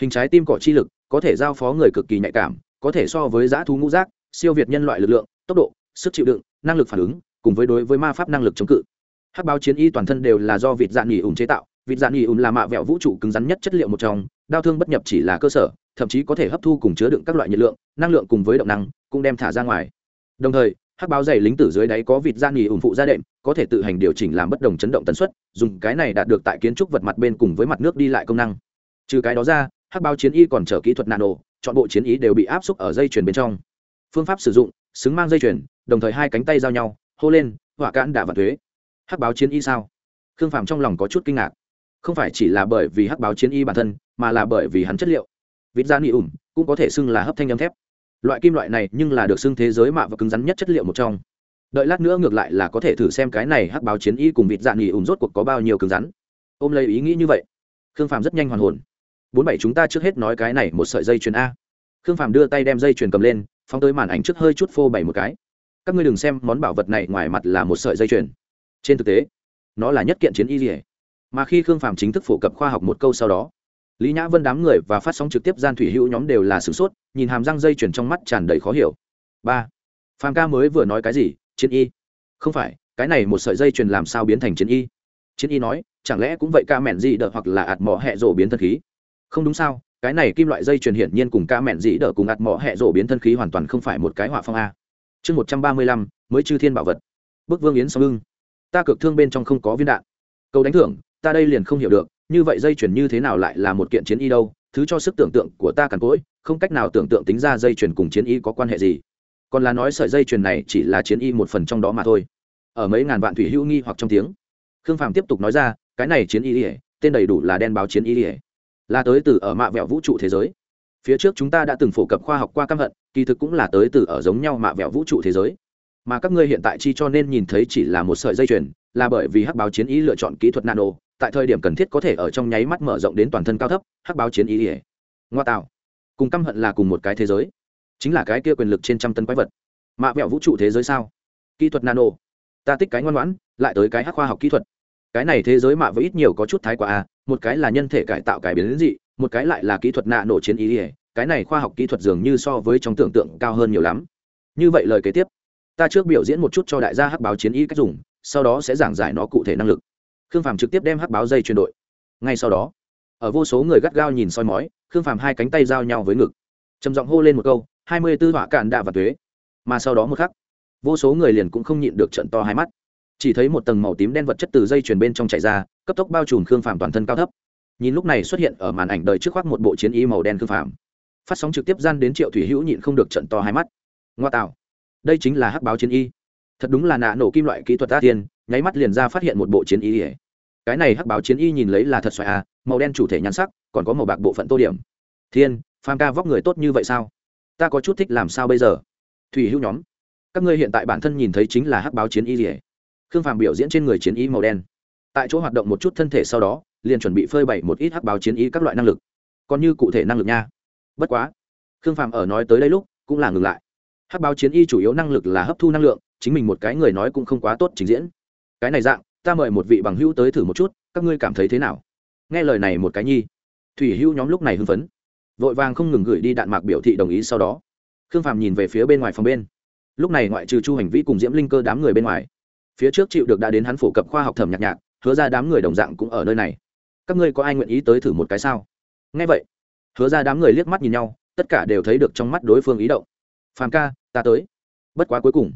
Hình trái tim cỏ chi lực có thể giao phó người cực kỳ nhạy cảm, có thể so với giã thú ngũ giác, siêu việt nhân loại lực lượng, tốc độ, sức chịu đựng, năng lực phản ứng, cùng với đối với ma pháp năng lực chống cự. Hắc báo chiến y toàn thân đều là do vịt dạn nghỉ ủng chế tạo vịt dạn nghỉ ùn là mạ vẹo vũ trụ cứng rắn nhất chất liệu một trong đao thương bất nhập chỉ là cơ sở, thậm chí có thể hấp thu cùng chứa đựng các loại nhiệt lượng, năng lượng cùng với động năng, cũng đem thả ra ngoài. Đồng thời, hắc báo dày lính tử dưới đáy có vịt dạn nghỉ ủng phụ gia đệm, có thể tự hành điều chỉnh làm bất đồng chấn động tần suất, dùng cái này đạt được tại kiến trúc vật mặt bên cùng với mặt nước đi lại công năng. Trừ cái đó ra, hắc báo chiến y còn chở kỹ thuật nano, chọn bộ chiến ý đều bị áp xúc ở dây chuyền bên trong. Phương pháp sử dụng, xứng mang dây chuyền, đồng thời hai cánh tay giao nhau, hô lên, hỏa cản đả và thuế. Hắc báo chiến y sao? Khương phạm trong lòng có chút kinh ngạc không phải chỉ là bởi vì hắc báo chiến y bản thân, mà là bởi vì hắn chất liệu. Vịt da ni ủng cũng có thể xưng là hấp thanh âm thép. Loại kim loại này nhưng là được xưng thế giới mạ và cứng rắn nhất chất liệu một trong. Đợi lát nữa ngược lại là có thể thử xem cái này hắc báo chiến y cùng vịt dạ nghỉ ủng rốt cuộc có bao nhiêu cứng rắn. Ôm lấy ý nghĩ như vậy, khương phạm rất nhanh hoàn hồn. Bốn bảy chúng ta trước hết nói cái này một sợi dây chuyền a. Khương phàm đưa tay đem dây chuyền cầm lên, phóng tới màn ảnh trước hơi chút phô bảy một cái. Các ngươi đừng xem món bảo vật này ngoài mặt là một sợi dây chuyền. Trên thực tế, nó là nhất kiện chiến y dỉa mà khi khương phàm chính thức phổ cập khoa học một câu sau đó, lý nhã vân đám người và phát sóng trực tiếp gian thủy hữu nhóm đều là sửng sốt, nhìn hàm răng dây chuyền trong mắt tràn đầy khó hiểu. Ba, phàm ca mới vừa nói cái gì? Chiến y. Không phải, cái này một sợi dây chuyền làm sao biến thành chiến y? Chiến y nói, chẳng lẽ cũng vậy ca mẹn dị đỡ hoặc là ạt mỏ hẹ rổ biến thân khí? Không đúng sao, cái này kim loại dây chuyền hiển nhiên cùng ca mẹn dĩ đỡ cùng ạt mỏ hẹ rổ biến thân khí hoàn toàn không phải một cái họa phong a. Chương một trăm ba mươi lăm, mới chư thiên bảo vật. Bức vương yến sau lưng ta cực thương bên trong không có viên đạn. Câu đánh thưởng ta đây liền không hiểu được, như vậy dây chuyển như thế nào lại là một kiện chiến y đâu, thứ cho sức tưởng tượng của ta cằn cỗi, không cách nào tưởng tượng tính ra dây chuyển cùng chiến y có quan hệ gì. Còn là nói sợi dây chuyền này chỉ là chiến y một phần trong đó mà thôi. Ở mấy ngàn vạn thủy hữu nghi hoặc trong tiếng, khương phàm tiếp tục nói ra, cái này chiến y ỉa tên đầy đủ là đen báo chiến y ỉa là tới từ ở mạ vẹo vũ trụ thế giới. Phía trước chúng ta đã từng phổ cập khoa học qua căm hận, kỳ thực cũng là tới từ ở giống nhau mạ vẹo vũ trụ thế giới. Mà các ngươi hiện tại chi cho nên nhìn thấy chỉ là một sợi dây chuyền, là bởi vì hắc báo chiến y lựa chọn kỹ thuật nano tại thời điểm cần thiết có thể ở trong nháy mắt mở rộng đến toàn thân cao thấp, hắc báo chiến ý ỉa ngoa tạo. Cùng căm hận là cùng một cái thế giới. Chính là cái kia quyền lực trên trăm tấn quái vật. Mạ vẹo vũ trụ thế giới sao? Kỹ thuật nano. Ta tích cái ngoan ngoãn, lại tới cái hắc khoa học kỹ thuật. Cái này thế giới mạ với ít nhiều có chút thái quá à một cái là nhân thể cải tạo cải biến dị, một cái lại là kỹ thuật nạ nổ chiến ý ỉa cái này khoa học kỹ thuật dường như so với trong tưởng tượng cao hơn nhiều lắm. Như vậy lời kế tiếp, ta trước biểu diễn một chút cho đại gia hắc báo chiến y cách dùng, sau đó sẽ giảng giải nó cụ thể năng lực khương phàm trực tiếp đem hắc báo dây chuyển đội ngay sau đó, ở vô số người gắt gao nhìn soi mói, khương phàm hai cánh tay giao nhau với ngực. Trầm giọng hô lên một câu, hai mươi tư họa cạn đạ và tuế. Mà sau đó một khắc, vô số người liền cũng không nhịn được trận to hai mắt. Chỉ thấy một tầng màu tím đen vật chất từ dây chuyền bên trong chạy ra, cấp tốc bao trùm khương phàm toàn thân cao thấp. Nhìn lúc này xuất hiện ở màn ảnh đời trước khoác một bộ chiến y màu đen khương phàm. Phát sóng trực tiếp gian đến triệu thủy hữu nhịn không được trận to hai mắt. Ngoa tạo. Đây chính là hắc báo chiến y. Thật đúng là nạ nổ kim loại kỹ thuật ta tiên nháy mắt liền ra phát hiện một bộ chiến y cái này hắc báo chiến y nhìn lấy là thật xoài à màu đen chủ thể nhắn sắc, còn có màu bạc bộ phận tô điểm. Thiên pham ca vóc người tốt như vậy sao? Ta có chút thích làm sao bây giờ? Thủy hữu nhóm, các ngươi hiện tại bản thân nhìn thấy chính là hắc báo chiến y rỉa khương phàm biểu diễn trên người chiến y màu đen. Tại chỗ hoạt động một chút thân thể sau đó, liền chuẩn bị phơi bày một ít hắc báo chiến y các loại năng lực. Còn như cụ thể năng lực nha. Bất quá, khương phàm ở nói tới đây lúc, cũng là ngừng lại. Hắc báo chiến y chủ yếu năng lực là hấp thu năng lượng, chính mình một cái người nói cũng không quá tốt trình diễn cái này dạng, ta mời một vị bằng hữu tới thử một chút, các ngươi cảm thấy thế nào? Nghe lời này một cái nhi. Thủy hữu nhóm lúc này hưng phấn. Vội vàng không ngừng gửi đi đạn mạc biểu thị đồng ý sau đó. Khương phàm nhìn về phía bên ngoài phòng bên. Lúc này ngoại trừ chu hành vĩ cùng diễm linh cơ đám người bên ngoài, phía trước chịu được đã đến hắn phổ cập khoa học thẩm nhạc nhạc, hứa ra đám người đồng dạng cũng ở nơi này. Các ngươi có ai nguyện ý tới thử một cái sao? Nghe vậy, hứa ra đám người liếc mắt nhìn nhau, tất cả đều thấy được trong mắt đối phương ý động. Phàm ca, ta tới. Bất quá cuối cùng,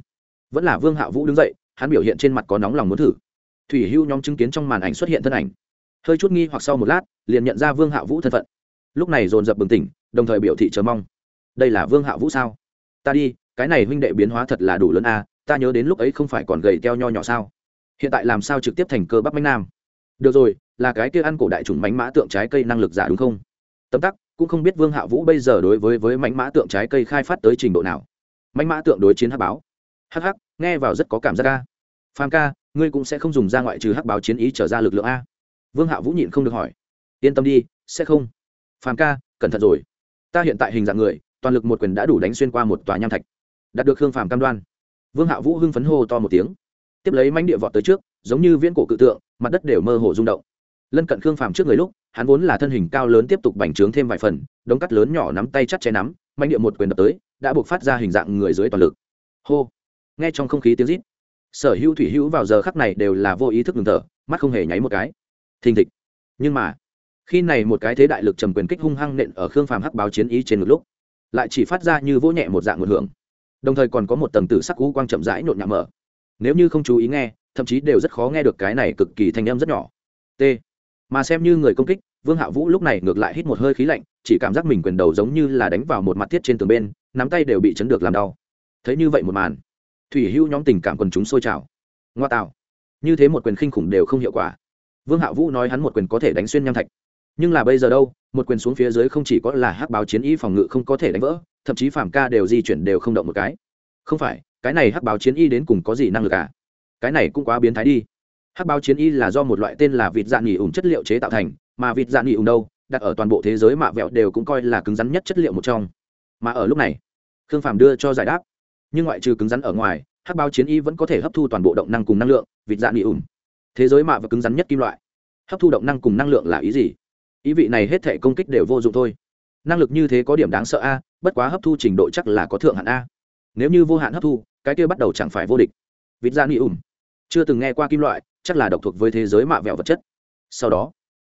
vẫn là vương hạ vũ đứng dậy hắn biểu hiện trên mặt có nóng lòng muốn thử. Thủy hưu nhóm chứng kiến trong màn ảnh xuất hiện thân ảnh. Hơi chút nghi hoặc sau một lát, liền nhận ra vương hạ vũ thân phận. Lúc này dồn dập bừng tỉnh, đồng thời biểu thị chờ mong. Đây là vương hạ vũ sao? Ta đi, cái này huynh đệ biến hóa thật là đủ lớn a ta nhớ đến lúc ấy không phải còn gầy teo nho nhỏ sao? Hiện tại làm sao trực tiếp thành cơ bắp bánh nam? Được rồi, là cái kia ăn cổ đại chủng bánh mã tượng trái cây năng lực giả đúng không? Tấm tắc, cũng không biết vương hạ vũ bây giờ đối với với mánh mã tượng trái cây khai phát tới trình độ nào. Mánh mã tượng đối chiến hắc báo. Hắc nghe vào rất có cảm giác ca phan ca, ngươi cũng sẽ không dùng ra ngoại trừ hắc báo chiến ý trở ra lực lượng a. Vương hạ vũ nhịn không được hỏi. Yên tâm đi, sẽ không. Phan ca, cẩn thận rồi. Ta hiện tại hình dạng người, toàn lực một quyền đã đủ đánh xuyên qua một tòa nham thạch. Đạt được khương phàm cam đoan. Vương hạ vũ hưng phấn hô to một tiếng. Tiếp lấy mánh địa vọt tới trước, giống như viễn cổ cự tượng, mặt đất đều mơ hồ rung động. Lân cận khương phàm trước người lúc, hắn vốn là thân hình cao lớn tiếp tục bành trướng thêm vài phần, đống cắt lớn nhỏ nắm tay chắt che nắm manh địa một quyền đập tới, đã buộc phát ra hình dạng người dưới toàn lực. Hô. Nghe trong không khí tiếng rít sở hữu thủy hữu vào giờ khắc này đều là vô ý thức ngừng thở, mắt không hề nháy một cái. Thình thịch. Nhưng mà, khi này một cái thế đại lực trầm quyền kích hung hăng nện ở khương phàm hắc báo chiến ý trên ngực lúc, lại chỉ phát ra như vỗ nhẹ một dạng một hưởng. Đồng thời còn có một tầng tử sắc cú quang chậm rãi nhộn nhạo mở. Nếu như không chú ý nghe, thậm chí đều rất khó nghe được cái này cực kỳ thanh âm rất nhỏ. T. Mà xem như người công kích, vương hạ vũ lúc này ngược lại hít một hơi khí lạnh, chỉ cảm giác mình quyền đầu giống như là đánh vào một mặt thiết trên tường bên, nắm tay đều bị chấn được làm đau. Thấy như vậy một màn thủy hưu nhóm tình cảm quần chúng sôi trào. Ngoa tạo. Như thế một quyền khinh khủng đều không hiệu quả. Vương hạ vũ nói hắn một quyền có thể đánh xuyên nham thạch. Nhưng là bây giờ đâu, một quyền xuống phía dưới không chỉ có là hắc báo chiến y phòng ngự không có thể đánh vỡ, thậm chí phàm ca đều di chuyển đều không động một cái. Không phải, cái này hắc báo chiến y đến cùng có gì năng lực à? Cái này cũng quá biến thái đi. Hắc báo chiến y là do một loại tên là vịt dạ nghỉ ủng chất liệu chế tạo thành, mà vịt dạ nghỉ ủng đâu, đặt ở toàn bộ thế giới mạ vẹo đều cũng coi là cứng rắn nhất chất liệu một trong. Mà ở lúc này, khương phàm đưa cho giải đáp nhưng ngoại trừ cứng rắn ở ngoài, hắc báo chiến y vẫn có thể hấp thu toàn bộ động năng cùng năng lượng, vịt dạ nghỉ ủng thế giới mạ và cứng rắn nhất kim loại. Hấp thu động năng cùng năng lượng là ý gì? Ý vị này hết thể công kích đều vô dụng thôi. Năng lực như thế có điểm đáng sợ a, bất quá hấp thu trình độ chắc là có thượng hạn a. Nếu như vô hạn hấp thu, cái kia bắt đầu chẳng phải vô địch. Vịt dạ da ni ủng chưa từng nghe qua kim loại, chắc là độc thuộc với thế giới mạ vẹo vật chất. Sau đó,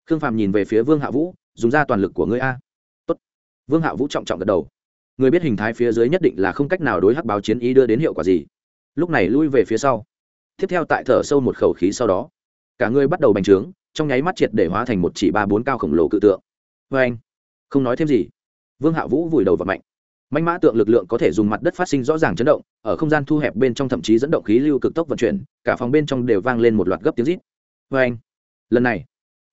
khương phàm nhìn về phía vương hạ vũ, dùng ra toàn lực của ngươi a. Tốt. vương hạ vũ trọng trọng gật đầu người biết hình thái phía dưới nhất định là không cách nào đối hắc báo chiến ý đưa đến hiệu quả gì. Lúc này lui về phía sau. Tiếp theo tại thở sâu một khẩu khí sau đó, cả người bắt đầu bành trướng, trong nháy mắt triệt để hóa thành một chỉ ba bốn cao khổng lồ cự tượng. Vê anh, không nói thêm gì. Vương hạ vũ vùi đầu và mạnh. Mạnh mã tượng lực lượng có thể dùng mặt đất phát sinh rõ ràng chấn động, ở không gian thu hẹp bên trong thậm chí dẫn động khí lưu cực tốc vận chuyển, cả phòng bên trong đều vang lên một loạt gấp tiếng rít. Vê anh, lần này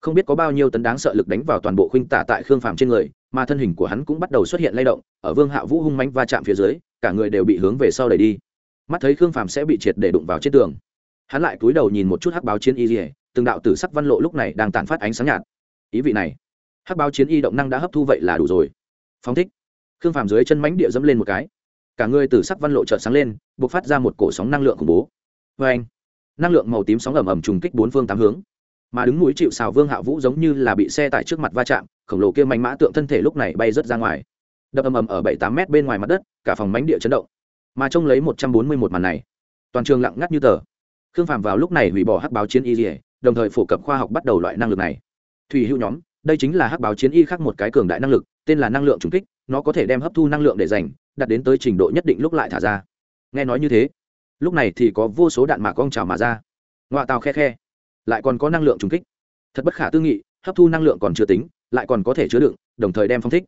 không biết có bao nhiêu tấn đáng sợ lực đánh vào toàn bộ khuynh tả tại khương phàm trên người, mà thân hình của hắn cũng bắt đầu xuất hiện lay động, ở vương hạ vũ hung mánh va chạm phía dưới, cả người đều bị hướng về sau đẩy đi. Mắt thấy khương phàm sẽ bị triệt để đụng vào trên tường, hắn lại cúi đầu nhìn một chút hắc báo chiến y dỉa từng đạo tử sắc văn lộ lúc này đang tàn phát ánh sáng nhạt. Ý vị này, hắc báo chiến y động năng đã hấp thu vậy là đủ rồi. Phóng thích, khương phàm dưới chân mánh địa dẫm lên một cái. Cả người tử sắc văn lộ trợn sáng lên b ộ c phát ra một cổ sóng năng lượng khủng bố. Vê anh năng lượng màu tím sóng ẩm ẩm trùng kích bốn phương tám hướng mà đứng núi chịu xào vương hạ vũ giống như là bị xe tải trước mặt va chạm, khổng lồ kia mạnh mã tượng thân thể lúc này bay rớt ra ngoài. Đập ầm ầm ở bảy tám mét bên ngoài mặt đất, cả phòng mánh địa chấn động. Mà trông lấy một trăm bốn mươi một màn này, toàn trường lặng ngắt như tờ. Khương phạm vào lúc này hủy bỏ hắc báo chiến y dỉa đồng thời phổ cập khoa học bắt đầu loại năng lực này. Thủy hữu nhóm, đây chính là hắc báo chiến y khác một cái cường đại năng lực, tên là năng lượng trùng kích, nó có thể đem hấp thu năng lượng để dành đạt đến tới trình độ nhất định lúc lại thả ra. Nghe nói như thế, lúc này thì có vô số đạn mạc cong trào mà ra. Ngoại tàu khe khe lại còn có năng lượng trùng kích. Thật bất khả tư nghị, hấp thu năng lượng còn chưa tính, lại còn có thể chứa đựng, đồng thời đem phong thích.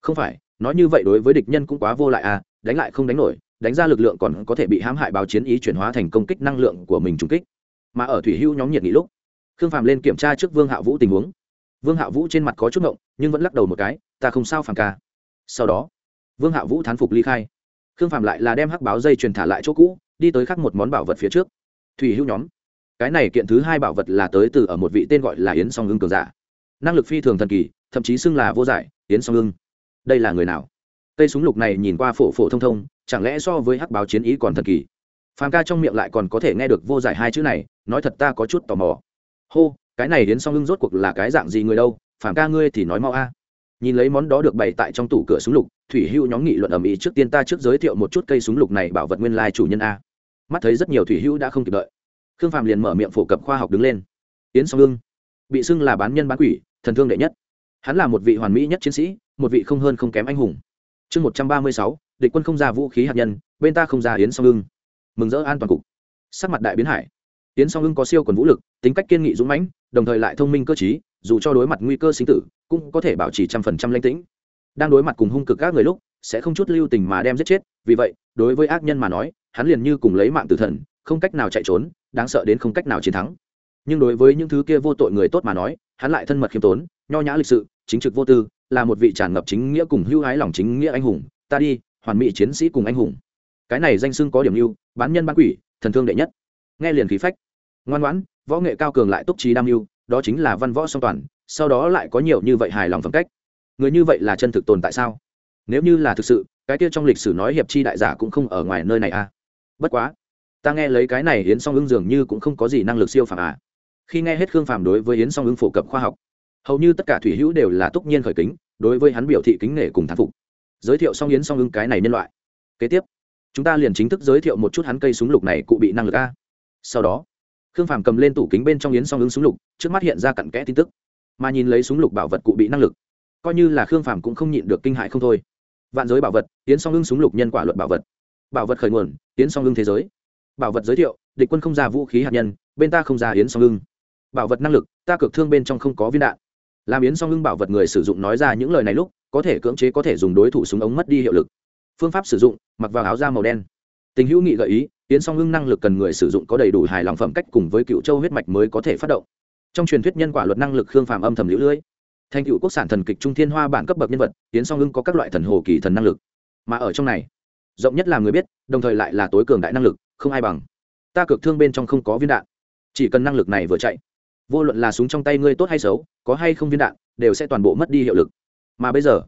Không phải, nói như vậy đối với địch nhân cũng quá vô lại à đánh lại không đánh nổi, đánh ra lực lượng còn có thể bị hãm hại báo chiến ý chuyển hóa thành công kích năng lượng của mình trùng kích. Mà ở thủy hưu nhóm nhiệt nghị lúc, khương phạm lên kiểm tra trước vương hạ vũ tình huống. Vương hạ vũ trên mặt có chút ngộng, nhưng vẫn lắc đầu một cái, ta không sao phàm ca. Sau đó, vương hạ vũ thán phục ly khai. Khương phạm lại là đem hắc báo dây truyền thả lại chỗ cũ, đi tới khắc một món bảo vật phía trước. Thủy hưu nhóm cái này kiện thứ hai bảo vật là tới từ ở một vị tên gọi là yến song ưng cường giả. Năng lực phi thường thần kỳ, thậm chí xưng là vô giải, yến song ưng. Đây là người nào? Cây súng lục này nhìn qua phổ phổ thông thông, chẳng lẽ so với hắc báo chiến ý còn thần kỳ? Phàm ca trong miệng lại còn có thể nghe được vô giải hai chữ này, nói thật ta có chút tò mò. Hô, cái này đến song ngưng rốt cuộc là cái dạng gì người đâu? Phàm ca ngươi thì nói mau a. Nhìn lấy món đó được bày tại trong tủ cửa súng lục, thủy hưu nhóm nghị luận ầm ĩ trước tiên ta trước giới thiệu một chút cây súng lục này bảo vật nguyên lai chủ nhân a. Mắt thấy rất nhiều thủy hưu đã không kịp đợi khương phạm liền mở miệng phổ cập khoa học đứng lên. Yến song ngưng bị xưng là bán nhân bán quỷ, thần thương đệ nhất. Hắn là một vị hoàn mỹ nhất chiến sĩ, một vị không hơn không kém anh hùng. Chương một trăm ba mươi sáu, địch quân không ra vũ khí hạt nhân, bên ta không ra yến song ưng mừng rỡ an toàn cục. Sắc mặt đại biến hải. Yến song ưng có siêu quần vũ lực, tính cách kiên nghị dũng mãnh, đồng thời lại thông minh cơ t dù cho đối mặt nguy cơ sinh tử, cũng có thể bảo trì trăm phần trăm lãnh tĩnh. Đang đối mặt cùng hung cực các người lúc, sẽ không chút lưu tình mà đem giết chết, vì vậy, đối với ác nhân mà nói, hắn liền như cùng lấy mạng tử thần không cách nào chạy trốn, đáng sợ đến không cách nào chiến thắng. Nhưng đối với những thứ kia vô tội người tốt mà nói, hắn lại thân mật khiêm tốn, nho nhã lịch sự, chính trực vô tư, là một vị tràn ngập chính nghĩa cùng hưu hái lòng chính nghĩa anh hùng. Ta đi, hoàn mỹ chiến sĩ cùng anh hùng. Cái này danh xưng có điểm lưu bán nhân bán quỷ, thần thương đệ nhất. Nghe liền khí phách. Ngoan ngoãn, võ nghệ cao cường lại túc trí đam mưu, đó chính là văn võ song toàn, sau đó lại có nhiều như vậy hài lòng phẩm cách. Người như vậy là chân thực tồn tại sao? Nếu như là thực sự, cái kia trong lịch sử nói hiệp chi đại giả cũng không ở ngoài nơi này à. Bất quá ta nghe lấy cái này yến song ưng dường như cũng không có gì năng lực siêu phàm à. Khi nghe hết khương phàm đối với yến song ưng phổ cập khoa học, hầu như tất cả thủy hữu đều là túc nhiên khởi kính, đối với hắn biểu thị kính nể cùng thán phục. Giới thiệu xong yến song ưng cái này nhân loại. Kế tiếp, chúng ta liền chính thức giới thiệu một chút hắn cây súng lục này cụ bị năng lực a. Sau đó, khương phàm cầm lên tủ kính bên trong yến song ưng súng lục, trước mắt hiện ra cặn kẽ tin tức. Mà nhìn lấy súng lục bảo vật cụ bị năng lực, coi như là khương phàm cũng không nhịn được kinh hại không thôi. Vạn giới bảo vật, yến song ưng súng lục nhân quả luật bảo vật. Bảo vật khởi nguồn, yến song ưng thế giới bảo vật giới thiệu, địch quân không ra vũ khí hạt nhân, bên ta không ra yến song hưng bảo vật năng lực, ta cực thương bên trong không có viên đạn. Làm yến song hưng bảo vật người sử dụng nói ra những lời này lúc, có thể cưỡng chế có thể dùng đối thủ súng ống mất đi hiệu lực. Phương pháp sử dụng, mặc vào áo da màu đen. Tình hữu nghị gợi ý, yến song hưng năng lực cần người sử dụng có đầy đủ hài lòng phẩm cách cùng với cựu châu huyết mạch mới có thể phát động. Trong truyền thuyết nhân quả luật năng lực khương phàm âm thầm lũ lưỡi thành cựu quốc sản thần kịch trung thiên hoa bản cấp bậc nhân vật, yến song hưng có các loại thần hồ kỳ thần năng lực. Mà ở trong này, rộng nhất là người biết, đồng thời lại là tối cường đại năng lực không ai bằng. Ta cực thương bên trong không có viên đạn. Chỉ cần năng lực này vừa chạy, vô luận là súng trong tay ngươi tốt hay xấu, có hay không viên đạn, đều sẽ toàn bộ mất đi hiệu lực. Mà bây giờ,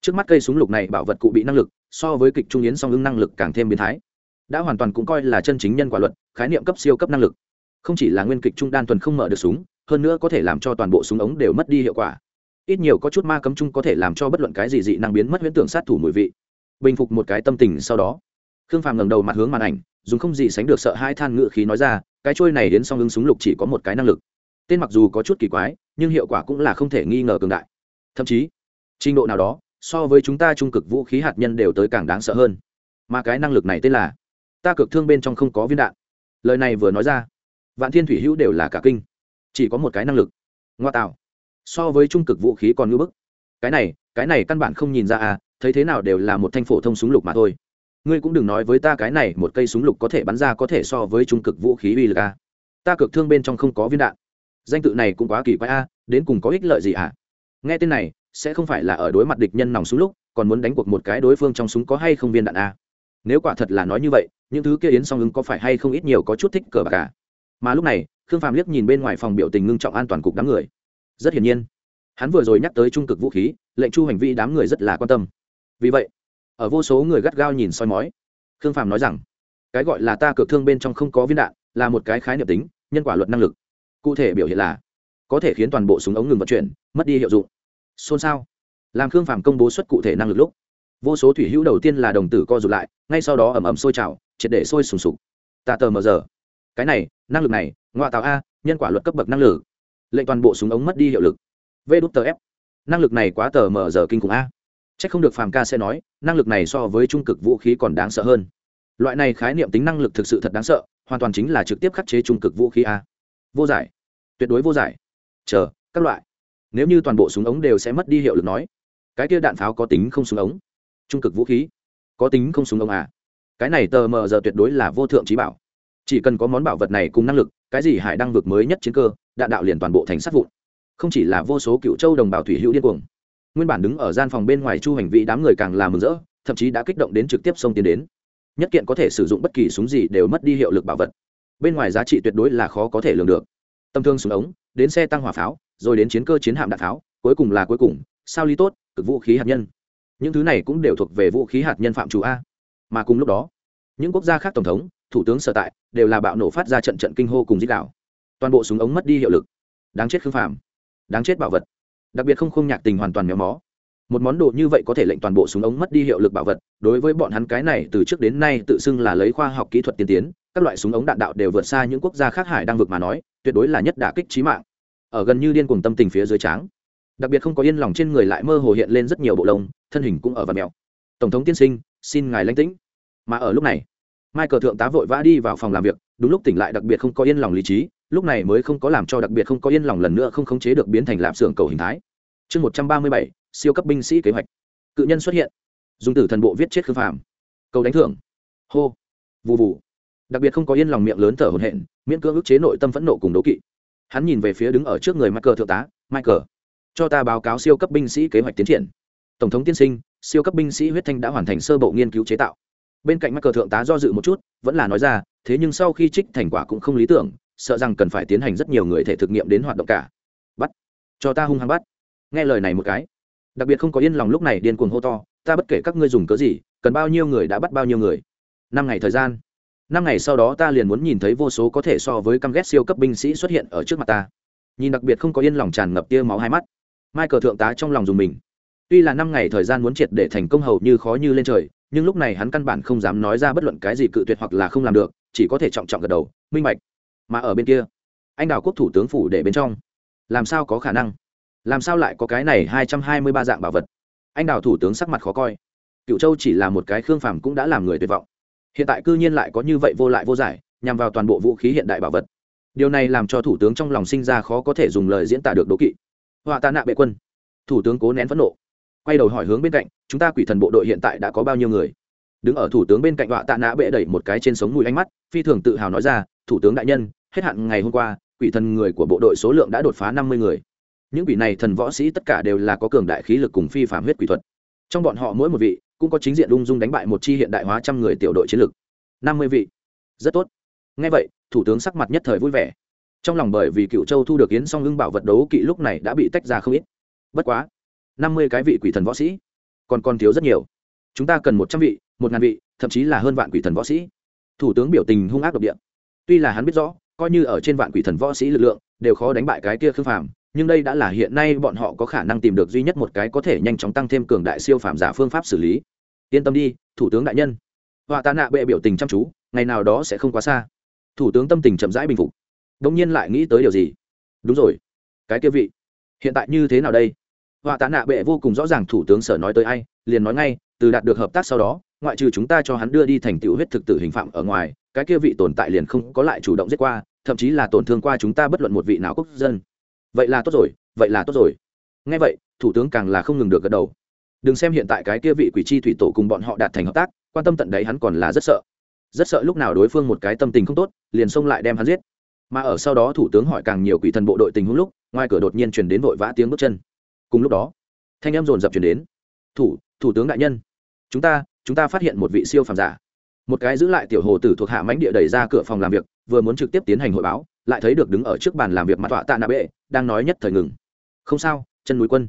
trước mắt cây súng lục này bảo vật cụ bị năng lực, so với kịch trung yến song ứng năng lực càng thêm biến thái. Đã hoàn toàn cũng coi là chân chính nhân quả luật, khái niệm cấp siêu cấp năng lực. Không chỉ là nguyên kịch trung đan thuần không mở được súng, hơn nữa có thể làm cho toàn bộ súng ống đều mất đi hiệu quả. Ít nhiều có chút ma cấm chung có thể làm cho bất luận cái gì dị năng biến mất huyễn tưởng sát thủ mùi vị. Bình phục một cái tâm tình sau đó khương phàm ngẩng đầu mặt hướng màn ảnh, dùng không gì sánh được sợ hai than ngự khí nói ra, cái trôi này đến song ứng súng lục chỉ có một cái năng lực. Tên mặc dù có chút kỳ quái, nhưng hiệu quả cũng là không thể nghi ngờ cường đại. Thậm chí, trình độ nào đó, so với chúng ta trung cực vũ khí hạt nhân đều tới càng đáng sợ hơn. Mà cái năng lực này tên là, ta cực thương bên trong không có viên đạn. Lời này vừa nói ra, vạn thiên thủy hữu đều là cả kinh. Chỉ có một cái năng lực. Ngoa tạo. So với trung cực vũ khí còn ngưỡng bức. Cái này cái này căn bản không nhìn ra à thấy thế nào đều là một thanh phổ thông súng lục mà thôi ngươi cũng đừng nói với ta cái này, một cây súng lục có thể bắn ra có thể so với trung cực vũ khí uy lực a. Ta cực thương bên trong không có viên đạn. Danh tự này cũng quá kỳ quái a, đến cùng có ích lợi gì à nghe tên này, sẽ không phải là ở đối mặt địch nhân nòng súng lúc, còn muốn đánh cuộc một cái đối phương trong súng có hay không viên đạn a? Nếu quả thật là nói như vậy, những thứ kia yến song ứng có phải hay không ít nhiều có chút thích cờ bạc cả mà lúc này, khương phàm liếc nhìn bên ngoài phòng biểu tình ngưng trọng an toàn cục đám người. Rất hiển nhiên, hắn vừa rồi nhắc tới trung cực vũ khí, lệnh chu hành vi đám người rất là quan tâm. Vì vậy ở vô số người gắt gao nhìn soi mói. Khương phàm nói rằng, cái gọi là ta cược thương bên trong không có viên đạn, là một cái khái niệm tính, nhân quả luật năng lực. Cụ thể biểu hiện là, có thể khiến toàn bộ súng ống ngừng vận chuyển, mất đi hiệu dụng. Xôn xao. Làm khương phàm công bố xuất cụ thể năng lực lúc, vô số thủy hữu đầu tiên là đồng tử co rụt lại, ngay sau đó ẩm ẩm sôi trào, triệt để sôi sùng sục. Ta tờ mờ giờ. Cái này, năng lực này, ngoại tạo a, nhân quả luật cấp bậc năng lực. Lệnh toàn bộ súng ống mất đi hiệu lực. V đút tờ f. Năng lực này quá tờ mờ giờ kinh khủng a c h ắ c không được phàm ca sẽ nói, năng lực này so với trung cực vũ khí còn đáng sợ hơn. Loại này khái niệm tính năng lực thực sự thật đáng sợ, hoàn toàn chính là trực tiếp khắc chế trung cực vũ khí a. Vô giải. Tuyệt đối vô giải. Chờ, các loại. Nếu như toàn bộ súng ống đều sẽ mất đi hiệu lực nói, cái kia đạn pháo có tính không súng ống? Trung cực vũ khí? Có tính không súng ống à? Cái này tờ mờ giờ tuyệt đối là vô thượng trí bảo. Chỉ cần có món bảo vật này cùng năng lực, cái gì hải đăng vực mới nhất chiến cơ, đạn đạo liền toàn bộ thành sát vụn. Không chỉ là vô số cựu châu đồng bào thủy hữu điên cuồng nguyên bản đứng ở gian phòng bên ngoài chu hành vị đám người càng làm mừng rỡ, thậm chí đã kích động đến trực tiếp xông tiến đến. Nhất kiện có thể sử dụng bất kỳ súng gì đều mất đi hiệu lực bảo vật. Bên ngoài giá trị tuyệt đối là khó có thể lường được. Tâm thương súng ống, đến xe tăng hỏa pháo, rồi đến chiến cơ chiến hạm đạn pháo, cuối cùng là cuối cùng, sao lý tốt, cực vũ khí hạt nhân. Những thứ này cũng đều thuộc về vũ khí hạt nhân phạm chủ a. Mà cùng lúc đó, những quốc gia khác tổng thống, thủ tướng sở tại, đều là bạo nổ phát ra trận trận kinh hô cùng dích đạo. Toàn bộ súng ống mất đi hiệu lực. Đáng chết khương phàm. Đáng chết bảo vật đặc biệt không không nhạc tình hoàn toàn méo mó. Một món đồ như vậy có thể lệnh toàn bộ súng ống mất đi hiệu lực bảo vật, đối với bọn hắn cái này từ trước đến nay tự xưng là lấy khoa học kỹ thuật tiên tiến, các loại súng ống đạn đạo đều vượt xa những quốc gia khác hải đang vực mà nói, tuyệt đối là nhất đả kích trí mạng. Ở gần như điên cuồng tâm tình phía dưới tráng, đặc biệt không có yên lòng trên người lại mơ hồ hiện lên rất nhiều bộ lông, thân hình cũng ở và mèo. Tổng thống tiên sinh, xin ngài lãnh tĩnh. Mà ở lúc này mai cờ thượng tá vội vã đi vào phòng làm việc, đúng lúc tỉnh lại đặc biệt không có yên lòng lý trí lúc này mới không có làm cho đặc biệt không có yên lòng lần nữa không khống chế được biến thành lạp xưởng cầu hình thái. Chương một trăm ba mươi bảy, siêu cấp binh sĩ kế hoạch. Cự nhân xuất hiện. Dùng tử thần bộ viết chết khương phàm. Cầu đánh thưởng. Hô. Vụ vụ đặc biệt không có yên lòng miệng lớn thở hổn hển, miễn cưỡng ức chế nội tâm phẫn nộ cùng đố kỵ. Hắn nhìn về phía đứng ở trước người michael thượng tá, michael, cho ta báo cáo siêu cấp binh sĩ kế hoạch tiến triển. Tổng thống tiên sinh, siêu cấp binh sĩ huyết thanh đã hoàn thành sơ bộ nghiên cứu chế tạo. Bên cạnh michael thượng tá do dự một chút, vẫn là nói ra, thế nhưng sau khi trích thành quả cũng không lý tưởng sợ rằng cần phải tiến hành rất nhiều người thể thực nghiệm đến hoạt động cả. Bắt. Cho ta hung hăng bắt. Nghe lời này một cái. Đặc biệt không có yên lòng lúc này điên cuồng hô to, ta bất kể các ngươi dùng cớ gì, cần bao nhiêu người đã bắt bao nhiêu người. Năm ngày thời gian. Năm ngày sau đó ta liền muốn nhìn thấy vô số có thể so với căm ghét siêu cấp binh sĩ xuất hiện ở trước mặt ta. Nhìn đặc biệt không có yên lòng tràn ngập tia máu hai mắt. Mai cờ thượng tá trong lòng dùng mình. Tuy là năm ngày thời gian muốn triệt để thành công hầu như khó như lên trời, nhưng lúc này hắn căn bản không dám nói ra bất luận cái gì cự tuyệt hoặc là không làm được, chỉ có thể trọng trọng gật đầu, minh bạch mà ở bên kia, anh đào quốc thủ tướng phủ để bên trong. Làm sao có khả năng? Làm sao lại có cái này hai trăm hai mươi ba dạng bảo vật? Anh đào thủ tướng sắc mặt khó coi. Cựu châu chỉ là một cái khương phàm cũng đã làm người tuyệt vọng. Hiện tại cư nhiên lại có như vậy vô lại vô giải, nhằm vào toàn bộ vũ khí hiện đại bảo vật. Điều này làm cho thủ tướng trong lòng sinh ra khó có thể dùng lời diễn tả được đố kỵ. Họa tạ nạ bệ quân. Thủ tướng cố nén phẫn nộ. Quay đầu hỏi hướng bên cạnh, chúng ta quỷ thần bộ đội hiện tại đã có bao nhiêu người? Đứng ở thủ tướng bên cạnh họa tạ nạ bệ đẩy một cái trên sống mùi ánh mắt, phi thường tự hào nói ra thủ tướng đại nhân, hết hạn ngày hôm qua, quỷ thần người của bộ đội số lượng đã đột phá năm mươi người. Những quỷ này thần võ sĩ tất cả đều là có cường đại khí lực cùng phi phạm huyết quỷ thuật. Trong bọn họ mỗi một vị, cũng có chính diện ung dung đánh bại một chi hiện đại hóa trăm người tiểu đội chiến lược năm mươi vị. Rất tốt. Ngay vậy, thủ tướng sắc mặt nhất thời vui vẻ. Trong lòng bởi vì cựu châu thu được yến song hưng bảo vật đấu kỵ lúc này đã bị tách ra không ít. Bất quá, năm mươi cái vị quỷ thần võ sĩ, còn còn thiếu rất nhiều. Chúng ta cần một trăm vị, một ngàn vị, thậm chí là hơn vạn quỷ thần võ sĩ. Thủ tướng biểu tình hung ác độc địa tuy là hắn biết rõ, coi như ở trên vạn quỷ thần võ sĩ lực lượng, đều khó đánh bại cái kia khương phàm, nhưng đây đã là hiện nay bọn họ có khả năng tìm được duy nhất một cái có thể nhanh chóng tăng thêm cường đại siêu phàm giả phương pháp xử lý. Yên tâm đi, thủ tướng đại nhân. Họa tạ nạ bệ biểu tình chăm chú, ngày nào đó sẽ không quá xa. Thủ tướng tâm tình chậm rãi bình phục. Đông nhiên lại nghĩ tới điều gì? Đúng rồi. Cái kia vị, hiện tại như thế nào đây? Họa tạ nạ bệ vô cùng rõ ràng thủ tướng sở nói tới ai, liền nói ngay, từ đạt được hợp tác sau đó, ngoại trừ chúng ta cho hắn đưa đi thành tựu huyết thực tử hình phạm ở ngoài cái kia vị tồn tại liền không có lại chủ động giết qua, thậm chí là tổn thương qua chúng ta bất luận một vị nào quốc dân. Vậy là tốt rồi, vậy là tốt rồi. Ngay vậy, thủ tướng càng là không ngừng được gật đầu. Đừng xem hiện tại cái kia vị quỷ chi thủy tổ cùng bọn họ đạt thành hợp tác, quan tâm tận đấy hắn còn là rất sợ. Rất sợ lúc nào đối phương một cái tâm tình không tốt, liền xông lại đem hắn giết. Mà ở sau đó thủ tướng hỏi càng nhiều quỷ thần bộ đội tình huống lúc, ngoài cửa đột nhiên truyền đến vội vã tiếng bước chân. Cùng lúc đó, thanh em dồn dập truyền đến. Thủ thủ tướng đại nhân, chúng ta chúng ta phát hiện một vị siêu phàm giả một cái giữ lại tiểu hồ tử thuộc hạ mãnh địa đẩy ra cửa phòng làm việc, vừa muốn trực tiếp tiến hành hội báo, lại thấy được đứng ở trước bàn làm việc mặt tọa tạ nạ bệ, đang nói nhất thời ngừng. Không sao, chân núi quân.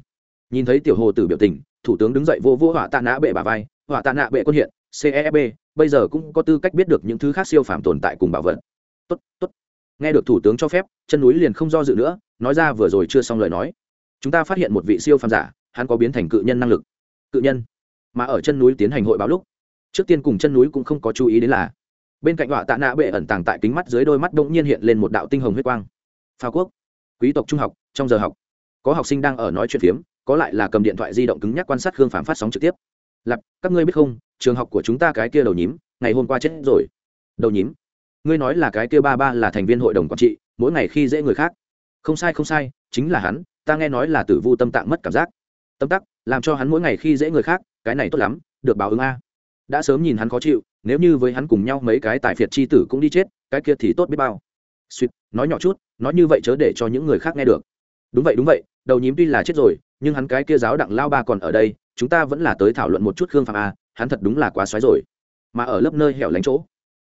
Nhìn thấy tiểu hồ tử biểu tình, thủ tướng đứng dậy vô vô họa tạ nạ bệ bà vai, họa tạ nạ bệ quân hiện cefb bây giờ cũng có tư cách biết được những thứ khác siêu phàm tồn tại cùng bảo vật. Tốt tốt. Nghe được thủ tướng cho phép, chân núi liền không do dự nữa, nói ra vừa rồi chưa xong lời nói. Chúng ta phát hiện một vị siêu phàm giả, hắn có biến thành cự nhân năng lực. Cự nhân. Mà ở chân núi tiến hành hội báo lúc trước tiên cùng chân núi cũng không có chú ý đến là bên cạnh họa tạ nạ bệ ẩn tàng tại kính mắt dưới đôi mắt đ ỗ n g nhiên hiện lên một đạo tinh hồng huyết quang. Phao quốc, quý tộc trung học, trong giờ học, có học sinh đang ở nói chuyện phiếm, có lại là cầm điện thoại di động cứng nhắc quan sát khương phàm phát sóng trực tiếp. Lặp các ngươi biết không, trường học của chúng ta cái kia đầu nhím, ngày hôm qua chết rồi. Đầu nhím? Ngươi nói là cái kia ba ba là thành viên hội đồng quản trị, mỗi ngày khi dễ người khác. Không sai không sai, chính là hắn, ta nghe nói là tử vu tâm tạng mất cảm giác. Tâm tắc, làm cho hắn mỗi ngày khi dễ người khác, cái này tốt lắm, được báo ứng a đã sớm nhìn hắn khó chịu, nếu như với hắn cùng nhau mấy cái tài phiệt c h i tử cũng đi chết, cái kia thì tốt biết bao. Suýt, nói nhỏ chút, nói như vậy chớ để cho những người khác nghe được. Đúng vậy đúng vậy, đầu nhím tuy là chết rồi, nhưng hắn cái kia giáo đặng lao ba còn ở đây, chúng ta vẫn là tới thảo luận một chút khương phạm a, hắn thật đúng là quá xoáy rồi. Mà ở lớp nơi hẻo lánh chỗ,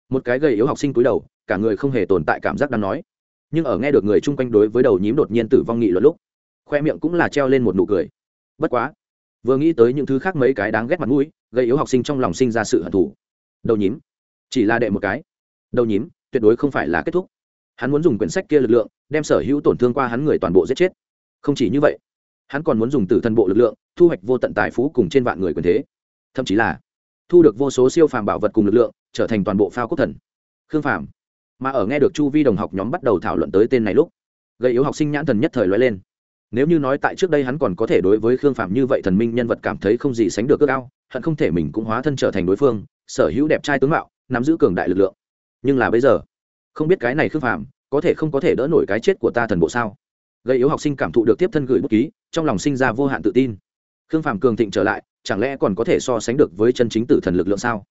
một cái gầy yếu học sinh cúi đầu, cả người không hề tồn tại cảm giác đang nói. Nhưng ở nghe được người chung quanh đối với đầu nhím đột nhiên tử vong nghị luận lúc, khoe miệng cũng là treo lên một nụ cười. Bất quá vừa nghĩ tới những thứ khác mấy cái đáng ghét mặt mũi, gây yếu học sinh trong lòng sinh ra sự hận thù. Đầu nhím. Chỉ là đệ một cái. Đầu nhím, tuyệt đối không phải là kết thúc. Hắn muốn dùng quyển sách kia lực lượng, đem sở hữu tổn thương qua hắn người toàn bộ giết chết. Không chỉ như vậy, hắn còn muốn dùng tử thần bộ lực lượng, thu hoạch vô tận tài phú cùng trên vạn người quyền thế. Thậm chí là, thu được vô số siêu phàm bảo vật cùng lực lượng, trở thành toàn bộ phao quốc thần. Khương phàm, mà ở nghe được chu vi đồng học nhóm bắt đầu thảo luận tới tên này lúc, gây yếu học sinh nhãn thần nhất thời loại lên nếu như nói tại trước đây hắn còn có thể đối với khương phạm như vậy thần minh nhân vật cảm thấy không gì sánh được ước ao, hận không thể mình cũng hóa thân trở thành đối phương, sở hữu đẹp trai tướng mạo, nắm giữ cường đại lực lượng. Nhưng là bây giờ, không biết cái này khương phạm có thể không có thể đỡ nổi cái chết của ta thần bộ sao? Gây yếu học sinh cảm thụ được tiếp thân gửi bút ký, trong lòng sinh ra vô hạn tự tin. Khương phạm cường thịnh trở lại, chẳng lẽ còn có thể so sánh được với chân chính tử thần lực lượng sao?